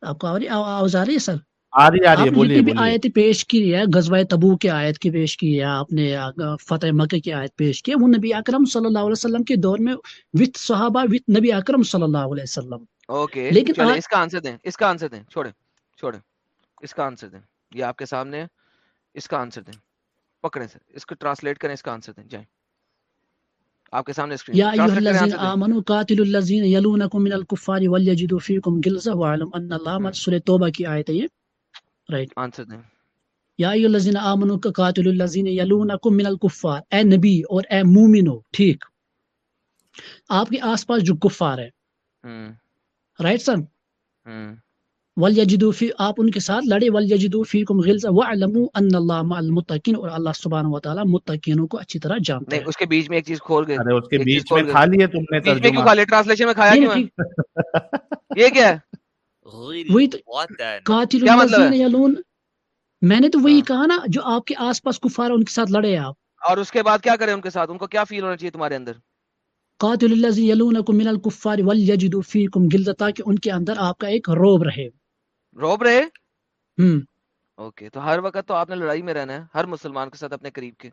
آپ کو آواز آ رہی ہے سر؟ آ رہی آ رہی ہے آپ نے بولیے جتنی بھی بولیے۔ آیتیں پیش کی ہے غزوہ تبو کی آیت کی پیش کی ہے آپ نے فتح مکہ کی آیت پیش کی ہے وہ نبی اکرم صلی اللہ علیہ وسلم کے دور میں وتھ صحابہ وتھ نبی اکرم صلی اللہ علیہ وسلم۔ اوکے لیکن اس کا آنسر دیں اس کا آنسر دیں چھوڑیں چھوڑیں اس کا آنسر دیں۔ یہ آپ کے سامنے ہے اس کا آنسر دیں۔ پکڑیں سر اس کو ٹرانسلیٹ کریں اس کا آنسر دیں۔ جائیں۔ آپ کے سامنے اسکرین یا ایھا الذین آمنوا قاتلوا الذین یلونکم من الکفار ولیجدوا فیکم غلظہ واعلم ان اللہ سورہ توبہ کی آیت ہے یہ۔ آپ کے آس پاس جو کفار ہے رائٹ سر وَلْيَجِدُوا فِي آپ ان کے ساتھ لڑے وَلْيَجِدُوا فِيكُمْ غِلْزَ وَعْلَمُوا أَنَّ اللَّهَ مَعَ الْمُتَّقِينَ اور اللہ سبحانہ تعالیٰ متقینوں کو اچھی طرح جانتے ہیں اس کے بیچ میں ایک چیز کھول گئے ارے اس کے بیچ میں کھا لیے تم نے ترجمہ کیوں کھا لے ٹرانسلیشن میں کھایا کیوں یہ کیا ہے وہی قاتل مطلب یلون۔ میں نے تو وہی کہا نا جو آپ کے آس پاس کفار ان کے ساتھ لڑے آپ۔ اور اس کے بعد کیا کریں ان کے ساتھ؟ ان کو کیا فیل ہونا چاہیے تمہارے اندر؟ قاتل الذی یلونکم من الکفار ولیجدوا فیکم غلظہ تاکہ ان کے اندر آپ کا ایک روب رہے۔ روب رہے؟ ہم۔ اوکے تو ہر وقت تو آپ نے لڑائی میں رہنا ہے ہر مسلمان کے ساتھ اپنے قریب کے۔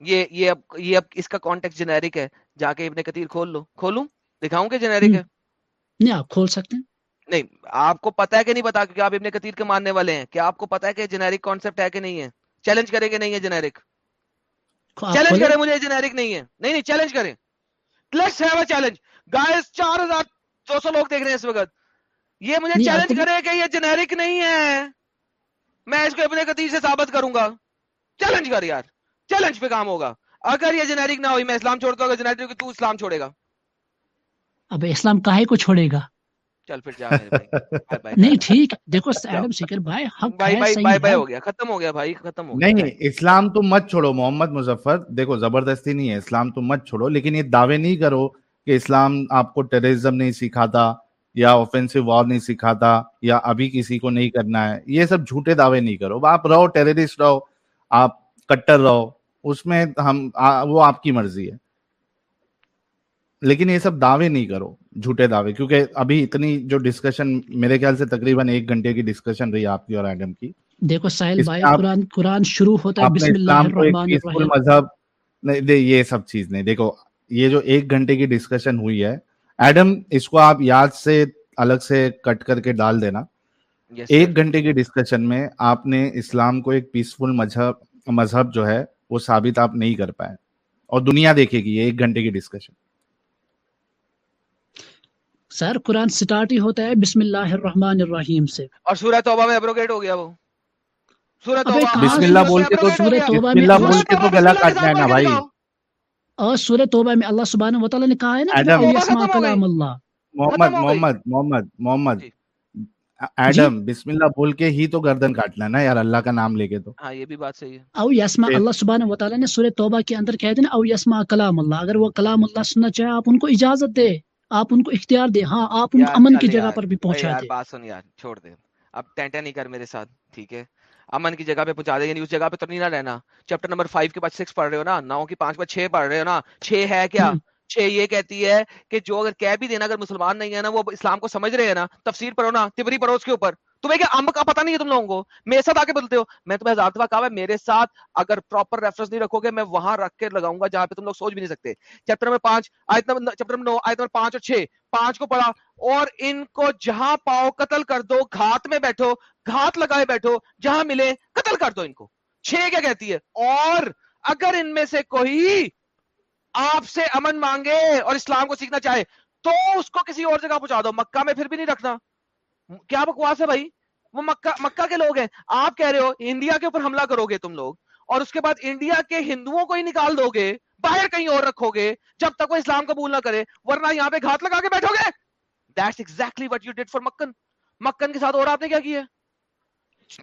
یہ یہ اب یہ اب اس کا کانٹیکٹ جنیرک ہے جا کے ابن کثیر کھول لو۔ کھولوں؟ دکھاؤں کہ جنیرک ہے؟ نہیں آپ کھول سکتے ہیں۔ نہیں آپ کو پتا ہے کہ نہیں پتا کیونکہ آپ ابن کتیر کے ماننے والے ہیں کیا آپ کو پتا ہے کہ جنیرک کانسیپٹ ہے کہ نہیں ہے؟ چیلنج کرے کہ نہیں ہے جنیرک چیلنج کرے مجھے جنیرک نہیں ہے۔ نہیں نہیں چیلنج کریں۔ Let's have a challenge guys چار ہزار دو سو لوگ دیکھ رہے ہیں اس وقت۔ یہ مجھے چیلنج کرے کہ یہ جنیرک نہیں ہے۔ میں اس کو ابن کتیر سے ثابت کروں گا۔ چیلنج کر یار۔ چیلنج پہ کام ہوگا۔ اگر یہ جنیرک نہ ہوئی میں اسلام چھوڑتا ہوں اگر جنیرک تو اسلام چھوڑے گا۔ اب اسلام کاہے کو چھوڑے گا؟ چل پھر جا نہیں ٹھیک۔ دیکھو ایڈم بھائی حق بھائی بھائی بھائی بھائی ہو گیا۔ ختم ہو گیا بھائی ختم ہو گیا۔ نہیں نہیں اسلام تو مت چھوڑو محمد مظفر۔ دیکھو زبردستی نہیں ہے۔ اسلام تو مت چھوڑو۔ لیکن یہ دعوے نہیں کرو کہ اسلام آپ کو ٹیررزم نہیں سکھاتا یا اوفینسو وار نہیں سکھاتا یا ابھی کسی کو نہیں کرنا ہے۔ یہ سب جھوٹے دعوے نہیں کرو۔ آپ رہو ٹیررسٹ رہو۔ آپ کٹر رہو۔ اس میں ہم وہ آپ کی مرضی ہے۔ لیکن یہ سب دعوے نہیں کرو۔ جھوٹے دعوے کیونکہ ابھی اتنی جو ڈسکشن میرے خیال سے تقریباً ایک گھنٹے کی ڈسکشن رہی آپ کی اور ایڈم کی۔ دیکھو ساحل بھائی قرآن قرآن شروع ہوتا ہے بسم اللہ الرحمن الرحیم۔ مذہب نہیں یہ سب چیز نہیں۔ دیکھو یہ جو ایک گھنٹے کی ڈسکشن ہوئی ہے ایڈم اس کو آپ یاد سے الگ سے کٹ کر کے ڈال دینا۔ ایک گھنٹے کی ڈسکشن میں آپ نے اسلام کو ایک پیسفل مذہب مذہب جو ہے وہ ثابت آپ نہیں کر پائے۔ اور دنیا دیکھے گی یہ ایک گھنٹے کی ڈسکشن سر قرآن سٹارٹ ہی ہوتا ہے بسم اللہ الرحمن الرحیم سے۔ اور سورہ توبہ میں ابروگیٹ ہو گیا وہ۔ سورہ توبہ بسم اللہ بول کے تو سورہ توبہ میں اللہ بول کے تو گلا کاٹ جائے نا بھائی۔ اور سورہ توبہ میں اللہ سبحانہ و تعالی نے کہا ہے نا ایڈم کلام اللہ۔ محمد محمد محمد محمد جی۔ ایڈم جی۔ بسم اللہ بول کے ہی تو گردن کاٹنا نا یار اللہ کا نام لے کے تو۔ ہاں یہ بھی بات صحیح ہے۔ او یسما اللہ سبحانہ و تعالی نے سورہ توبہ کے اندر کہہ دیا او یسما کلام اللہ۔ اگر وہ کلام اللہ سننا چاہے آپ ان کو اجازت دے۔ آپ ان کو اختیار دیں۔ ہاں آپ ان کو امن کی جگہ پر بھی پہنچا دیں۔ بات سن یار چھوڑ دے۔ اب ٹینٹا نہیں کر میرے ساتھ ٹھیک ہے؟ امن کی جگہ پہ پہنچا دے یعنی اس جگہ پہ تو نہیں نہ رہنا۔ چیپٹر نمبر فائیو کے بعد سکس پڑھ رہے ہو نا نو کی پانچ بعد چھ پڑھ رہے ہو نا۔ چھ ہے کیا؟ چھ یہ کہتی ہے کہ جو اگر کہہ بھی دینا اگر مسلمان نہیں ہے نا وہ اسلام کو سمجھ رہے ہیں نا۔ تفسیر پڑھو نا تبری پڑھو اس کے اوپر۔ تمہیں کیا امب کا پتا نہیں ہے تم لوگوں کو؟ میرے ساتھ آ کے بدلتے ہو۔ میں تمہیں ہزار دفعہ کہا ہے، میرے ساتھ اگر پراپر ریفرنس نہیں رکھو گے، میں وہاں رکھ کے لگاؤں گا جہاں پہ تم لوگ سوچ بھی نہیں سکتے۔ چیپٹر نمبر پانچ، آیت نمبر چیپٹر نمبر نو، آیت نمبر پانچ اور چھ۔ پانچ کو پڑھا۔ اور ان کو جہاں پاؤ قتل کر دو، گھات میں بیٹھو، گھات لگائے بیٹھو، جہاں ملے قتل کر دو ان کو۔ چھ کیا کہتی ہے؟ اور اگر ان میں سے کوئی آپ سے امن مانگے اور اسلام کو سیکھنا چاہے، تو اس کو کسی اور جگہ پہنچا دو۔ مکہ میں پھر بھی نہیں رکھنا۔ کیا بکواس ہے بھائی؟ وہ مکہ مکہ کے لوگ ہیں۔ آپ کہہ رہے ہو انڈیا کے اوپر حملہ کرو گے تم لوگ اور اس کے بعد انڈیا کے ہندوؤں کو ہی نکال دو گے باہر کہیں اور رکھو گے جب تک وہ اسلام قبول نہ کرے ورنہ یہاں پہ گھات لگا کے بیٹھو گے۔ That's exactly what you did for مکن مکن کے ساتھ اور آپ نے کیا کیا؟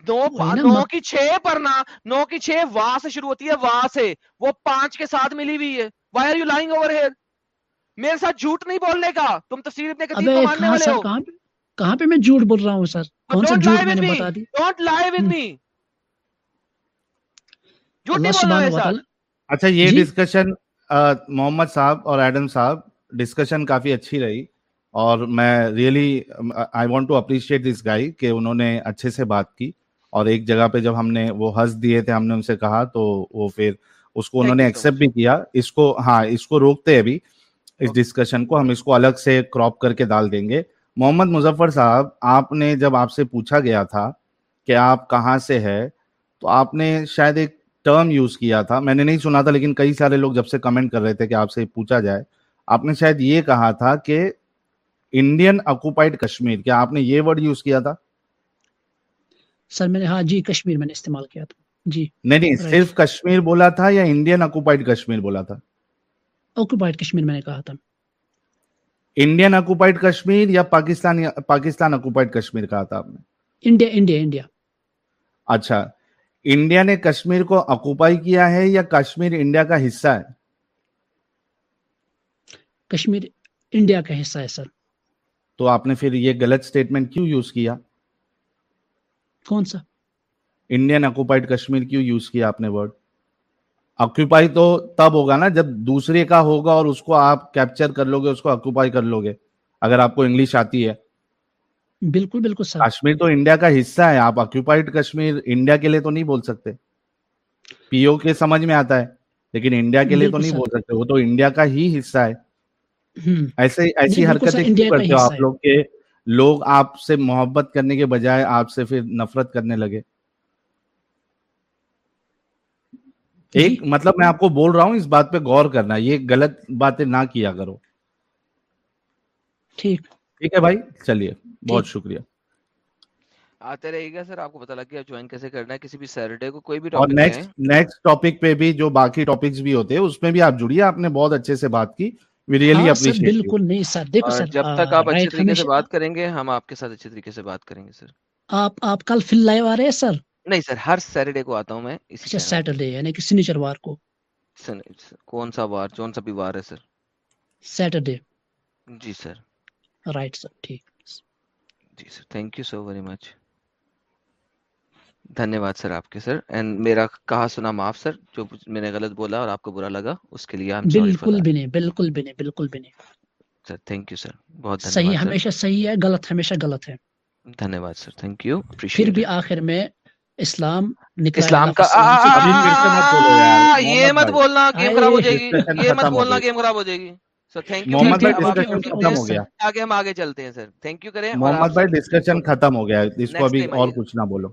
نو نو کی چھ پڑھنا نو کی چھ وا سے شروع ہوتی ہے وا سے۔ وہ پانچ کے ساتھ ملی ہوئی ہے۔ Why are you lying over here میرے ساتھ جھوٹ نہیں بولنے کا۔ تم تفسیر ابن کثیر کو ماننے والے ہو۔ کہاں پہ میں جھوٹ بول رہا ہوں سر؟ کون سا جھوٹ میں نے بتا دی ڈونٹ لائی ود می جھوٹ نہیں بول رہا ہے سر اچھا یہ جی۔ ڈسکشن محمد صاحب اور ایڈم صاحب ڈسکشن کافی اچھی رہی اور میں really I want to appreciate this guy کہ انہوں نے اچھے سے بات کی اور ایک جگہ پہ جب ہم نے وہ ہنس دیے تھے ہم نے ان سے کہا تو وہ پھر اس کو انہوں نے ایکسپٹ بھی کیا۔ اس کو ہاں اس کو روکتے ابھی۔ اس ڈسکشن کو ہم اس کو الگ سے کراپ کر کے ڈال دیں گے۔ محمد مظفر صاحب آپ نے جب آپ سے پوچھا گیا تھا کہ آپ کہاں سے ہے تو آپ نے شاید ایک ٹرم یوز کیا تھا۔ میں نے نہیں سنا تھا لیکن کئی سارے لوگ جب سے کمنٹ کر رہے تھے کہ آپ سے پوچھا جائے آپ نے شاید یہ کہا تھا کہ انڈین اکوپائڈ کشمیر کیا آپ نے یہ ورڈ یوز کیا تھا؟ سر میں نے ہاں جی کشمیر میں نے استعمال کیا تھا۔ جی۔ نہیں نہیں صرف کشمیر بولا تھا یا انڈین اکوپائڈ کشمیر بولا تھا؟ اکوپائڈ کشمیر میں نے کہا تھا۔ انڈین اکوپائڈ کشمیر یا پاکستان پاکستان اکوپائڈ کشمیر کہا تھا آپ نے؟ India India India. اچھا انڈیا نے کشمیر کو اکوپائی کیا ہے یا کشمیر انڈیا کا حصہ ہے؟ کشمیر انڈیا کا حصہ ہے سر۔ تو آپ نے پھر یہ غلط سٹیٹمنٹ کیوں یوز کیا؟ کون سا؟ انڈین اکوپائڈ کشمیر کیوں یوز کیا آپ نے ورڈ آکوپائی تو تب ہوگا نا جب دوسرے کا ہوگا اور اس کو آپ کیپچر کر لو گے اس کو آکوپائی کر لو گے اگر آپ کو انگلش آتی ہے۔ بالکل بالکل سر۔ کشمیر تو انڈیا کا حصہ ہے آپ آکوپائڈ کشمیر انڈیا کے لیے تو نہیں بول سکتے۔ پی او کے سمجھ میں آتا ہے لیکن انڈیا کے لیے تو نہیں بول سکتے وہ تو انڈیا کا ہی حصہ ہے۔ ایسے ایسی حرکتیں کیوں کرتے ہو آپ لوگ کے لوگ آپ سے محبت کرنے کے بجائے آپ سے پھر نفرت کرنے لگے؟ ایک جی۔ مطلب میں آپ کو بول رہا ہوں اس بات پہ غور کرنا یہ غلط باتیں نہ کیا کرو۔ ٹھیک۔ ٹھیک ہے بھائی؟ چلیے بہت شکریہ۔ آتے رہے گا سر آپ کو لگ گیا جوائن کیسے کرنا ہے کسی بھی سیٹرڈے کو کوئی بھی اور نیکسٹ نیکسٹ ٹاپک پہ بھی جو باقی ٹاپکس بھی ہوتے ہیں اس میں بھی آپ جڑیے آپ نے بہت اچھے سے بات کی۔ ہاں، ریئلی اپریشیٹ بالکل نہیں سر دیکھو سر جب تک آپ اچھے طریقے سے بات کریں گے ہم آپ کے ساتھ اچھے طریقے سے بات کریں گے سر۔ آپ آپ کل فل لائیو آ رہے ہیں سر؟ نہیں سر ہر سیٹرڈے کو آتا ہوں میں اچھا سیٹرڈے یعنی کہ سنیچر وار کو؟ کون سا وار کون سا بھی وار ہے سر؟ سیٹرڈے جی سر۔ رائٹ سر ٹھیک۔ جی sir thank you so very much دھنیہ واد سر آپ کے سر۔ اینڈ میرا کہا سنا معاف سر جو میں نے غلط بولا اور آپ کو برا لگا اس کے لیے بالکل بھی نہیں بالکل بھی نہیں بالکل بھی نہیں۔ Sir thank you sir. بہت صحیح ہمیشہ صحیح ہے غلط ہمیشہ غلط ہے۔ دھنیہ واد سر تھینک یو پھر بھی آخر میں اسلام اسلام کا یہ مت بولنا گیم خراب ہو جائے گی یہ مت بولنا گیم خراب ہو جائے گی۔ محمد بھائی ختم ہو گیا۔ چلتے ہیں ڈسکشن ختم ہو گیا۔ اس کو ابھی اور کچھ نہ بولو۔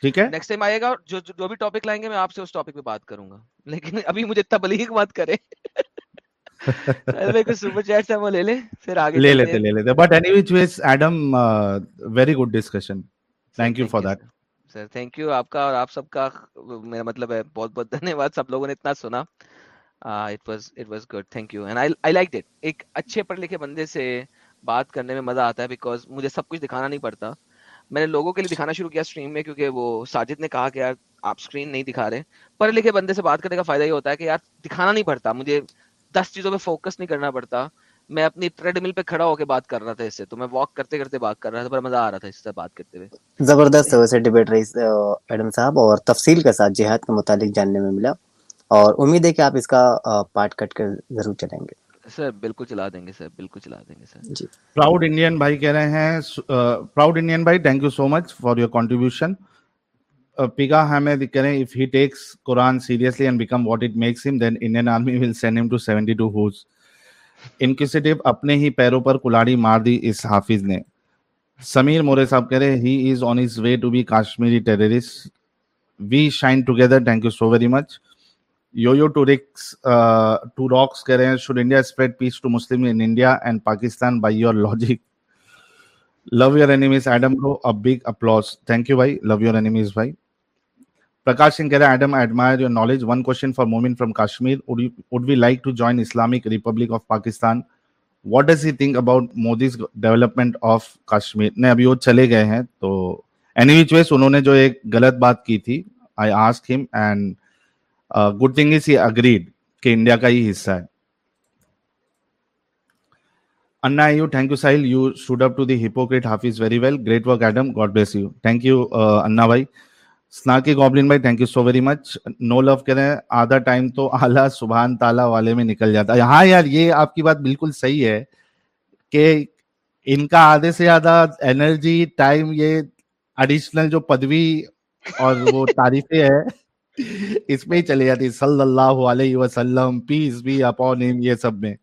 ٹھیک ہے؟ نیکسٹ ٹائم آئے گا جو بھی ٹاپک لائیں گے میں آپ سے اس ٹاپک پہ بات کروں گا۔ لیکن ابھی مجھے تبلیغ لے لیتے لے لیتے۔ But anyways Adam very good discussion thank you for that sir thank you آپ کا اور آپ سب کا میرا مطلب ہے بہت بہت دھنیہ واد سب لوگوں نے اتنا سنا good thank you I like that ایک اچھے پڑھے لکھے بندے سے بات کرنے میں مزہ آتا ہے بیکاز مجھے سب کچھ دکھانا نہیں پڑتا. میں نے لوگوں کے لیے دکھانا شروع کیا اسٹریم میں کیونکہ وہ ساجد نے کہا کہ یار آپ اسکرین نہیں دکھا رہے. پڑھے لکھے بندے سے بات کرنے کا فائدہ یہ ہوتا ہے کہ یار دکھانا نہیں پڑتا. مجھے دس چیزوں پہ فوکس نہیں کرنا پڑتا. میں اپنی ٹریڈ مل پہ کھڑا ہو کے بات کر رہا تھا اس سے تو میں واک کرتے کرتے بات کر رہا تھا پر مزہ آ رہا تھا اس سے بات کرتے ہوئے۔ زبردست ویسے ڈیبیٹ رہی ایڈم صاحب اور تفصیل کے ساتھ جہاد کے متعلق جاننے میں ملا۔ اور امید ہے کہ آپ اس کا پارٹ کٹ کر ضرور چلیں گے۔ سر بالکل چلا دیں گے سر بالکل چلا دیں گے سر۔ جی۔ پراؤڈ انڈین بھائی کہہ رہے ہیں پراؤڈ انڈین بھائی thank you so much for your contribution پیگا Hamid کہہ رہے ہیں if he takes Quran seriously and become what it makes him then Indian army will send him to 72 ہوز ان اپنے ہی پیروں پر کلاڑی مار دی اس حافظ نے۔ سمیر مورے صاحب کہہ رہے he is on his way to be Kashmiri terrorist we shine together thank you so very much you you too rocks to rocks کہہ رہے ہیں should India spread peace to Muslim in India and Pakistan by your logic love your enemies Adam bro a big applause thank you بھائی love your enemies بھائی Prakash Singh Kera, Adam, I admire your knowledge. One question for Momin from Kashmir. Would, you, would we like to join Islamic Republic of Pakistan? What does he think about Modi's development of Kashmir? نے ابھی وہ چلے گئے ہیں تو any وچ ویز انہوں نے جو ایک غلط بات کی تھی I ask him and good thing is he agreed کہ انڈیا کا ہی حصہ ہے انا you thank you Sahil you should up to the hypocrite Hafiz very well great work Adam god bless you thank you انا بھائی سناکی goblin بھائی thank you so very much no love کہہ رہے ہیں آدھا ٹائم تو اعلیٰ سبحان تعالیٰ والے میں نکل جاتا ہے ہاں یار یہ آپ کی بات بالکل صحیح ہے کہ ان کا آدھے سے آدھا انرجی ٹائم یہ ایڈیشنل جو پدوی اور وہ تعریفیں ہے اس میں ہی چلی جاتی صلی اللہ علیہ وسلم پیس بھی اپون یہ سب میں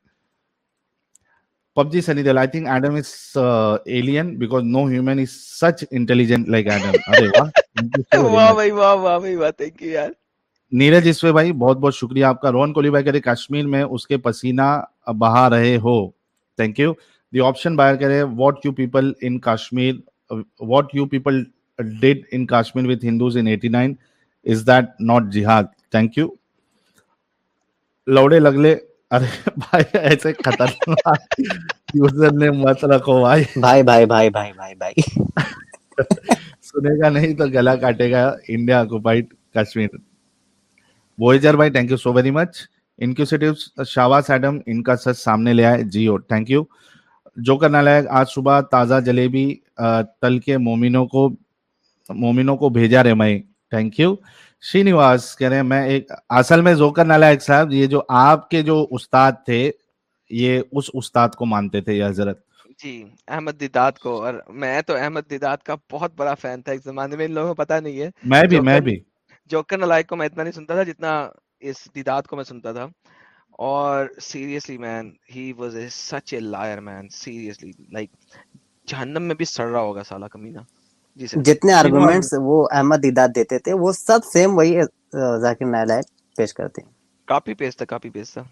PUBG Sunny G I think Adam is uh, alien because no human is such intelligent like Adam. Arey, wow. wow, bhai, wow, wow, wow, wow, thank you, yaar. Neeraj اسوے بھائی بہت بہت شکریہ آپ کا رون کولی بھائی کرے کشمیر میں اس کے پسینہ بہا رہے ہو thank you the option buyer کرے what you people in Kashmir what you people did in Kashmir with Hindus in eighty nine is that not جہاد تھینک یو لوڑے لگلے نہیں تو گلا کاٹے گا انڈیا آکوپائڈ کشمیر وویجر بھائی thank you so very much inquisitive Shah Adam ان کا سچ سامنے لے آئے جی تھینک یو جو کرنا لائق آج صبح تازہ جلیبی تل کے مومنوں کو مومنوں کو بھیجا رہے میں تھینک یو شرینواس کہہ رہے ہیں میں ایک اصل میں زوکر نالائک صاحب یہ جو آپ کے جو استاد تھے یہ اس استاد کو مانتے تھے یہ حضرت؟ جی احمد دیداد کو اور میں تو احمد دیداد کا بہت بڑا فین تھا ایک زمانے میں ان لوگوں کو پتا نہیں ہے۔ میں بھی میں بھی۔ جوکر نالائک کو میں اتنا نہیں سنتا تھا جتنا اس دیداد کو میں سنتا تھا۔ اور seriously man he was a such a liar man seriously like جہنم میں بھی سڑ رہا ہوگا سالہ کمینہ۔ جی جتنے آرگومنٹس وہ احمد دیداد دیتے تھے وہ سب سیم وہی ذاکر نائلائک پیش کرتے ہیں۔ کافی پیس تھا کافی پیس تھا۔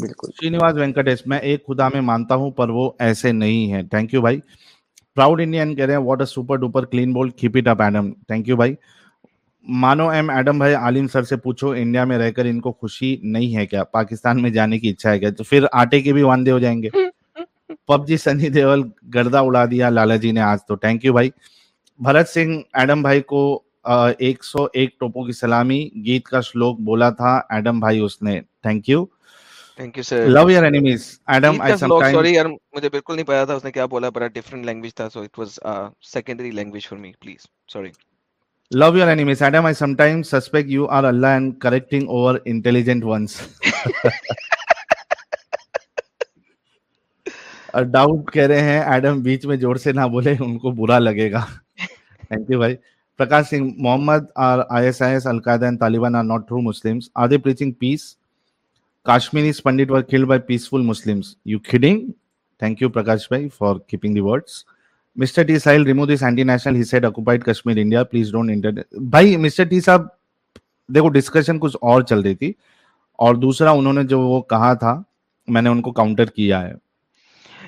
بالکل۔ شرینواس وینکٹیش میں ایک خدا میں مانتا ہوں پر وہ ایسے نہیں ہیں۔ تھینک یو بھائی۔ پراؤڈ انڈین کہہ رہے ہیں what a super duper clean bowl keep it up Adam thank you بھائی۔ مانو ایم ایڈم بھائی عالم سر سے پوچھو انڈیا میں رہ کر ان کو خوشی نہیں ہے کیا؟ پاکستان میں جانے کی اچھا ہے کیا؟ تو پھر آٹے کے بھی واندے ہو جائیں گے۔ پب جی سنی دیول گردہ اڑا دیا لالا جی نے آج تو۔ تھینک یو بھائی۔ بھرت سنگھ ایڈم بھائی کو ایک سو ایک ٹوپوں کی سلامی گیت کا شلوک بولا تھا ایڈم بھائی اس نے۔ Thank you love you Adam I بالکل نہیں پتا تھا Love your enemies. Adam, I sometimes suspect you are Allah and correcting over intelligent ones. Doubt کہہ رہے ہیں، ایڈم بیچ میں جوڑ سے نہ بولے، ان کو برا لگے گا۔ تھینک یو بھائی۔ Prakash Singh, Muhammad are I S I S al Qaeda and Taliban are not true Muslims are they preaching peace Kashmiris pandit were killed by peaceful Muslims you kidding thank you Prakash بھائی for keeping the words mister T سائل remove this anti national he said occupied Kashmir India please don't enter بھائی mister T صاحب دیکھو discussion کچھ اور چل رہی تھی اور دوسرا انہوں نے جو وہ کہا تھا میں نے ان کو کاؤنٹر کیا ہے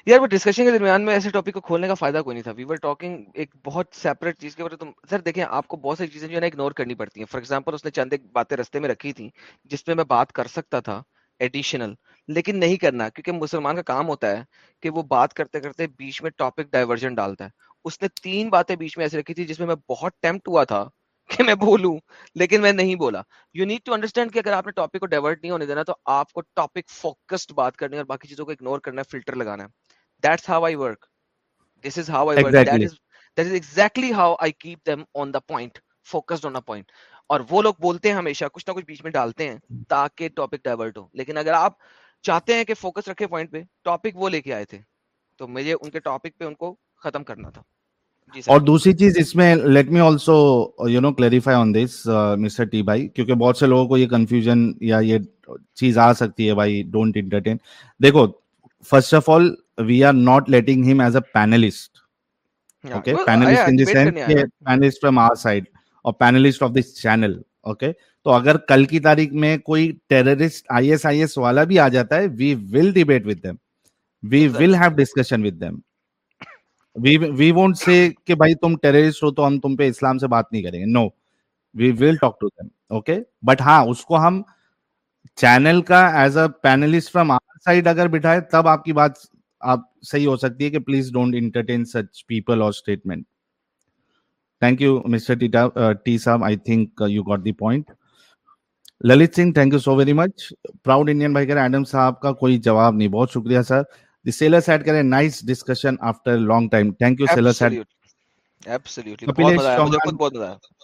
یار وہ ڈسکشن کے درمیان میں ایسے ٹاپک کو کھولنے کا فائدہ کوئی نہیں تھا۔ وی ور ٹاکنگ ایک بہت سیپریٹ چیز کے بارے تم سر دیکھیں، آپ کو بہت ساری چیزیں جو ہے نا اگنور کرنی پڑتی ہیں۔ فار ایگزامپل اس نے چند ایک باتیں رستے میں رکھی تھیں جس پہ میں بات کر سکتا تھا ایڈیشنل لیکن نہیں کرنا، کیونکہ مسلمان کا کام ہوتا ہے کہ وہ بات کرتے کرتے بیچ میں ٹاپک ڈائیورژن ڈالتا ہے۔ اس نے تین باتیں بیچ میں ایسے رکھی تھی جس میں میں بہت ٹیمپٹ ہوا تھا کہ میں بولوں، لیکن میں نہیں بولا۔ یو نیڈ ٹو انڈرسٹینڈ کہ اگر آپ نے ٹاپک کو ڈائیورٹ نہیں ہونے دینا تو آپ کو ٹاپک فوکسڈ بات کرنی اور باقی چیزوں کو اگنور کرنا ہے فلٹر لگانا ہے۔ That's how I work. This is how I exactly. work. That is that is exactly how I keep them on the point, focused on a point. اور وہ لوگ بولتے ہیں ہمیشہ کچھ نہ کچھ بیچ میں ڈالتے ہیں تاکہ ٹاپک ڈائیورٹ ہو لیکن اگر آپ چاہتے ہیں کہ فوکس رکھے پوائنٹ پہ ٹاپک وہ لے کے آئے تھے تو مجھے ان کے ٹاپک پہ ان کو ختم کرنا تھا جی اور دوسری چیز اس میں let me also you know clarify on this mister T بھائی کیونکہ بہت سے لوگوں کو یہ کنفیوژن یا یہ چیز آ سکتی ہے بھائی ڈونٹ انٹرٹین دیکھو first of all, we are not letting him as a panelist. Yeah. Okay, well, panelist yeah, in the sense yeah. panelist from our side or panelist of this channel. تو اگر کل کی تاریخ میں کوئی terrorist I S I S والا بھی آ جاتا ہے we will debate with them we will have discussion with them we won't say کہ بھائی تم ٹیررسٹ ہو تو ہم تم پہ اسلام سے بات نہیں کریں گے no we will talk to them okay but ہاں اس کو ہم چینل کا as a panelist from side اگر بٹھائے تب آپ کی بات آپ صحیح ہو سکتی ہے کہ please don't entertain such people اور statement thank you mister T صاحب I think you got the point Lalit Singh thank you so very much proud Indian بھائی کہہ رہے ایڈم صاحب کا کوئی جواب نہیں بہت شکریہ سر دی سیلر سیٹ کہہ رہے nice discussion after long time thank you sailor said absolutely بہت مزہ آیا مجھے خود بہت مزہ آیا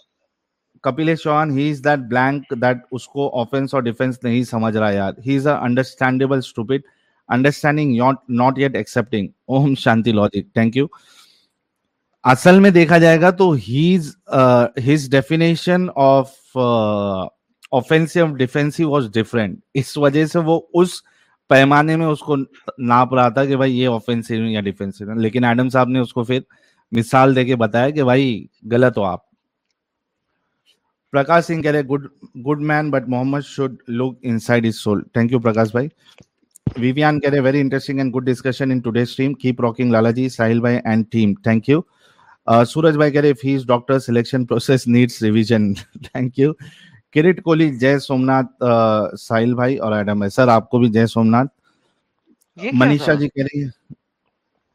Kapilesh Chauhan he is that blank that اس کو آفینس اور ڈیفینس نہیں سمجھ رہا یار he is a understandable stupid understanding not yet accepting Om Shanti logic thank you اصل میں دیکھا جائے گا تو has his definition of offence defence was different اس وجہ سے وہ اس پیمانے میں اس کو ناپ رہا تھا کہ بھائی یہ آفینسو یا ڈیفینسو لیکن ایڈم صاحب نے اس کو پھر مثال دے کے بتایا کہ بھائی غلط ہو آپ پرکاش سنگھ کہہ رہے good good man but Muhammad should look inside his soul thank you Prakash بھائی ویویان کہہ رہے very interesting and good discussion in today's team keep rocking Lala ji Sahil بھائی and team thank you Suraj بھائی کہہ رہے face doctor selection process needs revision thank you کرٹ Kohli Jai Somnath Sahil بھائی اور Adam بھائی سر آپ کو بھی جے سومنات منیشا جی کہہ رہی ہے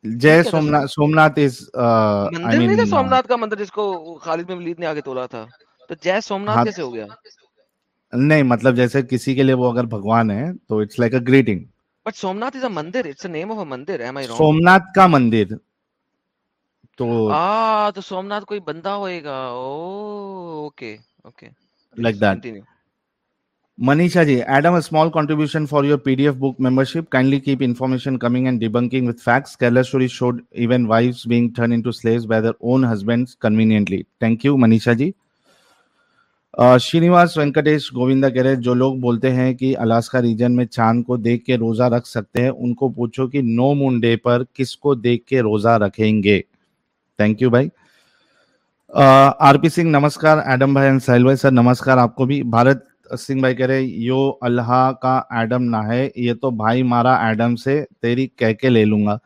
جے سومنات سومنات از سومنات کا مندر جس کو خالد مملید نے آگے تولا تھا تو جے سومنات کیسے ہو گیا؟ نہیں مطلب جیسے کسی کے لیے وہ اگر بھگوان ہے تو it's like a greeting but Somnath is a mandir it's a name of اے مندر ایم آئی رانگ سومنات کا مندر۔ تو آ تو سومنات کوئی بندہ ہوئے گا okay okay. Like that Manisha ji Adam a small contribution for your P D F book membership kindly keep information coming and debunking with facts Kerala story should even wives being turn into slaves by their own husbands conveniently thank you Manisha ji شریواز Venkatesh Govinda کہہ رہے جو لوگ بولتے ہیں کہ Alaska region میں چاند کو دیکھ کے روزہ رکھ سکتے ہیں، ان کو پوچھو کہ نو مون ڈے پر کس کو دیکھ کے روزہ رکھیں گے؟ تھینک یو بھائی۔ آر پی سنگھ، نمسکار۔ ایڈم بھائی اینڈ سہیل بھائی، سر، نمسکار آپ کو بھی۔ بھارت سنگھ بھائی کہہ رہے یو اللہ کا ایڈم نہ ہے، یہ تو بھائی مارا ایڈم سے، تیری کہہ کے لے لوں گا۔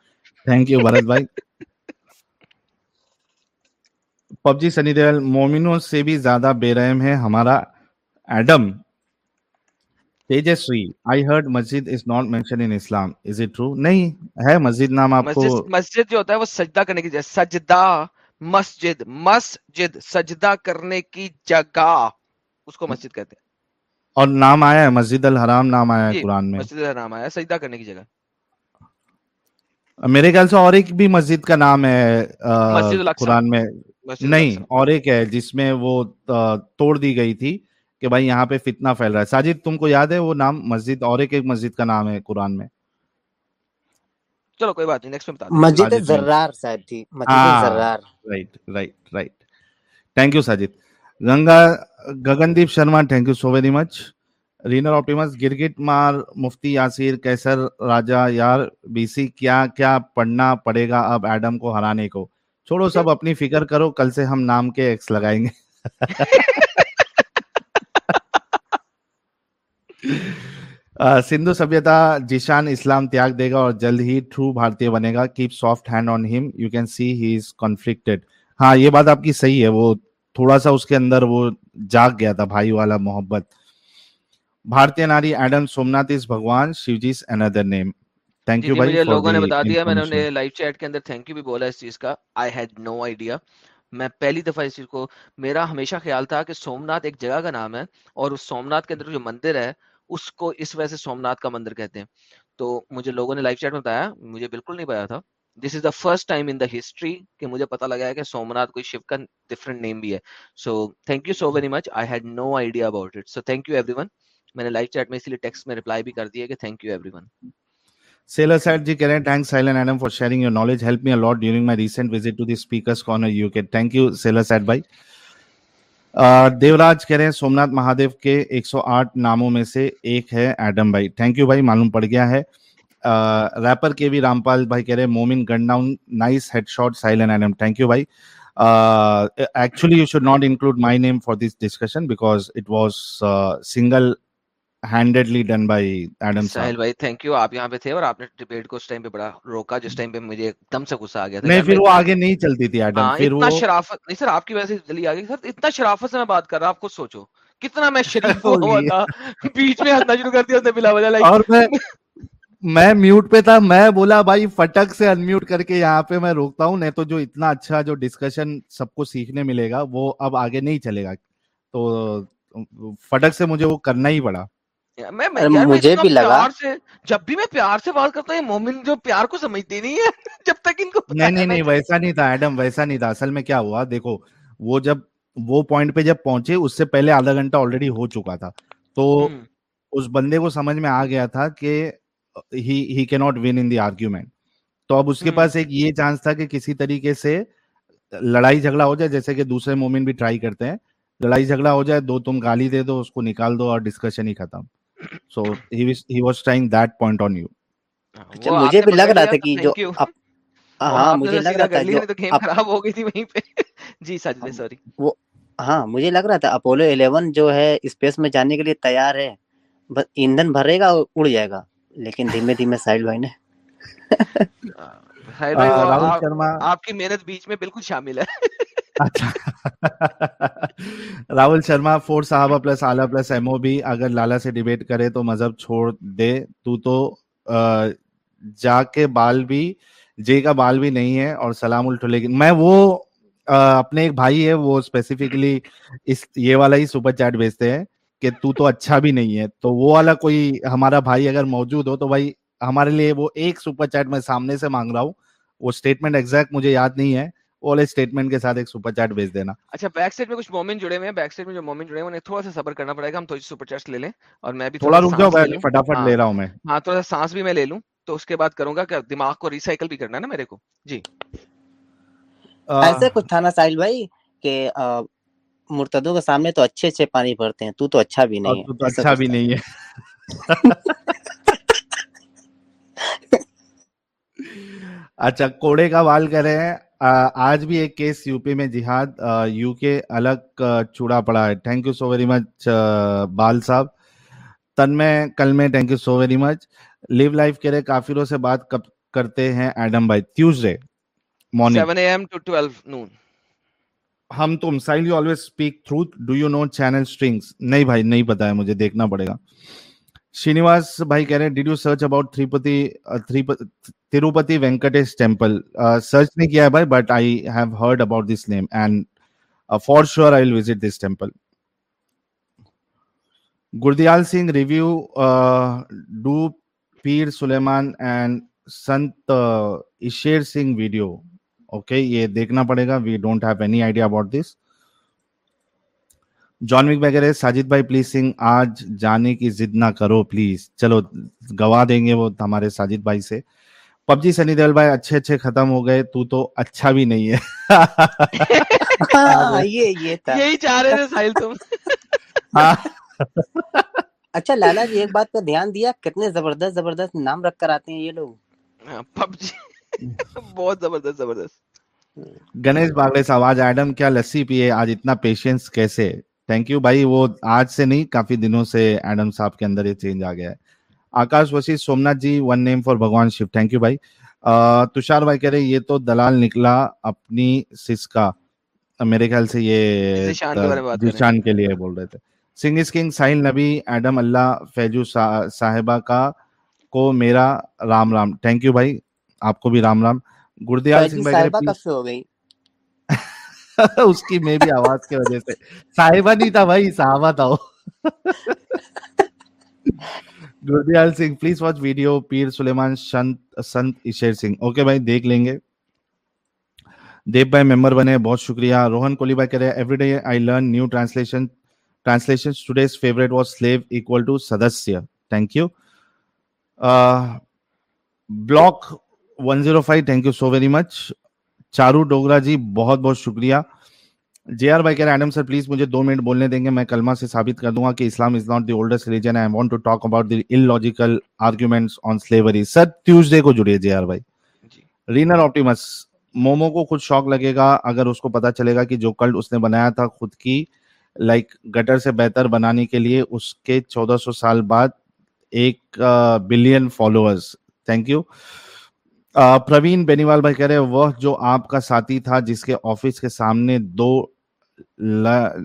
تھینک یو بھارت بھائی۔ پب جی سنی دیول مومنوں سے بھی زیادہ بے رحم ہے ہمارا ایڈم تیجسوی۔ آئی ہرڈ مسجد از ناٹ مینشن ان اسلام از اٹ ٹرو نہیں ہے مسجد نام آپ کو۔ مسجد جو ہوتا ہے وہ سجدہ کرنے کی جگہ سجدہ مسجد مسجد سجدہ کرنے کی جگہ اس کو مسجد کہتے ہیں۔ اور نام آیا ہے مسجد الحرام نام آیا ہے جی، قرآن میں۔ مسجد الحرام آیا سجدہ کرنے کی جگہ۔ میرے خیال سے اور ایک بھی مسجد کا نام ہے قرآن میں۔ نہیں اور ایک ہے جس میں وہ توڑ دی گئی تھی کہ بھائی یہاں پہ فتنہ پھیل رہا ہے۔ ساجد تم کو یاد ہے وہ نام مسجد اور ایک ایک مسجد کا نام ہے قرآن میں؟ چلو کوئی بات نہیں نیکسٹ میں بتا مسجد شاید تھی مسجد right right right thank you Sajid. Ganga Gagandeep Sharma thank you so very much runner آپٹیمس گرگٹ مار مفتی یاسیر کیسر راجہ یار بی سی کیا کیا پڑھنا پڑے گا اب ایڈم کو ہرانے کو؟ چھوڑو سب اپنی فکر کرو کل سے ہم نام کے ایکس لگائیں گے۔ سندھو سبھیتا جیشان اسلام تیاگ دے گا اور جلد ہی ٹرو بھارتی بنے گا۔ Keep soft hand on him you can سی ہی از کنفلکٹڈ ہاں یہ بات آپ کی صحیح ہے۔ وہ تھوڑا سا اس کے اندر وہ جاگ گیا تھا بھائی والا محبت۔ بھارتی ناری Adam Somnath is Bhagwan Shiv ji is another name thank ji you ji, بھائی لوگوں نے بتا دیا میں نے لائیو چیٹ کے اندر تھینک یو بھی بولا اس چیز کا۔ آئی ہیڈ نو آئیڈیا میں پہلی دفعہ اس چیز کو میرا ہمیشہ خیال تھا کہ سومنات ایک جگہ کا نام ہے اور اس سومنات کے اندر جو مندر ہے اس کو اس وجہ سے سومنات کا مندر کہتے ہیں۔ تو مجھے لوگوں نے لائیو چیٹ میں بتایا مجھے بالکل نہیں پایا تھا۔ This is the first time in the history کہ مجھے پتا لگا ہے کہ سومنات کوئی شیو کا ڈفرنٹ نیم بھی ہے۔ So thank you so very much I had no idea about it so thank you everyone one میں نے لائیو چیٹ میں اسی لیے ٹیکسٹ میں ریپلائی بھی کر دیا کہ تھینک یو ایوری ون Sailor said, Ji Karen, thanks, Silent Adam, for sharing your knowledge. Helped me a lot during my recent visit to the Speaker's Corner UK. Thank you, Sailor said, bhai. Devraj کہہ رہے ہیں سومنات مہادیو کے ایک سو آٹھ ناموں میں سے ایک ہے ایڈم بھائی تھینک یو بھائی معلوم پڑ گیا ہے ریپر کے وی رامپال بھائی کہہ رہے ہیں Momin gun down nice head shot سائلن Adam thank you بھائی actually you should not include my name for this discussion because it was single handedly done by Adam Sahil بھائی thank you آپ یہاں پہ تھے اور آپ نے ڈیبیٹ کو اس ٹائم پہ بڑا روکا جس ٹائم پہ مجھے ایک دم سے غصہ آ گیا تھا نہیں پھر وہ آگے نہیں چلتی تھی ایڈم ہاں، پھر وہ شرافت نہیں سر آپ کی وجہ سے جلدی آ گئی سر اتنا شرافت سے میں بات کر رہا آپ کو سوچو۔ کتنا میں شریف ہوا بیچ میں ہنسنا شروع کر دیا اس نے بلا وجہ لائک اور میں میں میوٹ پہ تھا میں بولا بھائی فٹک سے ان میوٹ کر کے یہاں پہ میں روکتا ہوں نہیں تو جو اتنا اچھا جو ڈسکشن سب کو سیکھنے ملے گا وہ اب آگے نہیں چلے گا۔ تو فٹک سے مجھے وہ کرنا ہی پڑا۔ مجھے بھی لگا۔ جب بھی میں پیار سے بات کرتا ہوں مومن جو پیار کو سمجھتے نہیں ہے جب تک ان کو نہیں نہیں ویسا نہیں تھا ایڈم ویسا نہیں تھا۔ اصل میں کیا ہوا؟ دیکھو وہ جب وہ پوائنٹ پہ جب پہنچے اس سے پہلے آدھا گھنٹہ آلریڈی ہو چکا تھا۔ تو اس بندے کو سمجھ میں آ گیا تھا کہ ہی کی not won in the argument تو اب اس کے پاس ایک یہ چانس تھا کہ کسی طریقے سے لڑائی جھگڑا ہو جائے جیسے کہ دوسرے مومن بھی ٹرائی کرتے ہیں۔ لڑائی جھگڑا ہو جائے دو تم گالی دے دو اس کو نکال دو اور ڈسکشن ہی ختم۔ So he was trying that point on you اچھا مجھے بھی لگ رہا تھا کہ جو ہاں مجھے لگ رہا تھا جو گیم خراب ہو گئی تھی وہیں پہ جی ساجد سوری وہ ہاں مجھے لگ رہا تھا اپولو 11 جو ہے اسپیس میں جانے کے لیے تیار ہے بس ایندھن بھرے گا اور اڑ جائے گا لیکن دھیمے دھیمے ساحل بھائی نے آپ کی محنت بیچ میں بالکل شامل ہے اچھا۔ راہل شرما، فور صاحب پلس آلہ پلس ایم او بی، اگر لالا سے ڈیبیٹ کرے تو مذہب چھوڑ دے۔ تو تو جا کے بال بھی، جے کا بال بھی نہیں ہے اور سلام الٹو لیکن میں وہ اپنے ایک بھائی ہے، وہ اسپیسیفکلی اس، یہ والا ہی سپر چیٹ بھیجتے ہیں کہ تو تو اچھا بھی نہیں ہے۔ تو وہ والا کوئی ہمارا بھائی اگر موجود ہو تو بھائی ہمارے لیے وہ ایک سپر چیٹ میں سامنے سے مانگ رہا ہوں۔ وہ اسٹیٹمنٹ ایگزیکٹ مجھے یاد نہیں ہے۔ والے اسٹیٹمنٹ کے ساتھ ایک سپر چیٹ بھیج دینا۔ اچھا بیک سائڈ میں کچھ مومن جڑے ہوئے ہیں۔ بیک سائڈ میں جو مومن جڑے ہیں انہیں تھوڑا سا صبر کرنا پڑے گا۔ ہم تھوڑی سپر چیٹس لے لیں اور میں بھی تھوڑا رک جاؤ فٹافٹ ہاں۔ لے رہا ہوں میں۔ ہاں تھوڑا سا سانس بھی میں لے لوں۔ تو اس کے بعد کروں گا کہ دماغ کو ریسائیکل بھی کرنا ہے نا میرے کو۔ جی۔ ایسا کچھ تھا نا ساحل بھائی کہ مرتدوں کے سامنے تو اچھے اچھے پانی بھرتے ہیں۔ تو تو اچھا بھی نہیں ہے۔ اچھا بھی نہیں ہے۔ اچھا کوڑے کا وال کرے ہیں۔ آج بھی ایک کیس یو پی میں جہاد یو کے الگ چھڑا پڑا ہے۔ Thank you so very much بال صاحب۔ تن میں کل میں thank you so very much live life کے رہے کافروں سے بات کرتے ہیں ایڈم بھائی؟ ٹیوزڈے مارننگ ہم تم سائنلی always speak through do you know channel strings نہیں بھائی نہیں پتا ہے مجھے دیکھنا پڑے گا۔ شرینواس بھائی کہہ رہے did you search about three three Tirupati Venkatesh temple search نہیں کیا ہے بھائی but I have heard about this name and for sure I will visit this temple Gurdial Singh review Pir Sulaiman and سنتیر Singh video okay یہ دیکھنا پڑے گا we don't have any idea about this John Wick وغیرہ ساجد بھائی please Singh آج جانے کی ضد نہ کرو پلیز۔ چلو گوا دیں گے وہ ہمارے ساجد بھائی سے۔ پب جی سنی دیول بھائی اچھے اچھے ختم ہو گئے تو تو اچھا بھی نہیں ہے۔ ہاں، یہی چاہ رہے تھے ساحل تم۔ ہاں۔ اچھا لالا جی ایک بات کا دھیان دیا کتنے زبردست زبردست نام رکھ کر آتے ہیں یہ لوگ۔ ہاں، پب جی۔ بہت زبردست زبردست۔ گنیش باغڑے صاحب آج ایڈم کیا لسی پیے آج اتنا پیشنس کیسے؟ تھینک یو بھائی وہ آج سے نہیں کافی دنوں سے ایڈم صاحب کے اندر یہ چینج آ گیا ہے Akash وشی Somnath ji one name for Bhagwan Shiv thank you بھائی تشار بھائی کہہ رہے یہ تو دلال نکلا اپنی سس کا میرے خیال سے یہ جیشان کے لیے بول رہے تھے سنگ از کنگ ساحل نبی ایڈم اللہ فیجو صاحبہ کا کو میرا رام رام تھینک یو بھائی آپ کو بھی رام رام گردیال سنگھ بھائی اس کی میں بھی آواز کی وجہ سے صاحبہ نہیں تھا بھائی صاحبہ تھا Gurdial Singh please watch video Pir Sulaiman Sant Sant ایشیر Singh okay بھائی دیکھ لیں گے دیو بھائی ممبر بنے بہت شکریہ روہن کولی بھائی کرے every day I learn new translation translation today's favourite was sleeve equal to سدسیہ thank you block one zero five thank you so very much Charu Dogra ji بہت بہت شکریہ۔ جے آر بھائی کہہ رہے ایڈم سر پلیز مجھے دو minute بولنے دیں گے میں کلمہ سے ثابت کر دوں گا کہ Islam is not the oldest religion I want to talk about the illogical arguments on slavery sir Tuesday کو جڑیے جے آر بھائی۔ جی۔ رینر آپٹیمس مومو کو خود شوق لگے گا اگر اس کو پتا چلے گا کہ جو کلڈ اس نے بنایا تھا خود کی لائک like, گٹر سے بہتر بنانے کے لیے اس کے چودہ سو سال بعد ایک billion followers thank you Parveen Beniwal بھائی کہہ رہے وہ جو آپ کا ساتھی تھا جس کے آفس کے سامنے دو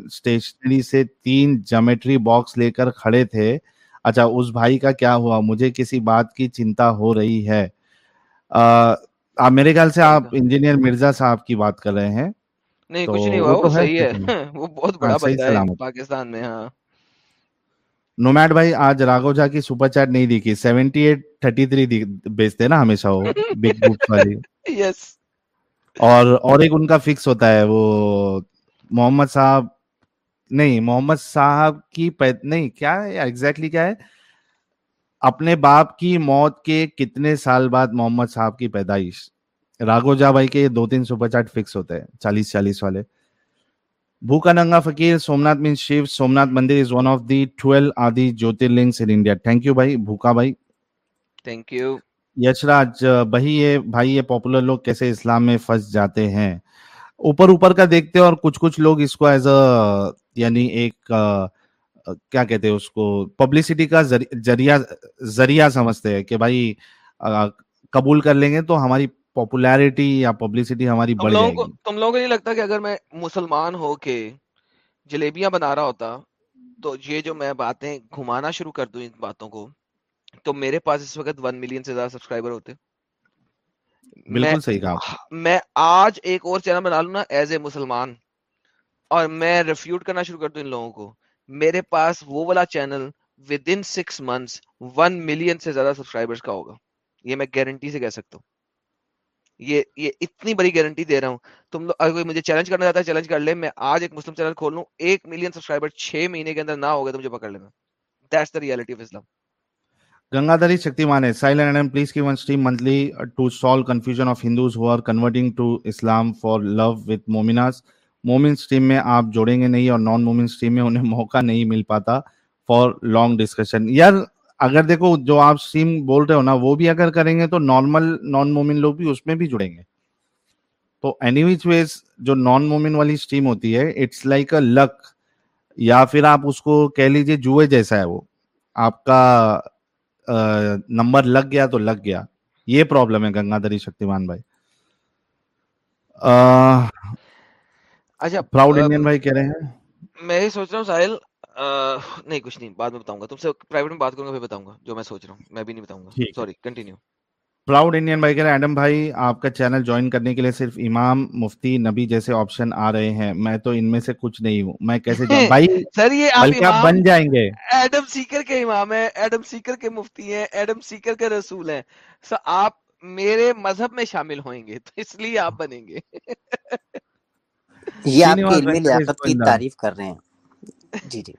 اسٹیشنری سے تین جیومیٹری باکس لے کر کھڑے تھے۔ اچھا اس بھائی کا کیا ہوا؟ مجھے کسی بات کی چنتا ہو رہی ہے۔ میرے خیال سے آپ انجینئر مرزا صاحب کی بات کر رہے ہیں۔ نہیں کچھ نہیں ہوا وہ صحیح ہے۔ وہ بہت بڑا ہاں، بندہ ہے پاکستان میں ہاں۔ نومیڈ بھائی آج راگو جھا کی سپر چیٹ نہیں دیکھی سیونٹی ایٹ تھرٹی تھری بیچتے نا ہمیشہ وہ بگ بک والی یس اور اور ایک ان کا فکس ہوتا ہے وہ محمد صاحب نہیں محمد صاحب کی نہیں کیا ہے ایگزیکٹلی کیا ہے اپنے باپ کی موت کے کتنے سال بعد محمد صاحب کی پیدائش راگو جھا بھائی کے دو تین سپر چارٹ فکس ہوتے ہیں چالیس چالیس والے Bhukananga Fakir, Somnath means Shiv. Somnath Mandir is one of the 12 Adi Jyotirlings in India. Thank you, bhai. Bhuka, bhai. Thank you. Yashraj بھائی یہ بھائی یہ پاپولر لوگ کیسے اسلام میں پھنس جاتے ہیں اوپر اوپر کا دیکھتے اور کچھ کچھ لوگ اس کو ایز اے یعنی ایک کیا کہتے ہیں اس کو پبلسٹی کا ذریعہ ذریعہ سمجھتے ہیں کہ بھائی قبول کر لیں گے تو ہماری پاپولیرٹی یا پبلسٹی ہماری بڑھ جائے گی۔ تم لوگوں کو نہیں لگتا کہ اگر میں مسلمان ہو کے جلیبیاں بنا رہا ہوتا تو یہ جو میں باتیں گھمانا شروع کر دوں ان باتوں کو تو میرے پاس اس وقت ون ملین سے زیادہ سبسکرائبر ہوتے۔ بالکل صحیح کہا ہاں، میں آج ایک اور چینل بنا لوں نا ایز اے مسلمان اور میں ریفیوٹ کرنا شروع کر دوں ان لوگوں کو۔ میرے پاس وہ والا channel with in six months one million سے زیادہ سبسکرائبرز کا ہوگا یہ میں گارنٹی سے کہہ سکتا ہوں۔ یہ یہ اتنی بڑی گارنٹی دے رہا ہوں۔ تم لوگ، اگر کوئی مجھے چیلنج کرنا چاہتا ہے چیلنج کر لے، میں آج ایک مسلم چینل کھول لوں ایک ملین سبسکرائبر چھ مہینے کے اندر نہ ہوگا تو مجھے پکڑ لینا۔ That's the reality of Islam Gangadri Shaktimaan ہے سائلنٹ اینڈ پلیز کی one stream monthly to solve confusion of Hindus who are converting to Islam for love with مومناز مومن سٹریم میں آپ جوڑیں گے نہیں اور نان مومن سٹریم میں انہیں موقع نہیں مل پاتا فار لانگ ڈسکشن یار اگر دیکھو جو آپ سیم بول رہے ہو نا وہ بھی اگر کریں گے تو نارمل نان مومن لوگ بھی اس میں بھی جڑیں گے۔ تو اینی وچ ویز جو نان مومن والی اسٹیم ہوتی ہے اٹس لائک اے لک یا پھر آپ اس کو کہہ لیجیے جوئے جیسا ہے وہ۔ آپ کا نمبر لگ گیا تو لگ گیا۔ یہ پرابلم ہے گنگا دری شکتیمان بھائی۔ اچھا پراؤڈ انڈین بھائی کہہ رہے ہیں۔ میں یہ سوچ رہا ہوں ساحل نہیں کچھ نہیں بعد میں بتاؤں گا۔ تم سے پرائیویٹ میں بات کروں گا پھر بتاؤں گا جو میں سوچ رہا ہوں۔ میں بھی نہیں بتاؤں گا۔ سوری کنٹینیو پراؤڈ انڈین بھائی کہہ رہے ہیں ایڈم بھائی آپ کا چینل جوائن کرنے کے لیے صرف امام مفتی نبی جیسے آپشن آ رہے ہیں۔ میں تو ان میں سے کچھ نہیں ہوں۔ میں کیسے جاؤں بھائی سر یہ آپ بن جائیں گے۔ ایڈم سیکر کے امام ہیں ایڈم سیکر کے مفتی ہیں ایڈم سیکر کے رسول ہیں۔ سر آپ میرے مذہب میں شامل ہوئیں گے تو اس لیے آپ بنیں گے۔ یہ آپ کی علمی لیاقت کی تعریف کر رہے ہیں۔ جی جی۔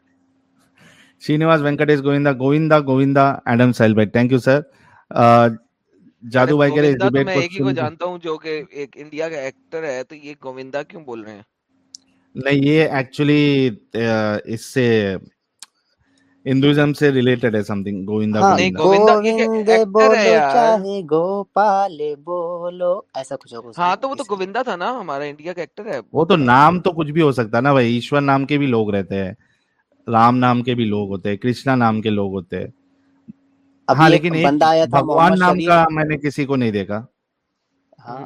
Srinivas Venkatesh Govinda, Govinda, Govinda, Adam Sailbhai. Thank you, sir. Uh, جادو بھائی کہہ ڈیبیٹ کو جانتا ہوں جو کہ ایک انڈیا کا ایکٹر ہے تو یہ گووندا کیوں بول رہے ہیں نہیں یہ ایکچولی اس سے ہندوازم سے ریلیٹڈ ہے سم تھنگ گووندا گووندا بولو چاہے گوپال بولو ایسا کچھ ہوگا ہاں تو وہ تو گووندا تھا نا ہمارا انڈیا کا ایکٹر ہے وہ تو نام تو کچھ بھی ہو سکتا نا بھائی ایشور نام کے بھی لوگ رہتے ہیں رام نام کے بھی لوگ ہوتے ہیں کرشنا نام کے لوگ ہوتے ہیں۔ ہاں لیکن بھگوان نام کا میں نے کسی کو نہیں دیکھا۔ ہاں،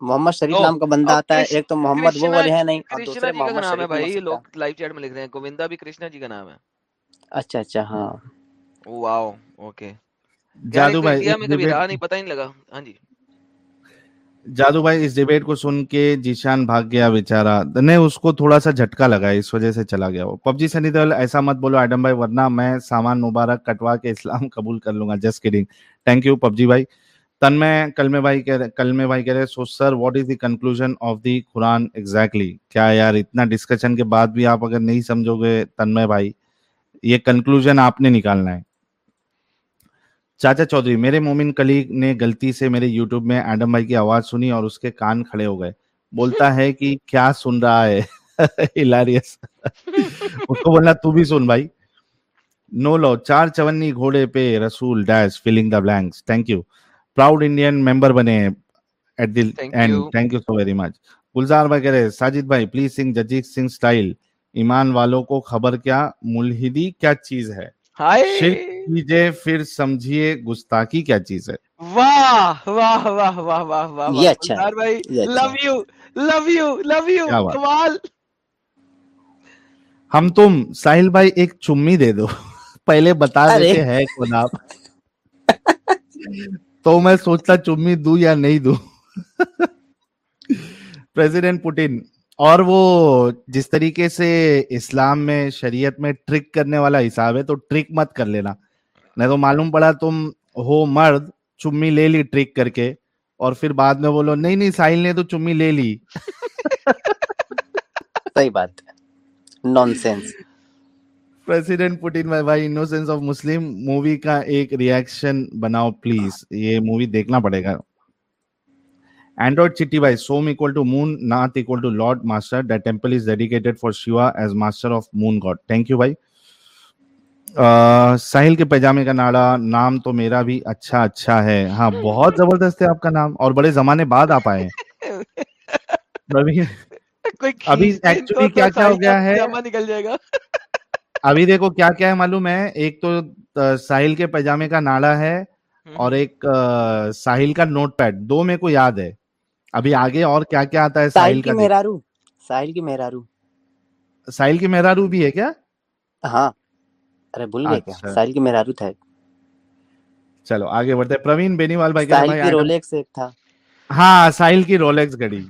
محمد شریف نام کا بندہ آتا ہے ایک تو محمد وہ والے نہیں اور دوسرے جی محمد نام ہے بھائی لوگ لائیو چیٹ میں لکھ رہے ہیں گووندا بھی کرشنا جی کا نام ہے۔ اچھا اچھا ہاں۔ Wow okay. جادو بھائی میں کبھی رہا نہیں پتہ ہی نہیں لگا۔ ہاں جی۔ جادو بھائی اس ڈیبیٹ کو سن کے جیشان بھاگ گیا بےچارا نے اس کو تھوڑا سا جھٹکا لگا، اس وجہ سے چلا گیا وہ۔ پب جی سنی دول، ایسا مت بولو ایڈم بھائی، ورنہ میں سامان مبارک کٹوا کے اسلام قبول کر لوں گا۔ Just kidding thank you PUBG بھائی۔ تن میں کل میں بھائی کہہ رہے کل میں بھائی کہہ رہے so sir what is the conclusion of the Quran exactly کیا یار، اتنا ڈسکشن کے بعد بھی آپ اگر نہیں سمجھو گے تن میں بھائی، یہ کنکلوژ آپ نے نکالنا ہے۔ چاچا چودھری میرے مومن کلیگ نے گلتی سے میرے یوٹیوب میں ایڈم بھائی کی آواز سنی اور اس کے کان کھڑے ہو گئے۔ بولتا ہے کہ کیا سن رہا ہے؟ ہلاریس اس کو بولنا تو بھی سن بھائی۔ نو لو چار چونی گھوڑے پہ رسول dash filling the blanks thank you proud Indian member بنے at the end thank you so very much Gulzar بھائی کہہ رہے ساجد بھائی پلیز سنگ ججیت سنگھ سٹائل ایمان والوں کو خبر کیا؟ ملحدی کیا چیز ہے؟ شرک کیجیے پھر سمجھیے گستاخی کیا چیز ہے۔ واہ واہ واہ واہ واہ واہ اچھا ہم تم ساحل بھائی ایک چمی دے دو۔ پہلے بتا دیتے ہے کون آپ۔ تو میں سوچتا چمی دوں یا نہیں دوں۔ پریزیڈنٹ پوٹین اور وہ جس طریقے سے اسلام میں شریعت میں ٹرک کرنے والا حساب ہے تو ٹرک مت کر لینا۔ نہیں تو معلوم پڑا تم ہو مرد چمی لے لی ٹرک کر کے اور پھر بعد میں بولو نہیں نہیں ساحل نے تو چمی لے لی۔ صحیح بات نان سینس پریسیڈنٹ پوٹین بھائی آف مسلم مووی کا ایک ریئیکشن بناؤ پلیز یہ مووی دیکھنا پڑے گا۔ To lord temple is for Shiva as master of moon god thank you بھائی ساحل کے پیجامے کا ناڑا نام تو میرا بھی اچھا اچھا ہے۔ ہاں بہت زبردست ہے آپ کا نام اور بڑے زمانے بعد آپ آئے ابھی ایکچولی کیا کیا ہو گیا ہے؟ نکل جائے گا۔ ابھی دیکھو کیا کیا ہے معلوم ہے؟ ایک تو ساحل کے پیجامے کا ناڑا ہے اور ایک ساحل کا نوٹ پیڈ۔ دو میں کو یاد ہے۔ ابھی آگے اور کیا کیا آتا ہے ساحل کا میرارو ساحل کی میرارو ساحل کی میرارو بھی ہے کیا؟ ہاں۔ ارے بھول گئے کیا؟ اچھا۔ ساحل کی مہرارو تھا چلو آگے بڑھتے پروین بینیوال بھائی ساحل کی رولیکس ایک تھا۔ ہاں ساحل کی رولیکس گھڑی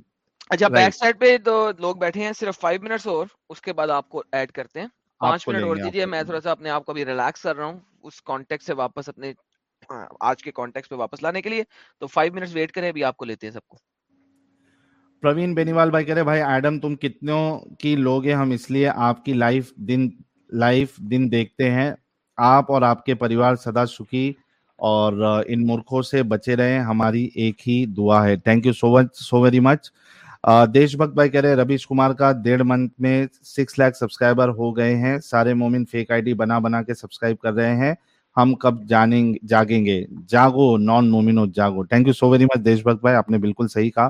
اچھا بیک پہ تو لوگ بیٹھے ہیں صرف 5 منٹس اور اس کے بعد آپ کو ایڈ کرتے ہیں۔ 5 منٹ اور دیجیے میں تھوڑا سا اپنے آپ کو ابھی ریلیکس کر رہا ہوں۔ اس سے واپس اپنے آج کے پہ واپس لانے کے لیے۔ تو 5 منٹس ویٹ کریں ابھی آپ کو لیتے ہیں سب کو۔ پروین بینیوال بھائی کہہ رہے بھائی ایڈم تم کتنوں کی لوگ ہیں؟ ہم اس لیے آپ کی لائف دن لائف دن دیکھتے ہیں۔ آپ اور آپ کے پریوار سدا سکھی اور ان مورخوں سے بچے رہے ہماری ایک ہی دعا ہے۔ Thank you so much so very much دیش بھکت بھائی کہہ رہے رویش کمار کا ڈیڑھ منتھ میں سکس لاکھ سبسکرائبر ہو گئے ہیں۔ سارے مومن فیک آئی ڈی بنا بنا کے سبسکرائب کر رہے ہیں۔ ہم کب جانیں جاگیں گے؟ جاگو نان مومنو جاگو۔ Thank you so very much دیش بھکت بھائی، آپ نے بالکل صحیح کہا۔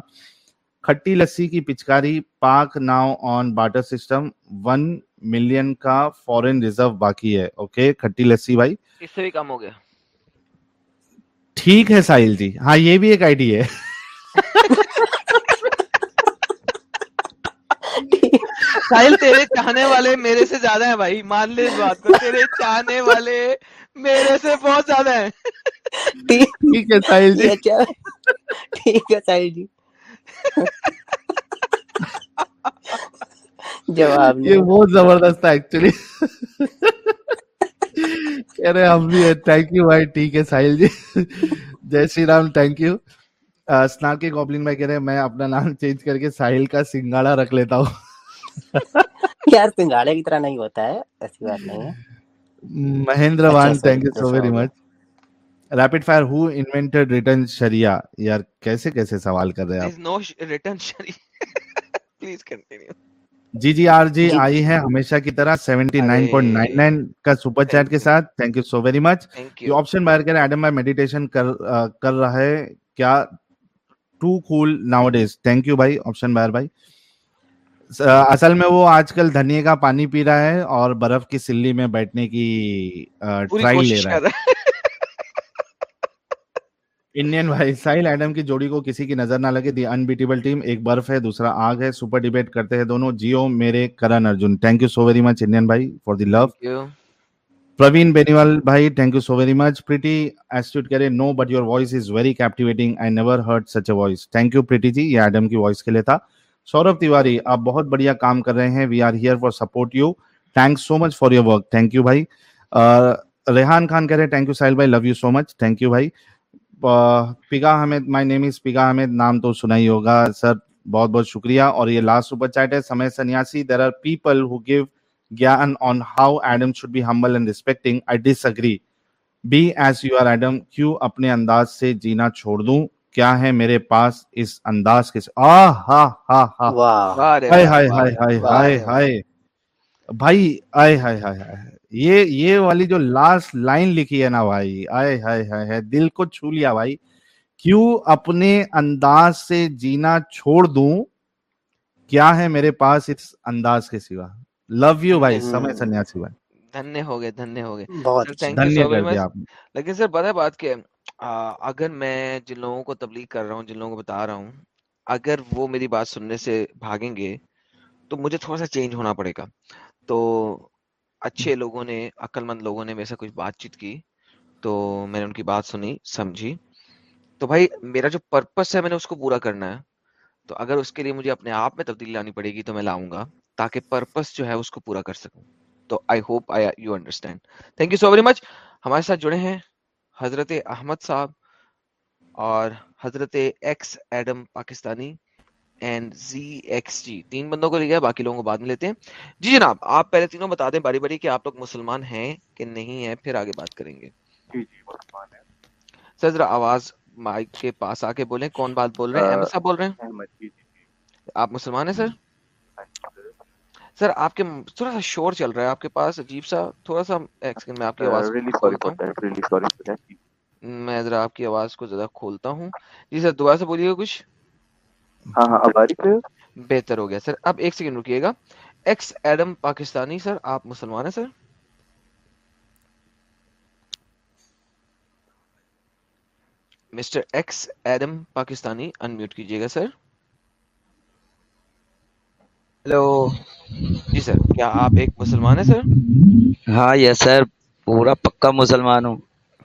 کھٹی لسی کی پچکاری Pak now on barter system one million کا فورن ریزرو باقی ہے. اوکے کھٹی لسی بھائی. اس سے بھی کم ہو گیا. ٹھیک ہے ساحل جی. ہاں یہ بھی ایک آئی ڈی ہے. ساحل تیرے چاہنے والے میرے سے زیادہ ہیں بھائی. مان لے اس بات کو. تیرے چاہنے والے میرے سے بہت زیادہ ہیں. ٹھیک ہے ساحل جی. ٹھیک ہے ساحل جی. جواب یہ بہت زبردست تھا ایکچولی ہم بھی تھینک یو بھائی ٹھیک ہے ساحل جی۔ جے شری رام تھینک یو اسنار کے گوبلن میں کہہ رہے میں اپنا نام چینج کر کے ساحل کا سنگاڑا رکھ لیتا ہوں۔ یار سنگاڑے کی طرح نہیں ہوتا ہے ایسی بات نہیں ہے۔ مہندر اچھا، وان thank you so very much rapid fire who invented return Shreya یار کیسے کیسے سوال کر رہے ہیں نو ریٹرن پلیز کنٹینیو جی جی آر جی, جی آئی ہے ہمیشہ کی طرح seventy nine point nine nine کا سپر چیٹ کے ساتھ۔ Thank you so very much یہ آپشن باہر کریں ایڈم بھائی میڈیٹیشن کر رہا ہے۔ کیا؟ Too cool nowadays thank you بھائی آپشن باہر بھائی۔ اصل میں وہ آج کل دھنیے کا پانی پی رہا ہے اور برف کی سلی میں بیٹھنے کی ٹرائی لے رہا ہے۔ انڈین وسائل ایڈم کی جوڑی کو کسی کی نظر نہ لگے دی انبیٹیبل ٹیم ایک برف ہے دوسرا آگ ہے سپر ڈیبیٹ کرتے ہیں دونوں۔ جیو میرے Karan Arjun thank you so very much Indian بھائی for the love Parveen Beniwal بھائی thank you so very much Preeti astute کرے no but your voice is very captivating I never heard such a voice thank you Preeti ji یہ Adam کی voice کے لیے تھا۔ سوربھ تیواری آپ بہت بڑھیا کام کر رہے ہیں we are here for support you thank so much for your work thank you بھائی۔ ریحان خان کہہ رہے ہیں تھینک یو ساحل بھائی love you so much thank you بھائی۔ پگا حمید مائی نیم از پگا حمید نام تو سنا ہی ہوگا۔ سر بہت بہت شکریہ۔ اور یہ لاسٹ سپر چیٹ ہے سمے سنیاسی۔ There are people who gave gyan on how Adam should be humble and respecting I disagree B S you are Adam کیوں اپنے انداز سے جینا چھوڑ دوں۔ کیا ہے میرے پاس اس انداز کے ہائے ہائے ہائے ہائے ہائے ہائے۔ بھائی آئے ہائے ہائے۔ یہ یہ والی جو لاسٹ لائن لکھی ہے نا بھائی آئے ہائے ہائے دل کو چھو لیا بھائی۔ کیوں اپنے انداز سے جینا چھوڑ دوں؟ کیا ہے میرے پاس اس انداز کے سوا؟ لو یو بھائی سمے سنیاسی بھائی۔ دھنیہ ہو گئے دھنیہ ہو گئے۔ بہت لیکن سر پتہ بات کہ اگر میں جن لوگوں کو تبلیغ کر رہا ہوں جن لوگوں کو بتا رہا ہوں اگر وہ میری بات سننے سے بھاگیں گے تو مجھے تھوڑا سا چینج ہونا پڑے گا۔ تو اچھے لوگوں نے عقل مند لوگوں نے میرے سے کچھ بات چیت کی، تو میں نے ان کی بات سنی، سمجھی۔ تو بھائی، میرا جو پرپس ہے، میں نے اس کو پورا کرنا ہے۔ تو اگر اس کے لیے مجھے اپنے آپ میں تبدیلی لانی پڑے گی، تو میں لاؤں گا، تاکہ پرپس جو ہے، اس کو پورا کر سکوں۔ تو I hope I you understand thank you so very much ہمارے ساتھ جڑے ہیں حضرت احمد صاحب اور حضرت X Adam Pakistani and Z X G تین بندوں کو لیا باقی لوگوں کو بعد میں لیتے ہیں۔ جی جناب آپ پہلے تینوں بتا دیں باری باری کہ آپ لوگ مسلمان ہیں کہ نہیں ہیں پھر آگے بات کریں گے۔ جی جی مسلمان ہیں۔ سر ذرا آواز مائک کے پاس آ کے بولیں۔ کون بات بول رہے ہیں؟ احمد صاحب بول رہے ہیں؟ جی، جی، جی۔ آپ مسلمان ہیں ہاں سر؟ سر۔ آپ کے تھوڑا سا شور چل رہا ہے آپ کے پاس عجیب سا تھوڑا سا۔ میں آپ کی آواز میں ذرا آپ کی آواز کو زیادہ کھولتا ہوں۔ جی سر دوبارہ سے بولیے کچھ؟ ہاں ہاں اب آ رہی بہتر ہو گیا سر۔ اب ایک سیکنڈ رکیے گا۔ ایکس ایڈم پاکستانی سر آپ مسلمان ہیں sir? Mister X Adam Pakistani unmute کیجیے گا سر۔ ہلو جی سر کیا آپ ایک مسلمان ہیں سر؟ ہاں یس سر پورا پکا مسلمان ہوں۔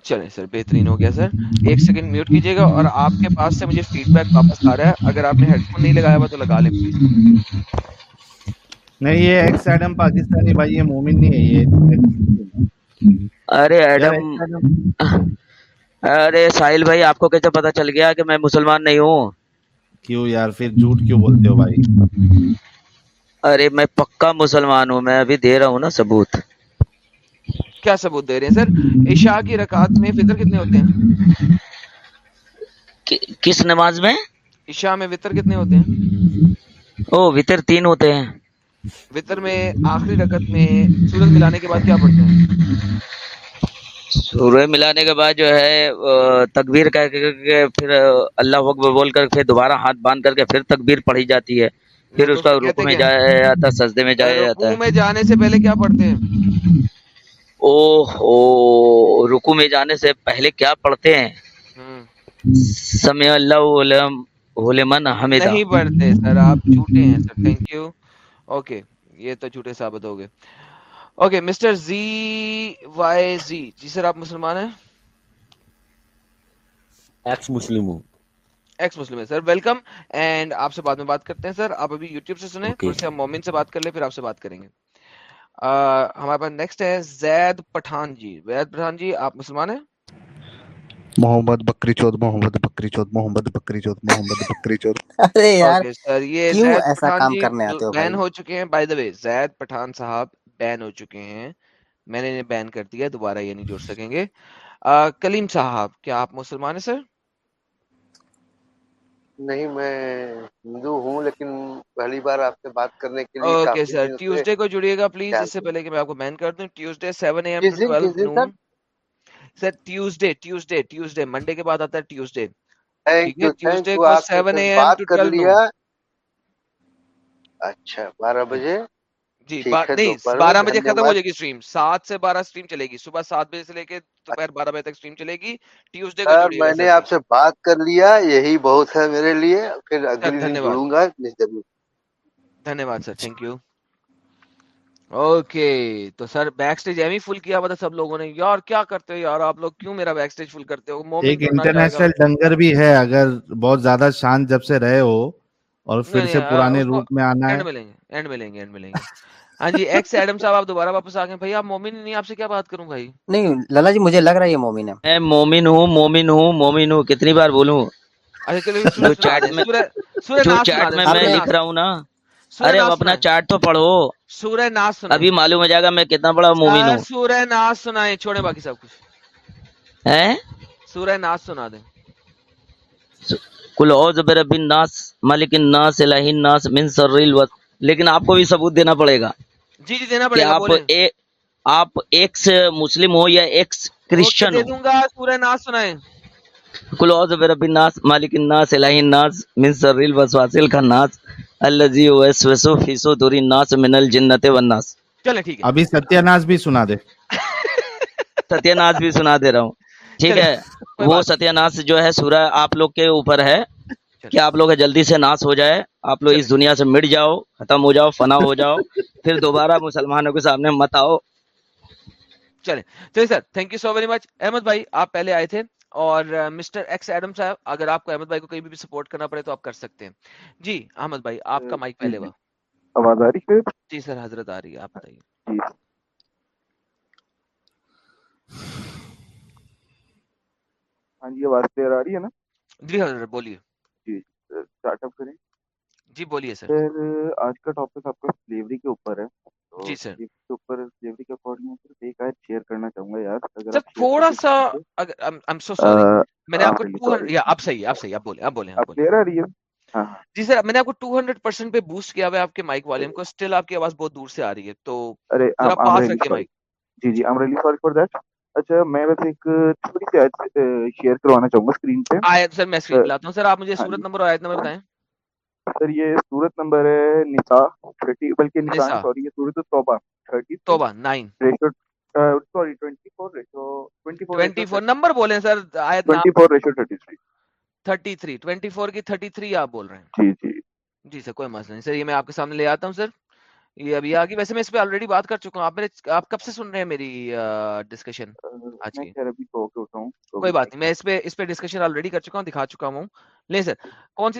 چلیں سر بہترین ہو گیا سر۔ ایک سیکنڈ میوٹ کیجیے گا اور آپ کے پاس سے مجھے فیڈ بیک واپس آ رہا ہے۔ اگر آپ نے ہیڈ فون نہیں لگایا ہوا تو لگا لیں۔ پلیز نہیں یہ ایکس ایڈم پاکستانی بھائی یہ مومن نہیں ہے یہ ارے ایڈم ارے ساحل بھائی آپ کو کیسے پتا چل گیا کہ میں مسلمان نہیں ہوں؟ کیوں یار؟ پھر جھوٹ کیوں بولتے ہو بھائی؟ ارے میں پکا مسلمان ہوں میں ابھی دے رہا ہوں نا ثبوت۔ کیا ثبوت دے رہے ہیں؟ سر عشاء کی رکعت میں فطر کتنے ہوتے ہیں؟ کس نماز میں؟ عشاء میں وطر کتنے ہوتے ہیں؟ او وطر تین ہوتے ہیں۔ وطر میں آخری رکعت میں سورج ملانے کے بعد کیا پڑھتے ہیں؟ سورہ ملانے کے بعد جو ہے تکبیر کہہ کر کے پھر اللہ اکبر بول کر کے دوبارہ ہاتھ باندھ کر کے پھر تکبیر پڑھی جاتی ہے۔ پھر اس کا رکو میں جایا ہاں۔ جاتا سجدے میں جایا جاتا ہے۔ میں جانے سے پہلے کیا پڑھتے ہیں؟ او, او رکو میں جانے سے پہلے کیا پڑھتے ہیں؟ سمع اللہ لمن حمیدہ۔ نہیں پڑھتے سر آپ چھوٹے ہیں سر تینکیو اوکے یہ تو چھوٹے ثابت ہو گئے۔ Okay mister Z Y Z G sir آپ مسلمان ہیں؟ ایکس مسلم ہوں۔ ایکس مسلم ہے سر ویلکم اینڈ آپ سے بعد میں بات کرتے ہیں سر آپ ابھی یوٹیوب سے سنیں پھر سے ہم مومن سے بات کر لیں پھر آپ سے بات کریں گے۔ ہمارے پاس نیکسٹ ہے زید پٹھان جی زید پٹھان جی آپ مسلمان ہیں؟ محمد بکری چود محمد بکری چود محمد بکری چود محمد بکری چود۔ سر یہ بین ہو چکے ہیں۔ بائی دا وے زید پٹھان صاحب بین ہو چکے ہیں۔ میں نے بین کر دیا دوبارہ یہ نہیں جوڑ سکیں گے۔ کلیم صاحب کیا آپ مسلمان ہیں سر نہیں میں ہندو ہوں لیکن پہلی بار آپ سے بات کرنے کے لیے اوکے سر ٹیوزڈے کو جڑیے گا پلیز اس سے پہلے کہ میں آپ کو مین کر دوں۔ Tuesday seven A M sir Tuesday Tuesday Tuesday Monday کے بعد آتا ہے ٹیوزڈے ٹیوزڈے کو seven A M to twelve اچھا بارہ بجے۔ جی نہیں بارہ بجے ختم ہو جائے گی اسٹریم سات سے بارہ اسٹریم چلے گی۔ صبح سات بجے سے لے کے دوپہر بارہ بجے تک اسٹریم چلے گی۔ ٹیوزڈے میں نے آپ سے بات کر لیا یہی بہت ہے میرے لیے۔ پھر گا دھنیہ واد سر تھینک یو اوکے تو سر بیک سٹیج ایم ہی فل کیا ہوا تھا سب لوگوں نے یار کیا کرتے ہو یار؟ آپ لوگ کیوں میرا بیک سٹیج فل کرتے ہو؟ ایک انٹرنیشنل ڈنگر بھی ہے اگر بہت زیادہ شان جب سے رہے ہو اور پھر سے پرانے روپ میں آنا ہے۔ اینڈ میں گے اینڈ میں گے ہاں جی ایکس ایڈم صاحب آپ دوبارہ واپس آ گئے۔ آپ مومن نہیں آپ سے کیا بات کروں بھائی؟ نہیں للا جی مجھے لگ رہا ہے یہ مومن ہے۔ مومن ہوں مومن ہوں مومن ہوں کتنی بار بولوں؟ اچھا، چارٹ میں لکھ رہا ہوں نا۔ ارے اپنا چارٹ تو پڑھو۔ سورہ ناس سنا ابھی معلوم ہو جائے گا میں کتنا بڑا مومن ہوں۔ سورہ ناس سنائے چھوڑے باقی سب کچھ۔ سورہ ناس سنا دیں۔ کل اوز برب الناس ملک الناس الہ الناس من سر الوس لیکن آپ کو بھی ثبوت دینا پڑے گا جی جی دینا پڑے گا آپ آپ ایکس مسلم ہو یا ایکس کرسچن ہو؟ دوں گا سورہ ناس سنائیں۔ کل اوز برب الناس ملک الناس الہ الناس من سر الوز واسل کا الوسواس الخناس الذی یوسوس فی دوری ناس من الجنت والناس۔ چلیں ٹھیک ہے۔ ابھی ستیہ ناس بھی سنا دے۔ ستیہ ناس بھی سنا دے رہا ہوں۔ ٹھیک ہے وہ ستیہ ناس جو ہے سورہ آپ لوگ کے اوپر ہے کہ آپ لوگ جلدی سے ناس ہو جائے آپ لوگ اس دنیا سے مٹ جاؤ ختم ہو جاؤ فنا ہو جاؤ پھر دوبارہ مسلمانوں کے سامنے مت آؤ۔ چلے۔ چلے sir thank you so very much Ahmed بھائی آپ پہلے آئے تھے اور مسٹر ایکس ایڈم صاحب اگر آپ کو احمد بھائی کو کہیں بھی سپورٹ کرنا پڑے تو آپ کر سکتے ہیں۔ جی احمد بھائی آپ کا مائک پہلے ہوا آواز آ رہی ہے؟ جی سر حضرت آ رہی ہے آپ بتائیے۔ جی۔ ہاں جی آواز کلیئر آ رہی ہے نا؟ جی ہاں بولیے۔ جی اسٹارٹ اپ کریں۔ جی بولیے سر۔ آج کا ٹاپک آپ کا سلیوری کے اوپر ہے۔ جی،, جی سر۔ میں نے آپ کو ٹو ہنڈریڈ پرسینٹ پہ بوسٹ کیا ہوا ہے آپ کے مائک والے کو۔ اسٹل آپ کی آواز بہت دور سے آ رہی ہے تو ارے جی جی اچھا میں بس ایک چھوٹی سی آیت شیئر کروانا چاہوں گا اسکرین پہ۔ آیت سر میں اسکرین لاتا ہوں۔ سر آپ مجھے ہاں سورت جی۔ نمبر اور آیت نمبر بتائیں۔ سر یہ سورت نمبر ہے 30 بلکہ نساء سوری یہ سورت توبہ 30 توبہ 9 ریشو سوری 24 ریشو 24 24 نمبر بولیں سر آیت 24 ریشو 33 33 24 کی 33 آپ بول رہے ہیں۔ جی جی۔ جی سر کوئی مسئلہ نہیں۔ سر یہ میں آپ کے سامنے لے آتا ہوں سر۔ یہ ابھی آگے ویسے میں اس پہ آلریڈی بات کر چکا ہوں۔ آپ میرے آپ کب سے سن رہے ہیں میری ڈسکشن آج کی۔ کوئی بات نہیں میں اس پہ اس پہ ڈسکشن آلریڈی کر چکا ہوں دکھا چکا ہوں۔ لیں سر کون سی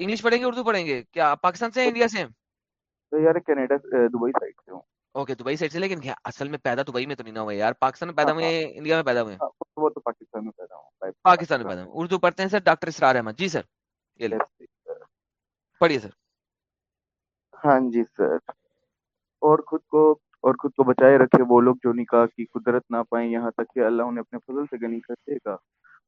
انگلش پڑھیں گے اردو پڑھیں گے؟ کیا پاکستان سے انڈیا سے یار کینیڈا دبئی سائڈ سے ہوں۔ اوکے دبئی سائڈ سے لیکن اصل میں پیدا دبئی میں تو نہیں نہ ہوئے یار پاکستان میں پیدا ہاں، ہوئے ہاں۔ انڈیا میں پیدا ہوئے ہاں، وہ تو پاکستان میں پیدا ہوں۔ پاکستان میں پیدا ہوں۔ اردو پڑھتے ہیں سر ڈاکٹر اسرار احمد۔ جی سر پڑھیے سر۔ ہاں جی سر۔ اور خود کو اور خود کو بچائے رکھے وہ لوگ جو نکاح کی قدرت نہ پائیں یہاں تک کہ اللہ انہیں اپنے فضل سے غنی کر دے گا۔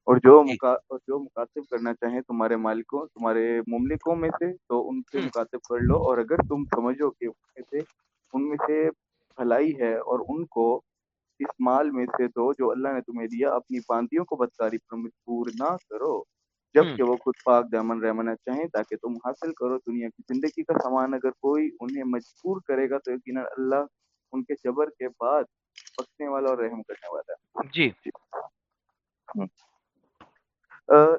اور جو جی۔ اور جو مخاطب کرنا چاہیں تمہارے مالکوں تمہارے مملکوں میں سے تو ان سے ہاں۔ مخاطب کر لو۔ اور اگر تم سمجھو کہ ان میں سے ان میں سے بھلائی ہے اور ان کو اس مال میں سے دو جو اللہ نے تمہیں دیا اپنی باندیوں کو بدکاری پر مجبور نہ کرو۔ جبکہ وہ خود پاک دامن رہنا چاہیں تاکہ تم حاصل کرو دنیا کی زندگی کا سامان۔ اگر کوئی انہیں مجبور کرے گا تو یقینا اللہ ان کے جبر کے بعد پکنے والا اور رحم کرنے والا ہے۔ جی۔, جی۔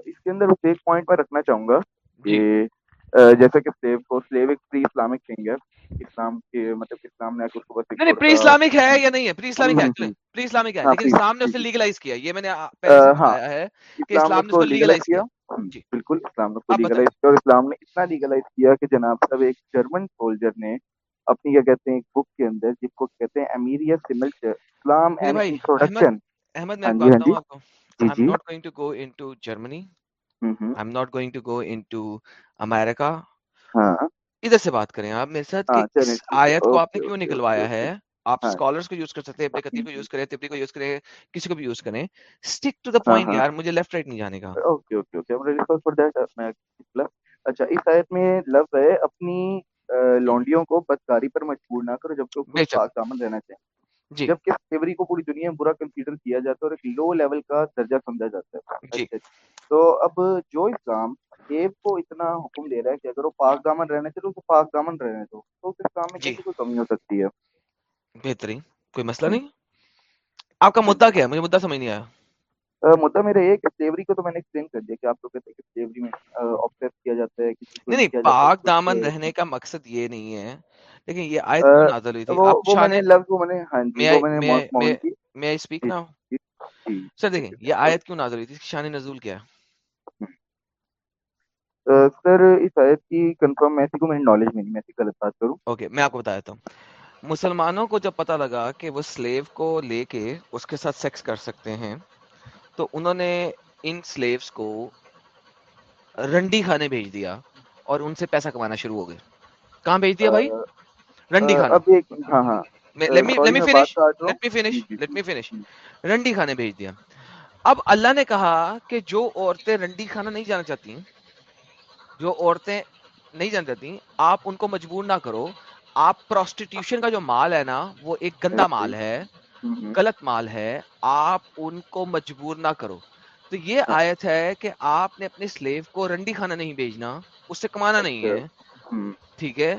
اس کے اندر ایک پوائنٹ میں رکھنا چاہوں گا جی۔ کہ جیسا کہ سلیو کو سلیو ایک پری اسلامک تھنگ ہے۔ اسلام کے مطلب اسلام نے اس کو بس نہیں پری اسلامک ہے یا نہیں ہے؟ پری اسلامک ہے ہاں، پری اسلامک ہے ہاں، لیکن اسلام نے اسے لیگلائز جی، جی۔ کیا یہ میں نے پہلے ہاں۔ ہے کہ اسلام نے اس لیگلائز کیا۔ جی۔ بالکل اسلام نے لیگلائز کیا اور اسلام نے اتنا لیگلائز کیا کہ جناب صاحب ایک جرمن سولجر نے اپنی کیا کہتے ہیں ایک بک کے اندر جس کو کہتے ہیں امیریا سملچر اسلام اینڈ انٹروڈکشن احمد میں بتاتا ہوں آپ کو۔ I'm not going to go into Germany. Mm-hmm. I'm not going to America ہاں۔ ادھر سے بات کریں آپ میرے ساتھ ہاں، آیت کو آپ نے کیوں نکلوایا ہے؟ آپ ہاں۔ اسکالرس کو یوز کر سکتے ہیں ابن کو یوز کریں تبری کو یوز کریں کسی کو بھی یوز کریں۔ اسٹک ٹو دا پوائنٹ یار مجھے لیفٹ رائٹ نہیں جانے کا۔ اچھا اس آیت میں لفظ ہے اپنی لونڈیوں کو بدکاری پر مجبور نہ کرو جبکہ پاک دامن رہنا چاہیے۔ جی۔ جبکہ سلیوری کو پوری دنیا میں برا کنسیڈر کیا جاتا ہے اور ایک لو لیول کا درجہ سمجھا جاتا ہے۔ جی۔ تو اب جو اسلام کو اتنا حکم دے رہا ہے کہ اگر وہ پاک دامن تو اسے پاک دامن رہنے دو۔ تو اس اسلام میں جی۔ کسی کو کمی ہو سکتی ہے۔ بہترین۔ کوئی مسئلہ نہیں؟ آپ کا مدعا کیا ہے؟ مجھے مدعا سمجھ نہیں آیا۔ مدعا میرا یہ کہ کو تو میں نے ایکسپلین کر دیا کہ آپ کہتے ہیں کہ میں کیا جاتا ہے نہیں نہیں پاک دامن رہنے کا مقصد یہ نہیں ہے لیکن یہ آیت نازل ہوئی تھی۔ شان لفظ وہ میں نے ہاں جی وہ میں نے میں سپیک ناؤ جی، جی، جی، سر دیکھیں یہ آیت کیوں نازل ہوئی تھی؟ شان نزول کیا ہے؟ سر اس آیت کی کنفرم کو میں نالج نہیں غلط بات کروں۔ اوکے میں آپ کو بتا دیتا ہوں۔ مسلمانوں کو جب پتہ لگا کہ وہ سلیو کو لے کے اس کے ساتھ سیکس کر سکتے ہیں تو انہوں نے ان سلیوز کو رنڈی کھانے بھیج دیا اور ان سے پیسہ کمانا شروع ہو گئے۔ کہاں بھیج دیا بھائی؟ رنڈی کھانا رنڈی کھانے بھیج دیا۔ اب اللہ نے کہا کہ جو عورتیں رنڈی کھانا نہیں جانا چاہتی جو عورتیں نہیں جانا چاہتی آپ ان کو مجبور نہ کرو۔ آپ پروسٹیٹیوشن کا جو مال ہے نا وہ ایک گندا مال ہے۔ غلط مال ہے آپ ان کو مجبور نہ کرو۔ تو یہ ہاں. آیت ہے کہ آپ نے اپنے سلیو کو رنڈی کھانا نہیں بھیجنا اس سے کمانا نہیں اچھا. ہے۔ ہاں. ٹھیک ہے؟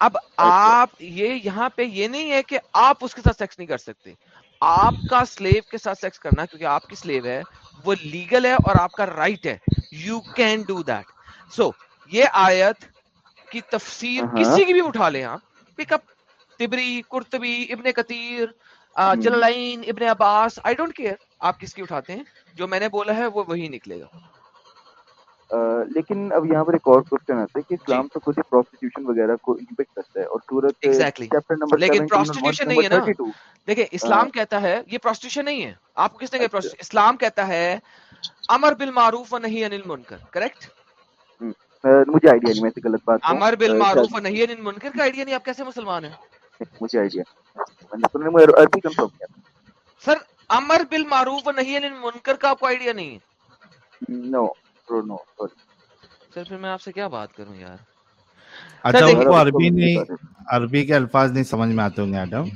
اب اچھا. آپ یہ یہاں پہ یہ نہیں ہے کہ آپ اس کے ساتھ سیکس نہیں کر سکتے۔ آپ کا سلیو کے ساتھ سیکس کرنا کیونکہ آپ کی سلیو ہے وہ لیگل ہے اور آپ کا رائٹ ہے۔ You can do that so یہ آیت کی تفسیر کسی کی بھی اٹھا لیں آپ پک اپ تبری کرتبی ابن کتیر جلائین ابن عباس آئی ڈونٹ کیئر آپ کس کی اٹھاتے ہیں؟ جو میں نے بولا ہے وہ وہی نکلے گا۔ لیکن اب یہاں پر ایک اور کوشچن آتا ہے کہ جی۔ اسلام تو خود ہی پروسٹیٹیوشن وغیرہ کو امپیکٹ کرتا ہے اور سورت نمبر لیکن پروسٹیٹیوشن نہیں ہے نا۔ دیکھیں اسلام کہتا ہے یہ پروسٹیٹیوشن نہیں ہے۔ آپ کو کس نے کہا اچھا۔ اسلام کہتا ہے امر بالمعروف و نہی انل منکر کریکٹ مجھے آئیڈیا نہیں میں سے غلط بات امر بالمعروف اچھا۔ و نہی انل منکر کا آئیڈیا نہیں آپ کیسے مسلمان ہیں؟ مجھے آئیڈیا عربی کنفرم کیا سر امر بالمعروف معروف نہیں منکر کا آپ کو آئیڈیا نہیں ہے نو نو سر پھر میں آپ سے کیا بات کروں یار عربی کے الفاظ نہیں سمجھ میں آتے ہوں گے ایڈم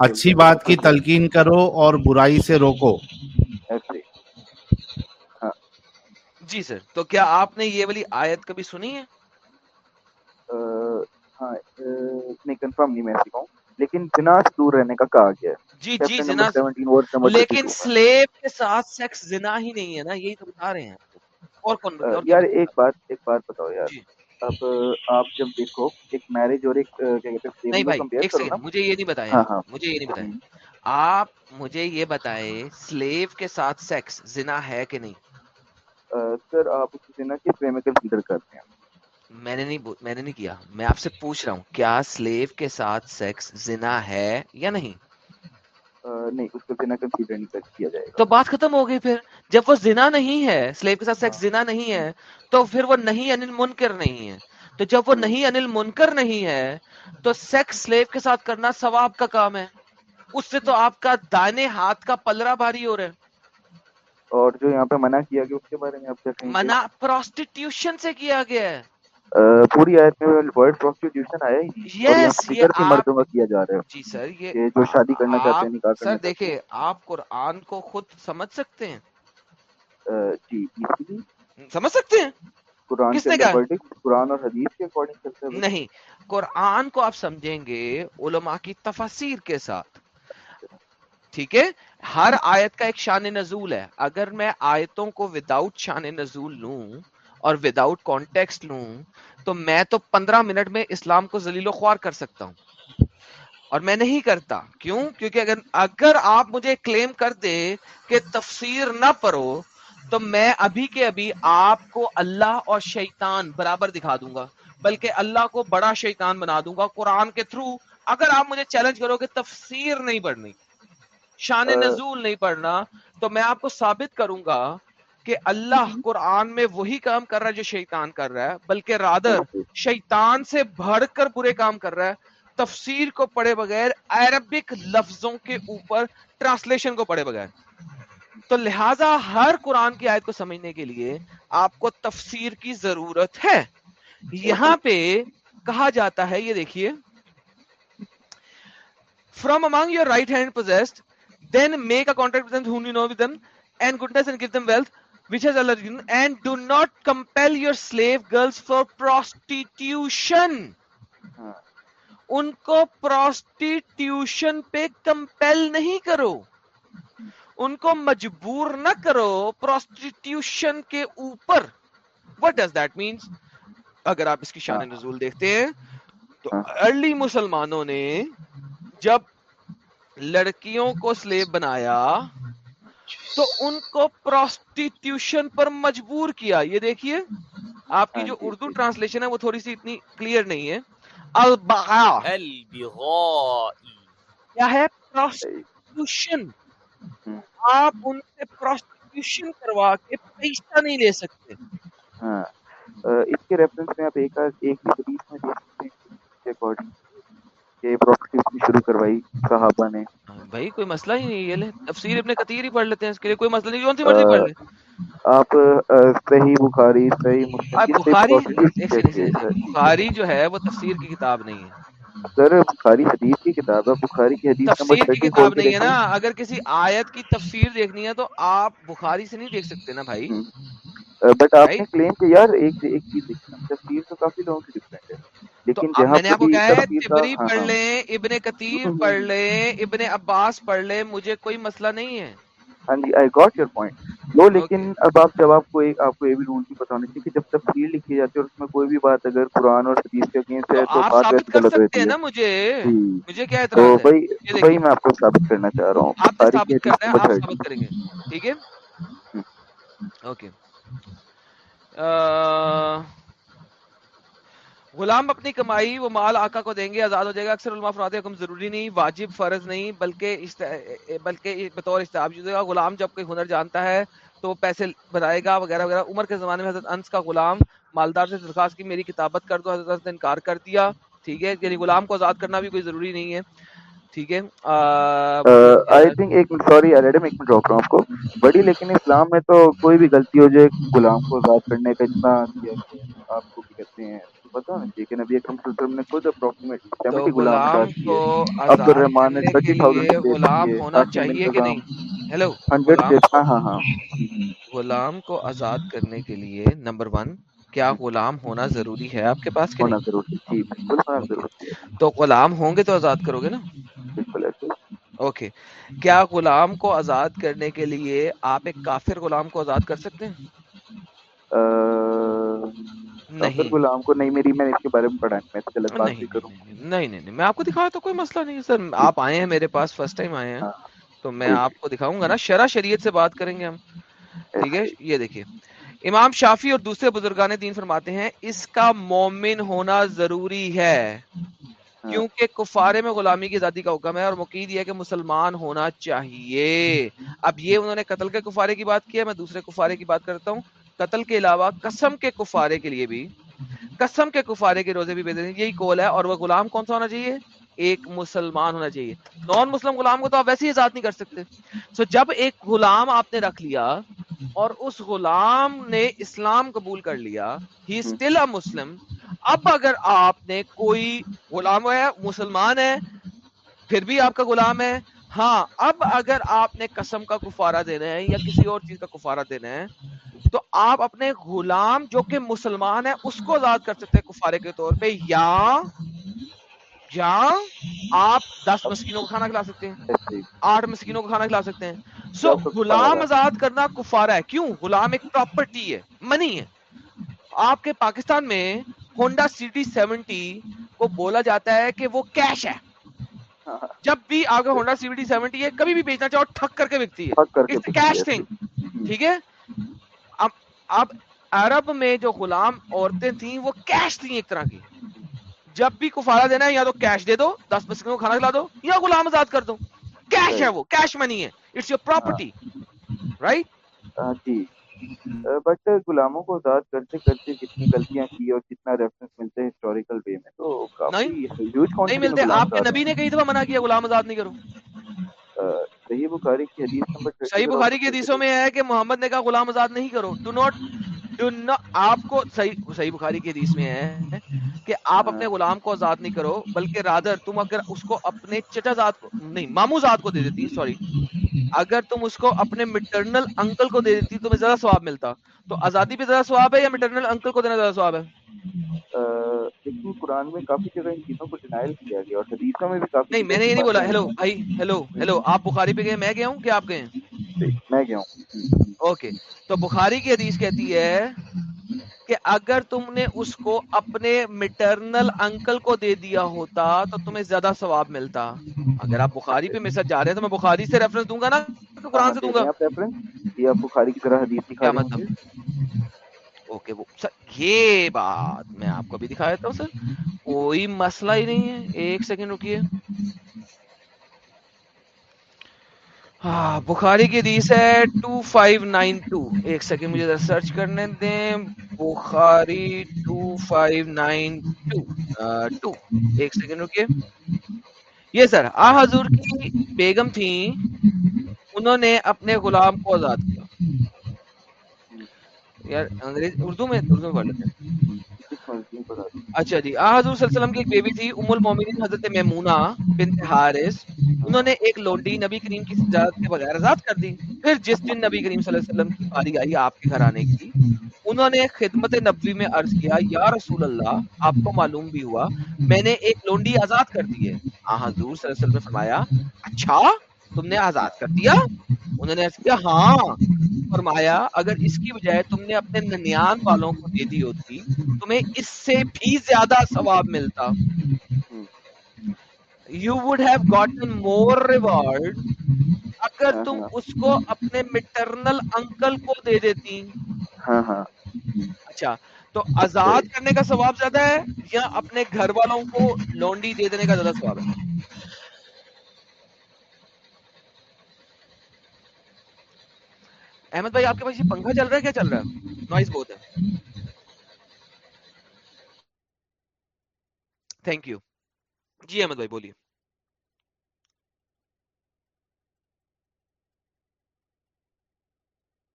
اچھی بات کی تلقین کرو اور برائی سے روکو جی سر تو کیا آپ نے یہ والی آیت کبھی سنی ہے ہاں نہیں کنفرم نہیں میں سکھاؤں لیکن زنا سے دور رہنے کا کہا گیا ہے۔ جی جی زنا لیکن سلیب کے ساتھ سیکس زنا ہی نہیں ہے نا یہی تو بتا رہے ہیں۔ اور کون یار ایک بات ایک بات بتاؤ یار۔ جی۔ اب آپ جب دیکھو ایک میرج اور ایک نہیں بھائی ایک سیکنڈ مجھے یہ نہیں بتایا۔ ہاں، ہاں۔ مجھے یہ نہیں بتایا۔ آپ مجھے یہ بتائیں سلیو کے ساتھ سیکس زنا ہے کہ نہیں؟ سر آپ اس زنا کی پریمیکل کنسیڈر کرتے ہیں؟ میں نے نہیں میں نے نہیں کیا۔ میں آپ سے پوچھ رہا ہوں کیا سلیو کے ساتھ سیکس زنا ہے یا نہیں؟ تو بات ختم ہو گئی پھر۔ جب وہ زنا نہیں ہے سلیب کے ساتھ سیکس ہاں۔ زنا نہیں ہے تو پھر وہ نہیں انل منکر نہیں ہے۔ تو جب وہ نہیں انل منکر نہیں ہے تو سیکس سلیب کے ساتھ کرنا ثواب کا کام ہے۔ اس سے تو آپ کا دائنے ہاتھ کا پلرا بھاری ہو رہا ہے۔ اور جو یہاں پہ منع کیا گیا اس کے بارے میں منع پروسٹیٹیوشن سے کیا گیا ہے۔ پوری آیت میں ورڈ پروسٹیٹیوشن آیا ہی یس یہ مردوں کا کیا جا رہا ہے؟ جی سر یہ جو شادی کرنا چاہتے ہیں نکاح سر دیکھیں آپ قرآن کو خود سمجھ سکتے ہیں؟ جی سمجھ سکتے ہیں؟ نہیں قرآن کو آپ سمجھیں گے علماء کی تفاسیر کے ساتھ۔ ٹھیک ہے؟ ہر آیت کا ایک شان نزول ہے۔ اگر میں آیتوں کو وداؤٹ شان نزول لوں اور وداؤٹ کانٹیکسٹ لوں تو میں تو پندرہ منٹ میں اسلام کو ذلیل و خوار کر سکتا ہوں۔ اور میں نہیں کرتا۔ کیوں؟ کیونکہ اگر اگر آپ مجھے کلیم کر دے کہ تفسیر نہ پڑھو تو میں ابھی کے ابھی آپ کو اللہ اور شیطان برابر دکھا دوں گا۔ بلکہ اللہ کو بڑا شیطان بنا دوں گا قرآن کے تھرو۔ اگر آپ مجھے چیلنج کرو کہ تفسیر نہیں پڑھنی شان نزول نہیں پڑھنا تو میں آپ کو ثابت کروں گا کہ اللہ قرآن میں وہی کام کر رہا ہے جو شیطان کر رہا ہے بلکہ رادر شیطان سے بھڑ کر برے کام کر رہا ہے۔ تفسیر کو پڑھے بغیر عربک لفظوں کے اوپر ٹرانسلیشن کو پڑھے بغیر۔ تو لہٰذا ہر قرآن کی آیت کو سمجھنے کے لیے آپ کو تفسیر کی ضرورت ہے۔ یہاں پہ کہا جاتا ہے یہ دیکھیے۔ From among your right hand possessed then make a contract and goodness and give them wealth which has Allah given, and do not compel your slave girls for prostitution. ان کو پروسٹیٹیوشن پہ کمپیل نہیں کرو ان کو مجبور نہ کرو prostitution کے اوپر وٹ ڈز دیٹ مینس اگر آپ اس کی شان نزول دیکھتے ہیں تو ارلی مسلمانوں نے جب لڑکیوں کو سلیب بنایا تو ان کو پروسٹیٹیوشن پر مجبور کیا۔ یہ دیکھیے آپ کی جو اردو ٹرانسلیشن ہے وہ تھوڑی سی اتنی کلیئر نہیں ہے۔ البا کیا ہے؟ پروسٹیوشن آپ ان سے پروسٹیوشن کروا کے پیسہ نہیں لے سکتے۔ ہاں، اس کے ریفرنس میں آپ ایک ایک حدیث میں دیکھ سکتے ہیں۔ یہ بھی شروع کروائی صحابہ نے۔ بھائی کوئی مسئلہ ہی نہیں ہے تفسیر ابن کثیر ہی پڑھ لیتے ہیں اس کے لیے کوئی مسئلہ نہیں کون سی مرضی پڑھ لیں آپ صحیح بخاری صحیح بخاری جو ہے وہ تفسیر کی کتاب نہیں ہے۔ سر بخاری حدیث کی کتاب ہے بخاری کی حدیث تفسیر کی کتاب نہیں ہے نا اگر کسی آیت کی تفسیر دیکھنی ہے تو آپ بخاری سے نہیں دیکھ سکتے نا بھائی۔ بٹ آپ نے کلیم کہ یار ایک ایک چیز دیکھنا تفسیر تو کافی لوگوں کی ڈفرینٹ ہے۔ لیکن جہاں میں نے آپ کو کہا ہے تبری ہاں۔ پڑھ لیں ابن کتیر پڑھ لیں ابن عباس پڑھ لیں مجھے کوئی مسئلہ نہیں ہے۔ ہاں جی آئی گوٹ یور پوائنٹ وہ لیکن اب آپ جب آپ کو ایک آپ کو یہ بھی رول کی پتہ ہونی چاہیے کہ جب تفصیل لکھی جاتی ہے اور اس میں کوئی بھی بات اگر قرآن اور حدیث کے اگینسٹ ہے تو بات غلط کر سکتے ہیں نا مجھے؟ جی۔ مجھے کیا اعتراض ہے؟ بھائی بھائی میں آپ کو ثابت کرنا چاہ رہا ہوں۔ آپ ثابت کر رہے ہیں آپ ثابت کریں گے۔ ٹھیک ہے؟ اوکے غلام اپنی کمائی وہ مال آقا کو دیں گے، آزاد ہو جائے گا۔ اکثر علماء فراد حکم ضروری نہیں، واجب فرض نہیں، بلکہ اشت... بلکہ بطور اشتہاب گا غلام جب کوئی ہنر جانتا ہے تو وہ پیسے بنائے گا، وغیرہ وغیرہ۔ عمر کے زمانے میں حضرت انس کا غلام مالدار سے درخواست کی، میری کتابت کر دو، حضرت انس نے انکار کر دیا۔ ٹھیک ہے؟ یعنی غلام کو آزاد کرنا بھی کوئی ضروری نہیں ہے۔ ٹھیک ہے؟ بڑی لیکن اسلام میں تو کوئی بھی غلطی ہو جائے، غلام کو آزاد کرنے کا اتنا آپ کو بھی کہتے ہیں۔ غلام کو عبد الرحمان نے 30000 غلام ہونا چاہیے کہ نہیں؟ ہیلو 100 ہاں ہاں ہاں۔ غلام کو آزاد کرنے کے لیے نمبر ون کیا غلام ہونا ضروری ہے آپ کے پاس ہونا ضروری تو غلام ہوں گے تو آزاد کرو گے نا؟ بالکل اوکے۔ کیا غلام کو آزاد کرنے کے لیے آپ ایک کافر غلام کو آزاد کر سکتے ہیں؟ غلام کو نہیں میری میں نے اس کے بارے میں پڑھا ہے میں تو غلط بات نہیں کروں۔ نہیں نہیں میں آپ کو دکھایا تو کوئی مسئلہ نہیں سر آپ آئے ہیں میرے پاس فرسٹ ٹائم آئے ہیں۔ ہاں۔ تو میں آپ کو دکھاؤں گا نا۔ شرع شریعت سے بات کریں گے ہم۔ ٹھیک ہے؟ یہ دیکھیے۔ امام شافی اور دوسرے بزرگان دین فرماتے ہیں اس کا مومن ہونا ضروری ہے۔ ہاں۔ کیونکہ کفارے میں غلامی کی آزادی کا حکم ہے اور مقید یہ ہے کہ مسلمان ہونا چاہیے۔ اب یہ انہوں نے قتل کے کفارے کی بات کی ہے میں دوسرے کفارے کی بات کرتا ہوں۔ قتل کے علاوہ قسم کے کفارے کے لیے بھی، قسم کے کفارے کے روزے بھی بے دین یہی کول ہے، اور وہ غلام کون سا ہونا چاہیے؟ ایک مسلمان ہونا چاہیے۔ نان مسلم غلام کو تو آپ ویسے ہی آزاد نہیں کر سکتے۔ سو جب ایک غلام آپ نے رکھ لیا اور اس غلام نے اسلام قبول کر لیا ہی اسٹل اے مسلم اب اگر آپ نے کوئی غلام ہے، مسلمان ہے، پھر بھی آپ کا غلام ہے ہاں اب اگر آپ نے قسم کا کفارہ دینا ہے یا کسی اور چیز کا کفارہ دینا ہے، تو آپ اپنے غلام جو کہ مسلمان ہے، اس کو آزاد کر سکتے ہیں کفارے کے طور پہ، یا یا آپ دس مسکینوں کو کھانا کھلا سکتے ہیں، آٹھ مسکینوں کو کھانا کھلا سکتے ہیں۔ سو غلام آزاد کرنا کفارہ ہے۔ کیوں؟ غلام ایک پراپرٹی ہے منی ہے۔ آپ کے پاکستان میں ہونڈا سی سیونٹی کو بولا جاتا ہے کہ وہ کیش ہے۔ جب بھی آگے ہونڈا سی ٹی سیونٹی ہے کبھی بھی بیچنا چاہو ٹھک کر کے بکتی ہے۔ کیش تھنگ ٹھیک ہے؟ اب اب عرب میں جو غلام عورتیں تھیں وہ کیش تھیں ایک طرح کی۔ جب بھی کفارہ دینا ہے یا تو کیش دے دو دس مسکینوں کو کھانا کھلا دو یا غلام آزاد کر دو۔ کیش ہے وہ کیش منی ہے۔ اٹس یور پراپرٹی رائٹ جی۔ بٹ غلاموں کو آزاد کرتے کرتے جتنی غلطیاں کی اور جتنا ریفرنس ملتے ہیں ہسٹوریکل وے میں تو نہیں کافی نہیں ملتے۔ آپ کے نبی نے کئی دفعہ منع کیا غلام آزاد نہیں کرو صحیح بخاری کی حدیث صحیح 34 اور بخاری کی حدیثوں میں ہے کہ محمد نے کہا غلام آزاد نہیں کرو۔ ڈو ناٹ ڈو آپ کو صحیح صحیح بخاری کی حدیث میں ہے کہ آپ اپنے غلام کو آزاد نہیں کرو بلکہ رادر تم اگر اس کو اپنے چچا زاد کو نہیں مامو زاد کو دے دیتی سوری اگر تم اس کو اپنے مٹرنل انکل کو دے دیتی تمہیں زیادہ ثواب ملتا۔ تو آزادی پہ زیادہ ثواب ہے یا مٹرنل انکل کو دینا زیادہ ثواب ہے؟ لیکن قرآن میں کافی جگہ ان چیزوں کو ڈینائل کیا گیا اور حدیثوں میں بھی کافی نہیں میں نے یہ نہیں بولا ہیلو بھائی ہیلو ہیلو آپ بخاری پہ گئے میں گیا ہوں کہ آپ گئے ہیں؟ میں گیا ہوں اوکے۔ تو بخاری کی حدیث کہتی ہے کہ اگر تم نے اس کو اپنے مٹرنل انکل کو دے دیا ہوتا تو تمہیں زیادہ ثواب ملتا۔ اگر آپ بخاری پہ ساتھ جا رہے ہیں تو میں بخاری سے ریفرنس دوں گا نا قرآن سے دوں گا۔ یہ آپ بخاری کی طرح حدیث دکھا مطلب؟ اوکے وہ سر یہ بات میں آپ کو بھی دکھا دیتا ہوں سر۔ کوئی مسئلہ ہی نہیں ہے۔ ایک سیکنڈ رکیے۔ ہاں بخاری کی حدیث ہے ٹو فائیو نائن ٹو ایک سیکنڈ مجھے سرچ کرنے دیں۔ Bukhari two five nine two two ایک سیکنڈ رکیے۔ یہ سر، آ حضور کی بیگم تھیں انہوں نے اپنے غلام کو آزاد کیا۔ یار، انگریز، اردو میں اردو میں پڑھ لیتے ہیں۔ اچھا جی۔ آ، حضور صلی اللہ علیہ وسلم کی ایک بیوی تھی، ام المومنین حضرت میمونہ بنت حارث۔ انہوں نے ایک لونڈی نبی کریم کی اجازت کے بغیر آزاد کر دی۔ پھر جس دن نبی کریم صلی اللہ علیہ وسلم کی باری آئی آپ کے گھر آنے کی، انہوں نے خدمت نبوی میں عرض کیا، یا رسول اللہ، آپ کو معلوم بھی ہوا، میں نے ایک لونڈی آزاد کر دی ہے۔ آ، حضور صلی اللہ علیہ وسلم نے فرمایا اچھا؟ تم نے آزاد کر دیا؟ انہوں نے کیا؟ ہاں فرمایا اگر اس کی بجائے تم نے اپنے ننیان والوں کو دے دی ہوتی تمہیں اس سے بھی زیادہ ثواب ملتا۔ You would have gotten more reward اگر ہاں تم ہاں اس کو اپنے مٹرنل انکل کو دے دیتی۔ ہاں ہاں۔ اچھا تو آزاد کرنے کا ثواب زیادہ ہے یا اپنے گھر والوں کو لونڈی دے دینے کا زیادہ ثواب ہے؟ احمد بھائی آپ کے پاس یہ پنکھا چل رہا ہے؟ کیا چل رہا ہے؟ نوائز بہت ہے۔ تھینک یو جی احمد بھائی بولیے۔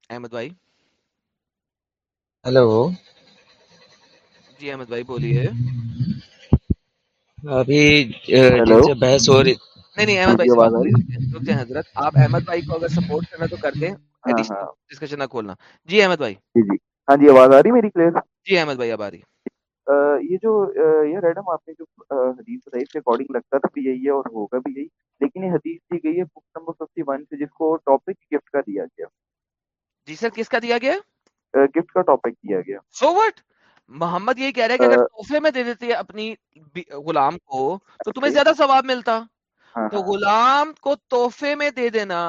احمد بھائی۔ ہلو جی احمد بھائی بولیے۔ ابھی سے بحث ہو رہی نہیں نہیں احمد بھائی حضرت آپ احمد بھائی کو اگر سپورٹ کرنا تو کر دیں۔ ڈسکشن نہ کھولنا۔ جی احمد بھائی۔ جی جی۔ ہاں جی آواز آ رہی میری کلیئر جی احمد بھائی اب آ رہی یہ جو یہ ایڈم آپ نے جو حدیث بتائی کے اکارڈنگ لگتا تھا بھی یہی ہے اور ہوگا بھی یہی۔ لیکن یہ حدیث دی گئی ہے بک نمبر ففٹی ون سے جس کو ٹاپک گفٹ کا دیا گیا۔ جی سر کس کا دیا گیا؟ گفٹ کا ٹاپک دیا گیا۔ سو وٹ محمد یہی کہہ رہے ہیں کہ اگر تحفے میں دے دیتے اپنی غلام کو تو تمہیں زیادہ ثواب ملتا۔ ہاں تو ہاں۔ غلام کو تحفے میں دے دینا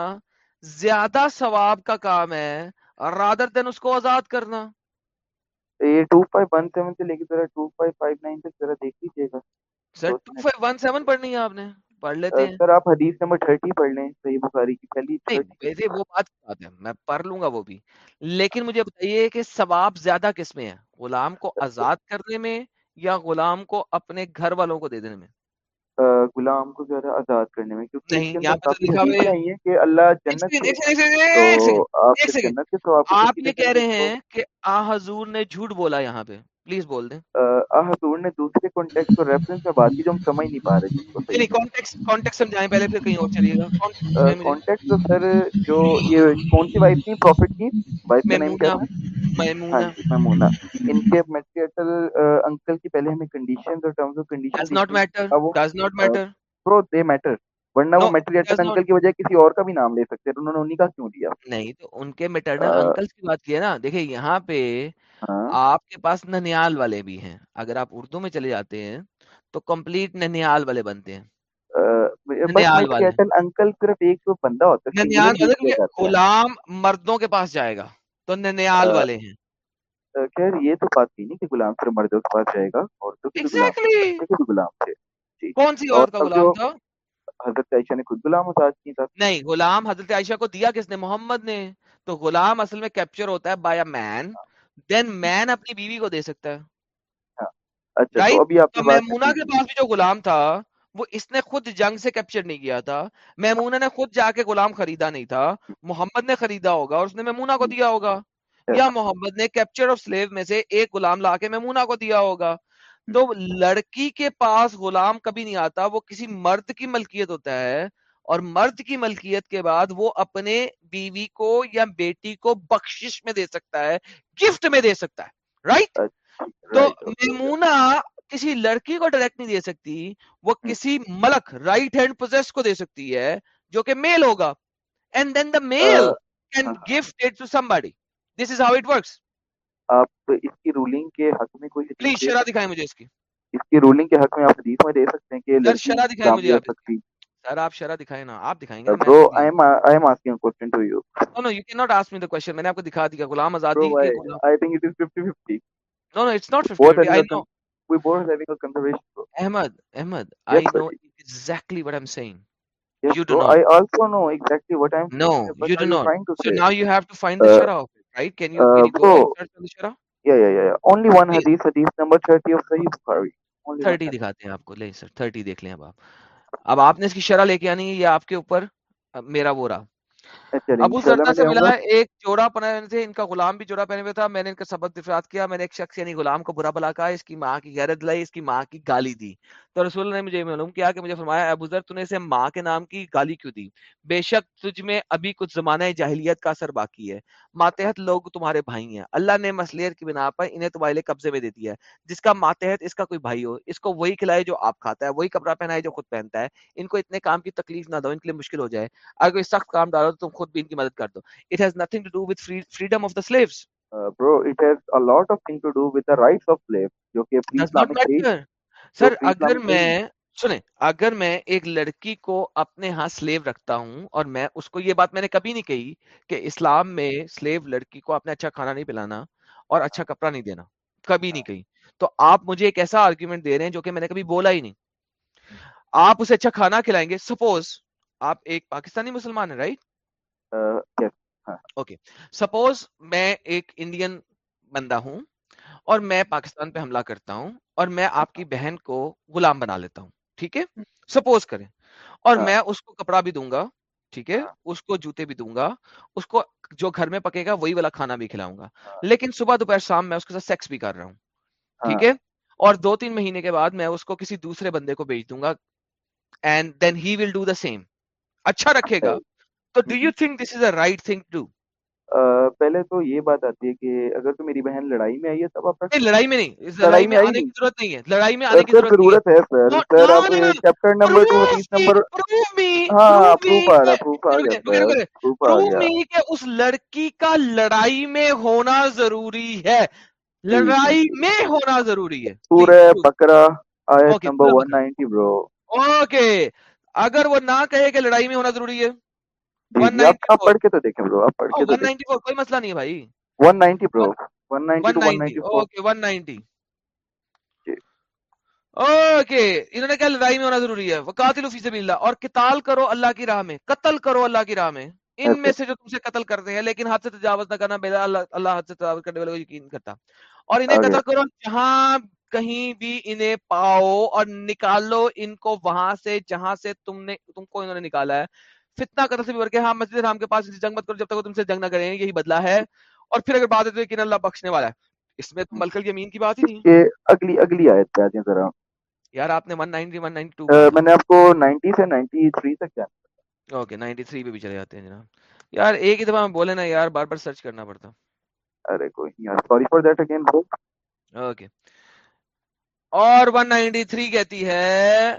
زیادہ ثواب کا کام ہے رادر دین اس کو آزاد کرنا۔ یہ ٹو فائیو ون سیون سے لے کے ذرا ٹو فائیو فائیو نائن تک ذرا دیکھ لیجیے گا۔ سر تو اس ٹو میں فائیو ون سیون پڑھنی ہے آپ نے پڑھ لیتے ہیں۔ سر آپ حدیث نمبر تھرٹی پڑھ لیں صحیح بخاری کی پہلی ویسے وہ بات بات ہے میں پڑھ لوں گا وہ بھی۔ لیکن مجھے بتائیے کہ ثواب زیادہ کس میں ہے؟ غلام کو آزاد کرنے میں یا غلام کو اپنے گھر والوں کو دے دینے میں؟ غلام کو ذرا آزاد کرنے میں کیونکہ کہ اللہ جنت آپ یہ کہہ رہے ہیں کہ آ حضور نے جھوٹ بولا یہاں پہ۔ پلیز بول دیں حضور نے دوسرے کانٹیکس اور ریفرنس میں بات کی جو ہم سمجھ نہیں پا رہے کو نہیں کانٹیکس کانٹیکس سمجھائیں پہلے پھر کہیں اور چلیے گا کانٹیکٹ تو سر جو یہ کون سی وائف تھی پروفٹ کی وائف کا نیم کیا میمونہ میمونہ ان کے میٹریٹل انکل کی پہلے ہمیں کنڈیشن اور terms of condition does not matter does not matter پرو دے میٹر ورنہ وہ انکل کی وجہ کسی اور کا بھی نام لے سکتے انہوں نے انہی کا کیوں نہیں تو ان کے میٹرنل آ، انکلس کی بات کی ہے نا۔ دیکھیں یہاں پہ ہاں۔ آپ کے پاس ننیال والے بھی ہیں۔ اگر آپ اردو میں چلے جاتے ہیں تو کمپلیٹ ننیال والے بنتے ہیں۔ انکل صرف ایک جو بندہ ہوتا ہے غلام مردوں کے پاس جائے گا۔ تو ننیال والے ہیں۔ خیر یہ تو بات نہیں کہ غلام صرف مردوں کے پاس جائے گا کے بھی غلام تھے جی۔ کون سی اور کا غلام تھا؟ حضرت عائشہ نے خود غلام آزاد کی تھا؟ نہیں غلام حضرت عائشہ کو دیا کس نے؟ محمد نے۔ تو غلام اصل میں کیپچر ہوتا ہے بائی مین دین مین اپنی بیوی کو دے سکتا ہے۔ ہاں۔ اچھا تو ابھی آپ جی کے پاس بھی جو غلام تھا وہ اس نے خود جنگ سے کیپچر نہیں کیا تھا۔ میمونہ نے خود جا کے غلام خریدا نہیں تھا۔ محمد نے خریدا ہوگا اور اس نے میمونہ کو دیا ہوگا۔ یا محمد نے کیپچر آف سلیو میں سے ایک غلام لا کے میمونہ کو دیا ہوگا۔ تو لڑکی کے پاس غلام کبھی نہیں آتا وہ کسی مرد کی ملکیت ہوتا ہے اور مرد کی ملکیت کے بعد وہ اپنے بیوی کو یا بیٹی کو بخشش میں دے سکتا ہے گفٹ میں دے سکتا ہے رائٹ تو رائٹ اوکے میمونہ کسی لڑکی کو ڈائریکٹ نہیں دے سکتی وہ کسی ملک رائٹ ہینڈ پوزیس کو دے سکتی ہے جو کہ میل ہوگا and then the male can gift it to somebody. This is how it works آپ اس کی رولنگ کے حق میں کوئی پلیز شرح دکھائیں مجھے اس کی۔ اس کی رولنگ کے حق میں آپ حدیث میں دے سکتے ہیں کہ شرح دکھائیں مجھے آپ سر آپ شرح دکھائیں نا آپ دکھائیں گے bro I am I am asking question to you no no you can not ask me the question. میں نے آپ کو دکھا دیا غلام آزادی I think it is 50 50 no no it's not 50 both 50 having I a know con- we both having a conversation bro. Ahmed Ahmed yes I know buddy exactly what I'm saying. Yes you do bro not. I also know exactly what I'm No, saying what you are do you not. trying to So say? now you have to find the uh, shara of it, right? Can you uh, can you go bro and search the shara? yeah yeah yeah only one hadith hadith number 30 of Sahih Bukhari only one 30 hadith دکھاتے ہیں آپ کو لے سر 30 دیکھ لیں اب آپ اب آپ نے اس کی شرح لے کے آنی ہے یہ آپ کے اوپر میرا وہ رہا چلیے ابو انشاءاللہ زردہ میں سے ملا ایک جوڑا پہنے تھے ان کا غلام بھی جوڑا پہنے ہوئے تھا میں نے ان کا سبق دفرات کیا میں نے ایک شخص یعنی غلام کو برا بلا کہا اس کی ماں کی غیرت لائی اس کی ماں کی گالی دی۔ تو رسول اللہ نے مجھے معلوم کیا کہ مجھے فرمایا ابو ذر تو نے اسے ماں کے نام کی گالی کیوں دی؟ بے شک تجھ میں ابھی کچھ زمانہ جاہلیت کا اثر باقی ہے۔ ماتحت لوگ تمہارے بھائی ہیں۔ اللہ نے مسلیت کی بنا پر انہیں تمہارے لیے قبضے میں دے دیا ہے۔ جس کا ماتحت اس کا کوئی بھائی ہو اس کو وہی کھلائے جو آپ کھاتا ہے وہی کپڑا پہنائے جو خود پہنتا ہے۔ ان کو اتنے کام کی تکلیف نہ دو ان کے لیے مشکل ہو جائے۔ اگر کوئی سخت کام ڈالو تو تم خود بھی ان کی مدد کر دو۔ It has nothing to do with freedom of the slaves bro it has a lot of thing to do with the rights of slave جو کہ سر اگر میں سنیں اگر میں ایک لڑکی کو اپنے ہاں سلیو رکھتا ہوں اور میں اس کو یہ بات میں نے کبھی نہیں کہی کہ اسلام میں سلیو لڑکی کو اپنے اچھا کھانا نہیں پلانا اور اچھا کپڑا نہیں دینا کبھی نہیں کہی۔ تو آپ مجھے ایک ایسا آرگیومنٹ دے رہے ہیں جو کہ میں نے کبھی بولا ہی نہیں۔ آپ اسے اچھا کھانا کھلائیں گے سپوز آپ ایک پاکستانی مسلمان ہیں رائٹ اوکے سپوز میں ایک انڈین بندہ ہوں اور میں پاکستان پہ حملہ کرتا ہوں اور میں آپ کی بہن کو غلام بنا لیتا ہوں ٹھیک ہے سپوز کریں اور میں اس کو کپڑا بھی دوں گا ٹھیک ہے اس کو جوتے بھی دوں گا اس کو جو گھر میں پکے گا وہی والا کھانا بھی کھلاؤں گا لیکن صبح دوپہر شام میں اس کے ساتھ سیکس بھی کر رہا ہوں ٹھیک ہے اور دو تین مہینے کے بعد میں اس کو کسی دوسرے بندے کو بیچ دوں گا and then he will do the same اچھا رکھے گا تو do you think this is a right thing to پہلے تو یہ بات آتی ہے کہ اگر تو میری بہن لڑائی میں آئی ہے تب آپ لڑائی میں نہیں لڑائی میں آنے کی ضرورت نہیں ہے۔ لڑائی میں آنے کی ضرورت ہے۔ سر سر آپ چیپٹر نمبر نمبر ہاں پروف آ رہا پروف آ گیا جی، پروف جی، آ گیا۔ کہ اس لڑکی کا لڑائی میں ہونا ضروری ہے۔ لڑائی mm-hmm. میں ہونا ضروری ہے۔ سورہ بکرا آیت نمبر 190 برو اوکے اگر وہ نہ کہے کہ لڑائی میں ہونا ضروری ہے۔ پڑھ کے تو دیکھیں برو پڑھ کے oh, تو کوئی مسئلہ نہیں بھائی۔ 190 برو 190 اوکے 190 انہوں نے کہا لڑائی میں ہونا ضروری ہے۔ وقاتل فی سبیل اللہ اور قتال کرو اللہ کی راہ میں۔ قتل کرو اللہ کی راہ میں۔ ان میں سے جو تم سے قتل کرتے ہیں لیکن حد سے تجاوز نہ کرنا بے اللہ اللہ حد سے تجاوز کرنے والے کو یقین کرتا۔ اور انہیں قتل کرو جہاں کہیں بھی انہیں پاؤ اور نکالو ان کو وہاں سے جہاں سے تم نے تم کو انہوں نے نکالا ہے۔ فتنا کا تصویر بھر کے ہاں مسجد حرام کے پاس جنگ مت کرو جب تک وہ تم سے جنگ نہ کریں یہی بدلا ہے۔ اور پھر اگر بات ہے تو یقین اللہ بخشنے والا ہے اس میں ملکل یمین کی بات ہی نہیں اگلی اگلی آیت پہ دیں ذرا۔ یار آپ نے 190 192 میں نے آپ کو 90 سے 93 تک جانا اوکے 93 پہ بھی چلے جاتے ہیں جناب۔ یار ایک ہی دفعہ میں بولے نا یار بار بار سرچ کرنا پڑتا۔ ارے کوئی یار sorry for that again okay. اور 193 کہتی ہے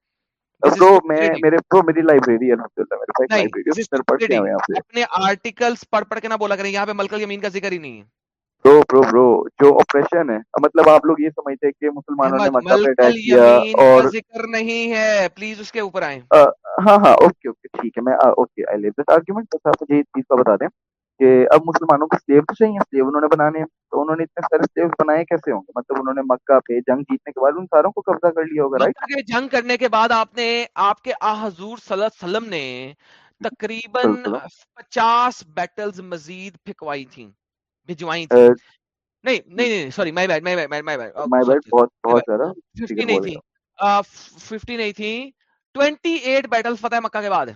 پرو میں میرے میری لائبریری ہے میرے پاس لائبریری ہے پڑھ کے یہاں پہ اپنے آرٹیکلز پڑھ پڑھ کے نہ بولا کریں یہاں پہ ملکل یمین کا ذکر ہی نہیں ہے۔ برو برو برو جو اپریشن ہے مطلب آپ لوگ یہ سمجھتے ہیں کہ مسلمانوں نے مکہ پہ اٹیک کیا اور ذکر نہیں ہے۔ پلیز اس کے اوپر آئیں۔ ہاں ہاں اوکے اوکے ٹھیک ہے میں okay I leave this argument مجھے چیز کا بتا دیں۔ کہ اب مسلمانوں کو سلیو تو چاہیے سلیو انہوں نے بنانے ہیں تو انہوں نے اتنے سارے سلیو بنائے کیسے ہوں گے؟ مطلب انہوں نے مکہ پہ جنگ جیتنے کے بعد ان ساروں کو قبضہ کر لیا ہوگا رائٹ جنگ کرنے کے بعد آپ نے آپ کے آ حضور صلی اللہ علیہ وسلم نے تقریباً پچاس بیٹلز مزید پھکوائی تھی بھجوائی تھی نہیں نہیں sorry my bad my bad my bad my bad بہت بہت زیادہ۔ 50 نہیں تھی 50 نہیں تھی 28 بیٹلز فتح مکہ کے بعد۔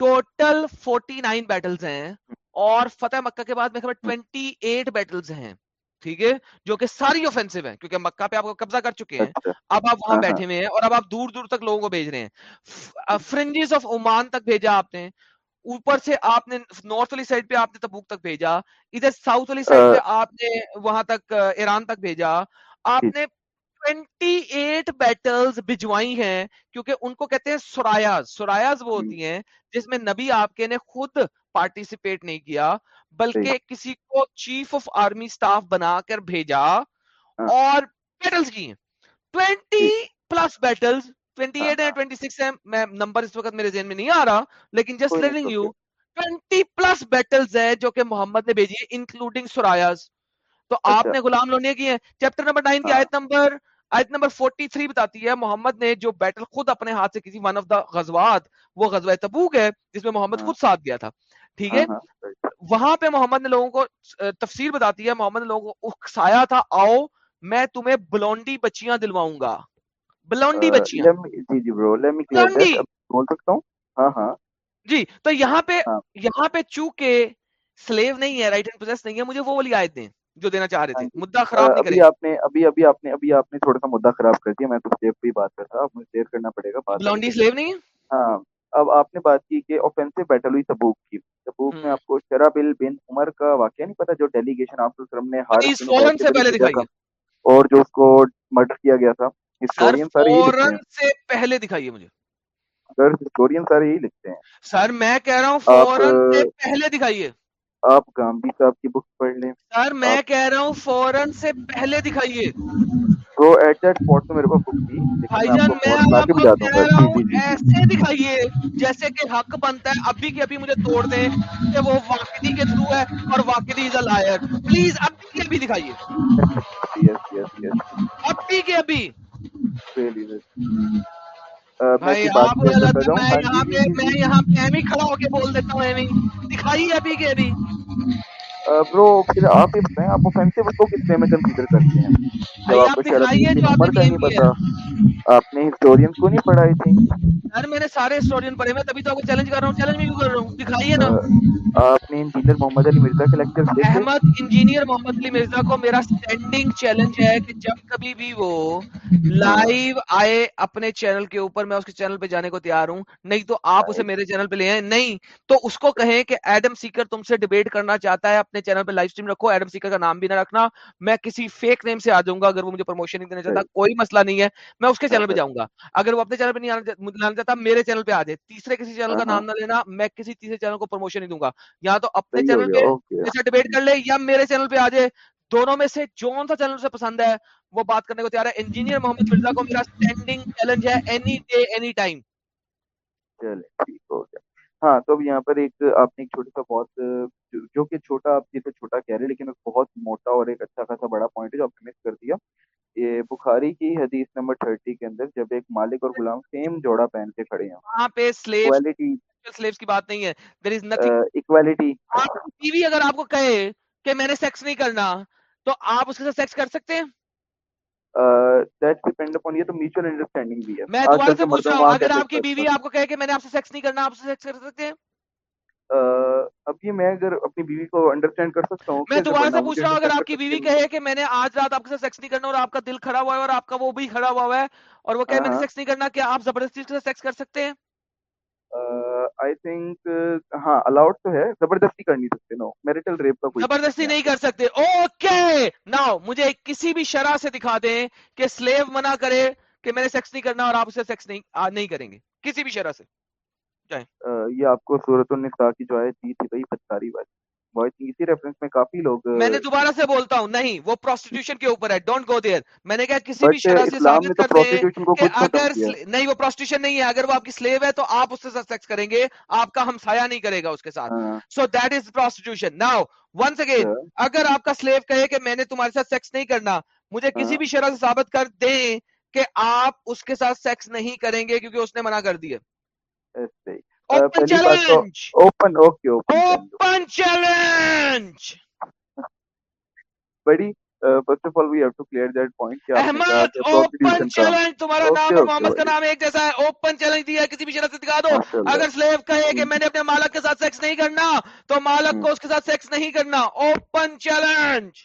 ٹوٹل 49 بیٹلز ہیں۔ اور فتح مکہ کے بعد میں خبر 28 بیٹلز ہیں ٹھیک ہے؟ جو کہ ساری اوفینسو ہیں کیونکہ مکہ پہ آپ کو قبضہ کر چکے ہیں۔ اچھا۔ اب آپ وہاں ہاں، ہاں۔ بیٹھے ہوئے ہیں اور اب آپ دور دور تک لوگوں کو بھیج رہے ہیں۔ فرنجز آف عمان تک بھیجا آپ نے۔ اوپر سے آپ نے نارتھ والی سائڈ پہ آپ نے تبوک تک بھیجا۔ ادھر ساؤتھ والی سائڈ پہ ہاں۔ آپ نے وہاں تک ایران تک بھیجا۔ آپ نے ٹوینٹی ایٹ بیٹلز بھجوائی ہیں کیونکہ ان کو کہتے ہیں سرایاز۔ سرایاز وہ ہوتی ہیں جس میں نبی آپ کے نے خود پارٹیسپیٹ نہیں کیا بلکہ کسی کو چیف آف آرمی سٹاف بنا کر بھیجا اور بیٹلز کی۔ Twenty plus battles twenty eight ہے ٹوینٹی سکس ہے میں نمبر اس وقت میرے ذہن میں نہیں آ رہا لیکن just letting you twenty plus battles ہے جو کہ محمد نے بھیجی ہے انکلوڈنگ سرایاز تو آپ نے غلام لونیا کی ہیں۔ چیپٹر نمبر نائن کی آیت نمبر آیت نمبر 43 بتاتی ہے محمد نے جو بیٹل خود اپنے ہاتھ سے کسی ون آف دا غزوات وہ غزوہ تبوک ہے جس میں محمد خود ساتھ گیا تھا۔ ٹھیک ہاں، ہے؟ ہاں، وہاں پہ محمد نے لوگوں کو تفسیر بتاتی ہے محمد نے لوگوں کو اکسایا تھا آؤ میں تمہیں بلونڈی بچیاں دلواؤں گا۔ بلونڈی بچیاں۔ جی،, جی،, ہاں، جی تو یہاں پہ یہاں پہ چونکہ سلیو نہیں ہے رائٹ اینڈ پوزیس نہیں ہے مجھے وہ والی آیت دیں جو دینا چاہ رہے تھے۔ جی۔ مدعا خراب نہیں آپ نے ابھی ابھی آپ نے ابھی آپ نے تھوڑا سا خراب کر دیا میں تو سلیو پہ بات کرتا ہوں مجھے سلیو کرنا پڑے گا بلونڈی سلیو نہیں ہے؟ ہاں۔ اب آپ نے بات کی کہ آفینسو بیٹل ہوئی تبوک کی۔ تبوک میں آپ کو شرابل بن عمر کا واقعہ نہیں پتا جو ڈیلیگیشن آپ نے ہار جی، اور جو اس کو مرڈر کیا گیا تھا۔ ہسٹورین سارے فورن سے پہلے دکھائیے مجھے۔ سر ہسٹورین سارے یہی لکھتے ہیں۔ سر میں کہہ رہا ہوں فورن سے پہلے دکھائیے آپ گامبی صاحب کی بک پڑھ لیں۔ سر میں کہہ رہا ہوں فورن سے پہلے دکھائیے تو ایٹ دیٹ اسپاٹ میرے پاس بک تھی بھائی جان میں کو ایسے دکھائیے جیسے کہ حق بنتا ہے ابھی ابھی مجھے توڑ دیں کہ وہ واقعی کے تھرو ہے اور واقعی از اے لائر پلیز ابھی ابھی دکھائیے۔ یس یس یس ابھی کے ابھی۔ میں یہاں پہ میں یہاں پہ ایم ہی کھڑا ہو کے بول دیتا ہوں ایم ہی دکھائیے ابھی کے ابھی۔ برو پھر آپ ہی بتائیں آپ اوفینسو کو کتنے میں کنسیڈر کرتے ہیں؟ جب آپ کو شرط نمبر کا نہیں پتا آپ نے ہسٹورین کو نہیں پڑھائی تھی؟ تھنک یار میں نے سارے ہسٹورین پڑھے میں تبھی تو آپ کو چیلنج کر رہا ہوں چیلنج بھی کر رہا ہوں؟ دکھائیے نا۔ آپ نے انجینئر محمد علی مرزا کے لیکچر دیکھے؟ احمد انجینئر محمد علی مرزا کو میرا سٹینڈنگ چیلنج ہے کہ جب کبھی بھی وہ لائیو آئے اپنے چینل کے اوپر میں اس کے چینل پہ جانے کو تیار ہوں۔ نہیں تو آپ اسے میرے چینل پہ لے آئیں۔ نہیں تو اس کو کہیں کہ ایڈم سیکر تم سے ڈیبیٹ کرنا چاہتا ہے اپنے چینل پہ لائف اسٹریم رکھو ایڈم سیکر کا نام بھی نہ رکھنا میں کسی فیک نیم سے آ جاؤں گا اگر وہ مجھے پروموشن نہیں دینا چاہتا کوئی مسئلہ نہیں ہے میں اس کے چینل پہ جاؤں گا اگر وہ اپنے چینل پہ نہیں آنا چاہتا میرے چینل پہ آ جائے تیسرے کسی چینل کا uh-huh. نام نہ لینا میں کسی تیسرے چینل کو پروموشن نہیں دوں گا یا تو اپنے چینل پہ ڈبیٹ کر لے یا میرے چینل پہ آ جائے دونوں میں سے جون سا چینل سے پسند ہے وہ بات کرنے کو تیار ہے انجینئر محمد مرزا کو میرا اسٹینڈنگ چیلنج ہے اینی ڈے اینی ٹائم چلے ٹھیک ہو گیا۔ ہاں تو اب یہاں پر ایک آپ نے ایک چھوٹا سا بہت جو کہ چھوٹا آپ جسے چھوٹا کہہ رہے ہیں لیکن بہت موٹا اور ایک اچھا خاصا بڑا پوائنٹ ہے جو آپ نے مس کر دیا۔ یہ بخاری کی حدیث نمبر 30 کے اندر جب ایک مالک اور غلام سیم جوڑا پہن کے کھڑے ہیں۔ وہاں پہ کوالٹی سلیوز کی بات نہیں ہے۔ دیر از نتھنگ اکوالٹی بیوی اگر آپ کو کہے کہ میں نے سیکس نہیں کرنا تو آپ اس کے ساتھ سیکس کر سکتے ہیں؟ میں نے آج رات آپ آپ کا دل کھڑا ہوا ہے اور آپ کا وہ بھی کھڑا ہوا ہے اور وہ کہے کیا آپ زبردستی سیکس کر سکتے ہیں؟ ہاں، زبردستی نہیں کر سکتے۔ اوکے مجھے کسی بھی شرح سے دکھا دیں کہ سلیو منع کرے کہ میں نے سیکس نہیں کرنا اور آپ اسے سیکس نہیں کریں گے۔ کسی بھی شرح سے۔ یہ آپ کو صورت النساء کی جو ہے تھی بھائی پتکاری والی۔ نہیں ہے اگر وہ آپ کی سلیو ہے تو آپ اس سے آپ کا ہم ہمسایا نہیں کرے گا اس کے ساتھ۔ So that is prostitution now once again اگر آپ کا سلیو کہے کہ میں نے تمہارے ساتھ سیکس نہیں کرنا مجھے کسی بھی شرح سے ثابت کر دیں کہ آپ اس کے ساتھ سیکس نہیں کریں گے کیونکہ اس نے منع کر دیا۔ Open okay open challenge! بڑی first of all we have to clear that point Ahmed open challenge تمہارا نام محمد کا نام ایک جیسا ہے۔ اوپن چیلنج دیا کسی بھی شرط سے دکھا دو۔ اگر سلیو کہے کہ میں نے اپنے مالک کے ساتھ سیکس نہیں کرنا تو مالک کو اس کے ساتھ سیکس نہیں کرنا۔ اوپن چیلنج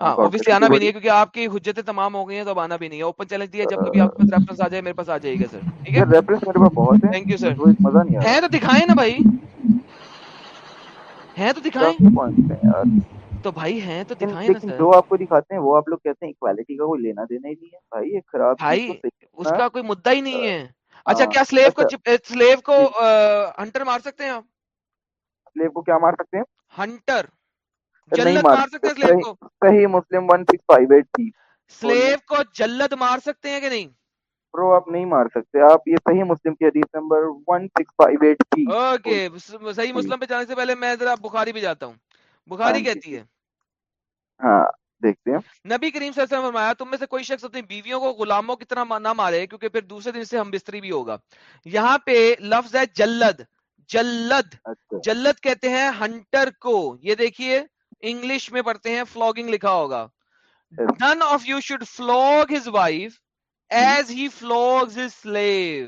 ہاں، آنا بھی نہیں ہے کیونکہ آپ کی حجتیں تمام ہو گئی ہیں تو آنا بھی نہیں ہے۔ اوپن چیلنج دیا جب uh, کبھی آپ کے ریفرنس آ جائے میرے پاس آ جائے گا سر ٹھیک ہے؟ ریفرنس میرے پاس بہت ہے تھینک یو سر مزہ نہیں ہے تو دکھائیں نا بھائی۔ ہیں تو دکھائیں۔ تو بھائی ہیں تو دکھائیں نا سر جو آپ کو دکھاتے ہیں وہ آپ لوگ کہتے ہیں کا کوئی لینا دینا ہی نہیں ہے۔ بھائی یہ خراب بھائی اس کا کوئی مدعا ہی نہیں ہے۔ uh, اچھا کیا سلیو کو اچھا۔ سلیو کو جی۔ ہنٹر مار سکتے ہیں آپ؟ سلیو کو کیا مار سکتے ہیں؟ ہنٹر جلد مار سکتے ہیں سلیب کو؟ تھی۔ سلیو کو جلد مار سکتے ہیں کہ نہیں؟ برو آپ نہیں مار سکتے۔ آپ یہ صحیح مسلم کی حدیث نمبر 1658 تھی۔ اوکے صحیح مسلم پہ جانے سے پہلے میں ذرا بخاری بھی جاتا ہوں۔ بخاری ہاں، کہتی جی۔ ہے۔ ہاں دیکھتے ہیں۔ نبی کریم صلی اللہ علیہ وسلم فرمایا تم میں سے کوئی شخص اپنی بیویوں کو غلاموں کی طرح نہ مارے کیونکہ پھر دوسرے دن سے ہم بستری بھی ہوگا۔ یہاں پہ لفظ ہے جلد۔ جلد۔ اچھا۔ جلد کہتے ہیں ہنٹر کو۔ یہ دیکھیے۔ انگلش میں پڑھتے ہیں فلوگنگ لکھا ہوگا۔ None of you should flog his wife as he flog his slave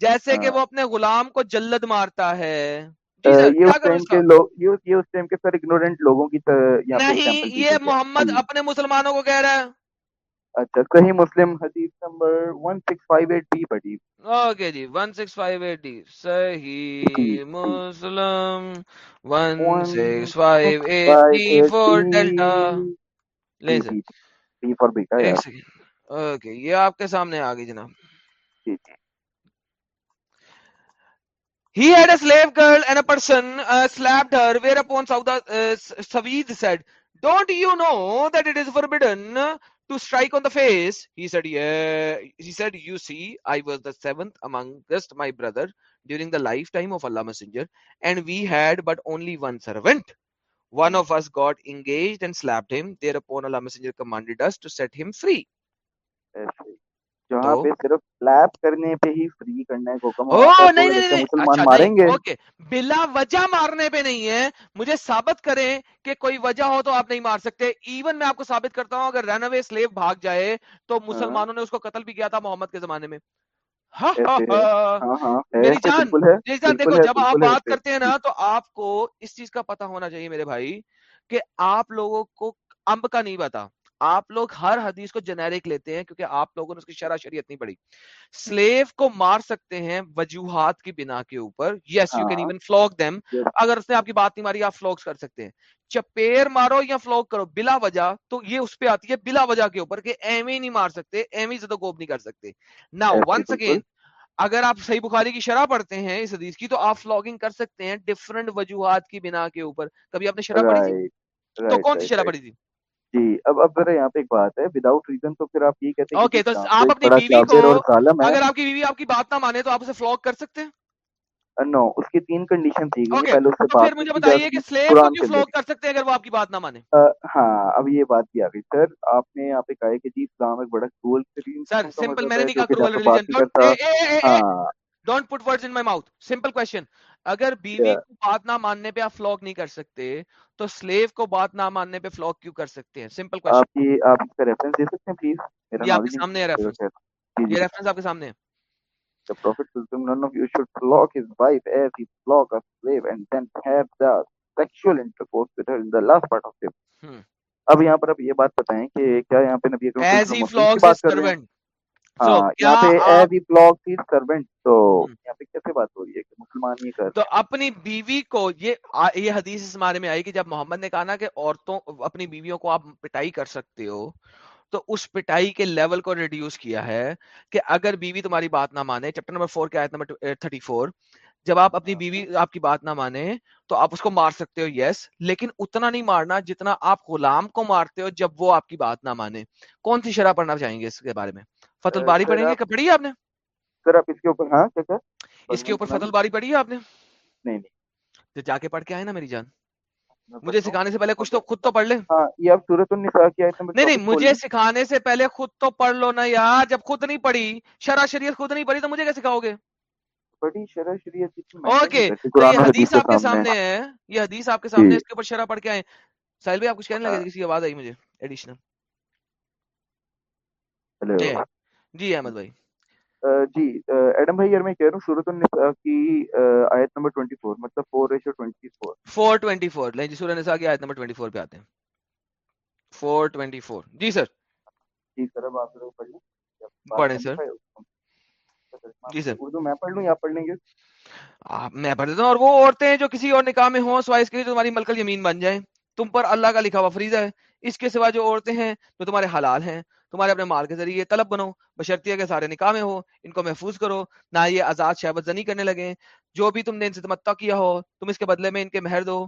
جیسے کہ وہ اپنے غلام کو جلد مارتا ہے۔ جی یہ محمد اپنے مسلمانوں کو کہہ رہا ہے۔ اچھا صحیح مسلم حدیث نمبر 1658 بڑی اوکے جی 1658 D Sahih Muslim. 1658 D four delta laser four beta ایک سیکنڈ اوکے یہ آپ کے سامنے آ گئی جناب۔ He had a slave girl and a person uh, slapped her, whereupon Sauda uh, Savid said, Don't you know that it is forbidden to strike on the face? He said, Yeah. He said, You see, I was the seventh amongst my brother during the lifetime of Allah Messenger, and we had but only one servant. One of us got engaged and slapped him. Thereupon Allah Messenger commanded us to set him free. جہاں پہ صرف کلیپ کرنے پہ ہی free کرنے کو کم نہیں مسلمان اچھا، ماریں گے۔ بلا وجہ مارنے پہ نہیں ہے۔ مجھے ثابت کریں کہ کوئی وجہ ہو تو آپ نہیں مار سکتے۔ ایون میں آپ کو ثابت کرتا ہوں اگر رن اوے سلیو بھاگ جائے تو ہاں۔ مسلمانوں نے اس کو قتل بھی کیا تھا محمد کے زمانے میں۔ ہاں، ہاں، جب آپ بات کرتے ہیں نا تو آپ کو اس چیز کا پتا ہونا چاہیے میرے بھائی کہ آپ لوگوں کو امب کا نہیں پتا آپ لوگ ہر حدیث کو جنیرک لیتے ہیں کیونکہ آپ لوگوں نے اس کی شرح شریعت نہیں پڑھی۔ سلیو کو مار سکتے ہیں وجوہات کی بنا کے اوپر۔ Yes you can even flog them اگر اس نے آپ کی بات نہیں ماری آپ فلوکس کر سکتے ہیں۔ چپیر مارو یا فلوک کرو بلا وجہ تو یہ اس پہ آتی ہے بلا وجہ کے اوپر کہ ایویں نہیں مار سکتے ایویں زدہ گوب نہیں کر سکتے۔ نا ونس اگین اگر آپ صحیح بخاری کی شرح پڑھتے ہیں اس حدیث کی تو آپ فلوگنگ کر سکتے ہیں ڈفرنٹ وجوہات کی بنا کے اوپر۔ کبھی آپ نے شرح پڑھی تھی؟ تو کون سی شرح پڑھی تھی؟ جی اب اب ذرا یہاں پہ ایک بات ہے وداؤٹ ریزن تو پھر آپ یہ کہتے ہیں آپ کی بیوی آپ کی بات نہ مانے تو آپ اسے فلاگ کر سکتے ہیں؟ uh, نو اس کی تین کنڈیشن تھی گئی پہلے اس سے بات مجھے بتائیے کہ سلیو کر سکتے ہیں اگر وہ آپ کی بات نہ مانے؟ uh, ہاں اب یہ بات بھی آ گئی۔ سر آپ نے یہاں پہ کہا کہ جی اسلام ایک بڑا کرول سر سمپل میں نے نہیں کہا کرول ریلیجن ہاں۔ Don't put words in my mouth simple question اگر بیوی yeah. کو بات نہ ماننے پہ آپ فلاگ نہیں کر سکتے تو سلیو کو بات نہ ماننے پہ فلاگ کیوں کر سکتے ہیں؟ سمپل کوشچن یہ ریفرنس جی، جی۔ آپ کے سامنے ہے۔ The Prophet ﷺ, none of you should flog his wife as he flog a slave and then have the sexual intercourse with her in the last part of it. Hmm. اب یہاں پر اب یہ بات بتائیں کہ کیا یہاں پہ نبی اکرم صلی اللہ علیہ وسلم کی بات تو اپنی بیوی کو یہ یہ حدیث اس بارے میں آئی کہ جب محمد نے کہا نا کہ عورتوں اپنی بیویوں کو آپ پٹائی کر سکتے ہو تو اس پٹائی کے لیول کو ریڈیوس کیا ہے کہ اگر بیوی تمہاری بات نہ مانے چیپٹر نمبر فور کے نمبر تھرٹی فور جب آپ اپنی بیوی آپ کی بات نہ مانے تو آپ اس کو مار سکتے ہو یس لیکن اتنا نہیں مارنا جتنا آپ غلام کو مارتے ہو جب وہ آپ کی بات نہ مانے۔ کون سی شرح پڑھنا چاہیں گے اس کے بارے میں؟ فتح الباری پڑھیں گے پڑھی آپ نے؟ سر آپ اس کے اوپر ہاں کیا اس کے اوپر فتح الباری پڑھی ہے آپ نے؟ نہیں نہیں۔ جا کے پڑھ کے آئے نا میری جان۔ مجھے سکھانے سے پہلے کچھ تو خود تو پڑھ لیں۔ ہاں، یہ آپ سورت النساء کی آیت نمبر نہیں نہیں مجھے سکھانے سے پہلے خود تو پڑھ لو نا یار۔ جب خود نہیں پڑھی شرع شریعت خود نہیں پڑھی تو مجھے کیا سکھاؤ گے؟ پڑھی شرع شریعت اوکے یہ حدیث آپ کے سامنے۔ ہے۔ یہ حدیث آپ کے سامنے اس کے اوپر شرع پڑھ کے آئے سائل بھائی آپ کچھ کہنے لگے کسی آواز آئی مجھے؟ ایڈیشنل۔ جی احمد بھائی۔ جی ایڈم بھائی یار میں کہہ رہا ہوں مطلب جی، سورت النساء کی آیت نمبر 24 مطلب 4 ریشو 24 424 لیں جی سورت النساء کی آیت نمبر 24 پہ آتے ہیں۔ 424 جی سر۔ جی سر اب آپ لوگ پڑھیں سر۔ جی سر۔ اردو میں پڑھ لوں یا پڑھ لیں گے؟ آپ میں پڑھ دیتا ہوں اور وہ عورتیں جو کسی اور نکاح میں ہوں سوائے اس کے لیے تمہاری ملکل یمین بن جائیں۔ تم پر اللہ کا لکھا ہوا فریضہ ہے۔ اس کے سوا جو عورتیں ہیں جو تمہارے حلال ہیں۔ تمہارے اپنے مال کے ذریعے طلب بنو بشرطیہ کے سارے نکاح میں ہو ان کو محفوظ کرو نہ یہ آزاد شہبت زنی کرنے لگے۔ جو بھی تم نے ان سے تمتع کیا ہو تم اس کے بدلے میں ان کے مہر دو۔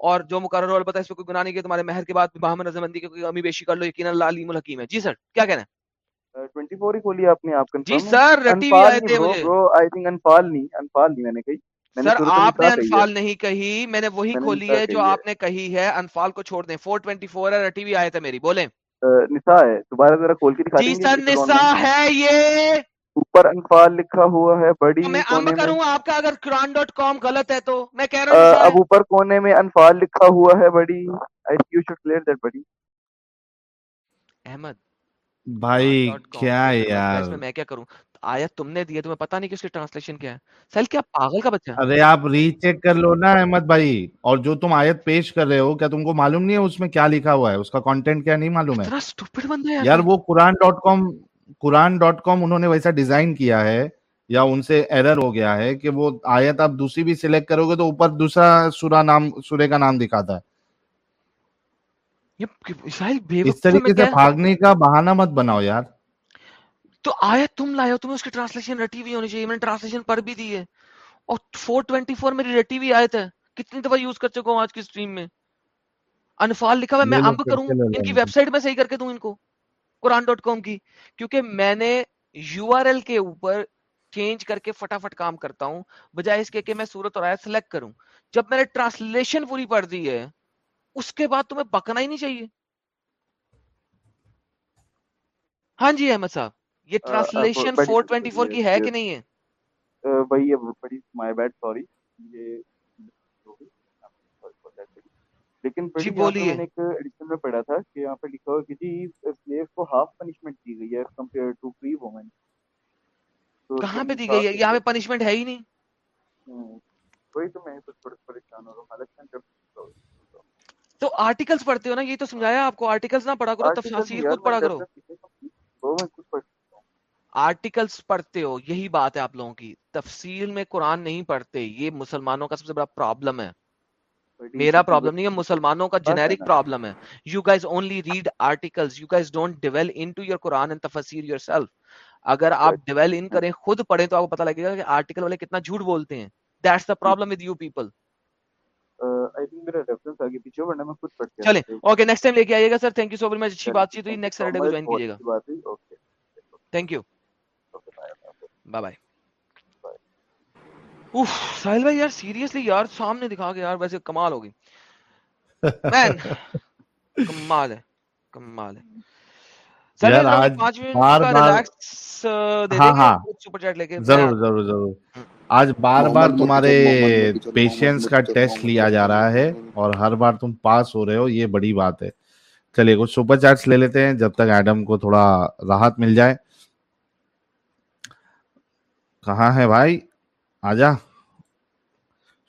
اور جو مقرر ہو البتہ اس پہ کوئی گناہ نہیں کہ تمہارے مہر کے بعد باہمن رضامندی کی کوئی کمی بیشی کر لو یقین اللہ علیم الحکیم ہے۔ جی سر کیا کہنا ہے؟ 24 ہی کھولی آپ نے آپ جی سر رٹی بھی آئے تھے مجھے۔ آئی تھنک انفال نہیں انفال نہیں میں نے کہی۔ سر آپ نے انفال نہیں کہی میں نے وہی کھولی ہے جو آپ نے کہی ہے انفال کو چھوڑ دیں۔ 424 ہے رٹی بھی آئے تھے میری بولیں۔ نسا ہے دوبارہ ذرا کھول کے دکھا جی سر نسا ہے۔ یہ۔ اوپر انفال لکھا ہوا ہے بڑی میں ام کروں آپ کا اگر قرآن ڈاٹ کام غلط ہے تو میں کہہ رہا ہوں اب اوپر کونے میں انفال لکھا ہوا ہے بڑی۔ یو شوڈ کلیئر دیٹ بڑی۔ احمد بھائی کیا یار؟ میں کیا کروں؟ آیت تم نے دیا تمہیں پتہ نہیں کہ اس کی ٹرانسلیشن کیا ہے۔ سہیل کیا پاگل کا بچہ ارے آپ ری چیک کر لو نا احمد بھائی۔ اور جو تم آیت پیش کر رہے ہو کیا تم کو معلوم نہیں ہے اس میں کیا لکھا ہوا ہے؟ اس کا کانٹینٹ کیا نہیں معلوم ہے۔ ہے یار۔ وہ قرآن ڈاٹ کام قرآن ڈاٹ کام انہوں نے ویسا ڈیزائن کیا ہے یا ان سے ایرر ہو گیا ہے کہ وہ آیت آپ دوسری بھی سلیکٹ کرو گے تو اوپر دوسرا سورہ نام سورے کا نام دکھاتا ہے۔ اس طریقے سے بھاگنے کا بہانہ مت بناؤ یار۔ تو آیت تم لائے ہو تمہیں اس کی ٹرانسلیشن رٹی ہوئی ہونی چاہیے میں نے ٹرانسلیشن پر بھی دی ہے۔ اور 424 میری رٹی ہوئی آیت ہے۔ کتنی دفعہ یوز کر چکا ہوں آج کی سٹریم میں۔ انفال لکھا ہوا میں اب کروں ان کی ویب سائٹ میں صحیح کر کے دوں ان کو قرآن ڈاٹ کام کی۔ کیونکہ میں نے یو آر ایل کے اوپر چینج کر کے فٹافٹ کام کرتا ہوں بجائے اس کے کہ میں صورت اور آیت سلیکٹ کروں۔ جب میں نے ٹرانسلیشن پوری پڑھ دی ہے اس کے بعد تمہیں بکنا ہی نہیں چاہیے۔ ہاں جی احمد صاحب۔ یہ ٹرانسلیشن 424 کی ہے کہ نہیں ہے؟ بھائی یہ بڑی مائی بیڈ سوری یہ لیکن جی بولیے۔ ایک ایڈیشن میں پڑھا تھا کہ یہاں پہ لکھا ہوا کہ جی سلیو کو ہاف پنشمنٹ دی گئی ہے کمپیئر ٹو فری وومن کہاں پہ دی گئی ہے؟ یہاں پہ پنشمنٹ ہے ہی نہیں۔ کوئی تو میں کچھ تھوڑا پریشان ہو رہا ہوں الیکشن جب تو آرٹیکلز پڑھتے ہو نا؟ یہ تو سمجھایا آپ کو آرٹیکلز نہ پڑھا کرو تفاسیر خود پڑھا کرو۔ وہ میں کچھ آرٹیکلز پڑھتے ہو یہی بات ہے آپ لوگوں کی۔ تفصیل میں قرآن نہیں پڑھتے یہ مسلمانوں کا سب سے بڑا پرابلم ہے۔ میرا پرابلم نہیں ہے مسلمانوں کا جنیرک پرابلم ہے۔ You guys only read article you guys don't delve into your Quran and yourself اگر آپ ڈیویل ان کریں خود پڑھیں تو آپ کو پتا لگے گا کہ آرٹیکل والے کتنا جھوٹ بولتے ہیں۔ That's the problem with you people چلیں۔ اوکے نیکسٹ ٹائم لے کے آئیے گا sir. Thank you so very much اچھی بات چیت ہوئی نیکسٹ سیٹرڈے کو جوائن کیجیے گا۔ تھینک یو بائے بائے اوف ساحل بھائی یار سیریسلی یار سامنے دکھا کے یار ویسے کمال ہو گئی کمال ہے کمال ہے آج بار بار تمہارے پیشنس کا ٹیسٹ لیا جا رہا ہے اور ہر بار تم پاس ہو رہے ہو یہ بڑی بات ہے چلیے کچھ سپر لے لیتے ہیں جب تک ایڈم کو تھوڑا راحت مل جائے کہاں ہے بھائی آجا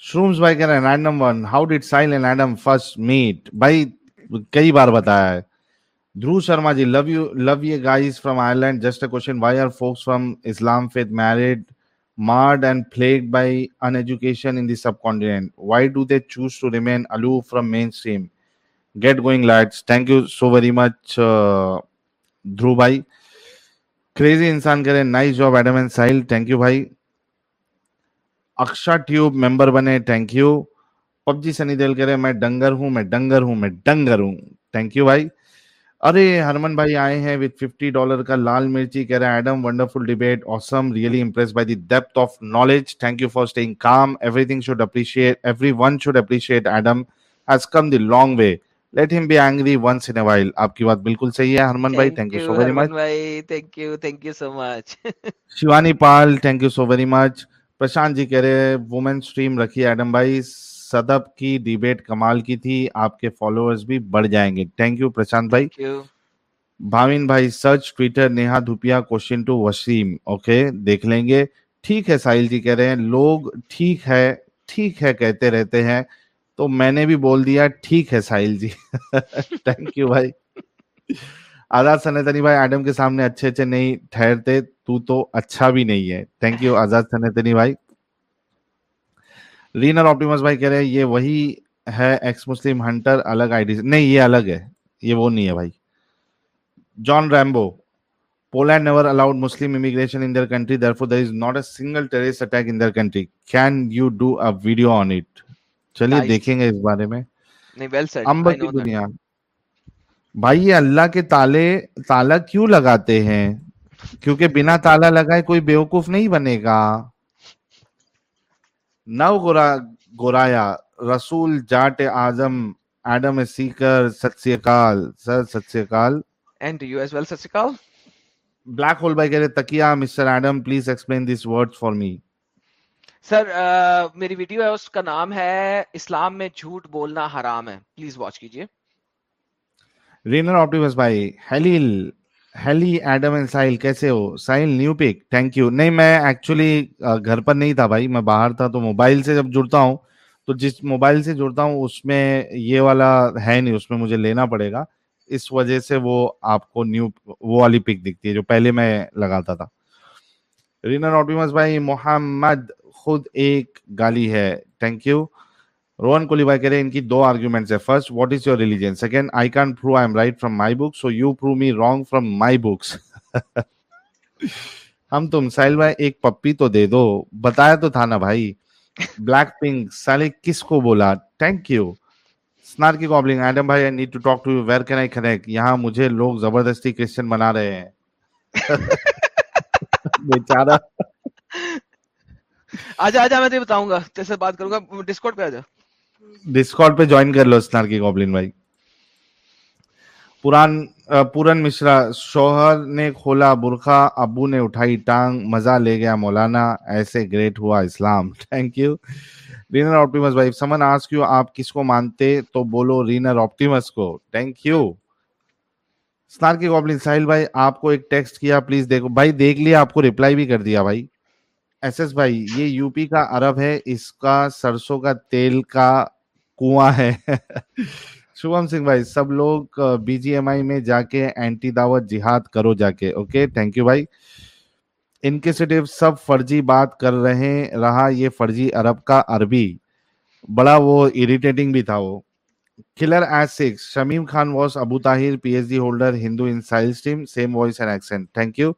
شرومز بھائی کہہ رہے ہیں random one how did Sahil and Adam first meet بھائی کئی بار بتایا ہے دھرو شرما جی لو یو لو یہ guys from Ireland just a question why are folks from Islam faith married marred and plagued by uneducation in the subcontinent. Why do they choose to remain aloof from mainstream? Get going, lads. Thank you so very much, uh, Dhruv bhai. Crazy انسان کرے nice job Adam and Sahil thank you بھائی Aksha tube member بنے thank you PUBG Sunny دیل کرے میں ڈنگر ہوں میں ڈنگر ہوں میں ڈنگر ہوں تھینک یو بھائی ارے ہرمن بھائی آئے ہیں وتھ ففٹی ڈالر کا لال مرچی کہہ رہے ہیں Adam wonderful debate awesome really impress by the depth of knowledge thank you for staying calm everything should appreciate everyone should appreciate Adam has come the long way let him be angry once in while آپ کی بات بالکل صحیح ہے ہرمن بھائی thank you so very much thank you thank you so much Shivani Pal thank you so very much Prashant ji کہہ رہے women stream رکھی ایڈم بھائی صدب کی ڈیبیٹ کمال کی تھی آپ کے فالوورز بھی بڑھ جائیں گے تھینک یو پرشانت بھائی بھاوین بھائی search Twitter Neha Dhupia question to Waseem okay دیکھ لیں گے ٹھیک ہے ساحل جی کہہ رہے ہیں لوگ ٹھیک ہے ٹھیک ہے کہتے رہتے ہیں تو میں نے بھی بول دیا ٹھیک ہے ساحل جی. تھینک یو بھائی۔ آزاد سنت علی بھائی ایڈم کے سامنے اچھے اچھے نہیں ٹھہرتے تو تو اچھا بھی نہیں ہے۔ تھینک یو آزاد سنت علی بھائی۔ رینر آپٹیمس بھائی کہہ رہے ہیں یہ وہی ہے ایکس مسلم ہنٹر الگ آئی ڈی نہیں یہ الگ ہے۔ یہ وہ نہیں ہے بھائی۔ John Rambo Poland never allowed Muslim immigration in their country therefore there is not a single terrorist attack in their country can you do a video on it چلیے دیکھیں گے اس بارے میں۔ کی دنیا۔ بھائی یہ اللہ کے تالے تالا کیوں لگاتے ہیں؟ کیونکہ بنا تالا لگائے کوئی بیوقوف نہیں بنے گا۔ نو گورا گورایا رسول جاٹ آزم ایڈم سیکر ست سی اکال سر Sat Sri Akal. And you as well Sat Sri Akal? Black hole بھائی کہہ رہے تکیا mister Adam please explain this word for me sir uh, میری ویڈیو ہے، اس کا نام ہے اسلام میں جھوٹ بولنا حرام ہے۔ پلیز واچ کیجیے رینر آپٹیوس بھائی ہیلیل ہیلی ایڈم اینڈ سائل کیسے ہو؟ سائل نیو پک تھینک یو نہیں، میں ایکچولی uh, گھر پر نہیں تھا بھائی، میں باہر تھا تو موبائل سے جب جڑتا ہوں، تو جس موبائل سے جڑتا ہوں، اس میں یہ والا ہے نہیں، اس میں مجھے لینا پڑے گا۔ اس وجہ سے وہ آپ کو نیو وہ والی پک دکھتی ہے جو پہلے میں لگاتا تھا۔ رینر آپٹیوس بھائی محمد خود ایک گالی ہے۔ تھینک یو روہن کولی بھائی کہہ رہے ہیں ان کی دو آرگیومنٹس ہیں۔ First what is your religion second I can prove I am right from my book so you prove me wrong from my books ہم تم سائل بھائی ایک پپی تو دے دو۔ بتایا تو تھا نا بھائی۔ بلیک پنک سالے کس کو بولا؟ تھینک یو اسنار گوبلنگ ایڈم بھائی I need to talk to you where can I connect یہاں مجھے لوگ زبردستی کرسچن بنا رہے ہیں۔ بیچارہ۔ آجا آجا، میں تجھے بتاؤں گا، تیرے بات کروں گا ڈسکارڈ پہ آجا۔ ڈسکارڈ پہ جوائن کر لو اسنار کی گوبلن بھائی۔ پوران پورن مشرا، شوہر نے کھولا برخہ ابو نے اٹھائی ٹانگ، مزہ لے گیا مولانا، ایسے گریٹ ہوا اسلام۔ تھینک یو رینر آپٹیمس بھائی سمن آسک یو آپ کس کو مانتے؟ تو بولو رینر آپٹیمس کو۔ تھینک یو اسنار کی گوبلن ساحل بھائی، آپ کو ایک ٹیکسٹ کیا پلیز دیکھو۔ بھائی، دیکھ لیا، آپ کو ریپلائی بھی کر دیا بھائی۔ ایس ایس بھائی یہ یو پی کا عرب ہے اس کا سرسوں کا تیل کا کنواں ہے شبھم سنگھ بھائی سب لوگ بی جی ایم آئی میں جا کے اینٹی دعوت جہاد کرو جا کے اوکے تھینک یو بھائی ان کے صرف سب فرضی بات کر رہے رہا یہ فرضی عرب کا عربی بڑا وہ اریٹیٹنگ بھی تھا وہ caller S six Shamim Khan was Abu Tahir PhD holder Hindu in Sahil's team same voice and accent thank you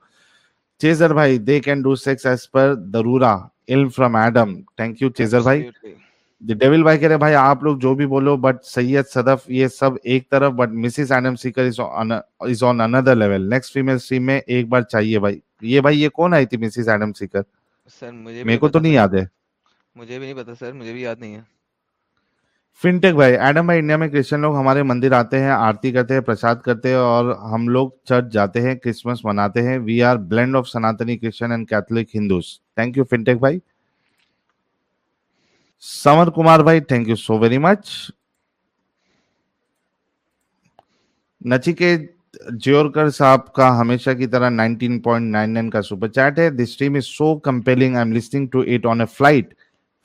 چیزر بھائی they can do sex as per درورا علم فرام ایڈم تھینک یو چیزر بھائی devil بھائی کہہ رہے بھائی آپ لوگ جو بھی بولو بٹ سید صدف یہ سب ایک طرف but Mrs Adam seeker is another level next female stream میں ایک بار چاہیے بھائی یہ بھائی یہ کون آئی تھی مسز ایڈم سیکر سر مجھے میرے کو تو نہیں یاد ہے مجھے بھی نہیں پتا سر مجھے بھی یاد نہیں ہے فن بھائی ایڈم بھائی انڈیا میں کرسچن لوگ ہمارے مندر آتے ہیں آرتی کرتے ہیں پرساد کرتے ہیں اور ہم لوگ چرچ جاتے ہیں کرسمس مناتے ہیں we are blend of Sanatani Christian and Catholic Hindus thank you fun بھائی سمر کمار بھائی thank you so very much Nachiket Jeurkar صاحب کا ہمیشہ کی طرح نائنٹین پوائنٹ نائن نائن کا سپر چیٹ ہے this team is so compelling I am listening to it on a flight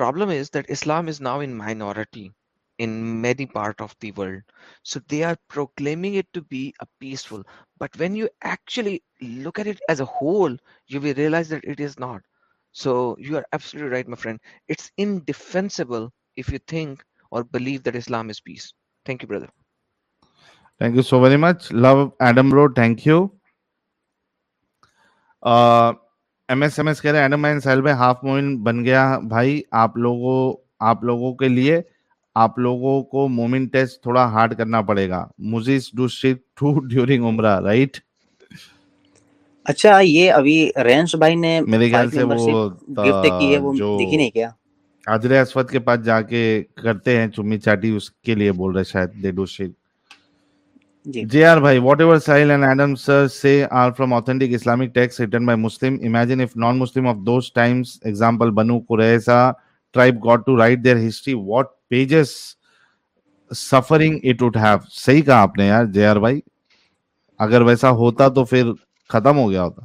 problem is that Islam is now in minority in many part of the world. So they are proclaiming it to be a peaceful. But when you actually look at it as a whole, you will realize that it is not. So you are absolutely right, my friend. It's indefensible if you think or believe that Islam is peace. Thank you, brother. Thank you so very much. Love, Adam Bro. Thank you. Uh, M S M S کہہ رہے Adam cell میں half مومن بن گیا بھائی آپ لوگوں آپ لوگوں کے لیے آپ لوگوں کو مومن ٹیسٹ تھوڑا ہارڈ کرنا پڑے گا۔ مزیز do shit too during Umrah right اچھا یہ ابھی رینس بھائی نے میرے خیال سے وہ کی ہے وہ دیکھی نہیں کیا؟ کے پاس جا کے کرتے ہیں چمی چاٹی اس کے لیے بول رہے شاید دے ڈو شیٹ جی۔ آر بھائی whatever Sahil and Adam sir سے are from authentic Islamic texts written by Muslim imagine of non Muslim of those times example Banu Qurayza tribe got to write their history what pages suffering it would have صحیح کہا آپ نے یار جے R بھائی۔ اگر ویسا ہوتا تو پھر ختم ہو گیا ہوتا۔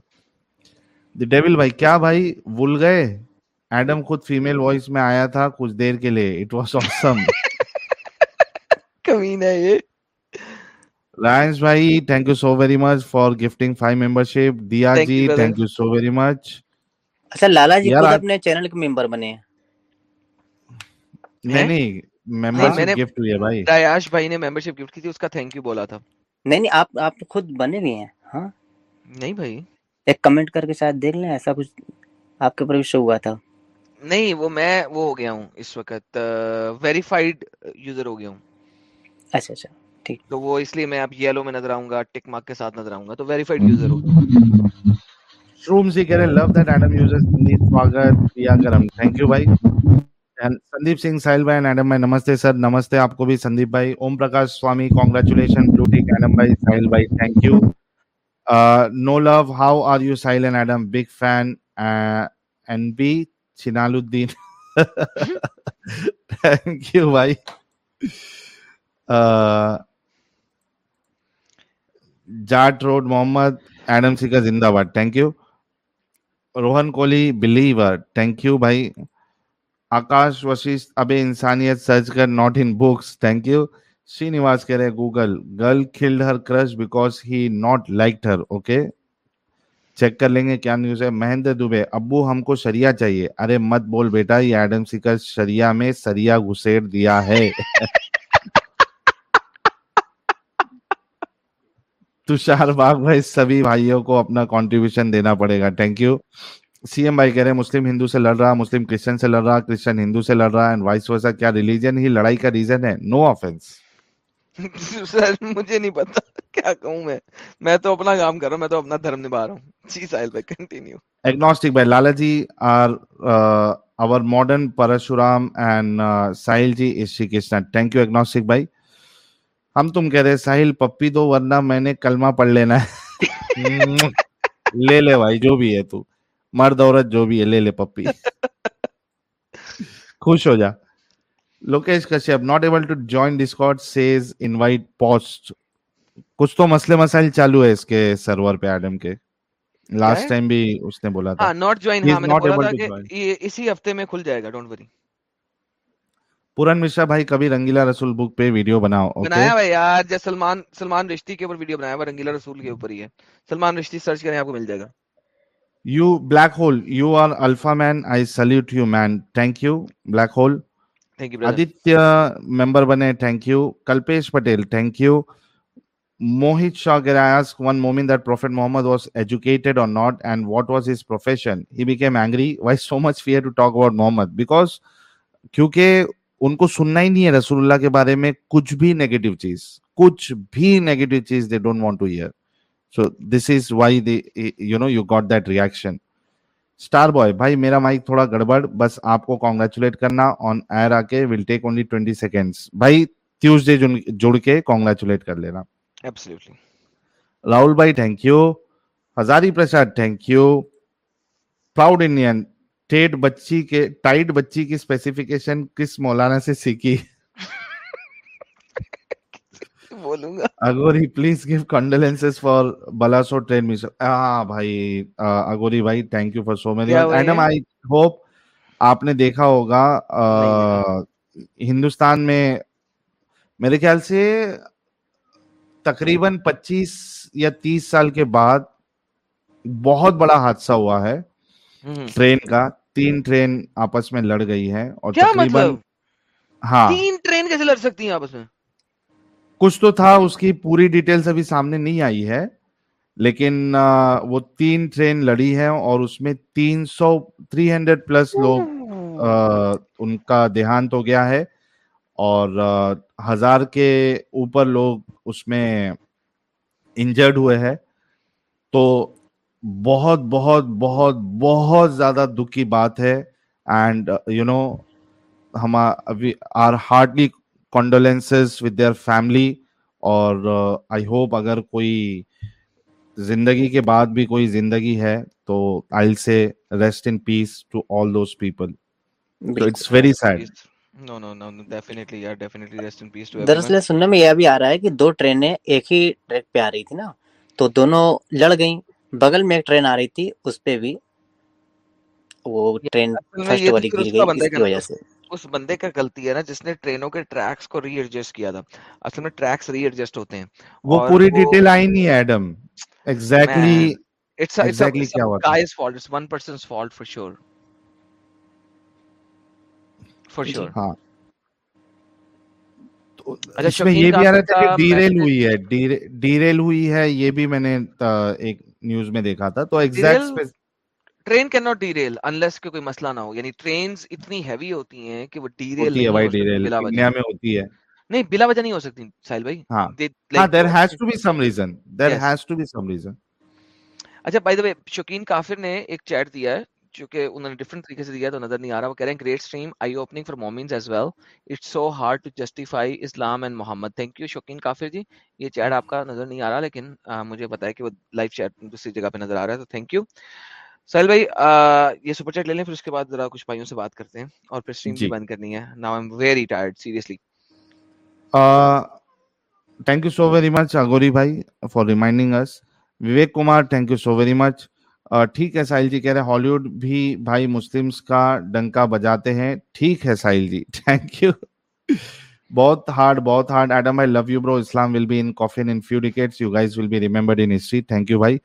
دی ڈیول بھائی کیا بھائی بھول گئے؟ ایڈم خود فیمل وائس میں آیا تھا کچھ دیر کے لیے۔ اٹ واز آسم کمین ہے یہ۔ لائنس بھائی thank you so very much for gifting five membership دیا جی thank you so very much اچھا لالا جی خود اپنے چینل کے ممبر بنے ہیں نہیں نہیں ممبرشپ گفٹ ہوئی ہے بھائی دایاش بھائی نے ممبرشپ گفٹ کی تھی اس کا تھینک یو بولا تھا نہیں نہیں آپ آپ خود بنے ہوئے ہیں ہاں نہیں بھائی ایک کمنٹ کر کے شاید دیکھ لیں ایسا کچھ آپ کے اوپر بھی شو ہوا تھا نہیں وہ میں وہ ہو گیا ہوں اس وقت ویریفائڈ یوزر ہو گیا ہوں اچھا اچھا تو وہ اس لیے میں اب یلو میں نظر آؤں گا ٹک مارک کے ساتھ نظر آؤں گا۔ تو ویریفائڈ یوزر ہو۔ شرومز کہہ رہے لو دیٹ ایڈم سواگت کرم تھینک یو بھائی سندیپ سنگھ بھائی اینڈ ایڈم بھائی نمستے سر نمستے آپ کو بھی سندیپ بھائی Om Prakash Swami congratulation blue take Adam بھائی بھائی thank you no love how are you and Adam big fan be الدین تھینک یو بھائی جاٹ روڈ محمد ایڈم سی کا زندہ باد thank you Rohan Kohli believer thank you بھائی آکاش وشیش اب انسانیت سرچ کر not in books thank you Shri Nawaz کہہ رہے Google girl کھلڈ her crush because he not like her okay check کر لیں گے کیا نیوز ہے مہندر دوبے ابو ہم کو شریعہ چاہیے ارے مت بول بیٹا یہ ایڈم سی کا شریعہ میں سریا گھسیٹ دیا ہے تشار باغ بھائی سبھی بھائیوں کو اپنا کانٹریبیوشن دینا پڑے گا. تھینک یو سی ایم بھائی کہہ رہے ہیں مسلم ہندو سے لڑ رہا مسلم کرسچن سے لڑ رہا کرسچن ہندو سے لڑ رہا اینڈ وائس ورسا کیا ریلیجن ہی لڑائی کا ریزن ہے؟ نو آفینس سر مجھے نہیں پتا. کیا کہوں میں؟ میں تو اپنا کام کر رہا ہوں میں تو اپنا دھرم نبھا رہا ہوں. جی سائل بھائی کنٹینیو ایگنوسٹک بھائی Lala ji are our modern Parshuram and سائل ji is Shri Krishna thank you agnostic بھائی. ہم تم کہہ رہے ساحل پپی دو ورنہ میں نے کلمہ پڑھ لینا ہے۔ لے لے بھائی جو بھی ہے تو۔ مرد عورت جو بھی ہے لے لے پپی۔ خوش ہو جا۔ Lokesh Kashyap not able to join Discord says invite post کچھ تو مسئلے مسائل چالو ہے اس کے سرور پہ ایڈم کے۔ لاسٹ ٹائم بھی اس نے بولا تھا۔ ہاں، ہاں، ناٹ جوائن اسی ہفتے میں کھل جائے گا ڈونٹ وری پورن مشرا بھائی کبھی رنگیلا رسول بک پہ ویڈیو بناؤ بنایا ہوا یار جو سلمان سلمان رشتی کے اوپر ویڈیو بنایا ہوا رنگیلا رسول کے اوپر ہی ہے۔ سلمان رشتی سرچ کریں آپ کو مل جائے گا۔ You black hole you are alpha man I salute you man thank you black hole Aditya member بنے thank you Kalpesh Patel thank you Mohit Shah Girayas, one moment that Prophet Muhammad was educated or not, and what was his profession. He became angry. Why so much fear to talk about Muhammad? Because کیونکہ ان کو سننا ہی نہیں ہے رسول اللہ کے بارے میں کچھ بھی نیگیٹو چیز۔ کچھ بھی نیگیٹو چیز they don't want to hear so this is why the you know you got that reaction star boy بھائی میرا مائک تھوڑا گڑبڑ بس آپ کو کانگریچولیٹ کرنا۔ آن ایئر آ کے will take only twenty seconds بھائی ٹیوز ڈے جڑ کے کانگریچولیٹ کر لینا۔ راہل بھائی thank you Hazari Prasad thank you proud Indian TET بچی کے ٹائٹ بچی کی اسپیسیفکیشن کس مولانا سے سیکھی؟ بولوں گا۔ Aghori please give condolence for Balasore train مس ہاں بھائی اگوری بھائی thank you for so much madam I hope آپ نے دیکھا ہوگا ہندوستان میں میرے خیال سے تقریباً پچیس یا تیس سال کے بعد بہت بڑا حادثہ ہوا ہے۔ ٹرین کا تین ٹرین آپس میں لڑ گئی ہے اور تقریباً مطلب؟ ہاں۔ تین ٹرین کیسے لڑ سکتی ہیں آپس میں؟ کچھ تو تھا اس کی پوری ڈیٹیلز ابھی سامنے نہیں آئی ہے لیکن وہ تین ٹرین لڑی ہے اور اس میں تین سو تھری ہنڈریڈ پلس لوگ ان کا دیہانت ہو گیا ہے اور ہزار کے اوپر لوگ اس میں انجرڈ ہوئے ہیں۔ تو بہت بہت بہت بہت زیادہ دکھ کی بات ہے اینڈ یو نو ہم are hardly condolence with their family اور uh, آئی ہوپ اگر کوئی زندگی کے بعد بھی کوئی زندگی ہے تو I say rest in peace to all those people it's very sad دراصل سننے میں یہ بھی آ رہا ہے کہ دو ٹرینیں ایک ہی ٹریک پہ آ رہی تھی نا تو دونوں لڑ گئیں بغل میں ایک ٹرین آ رہی تھی اس پہ بھی۔ وہ یعنی ٹرین فرسٹ والی گر گئی اس کی وجہ سے۔ اس بندے کا غلطی ہے نا جس نے ٹرینوں کے ٹریکس کو ری ایڈجسٹ کیا تھا۔ اصل میں ٹریکس ری ایڈجسٹ ہوتے ہیں۔ وہ پوری ڈیٹیل آئی نہیں ایڈم۔ ایگزیکٹلی اٹس ایگزیکٹلی کیا ہوا guys fault it's one person's fault for sure for sure ہاں۔ اچھا یہ بھی آ رہا تھا کہ ڈی ریل ہوئی ہے۔ ڈی ریل ہوئی ہے یہ بھی میں نے ایک نیوز میں دیکھا تھا تو train cannot derail unless کے کوئی مسئلہ نہ ہو۔ یعنی ٹرینز اتنی ہیوی ہوتی ہیں کہ وہ ڈی ریل انڈیا ہوتی ہے۔ نہیں بلا وجہ نہیں ہو سکتی سائل بھائی۔ ہاں۔ There has to be some reason there has to be some reason اچھا بھائی شوقین کافر نے ایک چیٹ دیا ہے۔ چونکہ انہوں نے ڈفرنٹ طریقے سے دیا تو نظر نہیں آ رہا وہ کہہ رہے ہیں great stream eye opening for مومنز as well it's so hard to justify Islam and Muhammad thank you شوقین کافر جی یہ چیٹ آپ کا نظر نہیں آ رہا لیکن مجھے پتا ہے کہ وہ لائیو چیٹ دوسری جگہ پہ نظر آ رہا ہے تو تھینک یو سہیل بھائی یہ سپر چیٹ لے لیں پھر اس کے بعد ذرا کچھ بھائیوں سے بات کرتے ہیں اور پھر سٹریم بھی بند کرنی ہے۔ Now I am very tired seriously thank you so very much Aghori بھائی for reminding us Vivek Kumar thank you so very much ٹھیک ہے ساحل جی کہہ رہے ہالی ووڈ بھی بھائی مسلم کا ڈنکا بجاتے ہیں۔ ٹھیک ہے ساحل جی تھینک یو بہت ہارڈ بہت hard Adam I love you bro Islam will be in coffin in few decades you guys will be remembered in history thank you بھائی۔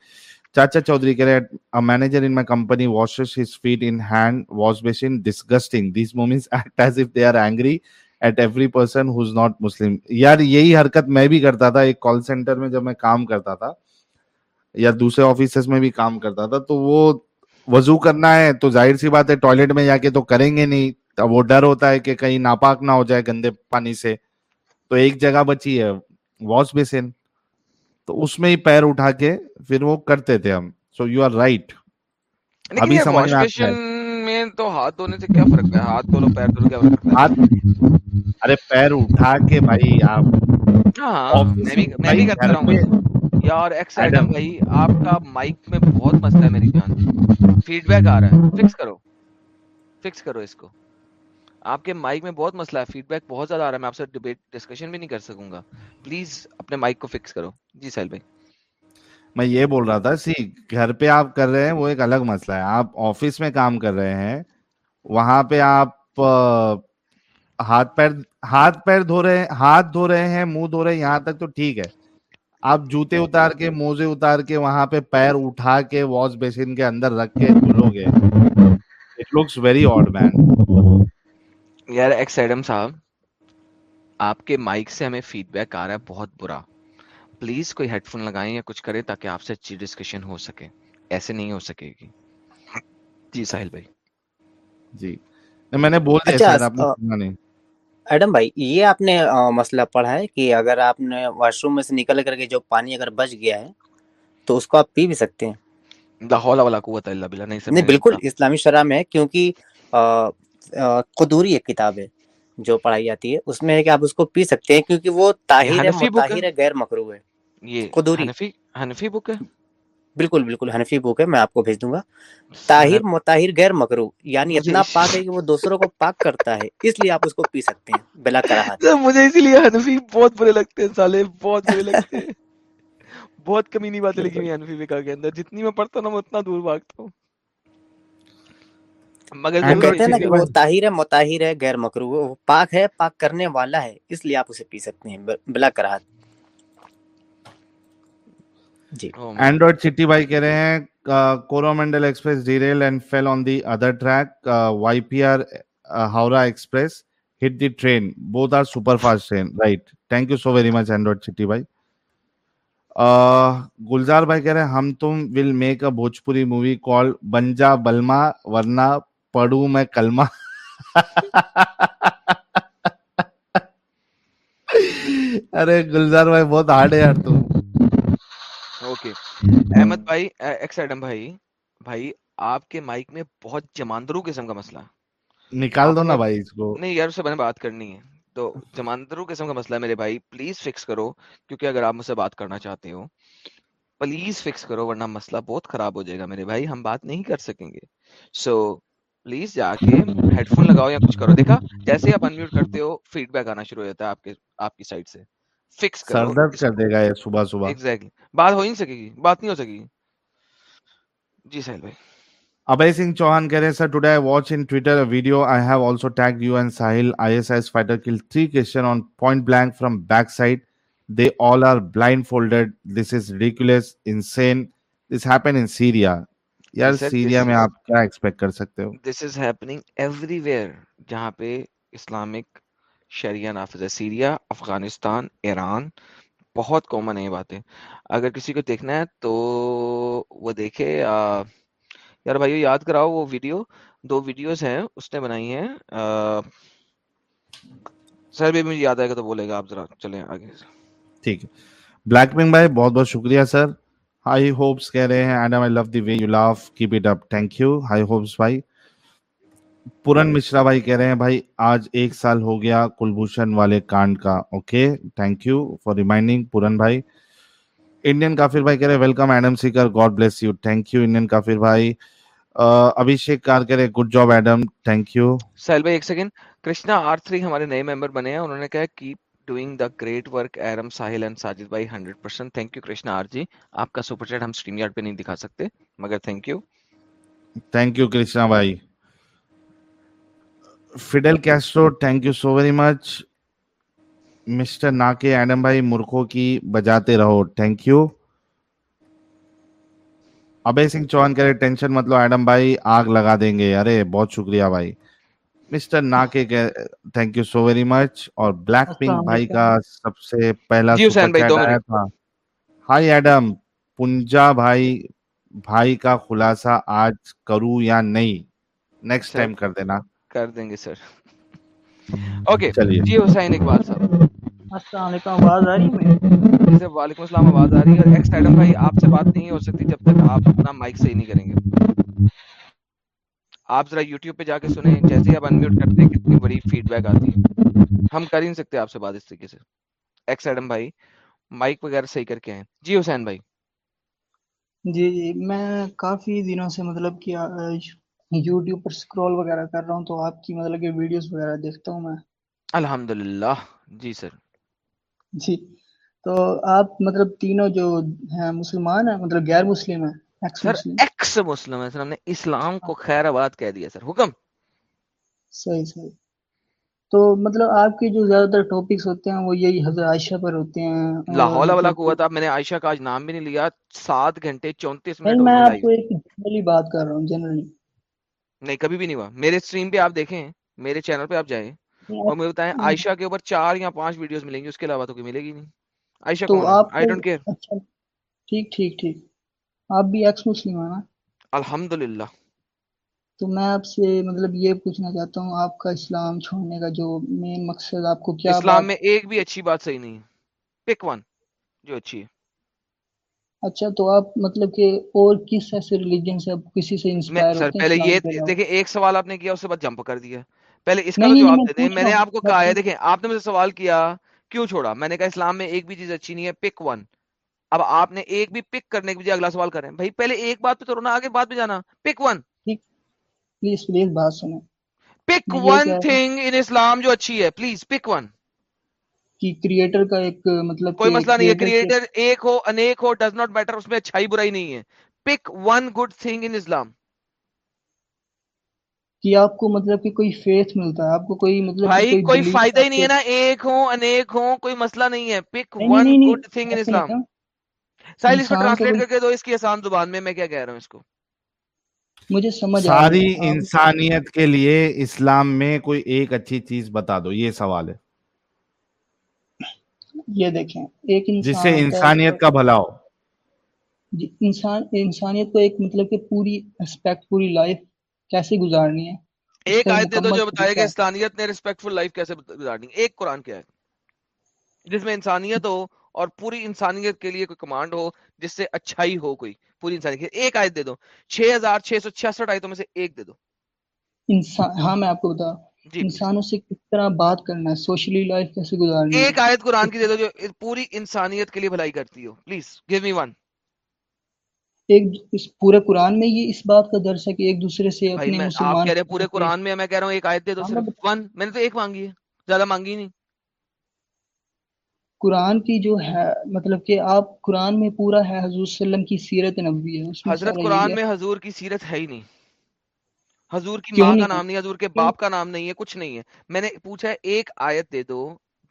چاچا چودھری کہہ رہے ہیں manager in my company washes his feet in hand wash basin disgusting these مومنس act as if they are angry at every person who is not Muslim یار، یہی حرکت میں بھی کرتا تھا، ایک کال سینٹر میں جب میں کام کرتا تھا۔ یا دوسرے آفیسز میں بھی کام کرتا تھا تو وہ وضو کرنا ہے تو ظاہر سی بات ہے ٹوائلٹ میں جا کے تو کریں گے نہیں۔ وہ ڈر ہوتا ہے کہ کہیں ناپاک نہ ہو جائے گندے پانی سے۔ تو ایک جگہ بچی ہے واش بیسن۔ تو اس میں ہی پیر اٹھا کے پھر وہ کرتے تھے ہم۔ سو یو آر رائٹ ابھی سمجھ میں تو ہاتھ دھونے سے کیا فرق ہے؟ ہاتھ دھو پیر دھو کیا فرق ہے؟ ہاتھ۔ ارے پیر اٹھا کے بھائی آپ ہاں, ہاں، میں بھی کرتا ہوں یار ایکس ایڈم بھائی آپ کا مائک میں بہت مسئلہ ہے میری جان فیڈ بیک آ رہا ہے۔ فکس کرو۔ فکس کرو اس کو۔ آپ کے مائک میں بہت مسئلہ ہے۔ فیڈ بیک بہت زیادہ آ رہا ہے۔ میں آپ سے ڈیبیٹ ڈسکشن بھی نہیں کر سکوں گا۔ پلیز اپنے مائک کو فکس کرو۔ جی سہیل بھائی۔ میں یہ بول رہا تھا سی گھر پہ آپ کر رہے ہیں وہ ایک الگ مسئلہ ہے۔ آپ آفس میں کام کر رہے ہیں وہاں پہ آپ ہاتھ پیر ہاتھ پیر دھو رہے ہیں ہاتھ دھو رہے ہیں منہ دھو رہے ہیں یہاں تک تو ٹھیک ہے۔ آپ جوتے ہاں، اتار کے ہاں، ہاں۔ موزے اتار کے وہاں پہ پیر اٹھا کے واش بیسن کے اندر رکھ کے دھلو گے۔ It looks very odd man یار ایکس ایڈم صاحب آپ کے مائک سے ہمیں فیڈ بیک آ رہا ہے بہت برا۔ پلیز کوئی ہیڈ فون لگائیں یا کچھ کریں تاکہ آپ سے اچھی ڈسکشن ہو سکے۔ ایسے نہیں ہو سکے گی۔ جی ساحل بھائی۔ جی۔ میں نے بول دیا اچھا، ایڈم بھائی یہ آپ نے مسئلہ پڑھا ہے کہ اگر آپ نے واش روم میں سے نکل کر کے جو پانی اگر بچ گیا ہے تو اس کو آپ پی بھی سکتے ہیں۔ لا والا قوت اللہ بلا نہیں نہیں بالکل اسلامی شرح میں ہے کیونکہ قدوری ایک کتاب ہے جو پڑھائی جاتی ہے۔ اس میں ہے کہ آپ اس کو پی سکتے ہیں کیونکہ وہ طاہر ہے؟ غیر مکروہ ہے۔ یہ قدوری۔ حنفی بک ہے؟ بالکل بالکل حنفی بک ہے میں آپ کو بھیج دوں گا۔ تاہر متاہر غیر مکرو یعنی جی۔ اتنا پاک ہے کہ وہ دوسروں کو پاک کرتا ہے اس لیے آپ اس کو پی سکتے ہیں بلا کراہت۔ مجھے اسی لیے حنفی بہت برے لگتے ہیں سالے بہت برے لگتے ہیں۔ بہت کمی نہیں باتیں لگی ہوئی حنفی بکا کے اندر۔ جتنی میں پڑھتا ہوں میں اتنا دور بھاگتا ہوں۔ مگر ہم کہتے ہیں کہ وہ تاہر ہے متاہر ہے غیر مکرو وہ پاک ہے پاک کرنے والا ہے اس لیے آپ اسے پی سکتے ہیں بلا کراہت۔ جی۔ اینڈرائڈ سٹی بھائی کہہ رہے ہیں Coromandel express derail and fell on the other track Y P R Howrah express hit the train both are super fast train right thank you so very much Android city بھائی گلزار بھائی کہہ رہے ہیں ہم تم will make a Bhojpuri movie called بنجا بلما ورنا پڑھوں میں کلما ارے گلزار بھائی بہت ہارڈ ہے یار تم۔ اوکے۔ احمد بھائی ایکس ایڈم بھائی۔ بھائی آپ کے مائک میں بہت جماندرو قسم کا مسئلہ۔ نکال دو نا بھائی اس کو۔ نہیں یار سے میں بات کرنی ہے۔ تو جماندرو قسم کا مسئلہ میرے بھائی پلیز فکس کرو۔ کیونکہ اگر آپ مجھ سے بات کرنا چاہتے ہو پلیز فکس کرو ورنہ مسئلہ بہت خراب ہو جائے گا میرے بھائی۔ ہم بات نہیں کر سکیں گے۔ سو پلیز جا کے ہیڈ فون لگاؤ یا کچھ کرو۔ دیکھا جیسے آپ انمیوٹ کرتے ہو فیڈ بیک آنا شروع ہو جاتا ہے آپ کے آپ کی سائڈ سے۔ فکس کر دے گا یہ صبح صبح۔ ایگزیکٹلی بات ہو ہی نہیں سکے گی بات نہیں ہو سکے گی۔ جی سہیل بھائی۔ Abhay Singh Chauhan کہہ رہے ہیں sir today I watch in Twitter video I have also tag you and Sahil ISIS fighter kill three Christian on point blank from back side they all are blindfolded this is ridiculous insane this happen in Syria یار Syria میں آپ کیا expect کر سکتے ہو this is happening everywhere جہاں پہ Islamic شریعہ نافذ ہے سیریا، افغانستان، ایران، بہت کامن ہے یہ باتیں۔ اگر کسی کو دیکھنا ہے تو وہ دیکھے یار بھائیو، یاد کراؤ وہ ویڈیو۔ دو ویڈیوز ہیں، اس نے بنائی ہیں۔ سر بھی مجھے یاد آئے گا تو بولے گا آپ ذرا چلیں آگے۔ ٹھیک ہے۔ بلیک پنگ بھائی، بہت بہت شکریہ سر۔ ہائی ہوپس کہہ رہے ہیں Adam I love the way you love keep it up thank you High Hopes بھائی۔ پورن مشرا بھائی کہہ رہے ہیں بھائی آج ایک سال ہو گیا کلبھوشن والے کانڈ کا okay thank you for reminding Puran بھائی۔ انڈین کافر بھائی کہہ رہے welcome Adam Seeker God bless you thank you Indian کافر بھائی۔ ابھیشیک کار کہہ رہے good job Adam thank you Sohail بھائی ایک سیکنڈ کرشنا آر تھری ہمارے نئے ممبر بنے ہیں انہوں نے کہا keep doing the great work Erum Sahil and Sajid بھائی hundred percent thank you Krishna R ji آپ کا سپر چیٹ ہم اسٹریم یارڈ پہ نہیں دکھا سکتے مگر thank you thank you Krishna بھائی۔ Fidel Castro thank you so very much mister نا کے ایڈم بھائی مورخوں کی بجاتے رہو تھینک یو ابے سنگھ چوہان کرے ٹینشن مطلب ایڈم بھائی آگ لگا دیں گے ارے بہت شکریہ بھائی مسٹر نا کے thank you so very much اور بلیک پنک بھائی کا سب سے پہلا تھا ہائی ایڈم پنجا بھائی بھائی کا خلاصہ آج کروں یا نہیں نیکسٹ ٹائم کر دینا کر دیں گے سر۔ ہاں، اوکے جی حسین اقبال صاحب۔ السلام علیکم آواز آ رہی ہے وعلیکم السلام آواز آ رہی ہے۔ آپ سے بات نہیں ہو سکتی جب تک آپ اپنا مائک صحیح نہیں کریں گے۔ آپ ذرا یوٹیوب پہ جا کے سنیں جیسے آپ انمیوٹ کرتے ہیں کتنی بڑی فیڈ بیک آتی ہے۔ ہم کر ہی نہیں سکتے آپ سے بات اس طریقے سے۔ ایکس ایڈم بھائی مائک وغیرہ صحیح کر کے جی حسین بھائی۔ جی جی میں کافی دنوں سے مطلب کہ یوٹیوب پر سکرول وغیرہ کر رہا ہوں تو آپ کی مطلب کہ ویڈیوز وغیرہ دیکھتا ہوں میں۔ الحمدللہ۔ جی سر۔ جی۔ تو آپ مطلب تینوں جو ہیں مسلمان ہیں مطلب غیر مسلم ہیں ایکس مسلم؟ ہیں۔ سر ہم نے اسلام کو خیر آباد کہہ دیا سر۔ حکم؟ صحیح صحیح۔ تو مطلب آپ کے جو زیادہ تر ٹاپکس ہوتے ہیں وہ یہی حضرت عائشہ پر ہوتے ہیں لاہور والا مطلب قوت۔ آپ میں نے عائشہ کا آج نام بھی نہیں لیا سات گھنٹے چونتیس منٹ میں آپ کو ایک جنرلی بات کر رہا ہوں جنرلی نہیں کبھی بھی نہیں ہوا۔ میرے اسٹریم پہ آپ دیکھیں میرے چینل پہ آپ جائیں اور مجھے بتائیں ہاں۔ عائشہ کے اوپر چار یا پانچ ویڈیوز ملیں گی اس کے علاوہ تو کوئی ملے گی نہیں۔ عائشہ کون آئی ڈونٹ کیئر ٹھیک ٹھیک ٹھیک۔ آپ بھی ایکس مسلم ہیں نا؟ الحمدللہ۔ تو میں آپ سے مطلب یہ پوچھنا چاہتا ہوں آپ کا اسلام چھوڑنے کا جو مین مقصد آپ کو کیا اسلام میں ایک بھی اچھی بات صحیح نہیں ہے۔ پک ون جو اچھی ہے۔ اچھا تو آپ مطلب کہ اور کس ایسے ریلیجن سے آپ کسی سے انسپائر سر پہلے یہ دیکھیں ایک سوال آپ نے کیا اس سے بعد جمپ کر دیا۔ پہلے اس کا جواب دیتے ہیں میں نے آپ کو کہا ہے دیکھیں آپ نے مجھے سوال کیا کیوں چھوڑا؟ میں نے کہا اسلام میں ایک بھی چیز اچھی نہیں ہے پک ون اب آپ نے ایک بھی پک کرنے کے بجائے اگلا سوال کریں۔ بھائی پہلے ایک بات پہ تو رونا آگے بات پہ جانا۔ پک ون پلیز پلیز بات سنیں۔ پک ون تھنگ ان اسلام جو اچھی ہے پلیز پک ون کریٹر کا ایک مطلب کوئی مسئلہ نہیں ہے کریٹر ایک ہو انیک ہو ڈز ناٹ میٹر اس میں اچھائی برائی نہیں ہے۔ Pick one good thing in Islam کہ آپ کو مطلب کہ کوئی فیتھ ملتا ہے آپ کو کوئی مطلب بھائی کوئی فائدہ ہی نہیں ہے نا ایک ہوں انیک ہوں کوئی مسئلہ نہیں ہے۔ Pick one good thing in Islam Sahil اس کو ٹرانسلیٹ کر کے دو اس کی آسان زبان میں میں کیا کہہ رہا ہوں اس کو؟ مجھے سمجھ ساری انسانیت کے لیے اسلام میں کوئی ایک اچھی چیز بتا دو یہ سوال ہے۔ یہ دیکھیں ایک انسان جسے انسانیت کا بھلا ہو۔ جی، انسان انسانیت کو ایک مطلب کہ پوری اسپیکٹ پوری لائف کیسے گزارنی ہے؟ ایک آیت تو جو بتائے گا انسانیت نے ریسپیکٹ فل لائف کیسے گزارنی ہے؟ ایک قرآن کی آیت۔ جس میں انسانیت ہو اور پوری انسانیت کے لیے کوئی کمانڈ ہو جس سے اچھائی ہو کوئی پوری انسانیت ایک آیت دے دو۔ چھ ہزار چھ سو چھیاسٹھ آیتوں میں سے ایک دے دو۔ انسان ہاں میں آپ کو بتا جی، جی، جی۔ انسانوں سے کس طرح بات کرنا ہے؟ سوشلی لائف کیسے گزارنا ایک آیت قرآن کی دے دو جو پوری انسانیت کے لیے بھلائی کرتی ہو۔ پلیز گیو می ون ایک پورے قرآن میں یہ اس بات کا درس ہے کہ ایک دوسرے سے اپنے مسلمان کہہ رہے پورے قرآن میں میں کہہ رہا ہوں ایک آیت دے دو ہاں، صرف۔ ون میں نے تو ایک مانگی ہے۔ زیادہ مانگی نہیں۔ قرآن کی جو ہے مطلب کہ آپ قرآن میں پورا ہے حضور صلی اللہ علیہ وسلم کی سیرت نبوی ہے حضرت قرآن میں حضور کی سیرت ہے ہی نہیں۔ حضور کی ماں کا نام نہیں حضور کے باپ کا نام نہیں ہے کچھ نہیں ہے۔ میں نے پوچھا ایک آیت دے دو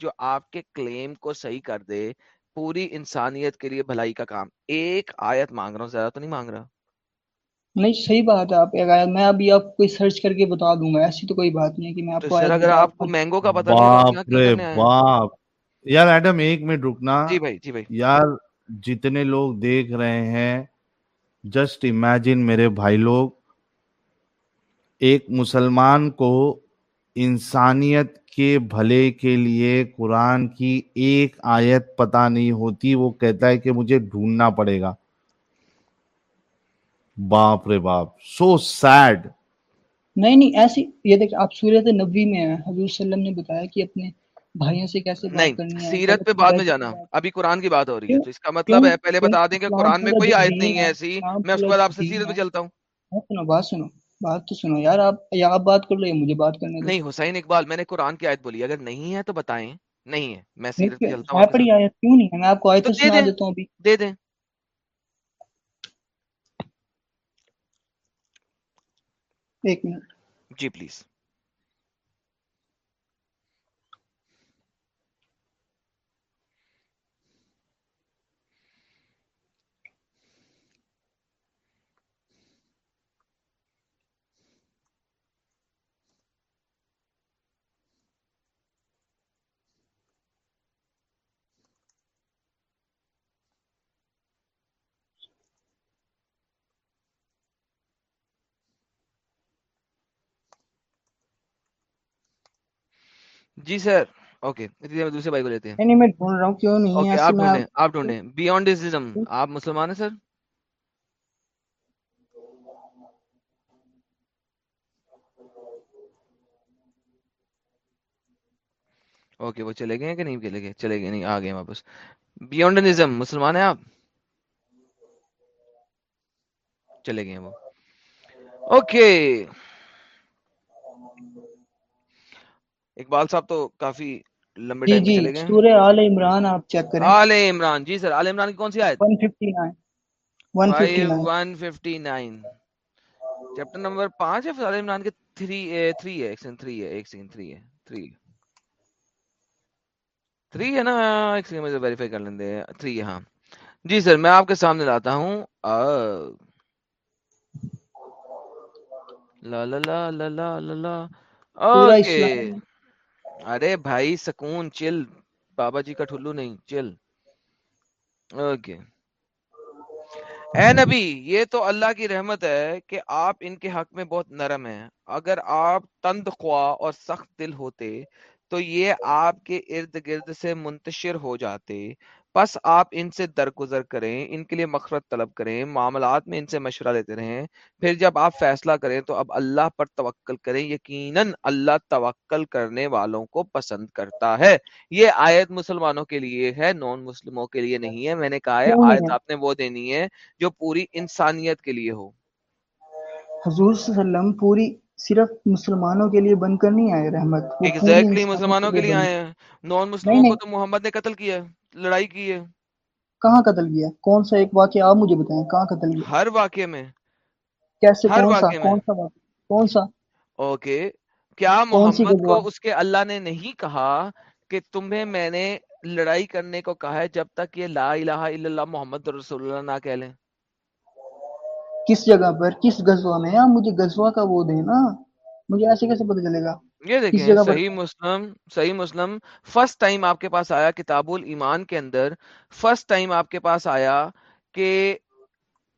جو آپ کے کلیم کو صحیح کر دے پوری انسانیت کے لیے بھلائی کا کام۔ ایک آیت مانگ رہا ہوں زیادہ تو نہیں مانگ رہا۔ نہیں صحیح بات ہے آپ میں ابھی آپ کو سرچ کر کے بتا دوں گا ایسی تو کوئی بات نہیں ہے کہ میں آپ کو اگر آپ کو مینگو کا پتا یار ایڈم ایک منٹ رکنا۔ جی بھائی جی بھائی۔ یار جتنے لوگ دیکھ رہے ہیں جسٹ امیجن میرے بھائی لوگ ایک مسلمان کو انسانیت کے بھلے کے لیے قرآن کی ایک آیت پتہ نہیں ہوتی وہ کہتا ہے کہ مجھے ڈھونڈنا پڑے گا۔ باپ رے باپ سو سیڈ نہیں نہیں ایسی یہ دیکھ آپ سورت نبوی میں ہیں حضور صلی اللہ علیہ وسلم نے بتایا کہ اپنے بھائیوں سے کیسے بات کرنی سیرت پہ بعد میں جانا۔ ابھی قرآن کی بات ہو رہی ہے تو اس کا مطلب ہے پہلے بتا دیں کہ قرآن میں کوئی آیت نہیں ہے ایسی۔ میں اس کے بعد آپ سے سیرت پہ چلتا ہوں۔ ہاں، سنو بات سنو۔ بات تو سنو یار آپ یا آپ بات کر لو یا مجھے بات کرنے نہیں حسین اقبال میں نے قرآن کی آیت بولی اگر نہیں ہے تو بتائیں۔ نہیں ہے میں آپ کو آیت سنا دیتا ہوں ابھی۔ دے دیں۔ ایک منٹ۔ جی پلیز۔ جی سر اوکے دوسرے بھائی کو لیتے ہیں۔ نہیں نہیں میں ڈھونڈ رہا ہوں کیوں نہیں اوکے ایسے آپ ڈھونڈیں آپ ڈھونڈیں۔ بیونڈ ازم آپ مسلمان ہیں سر؟ اوکے وہ چلے گئے کہ نہیں؟ چلے گئے چلے گئے نہیں آ گئے واپس۔ بیونڈنزم مسلمان ہیں آپ؟ چلے گئے ہیں وہ۔ اوکے۔ اقبال صاحب تو کافی لمبے جی جی چلے گئے۔ سورہ آل عمران آپ چیک کریں۔ آل عمران جی سر آل عمران کی کون سی آیت؟ 159 159 ون ففٹی نائن چیپٹر نمبر پانچ ہے آل عمران کے تھری تھری ہے ایک سیکنڈ تھری ہے ایک سیکنڈ تھری ہے تھری تھری ہے نا ایک سیکنڈ مجھے ویریفائی کر لیں دے تھری ہے ہاں۔ جی سر میں آپ کے سامنے لاتا ہوں۔ لا لا لا لا لا لا اوکے ارے بھائی سکون چل بابا جی کا ٹھلو نہیں چل اوکے اے نبی یہ تو اللہ کی رحمت ہے کہ آپ ان کے حق میں بہت نرم ہیں۔ اگر آپ تند خواہ اور سخت دل ہوتے تو یہ آپ کے ارد گرد سے منتشر ہو جاتے۔ پس آپ ان سے درگزر کریں ان کے لیے مخرت طلب کریں معاملات میں ان سے مشورہ لیتے رہیں۔ پھر جب آپ فیصلہ کریں تو اب اللہ پر توکل کریں یقیناً اللہ توکل کرنے والوں کو پسند کرتا ہے۔ یہ آیت مسلمانوں کے لیے ہے نان مسلموں کے لیے نہیں ہے۔ میں نے کہا ہے آیت آپ نے وہ دینی ہے جو پوری انسانیت کے لیے ہو۔ حضور صلی اللہ علیہ وسلم پوری صرف مسلمانوں کے لیے بن کر نہیں آئے رحمت۔ ایگزیکٹلی انسانوں مسلمانوں کے لیے آئے ہیں۔ نان مسلموں کو تو محمد نے قتل کیا ہے۔ لڑائی کی ہے۔ کہاں قتل کیا؟ کون سا ایک واقعہ؟ آپ مجھے بتائیں کہاں قتل کیا؟ ہر واقعے میں۔ کیسے؟ ہر کون سا؟ واقعے میں۔ کون سا واقعہ؟ کون سا؟ اوکے۔ کیا محمد کو اس کے اللہ نے نہیں کہا کہ تمہیں میں نے لڑائی کرنے کو کہا ہے جب تک یہ لا الہ الا اللہ محمد رسول اللہ نہ کہہ لیں؟ کس جگہ پر؟ کس غزوہ میں؟ آپ مجھے غزوہ کا وہ دیں نا۔ مجھے ایسے کیسے پتہ چلے گا؟ یہ دیکھیں صحیح مسلم صحیح مسلم فرسٹ ٹائم آپ کے پاس آیا کتاب الایمان کے اندر فرسٹ ٹائم آپ کے پاس آیا کہ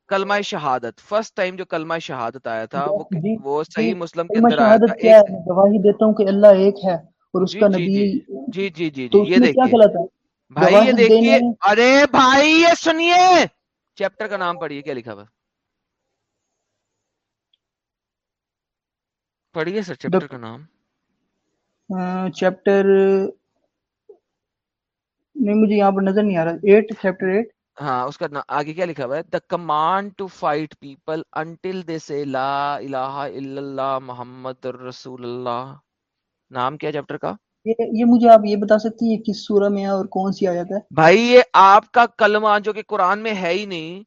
کلمہ شہادت فرسٹ ٹائم جو کلمہ شہادت آیا تھا وہ جی وہ جی صحیح مسلم کے اندر آیا تھا ایک گواہی دیتا ہوں کہ اللہ ایک ہے اور اس جی کا نبی جی جی جی جی یہ دیکھیے۔ ہے؟ بھائی یہ دیکھیے۔ ارے بھائی یہ سنیے۔ چیپٹر کا نام پڑھیے کیا لکھا ہوا؟ پڑھیے سر چیپٹر کا نام۔ چیپٹر نہیں مجھے یہاں پر نظر نہیں آ رہا۔ ایٹ چیپٹر ایٹ ہاں اس کا آگے کیا لکھا ہوا ہے؟ The command to fight people until they say لا الہ الا اللہ محمد رسول اللہ۔ نام کیا چیپٹر کا؟ یہ یہ مجھے آپ یہ بتا سکتی ہیں کس سورہ میں ہے اور کون سی آیت ہے؟ بھائی یہ آپ کا کلمہ جو کہ قرآن میں ہے ہی نہیں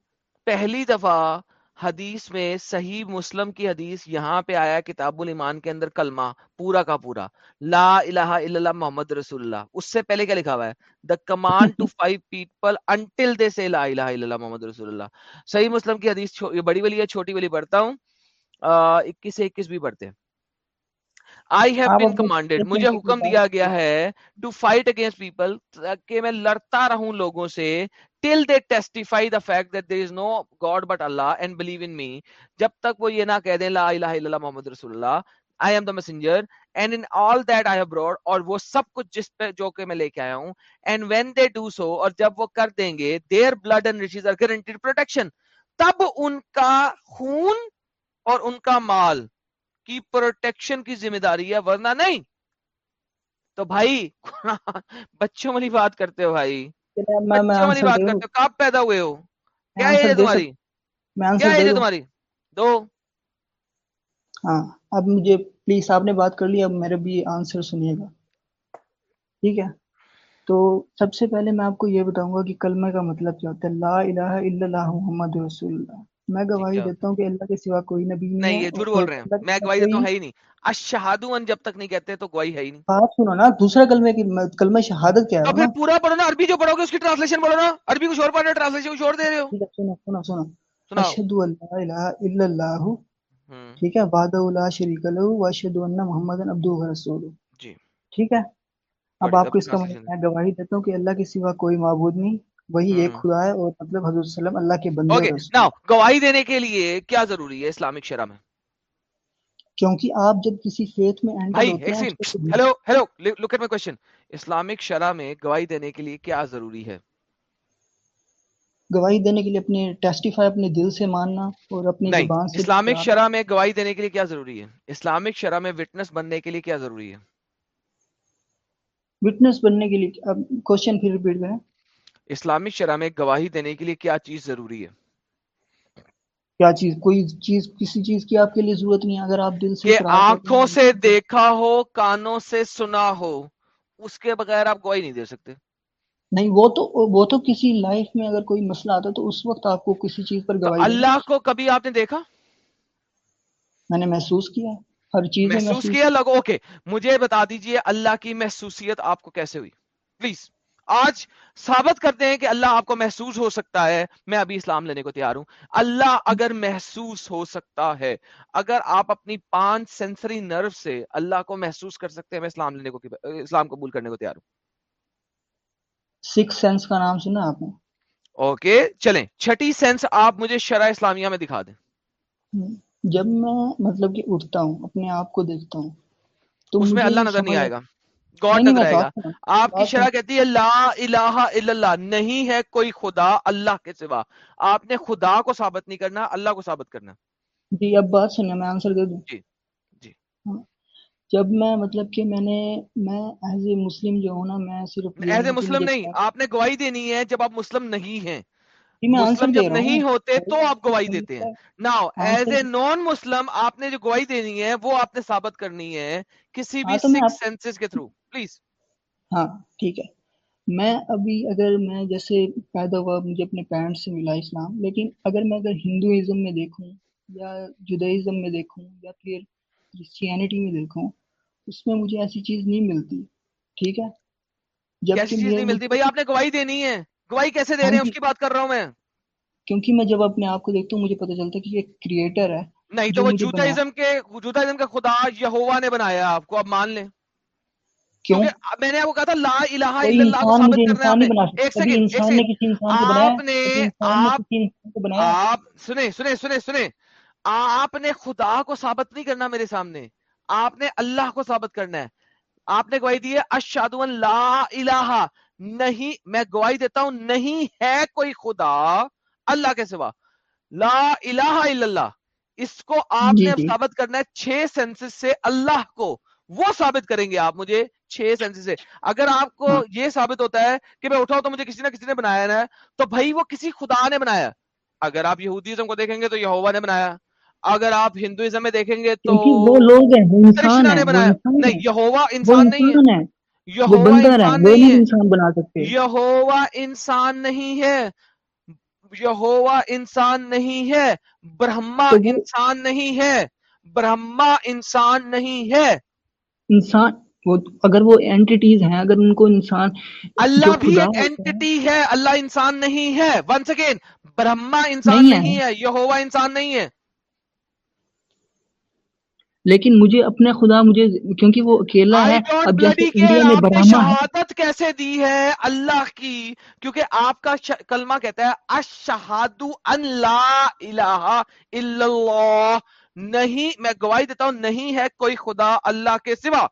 پہلی دفعہ حدیث میں صحیح مسلم کی حدیث یہاں پہ آیا کتاب الایمان کے اندر کلمہ پورا کا پورا لا الہ الا اللہ محمد رسول اللہ۔ اس سے پہلے کیا لکھا ہوا ہے؟ The command to five people until they say لا الہ الا اللہ محمد رسول اللہ۔ صحیح مسلم کی حدیث چھو- یہ بڑی والی ہے چھوٹی والی پڑھتا ہوں۔ اکیس سے اکیس بھی پڑھتے ہیں۔ آئی ہیو بین کمانڈیڈ مجھے حکم دیا گیا ہے ٹو فائٹ اگینسٹ پیپل کہ میں لڑتا رہوں لوگوں سے till they testify the fact that there is no God but Allah and believe in me جب تک وہ یہ نہ کہہ دیں لا الہ الا اللہ محمد رسول اللہ I am the messenger and in all that I brought اور وہ سب کچھ جس پہ جو کہ میں لے کے آیا ہوں and when they do so اور جب وہ کر دیں گے their blood and riches are guaranteed protection تب ان کا خون اور ان کا مال کی پروٹیکشن کی ذمہ داری ہے ورنہ نہیں تو بھائی بچوں والی بات کرتے ہو بھائی والی بات کرتے ہو کب پیدا ہوئے ہو؟ کیا ایج ہے تمہاری؟ کیا ایج ہے تمہاری؟ دو۔ ہاں اب مجھے پلیز آپ نے بات کر لی اب میرے بھی آنسر سنیے گا۔ ٹھیک ہے؟ تو سب سے پہلے میں آپ کو یہ بتاؤں گا کہ کلمہ کا مطلب کیا ہوتا ہے۔ لا الہ الا اللہ محمد رسول اللہ۔ میں گواہی کیا دیتا ہوں کہ اللہ کے سوا کوئی نبی نہیں نہیں یہ جھوٹ بول رہے ہیں۔ اللہ میں گواہی دیتا ہوں ہے ہی نہیں۔ اشہادو ان جب تک نہیں کہتے تو گواہی ہے ہی نہیں۔ بات سنو نا دوسرا کلمہ کی کلمہ شہادت کیا ہے پھر پورا پڑھو نا عربی جو پڑھو گے اس کی ٹرانسلیشن پڑھو نا۔ عربی کچھ اور پڑھ رہے ٹرانسلیشن کچھ اور دے رہے ہو۔ سنو سنو سنو۔ اشہد ان لا الہ الا اللہ۔ ٹھیک ہے وحدہ لا شریک لہ واشہد ان محمد عبدہ و رسولہ۔ جی۔ ٹھیک ہے۔ اب آپ کو اس کا میں گواہی دیتا ہوں کہ اللہ کے سوا کوئی معبود نہیں۔ وہی ایک خدا ہے اور مطلب حضرت وسلم اللہ کے بندے okay. Now, گواہی دینے کے لیے کیا ضروری ہے اسلامک شرح میں؟ کیونکہ آپ جب کسی فیتھ میں hello hello look my question Islamic شرح میں گواہی دینے کے لیے کیا ضروری ہے؟ گواہی دینے کے لیے اپنے ٹیسٹیفائی اپنے دل سے ماننا اور اپنی زبان سے اسلامک شرح میں گواہی دینے کے لیے کیا ضروری ہے؟ اسلامک شرح میں وٹنس بننے کے لیے کیا ضروری ہے؟ وٹنس بننے کے لیے اب کوشچن پھر ریپیٹ کریں۔ اسلامک شرح میں گواہی دینے کے لیے کیا چیز ضروری ہے؟ کیا چیز کوئی چیز کسی چیز کی آپ کے لیے ضرورت نہیں اگر آپ دل سے آنکھوں سے دیکھا ہو کانوں سے سنا ہو اس کے بغیر آپ گواہی نہیں دے سکتے۔ نہیں وہ تو وہ تو کسی لائف میں اگر کوئی مسئلہ آتا تو اس وقت آپ کو کسی چیز پر گواہی اللہ کو کبھی آپ نے دیکھا؟ میں نے محسوس کیا ہر چیز محسوس کیا؟ لگو اوکے مجھے بتا دیجیے اللہ کی محسوسیت آپ کو کیسے ہوئی؟ پلیز۔ آج ثابت کرتے ہیں کہ اللہ آپ کو محسوس ہو سکتا ہے میں ابھی اسلام لینے کو تیار ہوں۔ اللہ اگر محسوس ہو سکتا ہے اگر آپ اپنی پانچ سینسری نرو سے اللہ کو محسوس کر سکتے ہیں میں اسلام لینے کو اسلام قبول کرنے کو تیار ہوں۔ سکس سینس کا نام سنا آپ نے۔ اوکے چلیں۔ چھٹی سینس آپ مجھے شرح اسلامیہ میں دکھا دیں۔ جب میں مطلب کہ اٹھتا ہوں اپنے آپ کو دیکھتا ہوں تو اس میں اللہ نظر نہیں آئے گا۔ گوڈ نظر آئے گا۔ آپ کی شرح کہتی ہے لا الہ الا اللہ نہیں ہے کوئی خدا اللہ کے سوا۔ آپ نے خدا کو ثابت نہیں کرنا اللہ کو ثابت کرنا۔ جی اب بات سنیا میں آنسر دے دوں۔ جی جی۔ ہاں۔ جب میں مطلب کہ میں نے میں ایز اے مسلم جو ہوں نا میں صرف ایز اے مسلم نہیں آپ نے گواہی دینی ہے جب آپ مسلم نہیں ہیں۔ جی، مسلم جب نہیں ہوتے تو آپ گواہی دیتے ہیں۔ Now as a non Muslim آپ نے جو گواہی دینی ہے وہ آپ نے ثابت کرنی ہے کسی ہاں، بھی سکس سینسز کے تھرو پلیز ہاں ٹھیک ہے۔ میں ابھی اگر میں جیسے پیدا ہوا مجھے اپنے پیرنٹس سے ملا اسلام لیکن اگر میں اگر ہندوازم میں دیکھوں یا جدائزم میں دیکھوں یا پھر کرسچینٹی میں دیکھوں اس میں مجھے ایسی چیز نہیں ملتی ٹھیک ہے؟ جب کیسی چیز نہیں ملتی؟ بھائی آپ نے گواہی دینی ہے۔ گواہی کیسے دے رہے ہیں؟ ہاں، اس کی بات کر رہا ہوں میں۔ کیونکہ میں جب اپنے آپ کو دیکھتا ہوں مجھے پتہ چلتا ہے کہ یہ کریٹر ہے۔ نہیں تو وہ جودائزم کے جودائزم کا خدا یہووا نے بنایا آپ کو آپ مان لیں۔ کیوں؟ میں نے آپ کو کہا تھا لا الہ الا اللہ ثابت کرنا ہے ایک سیکنڈ آپ نے آپ سنیں سنیں سنیں سنیں۔ آپ نے خدا کو ثابت نہیں کرنا میرے سامنے۔ آپ نے اللہ کو ثابت کرنا ہے۔ آپ نے گواہی دی ہے اشاد لا الہ۔ نہیں میں گواہی دیتا ہوں نہیں ہے کوئی خدا اللہ کے سوا۔ لا الہ الا اللہ۔ اس کو آپ نے ثابت کرنا ہے چھ سینسز سے اللہ کو۔ وہ ثابت کریں گے آپ مجھے چھ سینس سے اگر آپ کو یہ ثابت ہوتا ہے کہ میں اٹھاؤں تو مجھے کسی نہ کسی نے بنایا نا ہے تو بھائی وہ کسی خدا نے بنایا۔ اگر آپ یہودیزم کو دیکھیں گے تو یہوا نے بنایا۔ اگر آپ ہندوئزم میں دیکھیں گے تو وہ لوگ ہیں کرشنا نے بنایا۔ نہیں انسان نہیں ہے۔ یہوا انسان نہیں ہے۔ یہوا انسان نہیں ہے۔ انسان نہیں ہے۔ برہما انسان نہیں ہے۔ برہما انسان نہیں ہے۔ انسان وہ اگر وہ اینٹیز ہیں اگر ان کو انسان اللہ بھی ایک اینٹی ہے۔ اللہ انسان نہیں ہے۔ ونس اگین برہما انسان نہیں ہے۔ یہووا انسان نہیں ہے۔ لیکن مجھے اپنے خدا مجھے کیونکہ وہ اکیلا ہے اب انڈیا میں برہما شہادت کیسے دی ہے اللہ کی؟ کیونکہ آپ کا کلمہ کہتا ہے اشہاد ان لا الہ الا اللہ۔ نہیں میں گواہی دیتا ہوں نہیں ہے کوئی خدا اللہ کے سوا۔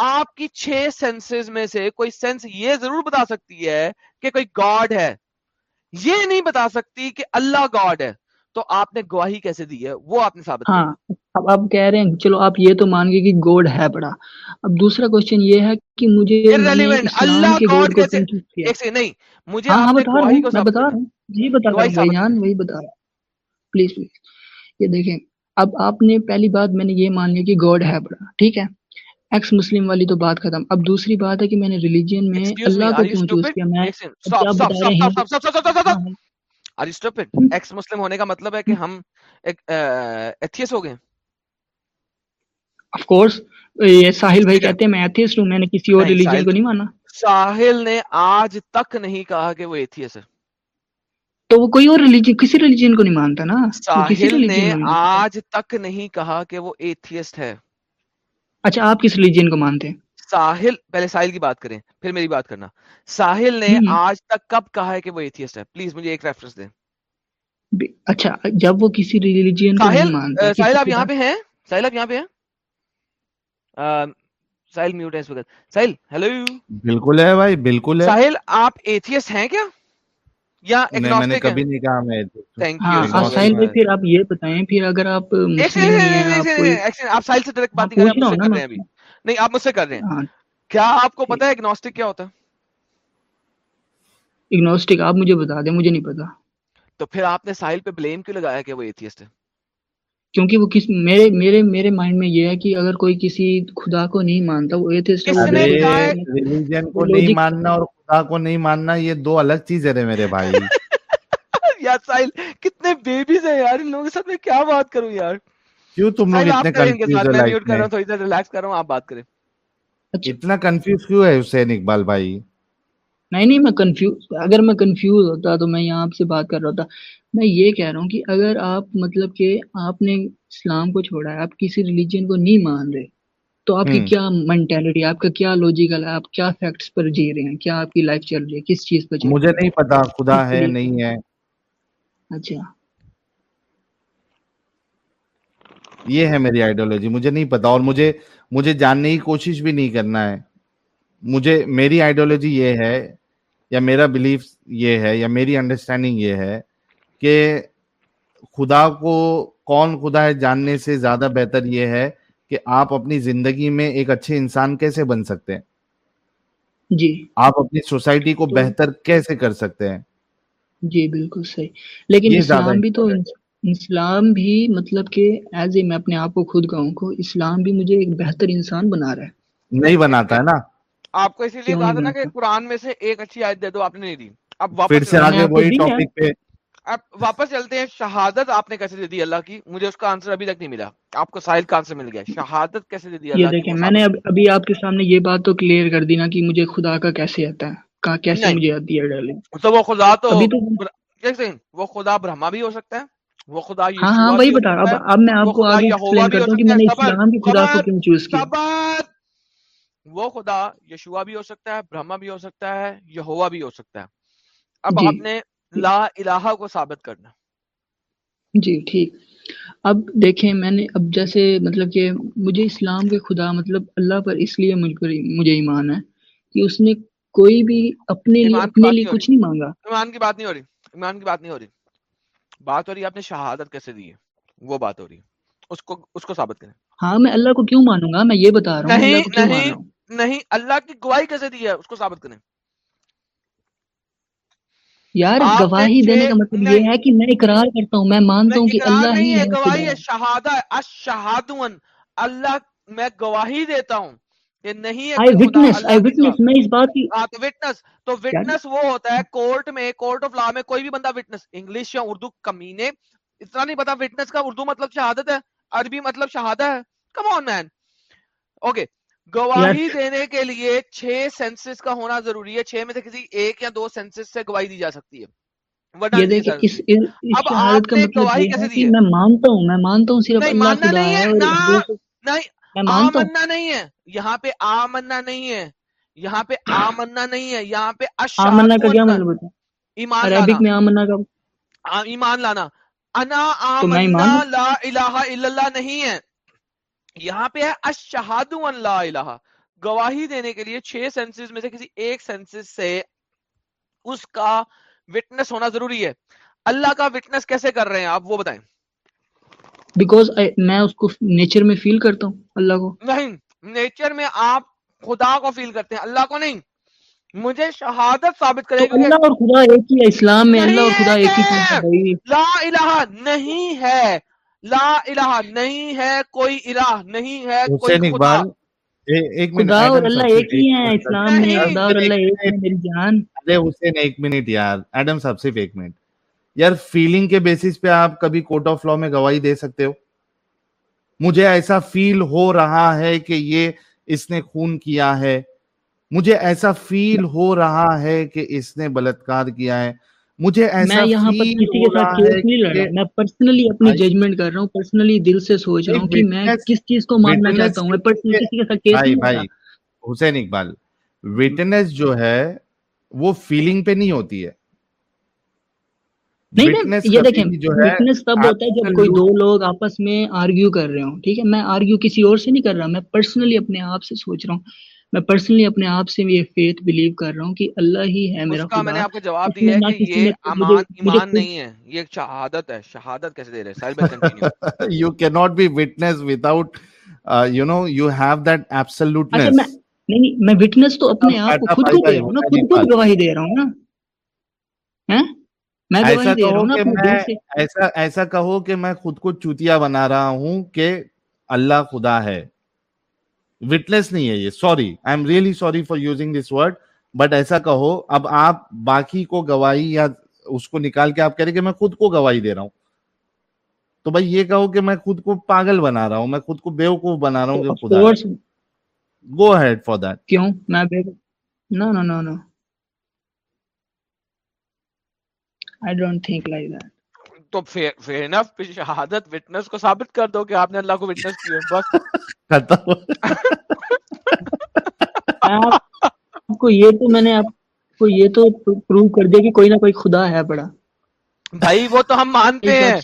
آپ کی چھ سینسز میں سے کوئی سینس یہ ضرور بتا سکتی ہے کہ کوئی گاڈ ہے۔ یہ نہیں بتا سکتی کہ اللہ گاڈ ہے۔ تو آپ نے گواہی کیسے دی ہے؟ وہ آپ نے ثابت ہاں اب آپ کہہ رہے ہیں چلو آپ یہ تو مان گئے کہ گوڈ ہے بڑا۔ اب دوسرا کوشچن یہ ہے کہ مجھے اللہ گاڈ کیسے ایک سے نہیں مجھے ہاں, ہاں، بتا رہا ہوں میں بتا رہا ہوں۔ جی بتا رہا ہوں بیان وہی بتا رہا پلیز پلیز یہ دیکھیں اب آپ نے پہلی بات میں نے یہ مان لیا کہ گاڈ ہے بڑا۔ ٹھیک ہے؟ ایکس مسلم والی تو بات ختم۔ اب دوسری بات ہے کہ میں نے ریلیجن میں اللہ کو کیوں چوز کیا؟ میں are you stupid ex Muslim ہونے کا مطلب ہے کہ ہم ایک ایتھیس ہو گئے اف کورس یہ ساحل بھائی کہتے ہیں میں ایتھیس ہوں میں نے کسی اور ریلیجن کو نہیں مانا۔ ساحل نے آج تک نہیں کہا کہ وہ ایتھیس ہے۔ تو وہ کوئی اور ریلیجن کسی ریلیجن کو نہیں مانتا نا؟ ساحل نے آج تک نہیں کہا کہ وہ ایتھیسٹ ہے۔ اچھا آپ کس ریلیجن کو مانتے ہیں؟ ساحل پہلے ساحل کی بات کریں پھر میری بات کرنا۔ ساحل نے آج تک کب کہا ہے کہ وہ ایتھیسٹ ہے؟ پلیز مجھے ایک ریفرنس دیں۔ اچھا جب وہ کسی ریلیجن کو ساحل آپ یہاں پہ ہیں؟ ساحل آپ یہاں پہ ہیں؟ ساحل میوٹ ہے اس وقت۔ ساحل ہیلو بالکل ہے بھائی بالکل ساحل آپ ایتھیسٹ ہیں کیا؟ یا میں نے کبھی نہیں کہا میں ہاں، سائل پھر آپ یہ بتائیں پھر اگر آپ آپ سائل سے ڈائریکٹ بات کر رہے ہیں ابھی۔ نہیں آپ مجھ سے کر رہے ہیں۔ ہاں۔ کیا آپ کو پتا ہے اگنوسٹک کیا ہوتا ہے؟ اگنوسٹک آپ مجھے بتا دیں مجھے نہیں پتا تو پھر آپ نے ساحل پہ بلیم کیوں لگایا کہ وہ ایتھیسٹ ہے؟ کیونکہ وہ کس میرے میرے میرے مائنڈ میں یہ ہے کہ اگر کوئی کسی خدا کو نہیں مانتا وہ ایتھسٹ ریلیجن کو نہیں ماننا اور خدا کو نہیں ماننا یہ دو الگ چیز ہے میرے بھائی۔ یار ساحل کتنے بیبیز ہیں یار ان لوگوں کے ساتھ میں کیا بات کروں یار؟ کیوں تم لوگ اتنے کنفیوز ہو لائف میں؟ تھوڑی دیر ریلیکس کر رہا ہوں آپ بات کریں۔ اچھا۔ اتنا کنفیوز کیوں ہے حسین اقبال بھائی؟ نہیں نہیں میں کنفیوز اگر میں کنفیوز ہوتا تو میں یہاں آپ سے بات کر رہا تھا۔ میں یہ کہہ رہا ہوں کہ اگر آپ مطلب کہ آپ نے اسلام کو چھوڑا ہے آپ کسی ریلیجن کو نہیں مان رہے تو آپ کی کیا مینٹیلٹی آپ کا کیا لوجیکل ہے؟ آپ کیا فیکٹس پر جی رہے ہیں؟ کیا آپ کی لائف چل رہی ہے؟ کس چیز پر مجھے نہیں پتا خدا ہے نہیں ہے۔ اچھا۔ یہ ہے میری آئیڈیولوجی مجھے نہیں پتا اور مجھے مجھے جاننے کی کوشش بھی نہیں کرنا ہے۔ مجھے میری آئیڈیولوجی یہ ہے یا میرا بلیف یہ ہے یا میری انڈرسٹینڈنگ یہ ہے کہ خدا کو کون خدا ہے جاننے سے زیادہ بہتر یہ ہے کہ آپ اپنی زندگی میں ایک اچھے انسان کیسے بن سکتے ہیں؟ جی۔ آپ اپنی سوسائٹی کو بہتر کیسے کر سکتے ہیں؟ جی بالکل صحیح۔ لیکن اسلام بھی تو اسلام بھی مطلب کہ ایز اے میں اپنے آپ کو خود کہوں کو اسلام بھی مجھے ایک بہتر انسان بنا رہا ہے۔ نہیں بناتا ہے نا۔ آپ کو اسی لیے کہا تھا نا کہ قرآن میں سے ایک اچھی آیت دے دو آپ نے نہیں دی۔ اب واپس پھر سے آگے وہی ٹاپک پہ اب واپس چلتے ہیں۔ شہادت آپ نے کیسے دے دی اللہ کی؟ مجھے اس کا آنسر ابھی تک نہیں ملا۔ آپ کو ساحل کا آنسر مل گیا۔ شہادت کیسے دے دی اللہ دیکھیں میں نے ابھی آپ کے سامنے یہ بات تو کلیئر کر دی نا کہ مجھے خدا کا کیسے آتا ہے؟ کہا کیسے مجھے آتی ہے ڈالی تو وہ خدا تو ایک سیکنڈ وہ خدا برہما بھی ہو سکتا ہے۔ وہ خدا ہاں ہاں وہی بتا رہا اب میں آپ کو آگے ایکسپلین کرتا ہوں کہ میں نے اسلام کی خدا کو کیوں چوز کیا؟ وہ خدا یشوع بھی ہو سکتا ہے برہما بھی ہو سکتا ہے یہوہ بھی ہو سکتا ہے۔ اب جی۔ آپ نے لا الہ کو ثابت کرنا۔ جی ٹھیک۔ اب دیکھیں میں نے اب جیسے مطلب کہ مجھے اسلام کے خدا مطلب اللہ پر اس لیے مجھ پر مجھے ایمان ہے کہ اس نے کوئی بھی اپنے لیے اپنے لیے کچھ نہیں مانگا۔ ایمان کی بات نہیں ہو رہی۔ ایمان کی بات نہیں ہو رہی۔ بات ہو رہی آپ نے شہادت کیسے دی ہے؟ وہ بات ہو رہی ہے۔ اس کو اس کو ثابت کریں۔ ہاں میں اللہ کو کیوں مانوں گا؟ میں یہ بتا رہا ہوں نہیں اللہ کی گواہی کیسے دی ہے؟ اس کو ثابت کریں۔ یار گواہی دینے کا مطلب یہ ہے کہ میں اقرار کرتا ہوں میں مانتا ہوں کہ اللہ ہی ہے گواہی ہے۔ شہادہ اشہادون اللہ میں گواہی دیتا ہوں یہ نہیں ہے وٹنس آئی وٹنس میں اس بات کی وٹنس تو وٹنس وہ ہوتا ہے کورٹ میں کورٹ آف لا میں کوئی بھی بندہ وٹنس انگلش یا اردو کمینے اتنا نہیں پتا وٹنس کا اردو مطلب شہادت ہے عربی مطلب شہادہ ہے۔ کم آن مین اوکے گواہی دینے کے لیے چھ سینس کا ہونا ضروری ہے۔ چھ میں سے کسی ایک یا دو سینس سے گواہی دی جا سکتی ہے۔ یہاں پہ آ گواہی نہیں ہے یہاں پہ آ نہیں ہے۔ یہاں پہ نہیں ہے۔ یہاں پہ آمننا کا کیا مطلب ایمان عربک میں کا ہاں، ایمان لانا۔ انا لا الہ الا اللہ نہیں ہے۔ یہاں پہ ہے اشہاد اللہ گواہی دینے کے لیے چھ سینسز میں سے کسی ایک سینسز سے اس کا وٹنس ہونا ضروری ہے۔ اللہ کا وٹنس کیسے کر رہے ہیں آپ؟ وہ بتائیں۔ بیکوز میں اس کو نیچر میں فیل کرتا ہوں اللہ کو۔ نہیں نیچر میں آپ خدا کو فیل کرتے ہیں اللہ کو نہیں۔ مجھے شہادت ثابت کرے گی اللہ اور خدا ایک ہی ہے اسلام میں اللہ اور خدا ایک ہی لا الہ نہیں ہے۔ لا الہ نہیں ہے کوئی الہ نہیں ہے کوئی خدا ایک منٹ اور اللہ ایک ہی ہیں اسلام میں خدا اور اللہ ایک میری جان۔ ارے حسین ایک منٹ یار ایڈم صاحب صرف ایک منٹ۔ یار فیلنگ کے بیسس پہ آپ کبھی کورٹ آف لا میں گواہی دے سکتے ہو؟ مجھے ایسا فیل ہو رہا ہے کہ یہ اس نے خون کیا ہے۔ مجھے ایسا فیل ہو رہا ہے کہ اس نے بلتکار کیا ہے۔ مجھے ایسا میں یہاں پر کسی کے ساتھ کیس نہیں میں پرسنلی اپنی ججمنٹ کر رہا ہوں پرسنلی دل سے سوچ رہا ہوں کہ میں کس چیز کو ماننا چاہتا ہوں میں پرسنلی کسی کے ساتھ کیس نہیں حسین اقبال ویٹنس جو ہے وہ فیلنگ پہ نہیں ہوتی ہے۔ نہیں یہ دیکھیں وٹنس تب ہوتا ہے جب کوئی دو لوگ آپس میں آرگیو کر رہے ہوں ٹھیک ہے؟ میں آرگیو کسی اور سے نہیں کر رہا میں پرسنلی اپنے آپ سے سوچ رہا ہوں۔ میں پرسنلی اپنے آپ سے یہ فیت بلیو کر رہا ہوں کہ اللہ ہی ہے میرا خدا میں نے آپ کو جواب دیا ہے کہ یہ امان ایمان نہیں ہے۔ یہ ایک شہادت ہے۔ شہادت کیسے دے رہے سر بے continue you can not be witness without you know you have that absoluteness نہیں میں وٹنس تو اپنے آپ کو خود کو دے رہا ہوں نا خود کو گواہی دے رہا ہوں نا۔ ہیں؟ ایسا کہو کہ میں ایسا ایسا کہو کہ میں خود کو چوتیا بنا رہا ہوں کہ اللہ خدا ہے۔ وٹنس نہیں ہے یہ. Sorry I am really sorry for using this word but ایسا کہو اب آپ باقی کو گواہی یا اس کو نکال کے آپ کہہ رہے کہ میں خود کو گواہی دے رہا ہوں۔ تو بھائی یہ کہو کہ میں خود کو پاگل بنا رہا ہوں میں خود کو بیوقوف بنا رہا ہوں کہ گو ہیڈ فار دیٹ کیوں؟ میں no no no no I don't think like that تو فیر انف شہادت وٹنس کو ثابت کر دو کہ آپ نے اللہ کو وٹنس کیا بس۔ آپ کو یہ تو میں نے آپ کو یہ تو پروو کر دیا کہ کوئی نہ کوئی خدا ہے بڑا۔ بھائی وہ تو ہم مانتے ہیں۔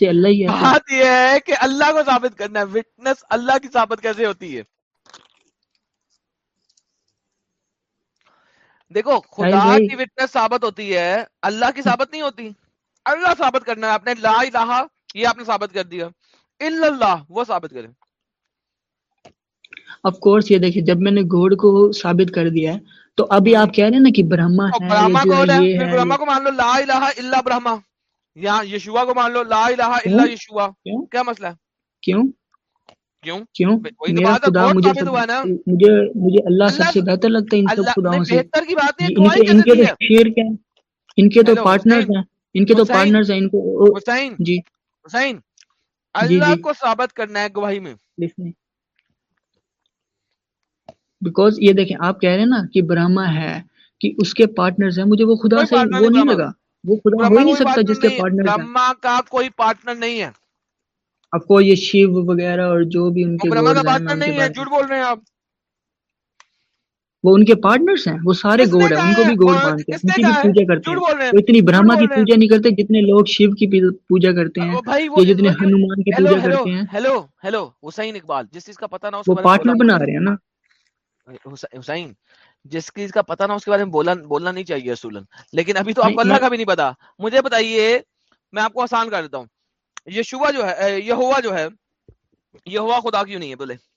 بات یہ ہے کہ اللہ کو ثابت کرنا ہے۔ وٹنس اللہ کی ثابت کیسے ہوتی ہے؟ دیکھو خدا کی وٹنس ثابت ہوتی ہے اللہ کی ثابت نہیں ہوتی۔ اللہ ثابت کرنا ہے آپ نے لا الہ یہ آپ نے ثابت کر دیا۔ اللہ وہ ثابت کریں اف کورس یہ دیکھیں جب میں نے گھوڑ کو ثابت کر دیا ہے تو ابھی آپ کہہ رہے ہیں نا کہ برہما ہے برہما کو برہما کو مان لو لا الہ الا برہما۔ یہاں یشوا کو مان لو لا الہ الا یشوا کیا مسئلہ ہے؟ کیوں؟ کیوں؟ کیوں؟ میرا مجھے اللہ سب سے بہتر لگتا ہے ان سب خداؤں سے۔ بہتر کی بات جی، ان کے شیر کیا ان کے تو پارٹنر ہیں۔ ان کے تو پارٹنرز ہیں ان کو حسین جی۔ حسین جی، اللہ جی۔ کو ثابت کرنا ہے گواہی میں۔ بیکوز یہ دیکھیں آپ کہہ رہے ہیں نا کہ برہما ہے کہ اس کے پارٹنرز ہیں مجھے وہ خدا سے وہ نہیں لگا۔ وہ خدا ہو نہیں سکتا جس کے پارٹنر برہما کا۔ کوئی پارٹنر نہیں ہے۔ آپ کو یہ شیو وغیرہ اور جو بھی ان کے برہما کا پارٹنر نہیں ہے جھوٹ بول رہے ہیں آپ۔ وہ ان کے پارٹنرز ہیں وہ سارے گوڈ ہیں ان کو بھی گوڈ مانتے ہیں۔ کی پوجا کرتے ہیں۔ وہ اتنی برہما کی پوجا نہیں کرتے جتنے لوگ شیو کی پوجا کرتے ہیں یا جتنے ہنومان کی پوجا کرتے ہیں۔ ہیلو ہیلو حسین اقبال جس چیز کا پتہ نہ وہ پارٹنر بنا رہے ہیں نا۔ حسین جس چیز کا پتہ نہ اس کے بارے میں بولن, بولنا نہیں چاہیے سولن لیکن ابھی تو آپ کو اللہ کا بھی نہیں پتا مجھے بتائیے میں آپ کو آسان کر دیتا ہوں۔ یشوا جو ہے یہ جو ہے یہ خدا کیوں نہیں ہے؟ بولے۔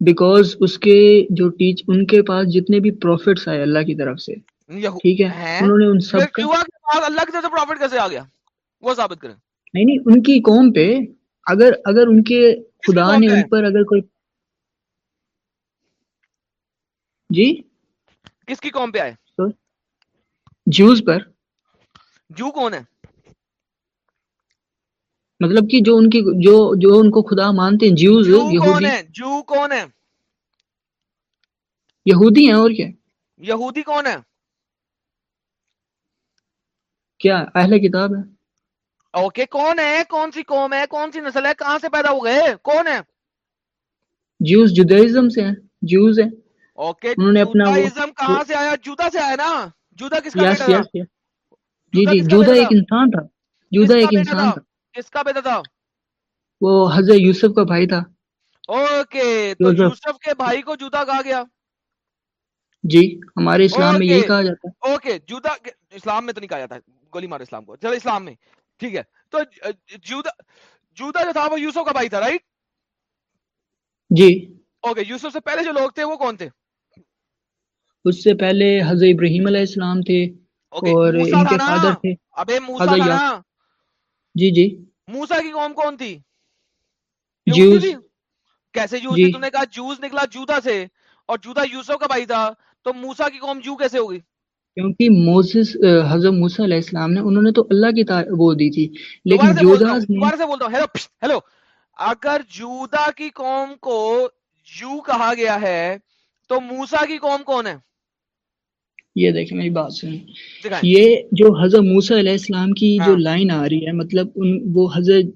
بیکوز اس کے جو ٹیچ ان کے پاس جتنے بھی پروفٹس آئے اللہ کی طرف سے ٹھیک ہے؟ انہوں نے ان سب اللہ کی طرف سے پروفٹ کیسے آ گیا؟ وہ ثابت کریں۔ نہیں نہیں ان کی قوم پہ اگر اگر ان کے خدا نے ان پر اگر کوئی جی؟ کس کی قوم پہ آئے؟ جوز پر۔ جو کون ہے مطلب کہ جو ان کی جو جو ان کو خدا مانتے ہیں جیوز جو یہودی۔ ہیں؟ جو کون ہیں؟ یہودی ہیں اور کیا؟ یہودی کون ہیں؟ کیا اہل کتاب ہے اوکے کون ہے کون سی قوم ہے؟ کون سی نسل ہے؟ کہاں سے پیدا ہو گئے؟ کون ہے جیوز جودائزم سے ہیں جیوز ہیں۔ اوکے انہوں نے اپنا جودائزم کہاں سے آیا؟ جودا سے آیا نا؟ جودا کس کا بیٹا تھا؟ جی جی جودا ایک انسان تھا۔ جودا ایک انسان تھا۔ کس کا بیٹا تھا وہ حضرت یوسف کا بھائی تھا اوکے تو یوسف کے بھائی کو جوتا کہا گیا جی ہمارے اسلام میں یہی کہا جاتا ہے اوکے جوتا اسلام میں تو نہیں کہا جاتا گولی مار اسلام کو چلو اسلام میں ٹھیک ہے تو جوتا جوتا جو تھا وہ یوسف کا بھائی تھا رائٹ جی اوکے یوسف سے پہلے جو لوگ تھے وہ کون تھے اس سے پہلے حضرت ابراہیم علیہ السلام تھے اور ان کے فادر تھے ابے موسی علیہ السلام جی جی۔ موسا کی قوم کون تھی؟ جوز۔ کیسے جوز جی. تم نے کہا جوز نکلا جوتا سے اور جودا یوسف کا بھائی تھا تو موسا کی قوم جو کیسے ہوگی؟ کیونکہ موسس حضرت موسیٰ علیہ السلام نے انہوں نے تو اللہ کی وہ دی تھی۔ لیکن جودا دوبارہ سے بولتا ہوں۔ ہیلو ہیلو اگر جودا کی قوم کو یو کہا گیا ہے تو موسا کی قوم کون ہے؟ یہ دیکھیں میری بات سنیں۔ جی یہ جو حضرت موسیٰ علیہ السلام کی جو ہاں۔ لائن آ رہی ہے مطلب ان وہ حضرت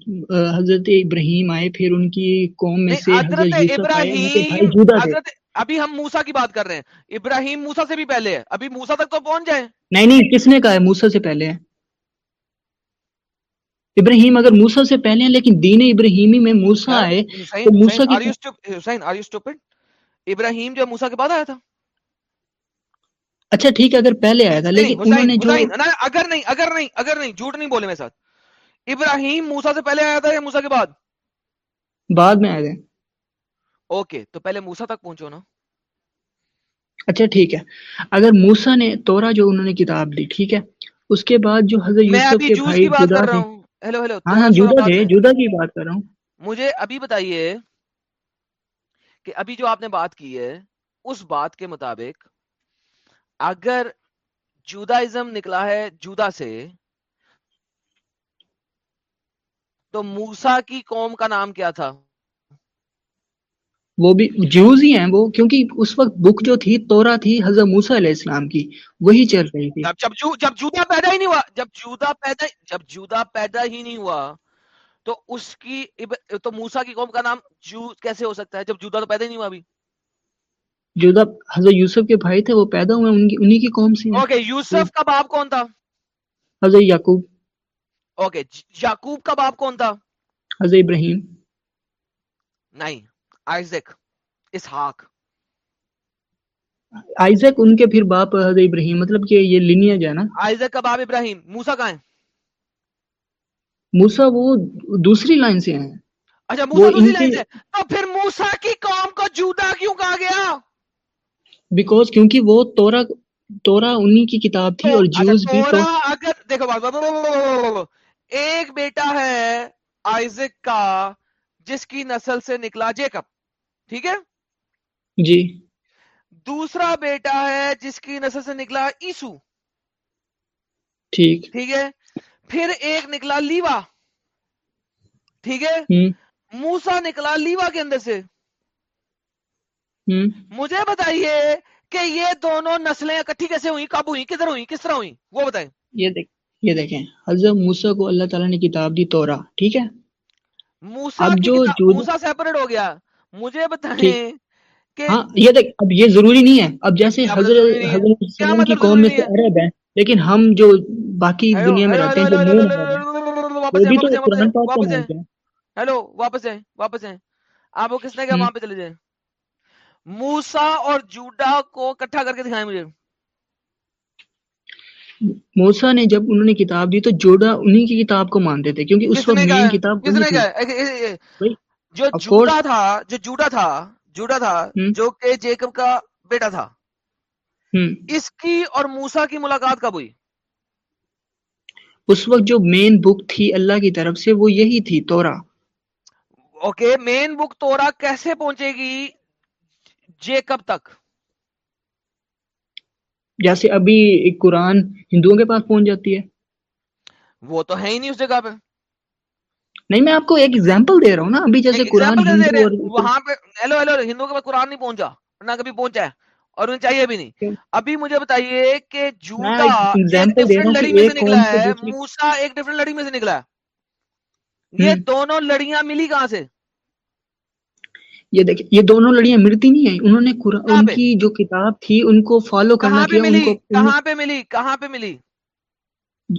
حضرت ابراہیم آئے پھر ان کی قوم میں سے حضرت ابراہیم حضرت ابھی ہم موسا کی بات کر رہے ہیں۔ ابراہیم موسا سے بھی پہلے ہے۔ ابھی موسا تک تو پہنچ جائیں۔ نہیں نہیں کس نے کہا ہے؟ موسا سے پہلے ہے۔ ابراہیم اگر موسا سے پہلے ہیں لیکن دین ابراہیمی میں موسا آئے تو موسا کی ابراہیم جو موسا کے بعد آیا تھا۔ اچھا ٹھیک ہے اگر پہلے آیا تھا لیکن اگر نہیں اگر نہیں اگر نہیں جھوٹ نہیں بولے میرے ساتھ۔ ابراہیم موسا سے پہلے آیا تھا یا موسا کے بعد؟ بعد میں آئے تھے۔ اوکے تو پہلے موسا تک پہنچو نا۔ اچھا ٹھیک ہے۔ اگر موسا نے تورا جو انہوں نے کتاب لی ٹھیک ہے اس کے بعد جو حضرت ہاں، ہاں، جدا کی بات کر رہا ہوں۔ مجھے ابھی بتائیے کہ ابھی جو آپ نے بات کی ہے اس بات کے مطابق اگر جودائزم نکلا ہے جودا سے تو موسا کی قوم کا نام کیا تھا؟ وہ بھی جوز ہی ہیں وہ کیونکہ اس وقت بک جو تھی تورا تھی حضرت موسا علیہ السلام کی وہی چل رہی تھی۔ جب جو, جب جودا پیدا ہی نہیں ہوا جب جودا پیدا جب جودا پیدا ہی نہیں ہوا تو اس کی تو موسا کی قوم کا نام جو کیسے ہو سکتا ہے؟ جب جودا تو پیدا ہی نہیں ہوا ابھی۔ جو حضرت یوسف کے بھائی تھے وہ پیدا ہوئے ان کی انہی کی قوم سے اوکے یوسف کا باپ کون تھا؟ حضرت یعقوب۔ اوکے یعقوب کا باپ کون تھا؟ حضرت ابراہیم۔ نہیں آئزک اسحاق۔ آئزک ان کے پھر باپ حضرت ابراہیم مطلب کہ یہ لینیج ہے نا۔ آئزک کا باپ ابراہیم موسی کا ہے؟ موسی وہ دوسری لائن سے ہیں۔ اچھا موسی دوسری لائن سے۔ تو پھر موسی کی قوم کو جودا کیوں کہا گیا؟ بیکوز کیونکہ وہ تورا تورا انہی کی کتاب تھی اور اچھا، جیوز بھی تو اگر دیکھو بات ایک بیٹا ہے آئزک کا جس کی نسل سے نکلا جیکب ٹھیک ہے؟ جی۔ دوسرا بیٹا ہے جس کی نسل سے نکلا ایسو ٹھیک۔ ٹھیک ہے؟ پھر ایک نکلا لیوا ٹھیک ہے؟ موسا نکلا لیوا کے اندر سے۔ مجھے بتائیے کہ یہ دونوں نسلیں اکٹھی کیسے ہوئی کب ہوئی کدھر ہوئی کس طرح ہوئی وہ بتائیں۔ یہ دیکھ یہ دیکھیں۔ حضرت موسا کو اللہ تعالیٰ نے کتاب دی تو ٹھیک ہے؟ موسا اب جو موسا سیپریٹ ہو گیا۔ مجھے بتائیں ہاں یہ دیکھ اب یہ ضروری نہیں ہے۔ اب جیسے حضرت حضرت کی مطلب قوم میں سے عرب ہیں لیکن ہم جو باقی دنیا میں رہتے ہیں جو ہیلو واپس ہیں واپس ہیں آپ وہ کس نے کہا وہاں پہ چلے جائیں؟ موسا اور جوڈا کو اکٹھا کر کے دکھائیں مجھے۔ موسا نے جب انہوں نے کتاب دی تو جوڈا انہی کی کتاب کو مانتے تھے کیونکہ اس وقت مین کتاب جو جوڈا تھا جو جوڈا تھا جوڈا تھا جو کہ جیکب کا بیٹا تھا۔ اس کی اور موسا کی ملاقات کب ہوئی؟ اس وقت جو مین بک تھی اللہ کی طرف سے وہ یہی تھی تورا۔ اوکے مین بک تورا کیسے پہنچے گی؟ جے کب تک؟ جیسے ابھی ایک قرآن ہندوؤں کے پاس پہنچ جاتی ہے۔ وہ تو ہے ہی نہیں اس جگہ پہ۔ نہیں میں آپ کو ایک ایگزامپل دے رہا ہوں نا۔ ابھی جیسے قرآن وہاں پہ ہیلو ہیلو ہندوؤں کے پاس قرآن نہیں پہنچا۔ نہ کبھی پہنچا ہے۔ اور انہیں چاہیے بھی نہیں۔ ابھی مجھے بتائیے کہ جوتا موسا ایک ڈفرنٹ لڑی میں سے نکلا ہے۔ یہ دونوں لڑیاں ملی کہاں سے؟ یہ دیکھیں یہ دونوں لڑیاں مرتی نہیں ہیں۔ انہوں نے ان کی جو کتاب تھی ان کو فالو کرنا کیا کہاں پہ ملی؟ کہاں پہ ملی؟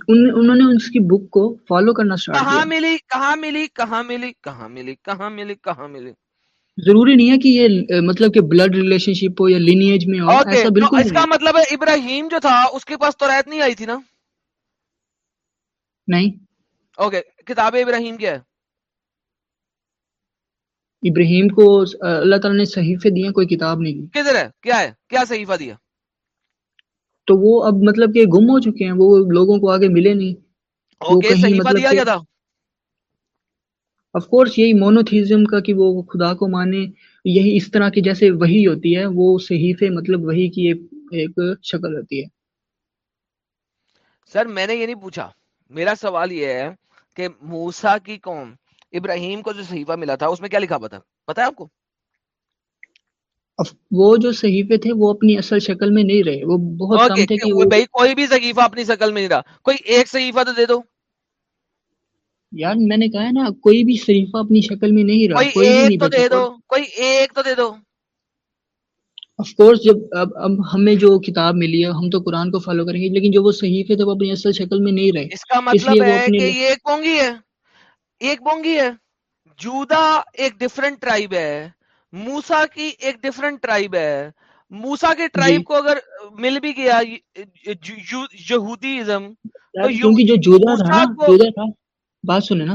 انہوں نے اس کی بک کو فالو کرنا سٹارٹ کہاں ملی؟ کہاں ملی؟ کہاں ملی؟ کہاں ملی؟ کہاں ملی؟ کہاں ملی؟ ضروری نہیں ہے کہ یہ مطلب کہ بلڈ ریلیشن شپ ہو یا لینیج میں ہو ایسا بالکل اس کا مطلب ہے ابراہیم جو تھا اس کے پاس تو رایت نہیں آئی تھی نا؟ نہیں۔ اوکے کتاب ابراہیم کیا ہے؟ ابراہیم کو اللہ تعالیٰ نے صحیفے دیا کوئی کتاب نہیں دی۔ کدھر ہے؟ کیا ہے؟ کیا صحیفہ دیا؟ تو وہ اب مطلب کہ گم ہو چکے ہیں وہ لوگوں کو آگے ملے نہیں۔ اوکے صحیفہ مطلب دیا گیا تھا؟ اف کورس یہی مونوتھیزم کا کہ وہ خدا کو مانے۔ یہی اس طرح کی جیسے وہی ہوتی ہے وہ صحیفے مطلب وہی کی ایک شکل ہوتی ہے۔ سر میں نے یہ نہیں پوچھا۔ میرا سوال یہ ہے کہ موسا کی قوم ابراہیم کو جو صحیفہ ملا تھا اس میں کیا لکھا ہوا تھا؟ پتا ہے آپ کو؟ وہ جو صحیفے تھے وہ اپنی اصل شکل میں نہیں رہے۔ وہ بہت کم تھے کہ وہ بھائی کوئی بھی صحیفہ اپنی شکل میں نہیں رہا۔ کوئی ایک صحیفہ تو دے دو۔ یار میں نے کہا ہے نا کوئی بھی صحیفہ اپنی شکل میں نہیں رہا کوئی ایک تو دے دو کوئی ایک تو دے دو۔ آف کورس جب اب اب ہمیں جو کتاب ملی ہے ہم تو قرآن کو فالو کریں گے لیکن جو وہ صحیفے تھے وہ اپنی اصل شکل میں نہیں رہے۔ اس کا مطلب ہے کہ یہ کونگی ہے۔ ایک بونگی ہے۔ جودا ایک ڈفرنٹ ٹرائب ہے۔ موسا کی ایک ڈفرنٹ ٹرائب ہے۔ موسا کے جی۔ ٹرائب کو اگر مل بھی گیا یہودیزم تو یار کیونکہ جو جودا تھا جودا تھا بات سنے نا۔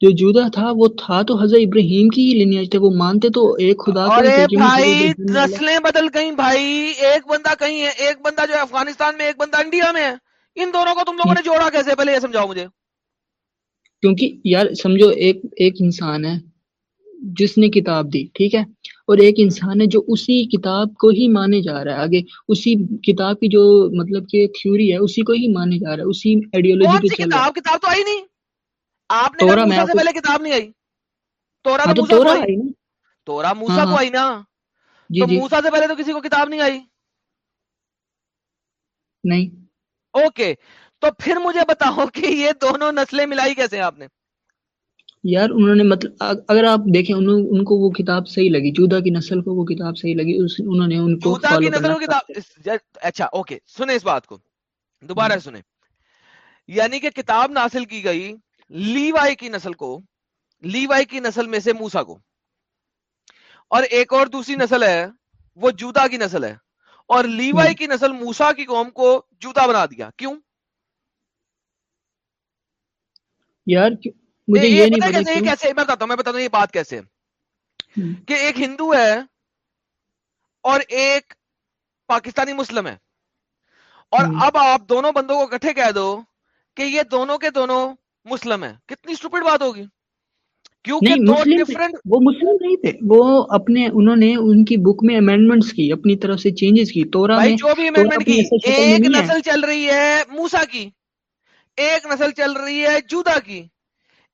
جو جودا تھا وہ تھا تو حضرت ابراہیم کی ہی لینیج تھے۔ وہ مانتے تو ایک خدا ارے بھائی نسلیں بدل گئی بھائی۔ ایک بندہ کہیں ہے ایک بندہ جو ہے افغانستان میں ایک بندہ انڈیا میں ہے۔ ان دونوں کو تم لوگوں نے جوڑا کیسے؟ پہلے یہ سمجھاؤ مجھے۔ کیونکہ یار سمجھو ایک ایک انسان ہے جس نے کتاب دی ٹھیک ہے؟ اور ایک انسان ہے جو اسی کتاب کو ہی مانے جا رہا ہے۔ آگے اسی کتاب کی جو مطلب کہ تھیوری ہے اسی کو ہی مانے جا رہا ہے۔ اسی آئیڈیولوجی پہ سی چل رہا ہے۔ کتاب؟ کتاب تو آئی نہیں۔ آپ نے کہا آپ سے کو پہلے کتاب نہیں آئی۔ تورا ہاں تو تو موسا کو آئی۔ تورا ہاں موسا کو ہاں آئی نا۔ جی تو جی۔ موسا سے پہلے تو کسی کو کتاب نہیں آئی۔ نہیں۔ اوکے۔ تو پھر مجھے بتاؤ کہ یہ دونوں نسلیں ملائی کیسے آپ نے؟ یار انہوں نے مطلب اگ- اگر آپ دیکھیں انہوں ان کو وہ کتاب صحیح لگی جودا کی نسل کو وہ کتاب صحیح لگی اس انہوں نے ان کو کی نسل کو کتاب اچھا اوکے سنیں اس بات کو دوبارہ سنیں۔ یعنی کہ کتاب ناصل کی گئی لیوائی کی نسل کو لیوائی کی نسل میں سے موسا کو۔ اور ایک اور دوسری نسل ہے وہ جوتا کی نسل ہے۔ اور لیوائی کی نسل موسا کی قوم کو جوتا بنا دیا۔ کیوں؟ یار مجھے یہ نہیں پتا کیسے میں بتاتا ہوں میں بتاتا ہوں یہ بات کیسے کہ ایک ہندو ہے اور ایک پاکستانی مسلم ہے۔ اور۔ اب آپ دونوں بندوں کو اکٹھے کہہ دو کہ یہ دونوں کے دونوں مسلم ہیں۔ کتنی سٹوپڈ بات ہوگی۔ کیونکہ دو ڈفرنٹ وہ مسلم نہیں تھے۔ وہ اپنے انہوں نے ان کی بک میں امینڈمنٹس کی اپنی طرف سے چینجز کی۔ تورا میں جو بھی امینڈمنٹ کی ایک نسل چل رہی ہے موسا کی۔ ایک نسل چل رہی ہے جودا کی۔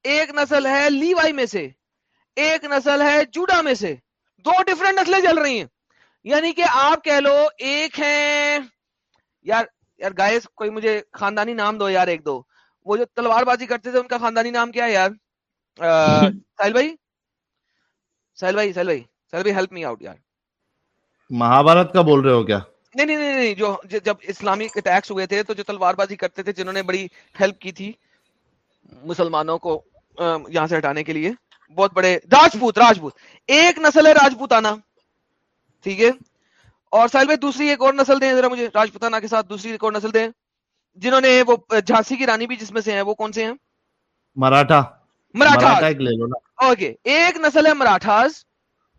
ایک نسل ہے لیوائی میں سے۔ ایک نسل ہے جوڈا میں سے۔ دو ڈفرنٹ نسلیں چل رہی ہیں۔ یعنی کہ آپ کہہ لو ایک ہے یار یار گائز کوئی مجھے خاندانی نام دو یار ایک دو۔ وہ جو تلوار بازی کرتے تھے ان کا خاندانی نام کیا ہے یار؟ آ، ساحل بھائی؟ ساحل بھائی ساحل بھائی ساحل بھائی ہیلپ می آؤٹ یار۔ مہابھارت کا بول رہے ہو کیا؟ نہیں نہیں نہیں نہیں جو جب اسلامک اٹیکس ہوئے تھے تو جو تلوار بازی کرتے تھے جنہوں نے بڑی ہیلپ کی تھی مسلمانوں کو یہاں سے ہٹانے کے لیے بہت بڑے راجپوت راجپوت۔ ایک نسل ہے راجپوتانا ٹھیک ہے؟ اور ساحل بھائی دوسری ایک اور نسل دیں ذرا مجھے راجپوتانا کے ساتھ دوسری ایک اور نسل دیں۔ جنہوں نے وہ جھانسی کی رانی بھی جس میں سے ہیں وہ کون سے ہیں؟ مراٹھا۔ مراٹھا۔ اوکے ایک نسل ہے مراٹھاز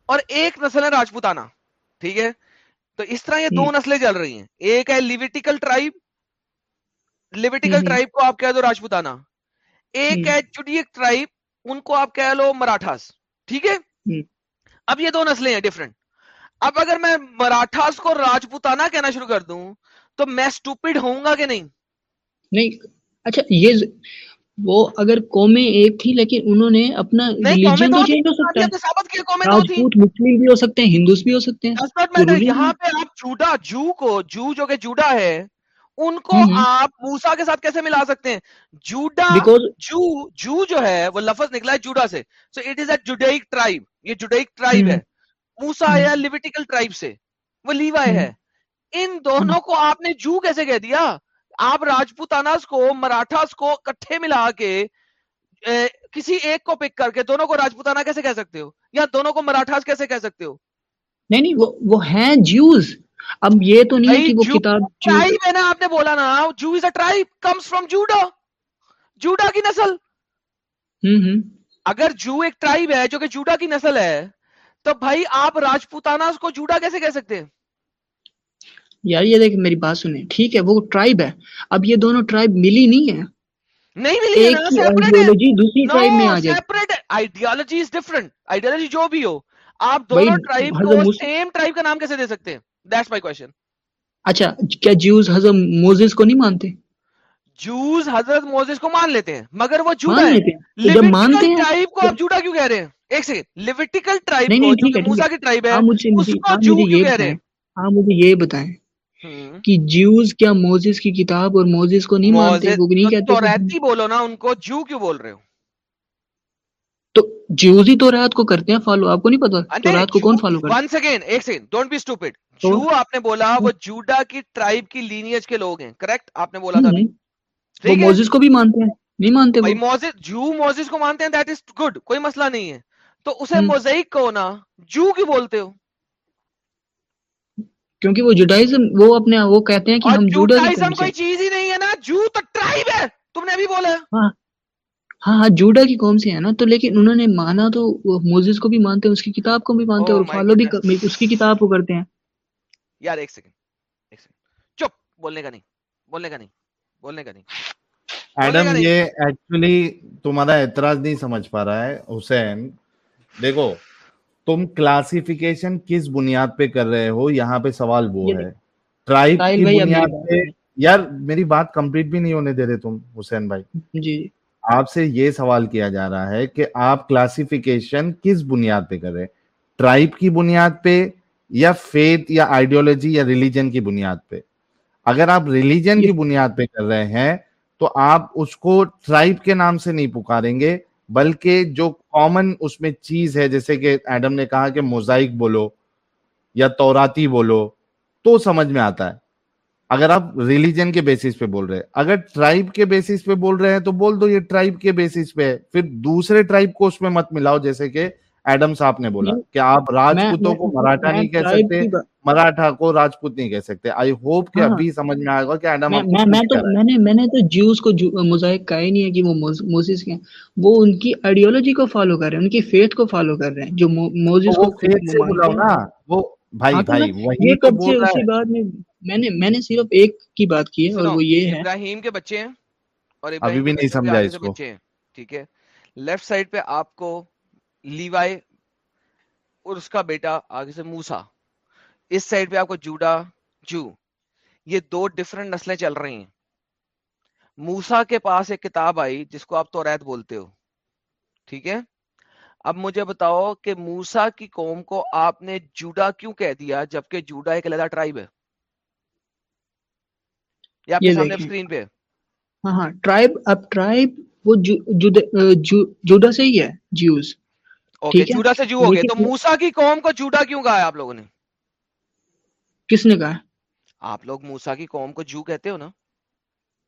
اور ایک نسل ہے راجپوتانا ٹھیک ہے؟ تو اس طرح یہ دو نسلیں چل رہی ہیں۔ ایک ہے لیویٹیکل ٹرائب لیویٹیکل ٹرائب کو آپ کہہ دو راجپوتانا ایک ہے جوڈیک ٹرائب ان کو آپ کہہ لو مراٹھاس۔ ٹھیک ہے۔ اب یہ دو نسلیں ہیں ڈفرنٹ اب اگر میں مراٹھاس کو راجپوتانا کہنا شروع کر دوں تو میں سٹوپڈ ہوں گا کہ نہیں؟ نہیں اچھا یہ وہ اگر قومیں ایک تھی لیکن انہوں نے اپنا ریلیجن تو چینج ہو سکتا ہے۔ راجپوت مسلم بھی ہو سکتے ہیں ہندوز بھی ہو سکتے ہیں۔ یہاں پہ آپ جوڈا جو کو جو جو کہ جوڈا ہے ان کو آپ موسا کے ساتھ کیسے ملا سکتے ہیں؟ جوڈا جو جو جو ہے وہ لفظ نکلا ہے جوڈا سے۔ So it is a جوڈیک tribe یہ جوڈیک ٹرائب ہے۔ موسا ہے لیویٹیکل ٹرائب سے وہ لیوائے ہے۔ ان دونوں کو آپ نے جو کیسے کہہ دیا؟ آپ راجپوتاناز کو مراٹھاس کو کٹھے ملا کے کسی ایک کو پک کر کے دونوں کو راجپوتانا کیسے کہہ سکتے ہو؟ یا دونوں کو مراٹھاس کیسے کہہ سکتے ہو؟ نہیں نہیں وہ ہیں جیوز۔ اب یہ تو نہیں کہ وہ کتاب ٹرائب ہے نا آپ نے بولا نا جو is a tribe comes from Judah. Judah کی نسل۔ اگر جو ایک ٹرائب ہے جو کہ جوڈا کی نسل ہے تو بھائی آپ راجپوتانا کو جوڈا کیسے کہہ سکتے ہیں؟ یار یہ دیکھ میری بات سنیں۔ ٹھیک ہے وہ ٹرائب ہے۔ اب یہ دونوں ٹرائب ملی نہیں ہے نہیں ملی ہے ایک آئیڈیولوجی دوسری ٹرائب میں آ جائے۔ Separate ideology is different ideology جو بھی ہو آپ دونوں ٹرائب کو سیم ٹرائب کا نام کیسے دے سکتے ہیں؟ دیٹس مائی کوشچن اچھا کیا جیوز حضرت موزز کو نہیں مانتے؟ جوز حضرت موزس کو مان لیتے ہیں مگر وہ مان ہے۔ جب مانتے ہیں ٹرائب کو آپ جوڈا کیوں کہہ رہے ہیں؟ ایک سیکنڈ لیویٹیکل ٹرائب کو جو ہے۔ کی ٹرائب ہے مجھے اس کو آپ جو کیوں کہہ رہے ہیں؟ آپ مجھے یہ بتائیں۔ کہ جیوز کیا موزز کی کتاب اور موزز کو نہیں مانتے وہ نہیں کہتے تو ریتی بولو نا ان کو جیو کیوں بول رہے ہو؟ تو جیوز ہی تورات کو کرتے ہیں فالو آپ کو نہیں پتا؟ تورات کو کون فالو کرتے ہیں ونس اگین ایک second don't be stupid Jew آپ نے بولا وہ جوڈا کی ٹرائب کی لینیج کے لوگ ہیں کریکٹ آپ نے بولا تھا وہ موزز کو بھی مانتے ہیں نہیں مانتے بھائی موزز جیو موزز کو مانتے ہیں دیٹ از گڈ کوئی مسئلہ نہیں ہے۔ تو اسے موزیک کو نا جیو کی بولتے ہو؟ کیونکہ وہ جوڈائزم وہ اپنے وہ کہتے ہیں کہ ہم جوڈائزم کوئی چیز ہی نہیں ہے نا جو تو ٹرائب ہے تم نے ابھی بولا۔ ہاں۔ ہاں ہاں جوڈا کی قوم سے ہے نا تو لیکن انہوں نے مانا تو موزز کو بھی مانتے ہیں اس کی کتاب کو بھی مانتے ہیں اور oh فالو بھی اس کی کتاب کو کرتے ہیں۔ یار ایک سیکنڈ ایک سیکنڈ۔ چپ بولنے کا نہیں بولنے کا نہیں بولنے کا نہیں ایڈم یہ ایکچولی تمہارا اعتراض نہیں سمجھ پا رہا ہے حسین۔ دیکھو تم کلاسیفیکیشن کس بنیاد پہ کر رہے ہو؟ یہاں پہ سوال وہ ہے۔ ٹرائب کی بنیاد پہ یار میری بات کمپلیٹ بھی نہیں ہونے دے رہے تم حسین بھائی۔ جی۔ آپ سے یہ سوال کیا جا رہا ہے کہ آپ کلاسیفیکیشن کس بنیاد پہ کر رہے ٹرائب کی بنیاد پہ یا فیتھ یا آئیڈیولوجی یا ریلیجن کی بنیاد پہ؟ اگر آپ ریلیجن کی بنیاد پہ کر رہے ہیں تو آپ اس کو ٹرائب کے نام سے نہیں پکاریں گے بلکہ جو کامن اس میں چیز ہے، جیسے کہ ایڈم نے کہا کہ موزائک بولو یا توراتی بولو، تو سمجھ میں آتا ہے۔ اگر آپ ریلیجن کے بیسس پہ بول رہے ہیں، اگر ٹرائب کے بیسس پہ بول رہے ہیں، تو بول دو یہ ٹرائب کے بیسس پہ ہے۔ پھر دوسرے ٹرائب کو اس میں مت ملاؤ، جیسے کہ ایڈم صاحب نے بولا کہ آپ راجپوتوں کو مراٹھا نہیں کہہ سکتے مراٹھا کو راجپوت نہیں کہہ سکتے. آئی ہوپ کہ ہاں۔ ابھی سمجھ میں آئے گا کہ ایڈم میں نے میں نے تو جیوز کو مزاحق کہا ہی نہیں ہے کہ وہ موسیس کے ہیں۔ وہ ان کی آئیڈیولوجی کو فالو کر رہے ہیں ان کی فیتھ کو فالو کر رہے ہیں جو موزیس کو فیتھ سے بولا نا۔ وہ بھائی بھائی وہی تو بول رہا ہے۔ میں میں نے میں نے صرف ایک کی بات کی ہے اور وہ یہ ہے۔ ابراہیم کے بچے ہیں اور ابھی بھی نہیں سمجھا اس کو۔ ٹھیک ہے۔ لیفٹ سائیڈ پہ آپ کو لیوائے اور اس کا بیٹا آگے سے موسا۔ اس سائڈ پہ آپ کو جوڈا جو۔ یہ دو ڈفرنٹ نسلیں چل رہی ہیں۔ موسا کے پاس ایک کتاب آئی جس کو آپ تو ریت بولتے ہو۔ ٹھیک ہے؟ اب مجھے بتاؤ کہ موسا کی قوم کو آپ نے جوڈا کیوں کہہ دیا جبکہ جوڈا ایک علیحدہ ٹرائب ہے؟ یا آپ کے سامنے اسکرین پہ ہاں ہاں۔ ٹرائب اب ٹرائب وہ جوڈا سے ہی ہے۔ جیوز اوکے سے جو تو موسا کی قوم کو کیوں کہا ہے آپ لوگوں نے؟ کس نے کہا؟ آپ لوگ کی قوم کو جو کہتے ہو نا؟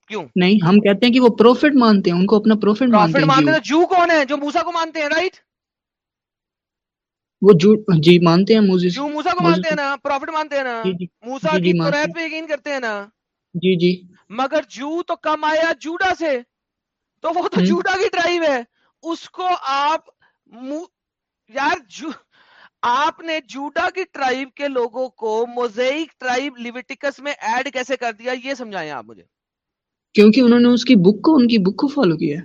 کیوں؟ نہیں ہم کہتے ہیں کہ وہ پروفٹ مانتے ہیں ان کو اپنا پروفٹ مانتے ہیں مانتے جو کون جو کو مانتے ہیں رائٹ وہ جو جی مانتے ہیں جو کو مانتے ہیں نا پروفٹ مانتے ہیں نا جی، جی، موسا جی، کی قرآن یقین کرتے ہیں نا۔ جی جی۔ مگر جو تو کم آیا جوڈا سے تو وہ تو جوڈا کی ڈرائیو ہے۔ اس کو آپ یار جو آپ نے جوڈا کی ٹرائب کے لوگوں کو موزیک ٹرائب لیویٹکس میں ایڈ کیسے کر دیا یہ سمجھائیں آپ مجھے۔ کیونکہ انہوں نے اس کی بک کو ان کی بک کو فالو کیا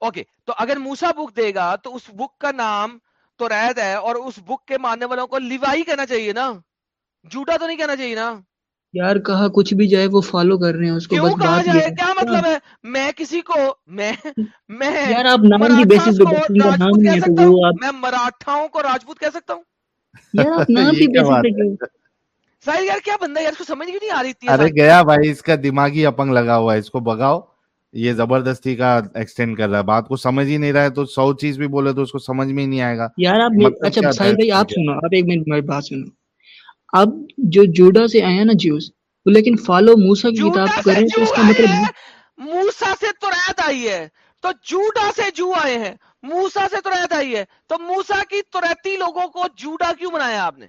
اوکے تو اگر موسا بک دے گا تو اس بک کا نام تو ریت ہے اور اس بک کے ماننے والوں کو لیوائی کہنا چاہیے نا۔ جوڈا تو نہیں کہنا چاہیے نا۔ یار کہا کچھ بھی جائے وہ فالو کر رہے ہیں اس کو بس بات جائے؟ کیا مطلب ہے؟ میں کسی کو میں میں یار آپ نام کی بیسس پہ نام نہیں ہے تو وہ آپ میں مراٹھاؤں کو راجپوت کہہ سکتا ہوں؟ یار آپ نام کی بیسس پہ کیوں؟ ساحل یار کیا بندہ یار اس کو سمجھ کیوں نہیں آ رہی تھی ارے گیا بھائی اس کا دماغی اپنگ لگا ہوا ہے اس کو بگاؤ۔ یہ زبردستی کا ایکسٹینڈ کر رہا ہے۔ بات کو سمجھ ہی نہیں رہا ہے تو سو چیز بھی بولے تو اس کو سمجھ میں ہی نہیں آئے گا۔ یار آپ مطلب اچھا ساحل بھائی آپ سنو آپ ایک منٹ میری بات سنو۔ اب جو جوڈا سے آیا نا جیوز وہ لیکن فالو موسا کی کتاب کریں تو اس کا مطلب موسا سے تو رات آئی ہے۔ تو جوڈا سے جو آئے ہیں موسا سے تو رات آئی ہے۔ تو موسا کی تریتی لوگوں کو جوڈا کیوں بنایا آپ نے؟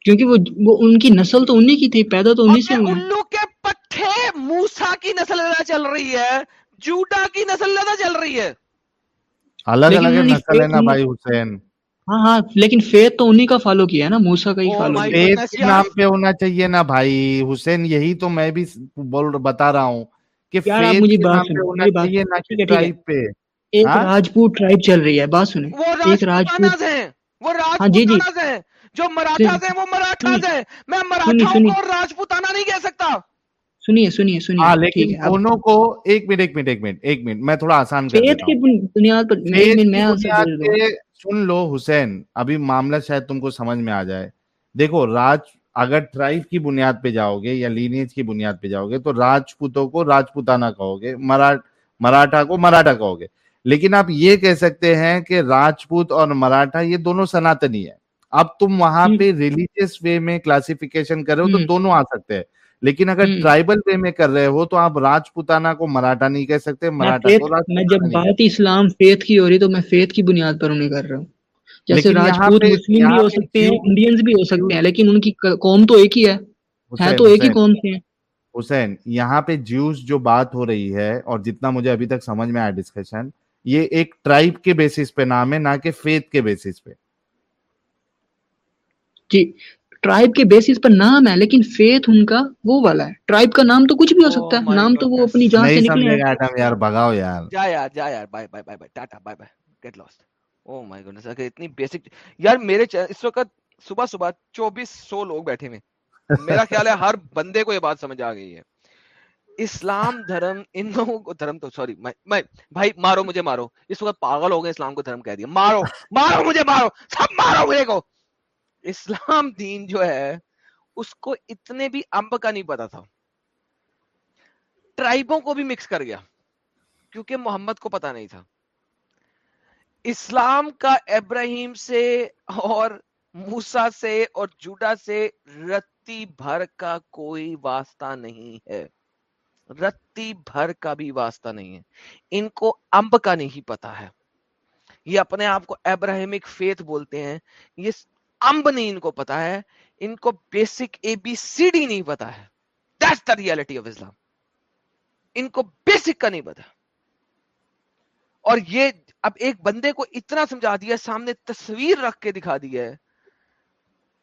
کیونکہ وہ, ان کی نسل تو انہی کی تھی پیدا تو انہی سے ہوئی۔ کے پٹھے موسا کی نسل لینا چل رہی ہے جوڈا کی نسل لینا چل رہی ہے۔ الگ الگ نسل ہے نا بھائی حسین۔ ہاں ہاں لیکن فیت تو انہی کا فالو کیا ہے نا موسا کا ہی oh فالو فیت نام پہ ہونا چاہیے نا بھائی۔ حسین یہی تو میں بھی بول بتا رہا ہوں کہ فیت ہونا چاہیے نا ٹرائب پہ۔ ایک ہاں؟ راجپوت ٹرائب چل رہی ہے بات سنیں ایک راجپوت وہ ہاں، جی، جی۔ ہیں۔ جو مراتھاز ہیں وہ ہیں۔ میں اور راجپوتانہ نہیں کہہ سکتا۔ سنیے سنیے سنیے۔ ہاں لیکن دونوں کو ایک منٹ ایک منٹ ایک منٹ ایک منٹ میں تھوڑا آسان کر دیتا ہوں۔ فیت کی بنیاد پر میں سن لو حسین ابھی معاملہ شاید تم کو سمجھ میں آ جائے دیکھو راج اگر ٹرائب کی بنیاد پہ جاؤ گے یا لینیج کی بنیاد پہ جاؤ گے تو راجپوتوں کو راجپوتانہ کہو گے مراٹھا کو مراٹھا کہو گے لیکن آپ یہ کہہ سکتے ہیں کہ راجپوت اور مراٹھا یہ دونوں سناتنی ہے اب تم وہاں پہ ریلیجیس وے میں کلاسیفیکیشن کرو تو دونوں آ سکتے ہیں لیکن اگر ٹرائبل وے میں کر رہے ہو تو آپ راجپوتانا کو مراٹھا نہیں کہہ سکتے مراٹھا میں جب بات اسلام فیتھ کی ہو رہی تو میں فیتھ کی بنیاد پر انہیں کر رہا ہوں۔ جیسے راجپوت مسلم بھی ہو سکتے ہیں انڈینز بھی ہو سکتے ہیں لیکن ان کی قوم تو ایک ہی ہے۔ تو ایک ہی قوم سے۔ ہیں حسین یہاں پہ جیوز جو بات ہو رہی ہے اور جتنا مجھے ابھی تک سمجھ میں آیا ڈسکشن یہ ایک ٹرائب کے بیسس پہ نام ہے نہ کہ فیتھ کے بیسس پہ۔ جی ٹرائب کے بیسس پر نام ہے لیکن فیتھ ان کا وہ والا ہے۔ ٹرائب کا نام تو کچھ بھی ہو oh سکتا ہے نام تو وہ اپنی جان سے نکلے۔ یار بھگاؤ یار۔ جا یار جا یار۔ Bye bye bye bye tata bye bye. Get lost oh my goodness اگر اتنی بیسک یار میرے اس وقت صبح صبح 2400 لوگ بیٹھے ہوئے۔ میرا خیال ہے ہر بندے کو یہ بات سمجھ آ گئی ہے۔ اسلام دھرم ان لوگوں کو دھرم تو سوری میں بھائی مارو مجھے مارو۔ اس وقت پاگل ہو گئے اسلام کو دھرم کہہ دیا۔ مارو مارو مجھے مارو۔ سب مارو میرے کو۔ اسلام دین جو ہے، اس کو اتنے بھی امب کا نہیں پتا تھا۔ ٹرائبوں کو بھی مکس کر گیا، کیونکہ محمد کو پتا نہیں تھا۔ اسلام کا ابراہیم سے اور موسا سے اور جوڈا سے رتی بھر کا کوئی واسطہ نہیں ہے۔ رتی بھر کا بھی واسطہ نہیں ہے۔ ان کو امب کا نہیں پتا ہے۔ یہ اپنے آپ کو ابراہیمک فیتھ بولتے ہیں۔ یہ امب نہیں ان کو پتا ہے، ان کو basic A B C D نہیں پتا ہے۔ That's the reality of Islam ان کو بیسک کا نہیں پتا۔ اور یہ اب ایک بندے کو اتنا سمجھا دیا، سامنے تصویر رکھ کے دکھا دی ہے۔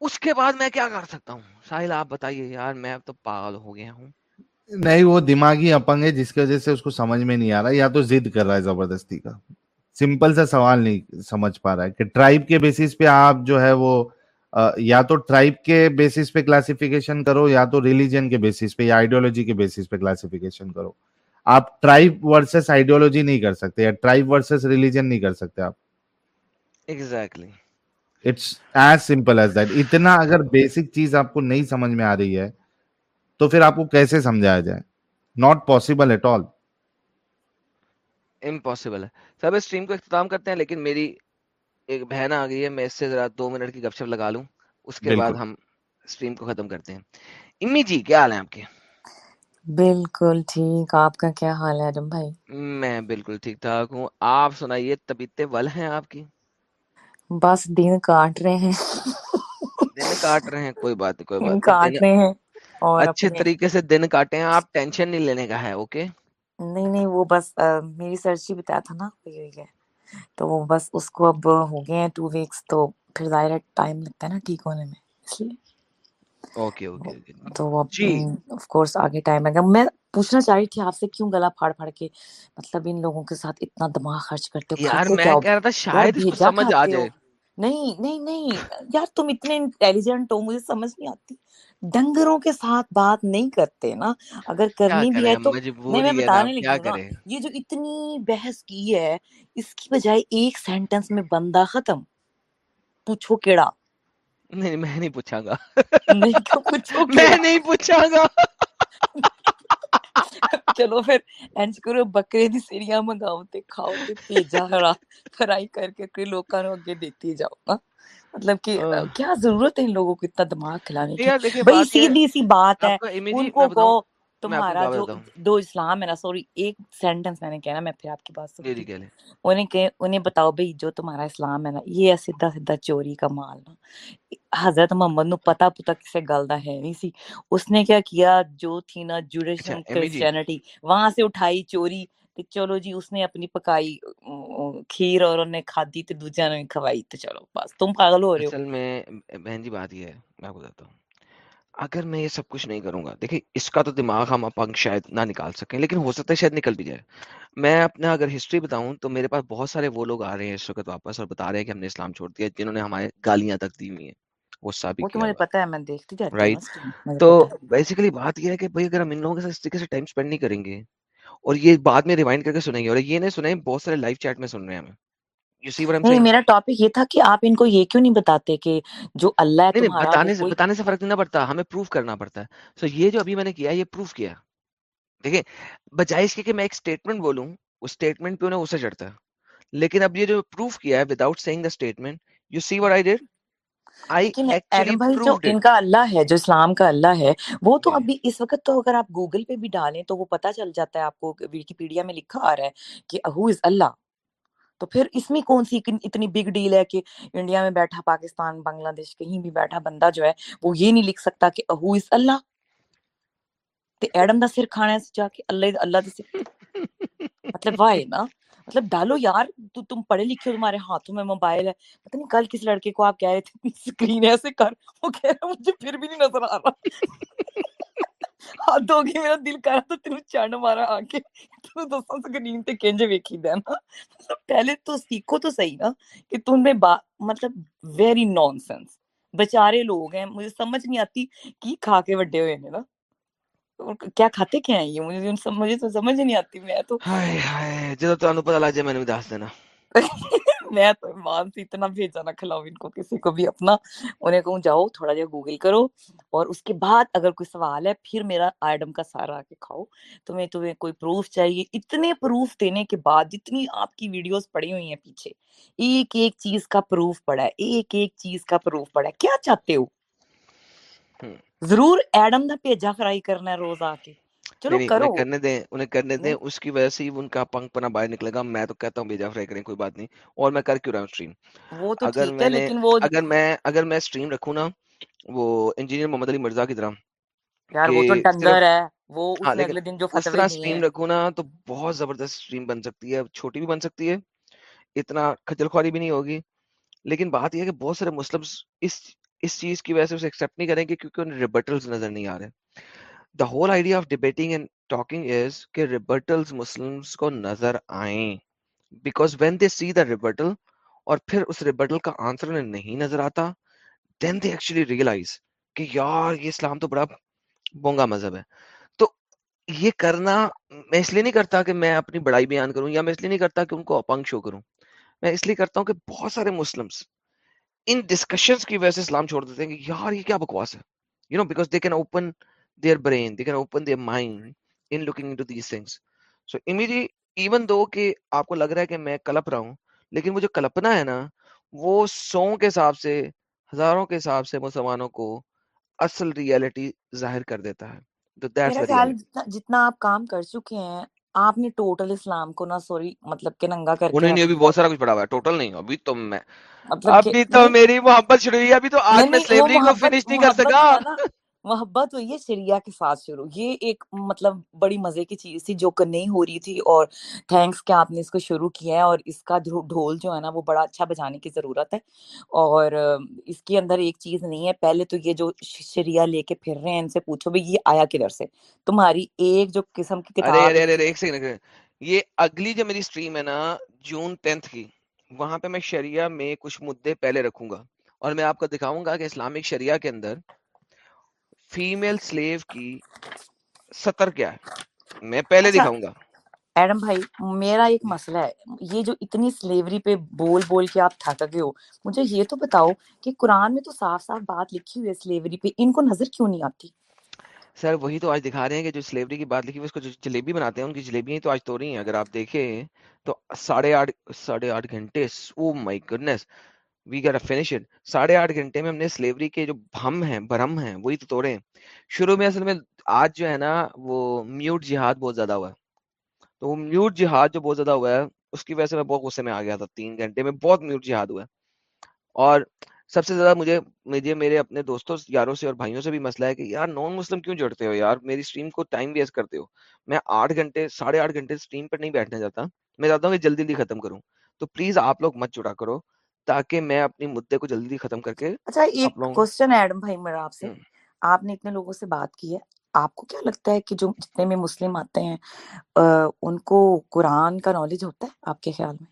اس کے بعد میں کیا کر سکتا ہوں؟ ساحل، آپ بتائیے یار، میں اب تو پاگل ہو گیا ہوں۔ نہیں، وہ دماغی اپنگ ہے، جس کی وجہ سے اس کو سمجھ میں نہیں آ رہا، یا تو ضد کر رہا ہے زبردستی کا۔ سمپل سا سوال نہیں سمجھ پا رہا ہے کہ ٹرائب کے بیسس پہ آپ جو ہے وہ یا تو ٹرائب کے بیسس پہ کلاسیفیکیشن کرو یا تو ریلیجن کے بیسس پہ یا آئیڈیولوجی کے بیسس پہ کلاسیفیکیشن کرو۔ آپ ٹرائب ورسز آئیڈیولوجی نہیں کر سکتے یا ٹرائب ورسز ریلیجن نہیں کر سکتے آپ۔ Exactly it's as simple as that اتنا اگر بیسک چیز آپ کو نہیں سمجھ میں آ رہی ہے تو پھر آپ کو کیسے سمجھایا جائے؟ Not possible at all impossible ہے۔ سب اسٹریم کو اختتام کرتے ہیں لیکن میری ایک بہن آ گئی ہے میں اس سے ذرا دو منٹ کی گپ شپ لگا لوں۔ اس کے بعد ہم اسٹریم کو ختم کرتے ہیں۔ امی جی کیا حال ہے آپ کے؟ بالکل ٹھیک۔ آپ کا کیا حال ہے ایڈم بھائی؟ میں بالکل ٹھیک ٹھاک ہوں۔ آپ سنائیے طبیعت ول ہیں آپ کی؟ بس دن کاٹ رہے ہیں۔ دن کاٹ رہے ہیں کوئی بات کوئی بات کاٹ رہے ہیں اور اچھے طریقے سے دن کاٹے ہیں آپ ٹینشن نہیں لینے کا ہے اوکے؟ نہیں نہیں وہ بس میری سر جی بتایا تھا نا ہوئی ہوئی ہے تو وہ بس اس کو اب ہو گئے ہیں ٹو ویکس تو پھر ظاہر ہے ٹائم لگتا ہے نا ٹھیک ہونے میں اس لیے تو وہ آف کورس آگے ٹائم ہے میں پوچھنا چاہ رہی تھی آپ سے کیوں گلا پھاڑ پھاڑ کے مطلب ان لوگوں کے ساتھ اتنا دماغ خرچ کرتے ہو یار میں کہہ رہا تھا شاید اس کو سمجھ آ جائے نہیں نہیں نہیں یار تم اتنے انٹیلیجنٹ ہو مجھے سمجھ نہیں آتی ڈنگروں کے ساتھ بات نہیں کرتے نا اگر کرنی بھی ہے تو نہیں میں بتانے لگی ہوں یہ جو اتنی بحث کی ہے اس کی بجائے ایک سینٹنس میں بندہ ختم پوچھو کیڑا نہیں میں نہیں پوچھا گا میں نہیں پوچھا گا چلو پھر ਇੰਜ ਕਰੋ ਬੱਕਰੇ ਦੀ ਸਿਰੀਆਂ ਮੰਗਾਓ ਤੇ ਖਾਓ ਤੇ ਭੇਜਾ ਹਰਾ ਫਰਾਈ ਕਰਕੇ ਤੇ ਲੋਕਾਂ ਨੂੰ ਅੱਗੇ دیتی ਜਾਓ ਨਾ مطلب کہ کیا ضرورت ہے ان لوگوں کو اتنا دماغ کھلانے کی؟ بھائی سیدھی سی بات ہے۔ ان کو کو تمہارا جو دو اسلام ہے نا سوری ایک سینٹنس میں نے کہنا میں پھر آپ کی بات انہیں کہ انہیں بتاؤ بھائی جو تمہارا اسلام ہے نا یہ سیدھا سیدھا چوری کا مال نا۔ حضرت محمد نو پتا پتا کسے گلدہ ہے نہیں سی۔ اس نے کیا کیا جو تھی نا جوڈیشن کرسچینٹی وہاں سے اٹھائی چوری۔ چلو جی اس نے اپنی پکائی کھیر اور انہیں کھا دی تو دوجہ نے کھوائی تو چلو ਬਸ تم پاگل ہو رہے ہو اصل میں بہن جی بات یہ ہے میں کو بتاتا ہوں اگر میں یہ سب کچھ نہیں کروں گا دیکھیں اس کا تو دماغ ہم اپنگ شاید نہ نکال سکیں لیکن ہو سکتا ہے شاید نکل بھی جائے میں اپنا اگر ہسٹری بتاؤں تو میرے پاس بہت سارے وہ لوگ آ رہے ہیں اس وقت واپس اور بتا رہے ہیں کہ ہم نے اسلام چھوڑ دیا جنہوں نے ہمارے گالیاں تک دی ہوئی ہیں وہ ثابت پتہ ہے میں دیکھتی جاتی ہوں تو بیسیکلی بات یہ ہے کہ بھئی اگر ہم ان لوگوں کے ساتھ اس طریقے سے ٹائم سپینڈ نہیں کریں گے اور یہ بعد میں ریوائنڈ کر کے سنیں گے اور یہ نہیں سنیں بہت سارے لائیو چیٹ میں سن رہے ہیں ہمیں۔ میرا ٹاپک یہ تھا کہ آپ ان کو یہ کیوں نہیں بتاتے کہ جو اللہ بتانے سے بتانے سے فرق نہیں پڑتا ہمیں پروف کرنا پڑتا ہے۔ سو یہ جو ابھی میں نے کیا یہ پروف کیا دیکھیں بجائے اس کے کہ میں ایک اسٹیٹمنٹ بولوں اس اسٹیٹمنٹ پہ انہیں اسے چڑھتا ہے۔ لیکن اب یہ جو پروف کیا ہے without seeing the statement you see what I did بھائی جو پرووڈ ان کا اللہ ہے جو اسلام کا اللہ ہے وہ تو ابھی اس وقت تو اگر آپ گوگل پہ بھی ڈالیں تو وہ پتہ چل جاتا ہے آپ کو ویکیپیڈیا میں لکھا آ رہا ہے کہ ہو از اللہ تو پھر اس میں کون سی اتنی- بگ ڈیل ہے کہ انڈیا میں بیٹھا پاکستان بنگلہ دیش کہیں بھی بیٹھا بندہ جو ہے وہ یہ نہیں لکھ سکتا کہ ہو از اللہ تے ایڈم دا سر کھانا ہے جا کے اللہ اللہ دا سر۔ مطلب وائے نا؟ مطلب ڈالو یار، تو تم پڑھے لکھے ہو تمہارے ہاتھوں میں موبائل ہے۔ پتہ نہیں کل کس لڑکے کو آپ کہہ رہے تھے اسکرین ایسے کر۔ وہ کہہ رہا مجھے پھر بھی نہیں نظر آ رہا۔ ہاتھ دھو کے میرا دل کر رہا تھا، تینوں چڑ مارا آ کے تو دساں سکرین تے کنج ویکھی دے نا مطلب پہلے تو سیکھو تو صحیح نا کہ تم میں با مطلب ویری نان سینس بیچارے لوگ ہیں، مجھے سمجھ نہیں آتی کی کھا کے وڈے ہوئے نے نا۔ کیا کھاتے کیا ہیں یہ مجھے سم- مجھے تو سمجھ نہیں آتی میں تو ہائے ہائے جدو تانوں پتہ لگ جائے میں نے دس دینا میں تو ایمان سے اتنا بھیجا نہ کھلاؤ ان کو کسی کو بھی اپنا انہیں کہوں جاؤ تھوڑا جہا گوگل کرو اور اس کے بعد اگر کوئی سوال ہے پھر میرا آئٹم کا سارا آ کے کھاؤ تمہیں تمہیں کوئی پروف چاہیے اتنے پروف دینے کے بعد جتنی آپ کی ویڈیوز پڑی ہوئی ہیں پیچھے ایک ایک چیز کا پروف پڑا ہے ایک ایک چیز کا پروف پڑا ہے کیا چاہتے ہو ضرور ایڈم دا بھیجا فرائی کرنا ہے روز آ کے۔ چلو کرو۔ کرنے دیں انہیں کرنے دیں۔ اس کی وجہ سے ہی ان کا پنک پنا باہر نکلے گا۔ میں تو کہتا ہوں بھیجا فرائی کریں کوئی بات نہیں۔ اور میں کر کیوں رہا ہوں اسٹریم وہ تو اگر ٹھیک ہے میں نے لیکن وہ اگر میں اگر میں اسٹریم رکھوں نا وہ انجینئر محمد علی مرزا کی طرح یار وہ تو ہے۔ وہ ہاں اس نے اگلے دن جو فتوی رکھوں نا تو بہت زبردست اسٹریم بن سکتی ہے چھوٹی بھی بن سکتی ہے اتنا کھجل خواری بھی نہیں ہوگی۔ لیکن بات یہ ہے کہ بہت سارے مسلمس اس اس چیز کی وجہ سے اسے ایکسیپٹ نہیں کریں گے کیونکہ انہیں ریبٹلز نظر نہیں آ رہے۔ The whole idea of debating and talking is کہ ریبٹلز مسلمس کو نظر آئیں۔ Because when they see the rebuttal اور پھر اس ریبٹل کا آنسر انہیں نہیں نظر آتا دین دے ایکچولی ریئلائز کہ یار، یہ اسلام تو بڑا بونگا مذہب ہے۔ تو یہ کرنا میں اس لیے نہیں کرتا کہ میں اپنی بڑائی بیان کروں یا میں اس لیے نہیں کرتا کہ ان کو اپنگ شو کروں۔ میں اس لیے کرتا ہوں کہ بہت سارے مسلمس ان ڈسکشنز کی وجہ سے اسلام چھوڑ دیتے ہیں کہ یار یہ کیا بکواس ہے؟ You know because they can open their brain they can open their mind in looking into these things so immediate even though کہ آپ کو لگ رہا ہے کہ میں کلپ رہا ہوں لیکن وہ جو کلپنا ہے نا وہ سو کے حساب سے ہزاروں کے حساب سے مسلمانوں کو اصل ریئلٹی ظاہر کر دیتا ہے. تو جتنا آپ کام کر چکے ہیں آپ نے ٹوٹل اسلام کو نا سوری مطلب کہ ننگا کر نہیں رکھ ابھی بہت سارا کچھ پڑا ہوا ہے۔ ٹوٹل نہیں ابھی تو میں مطلب ابھی تو میری محبت شروع ہوئی ہے ابھی تو آج میں سلیوری کو فنش نہیں کر سکا۔ محبت ہوئی ہے شریعہ کے ساتھ شروع یہ ایک مطلب بڑی مزے کی چیز تھی جو نہیں ہو رہی تھی اور تھینکس کہ آپ نے اس کو شروع کیا ہے اور اس کا ڈھو- ڈھول جو ہے نا وہ بڑا اچھا بجانے کی ضرورت ہے اور اس کے اندر ایک چیز نہیں ہے پہلے تو یہ جو شریعہ لے کے پھر رہے ہیں ان سے پوچھو بھائی یہ آیا کدھر سے؟ تمہاری ایک جو قسم کی کتاب یہ اگلی جو میری سٹریم ہے نا جون ٹینتھ کی وہاں پہ میں شریعہ میں کچھ مدے پہلے رکھوں گا اور میں آپ کو دکھاؤں گا کہ اسلامک شریعہ کے اندر فیمیل سلیو کی سطر کیا ہے؟ میں پہلے اچھا دکھاؤں گا۔ ایڈم بھائی میرا ایک مسئلہ ہے۔ یہ جو اتنی سلیوری پہ بول بول کے آپ تھک گئے ہو مجھے یہ تو بتاؤ کہ قرآن میں تو صاف صاف بات لکھی ہوئی ہے سلیوری پہ۔ ان کو نظر کیوں نہیں آتی؟ سر وہی تو آج دکھا رہے ہیں کہ جو سلیوری کی بات لکھی ہوئی اس کو جو جلیبی بناتے ہیں ان کی جلیبیاں تو آج تو رہی ہیں۔ اگر آپ دیکھیں تو ساڑھے آٹھ ساڑھے آٹھ گھنٹے او my goodness we get finish it ساڑھے آٹھ گھنٹے میں ہم نے سلیوری کے جو ہم ہیں، برہم ہیں، وہی تو توڑے ہیں۔ شروع میں اصل میں آج جو ہے نا وہ میوٹ جہاد بہت زیادہ ہوا ہے۔ تو وہ میوٹ جہاد جو بہت زیادہ ہوا ہے، اس کی وجہ سے میں بہت غصے میں آ گیا تھا۔ تین گھنٹے میں بہت میوٹ جہاد ہوا ہے۔ اور سب سے زیادہ مجھے مجھے، میرے اپنے دوستوں، یاروں سے اور بھائیوں سے بھی مسئلہ ہے کہ یار نان مسلم کیوں جڑتے ہو؟ یار میری اسٹریم کو ٹائم ویسٹ کرتے ہو۔ میں آٹھ گھنٹے، ساڑھے آٹھ گھنٹے اسٹریم پر نہیں بیٹھنے جاتا۔ میں چاہتا ہوں کہ جلدی جلدی ختم کروں۔ تو پلیز آپ لوگ مت جڑا کرو۔ تاکہ میں اپنی مدعے کو جلدی ختم کر کے اچھا ایک کوشچن ہے ایڈم بھائی میرا آپ سے۔ آپ نے اتنے لوگوں سے بات کی ہے آپ کو کیا لگتا ہے کہ جو جتنے بھی مسلم آتے ہیں ان کو قرآن کا نالج ہوتا ہے آپ کے خیال میں؟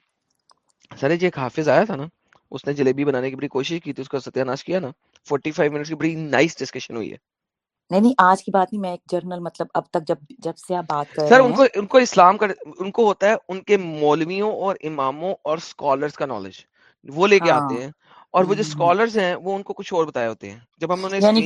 سر جی ایک حافظ آیا تھا نا اس نے جلیبی بنانے کی بڑی کوشش کی تھی اس کا ستیہ ناش کیا نا فورٹی فائیو منٹس کی بڑی نائس ڈسکشن ہوئی ہے۔ نہیں نہیں آج کی بات نہیں میں ایک جرنل مطلب اب تک جب جب سے آپ بات کر سر ان کو ان کو اسلام کا ان کو ہوتا ہے ان کے مولویوں اور اماموں اور اسکالرس کا نالج وہ لے کے ہاں۔ آتے ہیں اور وہ جو اسکالرز ہیں وہ ان کو کچھ اور بتائے ہوتے ہیں۔ جب ہم انہیں یعنی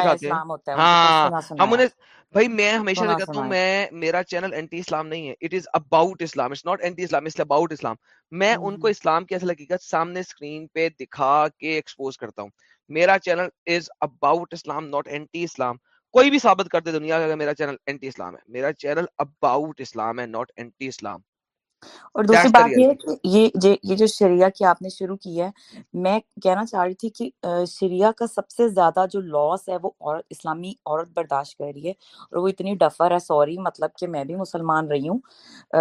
دکھاتے ہیں۔ ہاں ہم انہیں بھائی میں ہمیشہ سے کہتا ہوں میں میرا چینل اینٹی اسلام نہیں ہے۔ It is about Islam it's not anti Islam it's about Islam میں ان کو اسلام کی اصل حقیقت سامنے اسکرین پہ دکھا کے ایکسپوز کرتا ہوں۔ میرا channel is about Islam not anti Islam کوئی بھی ثابت کر دے دنیا کا میرا چینل اینٹی اسلام ہے۔ میرا چینل اباؤٹ اسلام ہے ناٹ اینٹی اسلام اور دوسری بات یہ ہے کہ یہ یہ جو شریعہ کی آپ نے شروع کی ہے میں کہنا چاہ رہی تھی کہ شریعہ کا سب سے زیادہ جو لاس ہے وہ عورت اسلامی عورت برداشت کر رہی ہے اور وہ اتنی ڈفر ہے سوری مطلب کہ میں بھی مسلمان رہی ہوں۔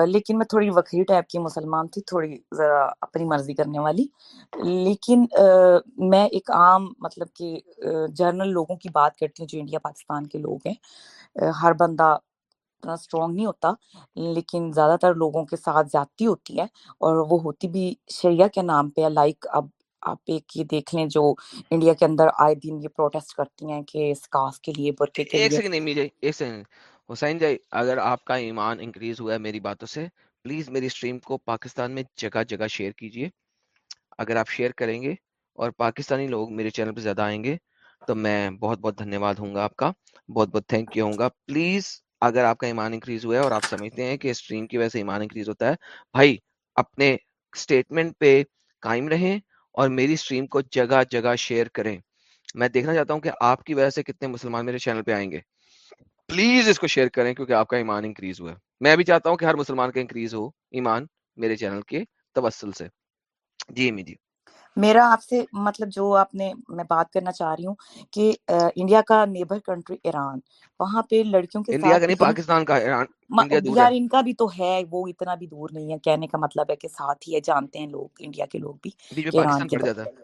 لیکن میں تھوڑی وکری ٹائپ کی مسلمان تھی تھوڑی ذرا اپنی مرضی کرنے والی۔ لیکن میں ایک عام مطلب کہ جرنل لوگوں کی بات کرتی ہوں جو انڈیا پاکستان کے لوگ ہیں۔ ہر بندہ اتنا اسٹرانگ نہیں ہوتا لیکن زیادہ تر لوگوں کے ساتھ زیادتی ہوتی ہے اور وہ ہوتی بھی شریعہ کے نام پہ ہے لائک اب آپ ایک یہ دیکھ لیں جو انڈیا کے اندر آئے دن یہ پروٹیسٹ کرتی ہیں کہ اسکاف کے لیے برقعے کے ایک لیے۔ سیکنڈ امی جائی ایک سیکنڈ حسین جائی اگر آپ کا ایمان انکریز ہوا ہے میری باتوں سے پلیز میری اسٹریم کو پاکستان میں جگہ جگہ شیئر کیجیے۔ اگر آپ شیئر کریں گے اور پاکستانی لوگ میرے چینل پہ زیادہ آئیں گے تو میں بہت بہت دھنیہ واد ہوں گا آپ کا۔ بہت بہت تھینک یو ہوں گا۔ پلیز اگر آپ کا ایمان انکریز ہوا ہے اور آپ سمجھتے ہیں کہ اسٹریم کی وجہ سے ایمان انکریز ہوتا ہے، بھائی اپنے اسٹیٹمنٹ پہ قائم رہیں اور میری اسٹریم کو جگہ جگہ شیئر کریں۔ میں دیکھنا چاہتا ہوں کہ آپ کی وجہ سے کتنے مسلمان میرے چینل پہ آئیں گے۔ پلیز اس کو شیئر کریں کیونکہ آپ کا ایمان انکریز ہوا ہے۔ میں بھی چاہتا ہوں کہ ہر مسلمان کا انکریز ہو ایمان میرے چینل کے توسل سے۔ جی امی جی۔ میرا آپ سے مطلب جو آپ نے میں بات کرنا چاہ رہی ہوں کہ انڈیا کا نیبر کنٹری ایران وہاں پہ لڑکیوں کے انڈیا ساتھ کا نہیں اتنی پاکستان کا ایران یار ان کا بھی تو ہے وہ اتنا بھی دور نہیں ہے کہنے کا مطلب ہے کہ ساتھ ہی ہے جانتے ہیں لوگ انڈیا کے لوگ بھی کہ ایران کے پڑ بس جاتا ہے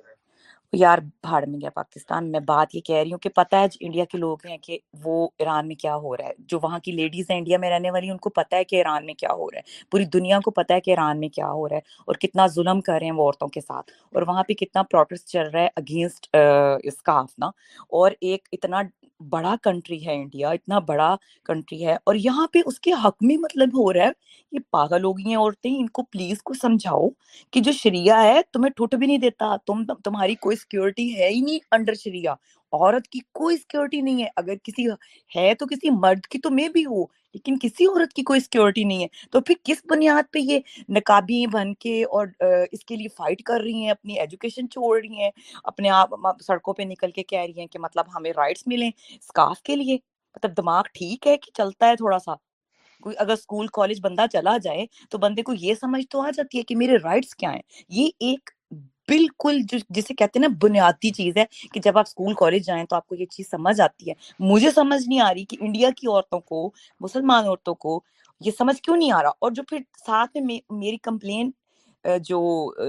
یار بھاڑ میں گیا پاکستان، میں بات یہ کہہ رہی ہوں کہ پتہ ہے، انڈیا کے لوگ ہیں کہ وہ ایران میں کیا ہو رہا ہے۔ جو وہاں کی لیڈیز ہیں، انڈیا میں رہنے والی، ان کو پتہ ہے کہ ایران میں کیا ہو رہا ہے۔ پوری دنیا کو پتہ ہے کہ ایران میں کیا ہو رہا ہے اور کتنا ظلم کر رہے ہیں وہ عورتوں کے ساتھ۔ اور وہاں پہ کتنا پروٹیسٹ چل رہا ہے اگینسٹ اس کا نا اور ایک اتنا بڑا کنٹری ہے انڈیا اتنا بڑا کنٹری ہے۔ اور یہاں پہ اس کے حق میں مطلب ہو رہا ہے یہ پاگل ہو گئی ہیں عورتیں، ان کو پلیز کو سمجھاؤ کہ جو شریعہ ہے تمہیں ٹوٹ بھی نہیں دیتا، تم، تمہاری کوئی سیکورٹی ہے ہی نہیں انڈر شریعہ۔ عورت کی کوئی سیکورٹی نہیں ہے۔ اگر کسی ہے تو کسی مرد کی تو میں بھی ہو، لیکن کسی عورت کی کوئی سیکورٹی نہیں ہے۔ تو پھر کس بنیاد پہ یہ نقابی بن کے اور اس کے لیے فائٹ کر رہی ہیں، اپنی ایجوکیشن چھوڑ رہی ہیں، اپنے آپ سڑکوں پہ نکل کے کہہ رہی ہیں کہ مطلب ہمیں رائٹس ملیں اسکاف کے لیے؟ مطلب دماغ ٹھیک ہے کہ چلتا ہے تھوڑا سا؟ کوئی اگر اسکول کالج بندہ چلا جائے تو بندے کو یہ سمجھ تو آ جاتی ہے کہ میرے رائٹس کیا ہیں۔ یہ ایک بالکل جو جسے کہتے ہیں نا بنیادی چیز ہے کہ جب آپ اسکول کالج جائیں تو آپ کو یہ چیز سمجھ آتی ہے۔ مجھے سمجھ نہیں آ رہی کہ انڈیا کی عورتوں کو، مسلمان عورتوں کو یہ سمجھ کیوں نہیں آ رہا؟ اور جو پھر ساتھ میں میری کمپلین جو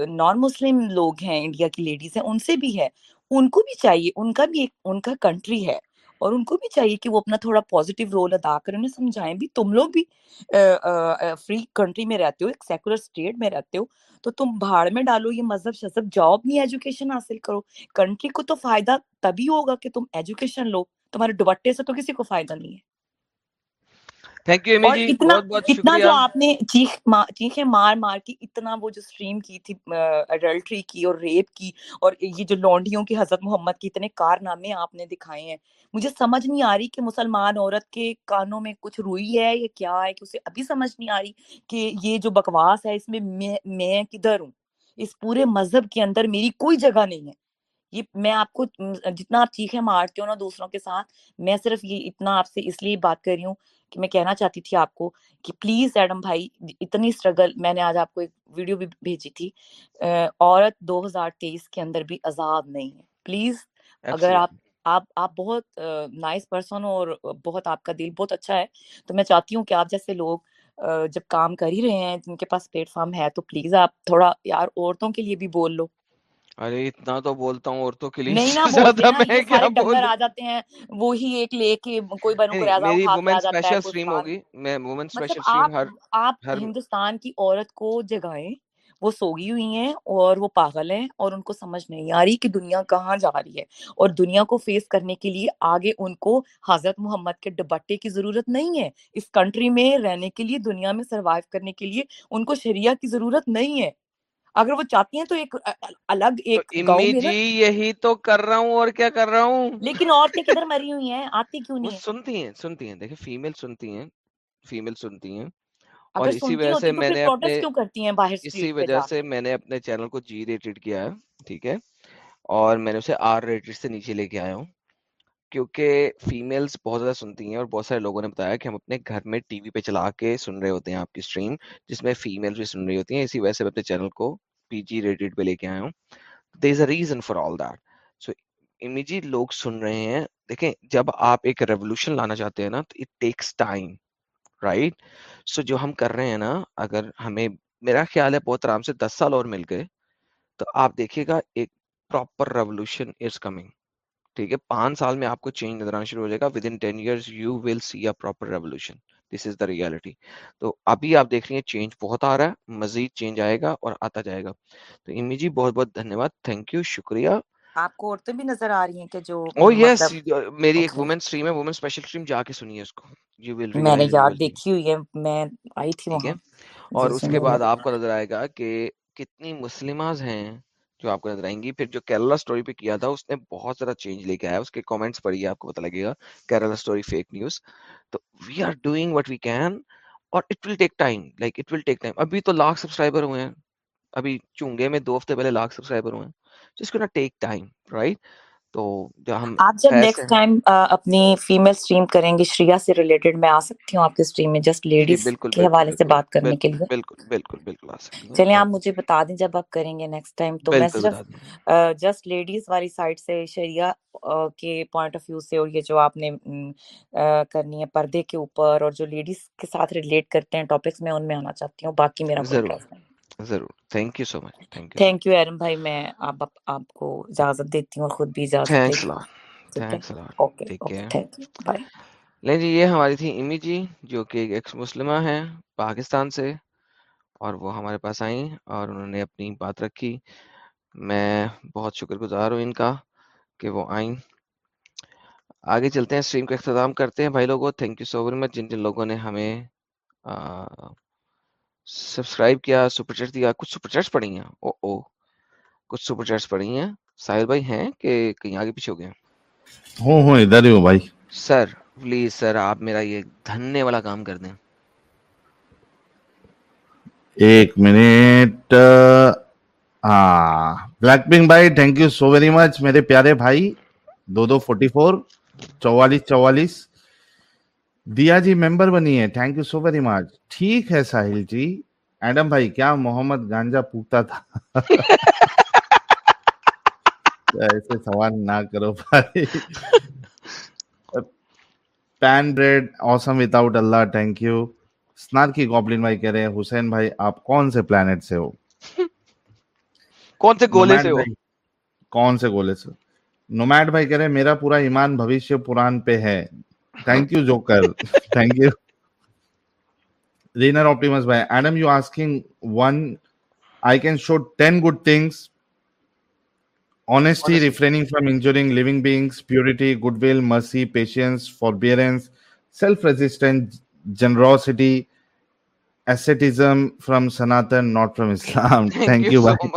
نان مسلم لوگ ہیں، انڈیا کی لیڈیز ہیں، ان سے بھی ہے۔ ان کو بھی چاہیے، ان کا بھی ایک، ان کا کنٹری ہے۔ اور ان کو بھی چاہیے کہ وہ اپنا تھوڑا پازیٹیو رول ادا کریں، انہیں سمجھائیں بھی۔ تم لوگ بھی فری کنٹری میں رہتے ہو، ایک سیکولر اسٹیٹ میں رہتے ہو، تو تم بھاڑ میں ڈالو، یہ مذہب، شذہب جاب نہیں ایجوکیشن حاصل کرو۔ کنٹری کو تو فائدہ تبھی ہوگا کہ تم ایجوکیشن لو۔ تمہارے دوپٹے سے تو کسی کو فائدہ نہیں ہے۔ تھینک یو جی اتنا اتنا جو آپ نے چیخ چیخیں مار مار کی اتنا وہ جو اسٹریم کی تھی اڈلٹری کی اور ریپ کی اور یہ جو لونڈیوں کی حضرت محمد کی اتنے کارنامے آپ نے دکھائے ہیں۔ مجھے سمجھ نہیں آ رہی کہ مسلمان عورت کے کانوں میں کچھ روئی ہے یا کیا ہے کہ اسے ابھی سمجھ نہیں آ رہی کہ یہ جو بکواس ہے اس میں میں کدھر ہوں؟ اس پورے مذہب کے اندر میری کوئی جگہ نہیں ہے۔ یہ میں آپ کو جتنا آپ چیخیں مارتے ہو نا دوسروں کے ساتھ میں صرف یہ اتنا آپ سے اس لیے بات کر رہی ہوں کہ میں کہنا چاہتی تھی آپ کو کہ پلیز ایڈم بھائی اتنی اسٹرگل میں نے آج آپ کو ایک ویڈیو بھی بھیجی تھی عورت دو ہزار تیئیس کے اندر بھی آزاد نہیں ہے۔ پلیز اگر آپ آپ آپ بہت نائس پرسن ہو اور بہت آپ کا دل بہت اچھا ہے تو میں چاہتی ہوں کہ آپ جیسے لوگ جب کام کر ہی رہے ہیں جن کے پاس پلیٹ فارم ہے تو پلیز آپ تھوڑا یار عورتوں کے لیے بھی بول لو۔ ارے اتنا تو بولتا ہوں عورتوں کے لیے نہیں بولتے زیادہ نا میں کیا بولوں؟ آ جاتے ہیں وہی ایک لے کے کوئی میری وومن عثمان ہوگی۔ میں وومن مطلب آپ ہر آپ ہندوستان کی عورت کو جگائیں وہ سوئی ہوئی ہیں اور وہ پاگل ہیں اور ان کو سمجھ نہیں آ رہی کہ دنیا کہاں جا رہی ہے۔ اور دنیا کو فیس کرنے کے لیے آگے ان کو حضرت محمد کے دوپٹے کی ضرورت نہیں ہے۔ اس کنٹری میں رہنے کے لیے دنیا میں سروائیو کرنے کے لیے ان کو شریعہ کی ضرورت نہیں ہے۔ اگر وہ چاہتی ہیں تو ایک الگ ایک جی یہی تو کر رہا ہوں اور کیا کر رہا ہوں؟ لیکن عورتیں کدھر مری ہوئی ہیں؟ آتی کیوں نہیں سنتی ہیں سنتی ہیں دیکھیں فیمل سنتی ہیں فیمل سنتی ہیں اور اسی وجہ سے میں نے اپنے اسی وجہ سے میں نے اپنے چینل کو جی ریٹڈ کیا ہے ٹھیک ہے؟ اور میں نے اسے آر ریٹڈ سے نیچے لے کے آیا ہوں کیونکہ فیمیلز بہت زیادہ سنتی ہیں اور بہت سارے لوگوں نے بتایا کہ ہم اپنے گھر میں ٹی وی پہ چلا کے سن رہے ہوتے ہیں آپ کی سٹریم جس میں فیمیلز بھی سن رہی ہوتی ہیں اسی وجہ سے میں اپنے چینل کو پی جی ریٹڈ پہ لے کے آیا ہوں there is a reason for all that so imagine لوگ سن رہے ہیں دیکھیں جب آپ ایک ریولیوشن لانا چاہتے ہیں نا تو it takes time right so جو ہم کر رہے ہیں نا اگر ہمیں میرا خیال ہے بہت آرام سے دس سال اور مل گئے تو آپ دیکھیے گا ایک پراپر ریولیوشن از کمنگ ٹھیک ہے پانچ سال میں آپ کو چینج نظر آنا شروع ہو جائے گا. With in ten years you will see a proper revolution this is the reality تو ابھی آپ دیکھ رہی ہیں چینج بہت آ رہا ہے مزید چینج آئے گا اور آتا جائے گا۔ تو امی جی بہت بہت دھنیہ واد تھینک یو شکریہ۔ آپ کو عورتیں بھی نظر آ رہی ہیں کہ جو oh او مطلب یس میری ایک وومن سٹریم ہے وومن سپیشل سٹریم جا کے سنیے اس کو۔ یو ول میں نے یاد دیکھی ہوئی ہے میں آئی تھی وہاں۔ اور جی، اس کے بعد آپ کو نظر آئے گا کہ کتنی مسلمات ہیں۔ جو آپ کو نظر آئیں گی۔ پھر جو کیرلا اسٹوری پہ کیا تھا، اس نے بہت سارا چینج لے کے آیا۔ اس کے کامنٹس پڑھیے آپ کو پتا لگے گا۔ کیرلا اسٹوری فیک نیوز تو we are doing what we can اور it will take time like it will take time ابھی تو لاکھ سبسکرائبر ہوئے ہیں۔ ابھی چونگے میں دو ہفتے پہلے لاکھ سبسکرائبر ہوئے ہیں۔ جس کو نا ٹیک ٹائم رائٹ تو ہم آپ جب نیکسٹ ٹائم اپنی فیمل سٹریم کریں گے شریعہ سے ریلیٹڈ میں آ سکتی ہوں آپ کے سٹریم میں جسٹ جی، لیڈیز کے حوالے سے بات کرنے کے لیے۔ بالکل بالکل بالکل آ سکتی چلیں ہاں۔ آپ مجھے بتا دیں جب آپ کریں گے نیکسٹ ٹائم تو میں صرف جسٹ لیڈیز والی سائڈ سے شریعہ کے پوائنٹ آف ویو سے اور یہ جو آپ نے کرنی ہے پردے کے اوپر اور جو لیڈیز کے ساتھ ریلیٹ کرتے ہیں ٹاپکس میں ان میں آنا چاہتی ہوں باقی میرا ضرور۔ ضرور thank you so much thank you thank Erum بھائی میں آپ آپ کو اجازت دیتی ہوں اور خود بھی اجازت تھینکس لیں جی یہ ہماری تھی امی جی جو کہ ایک ایکس مسلمہ ہیں پاکستان سے اور وہ ہمارے پاس آئیں اور انہوں نے اپنی بات رکھی۔ میں بہت شکر گزار ہوں ان کا کہ وہ آئیں۔ آگے چلتے ہیں اسٹریم کا اختتام کرتے ہیں۔ بھائی لوگوں thank you so very much جن جن لوگوں نے ہمیں سبسکرائب کیا سپر چیٹ دیا کچھ سپر چیٹس پڑھی ہیں؟ او او کچھ سپر چیٹس پڑھی ہیں؟ ساحل بھائی ہیں کہ کہیں آگے پیچھے ہو گئے ہوں ہوں ادھر ہی ہوں بھائی۔ سر پلیز سر آپ میرا یہ دھنے والا کام کر دیں۔ ایک منٹ ہاں۔ بلیک پنک بھائی thank you so very much میرے پیارے بھائی۔ دو دو فورٹی فور چوالیس چوالیس۔ دیا جی ممبر بنی ہے thank you so very much ٹھیک ہے ساحل جی۔ ایڈم بھائی کیا محمد گانجا پوکتا تھا؟ ایسے سوال نہ کرو بھائی۔ Pain bread awesome without اللہ تھینک یو اسنار کی گوبلن بھائی کہہ رہے ہیں حسین بھائی آپ کون سے پلانٹ سے ہو؟ کون سے گولے سے ہو؟ کون سے گولے سے نومیڈ بھائی کہہ رہے ہیں میرا پورا ایمان بھوشیہ پران پہ ہے۔ Purity good will mercy patience forbearance self resistant generosity ism from Sanatan not from Islam you بھائی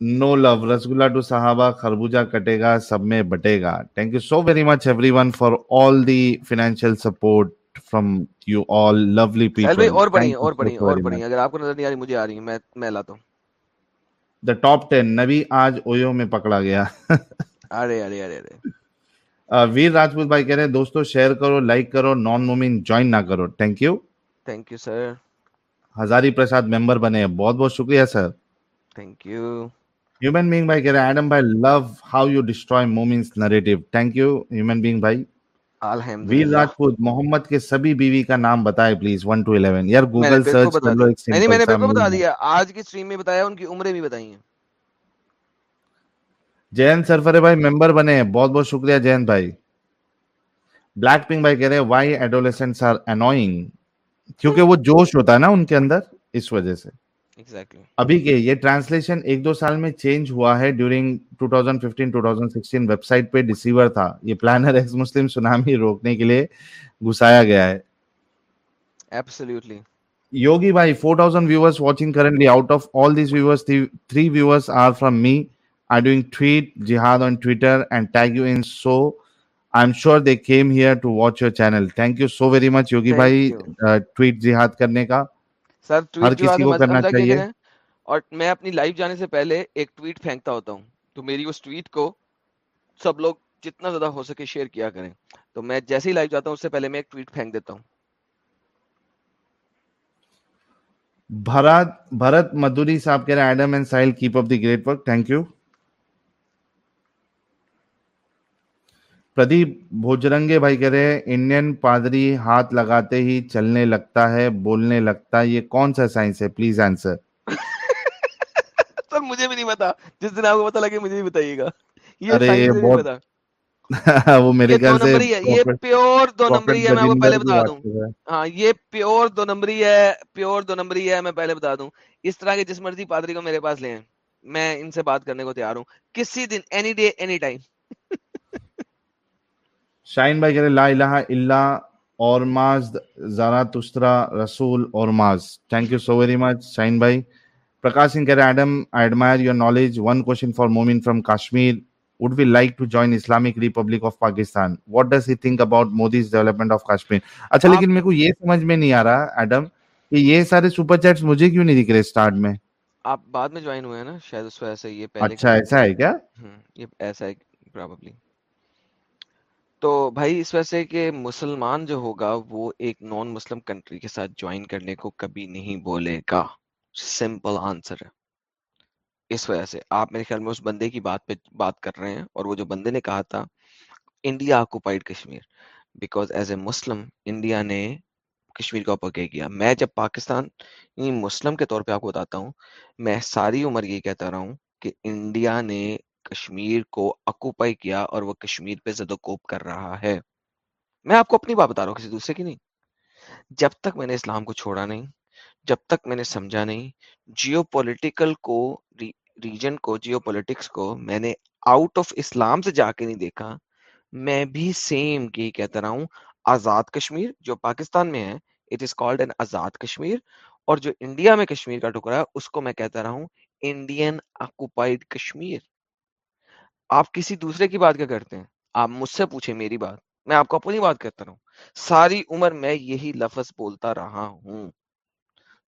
نو لو رس گلا ٹو صحابہ خربوجہ کٹے گا سب میں بٹے گا thank you so very much everyone for all the financial support from you all lovely people اور بڑی اور بڑی اور بڑی اگر آپ کو نظر نہیں آ رہی مجھے آ رہی میں میں لاتا ہوں دا ٹاپ ٹین نبی آج اویو میں پکڑا گیا ارے ارے ارے ارے ویر راجپوت بھائی کہہ رہے ہیں دوستو شیئر کرو لائک کرو نان مومن جوائن نہ کرو thank you thank you sir Hazari Prasad member بنے بہت بہت شکریہ sir thank you human being بھائی کہہ رہے ایڈم بھائی love how you destroy مومنس narrative thank you human being بھائی ویر راجپوت محمد کے سبھی بیوی کا نام بتائے پلیز 1 ٹو 11 یار گوگل سرچ کر لو ایک نہیں میں نے بتا دیا آج کی سٹریم میں بتایا ان کی عمریں بھی بتائی ہیں جین سرفرے بھائی ممبر بنے بہت بہت شکریہ جین بھائی بلیک پنک بھائی کہہ رہے وائی ایڈولسنٹس آر انوئنگ کیونکہ وہ جوش ہوتا ہے نا ان کے اندر اس وجہ سے ابھی کے یہ ٹرانسلیشن ایک دو سال میں چینج ہوا ہے ڈیورنگ 2015-2016 ویب سائٹ پہ ڈیسیور تھا۔ یہ پلانر ایکس مسلم سنامی روکنے کے لیے گھسایا گیا ہے۔ ایبسلیوٹلی یوگی بھائی 4000 viewers watching currently out of all these viewers 3 viewers are from me I doing tweet جہاد on Twitter and tag you in so I am sure they came here to watch your channel thank you so very much Yogi بھائی tweet جہاد کرنے کا سر اور میں اپنی life جانے سے پہلے ایک ٹویٹ پھینکتا ہوتا ہوں۔ تو میری اس ٹویٹ کو سب لوگ جتنا زیادہ ہو سکے شیئر کیا کریں۔ تو میں جیسے ہی لائف جاتا ہوں اس سے پہلے میں ایک ٹویٹ پھینک دیتا ہوں۔ بھارت بھارت مدوری صاحب کہہ رہے ہیں Adam and Sahil keep up the great work thank you Pradeep Bhujrange بھائی کہہ رہے ہیں انڈین پادری ہاتھ لگاتے ہی چلنے لگتا ہے بولنے لگتا ہے۔ یہ کون سا سائنس ہے؟ پلیز آنسر سر مجھے بھی نہیں پتا۔ جس دن آپ کو پتہ لگے مجھے بھی بتائیے گا۔ یہ بہت وہ میرے خیال سے یہ پیور ہاں، دو نمبری ہے میں وہ پہلے بتا دوں۔ ہاں یہ پیور دو نمبری ہے پیور دو نمبری ہے میں پہلے بتا دوں۔ اس طرح کے جس مرضی پادری کو میرے پاس لے میں ان سے بات کرنے کو تیار ہوں۔ کسی دن any day any time Shaheen بھائی کہہ رہے لا الہ الا اور ماز زارا تسترا رسول اور ماز۔ Thank you so very much Shaheen بھائی۔ پرکاش سنگھ کہہ رہے Adam I admire your knowledge one question for مومن from Kashmir. Would we like to join Islamic Republic of Pakistan what does he think about Modi's development of Kashmir? اچھا لیکن میرے کو یہ سمجھ میں نہیں آ رہا ایڈم کہ یہ سارے سپر چیٹس مجھے کیوں نہیں دکھ رہے اسٹارٹ میں؟ آپ بعد میں جوائن ہوئے ہیں نا شاید اس وجہ سے یہ پہلے اچھا ایسا ہے کیا؟ یہ ایسا ہے پراببلی تو بھائی اس وجہ سے کہ مسلمان جو ہوگا وہ ایک نان مسلم کنٹری کے ساتھ جوائن کرنے کو کبھی نہیں بولے گا۔ سمپل آنسر ہے۔ اس وجہ سے آپ میرے خیال میں اس بندے کی بات پہ بات کر رہے ہیں اور وہ جو بندے نے کہا تھا India occupied Kashmir because as a Muslim India نے کشمیر کا اوپر کیا۔ میں جب پاکستان یعنی مسلم کے طور پہ آپ کو بتاتا ہوں، میں ساری عمر یہ کہتا رہا ہوں کہ انڈیا نے کشمیر کو اکوپائی کیا اور وہ کشمیر پہ زد کوپ کر رہا ہے۔ میں آپ کو اپنی بات بتا رہا ہوں کسی دوسرے کی نہیں۔ جب تک میں نے اسلام کو چھوڑا نہیں، جب تک میں نے سمجھا نہیں جیو پولیٹیکل کو ریجن کو جیو پولیٹکس کو میں نے آؤٹ آف اسلام سے جا کے نہیں دیکھا۔ میں بھی سیم کی کہتا رہا ہوں، آزاد کشمیر جو پاکستان میں ہے it is called an Azad Kashmir اور جو انڈیا میں کشمیر کا ٹکڑا ہے، اس کو میں کہتا رہا ہوں انڈین آکوپائڈ کشمیر۔ آپ کسی دوسرے کی بات کیا کرتے ہیں؟ آپ مجھ سے پوچھیں میری بات، میں آپ کو اپنی بات کرتا رہا ہوں ساری عمر میں یہی لفظ بولتا رہا ہوں۔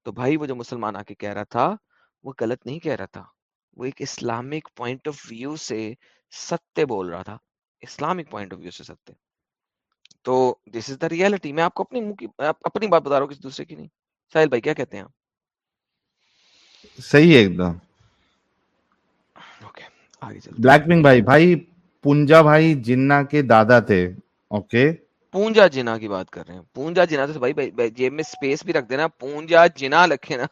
تو بھائی، وہ جو مسلمان آ کے کہہ رہا تھا، وہ غلط نہیں کہہ رہا تھا۔ وہ ایک اسلامک پوائنٹ آف ویو سے ستیہ بول رہا تھا۔ اسلامک پوائنٹ آف ویو سے ستیہ تو دس از دا ریئلٹی میں آپ کو اپنی کی اپنی بات بتا رہا ہوں کسی دوسرے کی نہیں۔ ساحل بھائی، کیا کہتے ہیں آپ؟ صحیح ہے ایک دم۔ بلیک پنک بھائی بھائی پونجا بھائی جنہ کے دادا تھے اوکے پونجا جنا کی بات کر رہے ہیں پونجا جنا تو بھائی جیب میں سپیس بھی رکھ دینا پونجا جنا لکھے نا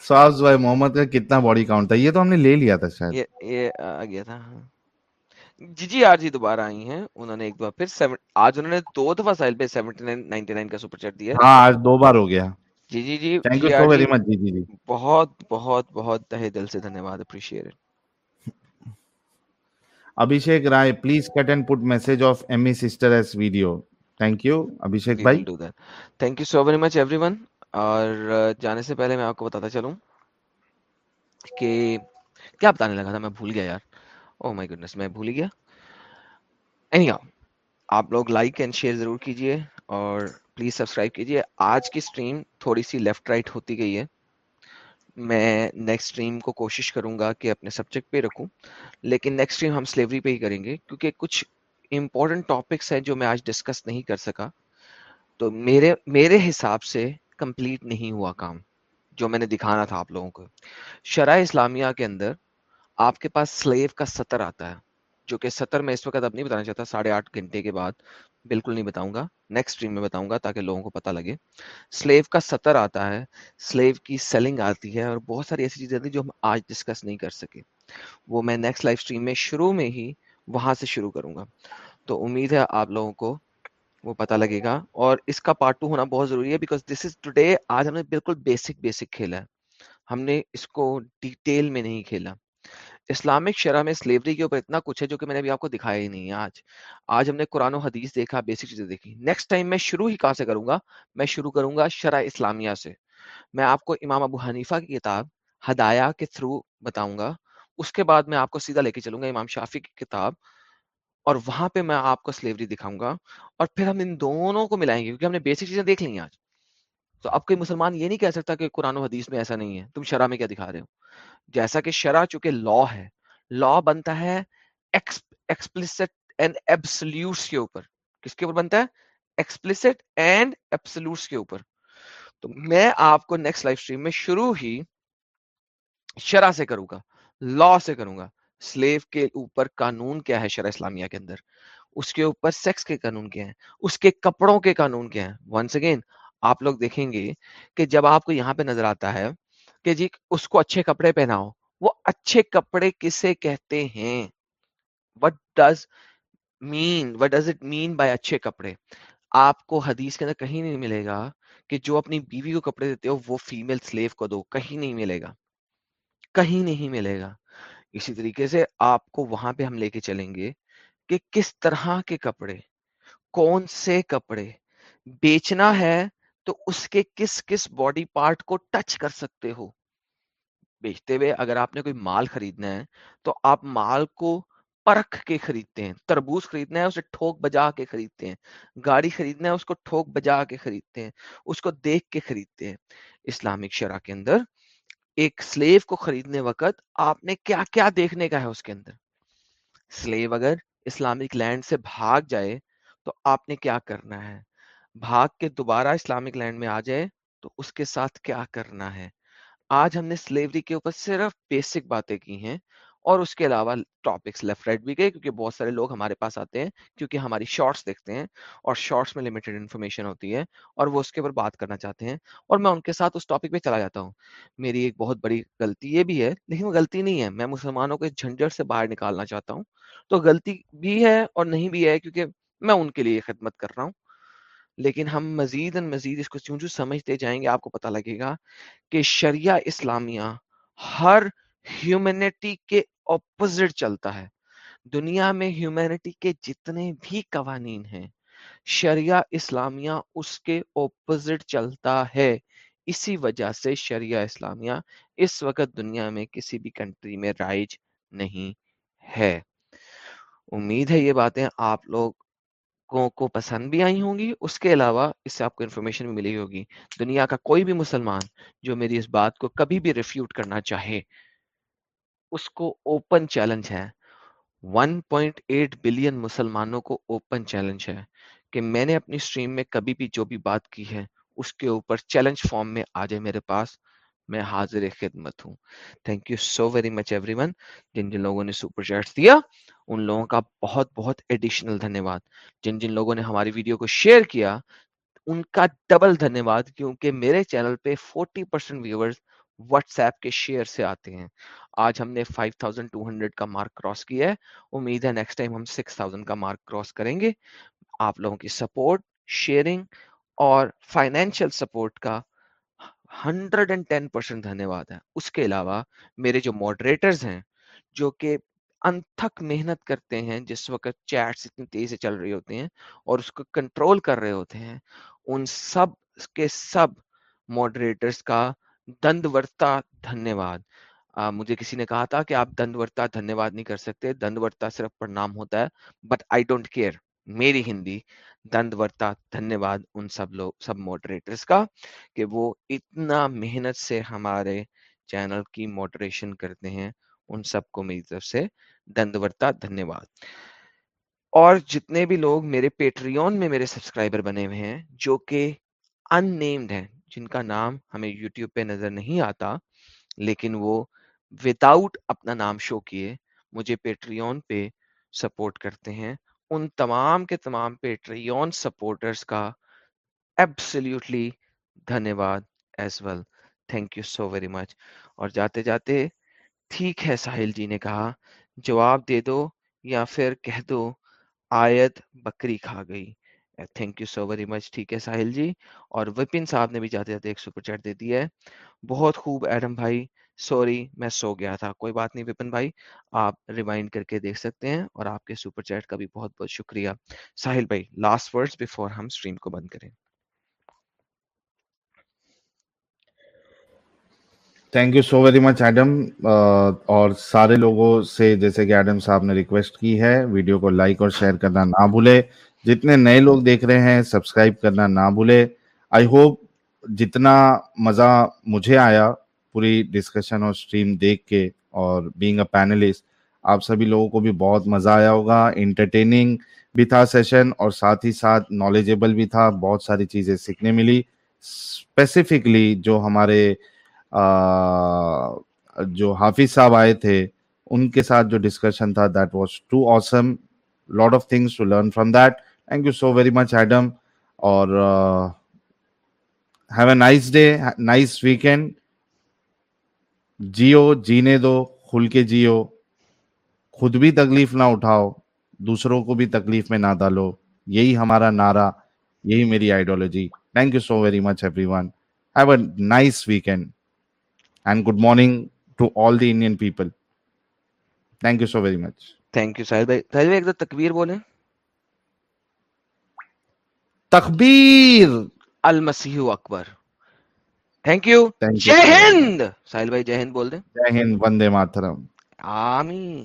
سوابز بھائی محمد کا کتنا باڈی کاؤنٹ تھا یہ تو ہم نے لے لیا تھا شاید یہ آ گیا تھا جی جی آر جی دوبارہ آئی ہیں انہوں نے ایک دفعہ پھر آج انہوں نے دو دفعہ سائل پہ سیونٹی نائن نائنٹی نائن کا سپر چیٹ دیا ہاں آج دو بار ہو گیا جی جی جی thank you so very much جی جی جی۔ بہت بہت بہت تہہ دل سے دھنیہ واد appreciate Abhishek Rai please cut and put message of M E sister's video thank you Abhishek ji, بھائی۔ Thank you so very much everyone اور جانے سے پہلے میں آپ کو بتاتا چلوں کہ کیا بتانے لگا تھا؟ میں بھول گیا یار۔ او مائی گڈنس میں بھول گیا۔ اینی آپ لوگ لائک اینڈ شیئر ضرور کیجیے اور پلیز سبسکرائب کیجیے آج کی اسٹریم تھوڑی سی لیفٹ رائٹ ہوتی گئی ہے۔ میں نیکسٹ اسٹریم کو کوشش کروں گا کہ اپنے سبجیکٹ پہ رکھوں، لیکن نیکسٹ سٹریم ہم سلیوری پہ ہی کریں گے، کیونکہ کچھ امپورٹنٹ ٹاپکس ہیں جو میں آج ڈسکس نہیں کر سکا۔ تو میرے میرے حساب سے کمپلیٹ نہیں ہوا کام، جو میں نے دکھانا تھا آپ لوگوں کو۔ شرح اسلامیہ کے اندر آپ کے پاس سلیو کا سطر آتا ہے۔ جو کہ ستر میں اس وقت اب نہیں بتانا چاہتا، ساڑھے آٹھ گھنٹے کے بعد بالکل نہیں بتاؤں گا۔ نیکسٹ اسٹریم میں بتاؤں گا تاکہ لوگوں کو پتہ لگے۔ سلیو کا سطر آتا ہے سلیو کی سیلنگ آتی ہے اور بہت ساری ایسی چیزیں آتی ہیں جو ہم آج ڈسکس نہیں کر سکے۔ وہ میں نیکسٹ لائف اسٹریم میں شروع میں ہی وہاں سے شروع کروں گا۔ تو امید ہے آپ لوگوں کو وہ پتہ لگے گا۔ اور اس کا پارٹ ٹو ہونا بہت ضروری ہے بیکاز دس از ٹوڈے آج ہم نے بالکل بیسک بیسک کھیلا ہے۔ ہم نے اس کو ڈیٹیل میں نہیں کھیلا۔ اسلامک شرح میں سلیوری کے اوپر اتنا کچھ ہے جو کہ میں نے ابھی آپ کو دکھایا ہی نہیں ہے آج۔ آج ہم نے قرآن و حدیث دیکھا بیسک چیزیں دیکھی نیکسٹ ٹائم میں شروع ہی کہاں سے کروں گا؟ میں شروع کروں گا شرح اسلامیہ سے۔ میں آپ کو امام ابو حنیفہ کی کتاب ہدایہ کے تھرو بتاؤں گا۔ اس کے بعد میں آپ کو سیدھا لے کے چلوں گا امام شافی کی کتاب اور وہاں پہ میں آپ کو سلیوری دکھاؤں گا اور پھر ہم ان دونوں کو ملائیں گے کیونکہ ہم نے بیسک چیزیں دیکھ لی آج۔ تو اب کوئی مسلمان یہ نہیں کہہ سکتا کہ قرآن و حدیث میں ایسا نہیں ہے۔ تم شرح میں کیا دکھا رہے ہو؟ جیسا کہ شرح چونکہ لا ہے لا بنتا ہے ایکسپلسٹ اینڈ ایبسلیوٹس کے اوپر۔ کس کے اوپر بنتا ہے؟ ایکسپلسٹ اینڈ ایبسلیوٹس کے اوپر۔ تو میں آپ کو نیکسٹ لائف اسٹریم میں شروع ہی شرح سے کروں گا لا سے کروں گا۔ سلیو کے اوپر قانون کیا ہے شرح اسلامیہ کے اندر؟ اس کے اوپر سیکس کے قانون کیا ہیں؟ اس کے کپڑوں کے قانون کیا ہیں؟ ونس اگین آپ لوگ دیکھیں گے کہ جب آپ کو یہاں پہ نظر آتا ہے کہ جی اس کو اچھے کپڑے پہناؤ، وہ اچھے کپڑے کسے کہتے ہیں؟ What does mean what does it mean by اچھے کپڑے؟ آپ کو حدیث کے اندر کہیں نہیں ملے گا کہ جو اپنی بیوی کو کپڑے دیتے ہو، وہ فیمل سلیو کو دو، کہیں نہیں ملے گا۔ کہیں نہیں ملے گا۔ اسی طریقے سے آپ کو وہاں پہ ہم لے کے چلیں گے کہ کس طرح کے کپڑے، کون سے کپڑے بیچنا ہے تو اس کے کس کس باڈی پارٹ کو ٹچ کر سکتے ہو؟ بیچتے ہوئے اگر آپ نے کوئی مال خریدنا ہے، تو آپ مال کو پرکھ کے خریدتے ہیں، تربوز خریدنا ہے، اسے ٹھوک بجا کے خریدتے ہیں، گاڑی خریدنا ہے، اس کو ٹھوک بجا کے خریدتے ہیں، اس کو دیکھ کے خریدتے ہیں۔ اسلامک شرح کے اندر ایک سلیو کو خریدنے وقت آپ نے کیا کیا دیکھنے کا ہے اس کے اندر؟ سلیو اگر اسلامک لینڈ سے بھاگ جائے تو آپ نے کیا کرنا ہے؟ بھاگ کے دوبارہ اسلامک لینڈ میں آ جائے تو اس کے ساتھ کیا کرنا ہے؟ آج ہم نے سلیوری کے اوپر صرف بیسک باتیں کی ہیں اور اس کے علاوہ ٹاپکس لیفٹ رائٹ بھی گئے کیونکہ بہت سارے لوگ ہمارے پاس آتے ہیں کیونکہ ہماری شارٹس دیکھتے ہیں اور شارٹس میں لمیٹڈ انفارمیشن ہوتی ہے اور وہ اس کے اوپر بات کرنا چاہتے ہیں اور میں ان کے ساتھ اس ٹاپک پہ چلا جاتا ہوں۔ میری ایک بہت بڑی غلطی یہ بھی ہے، لیکن وہ غلطی نہیں ہے، میں مسلمانوں کے جھنجٹ سے باہر نکالنا چاہتا ہوں۔ تو غلطی بھی ہے اور نہیں بھی ہے کیونکہ میں ان کے لیے خدمت کر رہا ہوں۔ لیکن ہم مزید مزید اس کو چون چون سمجھتے جائیں گے، آپ کو پتہ لگے گا کہ شریعہ اسلامیہ ہر ہیومینٹی کے اپوزٹ چلتا ہے۔ دنیا میں ہیومینٹی کے جتنے بھی قوانین ہیں، شریعہ اسلامیہ اس کے اپوزٹ چلتا ہے۔ اسی وجہ سے شریعہ اسلامیہ اس وقت دنیا میں کسی بھی کنٹری میں رائج نہیں ہے۔ امید ہے یہ باتیں آپ لوگ کو پسند بھی آئی ہوں گی، اس کے علاوہ اس سے آپ کو انفارمیشن بھی ملی ہوگی۔ دنیا کا کوئی بھی مسلمان جو میری اس بات کو کبھی بھی ریفیوٹ کرنا چاہے، اس کو اوپن چیلنج ہے۔ 1.8 بلین مسلمانوں کو اوپن چیلنج ہے کہ میں نے اپنی سٹریم میں کبھی بھی جو بھی بات کی ہے، اس کے اوپر چیلنج فارم میں آ جائے میرے پاس۔ میں حاضر خدمت ہوں۔ Thank you so very much everyone جن جن لوگوں نے سپر چیٹس دیا، ان لوگوں کا بہت بہت ایڈیشنل دھنیہ واد جن جن لوگوں نے ہماری ویڈیو کو شیئر کیا، ان کا ڈبل دھنیہ واد کیونکہ میرے چینل پہ forty percent viewers WhatsApp کے شیئر سے آتے ہیں۔ آج ہم نے 5200 کا مارک کراس کیا ہے۔ امید ہے نیکسٹ ٹائم ہم 6000 کا مارک کراس کریں گے۔ آپ لوگوں کی سپورٹ شیئرنگ اور فائنینشیل سپورٹ کا ہنڈریڈ اینڈ ٹین پرسینٹ دھنیہ واد ہے اس کے علاوہ میرے جو ماڈریٹرز ہیں، جو کہ انتھک محنت کرتے ہیں، جس وقت چیٹس اتنی تیز سے چل رہی ہوتے ہیں اور اس کو کنٹرول کر رہے ہوتے ہیں، ان سب کے سب ماڈریٹرز کا دند ورتا دھنیہ واد مجھے کسی نے کہا تھا کہ آپ دند ورتا دھنیہ واد نہیں کر سکتے دند ورتا صرف پرنام ہوتا ہے بٹ آئی ڈونٹ کیئر میری ہندی۔ دند ورتا دھنیہ واد ان سب لوگ، سب موڈریٹرز کا کہ وہ اتنا محنت سے ہمارے چینل کی موڈریشن کرتے ہیں، ان سب کو میری طرف سے دند ورتا دھنیہ واد اور جتنے بھی لوگ میرے پیٹریون میں میرے سبسکرائبر بنے ہوئے ہیں، جو کہ ان نیمڈ ہیں، جن کا نام ہمیں یوٹیوب پہ نظر نہیں آتا، لیکن وہ وداؤٹ اپنا نام شو کیے، مجھے پیٹریون پہ سپورٹ کرتے ہیں۔ ان تمام کے تمام پیٹریون سپورٹرز کا ایبسلیوٹلی دھنیہ واد as well thank you so very much اور جاتے جاتے ٹھیک ہے ساحل جی نے کہا، جواب دے دو یا پھر کہہ دو آیت بکری کھا گئی۔ Thank you so very much ٹھیک ہے ساحل جی۔ اور وپن صاحب نے بھی جاتے جاتے ایک سپر چیٹ دے دیا ہے۔ بہت خوب ایڈم بھائی سوری، میں سو گیا تھا، کوئی بات نہیں وپن بھائی، آپ ریمائنڈ کر کے دیکھ سکتے ہیں اور آپ کے سپر چیٹ کا بھی بہت بہت شکریہ۔ ساحل بھائی لاسٹ ورڈز بفور ہم سٹریم کو بند کریں۔ Thank you so very much Adam اور سارے لوگوں سے جیسے کہ ایڈم صاحب نے ریکویسٹ کی ہے ویڈیو کو لائک اور شیئر کرنا نہ بھولے۔ جتنے نئے لوگ دیکھ رہے ہیں سبسکرائب کرنا نہ بھولے۔ آئی ہوپ جتنا مزہ مجھے آیا پوری ڈسکشن اور سٹریم دیکھ کے اور بینگ اے پینلسٹ آپ سبھی لوگوں کو بھی بہت مزہ آیا ہوگا انٹرٹیننگ بھی تھا سیشن اور ساتھ ہی ساتھ نالجیبل بھی تھا، بہت ساری چیزیں سیکھنے ملی۔ اسپیسیفکلی جو ہمارے جو حافظ صاحب آئے تھے، ان کے ساتھ جو ڈسکشن تھا that was too awesome lot of things to learn from that thank you so very much Adam اور have a nice day nice weekend Jio جینے دو کھل کے جیو۔ خود بھی تکلیف نہ اٹھاؤ دوسروں کو بھی تکلیف میں نہ ڈالو۔ یہی ہمارا نعرہ یہی میری ideology thank you so very much everyone have a nice weekend and good morning to all the Indian people thank you so very much thank you Sahil بھائی ساحل بھائی ایک دو تکبیر بولیں تکبیر! المسیح اکبر تھینک یو جے ہند ساحل بھائی جے ہند بول دیں جے ہند وندے ماترم آمین